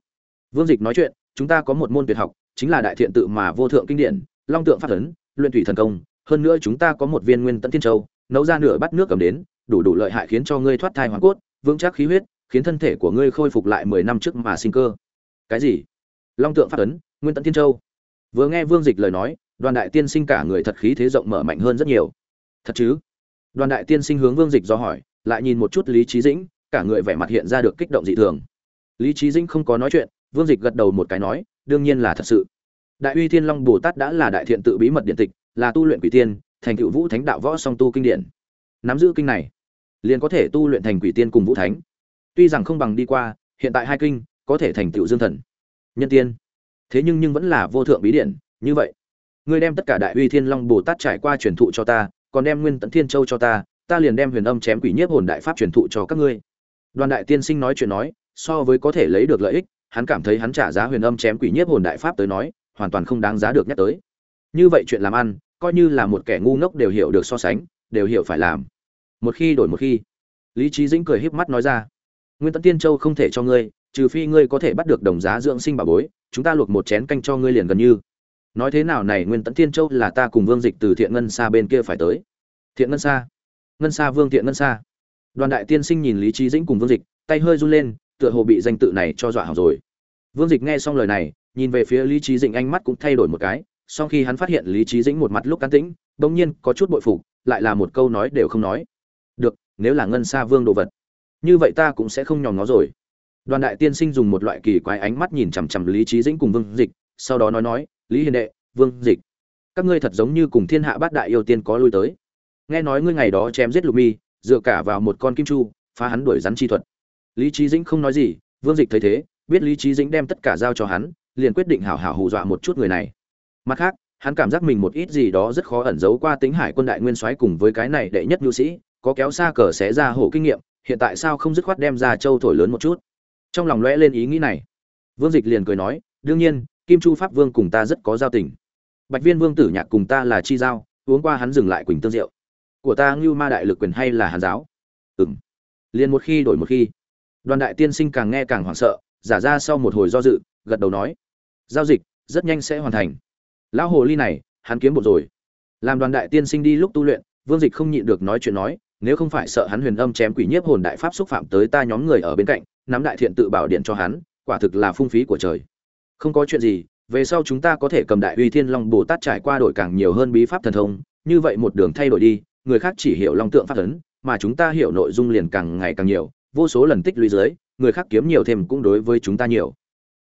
S1: vương dịch nói chuyện, chúng ta có một môn tuyệt học, chính là đại thiện tự mà vô thượng kinh điển, long tượng pháp ấn, luyện thủy thần công. Hơn nữa chúng ta có một viên nguyên tận thiên châu, nấu ra nửa bát nước cầm đến, đủ đủ lợi hại khiến cho ngươi thoát thai hoàn cốt, vững chắc khí huyết, khiến thân thể của ngươi khôi phục lại mười năm trước mà sinh cơ. Cái gì? Long tượng pháp ấn, nguyên tận thiên châu. Vừa nghe vương dịch lời nói, đoàn đại tiên sinh cả người thật khí thế rộng mở mạnh hơn rất nhiều. Thật chứ? Đoàn đại tiên sinh hướng vương dịch do hỏi, lại nhìn một chút lý Chí dĩnh, cả người vẻ mặt hiện ra được kích động dị thường. Lý Chí dĩnh không có nói chuyện vương dịch gật đầu một cái nói, đương nhiên là thật sự. Đại uy thiên long bồ tát đã là đại thiện tự bí mật điện tịch, là tu luyện quỷ tiên, thành tựu vũ thánh đạo võ song tu kinh điển. Nắm giữ kinh này, liền có thể tu luyện thành quỷ tiên cùng vũ thánh. Tuy rằng không bằng đi qua, hiện tại hai kinh có thể thành tựu dương thần, nhân tiên. Thế nhưng nhưng vẫn là vô thượng bí điển, như vậy. Ngươi đem tất cả đại uy thiên long bồ tát trải qua truyền thụ cho ta, còn đem nguyên tận thiên châu cho ta ta liền đem huyền âm chém quỷ nhiếp hồn đại pháp truyền thụ cho các ngươi. Đoàn đại tiên sinh nói chuyện nói, so với có thể lấy được lợi ích hắn cảm thấy hắn trả giá huyền âm chém quỷ nhiếp hồn đại pháp tới nói, hoàn toàn không đáng giá được nhắc tới. Như vậy chuyện làm ăn, coi như là một kẻ ngu ngốc đều hiểu được so sánh, đều hiểu phải làm. Một khi đổi một khi. Lý trí dĩnh cười híp mắt nói ra, nguyên tận tiên châu không thể cho ngươi, trừ phi ngươi có thể bắt được đồng giá dưỡng sinh bà bối, chúng ta luộc một chén canh cho ngươi liền gần như. Nói thế nào này, nguyên tận tiên châu là ta cùng vương dịch từ thiện ngân xa bên kia phải tới. Thiện ngân xa ngân xa vương thiện ngân xa đoàn đại tiên sinh nhìn lý trí dĩnh cùng vương dịch, tay hơi run lên tựa hồ bị danh tự này cho dọa hỏng rồi. Vương dịch nghe xong lời này, nhìn về phía lý trí dĩnh ánh mắt cũng thay đổi một cái, sau khi hắn phát hiện lý trí dĩnh một mặt lúc cán tĩnh, bỗng nhiên có chút bội phục, lại là một câu nói đều không nói. Được, nếu là ngân xa vương đồ vật, như vậy ta cũng sẽ không nhòm nó rồi. Đoàn đại tiên sinh dùng một loại kỳ quái ánh mắt nhìn chằm chằm lý trí dĩnh cùng vương dịch, sau đó nói nói, lý hiền đệ, vương dịch, các ngươi thật giống như cùng thiên hạ bát đại yêu tiên có lui tới. Nghe nói ngươi ngày đó chém giết lục mi, dựa cả vào một con kim chu, phá hắn đuổi rắn chi thuật lý trí dĩnh không nói gì vương dịch thấy thế biết lý trí dĩnh đem tất cả giao cho hắn liền quyết định hảo hảo hù dọa một chút người này. Mặt khác hắn cảm giác mình một ít gì đó rất khó ẩn giấu qua tính hải quân đại nguyên soái cùng với cái này đệ nhất nhu sĩ có kéo xa cờ xé ra hổ kinh nghiệm hiện tại sao không dứt khoát đem ra châu thổi lớn một chút? Trong lòng lóe lên ý nghĩ này. Vương dịch liền cười nói đương nhiên kim chu pháp vương cùng ta rất có giao tình. Bạch viên vương tử nhạc cùng ta là chi giao uống qua hắn dừng lại quỳnh tương rượu của ta ngưu ma đại lực quyền hay là hàn giáo? Ừm, liền một khi đổi một khi đoàn đại tiên sinh càng nghe càng hoảng sợ, giả ra sau một hồi do dự, gật đầu nói, giao dịch rất nhanh sẽ hoàn thành. Lão hồ ly này, hắn kiếm một rồi. Làm đoàn đại tiên sinh đi lúc tu luyện, vương dịch không nhịn được nói chuyện nói, nếu không phải sợ hắn huyền âm chém quỷ nhiếp hồn đại pháp xúc phạm tới ta nhóm người ở bên cạnh, nắm đại thiện tự bảo điện cho hắn, quả thực là phung phí của trời. Không có chuyện gì, về sau chúng ta có thể cầm đại uy thiên long bồ tát trải qua đổi càng nhiều hơn bí pháp thần thông, như vậy một đường thay đổi đi, người khác chỉ hiểu long tượng pháp ấn, mà chúng ta hiểu nội dung liền càng ngày càng nhiều vô số lần tích lũy dưới, người khác kiếm nhiều thêm cũng đối với chúng ta nhiều.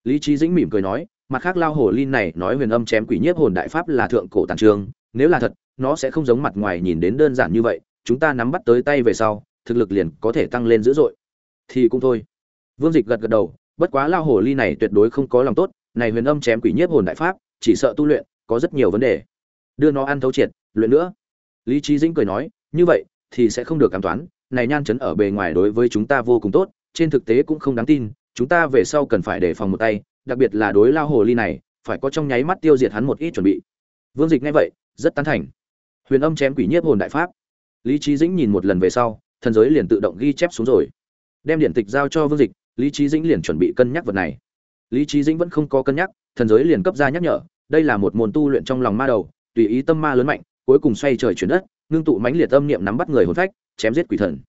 S1: Lý trí dĩnh mỉm cười nói, mặt khác lao hồ linh này nói huyền âm chém quỷ nhiếp hồn đại pháp là thượng cổ tàn trường, nếu là thật, nó sẽ không giống mặt ngoài nhìn đến đơn giản như vậy, chúng ta nắm bắt tới tay về sau, thực lực liền có thể tăng lên dữ dội. Thì cũng thôi. Vương dịch gật gật đầu, bất quá lao hồ ly này tuyệt đối không có lòng tốt, này huyền âm chém quỷ nhiếp hồn đại pháp, chỉ sợ tu luyện, có rất nhiều vấn đề. Đưa nó ăn thấu triệt, luyện nữa. Lý trí dĩnh cười nói, như vậy, thì sẽ không được cảm toán này nhan chấn ở bề ngoài đối với chúng ta vô cùng tốt, trên thực tế cũng không đáng tin, chúng ta về sau cần phải đề phòng một tay, đặc biệt là đối lao hồ ly này, phải có trong nháy mắt tiêu diệt hắn một ít chuẩn bị. Vương dịch nghe vậy, rất tán thành. Huyền âm chém quỷ nhiếp hồn đại pháp. Lý trí dĩnh nhìn một lần về sau, thần giới liền tự động ghi chép xuống rồi. Đem điện tịch giao cho vương dịch, lý trí dĩnh liền chuẩn bị cân nhắc vật này. Lý trí dĩnh vẫn không có cân nhắc, thần giới liền cấp ra nhắc nhở, đây là một môn tu luyện trong lòng ma đầu, tùy ý tâm ma lớn mạnh, cuối cùng xoay trời chuyển đất, ngưng tụ mãnh liệt âm niệm nắm bắt người hồn phách chém giết quỷ thần.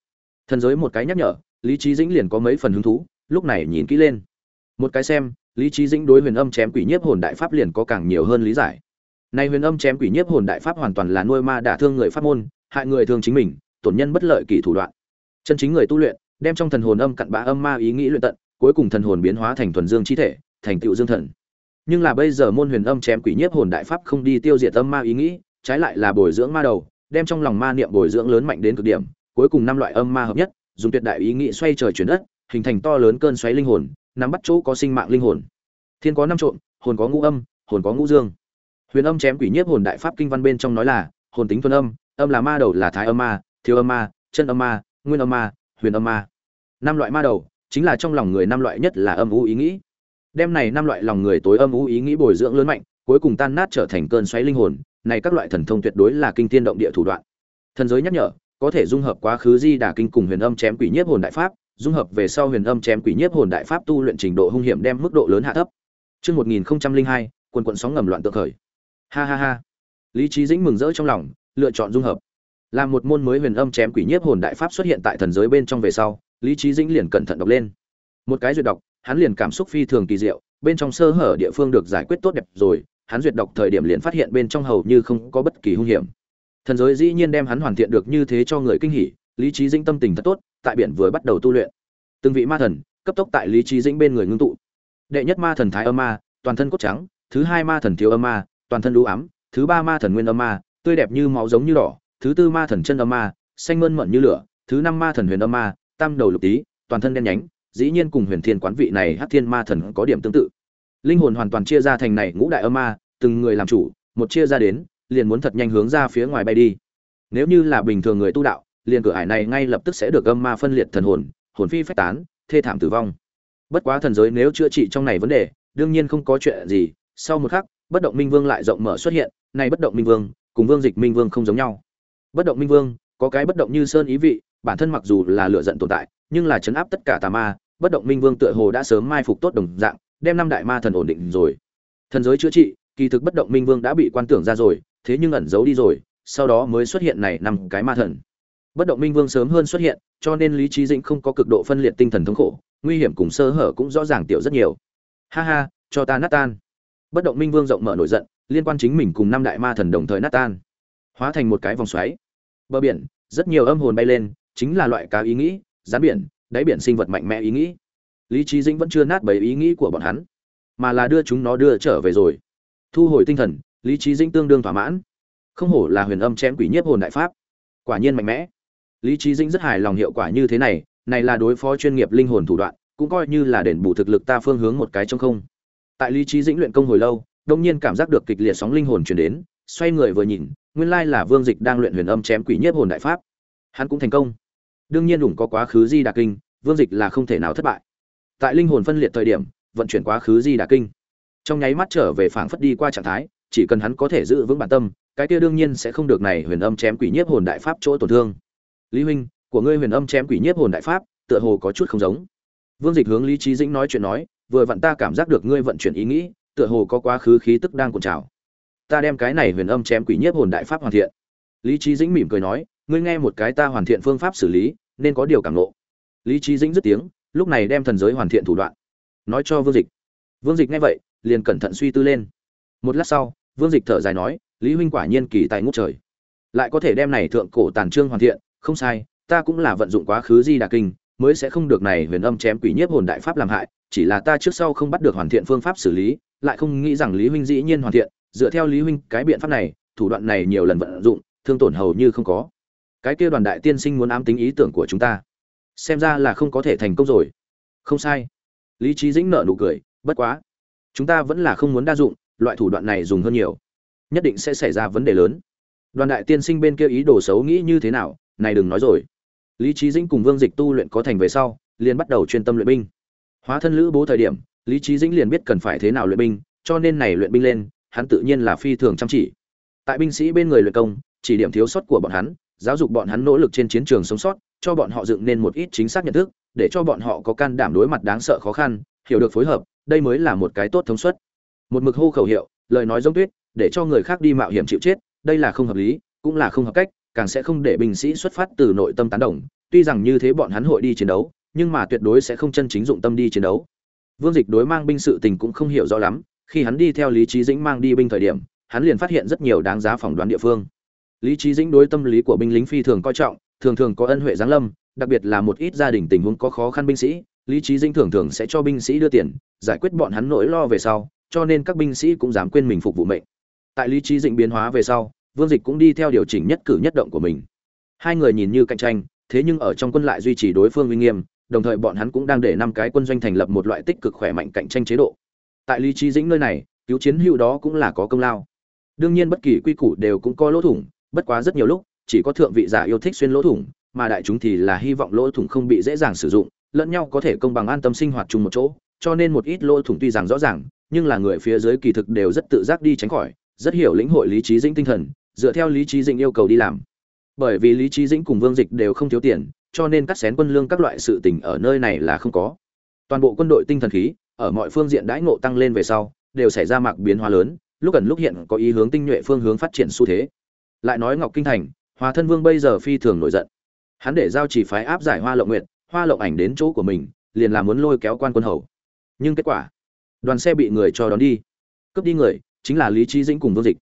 S1: Thần giới một cái nhắc nhở, lý trí dĩnh liền có mấy phần hứng thú, lúc này nhìn kỹ lên. Một cái xem, lý trí dĩnh đối huyền âm chém quỷ nhiếp hồn đại pháp liền có càng nhiều hơn lý giải. Nay huyền âm chém quỷ nhiếp hồn đại pháp hoàn toàn là nuôi ma đả thương người pháp môn, hại người thương chính mình, tổn nhân bất lợi kỳ thủ đoạn. Chân chính người tu luyện, đem trong thần hồn âm cặn bã âm ma ý nghĩ luyện tận, cuối cùng thần hồn biến hóa thành thuần dương chi thể, thành tựu dương thần. Nhưng là bây giờ môn huyền âm chém quỷ nhiếp hồn đại pháp không đi tiêu diệt âm ma ý nghĩ, trái lại là bồi dưỡng ma đầu đem trong lòng ma niệm bồi dưỡng lớn mạnh đến cực điểm, cuối cùng năm loại âm ma hợp nhất, dùng tuyệt đại ý nghĩ xoay trời chuyển đất, hình thành to lớn cơn xoáy linh hồn, nắm bắt chỗ có sinh mạng linh hồn. Thiên có năm trộn hồn có ngũ âm, hồn có ngũ dương. Huyền âm chém quỷ nhiếp hồn đại pháp kinh văn bên trong nói là, hồn tính thuần âm âm là ma đầu là thái âm ma, thiếu âm ma, chân âm ma, nguyên âm ma, huyền âm ma. Năm loại ma đầu, chính là trong lòng người năm loại nhất là âm u ý nghĩ. Đem này năm loại lòng người tối âm u ý nghĩ bồi dưỡng lớn mạnh, cuối cùng tan nát trở thành cơn xoáy linh hồn này các loại thần thông tuyệt đối là kinh thiên động địa thủ đoạn thần giới nhắc nhở có thể dung hợp quá khứ di đà kinh cùng huyền âm chém quỷ nhiếp hồn đại pháp dung hợp về sau huyền âm chém quỷ nhiếp hồn đại pháp tu luyện trình độ hung hiểm đem mức độ lớn hạ thấp Chương 1002, quần quần sóng ngầm loạn tự khởi. Ha ha ha. Lý Chí Dĩnh mừng rỡ trong lòng, lựa chọn dung hợp. Làm một môn mới huyền âm chém quỷ nhiếp hồn đại pháp xuất hiện tại thần giới bên trong về sau, Lý Chí Dĩnh liền cẩn thận đọc lên. Một cái duyệt đọc, hắn liền cảm xúc phi thường kỳ diệu, bên trong sơ hở địa phương được giải quyết tốt đẹp rồi, hắn duyệt đọc thời điểm liền phát hiện bên trong hầu như không có bất kỳ hung hiểm. Thần giới dĩ nhiên đem hắn hoàn thiện được như thế cho người kinh hỉ, Lý trí Dĩnh tâm tình thật tốt, tại biển vừa bắt đầu tu luyện. Từng vị ma thần, cấp tốc tại Lý trí Dĩnh bên người ngưng tụ. Đệ nhất ma thần Thái Âm Ma, toàn thân cốt trắng, thứ hai ma thần Thiếu Âm Ma, toàn thân lũ ám, thứ ba ma thần Nguyên Âm Ma, tươi đẹp như máu giống như đỏ, thứ tư ma thần Chân Âm Ma, xanh mơn mởn như lửa, thứ năm ma thần Huyền Âm Ma, tam đầu lục tí, toàn thân đen nhánh, dĩ nhiên cùng Huyền Thiên quán vị này Hắc Thiên Ma thần có điểm tương tự. Linh hồn hoàn toàn chia ra thành này ngũ đại âm ma, từng người làm chủ, một chia ra đến, liền muốn thật nhanh hướng ra phía ngoài bay đi. Nếu như là bình thường người tu đạo, liền cửa ải này ngay lập tức sẽ được âm ma phân liệt thần hồn, hồn phi phách tán, thê thảm tử vong. Bất quá thần giới nếu chữa trị trong này vấn đề, đương nhiên không có chuyện gì, sau một khắc, bất động minh vương lại rộng mở xuất hiện, này bất động minh vương, cùng vương dịch minh vương không giống nhau. Bất động minh vương, có cái bất động như sơn ý vị, bản thân mặc dù là lựa giận tồn tại, nhưng là chấn áp tất cả tà ma, bất động minh vương tựa hồ đã sớm mai phục tốt đồng dạng, đem năm đại ma thần ổn định rồi. Thần giới chữa trị, kỳ thực bất động minh vương đã bị quan tưởng ra rồi, thế nhưng ẩn giấu đi rồi, sau đó mới xuất hiện này năm cái ma thần. Bất động minh vương sớm hơn xuất hiện, cho nên lý trí dĩnh không có cực độ phân liệt tinh thần thống khổ, nguy hiểm cùng sơ hở cũng rõ ràng tiểu rất nhiều. Ha ha, cho ta nát tan. Bất động minh vương rộng mở nổi giận, liên quan chính mình cùng năm đại ma thần đồng thời nát tan, hóa thành một cái vòng xoáy. Bờ biển, rất nhiều âm hồn bay lên, chính là loại cá ý nghĩ, gián biển, đáy biển sinh vật mạnh mẽ ý nghĩ. Lý trí dĩnh vẫn chưa nát bấy ý nghĩ của bọn hắn, mà là đưa chúng nó đưa trở về rồi. Thu hồi tinh thần, lý trí dĩnh tương đương thỏa mãn. Không hổ là huyền âm chém quỷ nhiếp hồn đại pháp, quả nhiên mạnh mẽ. Lý trí dĩnh rất hài lòng hiệu quả như thế này này là đối phó chuyên nghiệp linh hồn thủ đoạn cũng coi như là đền bù thực lực ta phương hướng một cái trong không. Tại lý trí dĩnh luyện công hồi lâu đông nhiên cảm giác được kịch liệt sóng linh hồn chuyển đến xoay người vừa nhìn nguyên lai là vương dịch đang luyện huyền âm chém quỷ nhiếp hồn đại pháp. Hắn cũng thành công. Đương nhiên đủng có quá khứ di đà kinh vương dịch là không thể nào thất bại tại linh hồn phân liệt thời điểm, vận chuyển quá khứ di đà kinh. Trong nháy mắt trở về phảng phất đi qua trạng thái, chỉ cần hắn có thể giữ vững bản tâm, cái kia đương nhiên sẽ không được này huyền âm chém quỷ nhiếp hồn đại pháp chỗ tổn thương. Lý huynh, của ngươi huyền âm chém quỷ nhiếp hồn đại pháp, tựa hồ có chút không giống. Vương dịch hướng lý trí dĩnh nói chuyện nói, vừa vặn ta cảm giác được ngươi vận chuyển ý nghĩ, tựa hồ có quá khứ khí tức đang cuộn trào. Ta đem cái này huyền âm chém quỷ nhiếp hồn đại pháp hoàn thiện. Lý trí dĩnh mỉm cười nói, ngươi nghe một cái ta hoàn thiện phương pháp xử lý, nên có điều cảm lộ. lý trí dĩnh dứt tiếng lúc này đem thần giới hoàn thiện thủ đoạn. Nói cho vương dịch. Vương dịch nghe vậy, liền cẩn thận suy tư lên. Một lát sau, vương dịch thở dài nói, lý huynh quả nhiên kỳ tài ngút trời. Lại có thể đem này thượng cổ tàn trương hoàn thiện, không sai, ta cũng là vận dụng quá khứ di đà kinh, mới sẽ không được này huyền âm chém quỷ nhiếp hồn đại pháp làm hại, chỉ là ta trước sau không bắt được hoàn thiện phương pháp xử lý, lại không nghĩ rằng lý huynh dĩ nhiên hoàn thiện, dựa theo lý huynh cái biện pháp này, thủ đoạn này nhiều lần vận dụng, thương tổn hầu như không có. Cái kia đoàn đại tiên sinh muốn ám tính ý tưởng của chúng ta xem ra là không có thể thành công rồi. Không sai. Lý trí dĩnh nợ nụ cười, bất quá. Chúng ta vẫn là không muốn đa dụng, loại thủ đoạn này dùng hơn nhiều. Nhất định sẽ xảy ra vấn đề lớn. Đoàn đại tiên sinh bên kia ý đồ xấu nghĩ như thế nào, này đừng nói rồi. Lý trí dĩnh cùng vương dịch tu luyện có thành về sau, liền bắt đầu chuyên tâm luyện binh. Hóa thân lữ bố thời điểm, lý trí dĩnh liền biết cần phải thế nào luyện binh, cho nên này luyện binh lên, hắn tự nhiên là phi thường chăm chỉ. Tại binh sĩ bên người luyện công, chỉ điểm thiếu sót của bọn hắn, giáo dục bọn hắn nỗ lực trên chiến trường sống sót cho bọn họ dựng nên một ít chính xác nhận thức, để cho bọn họ có can đảm đối mặt đáng sợ khó khăn, hiểu được phối hợp, đây mới là một cái tốt thống suất. Một mực hô khẩu hiệu, lời nói giống tuyết, để cho người khác đi mạo hiểm chịu chết, đây là không hợp lý, cũng là không hợp cách, càng sẽ không để binh sĩ xuất phát từ nội tâm tán đồng. Tuy rằng như thế bọn hắn hội đi chiến đấu, nhưng mà tuyệt đối sẽ không chân chính dụng tâm đi chiến đấu. Vương dịch đối mang binh sự tình cũng không hiểu rõ lắm, khi hắn đi theo lý trí dĩnh mang đi binh thời điểm, hắn liền phát hiện rất nhiều đáng giá phỏng đoán địa phương. Lý trí dĩnh đối tâm lý của binh lính phi thường coi trọng thường thường có ân huệ giáng lâm, đặc biệt là một ít gia đình tình huống có khó khăn binh sĩ, lý trí dĩnh thường thường sẽ cho binh sĩ đưa tiền, giải quyết bọn hắn nỗi lo về sau, cho nên các binh sĩ cũng dám quên mình phục vụ mệnh. Tại lý trí dĩnh biến hóa về sau, vương dịch cũng đi theo điều chỉnh nhất cử nhất động của mình. Hai người nhìn như cạnh tranh, thế nhưng ở trong quân lại duy trì đối phương uy nghiêm, đồng thời bọn hắn cũng đang để năm cái quân doanh thành lập một loại tích cực khỏe mạnh cạnh tranh chế độ. Tại lý trí dĩnh nơi này, cứu chiến hữu đó cũng là có công lao. Đương nhiên bất kỳ quy củ đều cũng có lỗ thủng, bất quá rất nhiều lúc chỉ có thượng vị giả yêu thích xuyên lỗ thủng, mà đại chúng thì là hy vọng lỗ thủng không bị dễ dàng sử dụng, lẫn nhau có thể công bằng an tâm sinh hoạt chung một chỗ, cho nên một ít lỗ thủng tuy rằng rõ ràng, nhưng là người phía dưới kỳ thực đều rất tự giác đi tránh khỏi, rất hiểu lĩnh hội lý trí dĩnh tinh thần, dựa theo lý trí dĩnh yêu cầu đi làm. Bởi vì lý trí dĩnh cùng vương dịch đều không thiếu tiền, cho nên cắt xén quân lương các loại sự tình ở nơi này là không có. Toàn bộ quân đội tinh thần khí, ở mọi phương diện đãi ngộ tăng lên về sau, đều xảy ra mạc biến hóa lớn, lúc gần lúc hiện có ý hướng tinh nhuệ phương hướng phát triển xu thế. Lại nói ngọc kinh thành hòa thân vương bây giờ phi thường nổi giận. Hắn để giao chỉ phái áp giải hoa lộng nguyện hoa lộng ảnh đến chỗ của mình, liền là muốn lôi kéo quan quân hầu. Nhưng kết quả, đoàn xe bị người cho đón đi. Cướp đi người, chính là lý trí dĩnh cùng vương dịch.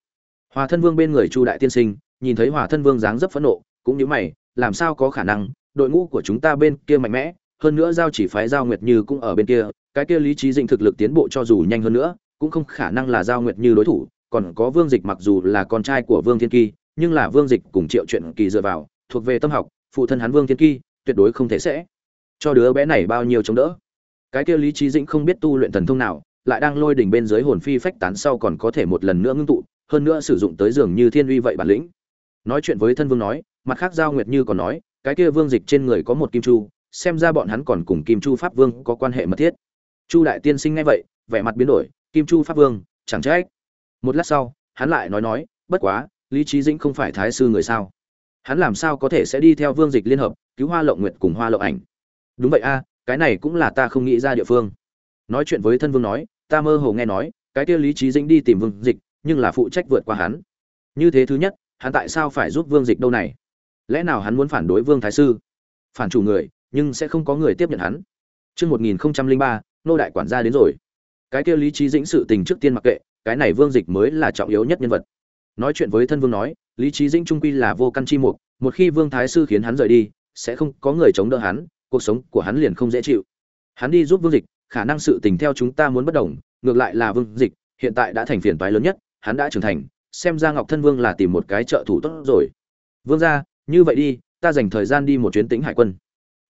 S1: Hòa thân vương bên người chu đại tiên sinh, nhìn thấy hòa thân vương dáng dấp phẫn nộ, cũng như mày, làm sao có khả năng, đội ngũ của chúng ta bên kia mạnh mẽ, hơn nữa giao chỉ phái giao nguyệt như cũng ở bên kia, cái kia lý trí dĩnh thực lực tiến bộ cho dù nhanh hơn nữa, cũng không khả năng là giao nguyệt như đối thủ, còn có vương dịch mặc dù là con trai của vương thiên kỳ nhưng là vương dịch cùng triệu chuyện kỳ dựa vào, thuộc về tâm học, phụ thân hắn vương thiên kỳ, tuyệt đối không thể sẽ cho đứa bé này bao nhiêu chống đỡ. Cái kia lý trí dĩnh không biết tu luyện thần thông nào, lại đang lôi đỉnh bên dưới hồn phi phách tán sau còn có thể một lần nữa ngưng tụ, hơn nữa sử dụng tới dường như thiên uy vậy bản lĩnh. Nói chuyện với thân vương nói, mặt khác giao nguyệt như còn nói, cái kia vương dịch trên người có một kim chu, xem ra bọn hắn còn cùng kim chu pháp vương có quan hệ mật thiết. Chu đại tiên sinh ngay vậy, vẻ mặt biến đổi, kim chu pháp vương, chẳng trách. Một lát sau, hắn lại nói nói, bất quá lý trí dĩnh không phải thái sư người sao? Hắn làm sao có thể sẽ đi theo vương dịch liên hợp cứu hoa lộng nguyệt cùng hoa lộng ảnh? Đúng vậy a cái này cũng là ta không nghĩ ra địa phương. Nói chuyện với thân vương nói ta mơ hồ nghe nói cái kia lý trí dĩnh đi tìm vương dịch nhưng là phụ trách vượt qua hắn. Như thế thứ nhất hắn tại sao phải giúp vương dịch đâu này? Lẽ nào hắn muốn phản đối vương thái sư? Phản chủ người nhưng sẽ không có người tiếp nhận hắn. Trước 1003, nô đại quản gia đến rồi. Cái kia lý trí dĩnh sự tình trước tiên mặc kệ, cái này vương dịch mới là trọng yếu nhất nhân vật. Nói chuyện với thân vương nói, lý trí dĩnh trung quy là vô căn chi mục, một khi vương thái sư khiến hắn rời đi, sẽ không có người chống đỡ hắn, cuộc sống của hắn liền không dễ chịu. Hắn đi giúp vương dịch, khả năng sự tình theo chúng ta muốn bất đồng, ngược lại là vương dịch, hiện tại đã thành phiền toái lớn nhất, hắn đã trưởng thành, xem ra Ngọc Thân Vương là tìm một cái trợ thủ tốt rồi. Vương gia, như vậy đi, ta dành thời gian đi một chuyến tính hải quân.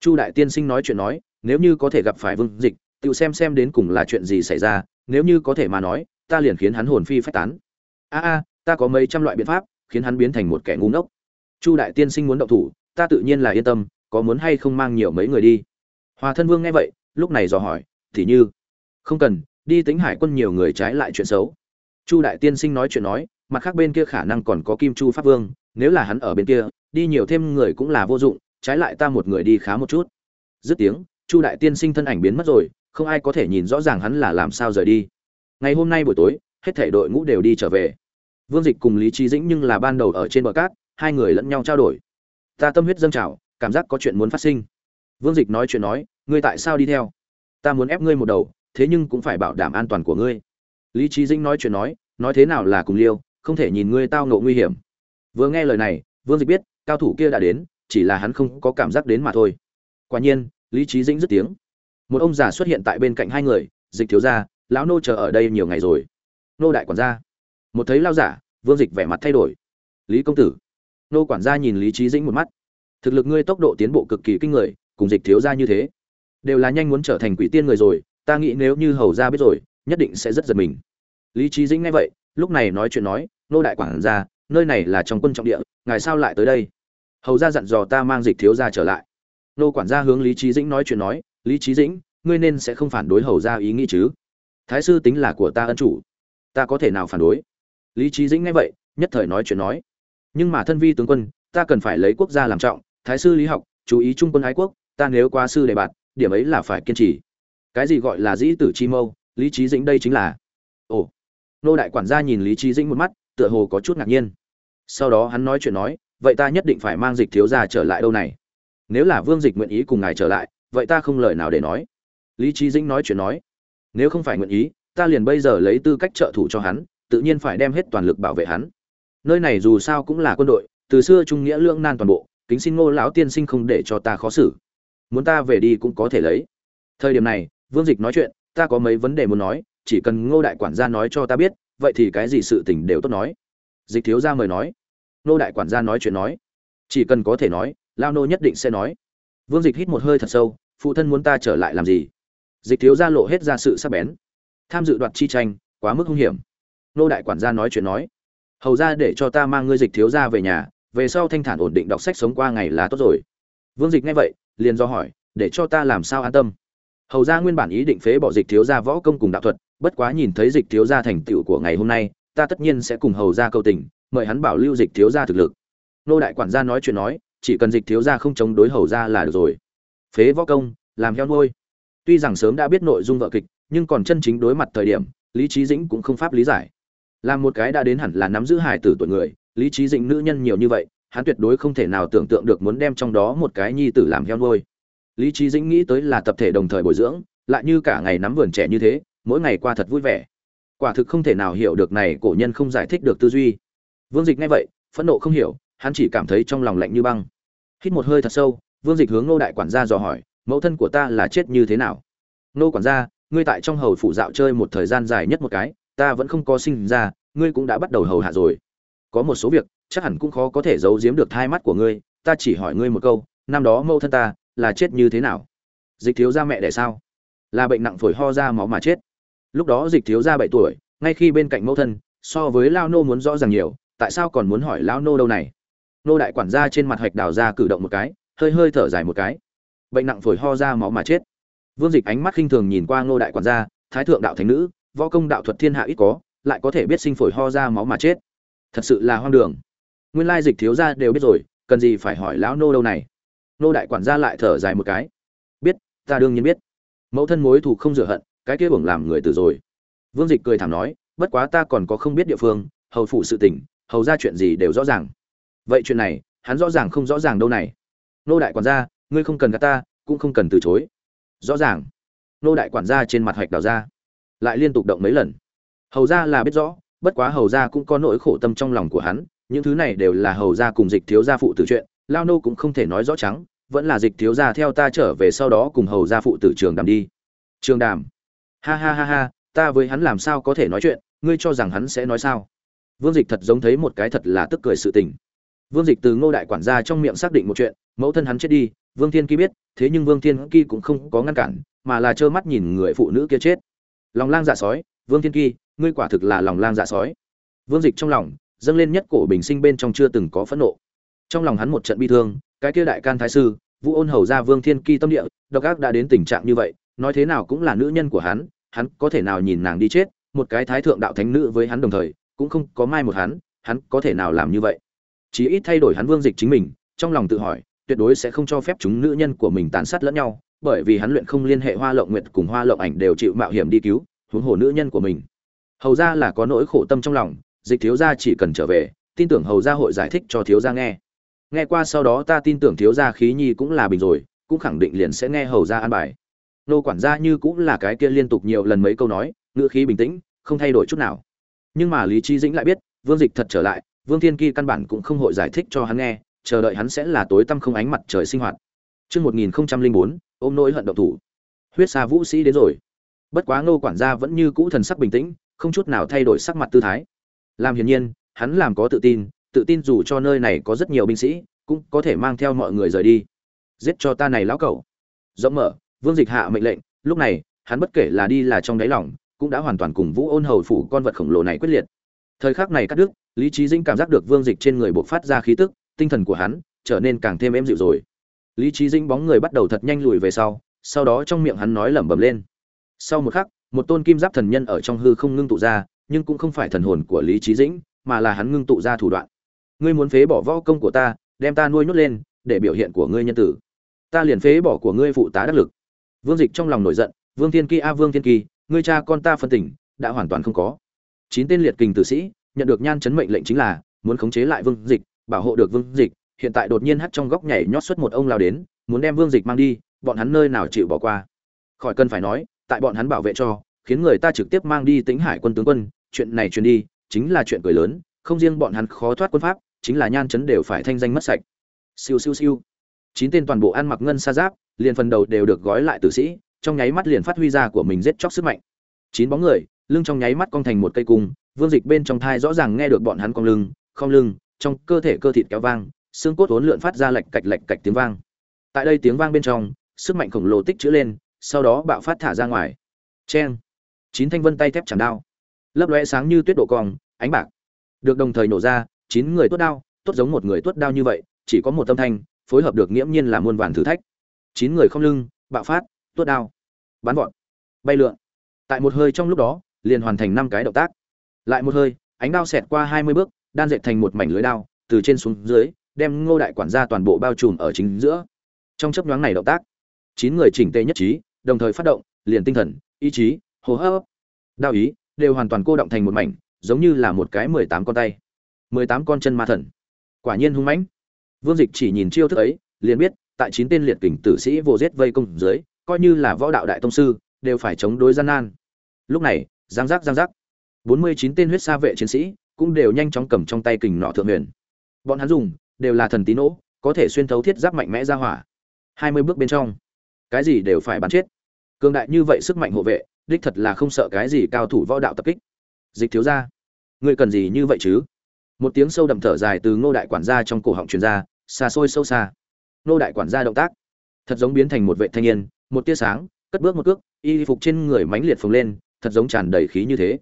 S1: Chu đại tiên sinh nói chuyện nói, nếu như có thể gặp phải Vương Dịch, tự xem xem đến cùng là chuyện gì xảy ra, nếu như có thể mà nói, ta liền khiến hắn hồn phi phách tán. A a, ta có mấy trăm loại biện pháp, khiến hắn biến thành một kẻ ngu ngốc. Chu đại tiên sinh muốn động thủ, ta tự nhiên là yên tâm, có muốn hay không mang nhiều mấy người đi. Hòa thân Vương nghe vậy, lúc này dò hỏi, thì như, không cần, đi tính hải quân nhiều người trái lại chuyện xấu. Chu đại tiên sinh nói chuyện nói, mặt khác bên kia khả năng còn có Kim Chu Pháp Vương, nếu là hắn ở bên kia, đi nhiều thêm người cũng là vô dụng, trái lại ta một người đi khá một chút. Dứt tiếng, Chu đại tiên sinh thân ảnh biến mất rồi, không ai có thể nhìn rõ ràng hắn là làm sao rời đi. Ngày hôm nay buổi tối, hết thảy đội ngũ đều đi trở về. Vương Dịch cùng Lý Chí Dĩnh nhưng là ban đầu ở trên bờ cát, hai người lẫn nhau trao đổi. Ta tâm huyết dâng trào, cảm giác có chuyện muốn phát sinh. Vương Dịch nói chuyện nói, ngươi tại sao đi theo? Ta muốn ép ngươi một đầu, thế nhưng cũng phải bảo đảm an toàn của ngươi. Lý Chí Dĩnh nói chuyện nói, nói thế nào là cùng liêu, không thể nhìn ngươi tao ngộ nguy hiểm. Vừa nghe lời này, Vương Dịch biết, cao thủ kia đã đến, chỉ là hắn không có cảm giác đến mà thôi. Quả nhiên, Lý Chí Dĩnh dứt tiếng. Một ông già xuất hiện tại bên cạnh hai người, Dịch thiếu gia, lão nô chờ ở đây nhiều ngày rồi. Nô đại quản gia. Một thấy lao giả, Vương Dịch vẻ mặt thay đổi. Lý công tử. Nô quản gia nhìn Lý trí Dĩnh một mắt. Thực lực ngươi tốc độ tiến bộ cực kỳ kinh người, cùng Dịch thiếu gia như thế, đều là nhanh muốn trở thành quỷ tiên người rồi, ta nghĩ nếu như hầu gia biết rồi, nhất định sẽ rất giật mình. Lý trí Dĩnh nghe vậy, lúc này nói chuyện nói, nô đại quản gia, nơi này là trong quân trọng địa, ngài sao lại tới đây? Hầu gia dặn dò ta mang Dịch thiếu gia trở lại. Nô quản gia hướng Lý trí Dĩnh nói chuyện nói, Lý trí Dĩnh, ngươi nên sẽ không phản đối hầu gia ý nghĩ chứ? Thái sư tính là của ta ân chủ, ta có thể nào phản đối? Lý trí Dĩnh nghe vậy, nhất thời nói chuyện nói, nhưng mà thân vi tướng quân, ta cần phải lấy quốc gia làm trọng, thái sư lý học, chú ý trung quân ái quốc, ta nếu qua sư đề bạt, điểm ấy là phải kiên trì. Cái gì gọi là dĩ tử chi mâu, Lý trí Dĩnh đây chính là. Ồ. Nô đại quản gia nhìn Lý trí Dĩnh một mắt, tựa hồ có chút ngạc nhiên. Sau đó hắn nói chuyện nói, vậy ta nhất định phải mang dịch thiếu gia trở lại đâu này. Nếu là Vương Dịch nguyện ý cùng ngài trở lại, vậy ta không lời nào để nói. Lý trí Dĩnh nói chuyện nói, nếu không phải nguyện ý, ta liền bây giờ lấy tư cách trợ thủ cho hắn, tự nhiên phải đem hết toàn lực bảo vệ hắn. Nơi này dù sao cũng là quân đội, từ xưa trung nghĩa lưỡng nan toàn bộ, kính xin Ngô lão tiên sinh không để cho ta khó xử. Muốn ta về đi cũng có thể lấy. Thời điểm này, Vương Dịch nói chuyện, ta có mấy vấn đề muốn nói, chỉ cần ngô đại quản gia nói cho ta biết vậy thì cái gì sự tình đều tốt nói. Dịch thiếu gia mời nói. Ngô đại quản gia nói chuyện nói. Chỉ cần có thể nói lao nô nhất định sẽ nói. Vương dịch hít một hơi thật sâu phụ thân muốn ta trở lại làm gì? Dịch thiếu gia lộ hết ra sự sắc bén. Tham dự đoạt chi tranh quá mức hung hiểm nô đại quản gia nói chuyện nói, hầu ra để cho ta mang ngươi dịch thiếu gia về nhà, về sau thanh thản ổn định đọc sách sống qua ngày là tốt rồi. Vương dịch nghe vậy, liền do hỏi, để cho ta làm sao an tâm? Hầu ra nguyên bản ý định phế bỏ dịch thiếu ra võ công cùng đạo thuật, bất quá nhìn thấy dịch thiếu gia thành tựu của ngày hôm nay, ta tất nhiên sẽ cùng hầu ra cầu tình, mời hắn bảo lưu dịch thiếu gia thực lực. Nô đại quản gia nói chuyện nói, chỉ cần dịch thiếu gia không chống đối hầu ra là được rồi. Phế võ công, làm heo nuôi. Tuy rằng sớm đã biết nội dung vợ kịch, nhưng còn chân chính đối mặt thời điểm, lý trí dĩnh cũng không pháp lý giải làm một cái đã đến hẳn là nắm giữ hài tử tuổi người, lý trí dĩnh nữ nhân nhiều như vậy, hắn tuyệt đối không thể nào tưởng tượng được muốn đem trong đó một cái nhi tử làm heo nuôi. Lý trí dĩnh nghĩ tới là tập thể đồng thời bồi dưỡng, lại như cả ngày nắm vườn trẻ như thế, mỗi ngày qua thật vui vẻ. Quả thực không thể nào hiểu được này cổ nhân không giải thích được tư duy. Vương dịch nghe vậy, phẫn nộ không hiểu, hắn chỉ cảm thấy trong lòng lạnh như băng. Hít một hơi thật sâu, vương dịch hướng nô đại quản gia dò hỏi, mẫu thân của ta là chết như thế nào? Nô quản gia, ngươi tại trong hầu phủ dạo chơi một thời gian dài nhất một cái ta vẫn không có sinh ra, ngươi cũng đã bắt đầu hầu hạ rồi. Có một số việc, chắc hẳn cũng khó có thể giấu giếm được thai mắt của ngươi, ta chỉ hỏi ngươi một câu, năm đó mẫu thân ta là chết như thế nào? Dịch thiếu gia mẹ đẻ sao? Là bệnh nặng phổi ho ra máu mà chết. Lúc đó dịch thiếu gia bảy tuổi, ngay khi bên cạnh mẫu thân, so với lao nô muốn rõ ràng nhiều, tại sao còn muốn hỏi lao nô đâu này? Nô đại quản gia trên mặt hạch đào ra cử động một cái, hơi hơi thở dài một cái. Bệnh nặng phổi ho ra máu mà chết. Vương dịch ánh mắt khinh thường nhìn qua nô đại quản gia, thái thượng đạo thánh nữ võ công đạo thuật thiên hạ ít có, lại có thể biết sinh phổi ho ra máu mà chết. Thật sự là hoang đường. Nguyên lai dịch thiếu gia đều biết rồi, cần gì phải hỏi lão nô đâu này? Nô đại quản gia lại thở dài một cái. Biết, ta đương nhiên biết. Mẫu thân mối thù không rửa hận, cái kia bổng làm người từ rồi. Vương dịch cười thảm nói, bất quá ta còn có không biết địa phương, hầu phụ sự tình, hầu ra chuyện gì đều rõ ràng. Vậy chuyện này, hắn rõ ràng không rõ ràng đâu này? Nô đại quản gia, ngươi không cần gạt ta, cũng không cần từ chối. Rõ ràng. Nô đại quản gia trên mặt hạch đào ra lại liên tục động mấy lần. Hầu ra là biết rõ, bất quá hầu ra cũng có nỗi khổ tâm trong lòng của hắn, những thứ này đều là hầu ra cùng dịch thiếu gia phụ tử chuyện, lao nô cũng không thể nói rõ trắng, vẫn là dịch thiếu gia theo ta trở về sau đó cùng hầu gia phụ tử trường đàm đi. Trường đàm. Ha ha ha ha, ta với hắn làm sao có thể nói chuyện, ngươi cho rằng hắn sẽ nói sao? Vương dịch thật giống thấy một cái thật là tức cười sự tình. Vương dịch từ ngô đại quản gia trong miệng xác định một chuyện, mẫu thân hắn chết đi, vương thiên kỳ biết, thế nhưng vương thiên kỳ cũng không có ngăn cản, mà là trơ mắt nhìn người phụ nữ kia chết lòng lang dạ sói, vương thiên kỳ, ngươi quả thực là lòng lang dạ sói. Vương dịch trong lòng, dâng lên nhất cổ bình sinh bên trong chưa từng có phẫn nộ. Trong lòng hắn một trận bi thương, cái kia đại can thái sư, vũ ôn hầu ra vương thiên kỳ tâm địa, độc ác đã đến tình trạng như vậy, nói thế nào cũng là nữ nhân của hắn hắn có thể nào nhìn nàng đi chết, một cái thái thượng đạo thánh nữ với hắn đồng thời, cũng không có mai một hắn hắn có thể nào làm như vậy? Chí ít thay đổi hắn vương dịch chính mình, trong lòng tự hỏi, tuyệt đối sẽ không cho phép chúng nữ nhân của mình tàn sát lẫn nhau bởi vì hắn luyện không liên hệ hoa lộng nguyệt cùng hoa lộng ảnh đều chịu mạo hiểm đi cứu, huống hồ nữ nhân của mình. Hầu ra là có nỗi khổ tâm trong lòng, dịch thiếu gia chỉ cần trở về, tin tưởng hầu gia hội giải thích cho thiếu gia nghe. Nghe qua sau đó ta tin tưởng thiếu gia khí nhi cũng là bình rồi, cũng khẳng định liền sẽ nghe hầu gia an bài. Nô quản gia như cũng là cái kia liên tục nhiều lần mấy câu nói, ngữ khí bình tĩnh, không thay đổi chút nào. Nhưng mà lý trí dĩnh lại biết, vương dịch thật trở lại, vương thiên kỳ căn bản cũng không hội giải thích cho hắn nghe, chờ đợi hắn sẽ là tối tăm không ánh mặt trời sinh hoạt. Trước 1004, ôm nỗi hận động thủ. Huyết xa vũ sĩ đến rồi. Bất quá Ngô quản gia vẫn như cũ thần sắc bình tĩnh, không chút nào thay đổi sắc mặt tư thái. Làm hiển nhiên, hắn làm có tự tin, tự tin dù cho nơi này có rất nhiều binh sĩ, cũng có thể mang theo mọi người rời đi. Giết cho ta này lão cẩu. Rộng mở, Vương Dịch hạ mệnh lệnh, lúc này, hắn bất kể là đi là trong đáy lòng, cũng đã hoàn toàn cùng Vũ Ôn hầu phủ con vật khổng lồ này quyết liệt. Thời khắc này cắt đứt, Lý Chí Dĩnh cảm giác được Vương Dịch trên người bộc phát ra khí tức, tinh thần của hắn trở nên càng thêm êm dịu rồi. Lý Chí Dĩnh bóng người bắt đầu thật nhanh lùi về sau, sau đó trong miệng hắn nói lẩm bẩm lên. Sau một khắc, một tôn kim giáp thần nhân ở trong hư không ngưng tụ ra, nhưng cũng không phải thần hồn của Lý Chí Dĩnh, mà là hắn ngưng tụ ra thủ đoạn. Ngươi muốn phế bỏ võ công của ta, đem ta nuôi nhốt lên, để biểu hiện của ngươi nhân tử. Ta liền phế bỏ của ngươi phụ tá đắc lực. Vương Dịch trong lòng nổi giận, Vương Thiên Kỳ a Vương Thiên Kỳ, ngươi cha con ta phân tỉnh, đã hoàn toàn không có. Chín tên liệt kình tử sĩ, nhận được nhan chấn mệnh lệnh chính là muốn khống chế lại Vương Dịch, bảo hộ được Vương Dịch, hiện tại đột nhiên hắt trong góc nhảy nhót xuất một ông lao đến, muốn đem Vương Dịch mang đi, bọn hắn nơi nào chịu bỏ qua. Khỏi cần phải nói, tại bọn hắn bảo vệ cho, khiến người ta trực tiếp mang đi Tĩnh Hải quân tướng quân, chuyện này truyền đi, chính là chuyện cười lớn, không riêng bọn hắn khó thoát quân pháp, chính là nhan chấn đều phải thanh danh mất sạch. Siêu siêu siêu. Chín tên toàn bộ ăn mặc ngân sa giáp, liền phần đầu đều được gói lại tử sĩ, trong nháy mắt liền phát huy ra của mình giết chóc sức mạnh. Chín bóng người, lưng trong nháy mắt cong thành một cây cung vương dịch bên trong thai rõ ràng nghe được bọn hắn cong lưng không lưng trong cơ thể cơ thịt kéo vang xương cốt uốn lượn phát ra lạch cạch lạch cạch tiếng vang. Tại đây tiếng vang bên trong, sức mạnh khổng lồ tích chữ lên, sau đó bạo phát thả ra ngoài. Chen chín thanh vân tay thép chạm đao. Lấp lóe sáng như tuyết độ cong, ánh bạc. Được đồng thời nổ ra, chín người tuốt đao tốt giống một người tuốt đao như vậy, chỉ có một tâm thanh, phối hợp được nghiễm nhiên là muôn vàn thử thách. Chín người không lưng, bạo phát, tuốt đao. Bắn vọt. Bay lượn. Tại một hơi trong lúc đó, liền hoàn thành năm cái động tác. Lại một hơi, ánh đao xẹt qua hai mươi bước, đan dệt thành một mảnh lưới đao, từ trên xuống dưới đem ngô đại quản gia toàn bộ bao trùm ở chính giữa. Trong chớp nhoáng này động tác, chín người chỉnh tề nhất trí, đồng thời phát động, liền tinh thần, ý chí, hô hấp đạo ý, đều hoàn toàn cô động thành một mảnh, giống như là một cái mười tám con tay. Mười tám con chân ma thần. Quả nhiên hung mãnh. Vương dịch chỉ nhìn chiêu thức ấy, liền biết, tại chín tên liệt kình tử sĩ vô giết vây công dưới, coi như là võ đạo đại tông sư, đều phải chống đối gian nan. Lúc này, giang giác giang giác. Bốn mươi chín tên huyết sa vệ chiến sĩ cũng đều nhanh chóng cầm trong tay kình nọ thượng huyền. Bọn hắn dùng đều là thần tín nỗ có thể xuyên thấu thiết giáp mạnh mẽ ra hỏa. Hai mươi bước bên trong, cái gì đều phải bắn chết. Cường đại như vậy sức mạnh hộ vệ, đích thật là không sợ cái gì cao thủ võ đạo tập kích. Dịch thiếu ra ngươi cần gì như vậy chứ? Một tiếng sâu đậm thở dài từ ngô đại quản gia trong cổ họng truyền ra, xa xôi sâu xa. Ngô đại quản gia động tác, thật giống biến thành một vệ thanh niên, một tia sáng, cất bước một cước, y phục trên người mãnh liệt phồng lên, thật giống tràn đầy khí như thế.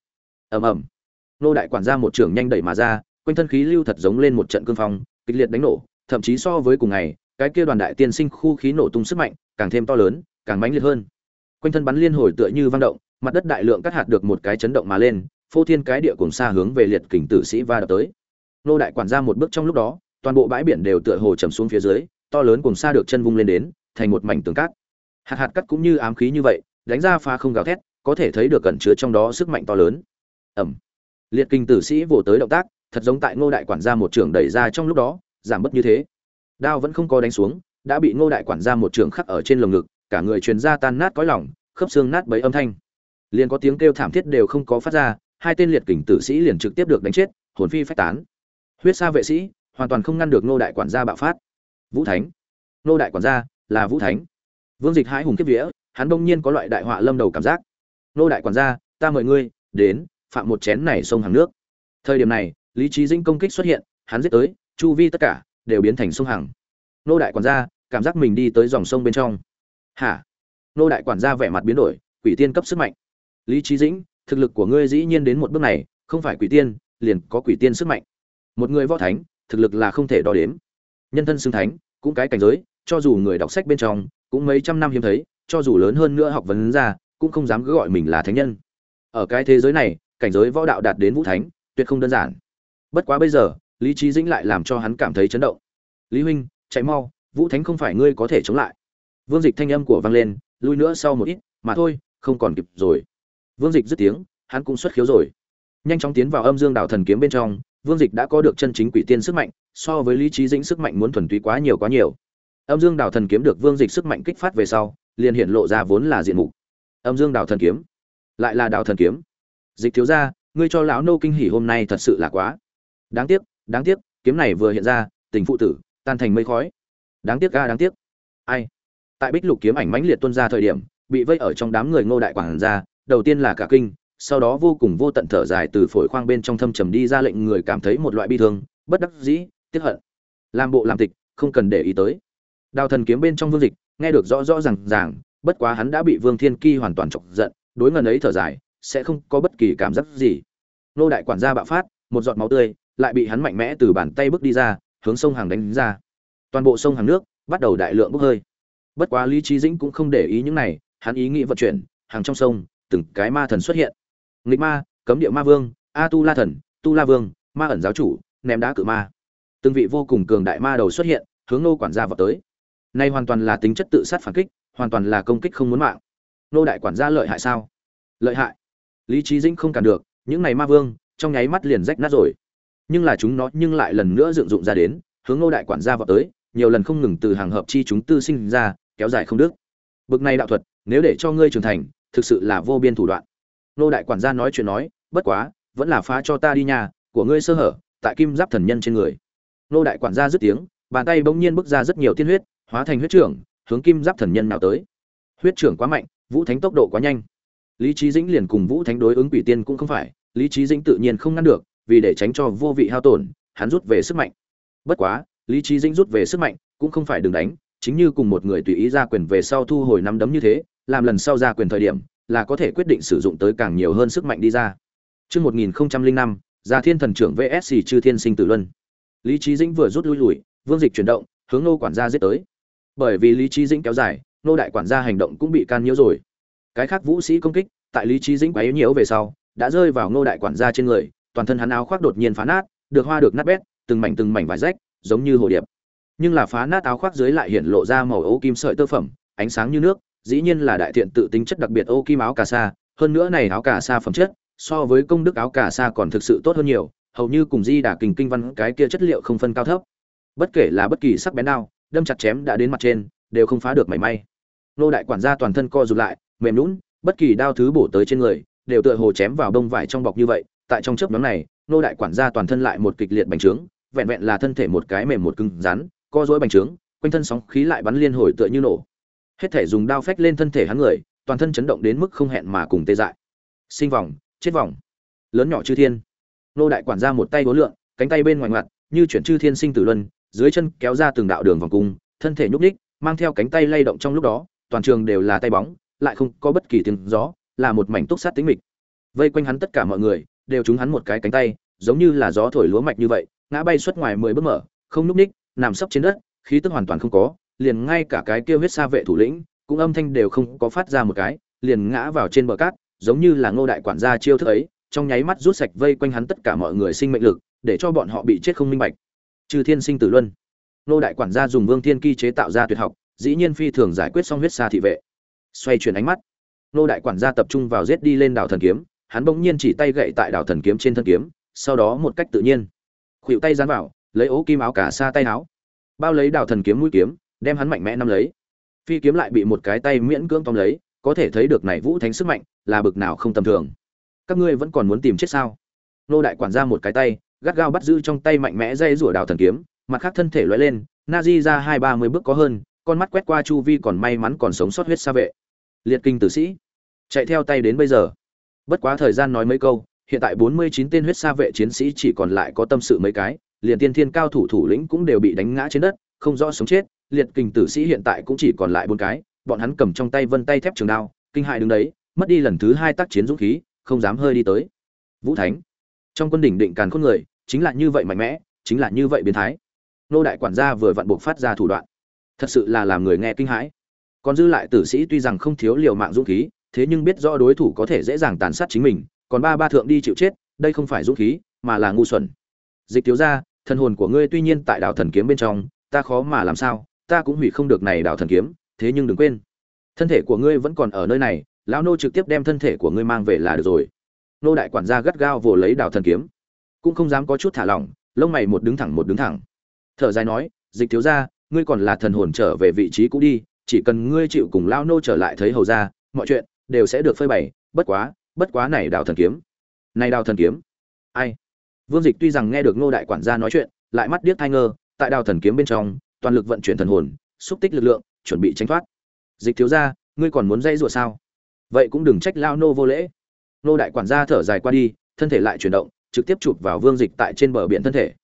S1: Ầm ầm. Ngô đại quản gia một trường nhanh đẩy mà ra, quanh thân khí lưu thật giống lên một trận cương phong kịch liệt đánh nổ, thậm chí so với cùng ngày, cái kia đoàn đại tiên sinh khu khí nổ tung sức mạnh càng thêm to lớn, càng mãnh liệt hơn. Quanh thân bắn liên hồi tựa như vang động, mặt đất đại lượng cắt hạt được một cái chấn động mà lên, phô thiên cái địa cùng xa hướng về liệt kình tử sĩ va đập tới. Nô đại quản ra một bước trong lúc đó, toàn bộ bãi biển đều tựa hồ trầm xuống phía dưới, to lớn cùng xa được chân vung lên đến, thành một mảnh tường cát. Hạt hạt cắt cũng như ám khí như vậy, đánh ra pha không gào thét, có thể thấy được cẩn chứa trong đó sức mạnh to lớn. Ẩm liệt kình tử sĩ vồ tới động tác thật giống tại ngô đại quản gia một trường đẩy ra trong lúc đó, giảm bớt như thế. Đao vẫn không có đánh xuống, đã bị ngô đại quản gia một trường khắc ở trên lồng ngực, cả người truyền ra tan nát cõi lòng, khớp xương nát bấy âm thanh. Liền có tiếng kêu thảm thiết đều không có phát ra, hai tên liệt kình tử sĩ liền trực tiếp được đánh chết, hồn phi phách tán. Huyết sa vệ sĩ, hoàn toàn không ngăn được Ngô đại quản gia bạo phát. Vũ thánh. Ngô đại quản gia là vũ thánh. Vương dịch hãi hùng kiếp vía, hắn đông nhiên có loại đại họa lâm đầu cảm giác. Ngô đại quản gia, ta mời ngươi đến, phạm một chén này sông hàng nước. Thời điểm này lý trí dĩnh công kích xuất hiện, hắn giết tới, chu vi tất cả đều biến thành sông hàng nô đại quản gia, cảm giác mình đi tới dòng sông bên trong. Hả? Nô đại quản gia vẻ mặt biến đổi, quỷ tiên cấp sức mạnh. Lý trí dĩnh, thực lực của ngươi dĩ nhiên đến một bước này, không phải quỷ tiên, liền có quỷ tiên sức mạnh. Một người võ thánh, thực lực là không thể đo đếm. Nhân thân xưng thánh, cũng cái cảnh giới, cho dù người đọc sách bên trong, cũng mấy trăm năm hiếm thấy, cho dù lớn hơn nữa học vấn ra, cũng không dám cứ gọi mình là thánh nhân. Ở cái thế giới này, cảnh giới võ đạo đạt đến vũ thánh, tuyệt không đơn giản bất quá bây giờ, lý trí dĩnh lại làm cho hắn cảm thấy chấn động. Lý huynh, chạy mau, vũ thánh không phải ngươi có thể chống lại. Vương dịch thanh âm của vang lên, lui nữa sau một ít, mà thôi, không còn kịp rồi. Vương dịch dứt tiếng, hắn cũng xuất khiếu rồi. Nhanh chóng tiến vào âm dương đảo thần kiếm bên trong, vương dịch đã có được chân chính quỷ tiên sức mạnh, so với lý trí dĩnh sức mạnh muốn thuần túy quá nhiều quá nhiều. Âm dương đảo thần kiếm được vương dịch sức mạnh kích phát về sau, liền hiện lộ ra vốn là diện mục. Âm dương đảo thần kiếm, lại là đảo thần kiếm. Dịch thiếu ra ngươi cho lão nô kinh hỉ hôm nay thật sự là quá đáng tiếc đáng tiếc, kiếm này vừa hiện ra, tình phụ tử, tan thành mây khói. Đáng tiếc ga, đáng tiếc. Ai? Tại bích lục kiếm ảnh mãnh liệt tuân ra thời điểm, bị vây ở trong đám người ngô đại quản ra, đầu tiên là cả kinh, sau đó vô cùng vô tận thở dài từ phổi khoang bên trong thâm trầm đi ra lệnh người cảm thấy một loại bi thương, bất đắc dĩ, tiếc hận. Làm bộ làm tịch, không cần để ý tới. Đào thần kiếm bên trong vương dịch, nghe được rõ rõ ràng ràng, bất quá hắn đã bị vương thiên ki hoàn toàn chọc giận, đối ngần ấy thở dài, sẽ không có bất kỳ cảm giác gì. Nô đại quản gia bạo phát, một giọt máu tươi lại bị hắn mạnh mẽ từ bàn tay bước đi ra, hướng sông hàng đánh ra. Toàn bộ sông hàng nước bắt đầu đại lượng bốc hơi. Bất quá lý trí dĩnh cũng không để ý những này, hắn ý nghĩ vận chuyển, hàng trong sông, từng cái ma thần xuất hiện. Nghịch ma, cấm địa ma vương, a tu la thần, tu la vương, ma ẩn giáo chủ, ném đá cự ma. Từng vị vô cùng cường đại ma đầu xuất hiện, hướng nô quản gia vào tới. Nay hoàn toàn là tính chất tự sát phản kích, hoàn toàn là công kích không muốn mạng. Nô đại quản gia lợi hại sao? Lợi hại. Lý trí dĩnh không cản được, những này ma vương, trong nháy mắt liền rách nát rồi nhưng là chúng nó nhưng lại lần nữa dựng dụng ra đến, hướng Ngô đại quản gia vào tới, nhiều lần không ngừng từ hàng hợp chi chúng tư sinh ra, kéo dài không đứt. Bực này đạo thuật, nếu để cho ngươi trưởng thành, thực sự là vô biên thủ đoạn. Ngô đại quản gia nói chuyện nói, bất quá, vẫn là phá cho ta đi nhà của ngươi sơ hở, tại kim giáp thần nhân trên người. Ngô đại quản gia dứt tiếng, bàn tay bỗng nhiên bước ra rất nhiều tiên huyết, hóa thành huyết trưởng, hướng kim giáp thần nhân nào tới. Huyết trưởng quá mạnh, vũ thánh tốc độ quá nhanh. Lý trí dĩnh liền cùng vũ thánh đối ứng quỷ tiên cũng không phải, lý trí dĩnh tự nhiên không ngăn được vì để tránh cho vô vị hao tổn hắn rút về sức mạnh bất quá lý Chí dĩnh rút về sức mạnh cũng không phải đừng đánh chính như cùng một người tùy ý ra quyền về sau thu hồi nắm đấm như thế làm lần sau ra quyền thời điểm là có thể quyết định sử dụng tới càng nhiều hơn sức mạnh đi ra Trước 1005, Gia Thiên Thần trưởng VS Chư Thiên Sinh Tử Luân. Lý Chí Dĩnh vừa rút lui lùi, Vương Dịch chuyển động, hướng Nô quản gia giết tới. Bởi vì Lý Chí Dĩnh kéo dài, Nô đại quản gia hành động cũng bị can nhiễu rồi. Cái khác vũ sĩ công kích, tại Lý Chí Dĩnh quấy nhiễu về sau, đã rơi vào Nô đại quản gia trên người, toàn thân hắn áo khoác đột nhiên phá nát, được hoa được nát bét, từng mảnh từng mảnh vải rách, giống như hồ điệp. Nhưng là phá nát áo khoác dưới lại hiện lộ ra màu ô kim sợi tơ phẩm, ánh sáng như nước, dĩ nhiên là đại thiện tự tính chất đặc biệt ô kim áo cà sa, hơn nữa này áo cà sa phẩm chất, so với công đức áo cà sa còn thực sự tốt hơn nhiều, hầu như cùng di đả kình kinh văn cái kia chất liệu không phân cao thấp. Bất kể là bất kỳ sắc bén nào, đâm chặt chém đã đến mặt trên, đều không phá được mảy may. Nô đại quản gia toàn thân co rụt lại, mềm nhũn, bất kỳ đao thứ bổ tới trên người, đều tựa hồ chém vào đông vải trong bọc như vậy, tại trong chớp nhóm này, nô đại quản gia toàn thân lại một kịch liệt bành trướng, vẹn vẹn là thân thể một cái mềm một cứng rắn, co duỗi bành trướng, quanh thân sóng khí lại bắn liên hồi tựa như nổ. Hết thể dùng đao phách lên thân thể hắn người, toàn thân chấn động đến mức không hẹn mà cùng tê dại. Sinh vòng, chết vòng, lớn nhỏ chư thiên. Nô đại quản gia một tay gối lượng, cánh tay bên ngoài ngoặt, như chuyển chư thiên sinh tử luân, dưới chân kéo ra từng đạo đường vòng cung, thân thể nhúc nhích, mang theo cánh tay lay động trong lúc đó, toàn trường đều là tay bóng, lại không có bất kỳ tiếng gió, là một mảnh túc sát tĩnh mịch. Vây quanh hắn tất cả mọi người, đều trúng hắn một cái cánh tay, giống như là gió thổi lúa mạch như vậy, ngã bay suốt ngoài mười bước mở, không nhúc ních, nằm sấp trên đất, khí tức hoàn toàn không có, liền ngay cả cái kia huyết sa vệ thủ lĩnh, cũng âm thanh đều không có phát ra một cái, liền ngã vào trên bờ cát, giống như là Ngô đại quản gia chiêu thức ấy, trong nháy mắt rút sạch vây quanh hắn tất cả mọi người sinh mệnh lực, để cho bọn họ bị chết không minh bạch. Trừ Thiên Sinh Tử Luân. Ngô đại quản gia dùng Vương Thiên Ki chế tạo ra tuyệt học, dĩ nhiên phi thường giải quyết xong huyết sa thị vệ. Xoay chuyển ánh mắt, Ngô đại quản gia tập trung vào giết đi lên đảo thần kiếm, hắn bỗng nhiên chỉ tay gậy tại đảo thần kiếm trên thân kiếm, sau đó một cách tự nhiên, khuỵu tay dán vào, lấy ố kim áo cả xa tay áo, bao lấy đảo thần kiếm mũi kiếm, đem hắn mạnh mẽ nắm lấy. Phi kiếm lại bị một cái tay miễn cưỡng tóm lấy có thể thấy được này vũ thánh sức mạnh là bực nào không tầm thường. Các ngươi vẫn còn muốn tìm chết sao? Nô đại quản ra một cái tay gắt gao bắt giữ trong tay mạnh mẽ dây rủa đào thần kiếm mặt khác thân thể lóe lên na di ra hai ba mươi bước có hơn con mắt quét qua chu vi còn may mắn còn sống sót huyết xa vệ. Liệt kinh tử sĩ chạy theo tay đến bây giờ bất quá thời gian nói mấy câu, hiện tại bốn mươi chín tên huyết sa vệ chiến sĩ chỉ còn lại có tâm sự mấy cái, liền tiên thiên cao thủ thủ lĩnh cũng đều bị đánh ngã trên đất, không rõ sống chết, liệt kình tử sĩ hiện tại cũng chỉ còn lại bốn cái, bọn hắn cầm trong tay vân tay thép trường đao, kinh hại đứng đấy, mất đi lần thứ hai tác chiến dũng khí, không dám hơi đi tới. Vũ thánh, trong quân đỉnh định càn khôn người, chính là như vậy mạnh mẽ, chính là như vậy biến thái. Nô đại quản gia vừa vặn buộc phát ra thủ đoạn. Thật sự là làm người nghe kinh hãi. Còn dư lại tử sĩ tuy rằng không thiếu liều mạng dũng khí thế nhưng biết rõ đối thủ có thể dễ dàng tàn sát chính mình, còn ba ba thượng đi chịu chết, đây không phải dũng khí, mà là ngu xuẩn. Dịch thiếu ra thần hồn của ngươi tuy nhiên tại đảo thần kiếm bên trong, ta khó mà làm sao, ta cũng hủy không được này đạo thần kiếm, thế nhưng đừng quên. Thân thể của ngươi vẫn còn ở nơi này, lão nô trực tiếp đem thân thể của ngươi mang về là được rồi. Nô đại quản gia gắt gao vồ lấy đạo thần kiếm. Cũng không dám có chút thả lỏng, lông mày một đứng thẳng một đứng thẳng. Thở dài nói, dịch thiếu ra ngươi còn là thần hồn trở về vị trí cũ đi, chỉ cần ngươi chịu cùng lão nô trở lại thấy hầu ra mọi chuyện đều sẽ được phơi bày, bất quá bất quá này đào thần kiếm. Này đào thần kiếm? Ai? Vương dịch tuy rằng nghe được Ngô đại quản gia nói chuyện, lại mắt điếc thai ngơ, tại đào thần kiếm bên trong, toàn lực vận chuyển thần hồn, xúc tích lực lượng, chuẩn bị tránh thoát. Dịch thiếu gia, ngươi còn muốn dây rủa sao? Vậy cũng đừng trách lao nô vô lễ. Nô đại quản gia thở dài qua đi, thân thể lại chuyển động, trực tiếp chụp vào vương dịch tại trên bờ biển thân thể.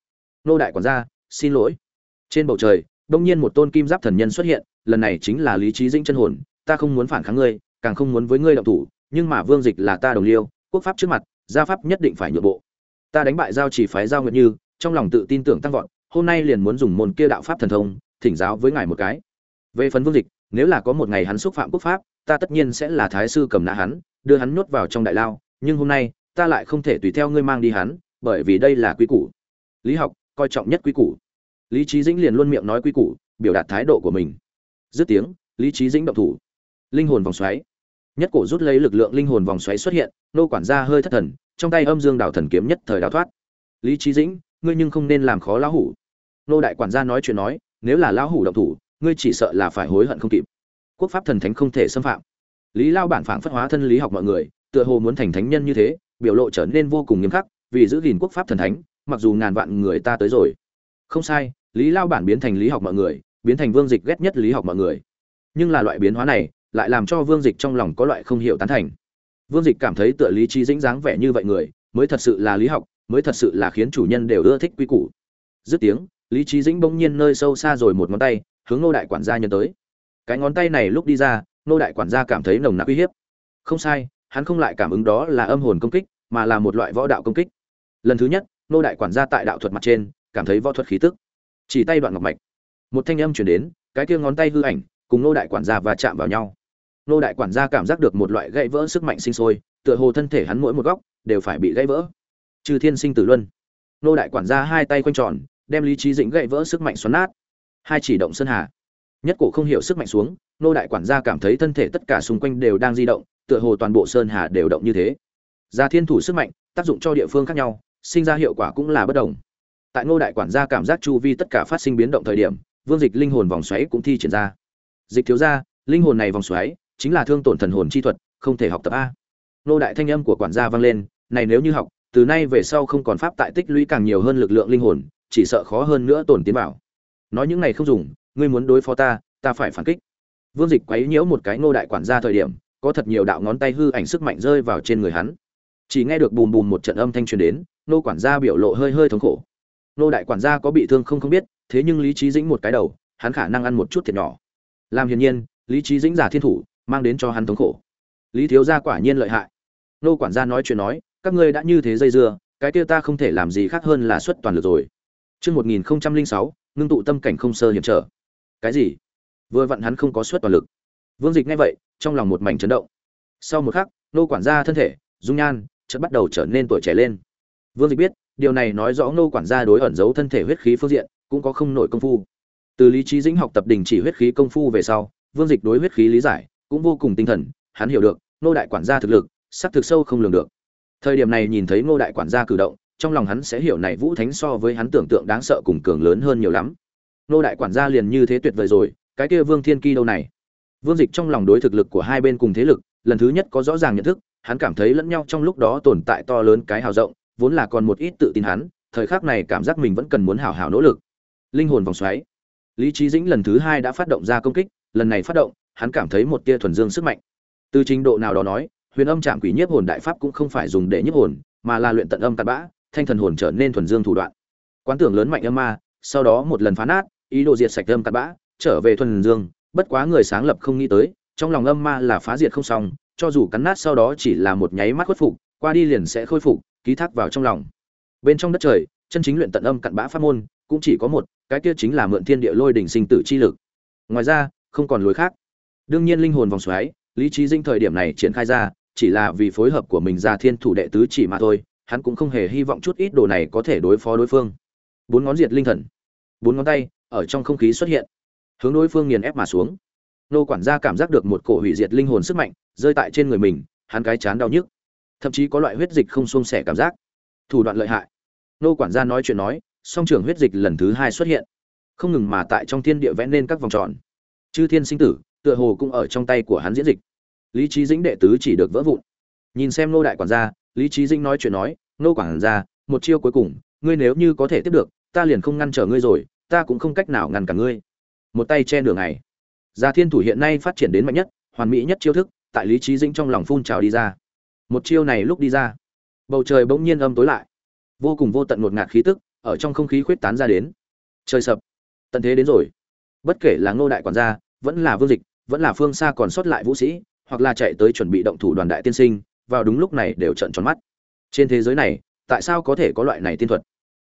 S1: Nô đại quản gia, xin lỗi. Trên bầu trời, đông nhiên một tôn kim giáp thần nhân xuất hiện, lần này chính là lý trí dĩnh chân hồn, ta không muốn phản kháng ngươi càng không muốn với ngươi động thủ, nhưng mà vương dịch là ta đồng liêu, quốc pháp trước mặt, gia pháp nhất định phải nhượng bộ. Ta đánh bại giao chỉ phái giao nguyệt như, trong lòng tự tin tưởng tăng vọt, hôm nay liền muốn dùng môn kia đạo pháp thần thông, thỉnh giáo với ngài một cái. Về phần vương dịch, nếu là có một ngày hắn xúc phạm quốc pháp, ta tất nhiên sẽ là thái sư cầm nã hắn, đưa hắn nuốt vào trong đại lao, nhưng hôm nay, ta lại không thể tùy theo ngươi mang đi hắn, bởi vì đây là quy củ. Lý học, coi trọng nhất quy củ. Lý trí dĩnh liền luôn miệng nói quy củ, biểu đạt thái độ của mình. Dứt tiếng, lý trí dĩnh động thủ. Linh hồn vòng xoáy nhất cổ rút lấy lực lượng linh hồn vòng xoáy xuất hiện, nô quản gia hơi thất thần, trong tay âm dương đào thần kiếm nhất thời đào thoát. Lý trí dĩnh, ngươi nhưng không nên làm khó lão hủ. Nô đại quản gia nói chuyện nói, nếu là lão hủ động thủ, ngươi chỉ sợ là phải hối hận không kịp. Quốc pháp thần thánh không thể xâm phạm. Lý lao bản phảng phất hóa thân lý học mọi người, tựa hồ muốn thành thánh nhân như thế, biểu lộ trở nên vô cùng nghiêm khắc, vì giữ gìn quốc pháp thần thánh, mặc dù ngàn vạn người ta tới rồi. Không sai, lý lao bản biến thành lý học mọi người, biến thành vương dịch ghét nhất lý học mọi người. Nhưng là loại biến hóa này lại làm cho vương dịch trong lòng có loại không hiểu tán thành. Vương dịch cảm thấy tựa lý trí dĩnh dáng vẻ như vậy người, mới thật sự là lý học, mới thật sự là khiến chủ nhân đều ưa thích quy củ. Dứt tiếng, lý trí dĩnh bỗng nhiên nơi sâu xa rồi một ngón tay, hướng nô đại quản gia nhân tới. Cái ngón tay này lúc đi ra nô đại quản gia cảm thấy nồng nặc uy hiếp. Không sai, hắn không lại cảm ứng đó là âm hồn công kích, mà là một loại võ đạo công kích. Lần thứ nhất nô đại quản gia tại đạo thuật mặt trên, cảm thấy võ thuật khí tức. Chỉ tay đoạn ngọc mạch. Một thanh âm chuyển đến, cái kia ngón tay hư ảnh cùng nô đại quản gia và chạm vào nhau. Nô đại quản gia cảm giác được một loại gãy vỡ sức mạnh sinh sôi, tựa hồ thân thể hắn mỗi một góc đều phải bị gãy vỡ. Trừ thiên sinh tử luân, nô đại quản gia hai tay quanh tròn, đem lý trí dĩnh gãy vỡ sức mạnh xoắn nát. Hai chỉ động sơn hà, nhất cổ không hiểu sức mạnh xuống, nô đại quản gia cảm thấy thân thể tất cả xung quanh đều đang di động, tựa hồ toàn bộ sơn hà đều động như thế. Gia thiên thủ sức mạnh, tác dụng cho địa phương khác nhau, sinh ra hiệu quả cũng là bất đồng. Tại nô đại quản gia cảm giác chu vi tất cả phát sinh biến động thời điểm, vương dịch linh hồn vòng xoáy cũng thi triển ra dịch thiếu ra linh hồn này vòng xoáy, chính là thương tổn thần hồn chi thuật, không thể học tập a. Nô đại thanh âm của quản gia vang lên, này nếu như học, từ nay về sau không còn pháp tại tích lũy càng nhiều hơn lực lượng linh hồn, chỉ sợ khó hơn nữa tổn tiến vào. Nói những này không dùng, ngươi muốn đối phó ta ta phải phản kích. Vương dịch quấy nhiễu một cái nô đại quản gia thời điểm, có thật nhiều đạo ngón tay hư ảnh sức mạnh rơi vào trên người hắn. Chỉ nghe được bùm bùm một trận âm thanh truyền đến, nô quản gia biểu lộ hơi hơi thống khổ. Nô đại quản gia có bị thương không không biết, thế nhưng lý trí dĩnh một cái đầu, hắn khả năng ăn một chút thiệt nhỏ làm hiển nhiên lý trí dĩnh giả thiên thủ mang đến cho hắn thống khổ lý thiếu gia quả nhiên lợi hại nô quản gia nói chuyện nói các ngươi đã như thế dây dưa cái kia ta không thể làm gì khác hơn là xuất toàn lực rồi Trước 1006, ngưng tụ tâm cảnh không sơ hiểm trở. Cái gì? Vừa vặn hắn không có xuất toàn lực. Vương Dịch nghe vậy, trong lòng một mảnh chấn động. Sau một khắc, nô quản gia thân thể, dung nhan, chợt bắt đầu trở nên tuổi trẻ lên. Vương Dịch biết, điều này nói rõ nô quản gia đối ẩn giấu thân thể huyết khí phương diện, cũng có không nổi công phu. Từ lý trí dĩnh học tập đình chỉ huyết khí công phu về sau, Vương Dịch đối huyết khí lý giải cũng vô cùng tinh thần, hắn hiểu được, nô đại quản gia thực lực, sắc thực sâu không lường được. Thời điểm này nhìn thấy nô đại quản gia cử động, trong lòng hắn sẽ hiểu này Vũ Thánh so với hắn tưởng tượng đáng sợ cùng cường lớn hơn nhiều lắm. Nô đại quản gia liền như thế tuyệt vời rồi, cái kia Vương Thiên Ki đâu này? Vương Dịch trong lòng đối thực lực của hai bên cùng thế lực, lần thứ nhất có rõ ràng nhận thức, hắn cảm thấy lẫn nhau trong lúc đó tồn tại to lớn cái hào rộng, vốn là còn một ít tự tin hắn, thời khắc này cảm giác mình vẫn cần muốn hảo hảo nỗ lực. Linh hồn vòng xoáy. Lý trí Dĩnh lần thứ hai đã phát động ra công kích, lần này phát động, hắn cảm thấy một tia thuần dương sức mạnh. Từ trình độ nào đó nói, Huyền Âm trạm Quỷ Nhiếp Hồn Đại Pháp cũng không phải dùng để nhiếp hồn, mà là luyện tận âm tạt bã, thanh thần hồn trở nên thuần dương thủ đoạn. Quán tưởng lớn mạnh âm ma, sau đó một lần phá nát, ý đồ diệt sạch âm tạt bã, trở về thuần dương, bất quá người sáng lập không nghĩ tới, trong lòng âm ma là phá diệt không xong, cho dù cắn nát sau đó chỉ là một nháy mắt khuất phục, qua đi liền sẽ khôi phục, ký thác vào trong lòng. Bên trong đất trời, chân chính luyện tận âm cặn bã pháp môn, cũng chỉ có một, cái kia chính là mượn thiên địa lôi đỉnh sinh tử chi lực. Ngoài ra, không còn lối khác. Đương nhiên linh hồn vòng xoáy, lý trí dinh thời điểm này triển khai ra, chỉ là vì phối hợp của mình ra thiên thủ đệ tứ chỉ mà thôi, hắn cũng không hề hy vọng chút ít đồ này có thể đối phó đối phương. Bốn ngón diệt linh thần, bốn ngón tay ở trong không khí xuất hiện, hướng đối phương nghiền ép mà xuống nô quản gia cảm giác được một cổ hủy diệt linh hồn sức mạnh rơi tại trên người mình hắn cái chán đau nhức thậm chí có loại huyết dịch không xuông xẻ cảm giác thủ đoạn lợi hại nô quản gia nói chuyện nói song trưởng huyết dịch lần thứ hai xuất hiện. Không ngừng mà tại trong thiên địa vẽ nên các vòng tròn. Chư thiên sinh tử tựa hồ cũng ở trong tay của hắn diễn dịch. Lý trí dĩnh đệ tứ chỉ được vỡ vụn. Nhìn xem nô đại quản gia lý trí dĩnh nói chuyện nói nô quản gia một chiêu cuối cùng ngươi nếu như có thể tiếp được ta liền không ngăn trở ngươi rồi ta cũng không cách nào ngăn cả ngươi. Một tay che đường này Gia Thiên thủ hiện nay phát triển đến mạnh nhất, hoàn mỹ nhất chiêu thức, tại Lý trí Dĩnh trong lòng phun trào đi ra. Một chiêu này lúc đi ra, bầu trời bỗng nhiên âm tối lại. Vô cùng vô tận ngột ngạt khí tức ở trong không khí khuyết tán ra đến. Trời sập, tận thế đến rồi. Bất kể là Ngô đại quản gia, vẫn là Vương Dịch, vẫn là phương xa còn sót lại vũ sĩ, hoặc là chạy tới chuẩn bị động thủ đoàn đại tiên sinh, vào đúng lúc này đều trợn tròn mắt. Trên thế giới này, tại sao có thể có loại này tiên thuật?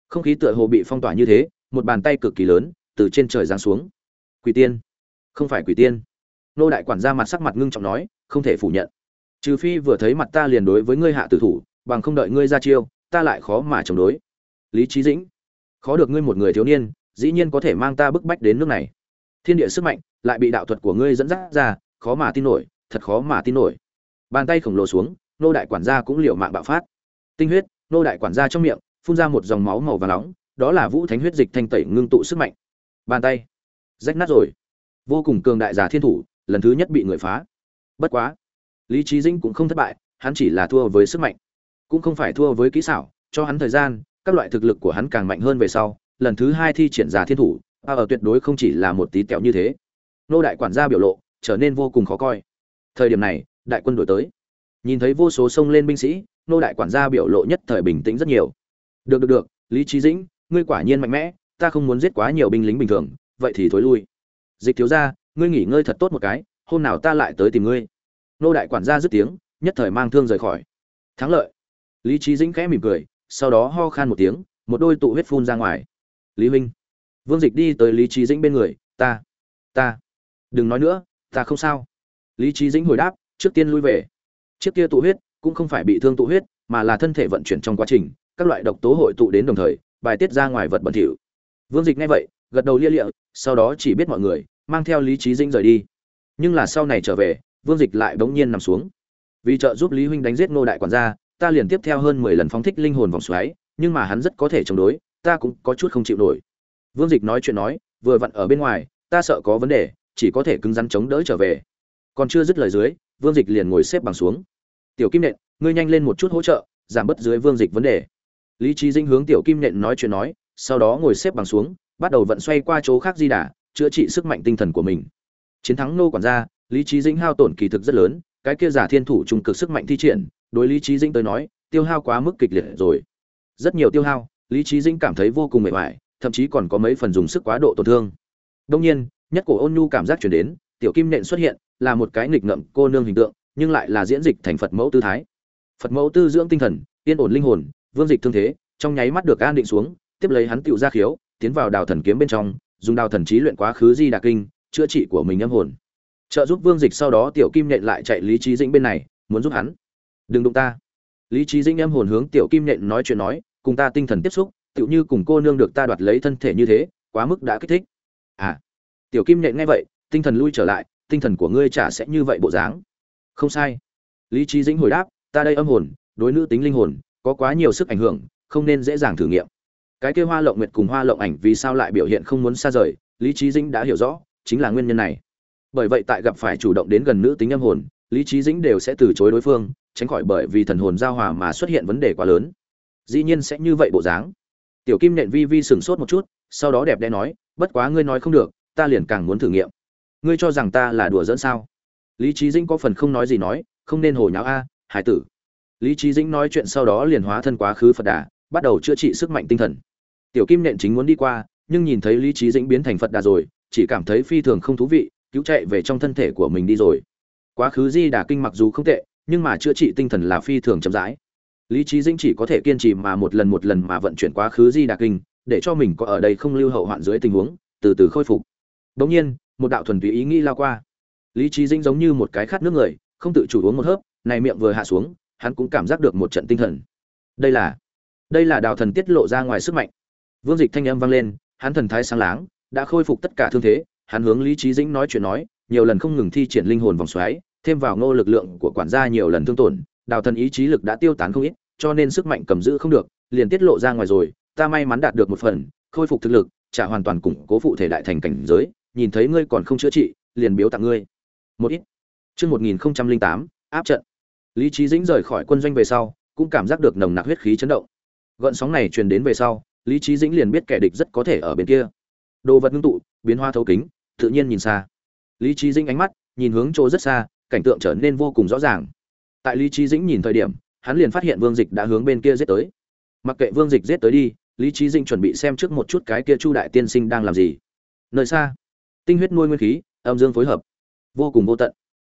S1: Không khí tựa hồ bị phong tỏa như thế, một bàn tay cực kỳ lớn từ trên trời giáng xuống. Quỷ tiên không phải quỷ tiên nô đại quản gia mặt sắc mặt ngưng trọng nói không thể phủ nhận trừ phi vừa thấy mặt ta liền đối với ngươi hạ tử thủ bằng không đợi ngươi ra chiêu ta lại khó mà chống đối lý trí dĩnh, khó được ngươi một người thiếu niên, dĩ nhiên có thể mang ta bức bách đến nước này. Thiên địa sức mạnh lại bị đạo thuật của ngươi dẫn dắt ra, khó mà tin nổi, thật khó mà tin nổi. Bàn tay khổng lồ xuống, nô đại quản gia cũng liều mạng bạo phát. Tinh huyết, nô đại quản gia trong miệng, phun ra một dòng máu màu và nóng, đó là vũ thánh huyết dịch thanh tẩy ngưng tụ sức mạnh. Bàn tay, rách nát rồi. Vô cùng cường đại giả thiên thủ, lần thứ nhất bị người phá. Bất quá, lý trí dĩnh cũng không thất bại, hắn chỉ là thua với sức mạnh, cũng không phải thua với kỹ xảo, cho hắn thời gian các loại thực lực của hắn càng mạnh hơn về sau, lần thứ hai thi triển giả thiên thủ a ở tuyệt đối không chỉ là một tí tẹo như thế. Nô đại quản gia biểu lộ trở nên vô cùng khó coi. Thời điểm này, đại quân đổi tới. Nhìn thấy vô số sông lên binh sĩ, nô đại quản gia biểu lộ nhất thời bình tĩnh rất nhiều. Được được được, lý trí dĩnh, ngươi quả nhiên mạnh mẽ, ta không muốn giết quá nhiều binh lính bình thường, vậy thì thối lui. Dịch thiếu gia, ngươi nghỉ ngơi thật tốt một cái, hôm nào ta lại tới tìm ngươi. Nô đại quản gia dứt tiếng, nhất thời mang thương rời khỏi. Thắng lợi. Lý trí dĩnh khẽ mỉm cười sau đó ho khan một tiếng, một đôi tụ huyết phun ra ngoài. Lý huynh, vương dịch đi tới lý trí dĩnh bên người, ta ta, đừng nói nữa, ta không sao. Lý trí dĩnh hồi đáp, trước tiên lui về. Chiếc kia tụ huyết cũng không phải bị thương tụ huyết, mà là thân thể vận chuyển trong quá trình, các loại độc tố hội tụ đến đồng thời, bài tiết ra ngoài vật bẩn thỉu. Vương dịch nghe vậy, gật đầu lia lịa, sau đó chỉ biết mọi người mang theo lý trí dĩnh rời đi. Nhưng là sau này trở về, vương dịch lại bỗng nhiên nằm xuống. Vì trợ giúp lý huynh đánh giết ngô đại quản gia ta liền tiếp theo hơn mười lần phóng thích linh hồn vòng xoáy, nhưng mà hắn rất có thể chống đối, ta cũng có chút không chịu nổi. Vương dịch nói chuyện nói, vừa vặn ở bên ngoài, ta sợ có vấn đề, chỉ có thể cứng rắn chống đỡ trở về. Còn chưa dứt lời dưới, vương dịch liền ngồi xếp bằng xuống. Tiểu kim nện, ngươi nhanh lên một chút hỗ trợ, giảm bớt dưới vương dịch vấn đề. Lý Chí dinh hướng tiểu kim nện nói chuyện nói, sau đó ngồi xếp bằng xuống, bắt đầu vận xoay qua chỗ khác di đà, chữa trị sức mạnh tinh thần của mình. Chiến thắng nô quản gia, lý Chí dĩnh hao tổn kỳ thực rất lớn, cái kia giả thiên thủ trung cực sức mạnh thi triển đối lý trí dĩnh tới nói, tiêu hao quá mức kịch liệt rồi. Rất nhiều tiêu hao, lý trí dĩnh cảm thấy vô cùng mệt mỏi, thậm chí còn có mấy phần dùng sức quá độ tổn thương. Đông nhiên, nhất cổ ôn nhu cảm giác chuyển đến, tiểu kim nện xuất hiện, là một cái nghịch ngợm cô nương hình tượng, nhưng lại là diễn dịch thành phật mẫu tư thái. Phật mẫu tư dưỡng tinh thần, yên ổn linh hồn, vương dịch thương thế, trong nháy mắt được an định xuống, tiếp lấy hắn tựu ra khiếu, tiến vào đào thần kiếm bên trong, dùng đào thần trí luyện quá khứ di đà kinh, chữa trị của mình âm hồn. Trợ giúp vương dịch sau đó tiểu kim nện lại chạy lý trí dĩnh bên này, muốn giúp hắn đừng đụng ta. Lý trí dĩnh em hồn hướng tiểu kim nhện nói chuyện nói, cùng ta tinh thần tiếp xúc, tựu như cùng cô nương được ta đoạt lấy thân thể như thế, quá mức đã kích thích. À tiểu kim nhện nghe vậy, tinh thần lui trở lại, tinh thần của ngươi chả sẽ như vậy bộ dáng. Không sai. Lý trí dĩnh hồi đáp, ta đây âm hồn, đối nữ tính linh hồn, có quá nhiều sức ảnh hưởng, không nên dễ dàng thử nghiệm. Cái kia hoa lộng nguyệt cùng hoa lộng ảnh vì sao lại biểu hiện không muốn xa rời, lý trí dĩnh đã hiểu rõ, chính là nguyên nhân này. Bởi vậy tại gặp phải chủ động đến gần nữ tính âm hồn, lý trí dĩnh đều sẽ từ chối đối phương tránh khỏi bởi vì thần hồn giao hòa mà xuất hiện vấn đề quá lớn. Dĩ nhiên sẽ như vậy bộ dáng. Tiểu kim nện vi vi sửng sốt một chút, sau đó đẹp đẽ nói, bất quá ngươi nói không được, ta liền càng muốn thử nghiệm. Ngươi cho rằng ta là đùa dẫn sao? Lý trí dĩnh có phần không nói gì nói, không nên hồ nháo a, hải tử. Lý trí dĩnh nói chuyện sau đó liền hóa thân quá khứ phật đà, bắt đầu chữa trị sức mạnh tinh thần. Tiểu kim nện chính muốn đi qua, nhưng nhìn thấy lý trí dĩnh biến thành phật đà rồi, chỉ cảm thấy phi thường không thú vị, cứu chạy về trong thân thể của mình đi rồi. Quá khứ di đà kinh mặc dù không tệ nhưng mà chữa trị tinh thần là phi thường chậm rãi. Lý trí dĩnh chỉ có thể kiên trì mà một lần một lần mà vận chuyển quá khứ di đà kinh, để cho mình có ở đây không lưu hậu hoạn dưới tình huống, từ từ khôi phục. Đ nhiên, một đạo thuần túy ý nghĩ lao qua. Lý trí dĩnh giống như một cái khát nước người, không tự chủ uống một hớp, này miệng vừa hạ xuống, hắn cũng cảm giác được một trận tinh thần. Đây là đây là đào thần tiết lộ ra ngoài sức mạnh. Vương dịch thanh âm vang lên, hắn thần thái sáng láng, đã khôi phục tất cả thương thế, hắn hướng lý trí dĩnh nói chuyện nói, nhiều lần không ngừng thi triển linh hồn vòng xoáy thêm vào ngô lực lượng của quản gia nhiều lần thương tổn, đào thần ý chí lực đã tiêu tán không ít, cho nên sức mạnh cầm giữ không được, liền tiết lộ ra ngoài rồi, ta may mắn đạt được một phần, khôi phục thực lực, chả hoàn toàn củng cố phụ thể đại thành cảnh giới, nhìn thấy ngươi còn không chữa trị, liền biếu tặng ngươi. Một ít. Chương một nghìn không trăm linh tám, áp trận. Lý trí dĩnh rời khỏi quân doanh về sau, cũng cảm giác được nồng nặc huyết khí chấn động. Gợn sóng này truyền đến về sau, lý trí dĩnh liền biết kẻ địch rất có thể ở bên kia. Đồ vật ngưng tụ, biến hoa thấu kính, tự nhiên nhìn xa. Lý trí dĩnh ánh mắt, nhìn hướng chỗ rất xa cảnh tượng trở nên vô cùng rõ ràng. Tại lý trí dĩnh nhìn thời điểm, hắn liền phát hiện vương dịch đã hướng bên kia giết tới. Mặc kệ vương dịch giết tới đi, lý trí dĩnh chuẩn bị xem trước một chút cái kia chu đại tiên sinh đang làm gì. Nơi xa, tinh huyết nuôi nguyên khí, âm dương phối hợp, vô cùng vô tận.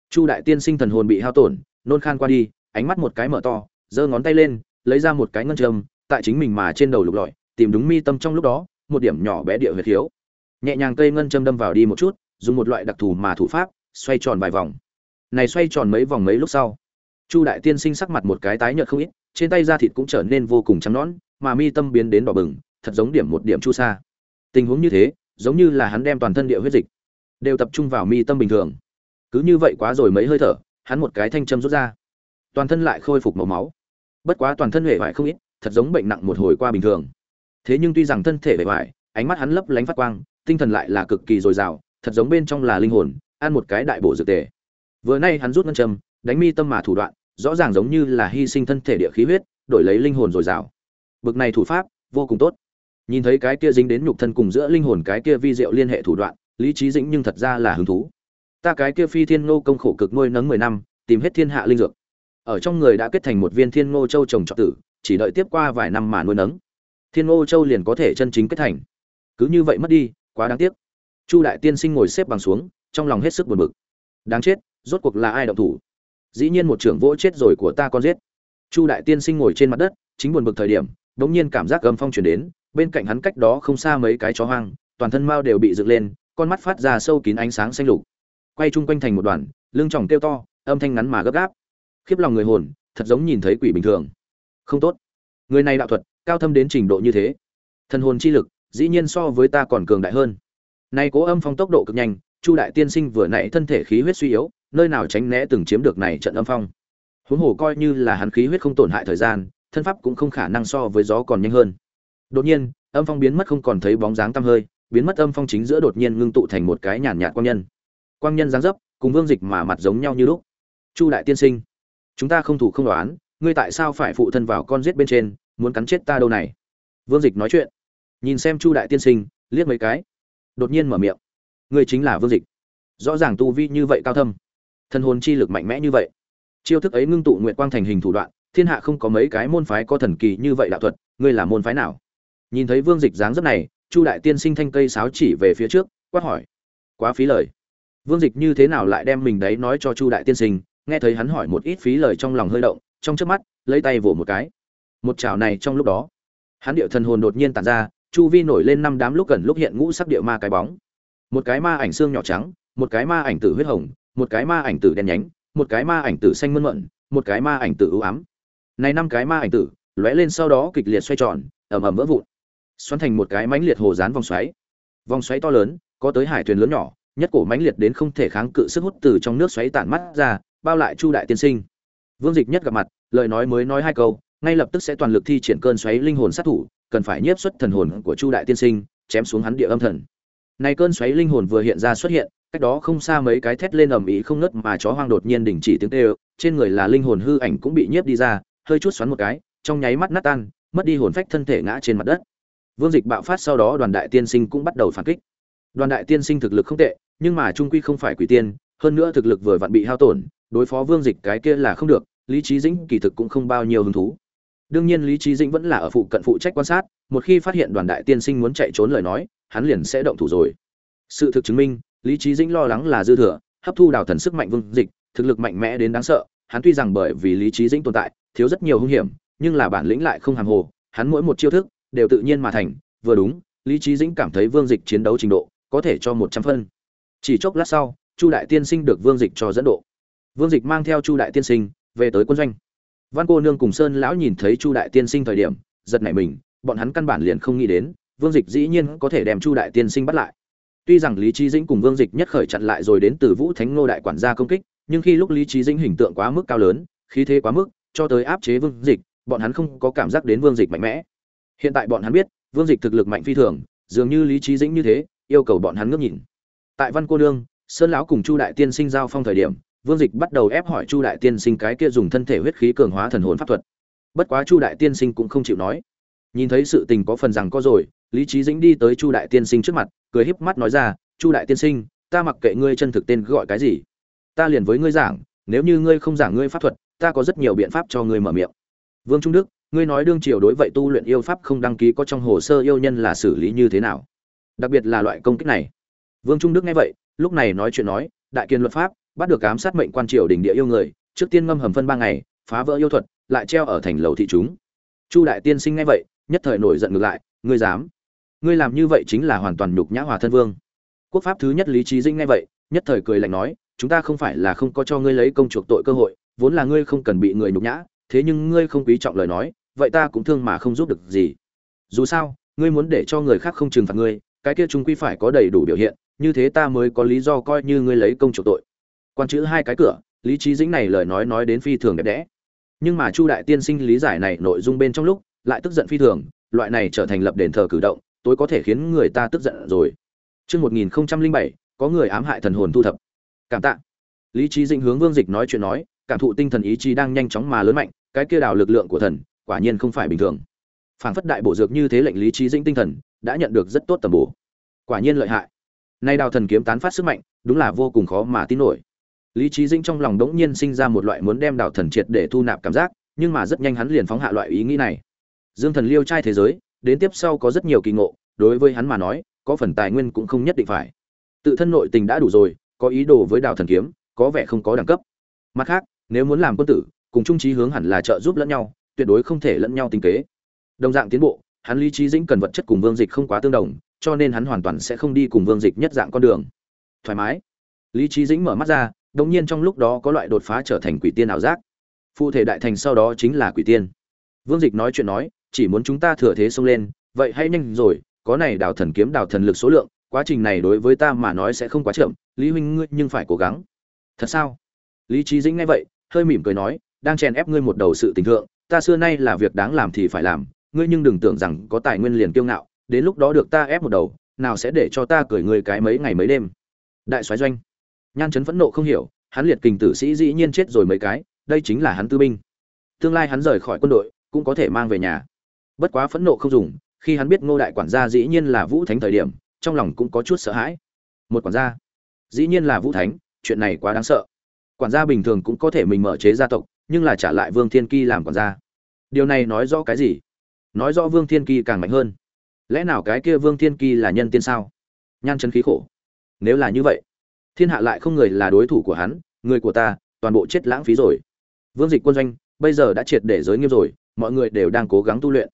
S1: Chu đại tiên sinh thần hồn bị hao tổn, nôn khan qua đi, ánh mắt một cái mở to, giơ ngón tay lên, lấy ra một cái ngân châm, tại chính mình mà trên đầu lục lọi, tìm đúng mi tâm trong lúc đó, một điểm nhỏ bé địa huyệt thiếu. Nhẹ nhàng cây ngân châm đâm vào đi một chút, dùng một loại đặc thù mà thủ pháp, xoay tròn vài vòng này xoay tròn mấy vòng mấy lúc sau. Chu đại tiên sinh sắc mặt một cái tái nhợt không ít trên tay da thịt cũng trở nên vô cùng trắng nõn mà mi tâm biến đến đỏ bừng thật giống điểm một điểm chu sa. Tình huống như thế giống như là hắn đem toàn thân địa huyết dịch đều tập trung vào mi tâm bình thường. Cứ như vậy quá rồi mấy hơi thở hắn một cái thanh châm rút ra. Toàn thân lại khôi phục màu máu. Bất quá toàn thân hệ vải không ít thật giống bệnh nặng một hồi qua bình thường. Thế nhưng tuy rằng thân thể bề vải, ánh mắt hắn lấp lánh phát quang tinh thần lại là cực kỳ dồi dào thật giống bên trong là linh hồn ăn một cái đại bổ dược tề vừa nay hắn rút ngân châm, đánh mi tâm mà thủ đoạn, rõ ràng giống như là hy sinh thân thể địa khí huyết, đổi lấy linh hồn dồi dào. Bực này thủ pháp, vô cùng tốt. Nhìn thấy cái kia dính đến nhục thân cùng giữa linh hồn cái kia vi diệu liên hệ thủ đoạn, lý trí dĩnh nhưng thật ra là hứng thú. Ta cái kia phi thiên ngô công khổ cực nuôi nấng mười năm, tìm hết thiên hạ linh dược. Ở trong người đã kết thành một viên thiên ngô châu trồng trọt tử, chỉ đợi tiếp qua vài năm mà nuôi nấng. Thiên ngô châu liền có thể chân chính kết thành. Cứ như vậy mất đi, quá đáng tiếc. Chu đại tiên sinh ngồi xếp bằng xuống, trong lòng hết sức buồn bực. Đáng chết rốt cuộc là ai động thủ? Dĩ nhiên một trưởng vỗ chết rồi của ta con giết. Chu đại tiên sinh ngồi trên mặt đất, chính buồn bực thời điểm đống nhiên cảm giác gầm phong chuyển đến, bên cạnh hắn cách đó không xa mấy cái chó hoang, toàn thân mao đều bị dựng lên, con mắt phát ra sâu kín ánh sáng xanh lục. Quay chung quanh thành một đoàn, lưng tròng kêu to, âm thanh ngắn mà gấp gáp. Khiếp lòng người hồn, thật giống nhìn thấy quỷ bình thường. Không tốt. Người này đạo thuật, cao thâm đến trình độ như thế. Thần hồn chi lực, dĩ nhiên so với ta còn cường đại hơn. Nay cố âm phong tốc độ cực nhanh, chu đại tiên sinh vừa nãy thân thể khí huyết suy yếu nơi nào tránh né từng chiếm được này trận âm phong. Huống hồ coi như là hắn khí huyết không tổn hại thời gian, thân pháp cũng không khả năng so với gió còn nhanh hơn. Đột nhiên, âm phong biến mất không còn thấy bóng dáng tăm hơi, biến mất âm phong chính giữa đột nhiên ngưng tụ thành một cái nhàn nhạt quang nhân. Quang nhân dáng dấp, cùng vương dịch mà mặt giống nhau như lúc. Chu đại tiên sinh, chúng ta không thủ không đoán, ngươi tại sao phải phụ thân vào con giết bên trên, muốn cắn chết ta đâu này? Vương dịch nói chuyện. Nhìn xem chu đại tiên sinh, liếc mấy cái. Đột nhiên mở miệng. Ngươi chính là vương dịch. Rõ ràng tu vi như vậy cao thâm thân hồn chi lực mạnh mẽ như vậy. Chiêu thức ấy ngưng tụ nguyện quang thành hình thủ đoạn, thiên hạ không có mấy cái môn phái có thần kỳ như vậy đạo thuật, ngươi là môn phái nào? Nhìn thấy vương dịch dáng dấp này, chu đại tiên sinh thanh cây sáo chỉ về phía trước, quát hỏi. Quá phí lời. Vương dịch như thế nào lại đem mình đấy nói cho chu đại tiên sinh, nghe thấy hắn hỏi một ít phí lời trong lòng hơi động, trong trước mắt, lấy tay vỗ một cái. Một chảo này trong lúc đó, hắn điệu thần hồn đột nhiên tàn ra, chu vi nổi lên năm đám lúc gần lúc hiện ngũ sắc địa ma cái bóng. Một cái ma ảnh xương nhỏ trắng, một cái ma ảnh tử huyết hồng một cái ma ảnh tử đen nhánh, một cái ma ảnh tử xanh mơn mận, một cái ma ảnh tử ưu ám. Này năm cái ma ảnh tử, lóe lên sau đó kịch liệt xoay tròn, ầm ầm vỡ vụn, xoắn thành một cái mãnh liệt hồ dán vòng xoáy. Vòng xoáy to lớn, có tới hải thuyền lớn nhỏ, nhất cổ mãnh liệt đến không thể kháng cự sức hút từ trong nước xoáy tản mắt ra, bao lại chu đại tiên sinh. Vương dịch nhất gặp mặt, lời nói mới nói hai câu, ngay lập tức sẽ toàn lực thi triển cơn xoáy linh hồn sát thủ, cần phải nhiếp xuất thần hồn của chu đại tiên sinh, chém xuống hắn địa âm thần này cơn xoáy linh hồn vừa hiện ra xuất hiện, cách đó không xa mấy cái thét lên ầm ĩ không ngớt mà chó hoang đột nhiên đình chỉ tiếng kêu, trên người là linh hồn hư ảnh cũng bị nhiếp đi ra, hơi chút xoắn một cái, trong nháy mắt nát tan, mất đi hồn phách thân thể ngã trên mặt đất. Vương dịch bạo phát sau đó đoàn đại tiên sinh cũng bắt đầu phản kích. Đoàn đại tiên sinh thực lực không tệ, nhưng mà trung quy không phải quỷ tiên, hơn nữa thực lực vừa vặn bị hao tổn, đối phó vương dịch cái kia là không được, lý trí dĩnh kỳ thực cũng không bao nhiêu hứng thú. Đương nhiên lý trí dĩnh vẫn là ở phụ cận phụ trách quan sát, một khi phát hiện đoàn đại tiên sinh muốn chạy trốn lời nói hắn liền sẽ động thủ rồi. Sự thực chứng minh, lý trí dĩnh lo lắng là dư thừa, hấp thu đào thần sức mạnh vương dịch, thực lực mạnh mẽ đến đáng sợ. Hắn tuy rằng bởi vì lý trí dĩnh tồn tại, thiếu rất nhiều hung hiểm, nhưng là bản lĩnh lại không hàng hồ. Hắn mỗi một chiêu thức đều tự nhiên mà thành. Vừa đúng, lý trí dĩnh cảm thấy vương dịch chiến đấu trình độ có thể cho một trăm phân. Chỉ chốc lát sau, chu đại tiên sinh được vương dịch cho dẫn độ. Vương dịch mang theo chu đại tiên sinh về tới quân doanh. Văn cô nương cùng sơn lão nhìn thấy chu đại tiên sinh thời điểm, giật nảy mình, bọn hắn căn bản liền không nghĩ đến vương dịch dĩ nhiên có thể đem chu đại tiên sinh bắt lại. Tuy rằng lý trí dĩnh cùng vương dịch nhất khởi chặn lại rồi đến từ vũ thánh ngô đại quản gia công kích, nhưng khi lúc lý trí dĩnh hình tượng quá mức cao lớn, khí thế quá mức, cho tới áp chế vương dịch, bọn hắn không có cảm giác đến vương dịch mạnh mẽ. Hiện tại bọn hắn biết, vương dịch thực lực mạnh phi thường, dường như lý trí dĩnh như thế, yêu cầu bọn hắn ngước nhìn. Tại văn cô nương, sơn lão cùng chu đại tiên sinh giao phong thời điểm, vương dịch bắt đầu ép hỏi chu đại tiên sinh cái kia dùng thân thể huyết khí cường hóa thần hồn pháp thuật. Bất quá chu đại tiên sinh cũng không chịu nói. Nhìn thấy sự tình có phần rằng có rồi lý trí dĩnh đi tới chu đại tiên sinh trước mặt, cười híp mắt nói ra, chu đại tiên sinh, ta mặc kệ ngươi chân thực tên gọi cái gì, ta liền với ngươi giảng, nếu như ngươi không giảng ngươi pháp thuật, ta có rất nhiều biện pháp cho ngươi mở miệng. Vương trung đức, ngươi nói đương triều đối vậy tu luyện yêu pháp không đăng ký có trong hồ sơ yêu nhân là xử lý như thế nào? Đặc biệt là loại công kích này. Vương trung đức nghe vậy, lúc này nói chuyện nói, đại kiên luật pháp, bắt được ám sát mệnh quan triều đỉnh địa yêu người, trước tiên ngâm hầm phân ba ngày, phá vỡ yêu thuật, lại treo ở thành lầu thị chúng. Chu đại tiên sinh nghe vậy, nhất thời nổi giận ngược lại, ngươi dám ngươi làm như vậy chính là hoàn toàn nhục nhã hòa thân vương. Quốc pháp thứ nhất lý trí dinh nghe vậy, nhất thời cười lạnh nói, chúng ta không phải là không có cho ngươi lấy công chuộc tội cơ hội, vốn là ngươi không cần bị người nhục nhã, thế nhưng ngươi không quý trọng lời nói, vậy ta cũng thương mà không giúp được gì. Dù sao, ngươi muốn để cho người khác không trừng phạt ngươi, cái kia chúng quy phải có đầy đủ biểu hiện, như thế ta mới có lý do coi như ngươi lấy công chuộc tội. Quan chữ hai cái cửa, lý trí dĩnh này lời nói nói đến phi thường đẹp đẽ. Nhưng mà chu đại tiên sinh lý giải này nội dung bên trong lúc, lại tức giận phi thường, loại này trở thành lập đền thờ cử động tối có thể khiến người ta tức giận rồi Chương 1007, có người ám hại thần hồn thu thập. Cảm tạ. Lý trí dĩnh hướng Vương Dịch nói chuyện nói, cảm thụ tinh thần ý chí đang nhanh chóng mà lớn mạnh, cái kia đào lực lượng của thần, quả nhiên không phải bình thường. Phản phất đại bộ dược như thế lệnh lý trí dĩnh tinh thần, đã nhận được rất tốt tầm bổ. Quả nhiên lợi hại. Nay đào thần kiếm tán phát sức mạnh, đúng là vô cùng khó mà tin nổi lý trí dĩnh trong lòng đống nhiên sinh ra một loại muốn đem đào thần triệt để thu nạp cảm giác nhưng mà rất nhanh hắn liền phóng hạ loại ý nghĩ này dương thần liêu trai thế giới đến tiếp sau có rất nhiều kỳ ngộ, đối với hắn mà nói, có phần tài nguyên cũng không nhất định phải. Tự thân nội tình đã đủ rồi, có ý đồ với đào thần kiếm, có vẻ không có đẳng cấp. Mặt khác, nếu muốn làm quân tử, cùng trung trí hướng hẳn là trợ giúp lẫn nhau, tuyệt đối không thể lẫn nhau tinh kế. Đồng dạng tiến bộ, hắn lý trí dĩnh cần vật chất cùng vương dịch không quá tương đồng, cho nên hắn hoàn toàn sẽ không đi cùng vương dịch nhất dạng con đường. Thoải mái. Lý trí dĩnh mở mắt ra đột nhiên trong lúc đó có loại đột phá trở thành quỷ tiên ảo giác. Phụ thể đại thành sau đó chính là quỷ tiên. Vương dịch nói chuyện nói chỉ muốn chúng ta thừa thế xông lên, vậy hãy nhanh rồi, có này đào thần kiếm, đào thần lực số lượng, quá trình này đối với ta mà nói sẽ không quá chậm, lý huynh ngươi nhưng phải cố gắng. Thật sao? Lý trí dĩnh nghe vậy, hơi mỉm cười nói, đang chèn ép ngươi một đầu sự tình thượng, ta xưa nay là việc đáng làm thì phải làm, ngươi nhưng đừng tưởng rằng có tài nguyên liền kiêu ngạo, đến lúc đó được ta ép một đầu, nào sẽ để cho ta cười ngươi cái mấy ngày mấy đêm. Đại soái doanh. Nhan chấn phẫn nộ không hiểu, hắn liệt kình tử sĩ dĩ nhiên chết rồi mấy cái, đây chính là hắn tư binh. Tương lai hắn rời khỏi quân đội, cũng có thể mang về nhà bất quá phẫn nộ không dùng, khi hắn biết ngô đại quản gia dĩ nhiên là vũ thánh thời điểm, trong lòng cũng có chút sợ hãi. Một quản gia? Dĩ nhiên là vũ thánh, chuyện này quá đáng sợ. Quản gia bình thường cũng có thể mình mở chế gia tộc, nhưng là trả lại vương thiên kỳ làm quản gia. Điều này nói rõ cái gì? Nói rõ vương thiên kỳ càng mạnh hơn. Lẽ nào cái kia vương thiên kỳ là nhân tiên sao? Nhan chân khí khổ. Nếu là như vậy, thiên hạ lại không người là đối thủ của hắn, người của ta, toàn bộ chết lãng phí rồi. Vương dịch quân doanh, bây giờ đã triệt để giới nghiêm rồi, mọi người đều đang cố gắng tu luyện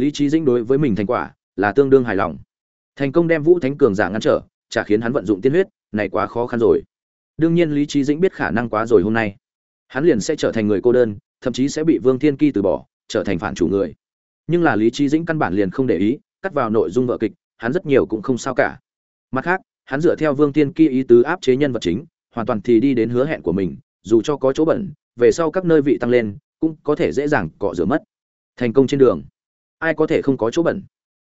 S1: lý trí Dĩnh đối với mình thành quả là tương đương hài lòng. Thành công đem vũ thánh cường giả ngăn trở, chả khiến hắn vận dụng tiên huyết, này quá khó khăn rồi. Đương nhiên lý trí dĩnh biết khả năng quá rồi hôm nay. Hắn liền sẽ trở thành người cô đơn, thậm chí sẽ bị vương thiên kỳ từ bỏ, trở thành phản chủ người. Nhưng là lý trí dĩnh căn bản liền không để ý, cắt vào nội dung vợ kịch, hắn rất nhiều cũng không sao cả. Mặt khác, hắn dựa theo vương thiên kỳ ý tứ áp chế nhân vật chính, hoàn toàn thì đi đến hứa hẹn của mình, dù cho có chỗ bẩn, về sau các nơi vị tăng lên, cũng có thể dễ dàng cọ rửa mất. Thành công trên đường ai có thể không có chỗ bẩn?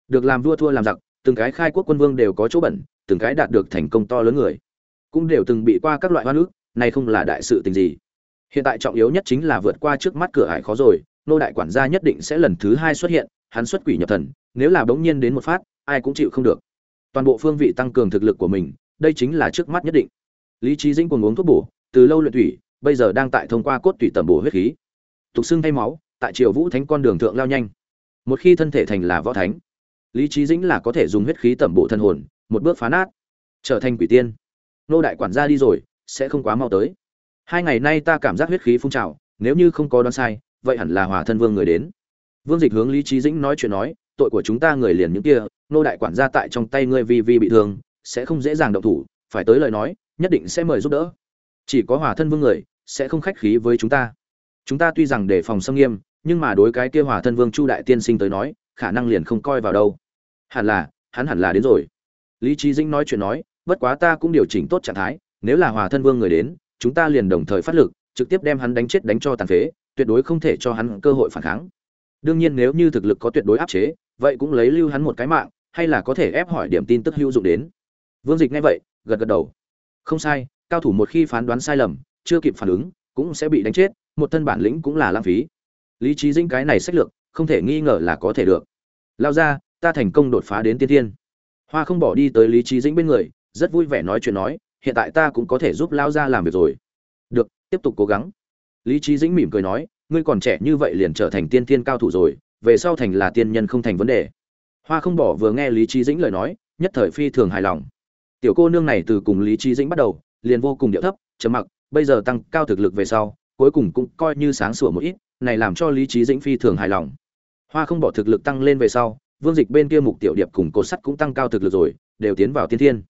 S1: Được làm vua thua làm giặc, từng cái khai quốc quân vương đều có chỗ bẩn, từng cái đạt được thành công to lớn người, cũng đều từng bị qua các loại hoa nước này không là đại sự tình gì. Hiện tại trọng yếu nhất chính là vượt qua trước mắt cửa hải khó rồi, nô đại quản gia nhất định sẽ lần thứ hai xuất hiện, hắn xuất quỷ nhập thần, nếu là bỗng nhiên đến một phát, ai cũng chịu không được. Toàn bộ phương vị tăng cường thực lực của mình, đây chính là trước mắt nhất định. Lý trí dĩnh cùng uống thuốc bổ, từ lâu luyện thủy, bây giờ đang tại thông qua cốt tủy tẩm bổ huyết khí. Tục xương thay máu, tại triều vũ thánh con đường thượng lao nhanh một khi thân thể thành là võ thánh, lý trí dĩnh là có thể dùng huyết khí tẩm bổ thân hồn, một bước phá nát, trở thành quỷ tiên. Nô đại quản gia đi rồi, sẽ không quá mau tới. Hai ngày nay ta cảm giác huyết khí phun trào, nếu như không có đoán sai, vậy hẳn là hòa thân vương người đến. Vương dịch hướng lý trí dĩnh nói chuyện nói, tội của chúng ta người liền những kia, nô đại quản gia tại trong tay ngươi vi vi bị thương, sẽ không dễ dàng động thủ, phải tới lời nói, nhất định sẽ mời giúp đỡ. Chỉ có hòa thân vương người, sẽ không khách khí với chúng ta. Chúng ta tuy rằng đề phòng xâm nghiêm nhưng mà đối cái kia hòa thân vương chu đại tiên sinh tới nói, khả năng liền không coi vào đâu. Hẳn là, hắn hẳn là đến rồi. Lý trí dĩnh nói chuyện nói, bất quá ta cũng điều chỉnh tốt trạng thái, nếu là hòa thân vương người đến, chúng ta liền đồng thời phát lực, trực tiếp đem hắn đánh chết đánh cho tàn phế, tuyệt đối không thể cho hắn cơ hội phản kháng. Đương nhiên nếu như thực lực có tuyệt đối áp chế, vậy cũng lấy lưu hắn một cái mạng, hay là có thể ép hỏi điểm tin tức hữu dụng đến. Vương dịch nghe vậy, gật gật đầu. Không sai, cao thủ một khi phán đoán sai lầm, chưa kịp phản ứng, cũng sẽ bị đánh chết, một thân bản lĩnh cũng là lãng phí lý trí dĩnh cái này sách lược, không thể nghi ngờ là có thể được. Lao ra, ta thành công đột phá đến tiên thiên. Hoa không bỏ đi tới lý trí dĩnh bên người, rất vui vẻ nói chuyện nói, hiện tại ta cũng có thể giúp lao ra làm việc rồi. Được, tiếp tục cố gắng. Lý trí dĩnh mỉm cười nói, ngươi còn trẻ như vậy liền trở thành tiên thiên cao thủ rồi, về sau thành là tiên nhân không thành vấn đề. Hoa không bỏ vừa nghe lý trí dĩnh lời nói, nhất thời phi thường hài lòng. Tiểu cô nương này từ cùng lý trí dĩnh bắt đầu, liền vô cùng điệu thấp chấm mặc, bây giờ tăng cao thực lực về sau, cuối cùng cũng coi như sáng sủa một ít này làm cho lý trí dĩnh phi thường hài lòng. Hoa không bỏ thực lực tăng lên về sau, vương dịch bên kia mục tiểu điệp cùng cột sắt cũng tăng cao thực lực rồi, đều tiến vào tiên thiên.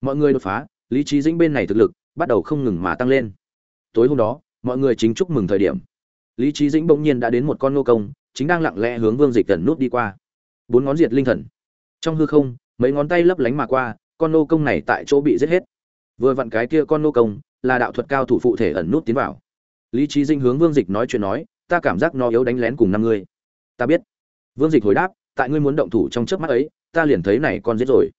S1: Mọi người đột phá, lý trí dĩnh bên này thực lực bắt đầu không ngừng mà tăng lên. Tối hôm đó, mọi người chính chúc mừng thời điểm. Lý trí dĩnh bỗng nhiên đã đến một con nô công, chính đang lặng lẽ hướng vương dịch gần nút đi qua. Bốn ngón diệt linh thần. Trong hư không, mấy ngón tay lấp lánh mà qua, con nô công này tại chỗ bị giết hết. Vừa vặn cái kia con nô công là đạo thuật cao thủ phụ thể ẩn nút tiến vào. Lý trí dinh hướng vương dịch nói chuyện nói ta cảm giác nó yếu đánh lén cùng năm người ta biết. Vương dịch hồi đáp, tại ngươi muốn động thủ trong trước mắt ấy, ta liền thấy này con giết rồi.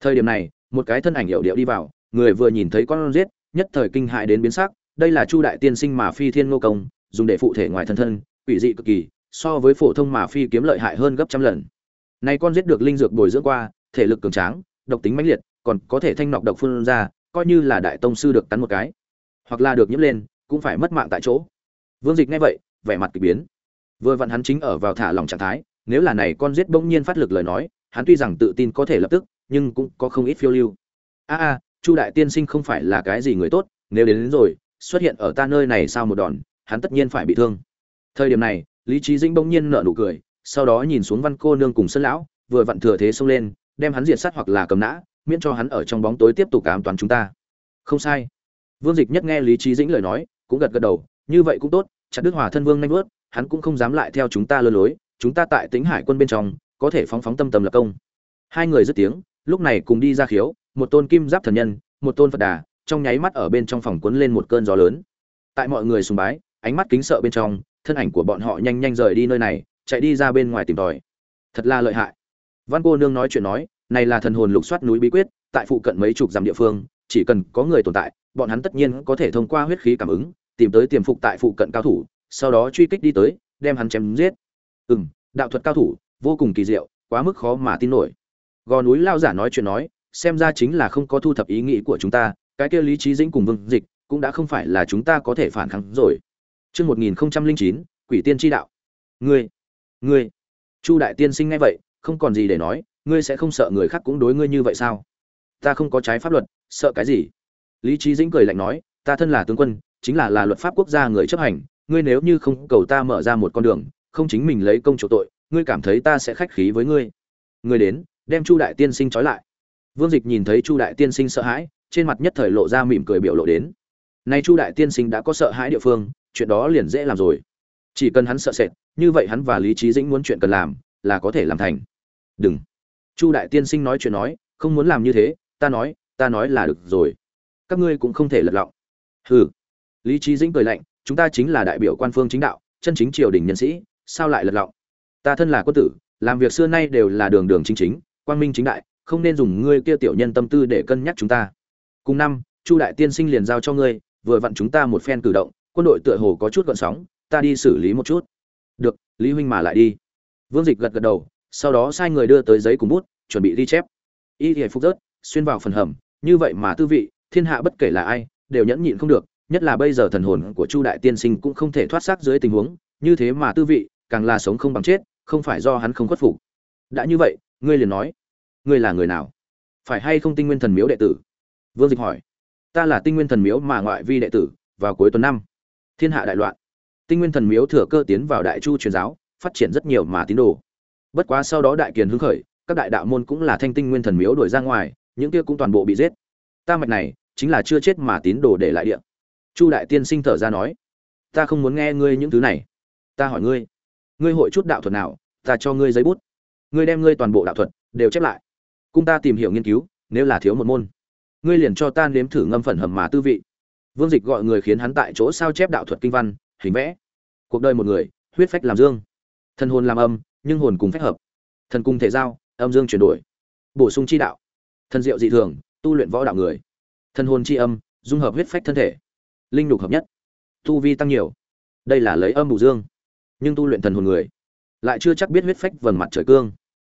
S1: Thời điểm này, một cái thân ảnh hiệu điệu đi vào, người vừa nhìn thấy con giết, nhất thời kinh hại đến biến sắc, đây là chu đại tiên sinh mà phi thiên ngô công, dùng để phụ thể ngoài thân thân, quỷ dị cực kỳ, so với phổ thông mà phi kiếm lợi hại hơn gấp trăm lần. Này con giết được linh dược bồi dưỡng qua, thể lực cường tráng, độc tính mãnh liệt, còn có thể thanh nọc độc phun ra, coi như là đại tông sư được tắn một cái, hoặc là được nhiễm lên, cũng phải mất mạng tại chỗ. Vương dịch nghe vậy vẻ mặt kỳ biến. Vừa vặn hắn chính ở vào thả lòng trạng thái nếu là này con giết bỗng nhiên phát lực lời nói hắn tuy rằng tự tin có thể lập tức nhưng cũng có không ít phiêu lưu. A a chu đại tiên sinh không phải là cái gì người tốt nếu đến, đến rồi xuất hiện ở ta nơi này sao một đòn hắn tất nhiên phải bị thương. Thời điểm này lý trí dĩnh bỗng nhiên nở nụ cười sau đó nhìn xuống văn cô nương cùng sân lão vừa vặn thừa thế xông lên đem hắn diệt sát hoặc là cầm nã miễn cho hắn ở trong bóng tối tiếp tục ám toán chúng ta. Không sai. Vương dịch nhất nghe lý trí dĩnh lời nói cũng gật gật đầu như vậy cũng tốt chặt đức hòa thân vương nhanh vớt hắn cũng không dám lại theo chúng ta lơ lối, chúng ta tại tính hải quân bên trong, có thể phóng phóng tâm tâm lập công. Hai người dứt tiếng, lúc này cùng đi ra khiếu, một tôn kim giáp thần nhân, một tôn phật đà, trong nháy mắt ở bên trong phòng cuốn lên một cơn gió lớn. Tại mọi người sùng bái, ánh mắt kính sợ bên trong, thân ảnh của bọn họ nhanh nhanh rời đi nơi này, chạy đi ra bên ngoài tìm tòi. Thật là lợi hại. Văn cô nương nói chuyện nói, này là thần hồn lục soát núi bí quyết, tại phụ cận mấy chục dặm địa phương, chỉ cần có người tồn tại, bọn hắn tất nhiên có thể thông qua huyết khí cảm ứng tìm tới tiềm phục tại phụ cận cao thủ sau đó truy kích đi tới đem hắn chém giết ừ đạo thuật cao thủ vô cùng kỳ diệu quá mức khó mà tin nổi gò núi lao giả nói chuyện nói xem ra chính là không có thu thập ý nghĩ của chúng ta cái kia lý trí dĩnh cùng vương dịch cũng đã không phải là chúng ta có thể phản kháng rồi Chương 1009, Quỷ tiên chi đạo. Ngươi, ngươi. Chu đại tiên sinh nghe vậy, không còn gì để nói, ngươi sẽ không sợ người khác cũng đối ngươi như vậy sao? Ta không có trái pháp luật, sợ cái gì? Lý Chí Dĩnh cười lạnh nói, ta thân là tướng quân, chính là là luật pháp quốc gia người chấp hành, ngươi nếu như không cầu ta mở ra một con đường, không chính mình lấy công chủ tội, ngươi cảm thấy ta sẽ khách khí với ngươi. Ngươi đến, đem Chu đại tiên sinh trói lại. Vương Dịch nhìn thấy Chu đại tiên sinh sợ hãi, trên mặt nhất thời lộ ra mỉm cười biểu lộ đến. Nay Chu đại tiên sinh đã có sợ hãi địa phương, chuyện đó liền dễ làm rồi chỉ cần hắn sợ sệt như vậy hắn và lý trí dĩnh muốn chuyện cần làm là có thể làm thành đừng chu đại tiên sinh nói chuyện nói không muốn làm như thế ta nói ta nói là được rồi các ngươi cũng không thể lật lọng hừ lý trí dĩnh cười lạnh, chúng ta chính là đại biểu quan phương chính đạo, chân chính triều đình nhân sĩ, sao lại lật lọng? Ta thân là quân tử, làm việc xưa nay đều là đường đường chính chính, quang minh chính đại, không nên dùng ngươi kia tiểu nhân tâm tư để cân nhắc chúng ta. Cùng năm, chu đại tiên sinh liền giao cho ngươi, vừa vặn chúng ta một phen cử động, quân đội tựa hồ có chút gọn sóng, ta đi xử lý một chút. Được, lý huynh mà lại đi. Vương dịch gật gật đầu, sau đó sai người đưa tới giấy cùng bút, chuẩn bị ghi chép. Y thì phục rớt, xuyên vào phần hầm, như vậy mà tư vị, thiên hạ bất kể là ai, đều nhẫn nhịn không được nhất là bây giờ thần hồn của chu đại tiên sinh cũng không thể thoát xác dưới tình huống, như thế mà tư vị, càng là sống không bằng chết, không phải do hắn không khuất phục. Đã như vậy, ngươi liền nói, ngươi là người nào? Phải hay không tinh nguyên thần miếu đệ tử? Vương dịch hỏi. Ta là tinh nguyên thần miếu mà ngoại vi đệ tử, vào cuối tuần năm. Thiên hạ đại loạn. Tinh nguyên thần miếu thừa cơ tiến vào đại chu truyền giáo, phát triển rất nhiều mà tín đồ. Bất quá sau đó đại kiền hứng khởi, các đại đạo môn cũng là thanh tinh nguyên thần miếu đuổi ra ngoài, những kia cũng toàn bộ bị giết. Ta mạch này, chính là chưa chết mà tín đồ để lại địa chu đại tiên sinh thở ra nói ta không muốn nghe ngươi những thứ này ta hỏi ngươi ngươi hội chút đạo thuật nào ta cho ngươi giấy bút ngươi đem ngươi toàn bộ đạo thuật đều chép lại cung ta tìm hiểu nghiên cứu nếu là thiếu một môn ngươi liền cho ta nếm thử ngâm phần hầm mà tư vị Vương Dịch gọi người khiến hắn tại chỗ sao chép đạo thuật kinh văn, hình vẽ. Cuộc đời một người, huyết phách làm dương, thân hồn làm âm, nhưng hồn cùng phách hợp. Thần cung thể giao, âm dương chuyển đổi. Bổ sung chi đạo. Thân diệu dị thường, tu luyện võ đạo người. Thân hồn chi âm, dung hợp huyết phách thân thể. Linh nhục hợp nhất. Tu vi tăng nhiều. Đây là lấy âm bổ dương. Nhưng tu luyện thần hồn người, lại chưa chắc biết huyết phách vầng mặt trời cương.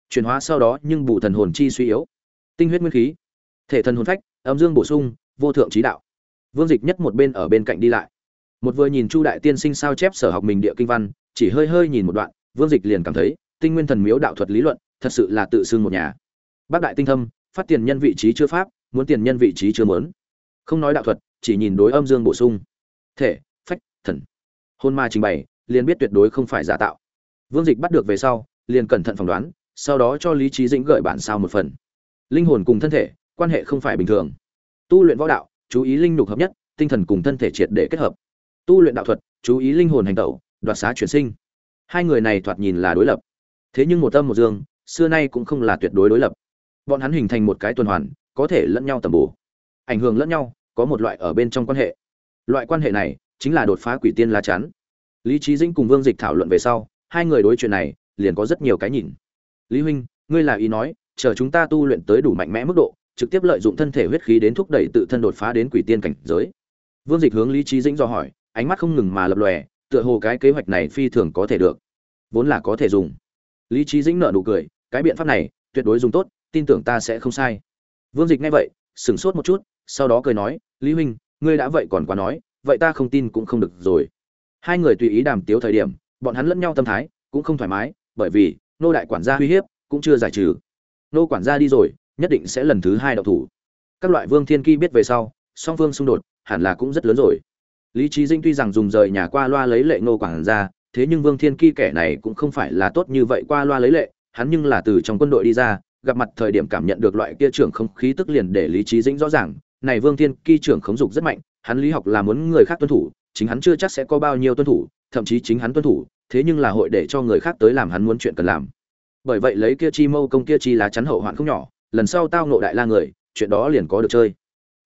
S1: Chuyển hóa sau đó nhưng bù thần hồn chi suy yếu. Tinh huyết nguyên khí, thể thần hồn phách, âm dương bổ sung, vô thượng trí đạo vương dịch nhất một bên ở bên cạnh đi lại một vừa nhìn chu đại tiên sinh sao chép sở học mình địa kinh văn chỉ hơi hơi nhìn một đoạn vương dịch liền cảm thấy tinh nguyên thần miếu đạo thuật lý luận thật sự là tự xưng một nhà bác đại tinh thâm phát tiền nhân vị trí chưa pháp muốn tiền nhân vị trí chưa muốn không nói đạo thuật chỉ nhìn đối âm dương bổ sung thể phách thần hôn ma trình bày liền biết tuyệt đối không phải giả tạo vương dịch bắt được về sau liền cẩn thận phỏng đoán sau đó cho lý trí dĩnh gợi bản sao một phần linh hồn cùng thân thể quan hệ không phải bình thường tu luyện võ đạo chú ý linh nhục hợp nhất, tinh thần cùng thân thể triệt để kết hợp. Tu luyện đạo thuật, chú ý linh hồn hành tẩu, đoạt xá chuyển sinh. Hai người này thoạt nhìn là đối lập. Thế nhưng một âm một dương, xưa nay cũng không là tuyệt đối đối lập. Bọn hắn hình thành một cái tuần hoàn, có thể lẫn nhau tầm bổ, ảnh hưởng lẫn nhau, có một loại ở bên trong quan hệ. Loại quan hệ này chính là đột phá quỷ tiên lá chắn. Lý trí Dĩnh cùng Vương Dịch thảo luận về sau, hai người đối chuyện này liền có rất nhiều cái nhìn. Lý huynh, ngươi là ý nói, chờ chúng ta tu luyện tới đủ mạnh mẽ mức độ, trực tiếp lợi dụng thân thể huyết khí đến thúc đẩy tự thân đột phá đến quỷ tiên cảnh giới. Vương Dịch hướng Lý trí Dĩnh do hỏi, ánh mắt không ngừng mà lập lòe, tựa hồ cái kế hoạch này phi thường có thể được, vốn là có thể dùng. Lý trí Dĩnh nở nụ cười, cái biện pháp này tuyệt đối dùng tốt, tin tưởng ta sẽ không sai. Vương Dịch nghe vậy, sửng sốt một chút, sau đó cười nói, "Lý huynh, ngươi đã vậy còn quá nói vậy ta không tin cũng không được rồi. Hai người tùy ý đàm tiếu thời điểm bọn hắn lẫn nhau tâm thái cũng không thoải mái bởi vì nô đại quản gia uy hiếp cũng chưa giải trừ. Nô quản gia đi rồi nhất định sẽ lần thứ hai đậu thủ. Các loại vương thiên ki biết về sau song phương xung đột hẳn là cũng rất lớn rồi. Lý trí dinh tuy rằng dùng rời nhà qua loa lấy lệ nô quản gia thế nhưng vương thiên ki kẻ này cũng không phải là tốt như vậy qua loa lấy lệ hắn nhưng là từ trong quân đội đi ra gặp mặt thời điểm cảm nhận được loại kia trưởng không khí tức liền để lý trí dĩnh rõ ràng này vương thiên ki trưởng khống dục rất mạnh, hắn lý học là muốn người khác tuân thủ, chính hắn chưa chắc sẽ có bao nhiêu tuân thủ, thậm chí chính hắn tuân thủ, thế nhưng là hội để cho người khác tới làm hắn muốn chuyện cần làm. Bởi vậy lấy kia chi mâu công kia chi lá chắn hậu hoạn không nhỏ, lần sau tao ngộ đại la người, chuyện đó liền có được chơi.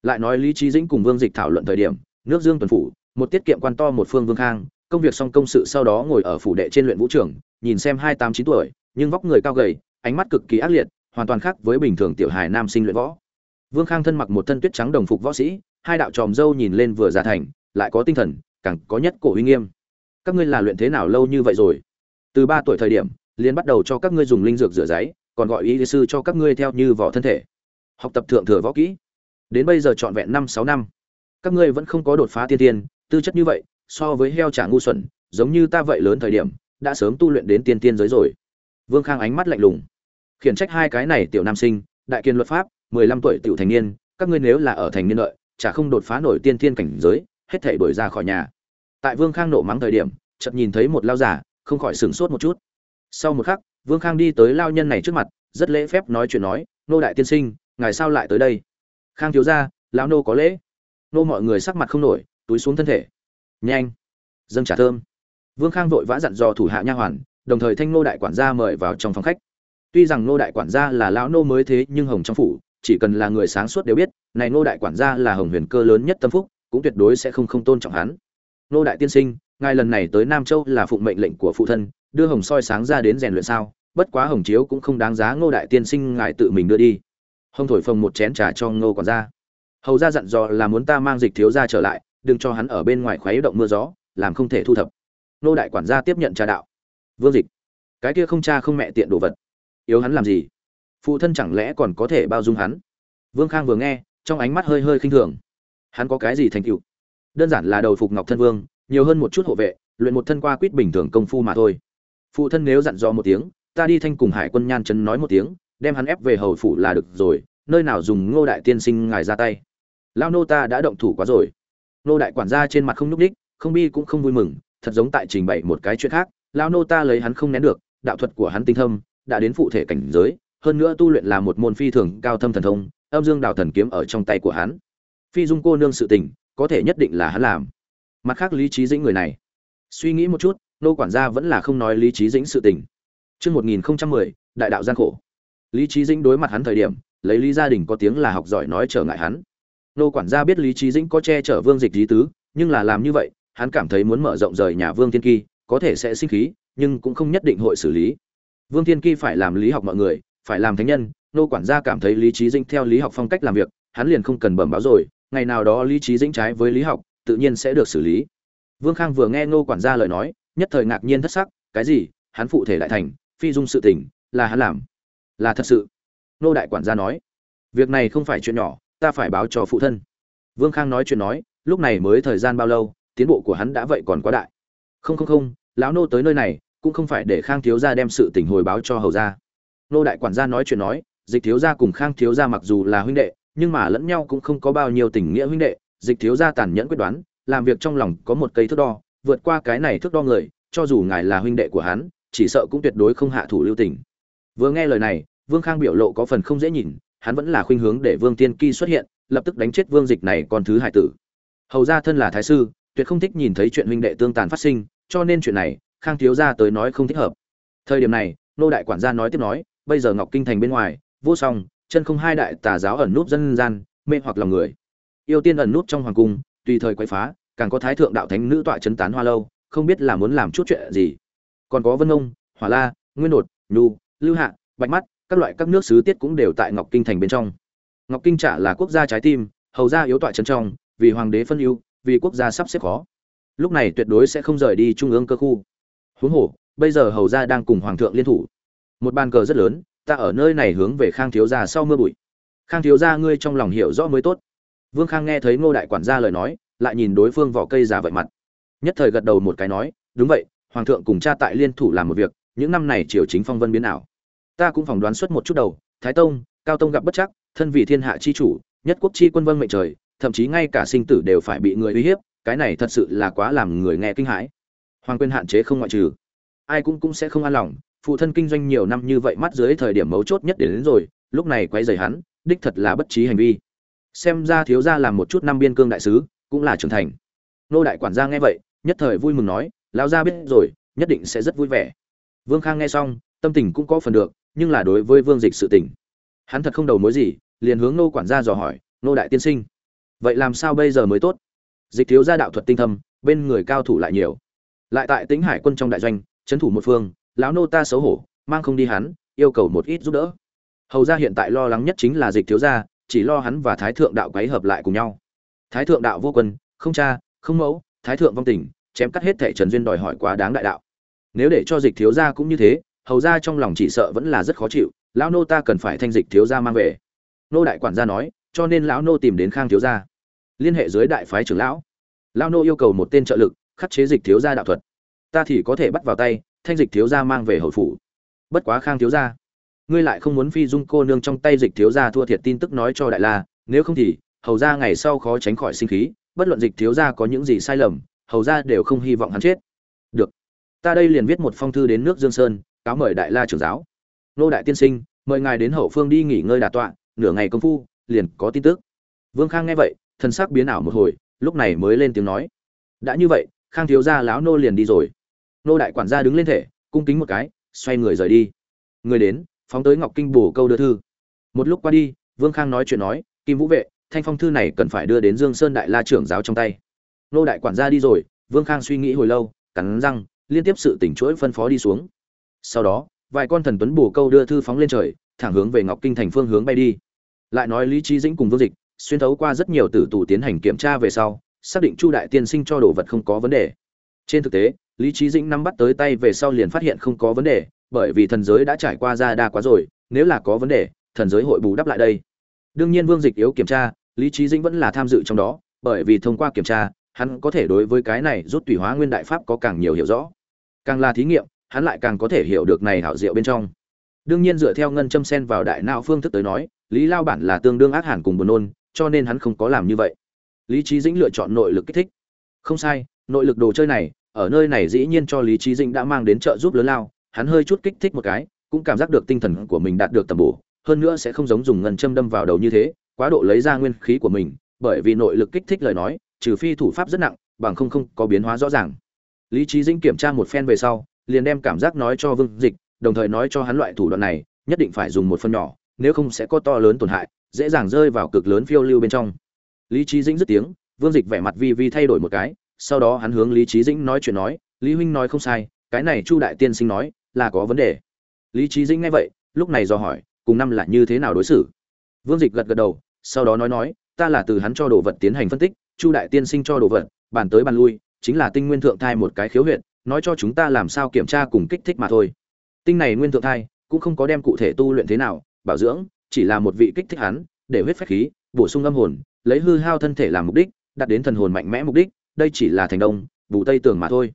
S1: Lại nói lý trí dĩnh cùng vương dịch thảo luận thời điểm, nước dương tuần phủ, một tiết kiệm quan to một phương vương khang, công việc xong công sự sau đó ngồi ở phủ đệ trên luyện vũ trường, nhìn xem hai tám chín tuổi, nhưng vóc người cao gầy, ánh mắt cực kỳ ác liệt, hoàn toàn khác với bình thường tiểu hài nam sinh luyện võ vương khang thân mặc một thân tuyết trắng đồng phục võ sĩ, hai đạo tròm dâu nhìn lên vừa già thành, lại có tinh thần, càng có nhất cổ uy nghiêm. Các ngươi là luyện thế nào lâu như vậy rồi? Từ ba tuổi thời điểm, liền bắt đầu cho các ngươi dùng linh dược rửa giấy, còn gọi y sư cho các ngươi theo như vỏ thân thể. Học tập thượng thừa võ kỹ. Đến bây giờ trọn vẹn năm sáu năm. Các ngươi vẫn không có đột phá tiên tiên, tư chất như vậy, so với heo trả ngu xuẩn, giống như ta vậy lớn thời điểm, đã sớm tu luyện đến tiên tiên giới rồi. Vương khang ánh mắt lạnh lùng. Khiển trách hai cái này tiểu nam sinh, đại kiên luật pháp mười lăm tuổi tiểu thành niên, các ngươi nếu là ở thành niên lợi chả không đột phá nổi tiên thiên cảnh giới, hết thảy đuổi ra khỏi nhà. Tại vương khang nộ mắng thời điểm, chợt nhìn thấy một lao giả, không khỏi sửng sốt một chút. Sau một khắc, vương khang đi tới lao nhân này trước mặt, rất lễ phép nói chuyện nói, nô đại tiên sinh, ngài sao lại tới đây? Khang thiếu gia, lão nô có lễ. Nô mọi người sắc mặt không nổi, túi xuống thân thể. Nhanh, dâng trà thơm. Vương khang vội vã dặn dò thủ hạ nha hoàn, đồng thời thanh nô đại quản gia mời vào trong phòng khách. Tuy rằng nô đại quản gia là lão nô mới thế, nhưng hồng trong phủ chỉ cần là người sáng suốt đều biết, này nô đại quản gia là hồng huyền cơ lớn nhất tâm phúc, cũng tuyệt đối sẽ không không tôn trọng hắn. Nô đại tiên sinh, ngài lần này tới nam châu là phụng mệnh lệnh của phụ thân, đưa hồng soi sáng ra đến rèn luyện sao, bất quá hồng chiếu cũng không đáng giá ngô đại tiên sinh ngài tự mình đưa đi. Hồng thổi phồng một chén trà cho ngô quản gia. Hầu ra dặn dò là muốn ta mang dịch thiếu ra trở lại, đừng cho hắn ở bên ngoài khoáy động mưa gió, làm không thể thu thập. Nô đại quản gia tiếp nhận trà đạo. Vương dịch. Cái kia không cha không mẹ tiện đồ vật. Yếu hắn làm gì? Phụ thân chẳng lẽ còn có thể bao dung hắn? Vương khang vừa nghe, trong ánh mắt hơi hơi khinh thường. Hắn có cái gì thành tựu? Đơn giản là đầu phục ngọc thân vương, nhiều hơn một chút hộ vệ, luyện một thân qua quýt bình thường công phu mà thôi. Phụ thân nếu dặn dò một tiếng, ta đi thanh cùng hải quân nhan chân nói một tiếng, đem hắn ép về hầu phủ là được rồi, nơi nào dùng ngô đại tiên sinh ngài ra tay. Lao nô ta đã động thủ quá rồi. Nô đại quản gia trên mặt không nhúc đích không bi cũng không vui mừng, thật giống tại trình bày một cái chuyện khác. Lao nô ta lấy hắn không nén được, đạo thuật của hắn tinh thâm, đã đến phụ thể cảnh giới hơn nữa tu luyện là một môn phi thường cao thâm thần thông âm dương đào thần kiếm ở trong tay của hắn phi dung cô nương sự tình có thể nhất định là hắn làm mặt khác lý trí dĩnh người này suy nghĩ một chút nô quản gia vẫn là không nói lý trí dĩnh sự tình Chương 1010, đại đạo gian khổ. Lý Chí Dĩnh đối mặt hắn thời điểm, lấy lý gia đình có tiếng là học giỏi nói trở ngại hắn. Nô quản gia biết Lý Chí Dĩnh có che chở Vương Dịch lý tứ, nhưng là làm như vậy, hắn cảm thấy muốn mở rộng rời nhà Vương Thiên Kỳ, có thể sẽ sinh khí, nhưng cũng không nhất định hội xử lý. Vương Thiên Kỳ phải làm lý học mọi người, phải làm thánh nhân, nô quản gia cảm thấy Lý trí Dĩnh theo lý học phong cách làm việc, hắn liền không cần bẩm báo rồi, ngày nào đó Lý trí Dĩnh trái với lý học, tự nhiên sẽ được xử lý. Vương Khang vừa nghe nô quản gia lời nói, nhất thời ngạc nhiên thất sắc, cái gì? Hắn phụ thể lại thành, phi dung sự tình là hắn làm là thật sự nô đại quản gia nói việc này không phải chuyện nhỏ ta phải báo cho phụ thân vương khang nói chuyện nói lúc này mới thời gian bao lâu tiến bộ của hắn đã vậy còn quá đại không không không lão nô tới nơi này cũng không phải để khang thiếu gia đem sự tình hồi báo cho hầu gia nô đại quản gia nói chuyện nói dịch thiếu gia cùng khang thiếu gia mặc dù là huynh đệ nhưng mà lẫn nhau cũng không có bao nhiêu tình nghĩa huynh đệ dịch thiếu gia tàn nhẫn quyết đoán làm việc trong lòng có một cây thước đo vượt qua cái này thước đo người cho dù ngài là huynh đệ của hắn chỉ sợ cũng tuyệt đối không hạ thủ lưu tình. Vừa nghe lời này, Vương Khang biểu lộ có phần không dễ nhìn, hắn vẫn là khuynh hướng để Vương Tiên Ki xuất hiện, lập tức đánh chết Vương Dịch này con thứ hải tử. Hầu gia thân là thái sư, tuyệt không thích nhìn thấy chuyện huynh đệ tương tàn phát sinh, cho nên chuyện này, Khang thiếu gia tới nói không thích hợp. Thời điểm này, nô đại quản gia nói tiếp nói, bây giờ Ngọc Kinh thành bên ngoài, vô song, chân không hai đại tà giáo ẩn nút dân gian, mê hoặc lòng người. Yêu tiên ẩn nút trong hoàng cung, tùy thời quấy phá, càng có thái thượng đạo thánh nữ tọa chấn tán hoa lâu, không biết là muốn làm chút chuyện gì. Còn có vân ông hỏa la nguyên đột nhu lưu hạ bạch mắt các loại các nước sứ tiết cũng đều tại ngọc kinh thành bên trong. Ngọc kinh trả là quốc gia trái tim hầu gia yếu tọa chấn trong vì hoàng đế phân ưu vì quốc gia sắp xếp khó. Lúc này tuyệt đối sẽ không rời đi trung ương cơ khu. Huống hồ bây giờ hầu gia đang cùng hoàng thượng liên thủ một bàn cờ rất lớn, ta ở nơi này hướng về khang thiếu gia sau mưa bụi. Khang thiếu gia ngươi trong lòng hiểu rõ mới tốt. Vương khang nghe thấy ngô đại quản gia lời nói, lại nhìn đối phương vỏ cây già vậy mặt. Nhất thời gật đầu một cái nói, đúng vậy, hoàng thượng cùng cha tại liên thủ làm một việc, những năm này triều chính phong vân biến ảo. Ta cũng phỏng đoán suốt một chút đầu, thái tông, cao tông gặp bất chắc, thân vì thiên hạ chi chủ, nhất quốc chi quân vân mệnh trời, thậm chí ngay cả sinh tử đều phải bị người uy hiếp, cái này thật sự là quá làm người nghe kinh hãi. Hoàng quyền hạn chế không ngoại trừ. Ai cũng cũng sẽ không an lòng phụ thân kinh doanh nhiều năm như vậy mắt dưới thời điểm mấu chốt nhất đến, đến rồi lúc này quay rời hắn đích thật là bất trí hành vi. Xem ra thiếu gia làm một chút năm biên cương đại sứ cũng là trưởng thành. Nô đại quản gia nghe vậy nhất thời vui mừng nói lão gia biết rồi nhất định sẽ rất vui vẻ. Vương khang nghe xong tâm tình cũng có phần được nhưng là đối với vương dịch sự tình hắn thật không đầu mối gì liền hướng nô quản gia dò hỏi nô đại tiên sinh vậy làm sao bây giờ mới tốt? Dịch thiếu gia đạo thuật tinh thâm bên người cao thủ lại nhiều. Lại tại tính hải quân trong đại doanh trấn thủ một phương lão nô ta xấu hổ, mang không đi hắn, yêu cầu một ít giúp đỡ. Hầu ra hiện tại lo lắng nhất chính là dịch thiếu gia, chỉ lo hắn và thái thượng đạo quấy hợp lại cùng nhau. Thái thượng đạo vô quân, không cha, không mẫu, thái thượng vong tình, chém cắt hết thệ trần duyên đòi hỏi quá đáng đại đạo. Nếu để cho dịch thiếu gia cũng như thế, hầu ra trong lòng chỉ sợ vẫn là rất khó chịu, lão nô ta cần phải thanh dịch thiếu gia mang về. Nô đại quản gia nói, cho nên lão nô tìm đến khang thiếu gia. Liên hệ dưới đại phái trưởng lão. Lão nô yêu cầu một tên trợ lực, khắc chế dịch thiếu gia đạo thuật. Ta thì có thể bắt vào tay thanh dịch thiếu gia mang về hồi phủ. Bất quá khang thiếu gia, ngươi lại không muốn phi dung cô nương trong tay dịch thiếu gia thua thiệt tin tức nói cho đại la, nếu không thì, hầu gia ngày sau khó tránh khỏi sinh khí, bất luận dịch thiếu gia có những gì sai lầm, hầu gia đều không hy vọng hắn chết. Được, ta đây liền viết một phong thư đến nước dương sơn, cáo mời đại la trưởng giáo. Nô đại tiên sinh, mời ngài đến hậu phương đi nghỉ ngơi đà tọa, nửa ngày công phu, liền có tin tức. Vương khang nghe vậy thân sắc biến ảo một hồi, lúc này mới lên tiếng nói. Đã như vậy, khang thiếu gia lão nô liền đi rồi nô đại quản gia đứng lên thể, cung kính một cái, xoay người rời đi. Người đến, phóng tới ngọc kinh bổ câu đưa thư. Một lúc qua đi, vương khang nói chuyện nói, kim vũ vệ, thanh phong thư này cần phải đưa đến dương sơn đại la trưởng giáo trong tay. Nô đại quản gia đi rồi, vương khang suy nghĩ hồi lâu, cắn răng, liên tiếp sự tỉnh chuỗi phân phó đi xuống. Sau đó, vài con thần tuấn bổ câu đưa thư phóng lên trời, thẳng hướng về ngọc kinh thành phương hướng bay đi. Lại nói lý trí dĩnh cùng vương dịch, xuyên thấu qua rất nhiều tử tù tiến hành kiểm tra về sau, xác định chu đại tiên sinh cho đồ vật không có vấn đề. Trên thực tế lý trí dĩnh nắm bắt tới tay về sau liền phát hiện không có vấn đề, bởi vì thần giới đã trải qua ra đa quá rồi, nếu là có vấn đề, thần giới hội bù đắp lại đây. Đương nhiên vương dịch yếu kiểm tra, lý trí dĩnh vẫn là tham dự trong đó, bởi vì thông qua kiểm tra, hắn có thể đối với cái này rút tùy hóa nguyên đại pháp có càng nhiều hiểu rõ. Càng là thí nghiệm, hắn lại càng có thể hiểu được này hảo diệu bên trong. Đương nhiên dựa theo ngân châm sen vào đại não phương thức tới nói, lý lao bản là tương đương ác hẳn cùng buồn nôn, cho nên hắn không có làm như vậy. Lý trí dĩnh lựa chọn nội lực kích thích. Không sai, nội lực đồ chơi này ở nơi này dĩ nhiên cho lý trí dĩnh đã mang đến trợ giúp lớn lao, hắn hơi chút kích thích một cái, cũng cảm giác được tinh thần của mình đạt được tầm bổ, hơn nữa sẽ không giống dùng ngân châm đâm vào đầu như thế, quá độ lấy ra nguyên khí của mình, bởi vì nội lực kích thích lời nói, trừ phi thủ pháp rất nặng, bằng không không có biến hóa rõ ràng. Lý trí dĩnh kiểm tra một phen về sau, liền đem cảm giác nói cho vương dịch, đồng thời nói cho hắn loại thủ đoạn này, nhất định phải dùng một phần nhỏ, nếu không sẽ có to lớn tổn hại, dễ dàng rơi vào cực lớn phiêu lưu bên trong. Lý trí dĩnh dứt tiếng, vương dịch vẻ mặt vi vi thay đổi một cái sau đó hắn hướng lý trí dĩnh nói chuyện nói, lý huynh nói không sai, cái này chu đại tiên sinh nói là có vấn đề. Lý trí dĩnh nghe vậy, lúc này do hỏi, cùng năm là như thế nào đối xử? Vương dịch gật gật đầu, sau đó nói nói, ta là từ hắn cho đồ vật tiến hành phân tích, chu đại tiên sinh cho đồ vật, bàn tới bàn lui, chính là tinh nguyên thượng thai một cái khiếu huyện nói cho chúng ta làm sao kiểm tra cùng kích thích mà thôi. Tinh này nguyên thượng thai cũng không có đem cụ thể tu luyện thế nào, bảo dưỡng, chỉ là một vị kích thích hắn, để huyết phách khí, bổ sung âm hồn, lấy hư hao thân thể làm mục đích, đạt đến thần hồn mạnh mẽ mục đích đây chỉ là thành đông bù tây tường mà thôi.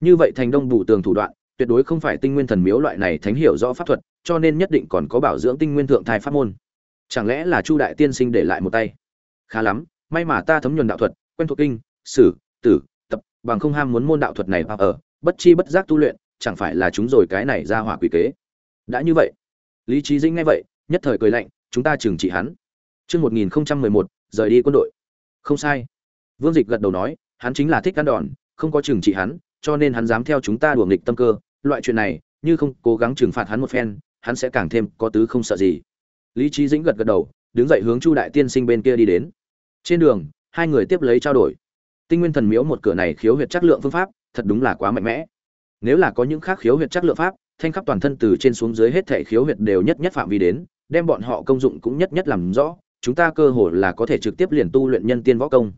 S1: Như vậy thành đông bù tường thủ đoạn tuyệt đối không phải tinh nguyên thần miếu loại này thánh hiểu rõ pháp thuật cho nên nhất định còn có bảo dưỡng tinh nguyên thượng thai pháp môn. Chẳng lẽ là chu đại tiên sinh để lại một tay? Khá lắm may mà ta thấm nhuần đạo thuật quen thuộc kinh sử tử tập bằng không ham muốn môn đạo thuật này hoặc ở bất chi bất giác tu luyện chẳng phải là chúng rồi cái này ra hỏa quỷ kế. Đã như vậy lý trí dĩnh nghe vậy nhất thời cười lạnh chúng ta trừng trị hắn. Trước 1011, rời đi quân đội. Không sai. Vương Dịch gật đầu nói, hắn chính là thích ăn đòn, không có trừng trị hắn, cho nên hắn dám theo chúng ta đùa nghịch tâm cơ, loại chuyện này, như không cố gắng trừng phạt hắn một phen, hắn sẽ càng thêm có tứ không sợ gì. Lý Chí Dĩnh gật gật đầu, đứng dậy hướng Chu đại tiên sinh bên kia đi đến. Trên đường, hai người tiếp lấy trao đổi. Tinh Nguyên Thần Miếu một cửa này khiếu huyệt chất lượng phương pháp, thật đúng là quá mạnh mẽ. Nếu là có những khác khiếu huyệt chất lượng pháp, thanh khắp toàn thân từ trên xuống dưới hết thảy khiếu huyệt đều nhất nhất phạm vi đến, đem bọn họ công dụng cũng nhất nhất làm rõ, chúng ta cơ hội là có thể trực tiếp liền tu luyện nhân tiên võ công.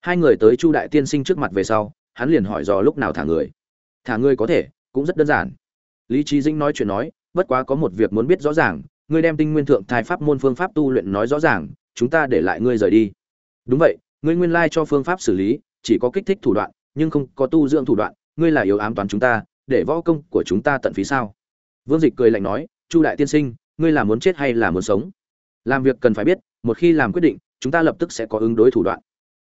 S1: Hai người tới Chu đại tiên sinh trước mặt về sau, hắn liền hỏi dò lúc nào thả người. Thả người có thể, cũng rất đơn giản. Lý trí Dĩnh nói chuyện nói, bất quá có một việc muốn biết rõ ràng, ngươi đem tinh nguyên thượng thai pháp môn phương pháp tu luyện nói rõ ràng, chúng ta để lại ngươi rời đi. đúng vậy ngươi nguyên lai cho phương pháp xử lý chỉ có kích thích thủ đoạn nhưng không có tu dưỡng thủ đoạn ngươi là yếu ám toán chúng ta để võ công của chúng ta tận phí sao vương dịch cười lạnh nói chu đại tiên sinh ngươi là muốn chết hay là muốn sống làm việc cần phải biết một khi làm quyết định chúng ta lập tức sẽ có ứng đối thủ đoạn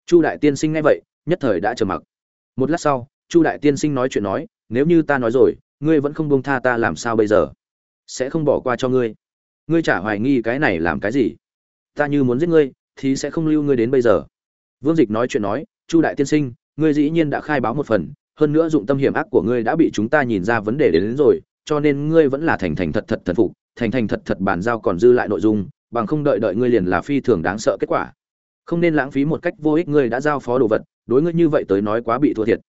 S1: chu đại tiên sinh nghe vậy nhất thời đã trầm mặc. Một lát sau chu đại tiên sinh nói chuyện nói nếu như ta nói rồi ngươi vẫn không buông tha ta làm sao bây giờ? Sẽ không bỏ qua cho ngươi. Ngươi chả hoài nghi cái này làm cái gì? Ta như muốn giết ngươi thì sẽ không lưu ngươi đến bây giờ. Vương dịch nói chuyện nói chu đại tiên sinh ngươi dĩ nhiên đã khai báo một phần hơn nữa dụng tâm hiểm ác của ngươi đã bị chúng ta nhìn ra vấn đề đến, đến rồi cho nên ngươi vẫn là thành thành thật thật thần phục thành thành thật thật bàn giao còn dư lại nội dung bằng không đợi đợi ngươi liền là phi thường đáng sợ kết quả không nên lãng phí một cách vô ích ngươi đã giao phó đồ vật, đối ngươi như vậy tới nói quá bị thua thiệt.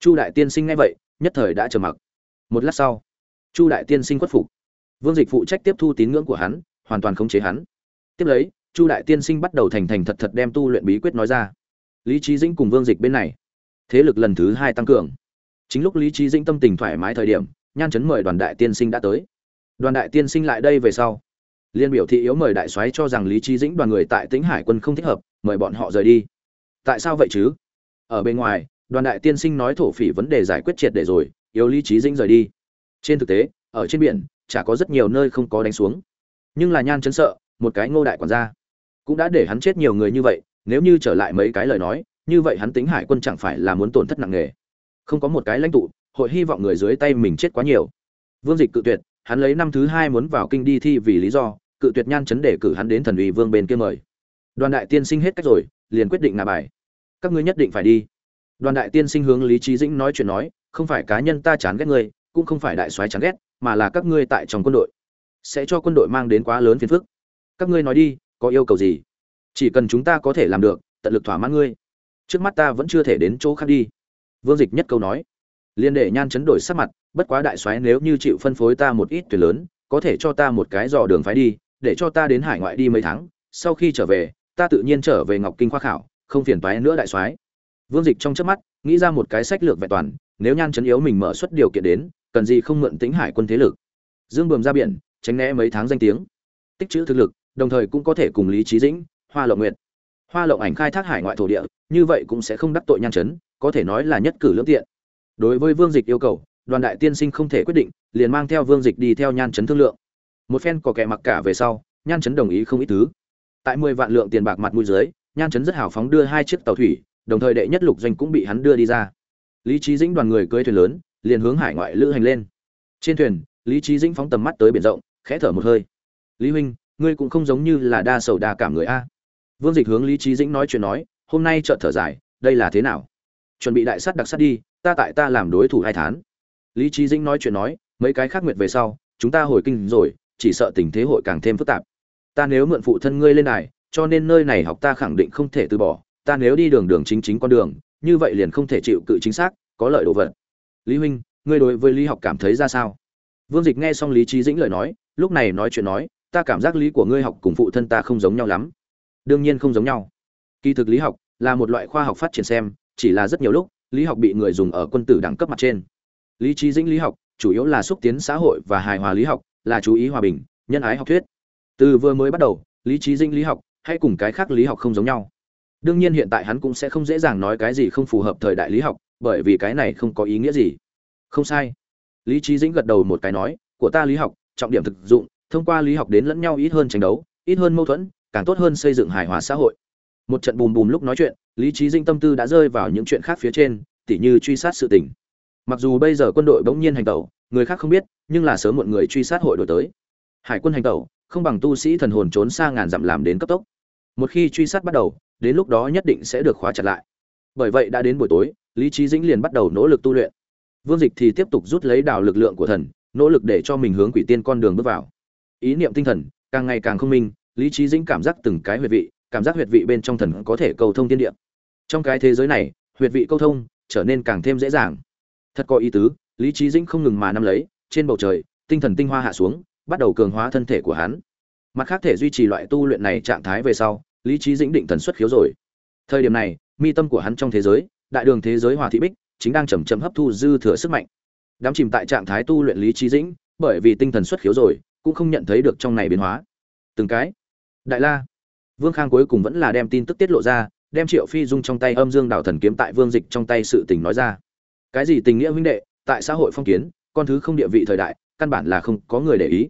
S1: Chu đại tiên sinh nghe vậy, nhất thời đã trầm mặc. Một lát sau, chu đại tiên sinh khuất phục. Vương dịch phụ trách tiếp thu tín ngưỡng của hắn, hoàn toàn khống chế hắn. Tiếp lấy, chu đại tiên sinh bắt đầu thành thành thật thật đem tu luyện bí quyết nói ra. Lý trí dĩnh cùng vương dịch bên này, thế lực lần thứ hai tăng cường. Chính lúc lý trí dĩnh tâm tình thoải mái thời điểm, nhan chấn mời đoàn đại tiên sinh đã tới. Đoàn đại tiên sinh lại đây về sau liên biểu thị yếu mời đại soái cho rằng lý trí dĩnh đoàn người tại tĩnh hải quân không thích hợp, mời bọn họ rời đi. Tại sao vậy chứ? Ở bên ngoài, đoàn đại tiên sinh nói thổ phỉ vấn đề giải quyết triệt để rồi, yếu lý trí dĩnh rời đi. Trên thực tế, ở trên biển, chả có rất nhiều nơi không có đánh xuống. Nhưng là nhan chấn sợ, một cái ngô đại quản gia cũng đã để hắn chết nhiều người như vậy, nếu như trở lại mấy cái lời nói, như vậy hắn tính hải quân chẳng phải là muốn tổn thất nặng nề. Không có một cái lãnh tụ, hội hy vọng người dưới tay mình chết quá nhiều. Vương dịch cự tuyệt hắn lấy năm thứ hai muốn vào kinh đi thi vì lý do, cự tuyệt nhan chấn để cử hắn đến thần uy vương bên kia mời. Đoàn đại tiên sinh hết cách rồi, liền quyết định nạp bài. Các ngươi nhất định phải đi. Đoàn đại tiên sinh hướng lý trí dĩnh nói chuyện nói, không phải cá nhân ta chán ghét ngươi, cũng không phải đại soái chán ghét, mà là các ngươi tại trong quân đội. Sẽ cho quân đội mang đến quá lớn phiền phức. Các ngươi nói đi, có yêu cầu gì? Chỉ cần chúng ta có thể làm được, tận lực thỏa mãn ngươi. Trước mắt ta vẫn chưa thể đến chỗ khác đi. Vương dịch nhất câu nói. Liên để nhan chấn đổi sắc mặt bất quá đại soái nếu như chịu phân phối ta một ít tuyển lớn, có thể cho ta một cái dò đường phái đi, để cho ta đến hải ngoại đi mấy tháng, sau khi trở về, ta tự nhiên trở về ngọc kinh khoa khảo, không phiền toái nữa đại soái. Vương dịch trong chớp mắt, nghĩ ra một cái sách lược vẹn toàn, nếu nhan chấn yếu mình mở xuất điều kiện đến, cần gì không mượn tính hải quân thế lực. Dương bờm ra biển, tránh né mấy tháng danh tiếng. Tích trữ thực lực, đồng thời cũng có thể cùng lý trí dĩnh, hoa lộng nguyệt. Hoa lộng ảnh khai thác hải ngoại thổ địa, như vậy cũng sẽ không đắc tội nhan chấn, có thể nói là nhất cử lưỡng tiện. Đối với vương dịch yêu cầu đoàn đại tiên sinh không thể quyết định, liền mang theo vương dịch đi theo nhan chấn thương lượng. Một phen có kẻ mặc cả về sau, nhan chấn đồng ý không ít thứ. Tại mười vạn lượng tiền bạc mặt mũi dưới, nhan chấn rất hào phóng đưa hai chiếc tàu thủy, đồng thời đệ nhất lục doanh cũng bị hắn đưa đi ra. Lý trí dĩnh đoàn người cưới thuyền lớn, liền hướng hải ngoại lữ hành lên. Trên thuyền, lý trí dĩnh phóng tầm mắt tới biển rộng, khẽ thở một hơi. Lý huynh, ngươi cũng không giống như là đa sầu đa cảm người a. Vương dịch hướng lý trí dĩnh nói chuyện nói, hôm nay chợt thở dài, đây là thế nào? Chuẩn bị đại sắt đặc sắt đi, ta tại ta làm đối thủ hai tháng lý trí dĩnh nói chuyện nói, mấy cái khác nguyệt về sau, chúng ta hồi kinh rồi, chỉ sợ tình thế hội càng thêm phức tạp. Ta nếu mượn phụ thân ngươi lên này cho nên nơi này học ta khẳng định không thể từ bỏ. Ta nếu đi đường đường chính chính con đường, như vậy liền không thể chịu cự chính xác, có lợi đồ vật. Lý huynh, ngươi đối với lý học cảm thấy ra sao? Vương dịch nghe xong lý trí dĩnh lời nói, lúc này nói chuyện nói, ta cảm giác lý của ngươi học cùng phụ thân ta không giống nhau lắm. Đương nhiên không giống nhau. Kỳ thực lý học là một loại khoa học phát triển xem, chỉ là rất nhiều lúc, lý học bị người dùng ở quân tử đẳng cấp mặt trên lý trí dĩnh lý học, chủ yếu là xúc tiến xã hội và hài hòa lý học, là chú ý hòa bình, nhân ái học thuyết. Từ vừa mới bắt đầu, lý trí dĩnh lý học hay cùng cái khác lý học không giống nhau. Đương nhiên hiện tại hắn cũng sẽ không dễ dàng nói cái gì không phù hợp thời đại lý học, bởi vì cái này không có ý nghĩa gì. Không sai. Lý trí dĩnh gật đầu một cái nói, của ta lý học, trọng điểm thực dụng, thông qua lý học đến lẫn nhau ít hơn tranh đấu, ít hơn mâu thuẫn, càng tốt hơn xây dựng hài hòa xã hội. Một trận bùm bùm lúc nói chuyện, lý trí dinh tâm tư đã rơi vào những chuyện khác phía trên, tỉ như truy sát sự tình mặc dù bây giờ quân đội bỗng nhiên hành tẩu, người khác không biết, nhưng là sớm một người truy sát hội đổi tới. Hải quân hành tẩu, không bằng tu sĩ thần hồn trốn xa ngàn dặm làm đến cấp tốc. Một khi truy sát bắt đầu, đến lúc đó nhất định sẽ được khóa chặt lại. Bởi vậy đã đến buổi tối, lý trí dĩnh liền bắt đầu nỗ lực tu luyện. Vương dịch thì tiếp tục rút lấy đào lực lượng của thần, nỗ lực để cho mình hướng quỷ tiên con đường bước vào. Ý niệm tinh thần, càng ngày càng không minh, lý trí dĩnh cảm giác từng cái huyệt vị, cảm giác huyệt vị bên trong thần có thể cầu thông tiên địa. Trong cái thế giới này, huyệt vị câu thông trở nên càng thêm dễ dàng thật có ý tứ, lý trí dĩnh không ngừng mà nắm lấy, trên bầu trời, tinh thần tinh hoa hạ xuống, bắt đầu cường hóa thân thể của hắn. Mặt khác thể duy trì loại tu luyện này trạng thái về sau, lý trí dĩnh định thần xuất khiếu rồi. Thời điểm này, mi tâm của hắn trong thế giới, đại đường thế giới hòa thị bích, chính đang chầm chậm hấp thu dư thừa sức mạnh. Đắm chìm tại trạng thái tu luyện lý trí dĩnh, bởi vì tinh thần xuất khiếu rồi, cũng không nhận thấy được trong này biến hóa. Từng cái. Đại la. Vương khang cuối cùng vẫn là đem tin tức tiết lộ ra, đem triệu phi dung trong tay âm dương đảo thần kiếm tại vương dịch trong tay sự tình nói ra cái gì tình nghĩa huynh đệ tại xã hội phong kiến con thứ không địa vị thời đại căn bản là không có người để ý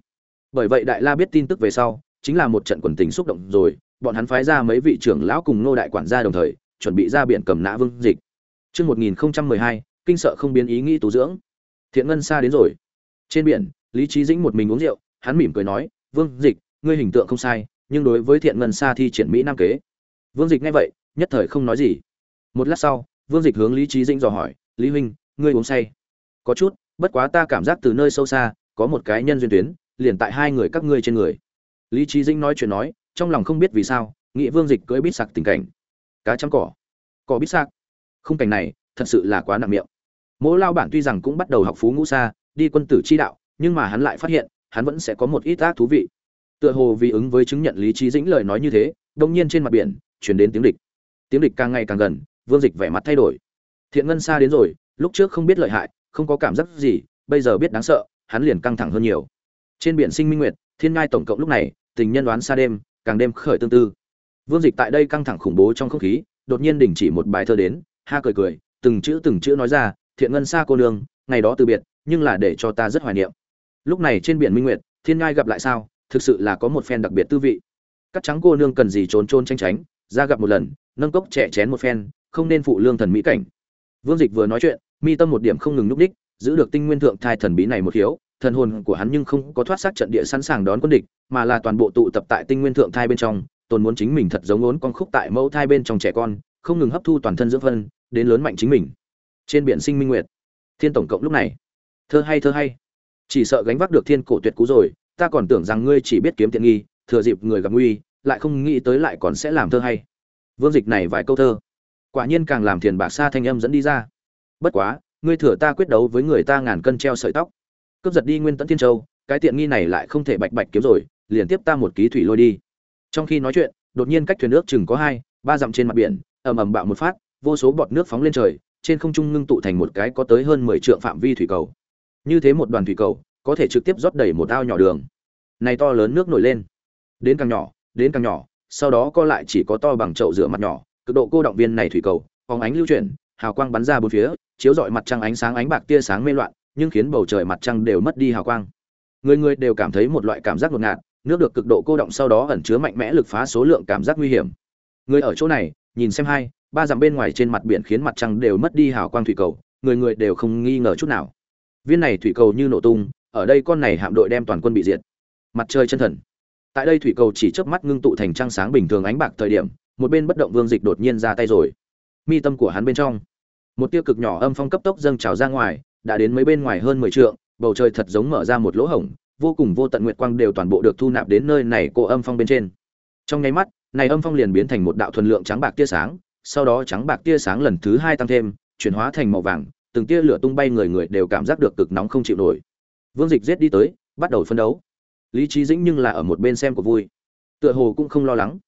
S1: bởi vậy đại la biết tin tức về sau chính là một trận quần tình xúc động rồi bọn hắn phái ra mấy vị trưởng lão cùng nô đại quản gia đồng thời chuẩn bị ra biển cầm nã vương dịch Trước 1012, kinh sợ không biến ý nghĩ tu dưỡng. Thiện ngân xa đến rồi. Trên biển, Lý Chí Dĩnh một mình uống rượu, hắn mỉm cười nói, "Vương Dịch, ngươi hình tượng không sai, nhưng đối với Thiện ngân xa thi triển mỹ nam kế." Vương Dịch nghe vậy, nhất thời không nói gì. Một lát sau, Vương Dịch hướng Lý Chí Dĩnh dò hỏi, "Lý huynh, ngươi uống say?" "Có chút, bất quá ta cảm giác từ nơi sâu xa, có một cái nhân duyên tuyến, liền tại hai người các ngươi trên người." Lý trí Dĩnh nói chuyện nói, trong lòng không biết vì sao, nghị Vương Dịch cưỡi bít sặc tình cảnh. Cá chấm cỏ, cỏ bít sặc. Khung cảnh này, thật sự là quá nặng miệng. Mỗ lao bản tuy rằng cũng bắt đầu học phú ngũ xa, đi quân tử chi đạo, nhưng mà hắn lại phát hiện, hắn vẫn sẽ có một ít ác thú vị. Tựa hồ vì ứng với chứng nhận lý trí dĩnh lời nói như thế, đột nhiên trên mặt biển chuyển đến tiếng địch. Tiếng địch càng ngày càng gần, Vương Dịch vẻ mặt thay đổi. Thiện ngân xa đến rồi, lúc trước không biết lợi hại, không có cảm giác gì, bây giờ biết đáng sợ, hắn liền căng thẳng hơn nhiều. Trên biển Sinh Minh Nguyệt, Thiên Ngai tổng cộng lúc này, tình nhân đoán xa đêm, càng đêm khởi tương tư. Vương Dịch tại đây căng thẳng khủng bố trong không khí, đột nhiên đình chỉ một bài thơ đến, ha cười cười, từng chữ từng chữ nói ra, thiện ngân xa cô nương, ngày đó từ biệt, nhưng là để cho ta rất hoài niệm. Lúc này trên biển Minh Nguyệt, Thiên Ngai gặp lại sao, thực sự là có một phen đặc biệt tư vị. Cắt trắng cô nương cần gì trốn trôn tranh tránh, ra gặp một lần, nâng cốc trẻ chén một phen, không nên phụ lương thần mỹ cảnh. Vương Dịch vừa nói chuyện, mi tâm một điểm không ngừng lúc đích, giữ được tinh nguyên thượng thai thần bí này một hiếu, thần hồn của hắn nhưng không có thoát xác trận địa sẵn sàng đón quân địch, mà là toàn bộ tụ tập tại tinh nguyên thượng thai bên trong, tồn muốn chính mình thật giống ngốn con khúc tại mẫu thai bên trong trẻ con, không ngừng hấp thu toàn thân dưỡng phân, đến lớn mạnh chính mình. Trên biển sinh minh nguyệt, thiên tổng cộng lúc này, thơ hay thơ hay, chỉ sợ gánh vác được thiên cổ tuyệt cú rồi, ta còn tưởng rằng ngươi chỉ biết kiếm tiện nghi, thừa dịp người gặp nguy, lại không nghĩ tới lại còn sẽ làm thơ hay. Vương Dịch này vài câu thơ, quả nhiên càng làm thiền bạc xa thanh âm dẫn đi ra. Bất quá, ngươi thừa ta quyết đấu với người ta ngàn cân treo sợi tóc, cướp giật đi nguyên tẫn thiên châu, cái tiện nghi này lại không thể bạch bạch kiếm rồi, liền tiếp ta một ký thủy lôi đi. Trong khi nói chuyện, đột nhiên cách thuyền nước chừng có hai, ba dặm trên mặt biển, ầm ầm bạo một phát, vô số bọt nước phóng lên trời, trên không trung ngưng tụ thành một cái có tới hơn 10 trượng phạm vi thủy cầu. Như thế một đoàn thủy cầu, có thể trực tiếp rót đầy một ao nhỏ đường. Này to lớn nước nổi lên, đến càng nhỏ, đến càng nhỏ, sau đó co lại chỉ có to bằng chậu rửa mặt nhỏ, cực độ cô động viên này thủy cầu, phóng ánh lưu chuyển, hào quang bắn ra bốn phía, chiếu rọi mặt trăng ánh sáng ánh bạc tia sáng mê loạn, nhưng khiến bầu trời mặt trăng đều mất đi hào quang. Người người đều cảm thấy một loại cảm giác ngột ngạt, nước được cực độ cô động sau đó ẩn chứa mạnh mẽ lực phá số lượng cảm giác nguy hiểm. Người ở chỗ này, nhìn xem hai, ba dặm bên ngoài trên mặt biển khiến mặt trăng đều mất đi hào quang thủy cầu, người người đều không nghi ngờ chút nào. Viên này thủy cầu như nổ tung, ở đây con này hạm đội đem toàn quân bị diệt. Mặt trời chân thần. Tại đây thủy cầu chỉ chớp mắt ngưng tụ thành trăng sáng bình thường ánh bạc thời điểm, một bên bất động Vương Dịch đột nhiên ra tay rồi. Mi tâm của hắn bên trong, một tia cực nhỏ âm phong cấp tốc dâng trào ra ngoài, đã đến mấy bên ngoài hơn 10 trượng, bầu trời thật giống mở ra một lỗ hổng, vô cùng vô tận nguyệt quang đều toàn bộ được thu nạp đến nơi này cô âm phong bên trên. Trong nháy mắt, này âm phong liền biến thành một đạo thuần lượng trắng bạc tia sáng, sau đó trắng bạc tia sáng lần thứ hai tăng thêm, chuyển hóa thành màu vàng, từng tia lửa tung bay người người đều cảm giác được cực nóng không chịu nổi. Vương Dịch giết đi tới, bắt đầu phân đấu. Lý trí Dĩnh nhưng là ở một bên xem của vui. Tựa hồ cũng không lo lắng.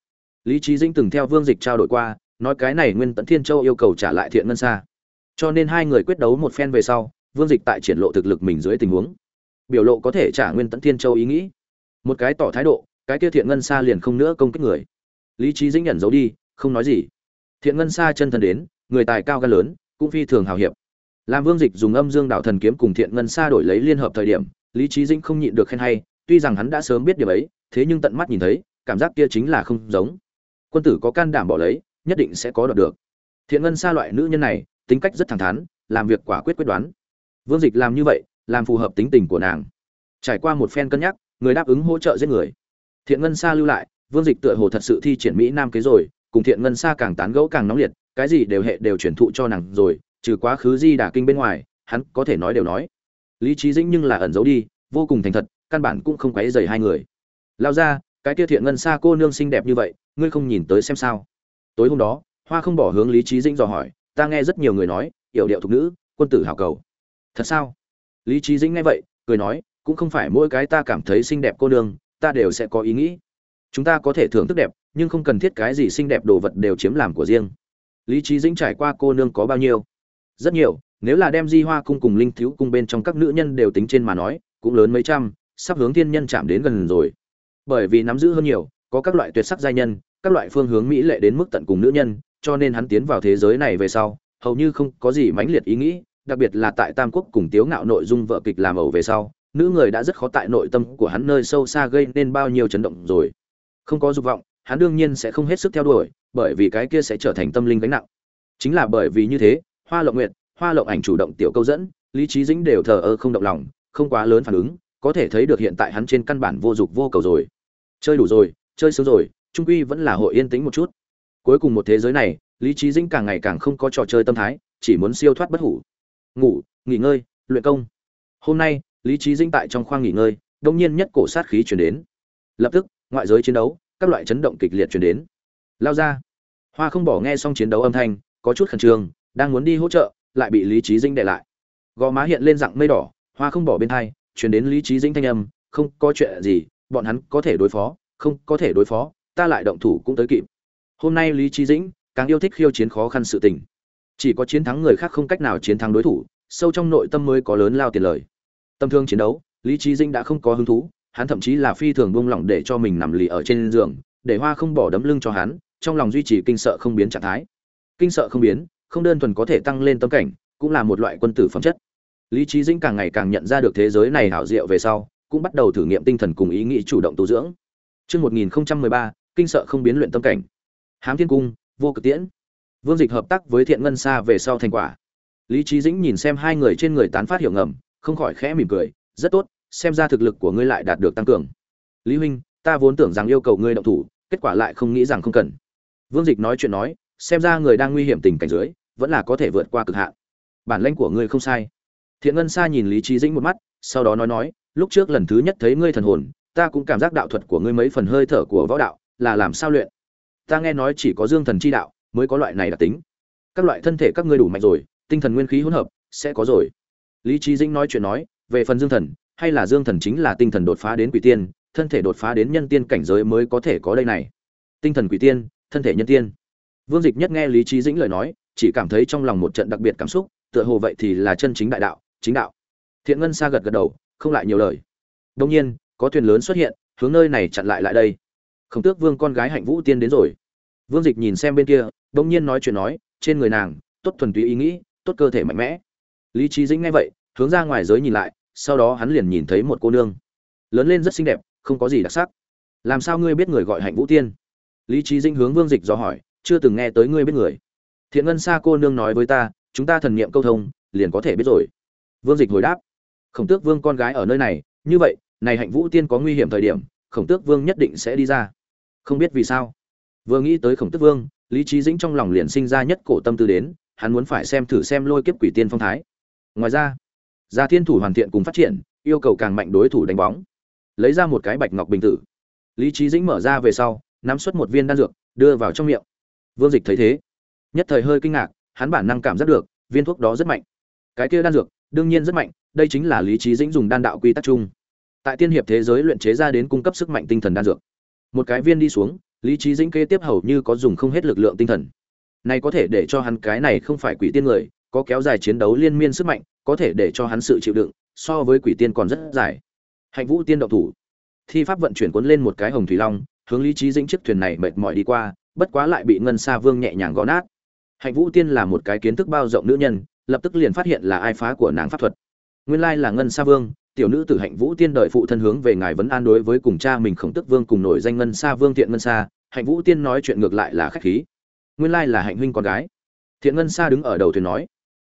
S1: Lý trí Dĩnh từng theo Vương Dịch trao đổi qua, nói cái này Nguyên Tấn Thiên Châu yêu cầu trả lại Thiện Ngân Sa. Cho nên hai người quyết đấu một phen về sau, Vương Dịch tại triển lộ thực lực mình dưới tình huống, biểu lộ có thể trả Nguyên Tấn Thiên Châu ý nghĩ. Một cái tỏ thái độ, cái kia Thiện Ngân Sa liền không nữa công kích người. Lý trí Dĩnh nhận giấu đi, không nói gì. Thiện Ngân Sa chân thần đến, người tài cao gan lớn, cũng phi thường hào hiệp. Làm Vương Dịch dùng Âm Dương Đạo Thần kiếm cùng Thiện Ngân Sa đổi lấy liên hợp thời điểm, Lý trí Dĩnh không nhịn được khen hay, tuy rằng hắn đã sớm biết điều ấy, thế nhưng tận mắt nhìn thấy, cảm giác kia chính là không giống. Quân tử có can đảm bỏ lấy, nhất định sẽ có đoạt được. Thiện Ngân Sa loại nữ nhân này, tính cách rất thẳng thắn, làm việc quả quyết quyết đoán. Vương Dịch làm như vậy, làm phù hợp tính tình của nàng. Trải qua một phen cân nhắc, người đáp ứng hỗ trợ giết người. Thiện Ngân Sa lưu lại, Vương Dịch tựa hồ thật sự thi triển mỹ nam kế rồi, cùng Thiện Ngân Sa càng tán gẫu càng nóng liệt, cái gì đều hệ đều chuyển thụ cho nàng rồi, trừ quá khứ di đả kinh bên ngoài, hắn có thể nói đều nói. Lý trí Dĩnh nhưng là ẩn giấu đi, vô cùng thành thật, căn bản cũng không quấy dày hai người. Lao ra, cái kia Thiện Ngân xa cô nương xinh đẹp như vậy, ngươi không nhìn tới xem sao? Tối hôm đó, Hoa không bỏ hướng Lý trí Dĩnh dò hỏi, ta nghe rất nhiều người nói, yểu điệu thục nữ, quân tử hảo cầu. Thật sao? Lý trí Dĩnh nghe vậy, cười nói, cũng không phải mỗi cái ta cảm thấy xinh đẹp cô nương, ta đều sẽ có ý nghĩ. Chúng ta có thể thưởng thức đẹp, nhưng không cần thiết cái gì xinh đẹp đồ vật đều chiếm làm của riêng. Lý trí Dĩnh trải qua cô nương có bao nhiêu? Rất nhiều, nếu là đem Di Hoa cung cùng Linh Thiếu cung bên trong các nữ nhân đều tính trên mà nói, cũng lớn mấy trăm, sắp hướng thiên nhân chạm đến gần rồi. Bởi vì nắm giữ hơn nhiều, có các loại tuyệt sắc giai nhân, các loại phương hướng mỹ lệ đến mức tận cùng nữ nhân, cho nên hắn tiến vào thế giới này về sau hầu như không có gì mãnh liệt ý nghĩ đặc biệt là tại tam quốc cùng tiếu ngạo nội dung vợ kịch làm ẩu về sau nữ người đã rất khó tại nội tâm của hắn nơi sâu xa gây nên bao nhiêu chấn động rồi. Không có dục vọng hắn đương nhiên sẽ không hết sức theo đuổi bởi vì cái kia sẽ trở thành tâm linh gánh nặng. Chính là bởi vì như thế hoa lộng nguyện hoa lộng ảnh chủ động tiểu câu dẫn lý trí dĩnh đều thờ ơ không động lòng không quá lớn phản ứng có thể thấy được hiện tại hắn trên căn bản vô dục vô cầu rồi. Chơi đủ rồi, chơi sướng rồi, trung quy vẫn là hội yên tĩnh một chút. Cuối cùng một thế giới này, lý trí dĩnh càng ngày càng không có trò chơi tâm thái, chỉ muốn siêu thoát bất hủ. Ngủ, nghỉ ngơi, luyện công. Hôm nay, lý trí dĩnh tại trong khoang nghỉ ngơi, đông nhiên nhất cổ sát khí chuyển đến. Lập tức, ngoại giới chiến đấu, các loại chấn động kịch liệt chuyển đến. Lao ra. Hoa không bỏ nghe xong chiến đấu âm thanh, có chút khẩn trương, đang muốn đi hỗ trợ, lại bị lý trí dĩnh để lại. Gò má hiện lên dạng mây đỏ, hoa không bỏ bên thai chuyển đến lý trí dĩnh thanh âm, không có chuyện gì, bọn hắn có thể đối phó, không có thể đối phó, ta lại động thủ cũng tới kịp. Hôm nay lý trí dĩnh càng yêu thích khiêu chiến khó khăn sự tình. Chỉ có chiến thắng người khác không cách nào chiến thắng đối thủ, sâu trong nội tâm mới có lớn lao tiền lời. Tâm thương chiến đấu, lý trí dĩnh đã không có hứng thú, hắn thậm chí là phi thường buông lỏng để cho mình nằm lì ở trên giường, để hoa không bỏ đấm lưng cho hắn, trong lòng duy trì kinh sợ không biến trạng thái. Kinh sợ không biến, không đơn thuần có thể tăng lên tâm cảnh, cũng là một loại quân tử phẩm chất lý trí dĩnh càng ngày càng nhận ra được thế giới này hảo diệu về sau cũng bắt đầu thử nghiệm tinh thần cùng ý nghĩ chủ động tu dưỡng Trước 1013, kinh sợ không biến luyện tâm cảnh. Hám Thiên Cung, vô cực tiễn. Vương Dịch hợp tác với Thiện Ngân Sa về sau thành quả. Lý Chí Dĩnh nhìn xem hai người trên người tán phát hiểu ngầm, không khỏi khẽ mỉm cười, rất tốt, xem ra thực lực của ngươi lại đạt được tăng cường. Lý huynh, ta vốn tưởng rằng yêu cầu ngươi động thủ, kết quả lại không nghĩ rằng không cần. Vương Dịch nói chuyện nói, xem ra người đang nguy hiểm tình cảnh dưới, vẫn là có thể vượt qua cực hạn. Bản lĩnh của ngươi không sai. Thiện Ngân Sa nhìn Lý Chí Dĩnh một mắt, sau đó nói nói, lúc trước lần thứ nhất thấy ngươi thần hồn, ta cũng cảm giác đạo thuật của ngươi mấy phần hơi thở của võ đạo, là làm sao luyện? Ta nghe nói chỉ có Dương Thần chi đạo mới có loại này đặc tính. Các loại thân thể các ngươi đủ mạnh rồi, tinh thần nguyên khí hỗn hợp sẽ có rồi. Lý Chí Dĩnh nói chuyện nói, về phần Dương Thần, hay là Dương Thần chính là tinh thần đột phá đến quỷ tiên, thân thể đột phá đến nhân tiên cảnh giới mới có thể có đây này. Tinh thần quỷ tiên, thân thể nhân tiên. Vương Dịch nhất nghe Lý Chí Dĩnh lời nói, chỉ cảm thấy trong lòng một trận đặc biệt cảm xúc, tựa hồ vậy thì là chân chính đại đạo, chính đạo. Thiện Ngân xa gật gật đầu, không lại nhiều lời. đông nhiên, có thuyền lớn xuất hiện, hướng nơi này chặn lại lại đây. Khổng Tước Vương con gái Hạnh Vũ Tiên đến rồi. Vương Dịch nhìn xem bên kia, đông nhiên nói chuyện nói, trên người nàng, tốt thuần túy ý nghĩ, tốt cơ thể mạnh mẽ. Lý trí Dĩnh nghe vậy, hướng ra ngoài giới nhìn lại, sau đó hắn liền nhìn thấy một cô nương, lớn lên rất xinh đẹp, không có gì đặc sắc. Làm sao ngươi biết người gọi Hạnh Vũ Tiên? Lý trí Dĩnh hướng Vương Dịch dò hỏi, chưa từng nghe tới ngươi biết người. Thiện Ngân xa cô nương nói với ta, chúng ta thần niệm câu thông, liền có thể biết rồi. Vương Dịch hồi đáp, Khổng Tước Vương con gái ở nơi này, như vậy, này Hạnh Vũ Tiên có nguy hiểm thời điểm, Khổng Tước Vương nhất định sẽ đi ra. Không biết vì sao. Vừa nghĩ tới Khổng Tước Vương, Lý Chí Dĩnh trong lòng liền sinh ra nhất cổ tâm tư đến, hắn muốn phải xem thử xem lôi kiếp quỷ tiên phong thái. Ngoài ra, Gia Thiên thủ hoàn thiện cùng phát triển, yêu cầu càng mạnh đối thủ đánh bóng. Lấy ra một cái bạch ngọc bình tử. Lý Chí Dĩnh mở ra về sau, nắm xuất một viên đan dược, đưa vào trong miệng. Vương Dịch thấy thế, nhất thời hơi kinh ngạc, hắn bản năng cảm giác được, viên thuốc đó rất mạnh. Cái kia đan dược, đương nhiên rất mạnh, đây chính là Lý trí Dĩnh dùng đan đạo quy tắc chung. Tại tiên hiệp thế giới luyện chế ra đến cung cấp sức mạnh tinh thần đan dược. Một cái viên đi xuống, Lý trí Dĩnh kế tiếp hầu như có dùng không hết lực lượng tinh thần. Này có thể để cho hắn cái này không phải quỷ tiên người, có kéo dài chiến đấu liên miên sức mạnh, có thể để cho hắn sự chịu đựng so với quỷ tiên còn rất dài. Hạnh Vũ tiên động thủ, thi pháp vận chuyển cuốn lên một cái hồng thủy long, hướng Lý trí Dĩnh chiếc thuyền này mệt mỏi đi qua, bất quá lại bị Ngân Sa Vương nhẹ nhàng gõ nát. Hạnh Vũ tiên là một cái kiến thức bao rộng nữ nhân, lập tức liền phát hiện là ai phá của nàng pháp thuật. Nguyên lai là Ngân Sa Vương, tiểu nữ tử Hạnh Vũ tiên đợi phụ thân hướng về ngài vấn an đối với cùng cha mình Khổng Tức Vương cùng nổi danh Ngân Sa Vương thiện Ngân Sa, Hạnh Vũ tiên nói chuyện ngược lại là khách khí. Nguyên lai là Hạnh huynh con gái. Thiện Ngân Sa đứng ở đầu thuyền nói,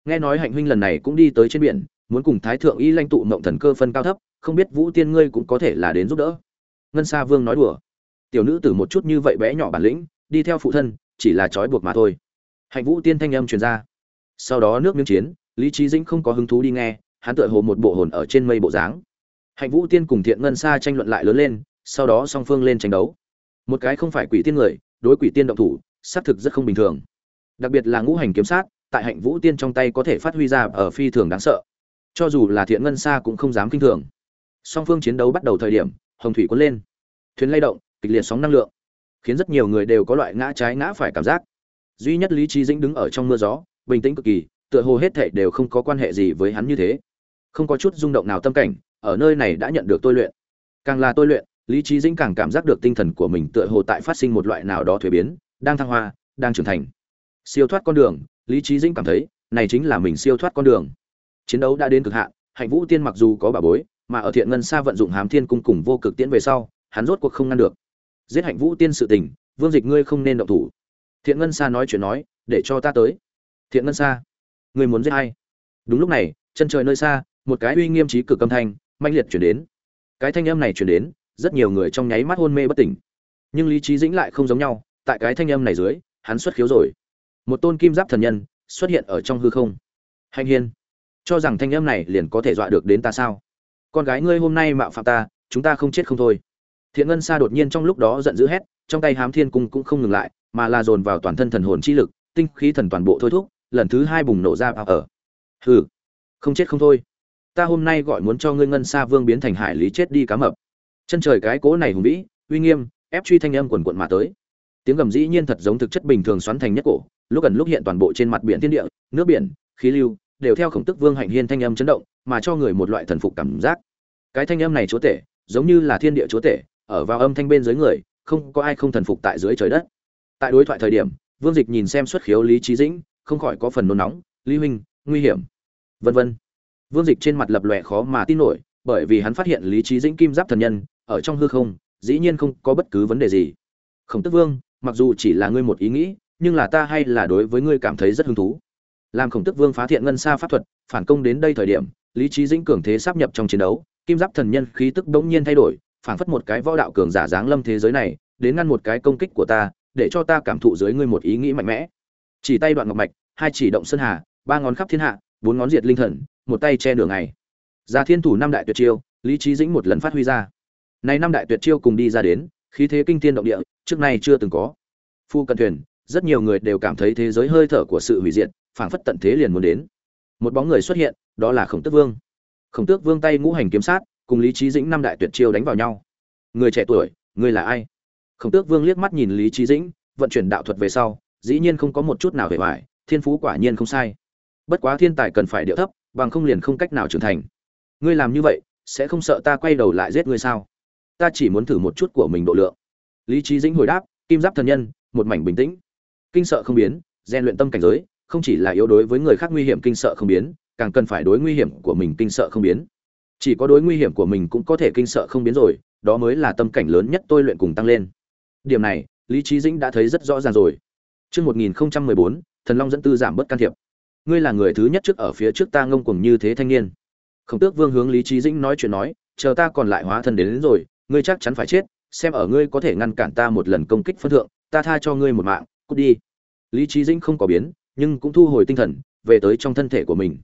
S1: nghe nói Hạnh huynh lần này cũng đi tới trên biển, muốn cùng Thái thượng y lãnh tụ mộng thần cơ phân cao thấp, không biết Vũ tiên ngươi cũng có thể là đến giúp đỡ. Ngân Sa Vương nói đùa. Tiểu nữ tử một chút như vậy bé nhỏ bản lĩnh, đi theo phụ thân, chỉ là trói buộc mà thôi. Hạnh Vũ tiên thanh âm truyền ra. Sau đó nước miếng chiến, Lý trí Dĩnh không có hứng thú đi nghe, hắn tựa hồ một bộ hồn ở trên mây bộ dáng. Hạnh Vũ tiên cùng Thiện Ngân xa tranh luận lại lớn lên, sau đó song phương lên tranh đấu. Một cái không phải quỷ tiên người, đối quỷ tiên động thủ, xác thực rất không bình thường. Đặc biệt là ngũ hành kiếm sát, tại Hạnh Vũ tiên trong tay có thể phát huy ra ở phi thường đáng sợ. Cho dù là Thiện Ngân xa cũng không dám kinh thường. Song phương chiến đấu bắt đầu thời điểm, hồng thủy cuốn lên, thuyền lay động, kịch liệt sóng năng lượng, khiến rất nhiều người đều có loại ngã trái ngã phải cảm giác. Duy nhất Lý trí Dĩnh đứng ở trong mưa gió, bình tĩnh cực kỳ, tựa hồ hết thảy đều không có quan hệ gì với hắn như thế. Không có chút rung động nào tâm cảnh, ở nơi này đã nhận được tôi luyện. Càng là tôi luyện, Lý Chí Dĩnh càng cảm giác được tinh thần của mình tựa hồ tại phát sinh một loại nào đó thuế biến, đang thăng hoa, đang trưởng thành. siêu thoát con đường lý trí dĩnh cảm thấy này chính là mình siêu thoát con đường chiến đấu đã đến cực hạn hạnh vũ tiên mặc dù có bà bối mà ở thiện ngân xa vận dụng hám thiên cung cùng vô cực tiễn về sau hắn rốt cuộc không ngăn được giết hạnh vũ tiên sự tình vương dịch ngươi không nên động thủ thiện ngân xa nói chuyện nói để cho ta tới thiện ngân xa. Ngươi muốn giết hay đúng lúc này, chân trời nơi xa, một cái uy nghiêm trí cực âm thanh manh liệt chuyển đến. Cái thanh âm này chuyển đến, rất nhiều người trong nháy mắt hôn mê bất tỉnh. Nhưng lý trí dĩnh lại không giống nhau, tại cái thanh âm này dưới, hắn xuất khiếu rồi. Một tôn kim giáp thần nhân xuất hiện ở trong hư không. Hạnh hiên, cho rằng thanh âm này liền có thể dọa được đến ta sao? Con gái ngươi hôm nay mạo phạm ta, chúng ta không chết không thôi. Thiện ngân sa đột nhiên trong lúc đó giận dữ hét, trong tay hám thiên cung cũng không ngừng lại, mà là dồn vào toàn thân thần hồn chi lực, tinh khí thần toàn bộ thôi thúc lần thứ hai bùng nổ ra vào ở. Hừ, không chết không thôi. Ta hôm nay gọi muốn cho ngươi ngân sa vương biến thành hải lý chết đi cá mập. Chân trời cái cố này hùng vĩ, uy nghiêm, ép truy thanh âm quần quận mà tới. Tiếng gầm dĩ nhiên thật giống thực chất bình thường xoắn thành nhất cổ, lúc gần lúc hiện toàn bộ trên mặt biển thiên địa, nước biển, khí lưu, đều theo khổng tức vương hạnh hiên thanh âm chấn động, mà cho người một loại thần phục cảm giác. Cái thanh âm này chúa tể, giống như là thiên địa chúa tể, ở vào âm thanh bên dưới người, không có ai không thần phục tại dưới trời đất. Tại đối thoại thời điểm, vương dịch nhìn xem xuất khiếu lý trí dĩnh không khỏi có phần nôn nóng, lý huynh, nguy hiểm. Vân vân. Vương dịch trên mặt lập lòe khó mà tin nổi, bởi vì hắn phát hiện lý trí dĩnh kim giáp thần nhân, ở trong hư không, dĩ nhiên không có bất cứ vấn đề gì. Khổng tức vương, mặc dù chỉ là ngươi một ý nghĩ, nhưng là ta hay là đối với ngươi cảm thấy rất hứng thú. Làm khổng tức vương phá thiện ngân xa pháp thuật, phản công đến đây thời điểm, lý trí dĩnh cường thế sắp nhập trong chiến đấu, kim giáp thần nhân khí tức bỗng nhiên thay đổi phảng phất một cái võ đạo cường giả dáng lâm thế giới này, đến ngăn một cái công kích của ta, để cho ta cảm thụ dưới ngươi một ý nghĩ mạnh mẽ chỉ tay đoạn ngọc mạch, hai chỉ động sơn hà, ba ngón khắp thiên hạ, bốn ngón diệt linh thần, một tay che đường ngày gia thiên thủ năm đại tuyệt chiêu, lý trí dĩnh một lần phát huy ra. Nay năm đại tuyệt chiêu cùng đi ra đến, khí thế kinh thiên động địa, trước nay chưa từng có. Phu cận thuyền, rất nhiều người đều cảm thấy thế giới hơi thở của sự hủy diệt, phảng phất tận thế liền muốn đến. Một bóng người xuất hiện, đó là khổng tước vương. Khổng tước vương tay ngũ hành kiếm sát, cùng lý trí dĩnh năm đại tuyệt chiêu đánh vào nhau. Người trẻ tuổi, người là ai? Khổng tước vương liếc mắt nhìn lý trí dĩnh, vận chuyển đạo thuật về sau dĩ nhiên không có một chút nào hề hoài, thiên phú quả nhiên không sai. Bất quá thiên tài cần phải điệu thấp, bằng không liền không cách nào trưởng thành. Ngươi làm như vậy, sẽ không sợ ta quay đầu lại giết ngươi sao? Ta chỉ muốn thử một chút của mình độ lượng. Lý trí dĩnh hồi đáp, kim giáp thần nhân, một mảnh bình tĩnh. Kinh sợ không biến, rèn luyện tâm cảnh giới, không chỉ là yếu đối với người khác nguy hiểm kinh sợ không biến, càng cần phải đối nguy hiểm của mình kinh sợ không biến. Chỉ có đối nguy hiểm của mình cũng có thể kinh sợ không biến rồi, đó mới là tâm cảnh lớn nhất tôi luyện cùng tăng lên. Điểm này, lý trí dĩnh đã thấy rất rõ ràng rồi. Trước 1014, thần long dẫn tư giảm bớt can thiệp. Ngươi là người thứ nhất trước ở phía trước ta ngông cuồng như thế thanh niên. Khổng tước vương hướng lý Chí dĩnh nói chuyện nói chờ ta còn lại hóa thân đến, đến rồi ngươi chắc chắn phải chết xem ở ngươi có thể ngăn cản ta một lần công kích phân thượng ta tha cho ngươi một mạng cút đi. Lý Chí dĩnh không có biến nhưng cũng thu hồi tinh thần về tới trong thân thể của mình.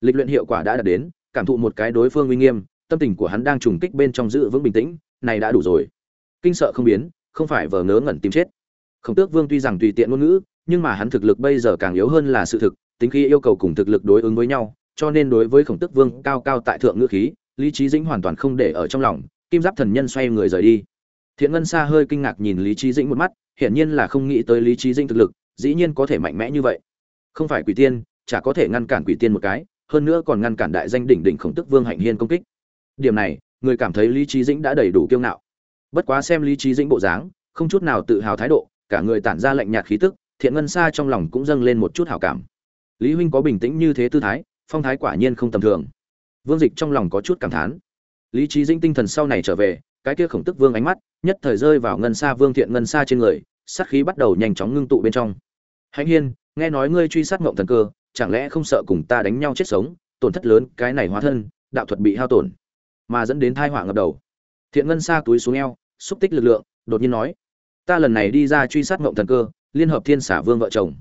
S1: Lịch luyện hiệu quả đã đạt đến cảm thụ một cái đối phương uy nghiêm tâm tình của hắn đang trùng kích bên trong giữ vững bình tĩnh này đã đủ rồi. Kinh sợ không biến không phải vờ ngớ ngẩn tìm chết khổng tước vương tuy rằng tùy tiện ngôn ngữ, nhưng mà hắn thực lực bây giờ càng yếu hơn là sự thực, tính khi yêu cầu cùng thực lực đối ứng với nhau, cho nên đối với khổng tước vương cao cao tại thượng ngữ khí, lý trí dĩnh hoàn toàn không để ở trong lòng, kim giáp thần nhân xoay người rời đi. Thiện ngân xa hơi kinh ngạc nhìn lý trí dĩnh một mắt, hiển nhiên là không nghĩ tới lý trí dĩnh thực lực, dĩ nhiên có thể mạnh mẽ như vậy. Không phải quỷ tiên, chả có thể ngăn cản quỷ tiên một cái, hơn nữa còn ngăn cản đại danh đỉnh đỉnh khổng tức vương hạnh hiên công kích. Điểm này, người cảm thấy lý trí dĩnh đã đầy đủ kiêu ngạo. Bất quá xem lý trí dĩnh bộ dáng, không chút nào tự hào thái độ cả người tản ra lạnh nhạt khí tức, thiện ngân xa trong lòng cũng dâng lên một chút hảo cảm. Lý huynh có bình tĩnh như thế tư thái, phong thái quả nhiên không tầm thường. Vương dịch trong lòng có chút cảm thán. Lý trí dĩnh tinh thần sau này trở về, cái kia khổng tức vương ánh mắt, nhất thời rơi vào ngân xa vương thiện ngân xa trên người, sát khí bắt đầu nhanh chóng ngưng tụ bên trong. Hạnh hiên, nghe nói ngươi truy sát ngộng thần cơ, chẳng lẽ không sợ cùng ta đánh nhau chết sống, tổn thất lớn, cái này hóa thân, đạo thuật bị hao tổn, mà dẫn đến tai họa ngập đầu. Thiện ngân xa túi xuống eo, xúc tích lực lượng, đột nhiên nói ta lần này đi ra truy sát ngộng thần cơ, liên hợp thiên xả vương vợ chồng.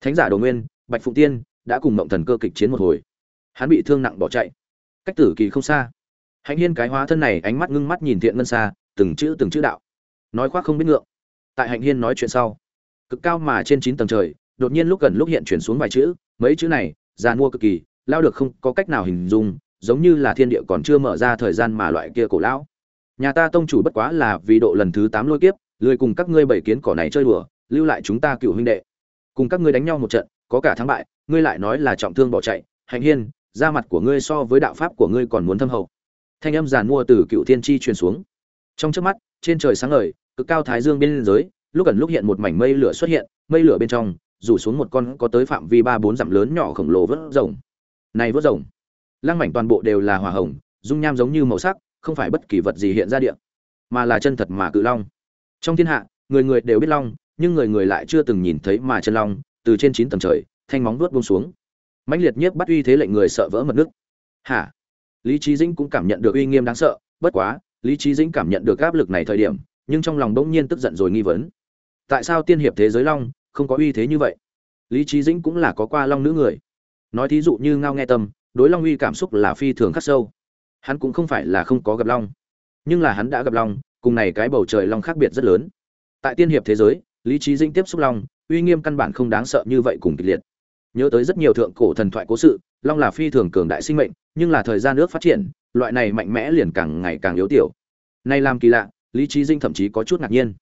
S1: Thánh giả đồ nguyên, bạch phụng tiên, đã cùng ngộng thần cơ kịch chiến một hồi. Hắn bị thương nặng bỏ chạy. Cách tử kỳ không xa. Hạnh hiên cái hóa thân này ánh mắt ngưng mắt nhìn thiện ngân xa từng chữ từng chữ đạo. Nói khoác không biết ngượng. Tại hạnh hiên nói chuyện sau, cực cao mà trên chín tầng trời, đột nhiên lúc gần lúc hiện chuyển xuống vài chữ, mấy chữ này, già mua cực kỳ, lao được không có cách nào hình dung, giống như là thiên địa còn chưa mở ra thời gian mà loại kia cổ lão. Nhà ta tông chủ bất quá là vì độ lần thứ tám lôi kiếp lười cùng các ngươi bảy kiến cỏ này chơi đùa, lưu lại chúng ta cựu huynh đệ. Cùng các ngươi đánh nhau một trận, có cả thắng bại, ngươi lại nói là trọng thương bỏ chạy, hạnh hiên, da mặt của ngươi so với đạo pháp của ngươi còn muốn thâm hậu. Thanh âm giàn mua từ cựu thiên tri truyền xuống. Trong trước mắt, trên trời sáng ngời, cực cao thái dương bên giới lúc ẩn lúc hiện một mảnh mây lửa xuất hiện, mây lửa bên trong, rủ xuống một con có tới phạm vi ba bốn dặm lớn nhỏ khổng lồ vớt rồng. Này vớt rồng, lăng mảnh toàn bộ đều là hỏa hồng, dung nham giống như màu sắc, không phải bất kỳ vật gì hiện ra địa, mà là chân thật mà cự long trong thiên hạ, người người đều biết long, nhưng người người lại chưa từng nhìn thấy mà chân long, từ trên chín tầng trời, thanh móng vuốt buông xuống. Mãnh liệt nhiếp bắt uy thế lệnh người sợ vỡ mật nước. Hả? Lý trí dĩnh cũng cảm nhận được uy nghiêm đáng sợ, bất quá, lý trí dĩnh cảm nhận được áp lực này thời điểm, nhưng trong lòng bỗng nhiên tức giận rồi nghi vấn. Tại sao tiên hiệp thế giới long không có uy thế như vậy? Lý trí dĩnh cũng là có qua long nữ người. Nói thí dụ như ngao nghe tâm, đối long uy cảm xúc là phi thường khắc sâu. Hắn cũng không phải là không có gặp long, nhưng là hắn đã gặp long cùng này cái bầu trời long khác biệt rất lớn. Tại tiên hiệp thế giới, lý trí dĩnh tiếp xúc long, uy nghiêm căn bản không đáng sợ như vậy cùng kịch liệt. Nhớ tới rất nhiều thượng cổ thần thoại cố sự, long là phi thường cường đại sinh mệnh, nhưng là thời gian nước phát triển, loại này mạnh mẽ liền càng ngày càng yếu tiểu. Nay làm kỳ lạ, lý trí dinh thậm chí có chút ngạc nhiên.